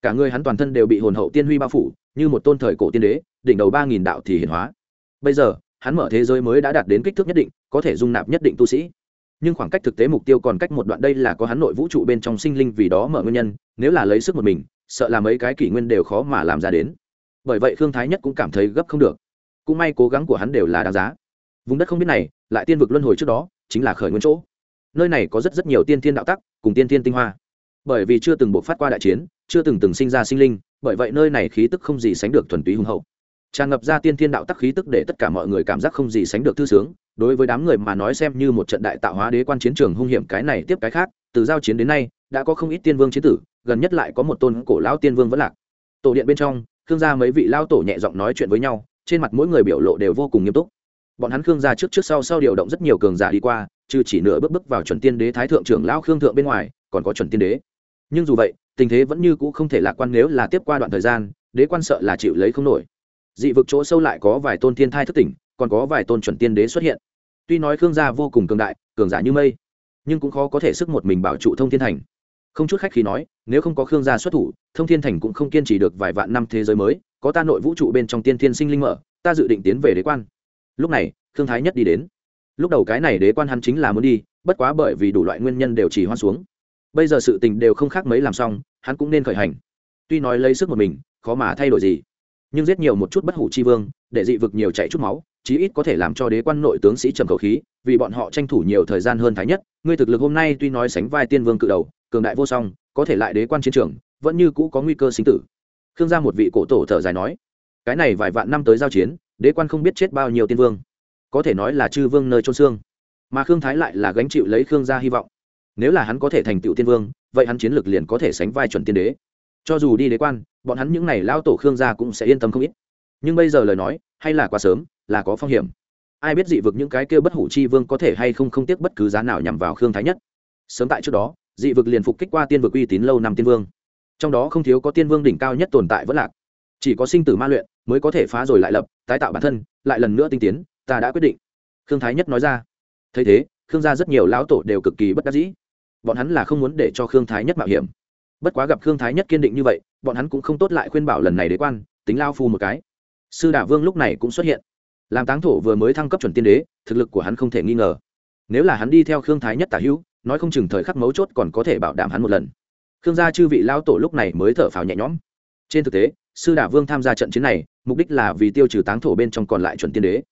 Cả người hắn toàn thân đều bị hồn hậu tiên huy bao phủ, như một tôn thời cổ tiên đế, đỉnh đầu ba nghìn đạo thì hiển hóa. Bây giờ, hắn mở thế giới mới đã đạt đến kích thước nhất định, có thể dung nạp nhất định tu sĩ nhưng khoảng cách thực tế mục tiêu còn cách một đoạn đây là có hắn nội vũ trụ bên trong sinh linh vì đó mở nguyên nhân, nếu là lấy sức một mình, sợ là mấy cái kỷ nguyên đều khó mà làm ra đến. Bởi vậy khương thái nhất cũng cảm thấy gấp không được. Cũng may cố gắng của hắn đều là đáng giá. Vùng đất không biết này, lại tiên vực luân hồi trước đó, chính là khởi nguyên chỗ. Nơi này có rất rất nhiều tiên thiên đạo tắc, cùng tiên thiên tinh hoa. Bởi vì chưa từng buộc phát qua đại chiến, chưa từng từng sinh ra sinh linh, bởi vậy nơi này khí tức không gì sánh được thuần túy hùng hậu. Tràn ngập ra tiên thiên đạo tắc khí tức để tất cả mọi người cảm giác không gì sánh được thư sướng đối với đám người mà nói xem như một trận đại tạo hóa đế quan chiến trường hung hiểm cái này tiếp cái khác, từ giao chiến đến nay, đã có không ít tiên vương chiến tử, gần nhất lại có một tôn cổ lão tiên vương vẫn lạc. Tổ điện bên trong, khương gia mấy vị lao tổ nhẹ giọng nói chuyện với nhau, trên mặt mỗi người biểu lộ đều vô cùng nghiêm túc. Bọn hắn khương gia trước trước sau sau điều động rất nhiều cường giả đi qua chứ chỉ nửa bước bước vào chuẩn tiên đế thái thượng trưởng lão khương thượng bên ngoài, còn có chuẩn tiên đế. Nhưng dù vậy, tình thế vẫn như cũ không thể lạc quan nếu là tiếp qua đoạn thời gian, đế quan sợ là chịu lấy không nổi. Dị vực chỗ sâu lại có vài tôn thiên thai thất tỉnh còn có vài tôn chuẩn tiên đế xuất hiện. Tuy nói khương gia vô cùng cường đại, cường giả như mây, nhưng cũng khó có thể sức một mình bảo trụ thông thiên thành. Không chút khách khi nói, nếu không có khương gia xuất thủ, thông thiên thành cũng không kiên trì được vài vạn năm thế giới mới, có ta nội vũ trụ bên trong tiên thiên sinh linh mở, ta dự định tiến về đế quan. Lúc này, khương thái nhất đi đến. Lúc đầu cái này đế quan hắn chính là muốn đi, bất quá bởi vì đủ loại nguyên nhân đều chỉ hoa xuống. Bây giờ sự tình đều không khác mấy làm xong, hắn cũng nên khởi hành. Tuy nói lấy sức một mình, khó mà thay đổi gì. Nhưng giết nhiều một chút bất hủ chi vương, để dị vực nhiều chạy chút máu chí ít có thể làm cho đế quan nội tướng sĩ trầm khẩu khí, vì bọn họ tranh thủ nhiều thời gian hơn thái nhất. Ngươi thực lực hôm nay tuy nói sánh vai tiên vương cự đầu, cường đại vô song, có thể lại đế quan chiến trường, vẫn như cũ có nguy cơ sinh tử. Khương gia một vị cổ tổ thở dài nói, cái này vài vạn năm tới giao chiến, đế quan không biết chết bao nhiêu tiên vương. Có thể nói là chư vương nơi trôn xương. Mà khương thái lại là gánh chịu lấy khương gia hy vọng. Nếu là hắn có thể thành tựu tiên vương, vậy hắn chiến lược liền có thể sánh vai chuẩn tiên đế. Cho dù đi đế quan, bọn hắn những n à y lao tổ khương gia cũng sẽ yên tâm không ít. Nhưng bây giờ lời nói, hay là quá sớm là có phong hiểm. Ai biết dị vực những cái kêu bất hủ chi vương có thể hay không không tiếc bất cứ giá nào nhằm vào khương thái nhất. Sớm tại trước đó, dị vực liền phục kích qua tiên vực uy tín lâu năm tiên vương. Trong đó không thiếu có tiên vương đỉnh cao nhất tồn tại vẫn lạc. Chỉ có sinh tử ma luyện mới có thể phá rồi lại lập, tái tạo bản thân, lại lần nữa tinh tiến, ta đã quyết định. Khương thái nhất nói ra. Thấy thế, khương gia rất nhiều lão tổ đều cực kỳ bất đắc dĩ. Bọn hắn là không muốn để cho khương thái nhất mạo hiểm. Bất quá gặp khương thái nhất kiên định như vậy, bọn hắn cũng không tốt lại khuyên bảo lần này đế quan, tính lao phu một cái. Sư đả vương lúc này cũng xuất hiện làm táng thổ vừa mới thăng cấp chuẩn tiên đế, thực lực của hắn không thể nghi ngờ. Nếu là hắn đi theo khương thái nhất tả hữu, nói không chừng thời khắc mấu chốt còn có thể bảo đảm hắn một lần. Khương gia chư vị lao tổ lúc này mới thở phào nhẹ nhõm. Trên thực tế, sư đả vương tham gia trận chiến này, mục đích là vì tiêu trừ táng thổ bên trong còn lại chuẩn tiên đế.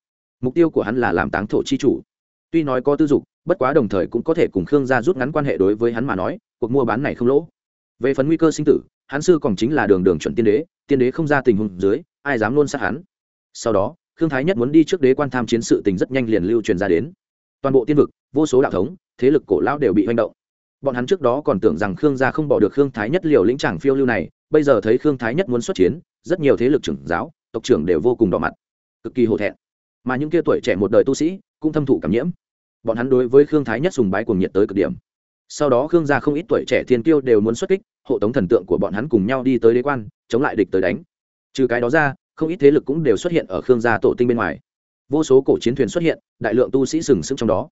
Mục tiêu của hắn là làm táng thổ chi chủ. Tuy nói có tư dục, bất quá đồng thời cũng có thể cùng khương gia rút ngắn quan hệ đối với hắn mà nói, cuộc mua bán này không lỗ. Về phần nguy cơ sinh tử, hắn sư còn chính là đường đường chuẩn tiên đế tiên đế không ra tình huống dưới, ai dám luôn sát hắn? Sau đó khương thái nhất muốn đi trước đế quan tham chiến sự tình rất nhanh liền lưu truyền ra đến. Toàn bộ tiên vực, vô số đạo thống, thế lực cổ lão đều bị hoành động. Bọn hắn trước đó còn tưởng rằng khương gia không bỏ được khương thái nhất liều lĩnh tràng phiêu lưu này, bây giờ thấy khương thái nhất muốn xuất chiến, rất nhiều thế lực trưởng giáo, tộc trưởng đều vô cùng đỏ mặt. Cực kỳ hổ thẹn. Mà những kia tuổi trẻ một đời tu sĩ cũng thâm thụ cảm nhiễm. Bọn hắn đối với khương thái nhất sùng bái cuồng nhiệt tới cực điểm. Sau đó khương gia không ít tuổi trẻ thiên kiêu đều muốn xuất kích, hộ tống thần tượng của bọn hắn cùng nhau đi tới đế quan, chống lại địch tới đánh. Trừ cái đó ra không ít thế lực cũng đều xuất hiện ở khương gia tổ tinh bên ngoài. Vô số cổ chiến thuyền xuất hiện, đại lượng tu sĩ sừng sững trong đó.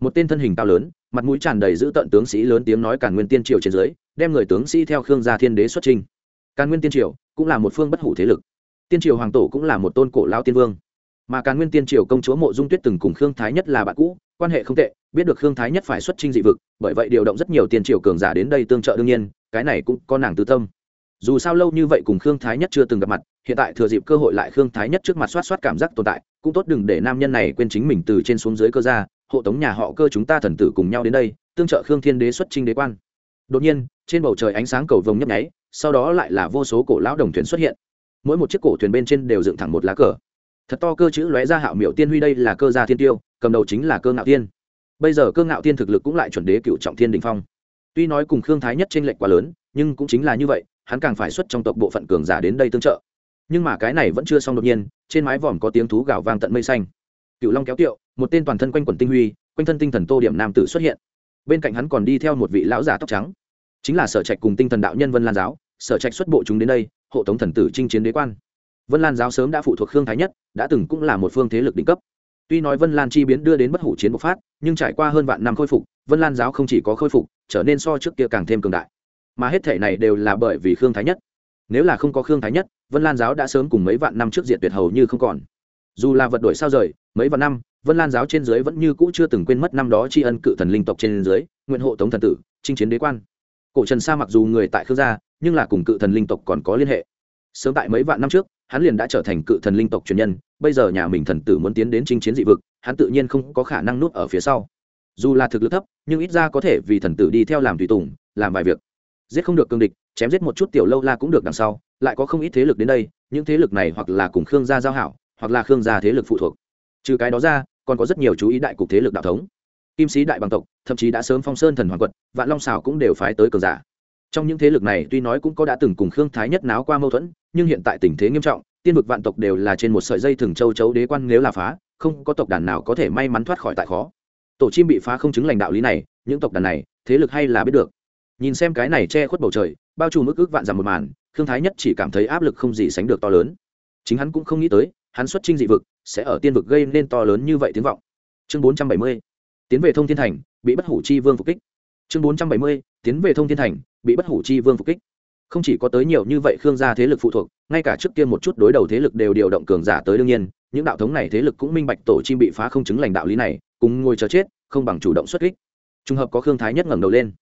Một tên thân hình cao lớn, mặt mũi tràn đầy giữ tận tướng sĩ lớn tiếng nói càn nguyên tiên triều trên dưới, đem người tướng sĩ theo khương gia thiên đế xuất trình càn nguyên tiên triều cũng là một phương bất hủ thế lực. Tiên triều hoàng tổ cũng là một tôn cổ lao tiên vương. Mà càn nguyên tiên triều công chúa mộ dung tuyết từng cùng khương thái nhất là bạn cũ, quan hệ không tệ, biết được khương thái nhất phải xuất trình dị vực, bởi vậy điều động rất nhiều tiên triều cường giả đến đây tương trợ đương nhiên, cái này cũng có nàng tư tâm dù sao lâu như vậy cùng khương thái nhất chưa từng gặp mặt, hiện tại thừa dịp cơ hội lại khương thái nhất trước mặt soát soát cảm giác tồn tại, cũng tốt đừng để nam nhân này quên chính mình từ trên xuống dưới cơ ra hộ tống nhà họ cơ chúng ta thần tử cùng nhau đến đây, tương trợ khương thiên đế xuất trinh đế quan. Đột nhiên, trên bầu trời ánh sáng cầu vồng nhấp nháy, sau đó lại là vô số cổ lão đồng thuyền xuất hiện. Mỗi một chiếc cổ thuyền bên trên đều dựng thẳng một lá cờ. Thật to cơ chữ lóe ra hạo miểu tiên huy đây là cơ gia thiên tiêu, cầm đầu chính là cơ ngạo tiên. Bây giờ cơ ngạo tiên thực lực cũng lại chuẩn đế cựu trọng thiên đình phong. Tuy nói cùng khương thái nhất t r ê n lệch quá lớn, nhưng cũng chính là như vậy hắn càng phải xuất trong tộc bộ phận cường giả đến đây tương trợ. Nhưng mà cái này vẫn chưa xong đột nhiên, trên mái vòm có tiếng thú gào vang tận mây xanh. Cựu long kéo kiệu, một tên toàn thân quanh quần tinh huy, quanh thân tinh thần tô điểm nam tử xuất hiện. Bên cạnh hắn còn đi theo một vị lão giả tóc trắng. Chính là sở trạch cùng tinh thần đạo nhân vân lan giáo. Sở trạch xuất bộ chúng đến đây, hộ tống thần tử chinh chiến đế quan. Vân lan giáo sớm đã phụ thuộc khương thái nhất, đã từng cũng là một phương thế lực đỉnh cấp. Tuy nói vân lan chi biến đưa đến bất hủ chiến bộc phát, nhưng trải qua hơn vạn năm khôi phục, vân lan giáo không chỉ có khôi phục, trở nên so trước kia càng thêm cường đại mà hết thể này đều là bởi vì khương thái nhất. Nếu là không có khương thái nhất, vân lan giáo đã sớm cùng mấy vạn năm trước diện tuyệt hầu như không còn. Dù là vật đổi sao rời, mấy vạn năm, vân lan giáo trên dưới vẫn như cũ chưa từng quên mất năm đó tri ân cự thần linh tộc trên dưới, nguyện hộ tống thần tử, chinh chiến đế quan. Cổ trần sa mặc dù người tại khương gia, nhưng là cùng cự thần linh tộc còn có liên hệ. Sớm tại mấy vạn năm trước, hắn liền đã trở thành cự thần linh tộc truyền nhân, bây giờ nhà mình thần tử muốn tiến đến chinh chiến dị vực, hắn tự nhiên không có khả năng nuốt ở phía sau. Dù là thực lực thấp, nhưng ít ra có thể vì thần tử đi theo làm tùy tùng, làm vài việc giết không được cương địch, chém giết một chút tiểu lâu la cũng được đằng sau, lại có không ít thế lực đến đây, những thế lực này hoặc là cùng khương gia giao hảo, hoặc là khương gia thế lực phụ thuộc. Trừ cái đó ra, còn có rất nhiều chú ý đại cục thế lực đạo thống. Kim sĩ đại bằng tộc, thậm chí đã sớm phong sơn thần hoàng quật vạn long xào cũng đều phái tới cờ giả. Trong những thế lực này, tuy nói cũng có đã từng cùng khương thái nhất náo qua mâu thuẫn, nhưng hiện tại tình thế nghiêm trọng, tiên vực vạn tộc đều là trên một sợi dây thừng châu chấu đế quan nếu là phá, không có tộc đàn nào có thể may mắn thoát khỏi tại khó. Tổ chim bị phá không chứng lành đạo lý này, những tộc đàn này, thế lực hay là biết được nhìn xem cái này che khuất bầu trời, bao trùm ức ức vạn dằm một màn, khương thái nhất chỉ cảm thấy áp lực không gì sánh được to lớn. Chính hắn cũng không nghĩ tới, hắn xuất trinh dị vực, sẽ ở tiên vực gây nên to lớn như vậy tiếng vọng. Chương bốn trăm bảy mươi, tiến về thông thiên thành, bị bất hủ chi vương phục kích. Chương bốn trăm bảy mươi, tiến về thông thiên thành, bị bất hủ chi vương phục kích. Không chỉ có tới nhiều như vậy khương gia thế lực phụ thuộc, ngay cả trước kia một chút đối đầu thế lực đều điều động cường giả tới đương nhiên, những đạo thống này thế lực cũng minh bạch tổ chim bị phá không chứng lành đạo lý này, cùng ngồi chờ chết, không bằng chủ động xuất kích. Trùng hợp có khương thái nhất ngẩng đầu lên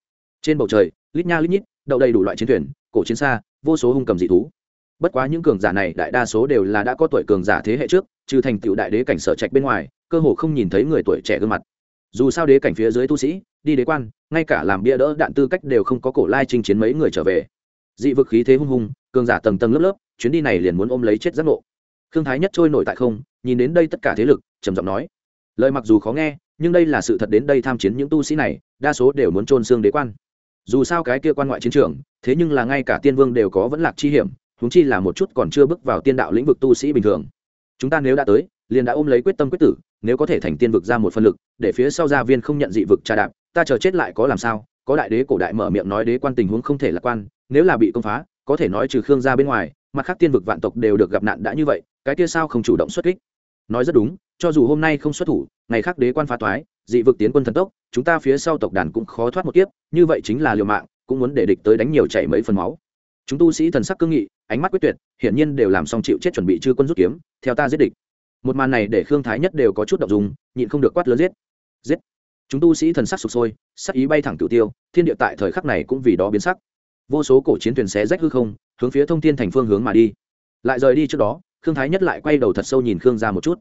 trên bầu trời, lít nha lít nhít, đậu đầy đủ loại chiến thuyền, cổ chiến xa, vô số hung cầm dị thú. Bất quá những cường giả này, đại đa số đều là đã có tuổi cường giả thế hệ trước, trừ thành tựu đại đế cảnh sở trạch bên ngoài, cơ hồ không nhìn thấy người tuổi trẻ gương mặt. Dù sao đế cảnh phía dưới tu sĩ, đi đế quan, ngay cả làm bia đỡ đạn tư cách đều không có cổ lai chinh chiến mấy người trở về. Dị vực khí thế hung hung cường giả tầng tầng lớp lớp, chuyến đi này liền muốn ôm lấy chết giác ngộ. Khương thái nhất trôi nổi tại không, nhìn đến đây tất cả thế lực, trầm giọng nói. Lời mặc dù khó nghe, nhưng đây là sự thật đến đây tham chiến những tu sĩ này, đa số đều muốn trôn xương đế quan dù sao cái kia quan ngoại chiến trường, thế nhưng là ngay cả tiên vương đều có vẫn lạc chi hiểm húng chi là một chút còn chưa bước vào tiên đạo lĩnh vực tu sĩ bình thường. Chúng ta nếu đã tới, liền đã ôm lấy quyết tâm quyết tử, nếu có thể thành tiên vực ra một phân lực, để phía sau gia viên không nhận dị vực trà đạp, ta chờ chết lại có làm sao? Có đại đế cổ đại mở miệng nói đế quan tình huống không thể lạc quan, nếu là bị công phá, có thể nói trừ khương ra bên ngoài, mặt khác tiên vực vạn tộc đều được gặp nạn đã như vậy, cái kia sao không chủ động xuất kích? Nói rất đúng, cho dù hôm nay không xuất thủ, ngày khác đế quan phá toái dị vực tiến quân thần tốc, chúng ta phía sau tộc đàn cũng khó thoát một kiếp, như vậy chính là liều mạng, cũng muốn để địch tới đánh nhiều chảy mấy phần máu. Chúng tu sĩ thần sắc cương nghị, ánh mắt quyết tuyệt, hiển nhiên đều làm xong chịu chết chuẩn bị chư quân rút kiếm, theo ta giết địch. Một màn này để khương thái nhất đều có chút động dùng nhịn không được quát lớn giết. Giết. Chúng tu sĩ thần sắc sụp sôi, sắc ý bay thẳng cửu tiêu, thiên địa tại thời khắc này cũng vì đó biến sắc. Vô số cổ chiến thuyền xé rách hư không, hướng phía thông thiên thành phương hướng mà đi. Lại rời đi trước đó khương thái nhất lại quay đầu thật sâu nhìn khương ra một chút.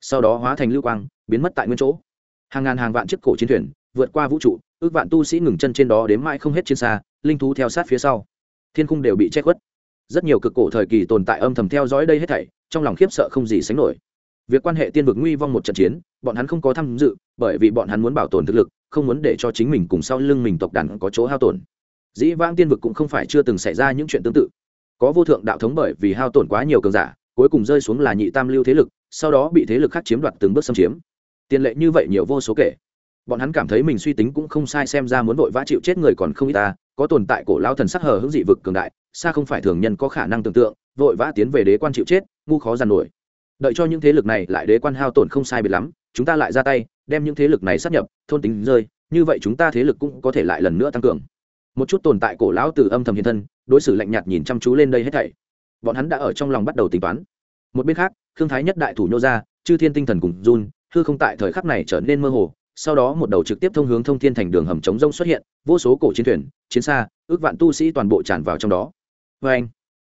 Sau đó hóa thành lưu quang, biến mất tại nguyên chỗ. Hàng ngàn hàng vạn chiếc cổ chiến thuyền vượt qua vũ trụ, ước vạn tu sĩ ngừng chân trên đó đếm mãi không hết trên xa, linh thú theo sát phía sau. Thiên cung đều bị che khuất. Rất nhiều cực cổ thời kỳ tồn tại âm thầm theo dõi đây hết thảy, trong lòng khiếp sợ không gì sánh nổi. Việc quan hệ tiên vực nguy vong một trận chiến, bọn hắn không có tham dự, bởi vì bọn hắn muốn bảo tồn thực lực, không muốn để cho chính mình cùng sau lưng mình tộc đàn có chỗ hao tổn. Dĩ vãng tiên vực cũng không phải chưa từng xảy ra những chuyện tương tự. Có vô thượng đạo thống bởi vì hao tổn quá nhiều cường giả cuối cùng rơi xuống là nhị tam lưu thế lực, sau đó bị thế lực khác chiếm đoạt từng bước xâm chiếm. Tiền lệ như vậy nhiều vô số kể. Bọn hắn cảm thấy mình suy tính cũng không sai xem ra muốn vội vã chịu chết người còn không ít ta, có tồn tại cổ lao thần sắc hờ hững dị vực cường đại, xa không phải thường nhân có khả năng tưởng tượng, vội vã tiến về đế quan chịu chết, ngu khó giàn nổi. Đợi cho những thế lực này lại đế quan hao tổn không sai biệt lắm, chúng ta lại ra tay, đem những thế lực này sát nhập, thôn tính rơi, như vậy chúng ta thế lực cũng có thể lại lần nữa tăng cường. Một chút tồn tại cổ lão từ âm thầm hiện thân, đối xử lạnh nhạt nhìn chăm chú lên đây hết thảy bọn hắn đã ở trong lòng bắt đầu tính toán. Một bên khác thương thái nhất đại thủ nhô ra, chư thiên tinh thần cùng run, hư không tại thời khắc này trở nên mơ hồ, sau đó một đầu trực tiếp thông hướng thông thiên thành đường hầm chống rông xuất hiện, vô số cổ chiến thuyền, chiến xa, ước vạn tu sĩ toàn bộ tràn vào trong đó. Vê anh,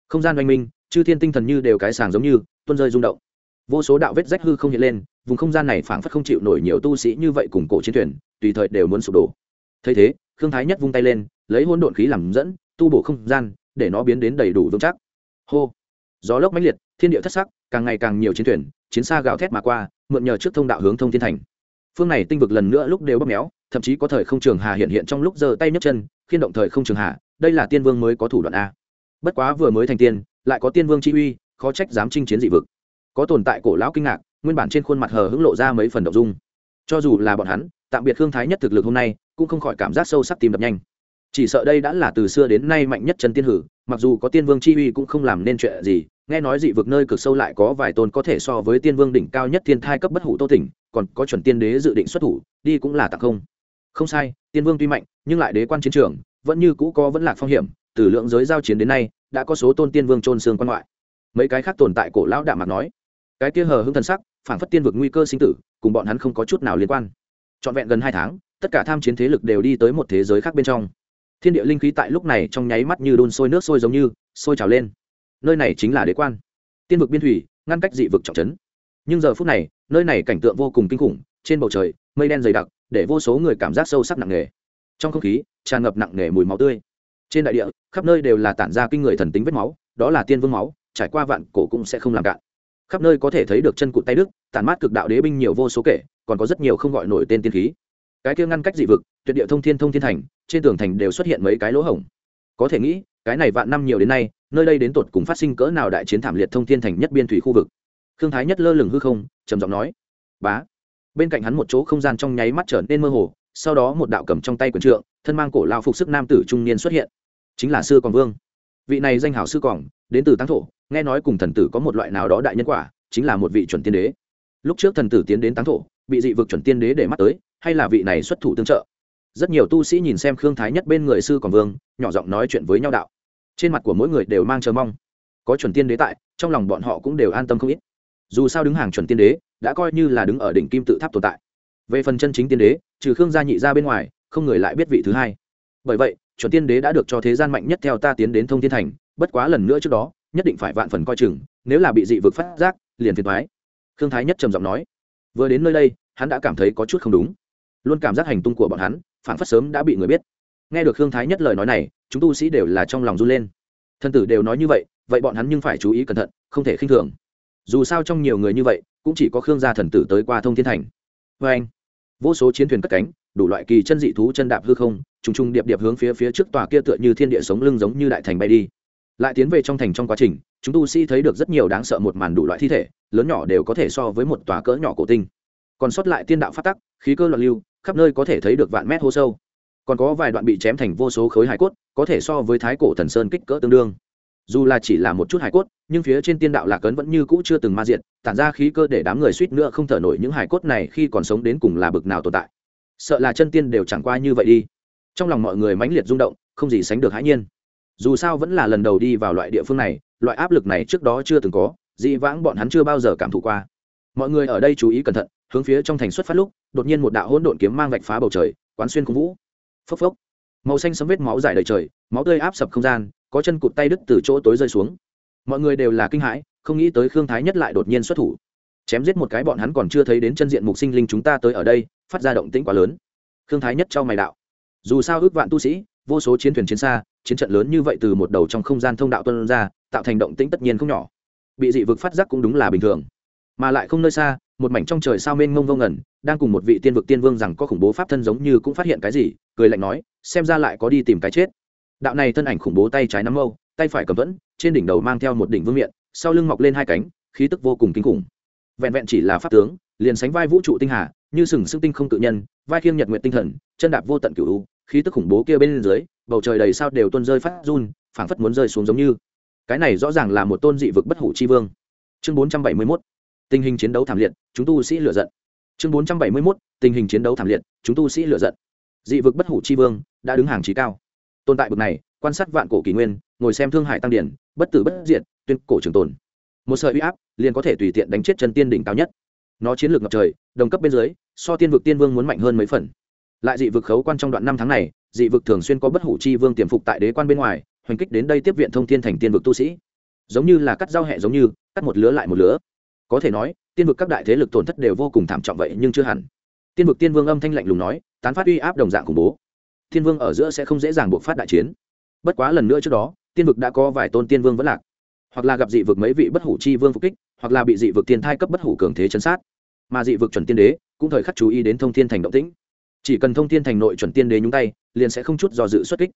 không gian oanh minh, chư thiên tinh thần như đều cái sàng giống như, tuôn rơi rung động. Vô số đạo vết rách hư không hiện lên, vùng không gian này phảng phất không chịu nổi nhiều tu sĩ như vậy cùng cổ chiến thuyền, tùy thời đều muốn sụp đổ. Thấy thế, khương thái nhất vung tay lên, lấy hôn độn khí làm dẫn, tu bổ không gian, để nó biến đến đầy đủ vững chắc hô. Gió lốc mãnh liệt, thiên địa thất sắc, càng ngày càng nhiều chiến thuyền, chiến xa gào thét mà qua, mượn nhờ trước thông đạo hướng thông thiên thành. Phương này tinh vực lần nữa lúc đều bóp méo, thậm chí có thời không trường hà hiện hiện trong lúc giơ tay nhấc chân, khiên động thời không trường hà, đây là tiên vương mới có thủ đoạn a. Bất quá vừa mới thành tiên, lại có tiên vương chi uy, khó trách dám chinh chiến dị vực. Có tồn tại cổ lão kinh ngạc, nguyên bản trên khuôn mặt hờ hững lộ ra mấy phần động dung. Cho dù là bọn hắn, tạm biệt hương thái nhất thực lực hôm nay, cũng không khỏi cảm giác sâu sắc tìm đập nhanh. Chỉ sợ đây đã là từ xưa đến nay mạnh nhất chân tiên hử mặc dù có tiên vương chi uy cũng không làm nên chuyện gì, nghe nói dị vực nơi cực sâu lại có vài tôn có thể so với tiên vương đỉnh cao nhất thiên thai cấp bất hủ tô tỉnh, còn có chuẩn tiên đế dự định xuất thủ, đi cũng là tặng không. Không sai, tiên vương tuy mạnh, nhưng lại đế quan chiến trường, vẫn như cũ có vẫn lạc phong hiểm, từ lượng giới giao chiến đến nay, đã có số tôn tiên vương trôn xương quan ngoại. Mấy cái khác tồn tại cổ lão đạm mặt nói, cái kia hờ hưng thần sắc phản phất tiên vực nguy cơ sinh tử, cùng bọn hắn không có chút nào liên quan. Trọn vẹn gần hai tháng, tất cả tham chiến thế lực đều đi tới một thế giới khác bên trong thiên địa linh khí tại lúc này trong nháy mắt như đun sôi nước sôi giống như sôi trào lên. Nơi này chính là đế quan. Tiên vực biên thủy, ngăn cách dị vực trọng trấn. Nhưng giờ phút này, nơi này cảnh tượng vô cùng kinh khủng, trên bầu trời, mây đen dày đặc, để vô số người cảm giác sâu sắc nặng nề. Trong không khí, tràn ngập nặng nề mùi máu tươi. Trên đại địa, khắp nơi đều là tản ra kinh người thần tính vết máu, đó là tiên vương máu, trải qua vạn cổ cũng sẽ không làm cạn. Khắp nơi có thể thấy được chân cụt tay đức tản mát cực đạo đế binh nhiều vô số kể, còn có rất nhiều không gọi nổi tên tiên khí. Cái kia ngăn cách dị vực, tuyệt địa thông thiên thông thiên thành trên tường thành đều xuất hiện mấy cái lỗ hổng. Có thể nghĩ, cái này vạn năm nhiều đến nay, nơi đây đến tột cùng phát sinh cỡ nào đại chiến thảm liệt thông thiên thành nhất biên thủy khu vực. Khương thái nhất lơ lửng hư không, trầm giọng nói, bá. Bên cạnh hắn một chỗ không gian trong nháy mắt trở nên mơ hồ, sau đó một đạo cầm trong tay quần trượng, thân mang cổ lao phục sức nam tử trung niên xuất hiện. Chính là sư còn vương. Vị này danh hảo sư còn đến từ tăng thổ, nghe nói cùng thần tử có một loại nào đó đại nhân quả, chính là một vị chuẩn tiên đế. Lúc trước thần tử tiến đến tăng thổ, bị dị vực chuẩn tiên đế để mắt tới, hay là vị này xuất thủ tương trợ? Rất nhiều tu sĩ nhìn xem khương thái nhất bên người sư còn vương, nhỏ giọng nói chuyện với nhau đạo. Trên mặt của mỗi người đều mang chờ mong. Có chuẩn tiên đế tại, trong lòng bọn họ cũng đều an tâm không ít. Dù sao đứng hàng chuẩn tiên đế, đã coi như là đứng ở đỉnh kim tự tháp tồn tại. Về phần chân chính tiên đế, trừ khương gia nhị ra bên ngoài, không người lại biết vị thứ hai. Bởi vậy, chuẩn tiên đế đã được cho thế gian mạnh nhất theo ta tiến đến thông thiên thành, bất quá lần nữa trước đó, nhất định phải vạn phần coi chừng, nếu là bị dị vực phát giác, liền phiền thoái khương thái nhất trầm giọng nói. Vừa đến nơi đây, hắn đã cảm thấy có chút không đúng. Luôn cảm giác hành tung của bọn hắn phản phất sớm đã bị người biết. Nghe được Khương thái nhất lời nói này, chúng tu sĩ đều là trong lòng run lên. Thân tử đều nói như vậy vậy bọn hắn nhưng phải chú ý cẩn thận, không thể khinh thường. Dù sao trong nhiều người như vậy, cũng chỉ có khương gia thần tử tới qua thông thiên thành. Vê anh, vô số chiến thuyền cất cánh, đủ loại kỳ chân dị thú chân đạp hư không, trùng trùng điệp điệp hướng phía phía trước tòa kia tựa như thiên địa sống lưng giống như đại thành bay đi. Lại tiến về trong thành trong quá trình, chúng tu sĩ thấy được rất nhiều đáng sợ một màn đủ loại thi thể, lớn nhỏ đều có thể so với một tòa cỡ nhỏ cổ tinh. Còn sót lại tiên đạo phát tắc, khí cơ loạn lưu khắp nơi có thể thấy được vạn mét hố sâu. Còn có vài đoạn bị chém thành vô số khối hải cốt, có thể so với thái cổ thần sơn kích cỡ tương đương. Dù là chỉ là một chút hải cốt, nhưng phía trên tiên đạo lạc ấn vẫn như cũ chưa từng ma diện tản ra khí cơ để đám người suýt nữa không thở nổi những hải cốt này khi còn sống đến cùng là bực nào tồn tại. Sợ là chân tiên đều chẳng qua như vậy đi. Trong lòng mọi người mãnh liệt rung động, không gì sánh được hãi nhiên. Dù sao vẫn là lần đầu đi vào loại địa phương này, loại áp lực này trước đó chưa từng có, dị vãng bọn hắn chưa bao giờ cảm thụ qua. Mọi người ở đây chú ý cẩn thận, hướng phía trong thành xuất phát lúc đột nhiên một đạo hỗn độn kiếm mang vạch phá bầu trời, quán xuyên cung vũ. Phốc phốc. Màu xanh sấm vết máu dài đầy trời, máu tươi áp sập không gian, có chân cụt tay đứt từ chỗ tối rơi xuống. Mọi người đều là kinh hãi, không nghĩ tới khương thái nhất lại đột nhiên xuất thủ. Chém giết một cái bọn hắn còn chưa thấy đến chân diện mục sinh linh chúng ta tới ở đây, phát ra động tĩnh quá lớn. Khương thái nhất trao mày đạo. Dù sao ước vạn tu sĩ, vô số chiến thuyền chiến xa, chiến trận lớn như vậy từ một đầu trong không gian thông đạo tuân ra, tạo thành động tĩnh tất nhiên không nhỏ. Bị dị vực phát giác cũng đúng là bình thường. Mà lại không nơi xa, một mảnh trong trời sao mênh mông vô ngẩn đang cùng một vị tiên vực tiên vương rằng có khủng bố pháp thân giống như cũng phát hiện cái gì, cười lạnh nói, xem ra lại có đi tìm cái chết. Đạo này thân ảnh khủng bố tay trái nắm mâu, tay phải cầm vẫn trên đỉnh đầu mang theo một đỉnh vương miện, sau lưng mọc lên hai cánh, khí tức vô cùng kinh khủng. Vẹn vẹn chỉ là pháp tướng, liền sánh vai vũ trụ tinh hà, như sừng sức tinh không tự nhân, vai khiêng nhật nguyện tinh thần, chân đạp vô tận cửu khí tức khủng bố kia bên dưới, bầu trời đầy sao đều tuôn rơi phát run, phảng phất muốn rơi xuống giống như. Cái này rõ ràng là một tôn dị vực bất hủ chi vương. Chương bốn trăm bảy mươi 471 tình hình chiến đấu thảm liệt, chúng tu sĩ lửa giận chương bốn trăm bảy mươi 471 tình hình chiến đấu thảm liệt, chúng tu sĩ lựa giận. Dị vực bất hủ chi vương, đã đứng hàng trí cao. Tồn tại bực này, quan sát vạn cổ kỷ nguyên, ngồi xem thương hải tăng điển, bất tử bất diệt, tuyên cổ trường tồn. Một sợi uy áp, liền có thể tùy tiện đánh chết chân tiên đỉnh cao nhất. Nó chiến lược ngập trời, đồng cấp bên dưới, so tiên vực tiên vương muốn mạnh hơn mấy phần. Lại dị vực khấu quan trong đoạn năm tháng này, dị vực thường xuyên có bất hủ chi vương tiềm phục tại đế quan bên ngoài, hoành kích đến đây tiếp viện thông thiên thành tiên vực tu sĩ. Giống như là cắt giao hẹ giống như, cắt một lứa lại một lứa có thể nói, tiên vực các đại thế lực tổn thất đều vô cùng thảm trọng vậy nhưng chưa hẳn. Tiên vực tiên vương âm thanh lạnh lùng nói, tán phát uy áp đồng dạng khủng bố. Tiên vương ở giữa sẽ không dễ dàng buộc phát đại chiến. Bất quá lần nữa trước đó, tiên vực đã có vài tôn tiên vương vẫn lạc. Hoặc là gặp dị vực mấy vị bất hủ chi vương phục kích, hoặc là bị dị vực tiên thai cấp bất hủ cường thế chấn sát. Mà dị vực chuẩn tiên đế, cũng thời khắc chú ý đến thông thiên thành động tĩnh. Chỉ cần thông thiên thành nội chuẩn tiên đế nhúng tay, liền sẽ không chút do dự xuất kích.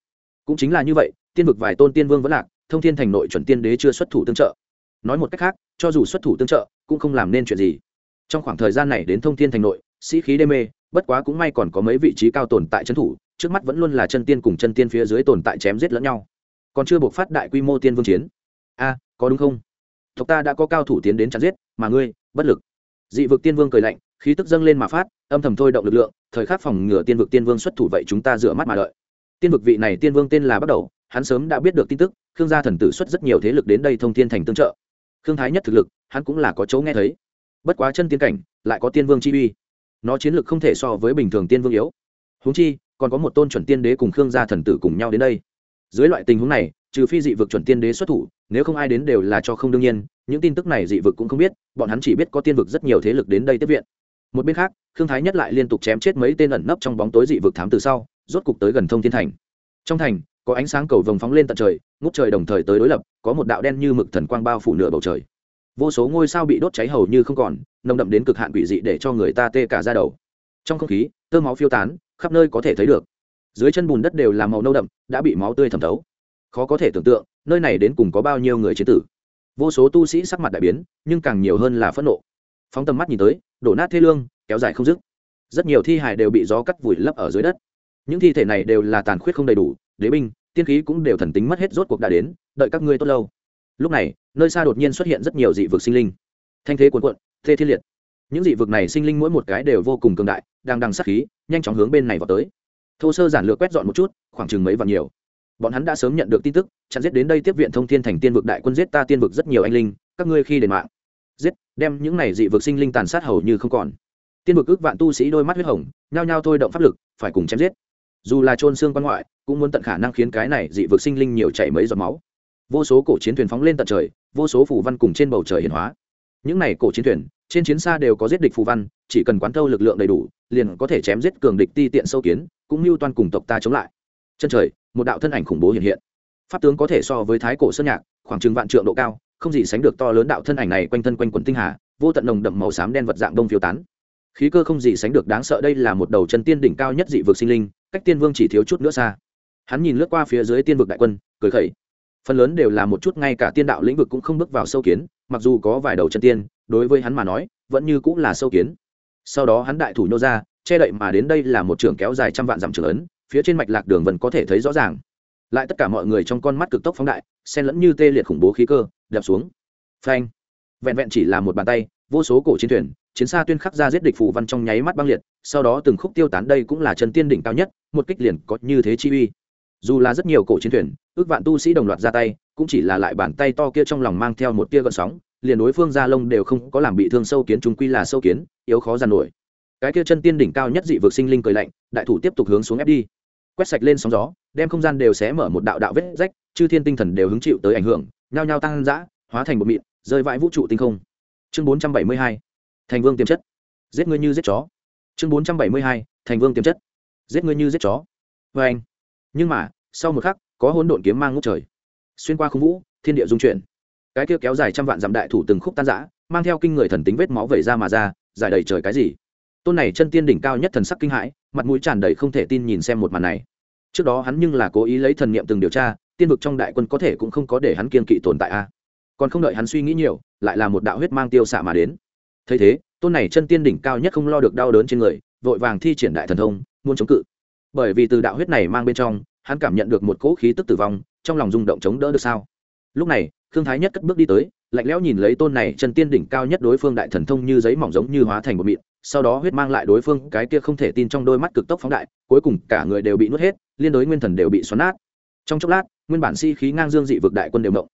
Cũng chính là như vậy, tiên vực vài tôn tiên vương vẫn lạc, thông thiên thành nội chuẩn tiên đế chưa xuất thủ tương trợ nói một cách khác, cho dù xuất thủ tương trợ, cũng không làm nên chuyện gì. Trong khoảng thời gian này đến thông thiên thành nội, sĩ khí đê mê, bất quá cũng may còn có mấy vị trí cao tồn tại trấn thủ, trước mắt vẫn luôn là chân tiên cùng chân tiên phía dưới tồn tại chém giết lẫn nhau. Còn chưa buộc phát đại quy mô tiên vương chiến. A, có đúng không? Tộc ta đã có cao thủ tiến đến chặn giết, mà ngươi, bất lực. Dị vực tiên vương cười lạnh, khí tức dâng lên mà phát, âm thầm thôi động lực lượng, thời khắc phòng ngừa tiên vực tiên vương xuất thủ vậy chúng ta rửa mắt mà đợi. Tiên vực vị này tiên vương tên là bắt đầu, hắn sớm đã biết được tin tức, khương gia thần tử xuất rất nhiều thế lực đến đây thông thiên thành tương trợ khương thái nhất thực lực, hắn cũng là có chỗ nghe thấy. Bất quá chân tiên cảnh, lại có tiên vương chi uy. Nó chiến lược không thể so với bình thường tiên vương yếu. Huống chi, còn có một tôn chuẩn tiên đế cùng khương gia thần tử cùng nhau đến đây. Dưới loại tình huống này, trừ phi dị vực chuẩn tiên đế xuất thủ, nếu không ai đến đều là cho không đương nhiên, những tin tức này dị vực cũng không biết, bọn hắn chỉ biết có tiên vực rất nhiều thế lực đến đây tiếp viện. Một bên khác, khương thái nhất lại liên tục chém chết mấy tên ẩn nấp trong bóng tối dị vực thám từ sau, rốt cục tới gần thông thiên thành. Trong thành có ánh sáng cầu vồng phóng lên tận trời, ngút trời đồng thời tới đối lập, có một đạo đen như mực thần quang bao phủ nửa bầu trời. Vô số ngôi sao bị đốt cháy hầu như không còn, nồng đậm đến cực hạn quỷ dị để cho người ta tê cả ra đầu. Trong không khí, tơ máu phiêu tán, khắp nơi có thể thấy được. Dưới chân bùn đất đều là màu nâu đậm, đã bị máu tươi thẩm thấu. Khó có thể tưởng tượng, nơi này đến cùng có bao nhiêu người chiến tử. Vô số tu sĩ sắc mặt đại biến, nhưng càng nhiều hơn là phẫn nộ. Phóng tầm mắt nhìn tới, đổ nát thê lương, kéo dài không dứt. Rất nhiều thi hài đều bị gió cắt vùi lấp ở dưới đất những thi thể này đều là tàn khuyết không đầy đủ, đế binh, tiên khí cũng đều thần tính mất hết rốt cuộc đã đến, đợi các ngươi tốt lâu. Lúc này, nơi xa đột nhiên xuất hiện rất nhiều dị vực sinh linh. Thanh thế cuồn cuộn, thê thiên liệt. Những dị vực này sinh linh mỗi một cái đều vô cùng cường đại, đang đằng sát khí, nhanh chóng hướng bên này vào tới. Thô sơ giản lược quét dọn một chút, khoảng chừng mấy vạn nhiều. Bọn hắn đã sớm nhận được tin tức, chặn giết đến đây tiếp viện thông thiên thành tiên vực đại quân giết ta tiên vực rất nhiều anh linh, các ngươi khi đền mạng. Giết, đem những này dị vực sinh linh tàn sát hầu như không còn. Tiên vực ước vạn tu sĩ đôi mắt huyết hồng, nhao nhao thôi động pháp lực, phải cùng chém giết dù là trôn xương quan ngoại, cũng muốn tận khả năng khiến cái này dị vực sinh linh nhiều chảy mấy giọt máu. Vô số cổ chiến thuyền phóng lên tận trời, vô số phủ văn cùng trên bầu trời hiển hóa. Những này cổ chiến thuyền, trên chiến xa đều có giết địch phù văn, chỉ cần quán thâu lực lượng đầy đủ, liền có thể chém giết cường địch ti tiện sâu kiến, cũng mưu toan cùng tộc ta chống lại. Chân trời, một đạo thân ảnh khủng bố hiện hiện. Pháp tướng có thể so với thái cổ sơn nhạc, khoảng chừng vạn trượng độ cao, không gì sánh được to lớn đạo thân ảnh này quanh thân quanh quần tinh hà, vô tận nồng đậm màu xám đen vật dạng đông phiêu tán. Khí cơ không gì sánh được đáng sợ, đây là một đầu chân tiên đỉnh cao nhất dị vực sinh linh cách tiên vương chỉ thiếu chút nữa xa. Hắn nhìn lướt qua phía dưới tiên vực đại quân cười khẩy. Phần lớn đều là một chút ngay cả tiên đạo lĩnh vực cũng không bước vào sâu kiến mặc dù có vài đầu chân tiên đối với hắn mà nói vẫn như cũng là sâu kiến. Sau đó hắn đại thủ nhô ra che đậy mà đến đây là một trường kéo dài trăm vạn dặm trường lớn, phía trên mạch lạc đường vẫn có thể thấy rõ ràng. Lại tất cả mọi người trong con mắt cực tốc phóng đại xen lẫn như tê liệt khủng bố khí cơ đập xuống. Phanh vẹn vẹn chỉ là một bàn tay, vô số cổ chiến thuyền, chiến xa tuyên khắc ra giết địch phù văn trong nháy mắt băng liệt, sau đó từng khúc tiêu tán đây cũng là chân tiên đỉnh cao nhất, một kích liền có như thế chi uy. Dù là rất nhiều cổ chiến thuyền, ước vạn tu sĩ đồng loạt ra tay, cũng chỉ là lại bàn tay to kia trong lòng mang theo một tia gợn sóng, liền đối phương ra lông đều không có làm bị thương sâu kiến, chúng quy là sâu kiến, yếu khó giàn nổi. Cái kia chân tiên đỉnh cao nhất dị vực sinh linh cười lạnh, đại thủ tiếp tục hướng xuống ép đi. Quét sạch lên sóng gió, đem không gian đều xé mở một đạo đạo vết rách, chư thiên tinh thần đều hứng chịu tới ảnh hưởng, nhao nhao tăng dã, hóa thành một mịn rơi vãi vũ trụ tinh không. Chương bốn trăm bảy mươi hai, thành vương tiềm chất. Giết ngươi như giết chó. Chương bốn trăm bảy mươi hai, thành vương tiềm chất. Giết ngươi như giết chó. Vê anh. Nhưng mà, sau một khắc, có hỗn độn kiếm mang ngút trời. Xuyên qua khung vũ, thiên địa dung chuyển. Cái kia kéo dài trăm vạn dặm đại thủ từng khúc tan giã mang theo kinh người thần tính vết máu vẩy ra mà ra, giải đầy trời cái gì. Tôn này chân tiên đỉnh cao nhất thần sắc kinh hãi, mặt mũi tràn đầy không thể tin nhìn xem một màn này. Trước đó hắn nhưng là cố ý lấy thần niệm từng điều tra, tiên vực trong đại quân có thể cũng không có để hắn kiên kỵ tồn tại a còn không đợi hắn suy nghĩ nhiều, lại là một đạo huyết mang tiêu xạ mà đến. Thấy thế, tôn này chân tiên đỉnh cao nhất không lo được đau đớn trên người, vội vàng thi triển đại thần thông, muốn chống cự. Bởi vì từ đạo huyết này mang bên trong, hắn cảm nhận được một cỗ khí tức tử vong, trong lòng rung động chống đỡ được sao? Lúc này thương thái nhất cất bước đi tới, lạnh lẽo nhìn lấy tôn này chân tiên đỉnh cao nhất đối phương đại thần thông như giấy mỏng giống như hóa thành một mịn, sau đó huyết mang lại đối phương, cái kia không thể tin trong đôi mắt cực tốc phóng đại, cuối cùng cả người đều bị nuốt hết, liên đối nguyên thần đều bị xoắn nát. Trong chốc lát, nguyên bản si-khí ngang dương dị vực đại quân đều động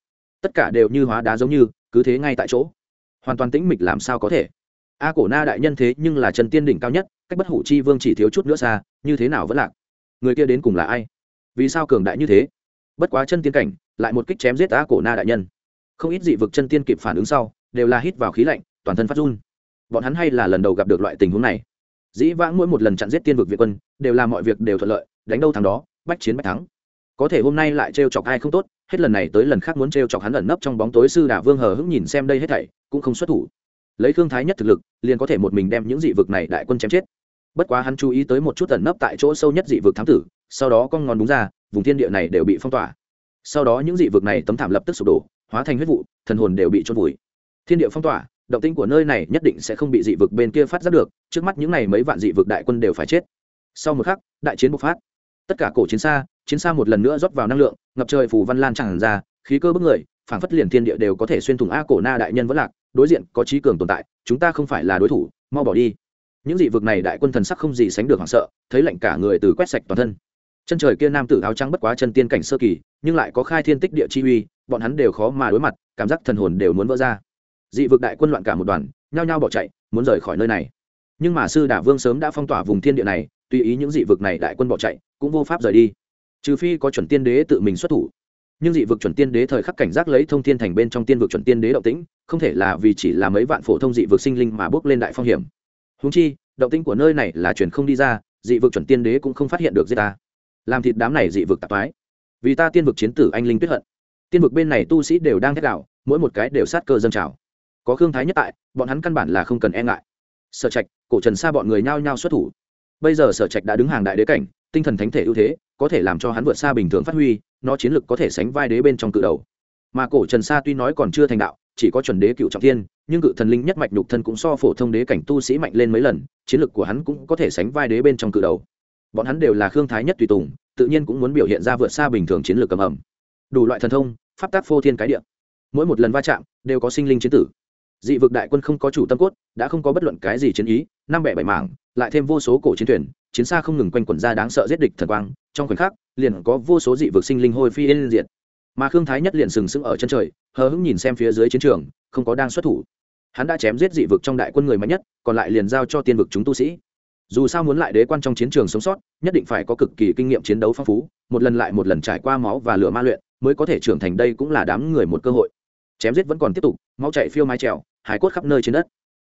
tất cả đều như hóa đá giống như, cứ thế ngay tại chỗ. Hoàn toàn tĩnh mịch làm sao có thể? A cổ na đại nhân thế nhưng là chân tiên đỉnh cao nhất, cách bất hủ chi vương chỉ thiếu chút nữa xa, như thế nào vẫn lạc? Người kia đến cùng là ai? Vì sao cường đại như thế? Bất quá chân tiên cảnh, lại một kích chém giết a cổ na đại nhân. Không ít dị vực chân tiên kịp phản ứng sau, đều là hít vào khí lạnh, toàn thân phát run. Bọn hắn hay là lần đầu gặp được loại tình huống này. Dĩ vãng mỗi một lần chặn giết tiên vực việt quân, đều là mọi việc đều thuận lợi, đánh đâu thắng đó, bách chiến bách thắng có thể hôm nay lại trêu chọc ai không tốt, hết lần này tới lần khác muốn trêu chọc hắn ẩn nấp trong bóng tối sư đà vương hờ hững nhìn xem đây hết thảy, cũng không xuất thủ. Lấy thương thái nhất thực lực, liền có thể một mình đem những dị vực này đại quân chém chết. Bất quá hắn chú ý tới một chút ẩn nấp tại chỗ sâu nhất dị vực thám tử, sau đó con ngón đúng ra, vùng thiên địa này đều bị phong tỏa. Sau đó những dị vực này tấm thảm lập tức sụp đổ, hóa thành huyết vụ, thần hồn đều bị trôn vùi. Thiên địa phong tỏa, động tĩnh của nơi này nhất định sẽ không bị dị vực bên kia phát giác được, trước mắt những này mấy vạn dị vực đại quân đều phải chết. Sau một khắc, đại chiến bộc phát. Tất cả cổ chiến xa chiến xa một lần nữa rót vào năng lượng, ngập trời phù văn lan tràn ra, khí cơ bức người, phảng phất liền thiên địa đều có thể xuyên thủng a cổ na đại nhân vẫn lạc, đối diện có trí cường tồn tại, chúng ta không phải là đối thủ, mau bỏ đi. Những dị vực này đại quân thần sắc không gì sánh được hoảng sợ, thấy lạnh cả người từ quét sạch toàn thân. Chân trời kia nam tử áo trắng bất quá chân tiên cảnh sơ kỳ, nhưng lại có khai thiên tích địa chi uy, bọn hắn đều khó mà đối mặt, cảm giác thần hồn đều muốn vỡ ra. Dị vực đại quân loạn cả một đoàn, nhao nhao bỏ chạy, muốn rời khỏi nơi này. Nhưng mà sư đả vương sớm đã phong tỏa vùng thiên địa này, tùy ý những dị vực này đại quân bỏ chạy, cũng vô pháp rời đi trừ phi có chuẩn tiên đế tự mình xuất thủ. Nhưng dị vực chuẩn tiên đế thời khắc cảnh giác lấy thông thiên thành bên trong tiên vực chuẩn tiên đế động tĩnh, không thể là vì chỉ là mấy vạn phổ thông dị vực sinh linh mà bước lên đại phong hiểm. Húng chi, động tĩnh của nơi này là truyền không đi ra, dị vực chuẩn tiên đế cũng không phát hiện được giết ta. Làm thịt đám này dị vực tạp thoái vì ta tiên vực chiến tử anh linh tuyết hận. Tiên vực bên này tu sĩ đều đang thét đạo mỗi một cái đều sát cơ dâng trào. Có khương thái nhất tại, bọn hắn căn bản là không cần e ngại. Sở trạch, cổ trần xa bọn người nhao nhao xuất thủ. Bây giờ sở trạch đã đứng hàng đại đế cảnh tinh thần thánh thể ưu thế, có thể làm cho hắn vượt xa bình thường phát huy, nó chiến lực có thể sánh vai đế bên trong cự đầu. Mà cổ trần sa tuy nói còn chưa thành đạo, chỉ có chuẩn đế cựu trọng thiên, nhưng cự thần linh nhất mạch nhục thân cũng so phổ thông đế cảnh tu sĩ mạnh lên mấy lần, chiến lực của hắn cũng có thể sánh vai đế bên trong cự đầu. Bọn hắn đều là khương thái nhất tùy tùng, tự nhiên cũng muốn biểu hiện ra vượt xa bình thường chiến lược cầm ẩm. Đủ loại thần thông, pháp tác phô thiên cái địa. Mỗi một lần va chạm, đều có sinh linh chiến tử. Dị vực đại quân không có chủ tâm cốt, đã không có bất luận cái gì chiến ý, năm bẻ bảy mảng, lại thêm vô số cổ chiến thuyền chiến xa không ngừng quanh quẩn ra đáng sợ giết địch thần quang, trong khoảnh khắc, liền có vô số dị vực sinh linh hôi phi liên diệt. Mà khương thái nhất liền sừng sững ở chân trời, hờ hững nhìn xem phía dưới chiến trường, không có đang xuất thủ. Hắn đã chém giết dị vực trong đại quân người mạnh nhất, còn lại liền giao cho tiên vực chúng tu sĩ. Dù sao muốn lại đế quan trong chiến trường sống sót, nhất định phải có cực kỳ kinh nghiệm chiến đấu phong phú, một lần lại một lần trải qua máu và lửa ma luyện, mới có thể trưởng thành đây cũng là đám người một cơ hội. Chém giết vẫn còn tiếp tục, máu chạy phiêu mái trèo hải cốt khắp nơi trên đất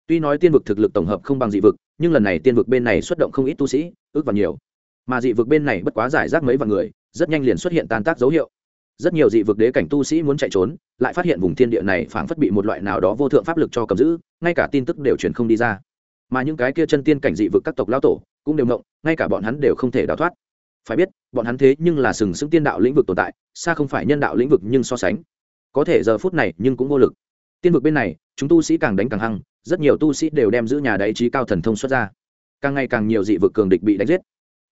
tuy nói tiên vực thực lực tổng hợp không bằng dị vực, nhưng lần này tiên vực bên này xuất động không ít tu sĩ, ước và nhiều. Mà dị vực bên này bất quá giải rác mấy vạn người, rất nhanh liền xuất hiện tan tác dấu hiệu. Rất nhiều dị vực đế cảnh tu sĩ muốn chạy trốn, lại phát hiện vùng thiên địa này phảng phất bị một loại nào đó vô thượng pháp lực cho cầm giữ, ngay cả tin tức đều truyền không đi ra. Mà những cái kia chân tiên cảnh dị vực các tộc lao tổ cũng đều mộng ngay cả bọn hắn đều không thể đào thoát. Phải biết, bọn hắn thế nhưng là sừng sững tiên đạo lĩnh vực tồn tại, xa không phải nhân đạo lĩnh vực nhưng so sánh. Có thể giờ phút này nhưng cũng vô lực. Tiên vực bên này, chúng tu sĩ càng đánh càng hăng rất nhiều tu sĩ đều đem giữ nhà đáy trí cao thần thông xuất ra. Càng ngày càng nhiều dị vực cường địch bị đánh giết.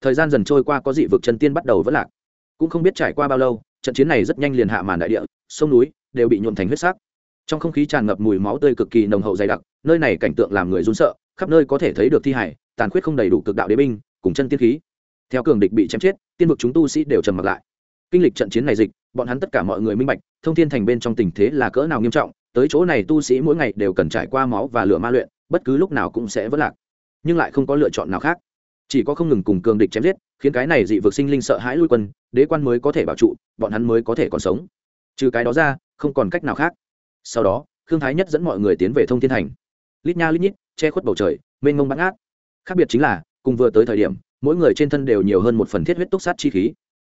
Thời gian dần trôi qua có dị vực chân tiên bắt đầu vất lạc. Cũng không biết trải qua bao lâu, trận chiến này rất nhanh liền hạ màn đại địa, sông núi đều bị nhuộm thành huyết sắc. Trong không khí tràn ngập mùi máu tươi cực kỳ nồng hậu dày đặc, nơi này cảnh tượng làm người run sợ, khắp nơi có thể thấy được thi hải, tàn khuyết không đầy đủ cực đạo đế binh, cùng chân tiên khí. Theo cường địch bị chém chết, tiên vực chúng tu sĩ đều trầm mặc lại. Kinh lịch trận chiến này dịch, bọn hắn tất cả mọi người minh bạch, thông thiên thành bên trong tình thế là cỡ nào nghiêm trọng tới chỗ này tu sĩ mỗi ngày đều cần trải qua máu và lửa ma luyện, bất cứ lúc nào cũng sẽ vất lạc, nhưng lại không có lựa chọn nào khác. Chỉ có không ngừng cùng cường địch chém giết, khiến cái này dị vực sinh linh sợ hãi lui quân, đế quan mới có thể bảo trụ, bọn hắn mới có thể còn sống. Trừ cái đó ra, không còn cách nào khác. Sau đó, khương thái nhất dẫn mọi người tiến về thông thiên thành. Lít nha lít nhít, che khuất bầu trời, mênh mông bắn át khác biệt chính là, cùng vừa tới thời điểm, mỗi người trên thân đều nhiều hơn một phần thiết huyết túc sát chi khí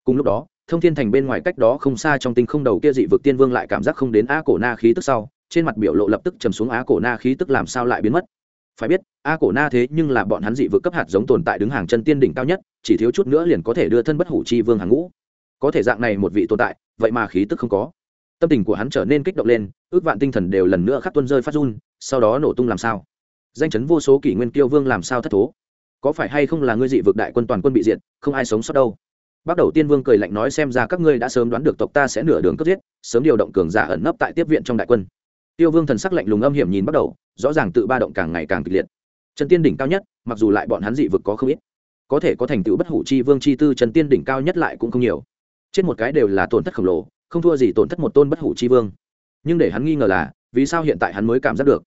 cùng lúc đó, thông thiên thành bên ngoài cách đó không xa trong tinh không đầu kia dị vực tiên vương lại cảm giác không đến a cổ na khí tức sau, trên mặt biểu lộ lập tức trầm xuống a cổ na khí tức làm sao lại biến mất. Phải biết, a cổ na thế nhưng là bọn hắn dị vực cấp hạt giống tồn tại đứng hàng chân tiên đỉnh cao nhất, chỉ thiếu chút nữa liền có thể đưa thân bất hủ chi vương hàng ngũ. Có thể dạng này một vị tồn tại, vậy mà khí tức không có. Tâm tình của hắn trở nên kích động lên, ước vạn tinh thần đều lần nữa khắc tuân rơi phát run, sau đó nổ tung làm sao? Danh chấn vô số kỷ nguyên kiêu vương làm sao thất thố? Có phải hay không là ngươi dị vực đại quân toàn quân bị diệt, không ai sống sót đâu? Bắt đầu tiên vương cười lạnh nói xem ra các ngươi đã sớm đoán được tộc ta sẽ nửa đường cướp giết, sớm điều động cường giả ẩn nấp tại tiếp viện trong đại quân. Tiêu vương thần sắc lạnh lùng âm hiểm nhìn bắt đầu, rõ ràng tự ba động càng ngày càng kịch liệt. Trần tiên đỉnh cao nhất, mặc dù lại bọn hắn dị vực có không ít, có thể có thành tựu bất hủ chi vương chi tư trần tiên đỉnh cao nhất lại cũng không nhiều. Trên một cái đều là tổn thất khổng lồ, không thua gì tổn thất một tôn bất hủ chi vương. Nhưng để hắn nghi ngờ là, vì sao hiện tại hắn mới cảm giác được?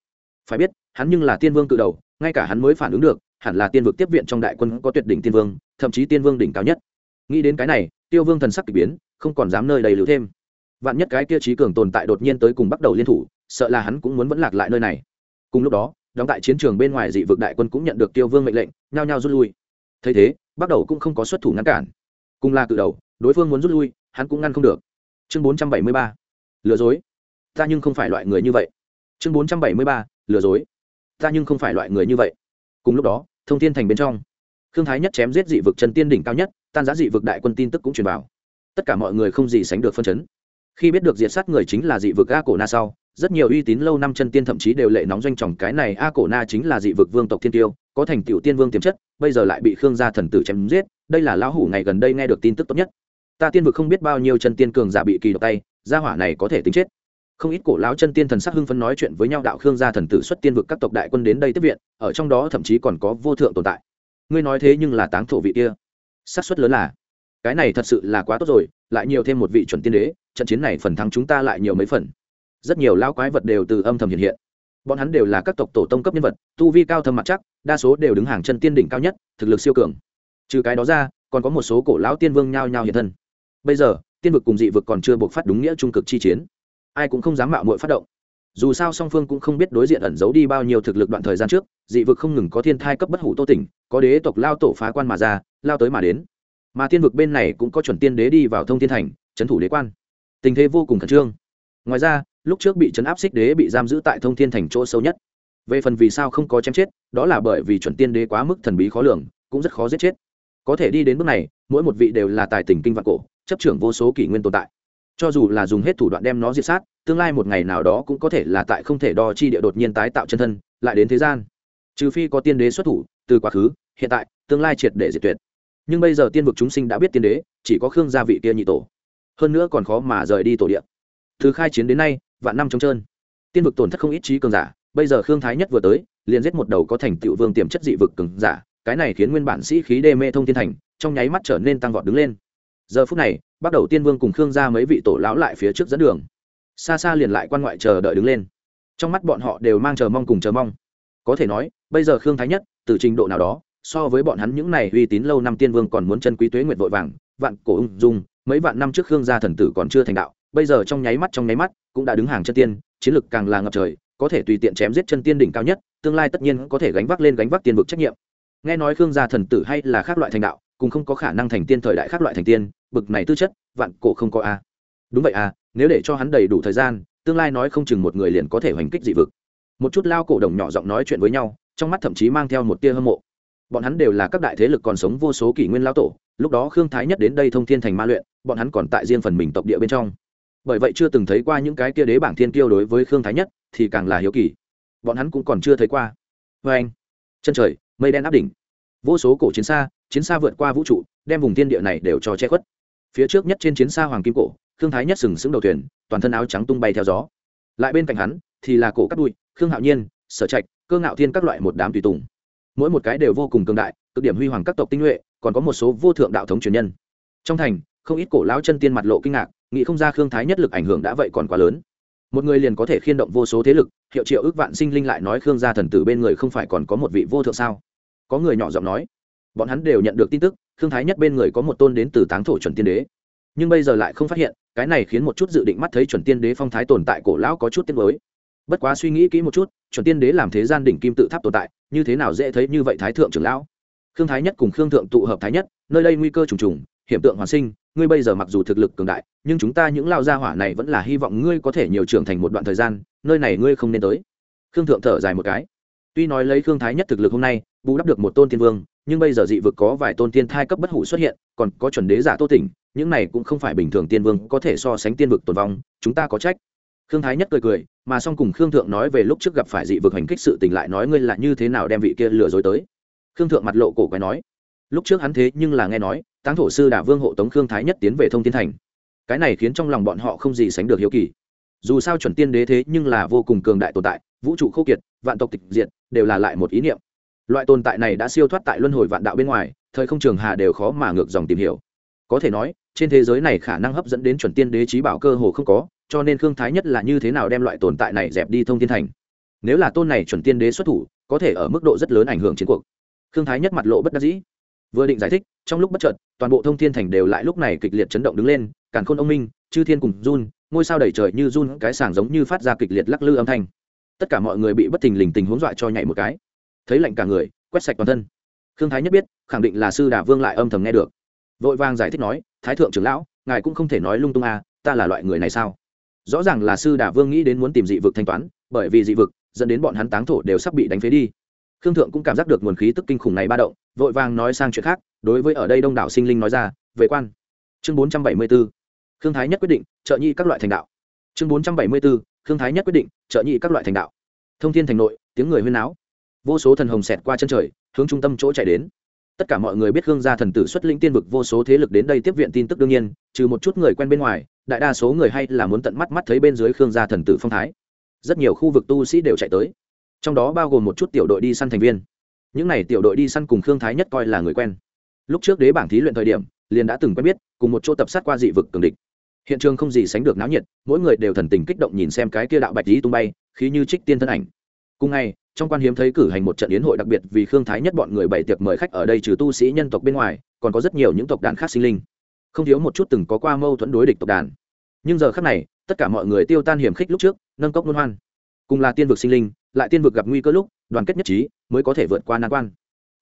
Phải biết, hắn nhưng là tiên vương cự đầu, ngay cả hắn mới phản ứng được, hẳn là tiên vực tiếp viện trong đại quân có tuyệt đỉnh tiên vương, thậm chí tiên vương đỉnh cao nhất nghĩ đến cái này, tiêu vương thần sắc k ỳ biến, không còn dám nơi đầy lưu thêm. Vạn nhất cái kia trí cường tồn tại đột nhiên tới cùng bắt đầu liên thủ, sợ là hắn cũng muốn vẫn lạc lại nơi này. Cùng lúc đó, đóng tại chiến trường bên ngoài dị vực đại quân cũng nhận được tiêu vương mệnh lệnh, nhao nhao rút lui. Thấy thế, bắt đầu cũng không có xuất thủ ngăn cản. Cùng là cự đầu, đối phương muốn rút lui, hắn cũng ngăn không được. Chương bốn trăm bảy mươi ba, lừa dối. Ta nhưng không phải loại người như vậy. Chương bốn trăm bảy mươi ba, lừa dối. Ta nhưng không phải loại người như vậy. Cùng lúc đó, thông tin thành bên trong thương thái nhất chém giết dị vực chân tiên đỉnh cao nhất tan giá dị vực đại quân tin tức cũng truyền vào. Tất cả mọi người không gì sánh được phân chấn. Khi biết được diệt sát người chính là dị vực a cổ na sau, rất nhiều uy tín lâu năm chân tiên thậm chí đều lệ nóng doanh trọng, cái này a cổ na chính là dị vực vương tộc thiên tiêu, có thành tựu tiên vương tiềm chất, bây giờ lại bị khương gia thần tử chém giết, đây là lão hủ ngày gần đây nghe được tin tức tốt nhất. Ta tiên vực không biết bao nhiêu chân tiên cường giả bị kỳ độc tay, gia hỏa này có thể tính chết. Không ít cổ lão chân tiên thần sắc hưng phấn nói chuyện với nhau, đạo khương gia thần tử xuất tiên vực các tộc đại quân đến đây tiếp viện, ở trong đó thậm chí còn có vô thượng tồn tại. Ngươi nói thế nhưng là táng thổ vị kia xác suất lớn là, cái này thật sự là quá tốt rồi, lại nhiều thêm một vị chuẩn tiên đế, trận chiến này phần thắng chúng ta lại nhiều mấy phần. Rất nhiều lao quái vật đều từ âm thầm hiện hiện. Bọn hắn đều là các tộc tổ tông cấp nhân vật, tu vi cao thâm mặt chắc, đa số đều đứng hàng chân tiên đỉnh cao nhất, thực lực siêu cường. Trừ cái đó ra, còn có một số cổ lão tiên vương nhao nhao hiện thân. Bây giờ, tiên vực cùng dị vực còn chưa buộc phát đúng nghĩa trung cực chi chiến. Ai cũng không dám mạo muội phát động. Dù sao song phương cũng không biết đối diện ẩn giấu đi bao nhiêu thực lực đoạn thời gian trước, dị vực không ngừng có thiên thai cấp bất hủ tô tỉnh, có đế tộc lao tổ phá quan mà ra lao tới mà đến. Mà tiên vực bên này cũng có chuẩn tiên đế đi vào thông thiên thành trấn thủ đế quan. Tình thế vô cùng khẩn trương. Ngoài ra, lúc trước bị trấn áp xích đế bị giam giữ tại thông thiên thành chỗ sâu nhất. Về phần vì sao không có chém chết, đó là bởi vì chuẩn tiên đế quá mức thần bí khó lường, cũng rất khó giết chết. Có thể đi đến bước này, mỗi một vị đều là tài tình kinh vạn cổ, chấp trưởng vô số kỷ nguyên tồn tại. Cho dù là dùng hết thủ đoạn đem nó diệt sát, tương lai một ngày nào đó cũng có thể là tại không thể đo chi địa đột nhiên tái tạo chân thân, lại đến thế gian. Trừ phi có tiên đế xuất thủ, từ quá khứ, hiện tại, tương lai triệt để diệt tuyệt nhưng bây giờ tiên vực chúng sinh đã biết tiên đế, chỉ có khương gia vị kia nhị tổ. Hơn nữa còn khó mà rời đi tổ địa. Từ khai chiến đến nay, vạn năm trống trơn. Tiên vực tổn thất không ít trí cường giả, bây giờ khương thái nhất vừa tới, liền giết một đầu có thành tựu vương tiềm chất dị vực cường giả, cái này khiến nguyên bản sĩ khí đê mê thông thiên thành, trong nháy mắt trở nên tăng vọt đứng lên. Giờ phút này, bắt đầu tiên vương cùng khương ra mấy vị tổ lão lại phía trước dẫn đường. Xa xa liền lại quan ngoại chờ đợi đứng lên. Trong mắt bọn họ đều mang chờ mong cùng chờ mong. Có thể nói, bây giờ khương thái nhất, từ trình độ nào đó so với bọn hắn những này uy tín lâu năm tiên vương còn muốn chân quý tuế nguyện vội vàng, vạn cổ ung dung, mấy vạn năm trước khương gia thần tử còn chưa thành đạo, bây giờ trong nháy mắt trong nháy mắt cũng đã đứng hàng chân tiên, chiến lực càng là ngập trời, có thể tùy tiện chém giết chân tiên đỉnh cao nhất, tương lai tất nhiên có thể gánh vác lên gánh vác tiên vực trách nhiệm. Nghe nói khương gia thần tử hay là khác loại thành đạo, cũng không có khả năng thành tiên thời đại khác loại thành tiên, bực này tư chất, vạn cổ không có a. Đúng vậy à nếu để cho hắn đầy đủ thời gian, tương lai nói không chừng một người liền có thể hoành kích dị vực. Một chút lao cổ đồng nhỏ giọng nói chuyện với nhau, trong mắt thậm chí mang theo một tia hâm mộ bọn hắn đều là các đại thế lực còn sống vô số kỷ nguyên lao tổ, lúc đó khương thái nhất đến đây thông thiên thành ma luyện, bọn hắn còn tại riêng phần mình tộc địa bên trong. Bởi vậy chưa từng thấy qua những cái kia đế bảng thiên kiêu đối với khương thái nhất thì càng là hiếu kỳ. Bọn hắn cũng còn chưa thấy qua. Vê anh, chân trời, mây đen áp đỉnh. Vô số cổ chiến xa chiến xa vượt qua vũ trụ, đem vùng thiên địa này đều cho che khuất. Phía trước nhất trên chiến xa hoàng kim cổ, khương thái nhất sừng sững đầu thuyền, toàn thân áo trắng tung bay theo gió. Lại bên cạnh hắn thì là cổ cắt đuôi khương hạo nhiên, sở trạch, cơ ngạo thiên các loại một đám tùy tùng mỗi một cái đều vô cùng cường đại, cực điểm huy hoàng các tộc tinh nhuệ, còn có một số vô thượng đạo thống truyền nhân. Trong thành, không ít cổ lão chân tiên mặt lộ kinh ngạc, nghĩ không ra khương thái nhất lực ảnh hưởng đã vậy còn quá lớn. Một người liền có thể khiên động vô số thế lực, hiệu triệu ước vạn sinh linh lại nói khương gia thần tử bên người không phải còn có một vị vô thượng sao? Có người nhỏ giọng nói. Bọn hắn đều nhận được tin tức, khương thái nhất bên người có một tôn đến từ táng thổ chuẩn tiên đế. Nhưng bây giờ lại không phát hiện, cái này khiến một chút dự định mắt thấy chuẩn tiên đế phong thái tồn tại cổ lão có chút tiết mới bất quá suy nghĩ kỹ một chút, chuẩn tiên đế làm thế gian đỉnh kim tự tháp tồn tại, như thế nào dễ thấy như vậy thái thượng trưởng lão? Khương thái nhất cùng khương thượng tụ hợp thái nhất, nơi đây nguy cơ trùng trùng, hiểm tượng hoàn sinh, ngươi bây giờ mặc dù thực lực cường đại, nhưng chúng ta những lao gia hỏa này vẫn là hy vọng ngươi có thể nhiều trưởng thành một đoạn thời gian, nơi này ngươi không nên tới. Khương thượng thở dài một cái. Tuy nói lấy khương thái nhất thực lực hôm nay, bù đắp được một tôn tiên vương, nhưng bây giờ dị vực có vài tôn tiên thai cấp bất hủ xuất hiện, còn có chuẩn đế giả tô tỉnh, những này cũng không phải bình thường tiên vương có thể so sánh tiên vực tồn vong, chúng ta có trách khương thái nhất cười cười, mà xong cùng khương thượng nói về lúc trước gặp phải dị vực hành kích sự tình lại nói ngươi là như thế nào đem vị kia lừa dối tới. Khương thượng mặt lộ cổ quái nói, lúc trước hắn thế nhưng là nghe nói, táng thổ sư đả vương hộ tống khương thái nhất tiến về thông thiên thành. Cái này khiến trong lòng bọn họ không gì sánh được hiếu kỳ. Dù sao chuẩn tiên đế thế nhưng là vô cùng cường đại tồn tại, vũ trụ khô kiệt, vạn tộc tịch diệt, đều là lại một ý niệm. Loại tồn tại này đã siêu thoát tại luân hồi vạn đạo bên ngoài, thời không trường hà đều khó mà ngược dòng tìm hiểu có thể nói, trên thế giới này khả năng hấp dẫn đến chuẩn tiên đế trí bảo cơ hồ không có, cho nên khương thái nhất là như thế nào đem loại tồn tại này dẹp đi thông thiên thành. Nếu là tôn này chuẩn tiên đế xuất thủ, có thể ở mức độ rất lớn ảnh hưởng chiến cuộc. Khương thái nhất mặt lộ bất đắc dĩ. Vừa định giải thích, trong lúc bất chợt, toàn bộ thông thiên thành đều lại lúc này kịch liệt chấn động đứng lên, càn khôn ông minh, chư thiên cùng run ngôi sao đầy trời như run cái sàng giống như phát ra kịch liệt lắc lư âm thanh. Tất cả mọi người bị bất thình lình tình huống dọa cho nhảy một cái. Thấy lạnh cả người, quét sạch toàn thân. Khương thái nhất biết, khẳng định là sư đà vương lại âm thầm nghe được vội vàng giải thích nói, thái thượng trưởng lão, ngài cũng không thể nói lung tung à ta là loại người này sao? Rõ ràng là sư đà vương nghĩ đến muốn tìm dị vực thanh toán, bởi vì dị vực dẫn đến bọn hắn táng thổ đều sắp bị đánh phế đi. Khương thượng cũng cảm giác được nguồn khí tức kinh khủng này ba động, vội vàng nói sang chuyện khác, đối với ở đây đông đảo sinh linh nói ra, về quan. Chương bốn trăm bảy mươi b ố khương thái nhất quyết định trợ nhi các loại thành đạo. Chương bốn trăm bảy mươi b ố khương thái nhất quyết định trợ nhi các loại thành đạo. Thông thiên thành nội, tiếng người huyên náo. Vô số thần hồng xẹt qua chân trời, hướng trung tâm chỗ chạy đến tất cả mọi người biết gương gia thần tử xuất linh tiên vực vô số thế lực đến đây tiếp viện tin tức đương nhiên, trừ một chút người quen bên ngoài, đại đa số người hay là muốn tận mắt mắt thấy bên dưới khương gia thần tử phong thái. Rất nhiều khu vực tu sĩ đều chạy tới. Trong đó bao gồm một chút tiểu đội đi săn thành viên. Những n à y tiểu đội đi săn cùng khương thái nhất coi là người quen. Lúc trước đế bảng thí luyện thời điểm, liền đã từng quen biết, cùng một chỗ tập sát qua dị vực cường địch. Hiện trường không gì sánh được náo nhiệt, mỗi người đều thần tình kích động nhìn xem cái kia đạo bạch lý tung bay, khí như trích tiên thân ảnh cùng ngày, trong quan hiếm thấy cử hành một trận yến hội đặc biệt vì khương thái nhất bọn người bày tiệc mời khách ở đây trừ tu sĩ nhân tộc bên ngoài, còn có rất nhiều những tộc đàn khác sinh linh. Không thiếu một chút từng có qua mâu thuẫn đối địch tộc đàn. Nhưng giờ khác này, tất cả mọi người tiêu tan hiểm khích lúc trước, nâng cốc luân hoan. Cùng là tiên vực sinh linh, lại tiên vực gặp nguy cơ lúc, đoàn kết nhất trí, mới có thể vượt qua nan quan.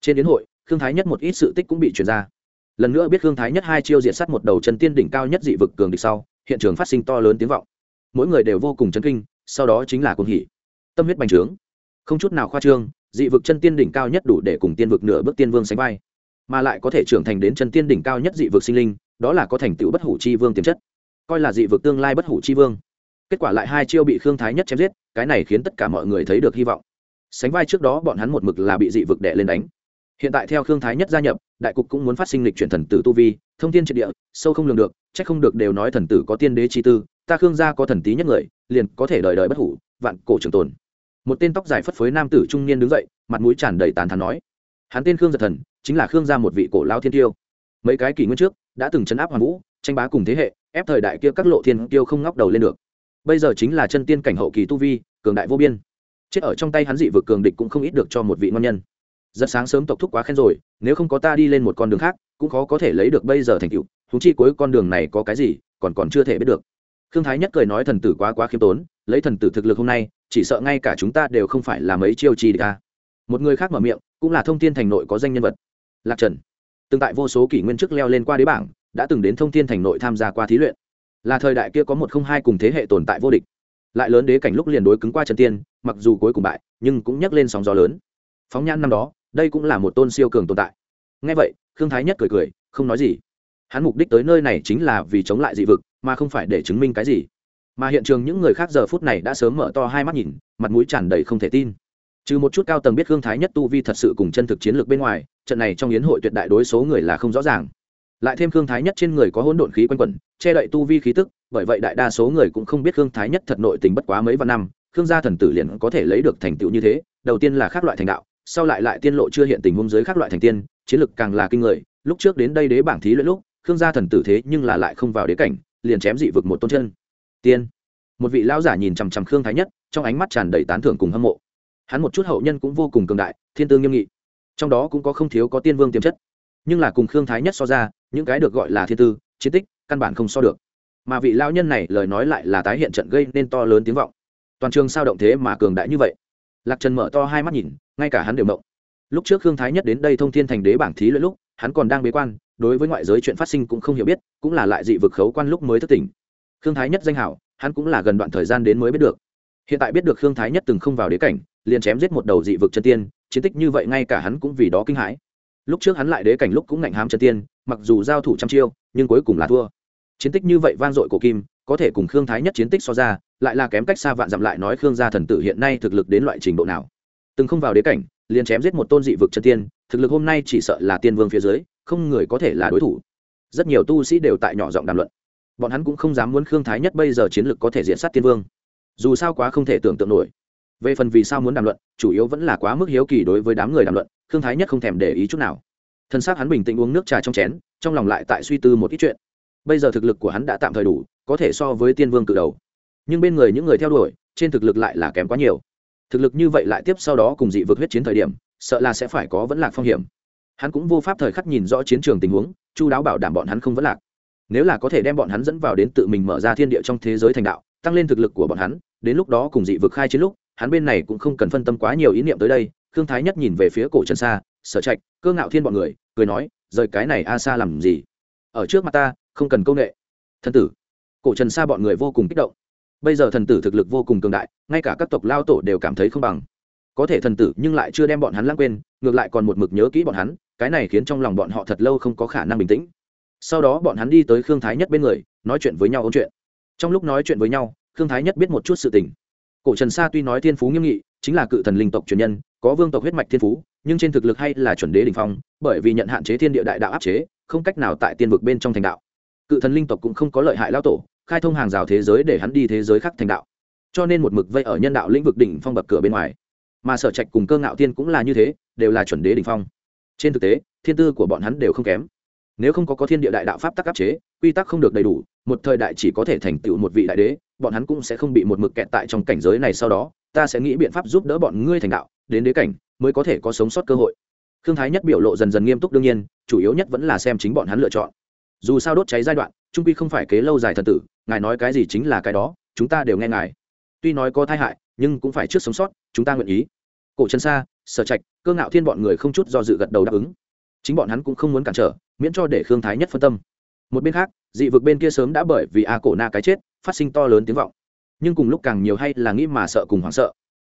Trên yến hội, khương thái nhất một ít sự tích cũng bị truyền ra. Lần nữa biết khương thái nhất hai chiêu diệt sắt một đầu chân tiên đỉnh cao nhất dị vực cường địch sau, hiện trường phát sinh to lớn tiếng vọng. Mỗi người đều vô cùng chấn kinh, sau đó chính là cuồng hỉ. Tâm huyết bành trướng không chút nào khoa trương, dị vực chân tiên đỉnh cao nhất đủ để cùng tiên vực nửa bước tiên vương sánh vai, mà lại có thể trưởng thành đến chân tiên đỉnh cao nhất dị vực sinh linh, đó là có thành tựu bất hủ chi vương tiềm chất, coi là dị vực tương lai bất hủ chi vương. Kết quả lại hai chiêu bị khương thái nhất chém giết, cái này khiến tất cả mọi người thấy được hy vọng. Sánh vai trước đó bọn hắn một mực là bị dị vực đệ lên đánh. Hiện tại theo khương thái nhất gia nhập, đại cục cũng muốn phát sinh lịch chuyển thần tử tu vi, thông tin triệt địa, sâu không lường được c h ắ c không được đều nói thần tử có tiên đế chi tư, ta khương gia có thần tí nhất người, liền có thể đời đời bất hủ, vạn cổ trường tồn một tên tóc dài phất phới nam tử trung niên đứng dậy, mặt mũi tràn đầy tàn thắn nói, hắn tên khương giật thần, chính là khương gia một vị cổ lao thiên tiêu. Mấy cái kỷ nguyên trước, đã từng chấn áp hoàng vũ, tranh bá cùng thế hệ, ép thời đại kia các lộ thiên tiêu không ngóc đầu lên được. Bây giờ chính là chân tiên cảnh hậu kỳ tu vi, cường đại vô biên. Chết ở trong tay hắn dị vực cường địch cũng không ít được cho một vị ngon nhân. Rất sáng sớm tộc thúc quá khen rồi, nếu không có ta đi lên một con đường khác, cũng khó có thể lấy được bây giờ thành tựu. Thú chi cuối con đường này có cái gì, còn còn chưa thể biết được. Khương thái nhất cười nói thần tử quá quá khiêm tốn lấy thần tử thực lực hôm nay, chỉ sợ ngay cả chúng ta đều không phải là mấy chiêu chi địch ca một người khác mở miệng, cũng là thông tin thành nội có danh nhân vật. Lạc trần. Từng tại vô số kỷ nguyên trước leo lên qua đế bảng, đã từng đến thông tin thành nội tham gia qua thí luyện. Là thời đại kia có một không hai cùng thế hệ tồn tại vô địch. Lại lớn đế cảnh lúc liền đối cứng qua trần tiên, mặc dù cuối cùng bại, nhưng cũng nhắc lên sóng gió lớn. Phóng nhãn năm đó, đây cũng là một tôn siêu cường tồn tại. Ngay vậy, khương thái nhất cười cười, không nói gì. Hắn mục đích tới nơi này chính là vì chống lại dị vực, mà không phải để chứng minh cái gì mà hiện trường những người khác giờ phút này đã sớm mở to hai mắt nhìn, mặt mũi tràn đầy không thể tin. Trừ một chút cao tầng biết hương thái nhất tu vi thật sự cùng chân thực chiến lược bên ngoài, trận này trong yến hội tuyệt đại đối số người là không rõ ràng. Lại thêm hương thái nhất trên người có hỗn độn khí quanh quẩn, che đậy tu vi khí tức, bởi vậy đại đa số người cũng không biết hương thái nhất thật nội tình bất quá mấy vạn năm, khương gia thần tử liền có thể lấy được thành tựu như thế, đầu tiên là khác loại thành đạo, sau lại lại tiên lộ chưa hiện tình huống giới khác loại thành tiên, chiến lực càng là kinh người, lúc trước đến đây đế bảng thí luyện lúc, khương gia thần tử thế nhưng là lại không vào đế cảnh, liền chém dị vực một tôn chân tiên. Một vị lão giả nhìn chằm chằm khương thái nhất, trong ánh mắt tràn đầy tán thưởng cùng hâm mộ. Hắn một chút hậu nhân cũng vô cùng cường đại, thiên tương nghiêm nghị. Trong đó cũng có không thiếu có tiên vương tiềm chất. Nhưng là cùng khương thái nhất so ra, những cái được gọi là thiên tư, chiến tích, căn bản không so được. Mà vị lão nhân này lời nói lại là tái hiện trận gây nên to lớn tiếng vọng. Toàn trường sao động thế mà cường đại như vậy. Lạc trần mở to hai mắt nhìn, ngay cả hắn đều mộng. Lúc trước khương thái nhất đến đây thông thiên thành đế bảng thí lẫn lúc, hắn còn đang bế quan, đối với ngoại giới chuyện phát sinh cũng không hiểu biết, cũng là lại dị vực khấu quan lúc mới thất tỉnh khương thái nhất danh hảo, hắn cũng là gần đoạn thời gian đến mới biết được. Hiện tại biết được khương thái nhất từng không vào đế cảnh, liền chém giết một đầu dị vực chân tiên, chiến tích như vậy ngay cả hắn cũng vì đó kinh hãi. Lúc trước hắn lại đế cảnh lúc cũng ngạnh hám chân tiên, mặc dù giao thủ trăm chiêu, nhưng cuối cùng là thua. Chiến tích như vậy vang dội của kim, có thể cùng khương thái nhất chiến tích so ra, lại là kém cách xa vạn dặm lại nói khương gia thần tử hiện nay thực lực đến loại trình độ nào. Từng không vào đế cảnh, liền chém giết một tôn dị vực chân tiên, thực lực hôm nay chỉ sợ là tiên vương phía dưới, không người có thể là đối thủ. Rất nhiều tu sĩ đều tại nhỏ giọng đàm luận bọn hắn cũng không dám muốn khương thái nhất bây giờ chiến lược có thể diện sát tiên vương. Dù sao quá không thể tưởng tượng nổi. Về phần vì sao muốn đàm luận, chủ yếu vẫn là quá mức hiếu kỳ đối với đám người đàm luận, khương thái nhất không thèm để ý chút nào. Thân xác hắn bình tĩnh uống nước trà trong chén, trong lòng lại tại suy tư một ít chuyện. Bây giờ thực lực của hắn đã tạm thời đủ, có thể so với tiên vương cự đầu. Nhưng bên người những người theo đuổi, trên thực lực lại là kém quá nhiều. Thực lực như vậy lại tiếp sau đó cùng dị vực huyết chiến thời điểm, sợ là sẽ phải có vẫn lạc phong hiểm. Hắn cũng vô pháp thời khắc nhìn rõ chiến trường tình huống, chu đáo bảo đảm bọn hắn không vẫn lạc nếu là có thể đem bọn hắn dẫn vào đến tự mình mở ra thiên địa trong thế giới thành đạo, tăng lên thực lực của bọn hắn, đến lúc đó cùng dị vực khai chiến lúc, hắn bên này cũng không cần phân tâm quá nhiều ý niệm tới đây, khương thái nhất nhìn về phía cổ trần sa, sở trạch, cơ ngạo thiên bọn người, cười nói, rời cái này a xa làm gì? Ở trước mặt ta, không cần công nghệ. Thần tử. Cổ trần sa bọn người vô cùng kích động. Bây giờ thần tử thực lực vô cùng cường đại, ngay cả các tộc lao tổ đều cảm thấy không bằng. Có thể thần tử nhưng lại chưa đem bọn hắn lãng quên, ngược lại còn một mực nhớ kỹ bọn hắn, cái này khiến trong lòng bọn họ thật lâu không có khả năng bình tĩnh sau đó bọn hắn đi tới khương thái nhất bên người, nói chuyện với nhau ôn chuyện. Trong lúc nói chuyện với nhau, khương thái nhất biết một chút sự tình. Cổ trần sa tuy nói thiên phú nghiêm nghị, chính là cự thần linh tộc truyền nhân, có vương tộc huyết mạch thiên phú, nhưng trên thực lực hay là chuẩn đế đình phong, bởi vì nhận hạn chế thiên địa đại đạo áp chế, không cách nào tại tiên vực bên trong thành đạo. Cự thần linh tộc cũng không có lợi hại lao tổ, khai thông hàng rào thế giới để hắn đi thế giới khác thành đạo. Cho nên một mực vây ở nhân đạo lĩnh vực đỉnh phong bậc cửa bên ngoài. Mà sở trạch cùng cơ ngạo tiên cũng là như thế, đều là chuẩn đế đỉnh phong. Trên thực tế, thiên tư của bọn hắn đều không kém nếu không có có thiên địa đại đạo pháp tắc áp chế, quy tắc không được đầy đủ, một thời đại chỉ có thể thành tựu một vị đại đế, bọn hắn cũng sẽ không bị một mực kẹt tại trong cảnh giới này sau đó, ta sẽ nghĩ biện pháp giúp đỡ bọn ngươi thành đạo, đến đế cảnh mới có thể có sống sót cơ hội. Thương thái nhất biểu lộ dần dần nghiêm túc đương nhiên, chủ yếu nhất vẫn là xem chính bọn hắn lựa chọn. Dù sao đốt cháy giai đoạn, trung quy không phải kế lâu dài thần tử, ngài nói cái gì chính là cái đó, chúng ta đều nghe ngài. Tuy nói có tai hại, nhưng cũng phải trước sống sót, chúng ta nguyện ý. Cổ chân xa, sở trạch, cơ ngạo thiên bọn người không chút do dự gật đầu đáp ứng. Chính bọn hắn cũng không muốn cản trở miễn cho để khương thái nhất phân tâm. Một bên khác, dị vực bên kia sớm đã bởi vì a cổ na cái chết, phát sinh to lớn tiếng vọng. Nhưng cùng lúc càng nhiều hay là nghĩ mà sợ cùng hoảng sợ.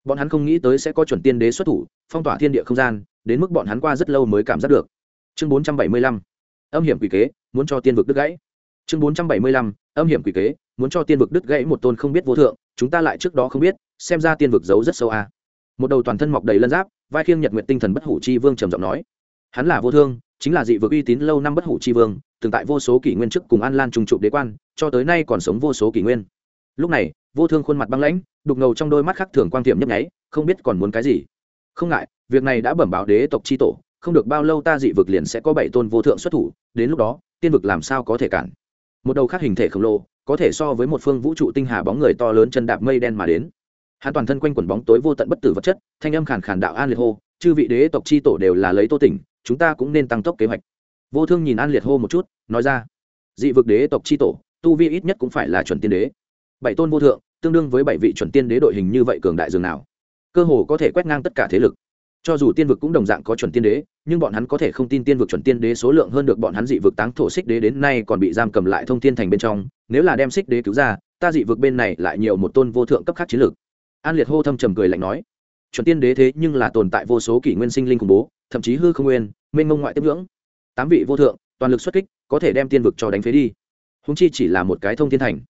Bọn hắn không nghĩ tới sẽ có chuẩn tiên đế xuất thủ, phong tỏa thiên địa không gian, đến mức bọn hắn qua rất lâu mới cảm giác được. Chương bốn trăm bảy mươi lăm, âm hiểm quỷ kế, muốn cho tiên vực đứt gãy. Chương bốn trăm bảy mươi lăm, âm hiểm quỷ kế, muốn cho tiên vực đứt gãy một tôn không biết vô thượng, chúng ta lại trước đó không biết, xem ra tiên vực giấu rất sâu a. Một đầu toàn thân mọc đầy lân giáp, vai khiêng nhật nguyện tinh thần bất hủ chi vương trầm giọng nói. Hắn là vô thương chính là dị vực uy tín lâu năm bất hủ chi vương, từng tại vô số kỷ nguyên trước cùng an lan trùng trụ đế quan, cho tới nay còn sống vô số kỷ nguyên. Lúc này, vô thương khuôn mặt băng lãnh, đục ngầu trong đôi mắt khắc thường quan tiệm nhấp nháy, không biết còn muốn cái gì. Không ngại, việc này đã bẩm báo đế tộc c tổ, không được bao lâu ta dị vực liền sẽ có bảy tôn vô thượng xuất thủ, đến lúc đó, tiên vực làm sao có thể cản. Một đầu khác hình thể khổng lồ, có thể so với một phương vũ trụ tinh hà bóng người to lớn chân đạp mây đen mà đến. Hắn toàn thân quanh quần bóng tối vô tận bất tử vật chất, thanh âm khàn khàn đạo an liệt hô, chư vị đế tộc c h i tổ đều là lấy tô tỉnh chúng ta cũng nên tăng tốc kế hoạch. Vô thương nhìn an liệt hô một chút, nói ra, dị vực đế tộc c h i tổ, tu vi ít nhất cũng phải là chuẩn tiên đế. Bảy tôn vô thượng, tương đương với bảy vị chuẩn tiên đế đội hình như vậy cường đại dường nào. Cơ hồ có thể quét ngang tất cả thế lực. Cho dù tiên vực cũng đồng dạng có chuẩn tiên đế, nhưng bọn hắn có thể không tin tiên vực chuẩn tiên đế số lượng hơn được bọn hắn dị vực táng thổ xích đế đến nay còn bị giam cầm lại thông tiên thành bên trong. Nếu là đem xích đế cứu ra, ta dị vực bên này lại nhiều một tôn vô thượng cấp khác chiến lược. An liệt hô thâm trầm cười lạnh nói, chuẩn tiên đế thế nhưng là tồn tại vô số kỷ nguyên sinh linh khủng bố thậm chí hư không nguyên, mênh mông ngoại tiếp ngưỡng. Tám vị vô thượng, toàn lực xuất kích, có thể đem tiên vực cho đánh phế đi. Húng chi chỉ là một cái thông thiên thành.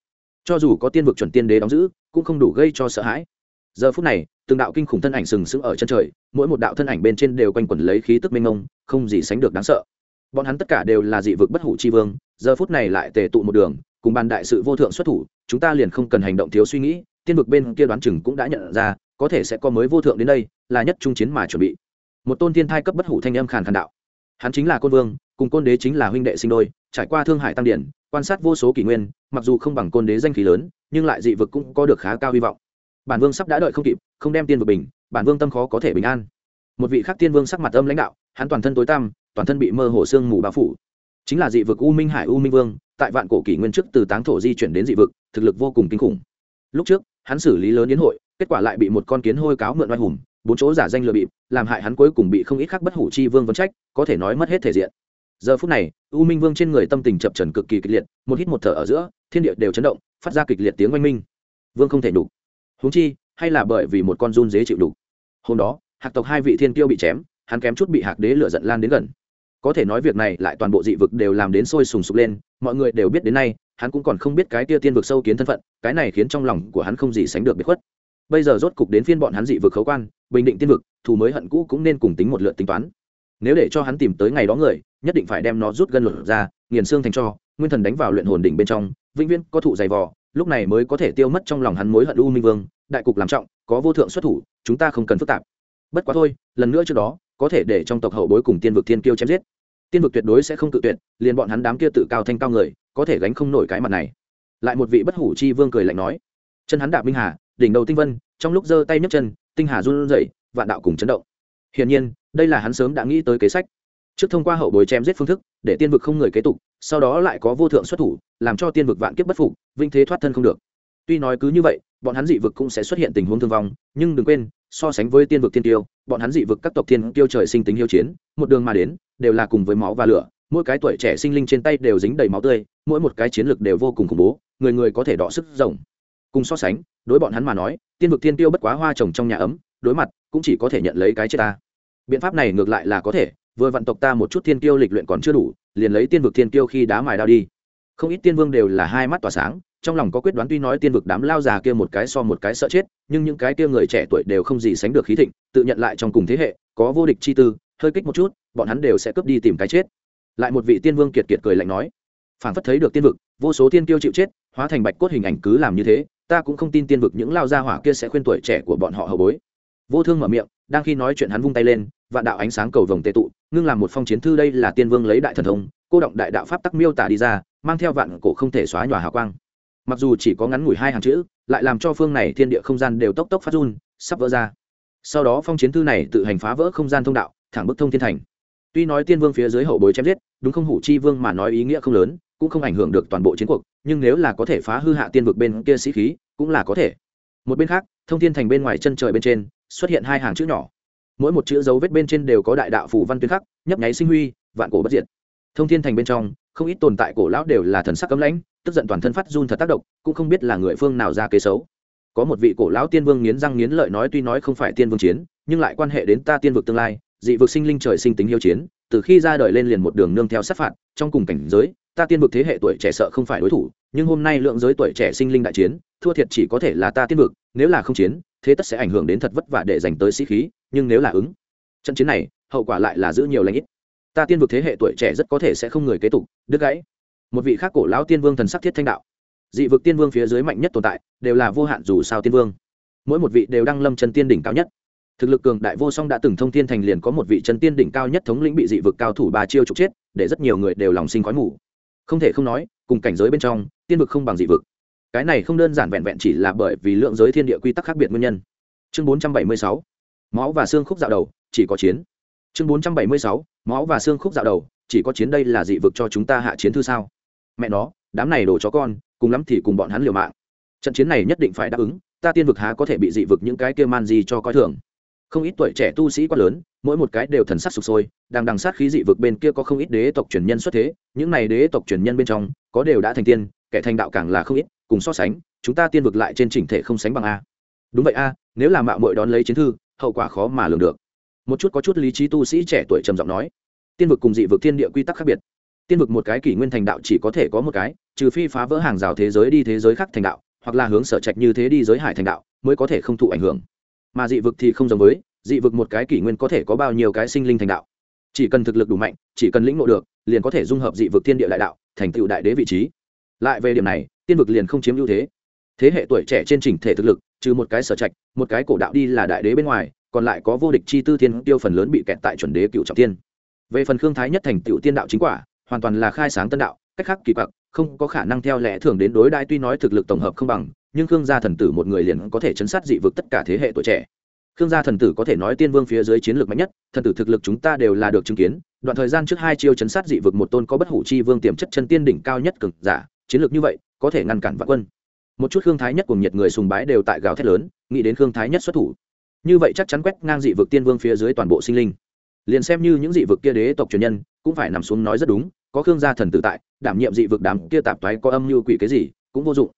Cho dù có tiên vực chuẩn tiên đế đóng giữ, cũng không đủ gây cho sợ hãi. Giờ phút này, từng đạo kinh khủng thân ảnh sừng sững ở chân trời, mỗi một đạo thân ảnh bên trên đều quanh quẩn lấy khí tức mênh mông, không gì sánh được đáng sợ. Bọn hắn tất cả đều là dị vực bất hủ chi vương, giờ phút này lại tề tụ một đường, cùng bàn đại sự vô thượng xuất thủ, chúng ta liền không cần hành động thiếu suy nghĩ, tiên vực bên kia đoán chừng cũng đã nhận ra, có thể sẽ có mới vô thượng đến đây, là nhất trung chiến mà chuẩn bị một tôn thiên thai cấp bất hủ thanh âm khàn khàn đạo. Hắn chính là côn vương, cùng côn đế chính là huynh đệ sinh đôi, trải qua thương hải tăng điển, quan sát vô số kỷ nguyên, mặc dù không bằng côn đế danh khí lớn, nhưng lại dị vực cũng có được khá cao hy vọng. Bản vương sắp đã đợi không kịp, không đem tiên vực bình, bản vương tâm khó có thể bình an. Một vị khác tiên vương sắc mặt âm lãnh đạo, hắn toàn thân tối tăm, toàn thân bị mơ hồ sương mù bao phủ. Chính là dị vực u minh hải u minh vương, tại vạn cổ kỷ nguyên trước từ táng thổ di chuyển đến dị vực, thực lực vô cùng kinh khủng. Lúc trước, hắn xử lý lớn yến hội, kết quả lại bị một con kiến hôi cáo mượn oai hùng bốn chỗ giả danh lừa bịp, làm hại hắn cuối cùng bị không ít khắc bất hủ chi vương vấn trách, có thể nói mất hết thể diện. Giờ phút này, u minh vương trên người tâm tình chập trần cực kỳ kịch liệt, một hít một thở ở giữa, thiên địa đều chấn động, phát ra kịch liệt tiếng oanh minh. Vương không thể đủ huống chi, hay là bởi vì một con run dế chịu đủ hôm đó, hạc tộc hai vị thiên tiêu bị chém, hắn kém chút bị hạc đế lửa giận lan đến gần. Có thể nói việc này lại toàn bộ dị vực đều làm đến sôi sùng sục lên, mọi người đều biết đến nay, hắn cũng còn không biết cái tia tiên vực sâu kiến thân phận, cái này khiến trong lòng của hắn không gì sánh được biệt khuất bây giờ rốt cục đến phiên bọn hắn dị vực khấu quan, bình định tiên vực, thù mới hận cũ cũng nên cùng tính một lượt tính toán. Nếu để cho hắn tìm tới ngày đó người, nhất định phải đem nó rút gân luật ra, nghiền xương thành cho, nguyên thần đánh vào luyện hồn đỉnh bên trong, vĩnh viễn có thụ dày vò, lúc này mới có thể tiêu mất trong lòng hắn mối hận u minh vương, đại cục làm trọng, có vô thượng xuất thủ, chúng ta không cần phức tạp. Bất quá thôi, lần nữa trước đó, có thể để trong tộc hậu bối cùng tiên vực thiên kiêu chém giết. Tiên vực tuyệt đối sẽ không tự tuyệt, liền bọn hắn đám kia tự cao thanh cao người, có thể gánh không nổi cái mặt này. Lại một vị bất hủ chi vương cười lạnh nói, chân hắn đạp minh hà đỉnh đầu tinh vân, trong lúc giơ tay nhấc chân, tinh hà run rẩy, vạn đạo cùng chấn động. Hiển nhiên, đây là hắn sớm đã nghĩ tới kế sách. Trước thông qua hậu bối chém giết phương thức, để tiên vực không người kế tục, sau đó lại có vô thượng xuất thủ, làm cho tiên vực vạn kiếp bất phục, vinh thế thoát thân không được. Tuy nói cứ như vậy, bọn hắn dị vực cũng sẽ xuất hiện tình huống thương vong, nhưng đừng quên, so sánh với tiên vực tiên tiêu, bọn hắn dị vực các tộc tiên tiêu trời sinh tính hiếu chiến, một đường mà đến, đều là cùng với máu và lửa, mỗi cái tuổi trẻ sinh linh trên tay đều dính đầy máu tươi, mỗi một cái chiến lược đều vô cùng khủng bố, người người có thể đọ sức rộng cùng so sánh, đối bọn hắn mà nói, tiên vực tiên tiêu bất quá hoa trồng trong nhà ấm, đối mặt, cũng chỉ có thể nhận lấy cái chết ta. Biện pháp này ngược lại là có thể, vừa vạn tộc ta một chút thiên tiêu lịch luyện còn chưa đủ, liền lấy tiên vực thiên tiêu khi đá mài đao đi. Không ít tiên vương đều là hai mắt tỏa sáng, trong lòng có quyết đoán tuy nói tiên vực đám lao già kia một cái so một cái sợ chết, nhưng những cái kia người trẻ tuổi đều không gì sánh được khí thịnh, tự nhận lại trong cùng thế hệ, có vô địch chi tư, hơi kích một chút, bọn hắn đều sẽ cướp đi tìm cái chết. Lại một vị tiên vương kiệt kiệt cười lạnh nói phản phất thấy được tiên vực, vô số tiên tiêu chịu chết, hóa thành bạch cốt hình ảnh cứ làm như thế ta cũng không tin tiên vực những lao gia hỏa kia sẽ khuyên tuổi trẻ của bọn họ hậu bối. Vô thương mở miệng, đang khi nói chuyện hắn vung tay lên, vạn đạo ánh sáng cầu vồng tệ tụ, ngưng làm một phong chiến thư đây là tiên vương lấy đại thần thông, cô động đại đạo pháp tắc miêu tả đi ra, mang theo vạn cổ không thể xóa nhòa hào quang. Mặc dù chỉ có ngắn ngủi hai hàng chữ, lại làm cho phương này thiên địa không gian đều tốc tốc phát run, sắp vỡ ra. Sau đó phong chiến thư này tự hành phá vỡ không gian thông đạo, thẳng bức thông thiên thành. Tuy nói tiên vương phía dưới hậu bối chém giết, đúng không hủ chi vương mà nói ý nghĩa không lớn cũng không ảnh hưởng được toàn bộ chiến cuộc, nhưng nếu là có thể phá hư hạ tiên vực bên kia sĩ khí, cũng là có thể. Một bên khác, thông thiên thành bên ngoài chân trời bên trên, xuất hiện hai hàng chữ nhỏ. Mỗi một chữ dấu vết bên trên đều có đại đạo phủ văn tuyến khắc, nhấp nháy sinh huy, vạn cổ bất diệt. Thông thiên thành bên trong, không ít tồn tại cổ lão đều là thần sắc cấm lãnh, tức giận toàn thân phát run thật tác động, cũng không biết là người phương nào ra kế xấu. Có một vị cổ lão tiên vương nghiến răng nghiến lợi nói tuy nói không phải tiên vương chiến, nhưng lại quan hệ đến ta tiên vực tương lai, dị vực sinh linh trời sinh tính hiếu chiến, từ khi ra đời lên liền một đường nương theo sát phạt, trong cùng cảnh giới ta tiên vực thế hệ tuổi trẻ sợ không phải đối thủ, nhưng hôm nay lượng giới tuổi trẻ sinh linh đại chiến, thua thiệt chỉ có thể là ta tiên vực, nếu là không chiến, thế tất sẽ ảnh hưởng đến thật vất vả để dành tới sĩ khí, nhưng nếu là ứng, trận chiến này, hậu quả lại là giữ nhiều lãnh ít. Ta tiên vực thế hệ tuổi trẻ rất có thể sẽ không người kế tục, đứt gãy. Một vị khác cổ lão tiên vương thần sắc thiết thanh đạo. Dị vực tiên vương phía dưới mạnh nhất tồn tại, đều là vô hạn dù sao tiên vương. Mỗi một vị đều đang lâm chân tiên đỉnh cao nhất. Thực lực cường đại vô song đã từng thông tiên thành liền có một vị chân tiên đỉnh cao nhất thống lĩnh bị dị vực cao thủ ba chiêu trục chết, để rất nhiều người đều lòng sinh khói mù không thể không nói, cùng cảnh giới bên trong, tiên vực không bằng dị vực. Cái này không đơn giản vẹn vẹn chỉ là bởi vì lượng giới thiên địa quy tắc khác biệt nguyên nhân. Chương 476 máu và xương khúc dạo đầu, chỉ có chiến. Chương 476 máu và xương khúc dạo đầu, chỉ có chiến đây là dị vực cho chúng ta hạ chiến thư sao? Mẹ nó, đám này đổ chó con, cùng lắm thì cùng bọn hắn liều mạng. Trận chiến này nhất định phải đáp ứng, ta tiên vực há có thể bị dị vực những cái kia man gì cho coi thường không ít tuổi trẻ tu sĩ quá lớn, mỗi một cái đều thần sắc sụp sôi, đang đằng sát khí dị vực bên kia có không ít đế tộc truyền nhân xuất thế, những này đế tộc truyền nhân bên trong, có đều đã thành tiên, kẻ thành đạo càng là không ít, cùng so sánh, chúng ta tiên vực lại trên chỉnh thể không sánh bằng a. Đúng vậy a, nếu là mạo muội đón lấy chiến thư, hậu quả khó mà lường được. Một chút có chút lý trí tu sĩ trẻ tuổi trầm giọng nói, tiên vực cùng dị vực thiên địa quy tắc khác biệt. Tiên vực một cái kỷ nguyên thành đạo chỉ có thể có một cái, trừ phi phá vỡ hàng rào thế giới đi thế giới khác thành đạo, hoặc là hướng sở trạch như thế đi giới hải thành đạo, mới có thể không thụ ảnh hưởng mà dị vực thì không giống với, dị vực một cái kỷ nguyên có thể có bao nhiêu cái sinh linh thành đạo. Chỉ cần thực lực đủ mạnh, chỉ cần lĩnh ngộ được, liền có thể dung hợp dị vực thiên địa đại đạo, thành tựu đại đế vị trí. Lại về điểm này, tiên vực liền không chiếm ưu thế. Thế hệ tuổi trẻ trên chỉnh thể thực lực, trừ một cái sở trạch, một cái cổ đạo đi là đại đế bên ngoài, còn lại có vô địch chi tư thiên tiêu phần lớn bị kẹt tại chuẩn đế cựu trọng tiên về phần khương thái nhất thành tựu tiên đạo chính quả, hoàn toàn là khai sáng tân đạo cách khác kỳ quặc, không có khả năng theo lẽ thường đến đối đại tuy nói thực lực tổng hợp không bằng, nhưng khương gia thần tử một người liền có thể chấn sát dị vực tất cả thế hệ tuổi trẻ. Khương gia thần tử có thể nói tiên vương phía dưới chiến lược mạnh nhất, thần tử thực lực chúng ta đều là được chứng kiến, đoạn thời gian trước hai chiêu chấn sát dị vực một tôn có bất hủ chi vương tiềm chất chân tiên đỉnh cao nhất cực giả, chiến lược như vậy, có thể ngăn cản vạn quân. Một chút khương thái nhất cùng nhiệt người sùng bái đều tại gào thét lớn, nghĩ đến khương thái nhất xuất thủ. Như vậy chắc chắn quét ngang dị vực tiên vương phía dưới toàn bộ sinh linh. Liền xem như những dị vực kia đế tộc truyền nhân, cũng phải nằm xuống nói rất đúng có khương gia thần tử tại, đảm nhiệm dị vực đám kia tạp toái có âm mưu quỷ cái gì, cũng vô dụng.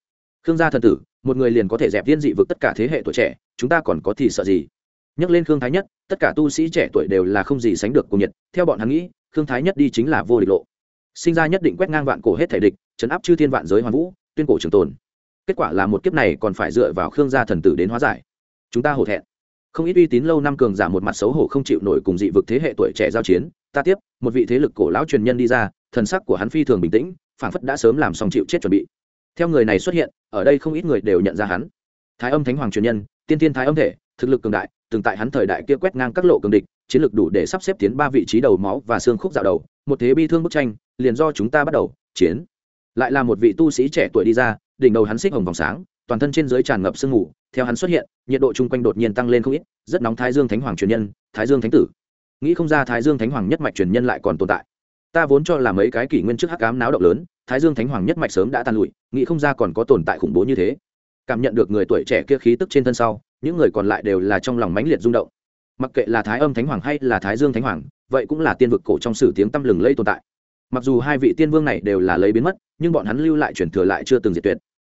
Khương gia thần tử, một người liền có thể dẹp viên dị vực tất cả thế hệ tuổi trẻ, chúng ta còn có thì sợ gì? Nhắc lên khương thái nhất, tất cả tu sĩ trẻ tuổi đều là không gì sánh được cùng nhiệt, theo bọn hắn nghĩ, khương thái nhất đi chính là vô địch lộ. Sinh ra nhất định quét ngang vạn cổ hết thể địch chấn áp chư thiên vạn giới hoàn vũ, tuyên cổ trường tồn. Kết quả là một kiếp này còn phải dựa vào khương gia thần tử đến hóa giải. Chúng ta hổ thẹn. Không ít uy tín lâu năm cường giả một mặt xấu hổ không chịu nổi cùng dị vực thế hệ tuổi trẻ giao chiến. Ta tiếp, một vị thế lực cổ lão truyền nhân đi ra thần sắc của hắn phi thường bình tĩnh, phảng phất đã sớm làm xong chịu chết chuẩn bị. Theo người này xuất hiện, ở đây không ít người đều nhận ra hắn. Thái âm thánh hoàng truyền nhân, tiên tiên thái âm thể, thực lực cường đại, từng tại hắn thời đại kia quét ngang các lộ cường địch, chiến lược đủ để sắp xếp tiến ba vị trí đầu máu và xương khúc dạo đầu, một thế bi thương bức tranh, liền do chúng ta bắt đầu, chiến. Lại là một vị tu sĩ trẻ tuổi đi ra, đỉnh đầu hắn xích hồng vòng sáng, toàn thân trên dưới tràn ngập sương mù, theo hắn xuất hiện, nhiệt độ chung quanh đột nhiên tăng lên không ít, rất nóng thái dương thánh hoàng truyền nhân, thái dương thánh tử. Nghĩ không ra thái dương thánh hoàng nhất mạch truyền nhân lại còn tồn tại ta vốn cho là mấy cái kỷ nguyên trước hắc ám náo động lớn, thái dương thánh hoàng nhất mạch sớm đã tan lụi, nghĩ không ra còn có tồn tại khủng bố như thế. Cảm nhận được người tuổi trẻ kia khí tức trên thân sau, những người còn lại đều là trong lòng mãnh liệt rung động. Mặc kệ là thái âm thánh hoàng hay là thái dương thánh hoàng, vậy cũng là tiên vực cổ trong sử tiếng tăm lừng lây tồn tại. Mặc dù hai vị tiên vương này đều là lấy biến mất, nhưng bọn hắn lưu lại truyền thừa lại chưa từng diệt tuyệt.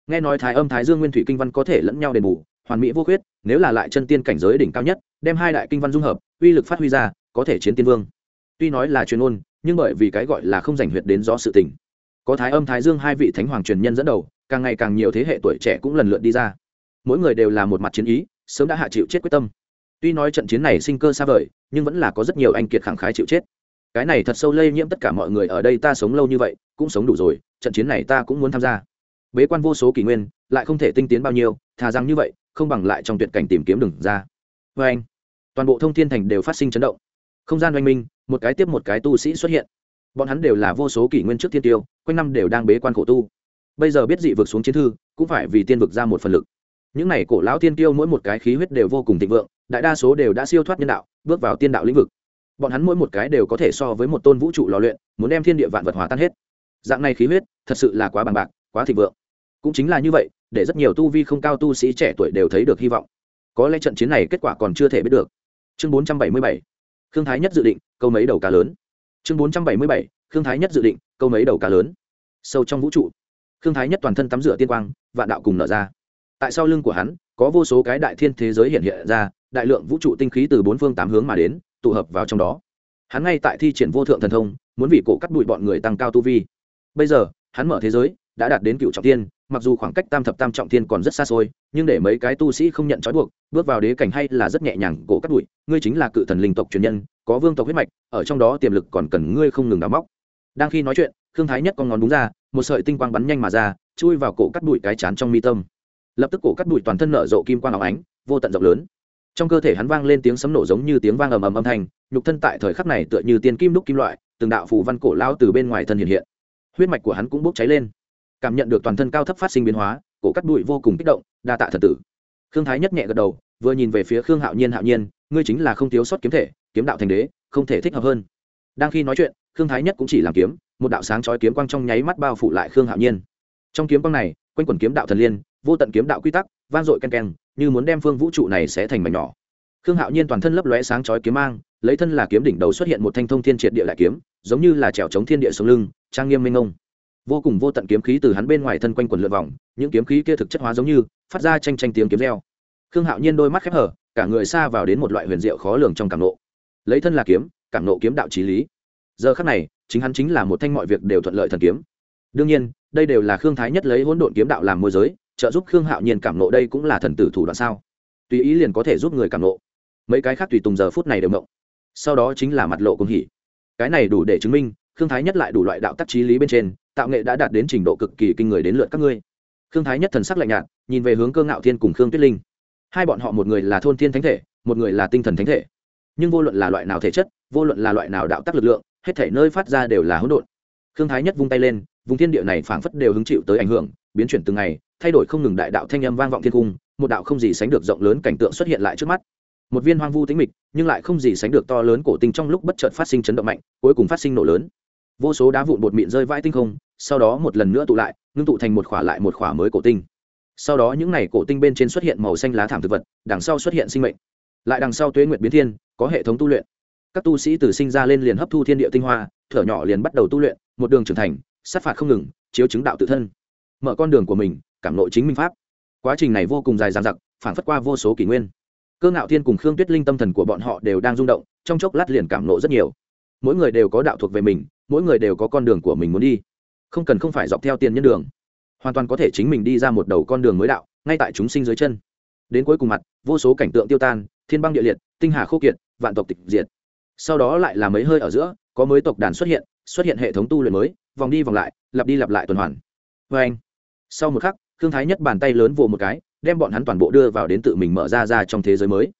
Nghe nói thái âm, thái dương nguyên thủy kinh văn có thể lẫn nhau đền bù, hoàn mỹ vô khuyết, nếu là lại chân tiên cảnh giới đỉnh cao nhất, đem hai đại kinh văn dung hợp, uy lực phát huy ra, có thể chiến tiên vương. Tuy nói là chuyên ôn nhưng bởi vì cái gọi là không giành huyệt đến gió sự tình. Có thái âm, thái dương hai vị thánh hoàng truyền nhân dẫn đầu, càng ngày càng nhiều thế hệ tuổi trẻ cũng lần lượt đi ra. Mỗi người đều là một mặt chiến ý, sớm đã hạ chịu chết quyết tâm. Tuy nói trận chiến này sinh cơ xa vời, nhưng vẫn là có rất nhiều anh kiệt khẳng khái chịu chết. Cái này thật sâu lây nhiễm tất cả mọi người ở đây ta sống lâu như vậy, cũng sống đủ rồi, trận chiến này ta cũng muốn tham gia. Bế quan vô số kỷ nguyên, lại không thể tinh tiến bao nhiêu, thà rằng như vậy, không bằng lại trong tuyệt cảnh tìm kiếm đường ra. Vê anh toàn bộ thông thiên thành đều phát sinh chấn động. Không gian oanh minh một cái tiếp một cái tu sĩ xuất hiện. Bọn hắn đều là vô số kỷ nguyên trước thiên tiêu, quanh năm đều đang bế quan khổ tu. Bây giờ biết dị vực xuống chiến thư, cũng phải vì tiên vực ra một phần lực. Những n à y cổ lão tiên tiêu mỗi một cái khí huyết đều vô cùng thịnh vượng, đại đa số đều đã siêu thoát nhân đạo, bước vào tiên đạo lĩnh vực. Bọn hắn mỗi một cái đều có thể so với một tôn vũ trụ lò luyện, muốn đem thiên địa vạn vật hòa tan hết. Dạng này khí huyết, thật sự là quá bằng bạc, quá thịnh vượng. Cũng chính là như vậy, để rất nhiều tu vi không cao tu sĩ trẻ tuổi đều thấy được hy vọng. Có lẽ trận chiến này kết quả còn chưa thể biết được. Chương bốn trăm bảy mươi bảy. Khương thái nhất dự định câu mấy đầu cá lớn. Chương bốn trăm bảy mươi bảy, khương thái nhất dự định, câu mấy đầu cá lớn. Sâu trong vũ trụ. Khương thái nhất toàn thân tắm rửa tiên quang, vạn đạo cùng nở ra. Tại sau lưng của hắn, có vô số cái đại thiên thế giới hiện hiện ra, đại lượng vũ trụ tinh khí từ bốn phương tám hướng mà đến, tụ hợp vào trong đó. Hắn ngay tại thi triển vô thượng thần thông, muốn vì cổ cắt đùi bọn người tăng cao tu vi. Bây giờ, hắn mở thế giới đã đạt đến cựu trọng tiên mặc dù khoảng cách tam thập tam trọng thiên còn rất xa xôi, nhưng để mấy cái tu sĩ không nhận trói buộc, bước vào đế cảnh hay là rất nhẹ nhàng cổ cắt đùi ngươi chính là cự thần linh tộc truyền nhân, có vương tộc huyết mạch, ở trong đó tiềm lực còn cần ngươi không ngừng đào móc. Đang khi nói chuyện thương thái nhất con ngón đúng ra, một sợi tinh quang bắn nhanh mà ra, chui vào cổ cắt đùi cái chán trong mi tâm. Lập tức cổ cắt đùi toàn thân nở rộ kim quang áo ánh, vô tận rộng lớn. Trong cơ thể hắn vang lên tiếng sấm nổ giống như tiếng vang ầm ầm âm thanh, nhục thân tại thời khắc này tựa như tiên kim đúc kim loại, từng đạo phù văn cổ lao từ bên ngoài thân hiện hiện. Huyết mạch của hắn cũng bốc cháy lên cảm nhận được toàn thân cao thấp phát sinh biến hóa, cổ cắt bụi vô cùng kích động, đa tạ thần tử. Khương thái nhất nhẹ gật đầu, vừa nhìn về phía khương hạo nhiên hạo nhiên, ngươi chính là không thiếu sót kiếm thể, kiếm đạo thành đế, không thể thích hợp hơn. Đang khi nói chuyện, khương thái nhất cũng chỉ làm kiếm, một đạo sáng chói kiếm quang trong nháy mắt bao phủ lại khương hạo nhiên. Trong kiếm quang này, quanh quần kiếm đạo thần liên, vô tận kiếm đạo quy tắc, vang dội ken ken như muốn đem phương vũ trụ này sẽ thành mảnh nhỏ. Khương hạo nhiên toàn thân lấp lóe sáng chói kiếm mang, lấy thân là kiếm đỉnh đầu xuất hiện một thanh thông thiên triệt địa đại kiếm, giống như là trèo chống thiên địa sống lưng, trang nghiêm minh ngông vô cùng vô tận kiếm khí từ hắn bên ngoài thân quanh quần lượn vòng, những kiếm khí kia thực chất hóa giống như, phát ra tranh tranh tiếng kiếm reo. Khương hạo nhiên đôi mắt khép hở, cả người xa vào đến một loại huyền diệu khó lường trong cảm nộ. Lấy thân là kiếm, cảm nộ kiếm đạo trí lý. Giờ khắc này, chính hắn chính là một thanh mọi việc đều thuận lợi thần kiếm. Đương nhiên, đây đều là khương thái nhất lấy hỗn độn kiếm đạo làm môi giới, trợ giúp khương hạo nhiên cảm nộ đây cũng là thần tử thủ đoạn sao? Tùy ý liền có thể giúp người cảm nộ. Mấy cái khác tùy tùng giờ phút này đều mộng sau đó chính là mặt lộ công hỉ. Cái này đủ để chứng minh khương thái nhất lại đủ loại đạo tác trí lý bên trên, tạo nghệ đã đạt đến trình độ cực kỳ kinh người đến lượt các ngươi. Khương thái nhất thần sắc lạnh nhạt, nhìn về hướng cơ ngạo thiên cùng khương tuyết linh. Hai bọn họ một người là thôn thiên thánh thể, một người là tinh thần thánh thể. Nhưng vô luận là loại nào thể chất, vô luận là loại nào đạo tác lực lượng, hết thể nơi phát ra đều là hỗn độn. Khương thái nhất vung tay lên, vùng thiên địa này phảng phất đều hứng chịu tới ảnh hưởng, biến chuyển từng ngày, thay đổi không ngừng đại đạo thanh âm vang vọng thiên cung, một đạo không gì sánh được rộng lớn cảnh tượng xuất hiện lại trước mắt. Một viên hoang vu tĩnh mịch, nhưng lại không gì sánh được to lớn cổ tinh trong lúc bất chợt phát sinh chấn động mạnh, cuối cùng phát sinh nổ lớn vô số đá vụn bột mịn rơi vãi tinh không, sau đó một lần nữa tụ lại, ngưng tụ thành một khỏa lại một khỏa mới cổ tinh. Sau đó những n à y cổ tinh bên trên xuất hiện màu xanh lá thảm thực vật, đằng sau xuất hiện sinh mệnh. Lại đằng sau tuế nguyệt biến thiên, có hệ thống tu luyện. Các tu sĩ từ sinh ra lên liền hấp thu thiên địa tinh hoa, thở nhỏ liền bắt đầu tu luyện, một đường trưởng thành, sát phạt không ngừng, chiếu chứng đạo tự thân. Mở con đường của mình, cảm nội chính minh pháp. Quá trình này vô cùng dài dằng dặc, phản phất qua vô số kỷ nguyên. Cơ ngạo thiên cùng khương tuyết linh tâm thần của bọn họ đều đang rung động, trong chốc lát liền cảm nộ rất nhiều. Mỗi người đều có đạo thuộc về mình mỗi người đều có con đường của mình muốn đi. Không cần không phải dọc theo tiền nhân đường. Hoàn toàn có thể chính mình đi ra một đầu con đường mới đạo, ngay tại chúng sinh dưới chân. Đến cuối cùng mặt, vô số cảnh tượng tiêu tan, thiên băng địa liệt, tinh hà khô kiệt, vạn tộc tịch diệt. Sau đó lại là mấy hơi ở giữa, có mới tộc đàn xuất hiện xuất hiện hệ thống tu luyện mới, vòng đi vòng lại, lặp đi lặp lại tuần hoàn. Vê anh, sau một khắc thương thái nhất bàn tay lớn vồ một cái, đem bọn hắn toàn bộ đưa vào đến tự mình mở ra ra trong thế giới mới.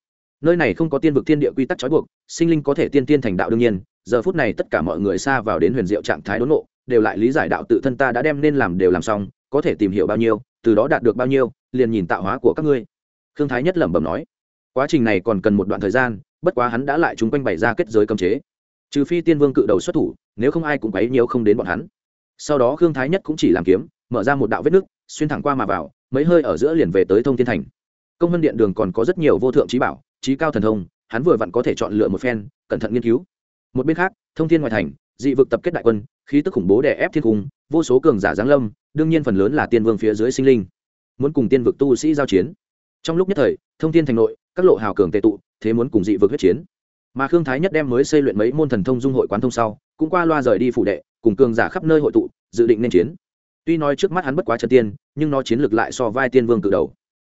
Nơi này không có tiên vực thiên địa quy tắc trói buộc, sinh linh có thể tiên tiên thành đạo đương nhiên giờ phút này tất cả mọi người xa vào đến huyền diệu trạng thái đốn nộ đều lại lý giải đạo tự thân ta đã đem nên làm đều làm xong, có thể tìm hiểu bao nhiêu, từ đó đạt được bao nhiêu, liền nhìn tạo hóa của các ngươi. Khương thái nhất lẩm bẩm nói. Quá trình này còn cần một đoạn thời gian, bất quá hắn đã lại chúng quanh bày ra kết giới cấm chế. Trừ phi tiên vương cự đầu xuất thủ, nếu không ai cũng quấy nhiều không đến bọn hắn. Sau đó khương thái nhất cũng chỉ làm kiếm, mở ra một đạo vết nứt, xuyên thẳng qua mà vào, mấy hơi ở giữa liền về tới thông thiên thành. Công vân điện đường còn có rất nhiều vô thượng trí bảo trí cao thần thông, hắn vừa vặn có thể chọn lựa một phen, cẩn thận nghiên cứu một bên khác, thông thiên ngoại thành, dị vực tập kết đại quân, khí tức khủng bố đè ép thiên cung, vô số cường giả giáng lâm, đương nhiên phần lớn là tiên vương phía dưới sinh linh. Muốn cùng tiên vực tu sĩ giao chiến. Trong lúc nhất thời, thông thiên thành nội, các lộ hào cường tệ tụ, thế muốn cùng dị vực huyết chiến. Mà khương thái nhất đem mới xây luyện mấy môn thần thông dung hội quán thông sau, cũng qua loa rời đi phủ đệ, cùng cường giả khắp nơi hội tụ, dự định nên chiến. Tuy nói trước mắt hắn bất quá trần tiên, nhưng nó chiến lược lại so vai tiên vương cự đầu.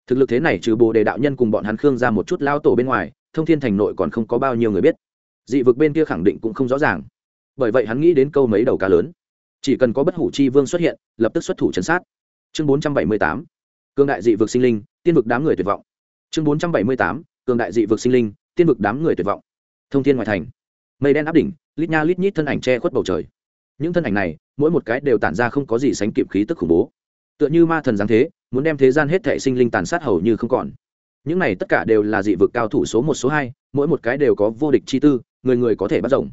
Thực lực thế này trừ bồ đề đạo nhân cùng bọn hắn khương ra một chút lao tổ bên ngoài, thông thiên thành nội còn không có bao nhiêu người biết dị vực bên kia khẳng định cũng không rõ ràng. Bởi vậy hắn nghĩ đến câu mấy đầu cá lớn. Chỉ cần có bất hủ chi vương xuất hiện, lập tức xuất thủ chấn sát. Chương bốn trăm bảy mươi tám cương đại dị vực sinh linh, tiên vực đám người tuyệt vọng. Chương bốn trăm bảy mươi tám, cường đại dị vực sinh linh, tiên vực đám người tuyệt vọng. Thông thiên ngoại thành. Mây đen áp đỉnh, lít nha lít nhít thân ảnh che khuất bầu trời. Những thân ảnh này, mỗi một cái đều tản ra không có gì sánh kịp khí tức khủng bố. Tựa như ma thần giáng thế, muốn đem thế gian hết thệ sinh linh tàn sát hầu như không còn. Những này tất cả đều là dị vực cao thủ số một, số hai, mỗi một cái đều có vô địch chi tư người người có thể bắt rộng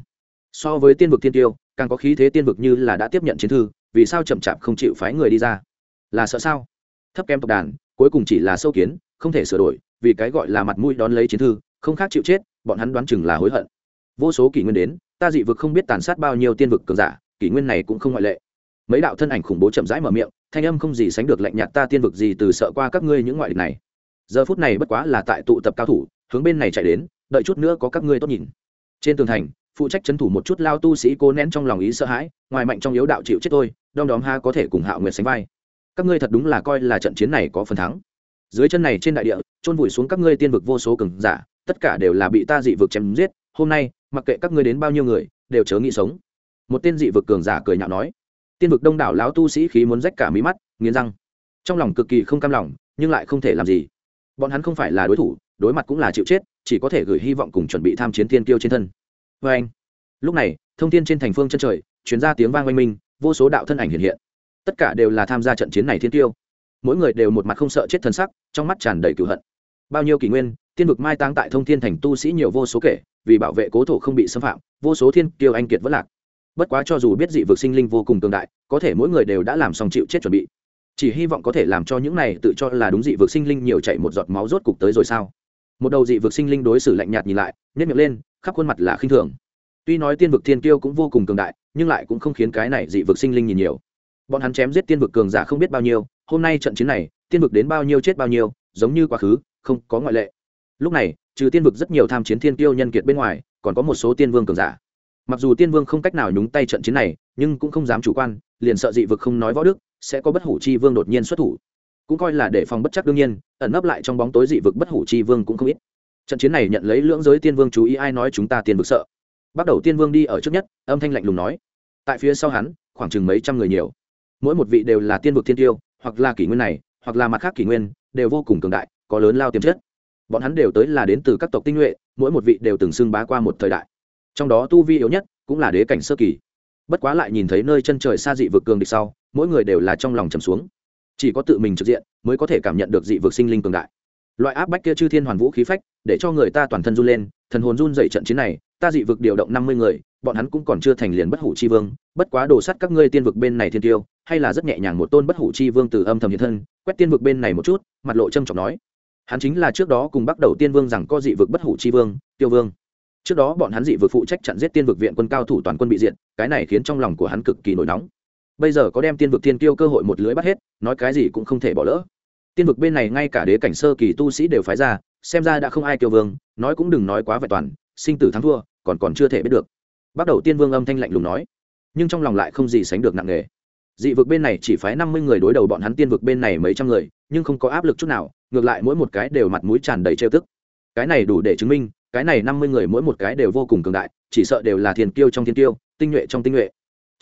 so với tiên vực thiên tiêu, càng có khí thế tiên vực như là đã tiếp nhận chiến thư, vì sao chậm chạp không chịu phái người đi ra? Là sợ sao? Thấp kém tộc đàn, cuối cùng chỉ là sâu kiến, không thể sửa đổi, vì cái gọi là mặt mũi đón lấy chiến thư, không khác chịu chết, bọn hắn đoán chừng là hối hận. Vô số kỷ nguyên đến, ta dị vực không biết tàn sát bao nhiêu tiên vực cường giả, kỷ nguyên này cũng không ngoại lệ. Mấy đạo thân ảnh khủng bố chậm rãi mở miệng, thanh âm không gì sánh được lạnh nhạt, ta tiên vực gì từ sợ qua các ngươi những ngoại địch này? Giờ phút này bất quá là tại tụ tập cao thủ, hướng bên này chạy đến, đợi chút nữa có các ngươi tốt nhìn trên tường thành, phụ trách c thủ một chút lao tu sĩ cố nén trong lòng ý sợ hãi, ngoài mạnh trong yếu đạo chịu chết tôi, đom đóm ha có thể cùng hạo nguyệt sánh vai. Các ngươi thật đúng là coi là trận chiến này có phần thắng. Dưới chân này trên đại địa trôn vùi xuống các ngươi tiên vực vô số cường giả, tất cả đều là bị ta dị vực chém giết, hôm nay, mặc kệ các ngươi đến bao nhiêu người, đều chớ nghĩ sống. Một tên dị vực cường giả cười nhạo nói. Tiên vực đông đảo lão tu sĩ khí muốn rách cả mí mắt, nghiến răng. Trong lòng cực kỳ không cam lòng, nhưng lại không thể làm gì. Bọn hắn không phải là đối thủ đối mặt cũng là chịu chết, chỉ có thể gửi hy vọng cùng chuẩn bị tham chiến tiên kiêu trên thân. Vê anh, lúc này, thông tin trên thành phương chân trời chuyển ra tiếng vang oanh minh, vô số đạo thân ảnh hiện hiện. Tất cả đều là tham gia trận chiến này thiên tiêu mỗi người đều một mặt không sợ chết thân sắc, trong mắt tràn đầy cựu hận. Bao nhiêu kỷ nguyên, tiên vực mai táng tại thông thiên thành tu sĩ nhiều vô số kể, vì bảo vệ cố thổ không bị xâm phạm, vô số thiên tiêu anh kiệt vẫn lạc. Bất quá cho dù biết dị vực sinh linh vô cùng cường đại, có thể mỗi người đều đã làm xong chịu chết chuẩn bị. Chỉ hy vọng có thể làm cho những này tự cho là đúng dị vực sinh linh nhiều chạy một giọt máu rốt cục tới rồi sao? Một đầu dị vực sinh linh đối xử lạnh nhạt nhìn lại nhét miệng lên, khắp khuôn mặt là khinh thường. Tuy nói tiên vực thiên kiêu cũng vô cùng cường đại, nhưng lại cũng không khiến cái này dị vực sinh linh nhìn nhiều. Bọn hắn chém giết tiên vực cường giả không biết bao nhiêu, hôm nay trận chiến này, tiên vực đến bao nhiêu chết bao nhiêu, giống như quá khứ, không có ngoại lệ. Lúc này, trừ tiên vực rất nhiều tham chiến thiên kiêu nhân kiệt bên ngoài, còn có một số tiên vương cường giả. Mặc dù tiên vương không cách nào nhúng tay trận chiến này, nhưng cũng không dám chủ quan, liền sợ dị vực không nói võ đức, sẽ có bất hủ chi vương đột nhiên xuất thủ cũng coi là để phòng bất chắc đương nhiên, ẩn nấp lại trong bóng tối dị vực bất hủ chi vương cũng không ít. Trận chiến này nhận lấy lưỡng giới tiên vương chú ý ai nói chúng ta tiên vực sợ. Bắt đầu tiên vương đi ở trước nhất, âm thanh lạnh lùng nói. Tại phía sau hắn, khoảng chừng mấy trăm người nhiều. Mỗi một vị đều là tiên vực thiên tiêu, hoặc là kỷ nguyên này, hoặc là mặt khác kỷ nguyên, đều vô cùng cường đại, có lớn lao tiềm chất. Bọn hắn đều tới là đến từ các tộc tinh nhuệ, mỗi một vị đều từng xưng bá qua một thời đại. Trong đó tu vi yếu nhất cũng là đế cảnh sơ kỳ. Bất quá lại nhìn thấy nơi chân trời xa dị vực cường địch sau, mỗi người đều là trong lòng trầm xuống chỉ có tự mình trực diện mới có thể cảm nhận được dị vực sinh linh cường đại. Loại áp bách kia chư thiên hoàn vũ khí phách, để cho người ta toàn thân run lên, thần hồn run dậy trận chiến này, ta dị vực điều động năm mươi người, bọn hắn cũng còn chưa thành liền bất hủ chi vương, bất quá đồ sắt các ngươi tiên vực bên này thiên tiêu, hay là rất nhẹ nhàng một tôn bất hủ chi vương từ âm thầm hiện thân, quét tiên vực bên này một chút, mặt lộ trâm trọng nói. Hắn chính là trước đó cùng bắt đầu tiên vương rằng có dị vực bất hủ chi vương, tiêu vương. Trước đó bọn hắn dị vực phụ trách chặn giết tiên vực viện quân cao thủ toàn quân bị diệt, cái này khiến trong lòng của hắn cực kỳ nổi nóng bây giờ có đem tiên vực thiên tiêu cơ hội một lưới bắt hết, nói cái gì cũng không thể bỏ lỡ. Tiên vực bên này ngay cả đế cảnh sơ kỳ tu sĩ đều phái ra, xem ra đã không ai kiêu vương, nói cũng đừng nói quá vẹn toàn, sinh tử thắng thua, còn còn chưa thể biết được. Bắt đầu tiên vương âm thanh lạnh lùng nói, nhưng trong lòng lại không gì sánh được nặng nề. Dị vực bên này chỉ phái năm mươi người đối đầu bọn hắn tiên vực bên này mấy trăm người, nhưng không có áp lực chút nào, ngược lại mỗi một cái đều mặt mũi tràn đầy trêu tức. Cái này đủ để chứng minh, cái này năm mươi người mỗi một cái đều vô cùng cường đại, chỉ sợ đều là thiên kiêu trong thiên kiêu, tinh nhuệ trong tinh nhuệ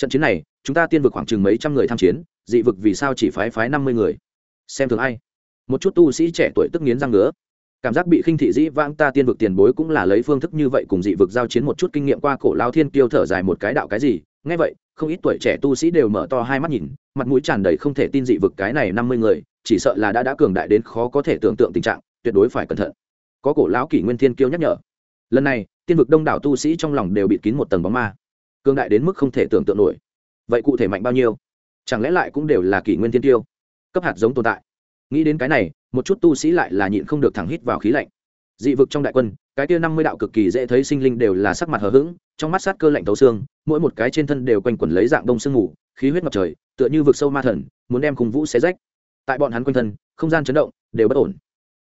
trận chiến này, chúng ta tiên vực khoảng chừng mấy trăm người tham chiến, dị vực vì sao chỉ phái phái năm mươi người? Xem thường ai? Một chút tu sĩ trẻ tuổi tức nghiến răng ngứa. Cảm giác bị khinh thị dĩ vãng ta tiên vực tiền bối cũng là lấy phương thức như vậy cùng dị vực giao chiến một chút kinh nghiệm qua cổ lao thiên kiêu thở dài một cái đạo cái gì? Nghe vậy, không ít tuổi trẻ tu sĩ đều mở to hai mắt nhìn, mặt mũi tràn đầy không thể tin dị vực cái này năm mươi người, chỉ sợ là đã đã cường đại đến khó có thể tưởng tượng tình trạng, tuyệt đối phải cẩn thận. Có cổ lão kỷ nguyên thiên kiêu nhắc nhở. Lần này, tiên vực đông đảo tu sĩ trong lòng đều bị kín một tầng bóng ma cương đại đến mức không thể tưởng tượng nổi. Vậy cụ thể mạnh bao nhiêu? Chẳng lẽ lại cũng đều là kỷ nguyên thiên tiêu? Cấp hạt giống tồn tại. Nghĩ đến cái này, một chút tu sĩ lại là nhịn không được thẳng hít vào khí lạnh. Dị vực trong đại quân, cái kia năm mươi đạo cực kỳ dễ thấy sinh linh đều là sắc mặt hờ hững, trong mắt sát cơ lạnh tấu xương, mỗi một cái trên thân đều quanh quẩn lấy dạng đông sương ngủ khí huyết ngập trời, tựa như vực sâu ma thần, muốn đem khung vũ xé rách. Tại bọn hắn quanh thân, không gian chấn động, đều bất ổn.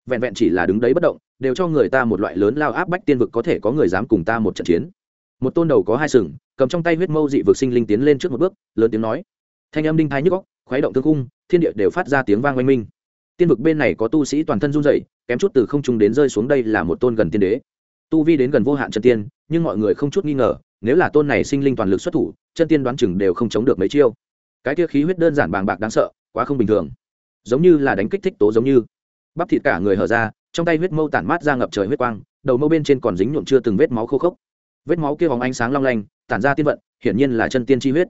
Vẹn vẹn chỉ là đứng đấy bất động, đều cho người ta một loại lớn lao áp bách tiên vực có thể có người dám cùng ta một trận chiến một tôn đầu có hai sừng, cầm trong tay huyết mâu dị vực sinh linh tiến lên trước một bước, lớn tiếng nói. Thanh âm đinh thái nhức góc khuấy động thương cung thiên địa đều phát ra tiếng vang oanh minh. Tiên vực bên này có tu sĩ toàn thân run dậy kém chút từ không trung đến rơi xuống đây là một tôn gần tiên đế. Tu vi đến gần vô hạn chân tiên, nhưng mọi người không chút nghi ngờ, nếu là tôn này sinh linh toàn lực xuất thủ, chân tiên đoán chừng đều không chống được mấy chiêu. Cái kia khí huyết đơn giản bàng bạc đáng sợ, quá không bình thường. Giống như là đánh kích thích tố giống như. Bắp thịt cả người hở ra, trong tay huyết mâu tản mát ra ngập trời huyết quang, đầu mâu bên trên còn dính nhuộm chưa từng vết máu khô khốc vết máu kia vòng ánh sáng long lanh, tản ra tiên vận, hiển nhiên là chân tiên chi huyết.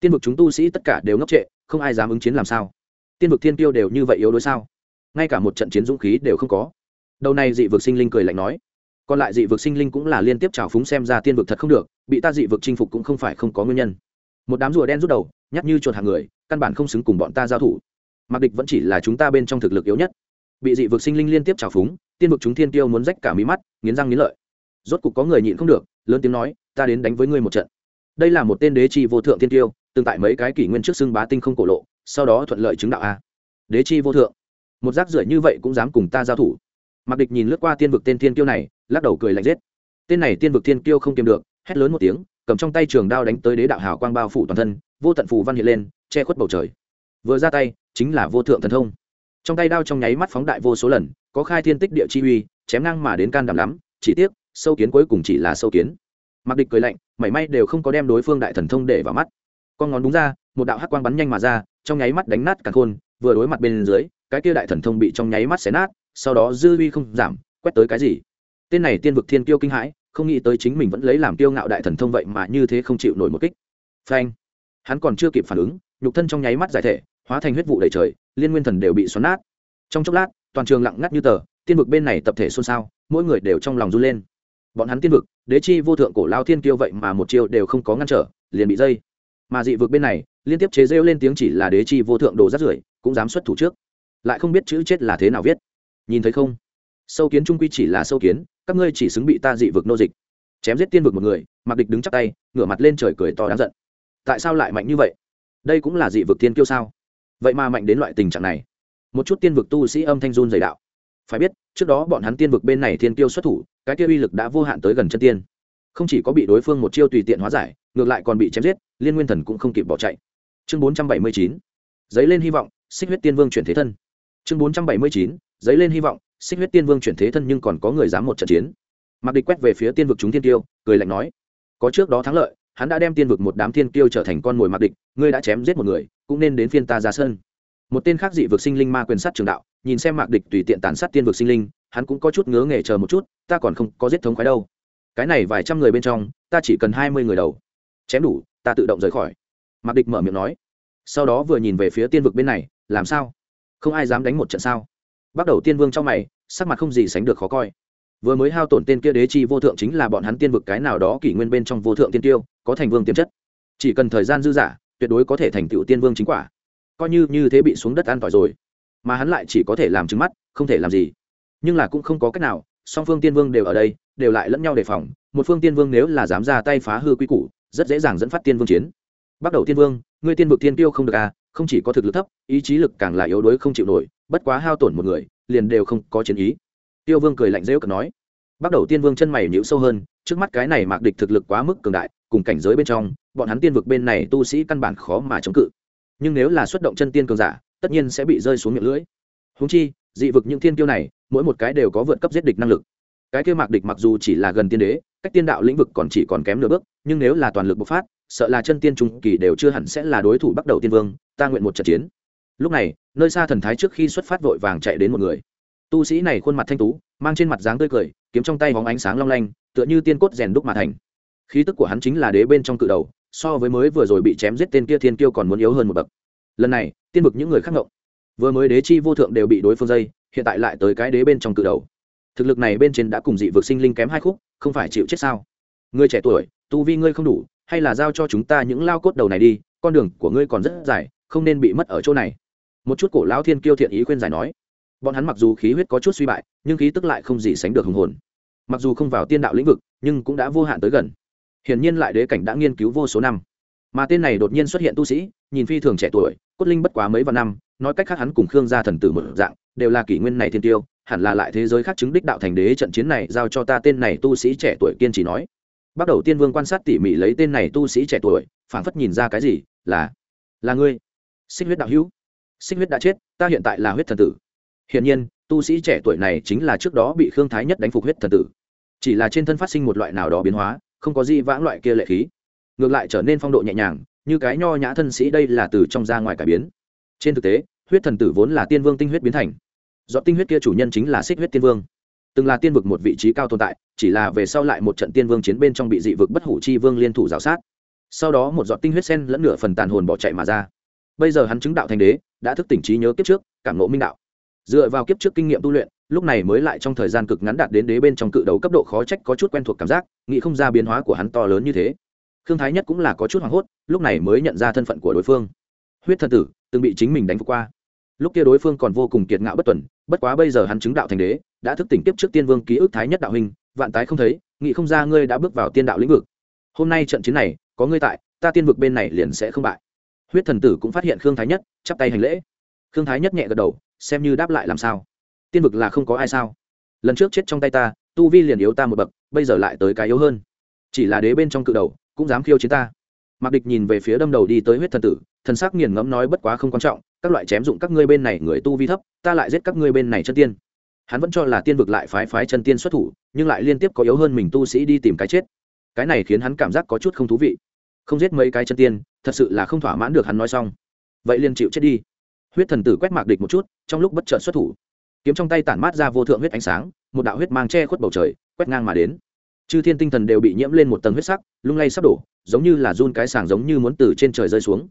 Tiên vực chúng tu sĩ tất cả đều ngốc trệ, không ai dám ứng chiến làm sao. Tiên vực thiên tiêu đều như vậy yếu đối sao? Ngay cả một trận chiến dũng khí đều không có. Đầu này dị vực sinh linh cười lạnh nói. Còn lại dị vực sinh linh cũng là liên tiếp trào phúng xem ra tiên vực thật không được, bị ta dị vực chinh phục cũng không phải không có nguyên nhân. Một đám rùa đen rút đầu, nhắc như chuột hàng người, căn bản không xứng cùng bọn ta giao thủ. Mặc địch vẫn chỉ là chúng ta bên trong thực lực yếu nhất. Bị dị vực sinh linh liên tiếp trào phúng, tiên vực chúng thiên tiêu muốn rách cả mí mắt, nghiến răng nghiến lợi. Rốt cục có người nhịn không được lớn tiếng nói, ta đến đánh với ngươi một trận. Đây là một tên đế chi vô thượng thiên tiêu tương tại mấy cái kỷ nguyên trước xưng bá tinh không cổ lộ, sau đó thuận lợi chứng đạo a. Đế chi vô thượng. Một rác rưởi như vậy cũng dám cùng ta giao thủ. Mặc địch nhìn lướt qua tiên vực tên thiên tiêu này, lắc đầu cười lạnh giết. Tên này tiên vực thiên tiêu không kiềm được, hét lớn một tiếng, cầm trong tay trường đao đánh tới đế đạo hào quang bao phủ toàn thân, vô tận phù văn hiện lên, che khuất bầu trời. Vừa ra tay, chính là vô thượng thần thông. Trong tay đao trong nháy mắt phóng đại vô số lần, có khai thiên tích địa chi uy, chém ngang mà đến can đảm lắm, chỉ tiếc sâu kiến cuối cùng chỉ là sâu kiến. Mặc địch cười lạnh, mảy may đều không có đem đối phương đại thần thông để vào mắt. Con ngón đúng ra, một đạo hắc quang bắn nhanh mà ra, trong nháy mắt đánh nát cả khôn, vừa đối mặt bên dưới, cái kia đại thần thông bị trong nháy mắt xé nát, sau đó dư uy không giảm, quét tới cái gì? Tên này tiên vực thiên kiêu kinh hãi, không nghĩ tới chính mình vẫn lấy làm kiêu ngạo đại thần thông vậy mà như thế không chịu nổi một kích. Phanh! Hắn còn chưa kịp phản ứng, nhục thân trong nháy mắt giải thể, hóa thành huyết vụ đầy trời, liên nguyên thần đều bị xoắn nát. Trong chốc lát, toàn trường lặng ngắt như tờ, tiên vực bên này tập thể xôn xao, mỗi người đều trong lòng run lên bọn hắn tiên vực, đế chi vô thượng cổ lao thiên kiêu vậy mà một chiêu đều không có ngăn trở, liền bị dây. Mà dị vực bên này, liên tiếp chế rêu lên tiếng chỉ là đế chi vô thượng đồ rất rưởi, cũng dám xuất thủ trước. Lại không biết chữ chết là thế nào viết. Nhìn thấy không? Sâu kiến trung quy chỉ là sâu kiến, các ngươi chỉ xứng bị ta dị vực nô dịch. Chém giết tiên vực một người mặc địch đứng chắc tay, ngửa mặt lên trời cười to đáng giận. Tại sao lại mạnh như vậy? Đây cũng là dị vực tiên kiêu sao? Vậy mà mạnh đến loại tình trạng này. Một chút tiên vực tu sĩ âm thanh run dày đạo. Phải biết, trước đó bọn hắn tiên vực bên này thiên kiêu xuất thủ cái kia uy lực đã vô hạn tới gần chân tiên. Không chỉ có bị đối phương một chiêu tùy tiện hóa giải, ngược lại còn bị chém giết, liên nguyên thần cũng không kịp bỏ chạy. Chương bốn trăm bảy mươi chín dấy lên hy vọng, xích huyết tiên vương chuyển thế thân. Chương bốn trăm bảy mươi chín dấy lên hy vọng, xích huyết tiên vương chuyển thế thân nhưng còn có người dám một trận chiến. Mặc địch quét về phía tiên vực chúng tiên tiêu, cười lạnh nói, có trước đó thắng lợi, hắn đã đem tiên vực một đám tiên tiêu trở thành con mồi mặc địch, ngươi đã chém giết một người, cũng nên đến phiên ta ra sân. Một tên khác dị vực sinh linh ma quyền sát trường đạo, nhìn xem mạc địch tùy tiện tàn sát tiên vực sinh linh hắn cũng có chút ngứa nghề chờ một chút, ta còn không có giết thống khoái đâu. Cái này vài trăm người bên trong, ta chỉ cần hai mươi người đầu. Chém đủ, ta tự động rời khỏi. Mạc địch mở miệng nói. Sau đó vừa nhìn về phía tiên vực bên này, làm sao? Không ai dám đánh một trận sao? Bắt đầu tiên vương trong mày, sắc mặt không gì sánh được khó coi. Vừa mới hao tổn tên kia đế chi vô thượng chính là bọn hắn tiên vực cái nào đó kỷ nguyên bên trong vô thượng tiên tiêu, có thành vương tiềm chất. Chỉ cần thời gian dư dả, tuyệt đối có thể thành tựu tiên vương chính quả. Coi như như thế bị xuống đất an tỏi rồi, mà hắn lại chỉ có thể làm trứng mắt, không thể làm gì nhưng là cũng không có cách nào, song phương tiên vương đều ở đây, đều lại lẫn nhau đề phòng. Một phương tiên vương nếu là dám ra tay phá hư quy củ, rất dễ dàng dẫn phát tiên vương chiến. Bắt đầu tiên vương, ngươi tiên vực tiên tiêu không được à không chỉ có thực lực thấp, ý chí lực càng là yếu đuối không chịu nổi, bất quá hao tổn một người, liền đều không có chiến ý. Tiêu vương cười lạnh rêu cực nói. Bắt đầu tiên vương chân mày nhịu sâu hơn, trước mắt cái này mạc địch thực lực quá mức cường đại, cùng cảnh giới bên trong, bọn hắn tiên vực bên này tu sĩ căn bản khó mà chống cự. Nhưng nếu là xuất động chân tiên cường giả, tất nhiên sẽ bị rơi xuống miệng lưỡi. Húng chi dị vực những thiên tiêu này, mỗi một cái đều có vượt cấp giết địch năng lực. Cái kia mạc địch mặc dù chỉ là gần tiên đế, cách tiên đạo lĩnh vực còn chỉ còn kém nửa bước, nhưng nếu là toàn lực bộc phát, sợ là chân tiên trung kỳ đều chưa hẳn sẽ là đối thủ bắt đầu tiên vương, ta nguyện một trận chiến. Lúc này, nơi xa thần thái trước khi xuất phát vội vàng chạy đến một người. Tu sĩ này khuôn mặt thanh tú, mang trên mặt dáng tươi cười, kiếm trong tay hóng ánh sáng long lanh, tựa như tiên cốt rèn đúc mà thành. Khí tức của hắn chính là đế bên trong cự đầu, so với mới vừa rồi bị chém giết tên kia thiên kiêu còn muốn yếu hơn một bậc. Lần này, tiên vực những người khác ngộng vừa mới đế chi vô thượng đều bị đối phương dây, hiện tại lại tới cái đế bên trong cự đầu. Thực lực này bên trên đã cùng dị vực sinh linh kém hai khúc, không phải chịu chết sao? Ngươi trẻ tuổi, tu vi ngươi không đủ, hay là giao cho chúng ta những lao cốt đầu này đi, con đường của ngươi còn rất dài, không nên bị mất ở chỗ này. Một chút cổ lão thiên kiêu thiện ý khuyên giải nói. Bọn hắn mặc dù khí huyết có chút suy bại, nhưng khí tức lại không gì sánh được hùng hồn. Mặc dù không vào tiên đạo lĩnh vực, nhưng cũng đã vô hạn tới gần. Hiển nhiên lại đế cảnh đã nghiên cứu vô số năm. Mà tên này đột nhiên xuất hiện tu sĩ, nhìn phi thường trẻ tuổi, cốt linh bất quá mấy vạn năm nói cách khác hắn cùng khương gia thần tử một dạng, đều là kỷ nguyên này thiên tiêu, hẳn là lại thế giới khác chứng đích đạo thành đế trận chiến này giao cho ta tên này tu sĩ trẻ tuổi kiên trì nói. Bắt đầu tiên vương quan sát tỉ mỉ lấy tên này tu sĩ trẻ tuổi, phảng phất nhìn ra cái gì, là là ngươi. Xích huyết đạo hữu. Xích huyết đã chết, ta hiện tại là huyết thần tử. Hiển nhiên, tu sĩ trẻ tuổi này chính là trước đó bị khương thái nhất đánh phục huyết thần tử. Chỉ là trên thân phát sinh một loại nào đó biến hóa, không có gì vãng loại kia lệ khí. Ngược lại trở nên phong độ nhẹ nhàng, như cái nho nhã thân sĩ đây là từ trong ra ngoài cải biến. Trên thực tế huyết thần tử vốn là tiên vương tinh huyết biến thành. Do tinh huyết kia chủ nhân chính là xích huyết tiên vương. Từng là tiên vực một vị trí cao tồn tại, chỉ là về sau lại một trận tiên vương chiến bên trong bị dị vực bất hủ chi vương liên thủ g sát. Sau đó một giọt tinh huyết sen lẫn nửa phần tàn hồn bỏ chạy mà ra. Bây giờ hắn chứng đạo thành đế, đã thức tỉnh trí nhớ kiếp trước, cảm nộ minh đạo. Dựa vào kiếp trước kinh nghiệm tu luyện, lúc này mới lại trong thời gian cực ngắn đạt đến đế bên trong cự đầu cấp độ khó trách có chút quen thuộc cảm giác, nghĩ không ra biến hóa của hắn to lớn như thế. Khương thái nhất cũng là có chút hoảng hốt, lúc này mới nhận ra thân phận của đối phương huyết thần tử, từng bị chính mình đánh phục qua. Lúc kia đối phương còn vô cùng kiệt ngạo bất tuần, bất quá bây giờ hắn chứng đạo thành đế, đã thức tỉnh tiếp trước tiên vương ký ức thái nhất đạo huynh, vạn tái không thấy, nghĩ không ra ngươi đã bước vào tiên đạo lĩnh vực. Hôm nay trận chiến này, có ngươi tại, ta tiên vực bên này liền sẽ không bại. Huyết thần tử cũng phát hiện khương thái nhất, chắp tay hành lễ. Khương thái nhất nhẹ gật đầu, xem như đáp lại làm sao. Tiên vực là không có ai sao? Lần trước chết trong tay ta, tu vi liền yếu ta một bậc, bây giờ lại tới cái yếu hơn. Chỉ là đế bên trong cự đầu, cũng dám khiêu chiến ta. Mặc địch nhìn về phía đâm đầu đi tới huyết thần tử thần sắc nghiền ngẫm nói bất quá không quan trọng, các loại chém dụng các ngươi bên này người tu vi thấp, ta lại giết các ngươi bên này chân tiên. Hắn vẫn cho là tiên vực lại phái phái chân tiên xuất thủ, nhưng lại liên tiếp có yếu hơn mình tu sĩ đi tìm cái chết. Cái này khiến hắn cảm giác có chút không thú vị. Không giết mấy cái chân tiên, thật sự là không thỏa mãn được hắn nói xong. Vậy liền chịu chết đi. Huyết thần tử quét mạc địch một chút, trong lúc bất chợt xuất thủ, kiếm trong tay tản mát ra vô thượng huyết ánh sáng, một đạo huyết mang che khuất bầu trời, quét ngang mà đến. Chư thiên tinh thần đều bị nhiễm lên một tầng huyết sắc, lung lay sắp đổ, giống như là run cái sàng giống như muốn từ trên trời rơi xuống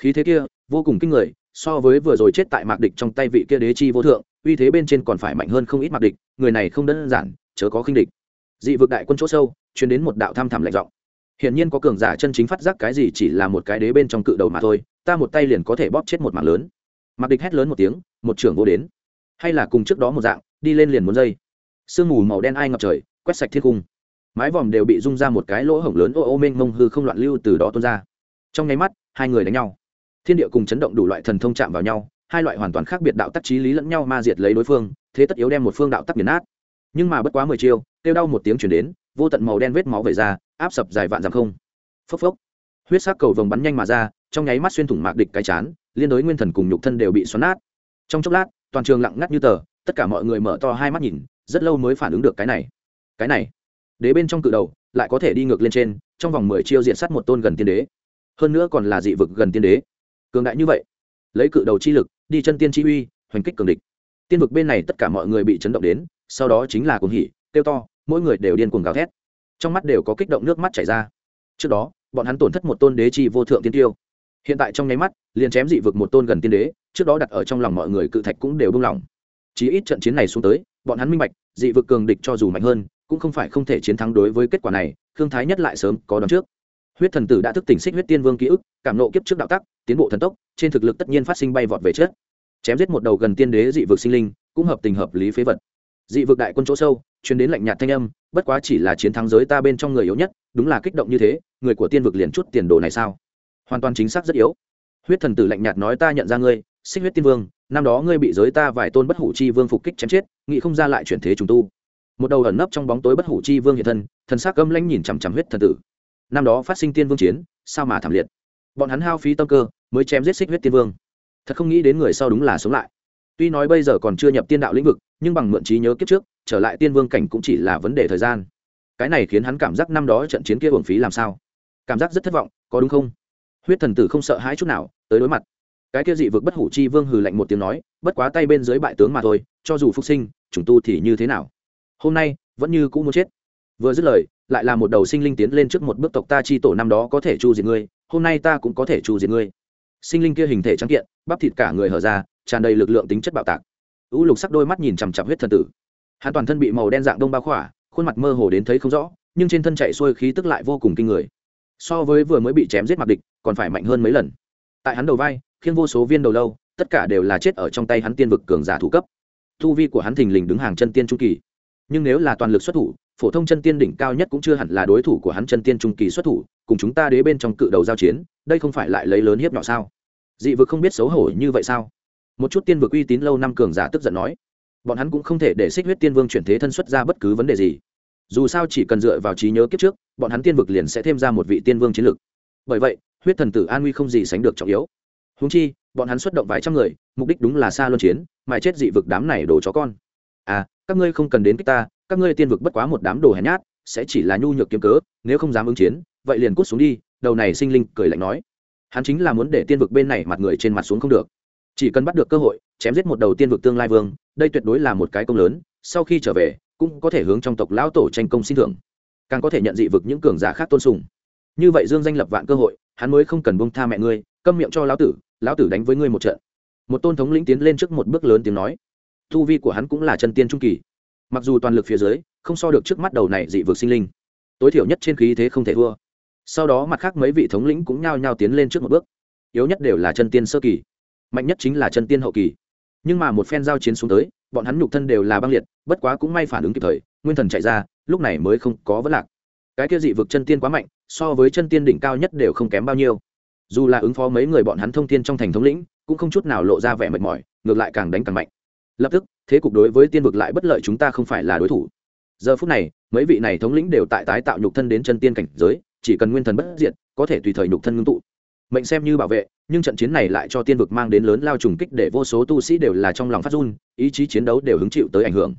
khí thế kia, vô cùng kinh người, so với vừa rồi chết tại mạc địch trong tay vị kia đế chi vô thượng, uy thế bên trên còn phải mạnh hơn không ít mạc địch, người này không đơn giản, chớ có khinh địch. Dị vực đại quân chỗ sâu chuyển đến một đạo tham thảm lạnh giọng. Hiển nhiên có cường giả chân chính phát giác cái gì chỉ là một cái đế bên trong cự đầu mà thôi, ta một tay liền có thể bóp chết một mạng lớn. Mặc địch hét lớn một tiếng, một trưởng vô đến. Hay là cùng trước đó một dạng, đi lên liền muốn dây. Sương mù màu đen ai ngập trời, quét sạch thiên cung. Mái vòm đều bị rung ra một cái lỗ hổng lớn, ô ô mênh mông hư không loạn lưu từ đó tuôn ra. Trong nháy mắt, hai người đánh nhau thiên địa cùng chấn động đủ loại thần thông chạm vào nhau, hai loại hoàn toàn khác biệt đạo tắc trí lý lẫn nhau ma diệt lấy đối phương, thế tất yếu đem một phương đạo tắc nghiền nát. Nhưng mà bất quá mười chiêu, kêu đau một tiếng chuyển đến, vô tận màu đen vết máu về ra, áp sập dài vạn dặm không. Phốc phốc. Huyết sắc cầu vồng bắn nhanh mà ra, trong nháy mắt xuyên thủng mạc địch cái chán, liên đối nguyên thần cùng nhục thân đều bị xoắn nát. Trong chốc lát, toàn trường lặng ngắt như tờ, tất cả mọi người mở to hai mắt nhìn, rất lâu mới phản ứng được cái này. Cái này. Đế bên trong cự đầu lại có thể đi ngược lên trên, trong vòng mười chiêu diện sát một tôn gần tiên đế. Hơn nữa còn là dị vực gần tiên đế cường đại như vậy, lấy cự đầu chi lực, đi chân tiên chi uy, hoành kích cường địch. Tiên vực bên này tất cả mọi người bị chấn động đến, sau đó chính là cuồng hỉ tiêu to, mỗi người đều điên cuồng gào thét. Trong mắt đều có kích động nước mắt chảy ra. Trước đó, bọn hắn tổn thất một tôn đế chi vô thượng tiên tiêu. Hiện tại trong nháy mắt, liền chém dị vực một tôn gần tiên đế, trước đó đặt ở trong lòng mọi người cự thạch cũng đều buông lỏng Chỉ ít trận chiến này xuống tới, bọn hắn minh bạch, dị vực cường địch cho dù mạnh hơn, cũng không phải không thể chiến thắng đối với kết quả này Thương thái nhất lại sớm có đón trước huyết thần tử đã thức tỉnh xích huyết tiên vương ký ức, cảm nộ kiếp trước đạo tắc, tiến bộ thần tốc, trên thực lực tất nhiên phát sinh bay vọt về chết chém giết một đầu gần tiên đế dị vực sinh linh, cũng hợp tình hợp lý phế vật. Dị vực đại quân chỗ sâu chuyến đến lạnh nhạt thanh âm, bất quá chỉ là chiến thắng giới ta bên trong người yếu nhất, đúng là kích động như thế, người của tiên vực liền chút tiền đồ này sao? Hoàn toàn chính xác rất yếu. Huyết thần tử lạnh nhạt nói ta nhận ra ngươi, xích huyết tiên vương, năm đó ngươi bị giới ta vài tôn bất hủ chi vương phục kích chém chết nghị không ra lại chuyển thế trùng tu. Một đầu ẩn nấp trong bóng tối bất hủ chi vương hiện thân, thần s á c âm lãnh nhìn chằm chằm huyết thần tử năm đó phát sinh tiên vương chiến, sao mà thảm liệt? Bọn hắn hao phí tâm cơ, mới chém giết xích huyết tiên vương. Thật không nghĩ đến người sau đúng là sống lại. Tuy nói bây giờ còn chưa nhập tiên đạo lĩnh vực, nhưng bằng mượn trí nhớ kiếp trước, trở lại tiên vương cảnh cũng chỉ là vấn đề thời gian. Cái này khiến hắn cảm giác năm đó trận chiến kia uổng phí làm sao? Cảm giác rất thất vọng, có đúng không? Huyết thần tử không sợ hãi chút nào, tới đối mặt. Cái kia dị vực bất hủ chi vương hừ lạnh một tiếng nói, bất quá tay bên dưới bại tướng mà thôi, cho dù phục sinh chúng tu thì như thế nào? Hôm nay, vẫn như cũ muốn chết. Vừa dứt lời lại là một đầu sinh linh tiến lên trước một bước tộc ta chi tổ năm đó có thể chu diệt ngươi, hôm nay ta cũng có thể chu diệt ngươi. Sinh linh kia hình thể trắng kiện, bắp thịt cả người hở ra, tràn đầy lực lượng tính chất bạo tạc. U lục sắc đôi mắt nhìn chằm chặp huyết thần tử. Hắn toàn thân bị màu đen dạng đông bao khỏa, khuôn mặt mơ hồ đến thấy không rõ, nhưng trên thân chạy xuôi khí tức lại vô cùng kinh người. So với vừa mới bị chém giết mặc địch, còn phải mạnh hơn mấy lần. Tại hắn đầu vai, khiêng vô số viên đầu lâu, tất cả đều là chết ở trong tay hắn tiên vực cường giả thủ cấp. Thu vi của hắn thình lình đứng hàng chân tiên trung kỳ. Nhưng nếu là toàn lực xuất thủ phổ thông chân tiên đỉnh cao nhất cũng chưa hẳn là đối thủ của hắn chân tiên trung kỳ xuất thủ, cùng chúng ta đế bên trong cự đầu giao chiến, đây không phải lại lấy lớn hiếp nhỏ sao? Dị vực không biết xấu hổ như vậy sao? Một chút tiên vực uy tín lâu năm cường giả tức giận nói. Bọn hắn cũng không thể để xích huyết tiên vương chuyển thế thân xuất ra bất cứ vấn đề gì. Dù sao chỉ cần dựa vào trí nhớ kiếp trước, bọn hắn tiên vực liền sẽ thêm ra một vị tiên vương chiến lược bởi vậy, huyết thần tử an nguy không gì sánh được trọng yếu. Húng chi, bọn hắn xuất động vài trăm người, mục đích đúng là xa luân chiến, mà chết dị vực đám này đồ chó con. À các ngươi không cần đến kích ta các ngươi tiên vực bất quá một đám đồ hèn nhát, sẽ chỉ là nhu nhược kiếm cớ, nếu không dám ứng chiến, vậy liền cút xuống đi, đầu này sinh linh cười lạnh nói. Hắn chính là muốn để tiên vực bên này mặt người trên mặt xuống không được. Chỉ cần bắt được cơ hội, chém giết một đầu tiên vực tương lai vương, đây tuyệt đối là một cái công lớn, sau khi trở về, cũng có thể hướng trong tộc lão tổ tranh công xin thưởng. Càng có thể nhận dị vực những cường giả khác tôn sùng. Như vậy dương danh lập vạn cơ hội, hắn mới không cần bông tha mẹ ngươi, câm miệng cho lão tử lão tử đánh với ngươi một trận. Một tôn thống lĩnh tiến lên trước một bước lớn tiếng nói. Thu vi của hắn cũng là chân tiên trung kỳ mặc dù toàn lực phía dưới, không so được trước mắt đầu này dị vực sinh linh. Tối thiểu nhất trên khí thế không thể thua. Sau đó mặt khác mấy vị thống lĩnh cũng nhao nhao tiến lên trước một bước. Yếu nhất đều là chân tiên sơ kỳ, mạnh nhất chính là chân tiên hậu kỳ. Nhưng mà một phen giao chiến xuống tới, bọn hắn nhục thân đều là băng liệt, bất quá cũng may phản ứng kịp thời, nguyên thần chạy ra, lúc này mới không có vấn lạc. Cái kia dị vực chân tiên quá mạnh, so với chân tiên đỉnh cao nhất đều không kém bao nhiêu. Dù là ứng phó mấy người bọn hắn thông tiên trong thành thống lĩnh, cũng không chút nào lộ ra vẻ mệt mỏi, ngược lại càng đánh càng mạnh. Lập tức thế cục đối với tiên vực lại bất lợi chúng ta không phải là đối thủ. Giờ phút này, mấy vị này thống lĩnh đều tại tái tạo nhục thân đến chân tiên cảnh giới, chỉ cần nguyên thần bất diệt, có thể tùy thời nhục thân ngưng tụ. Mệnh xem như bảo vệ, nhưng trận chiến này lại cho tiên vực mang đến lớn lao trùng kích để vô số tu sĩ đều là trong lòng phát run, ý chí chiến đấu đều hứng chịu tới ảnh hưởng.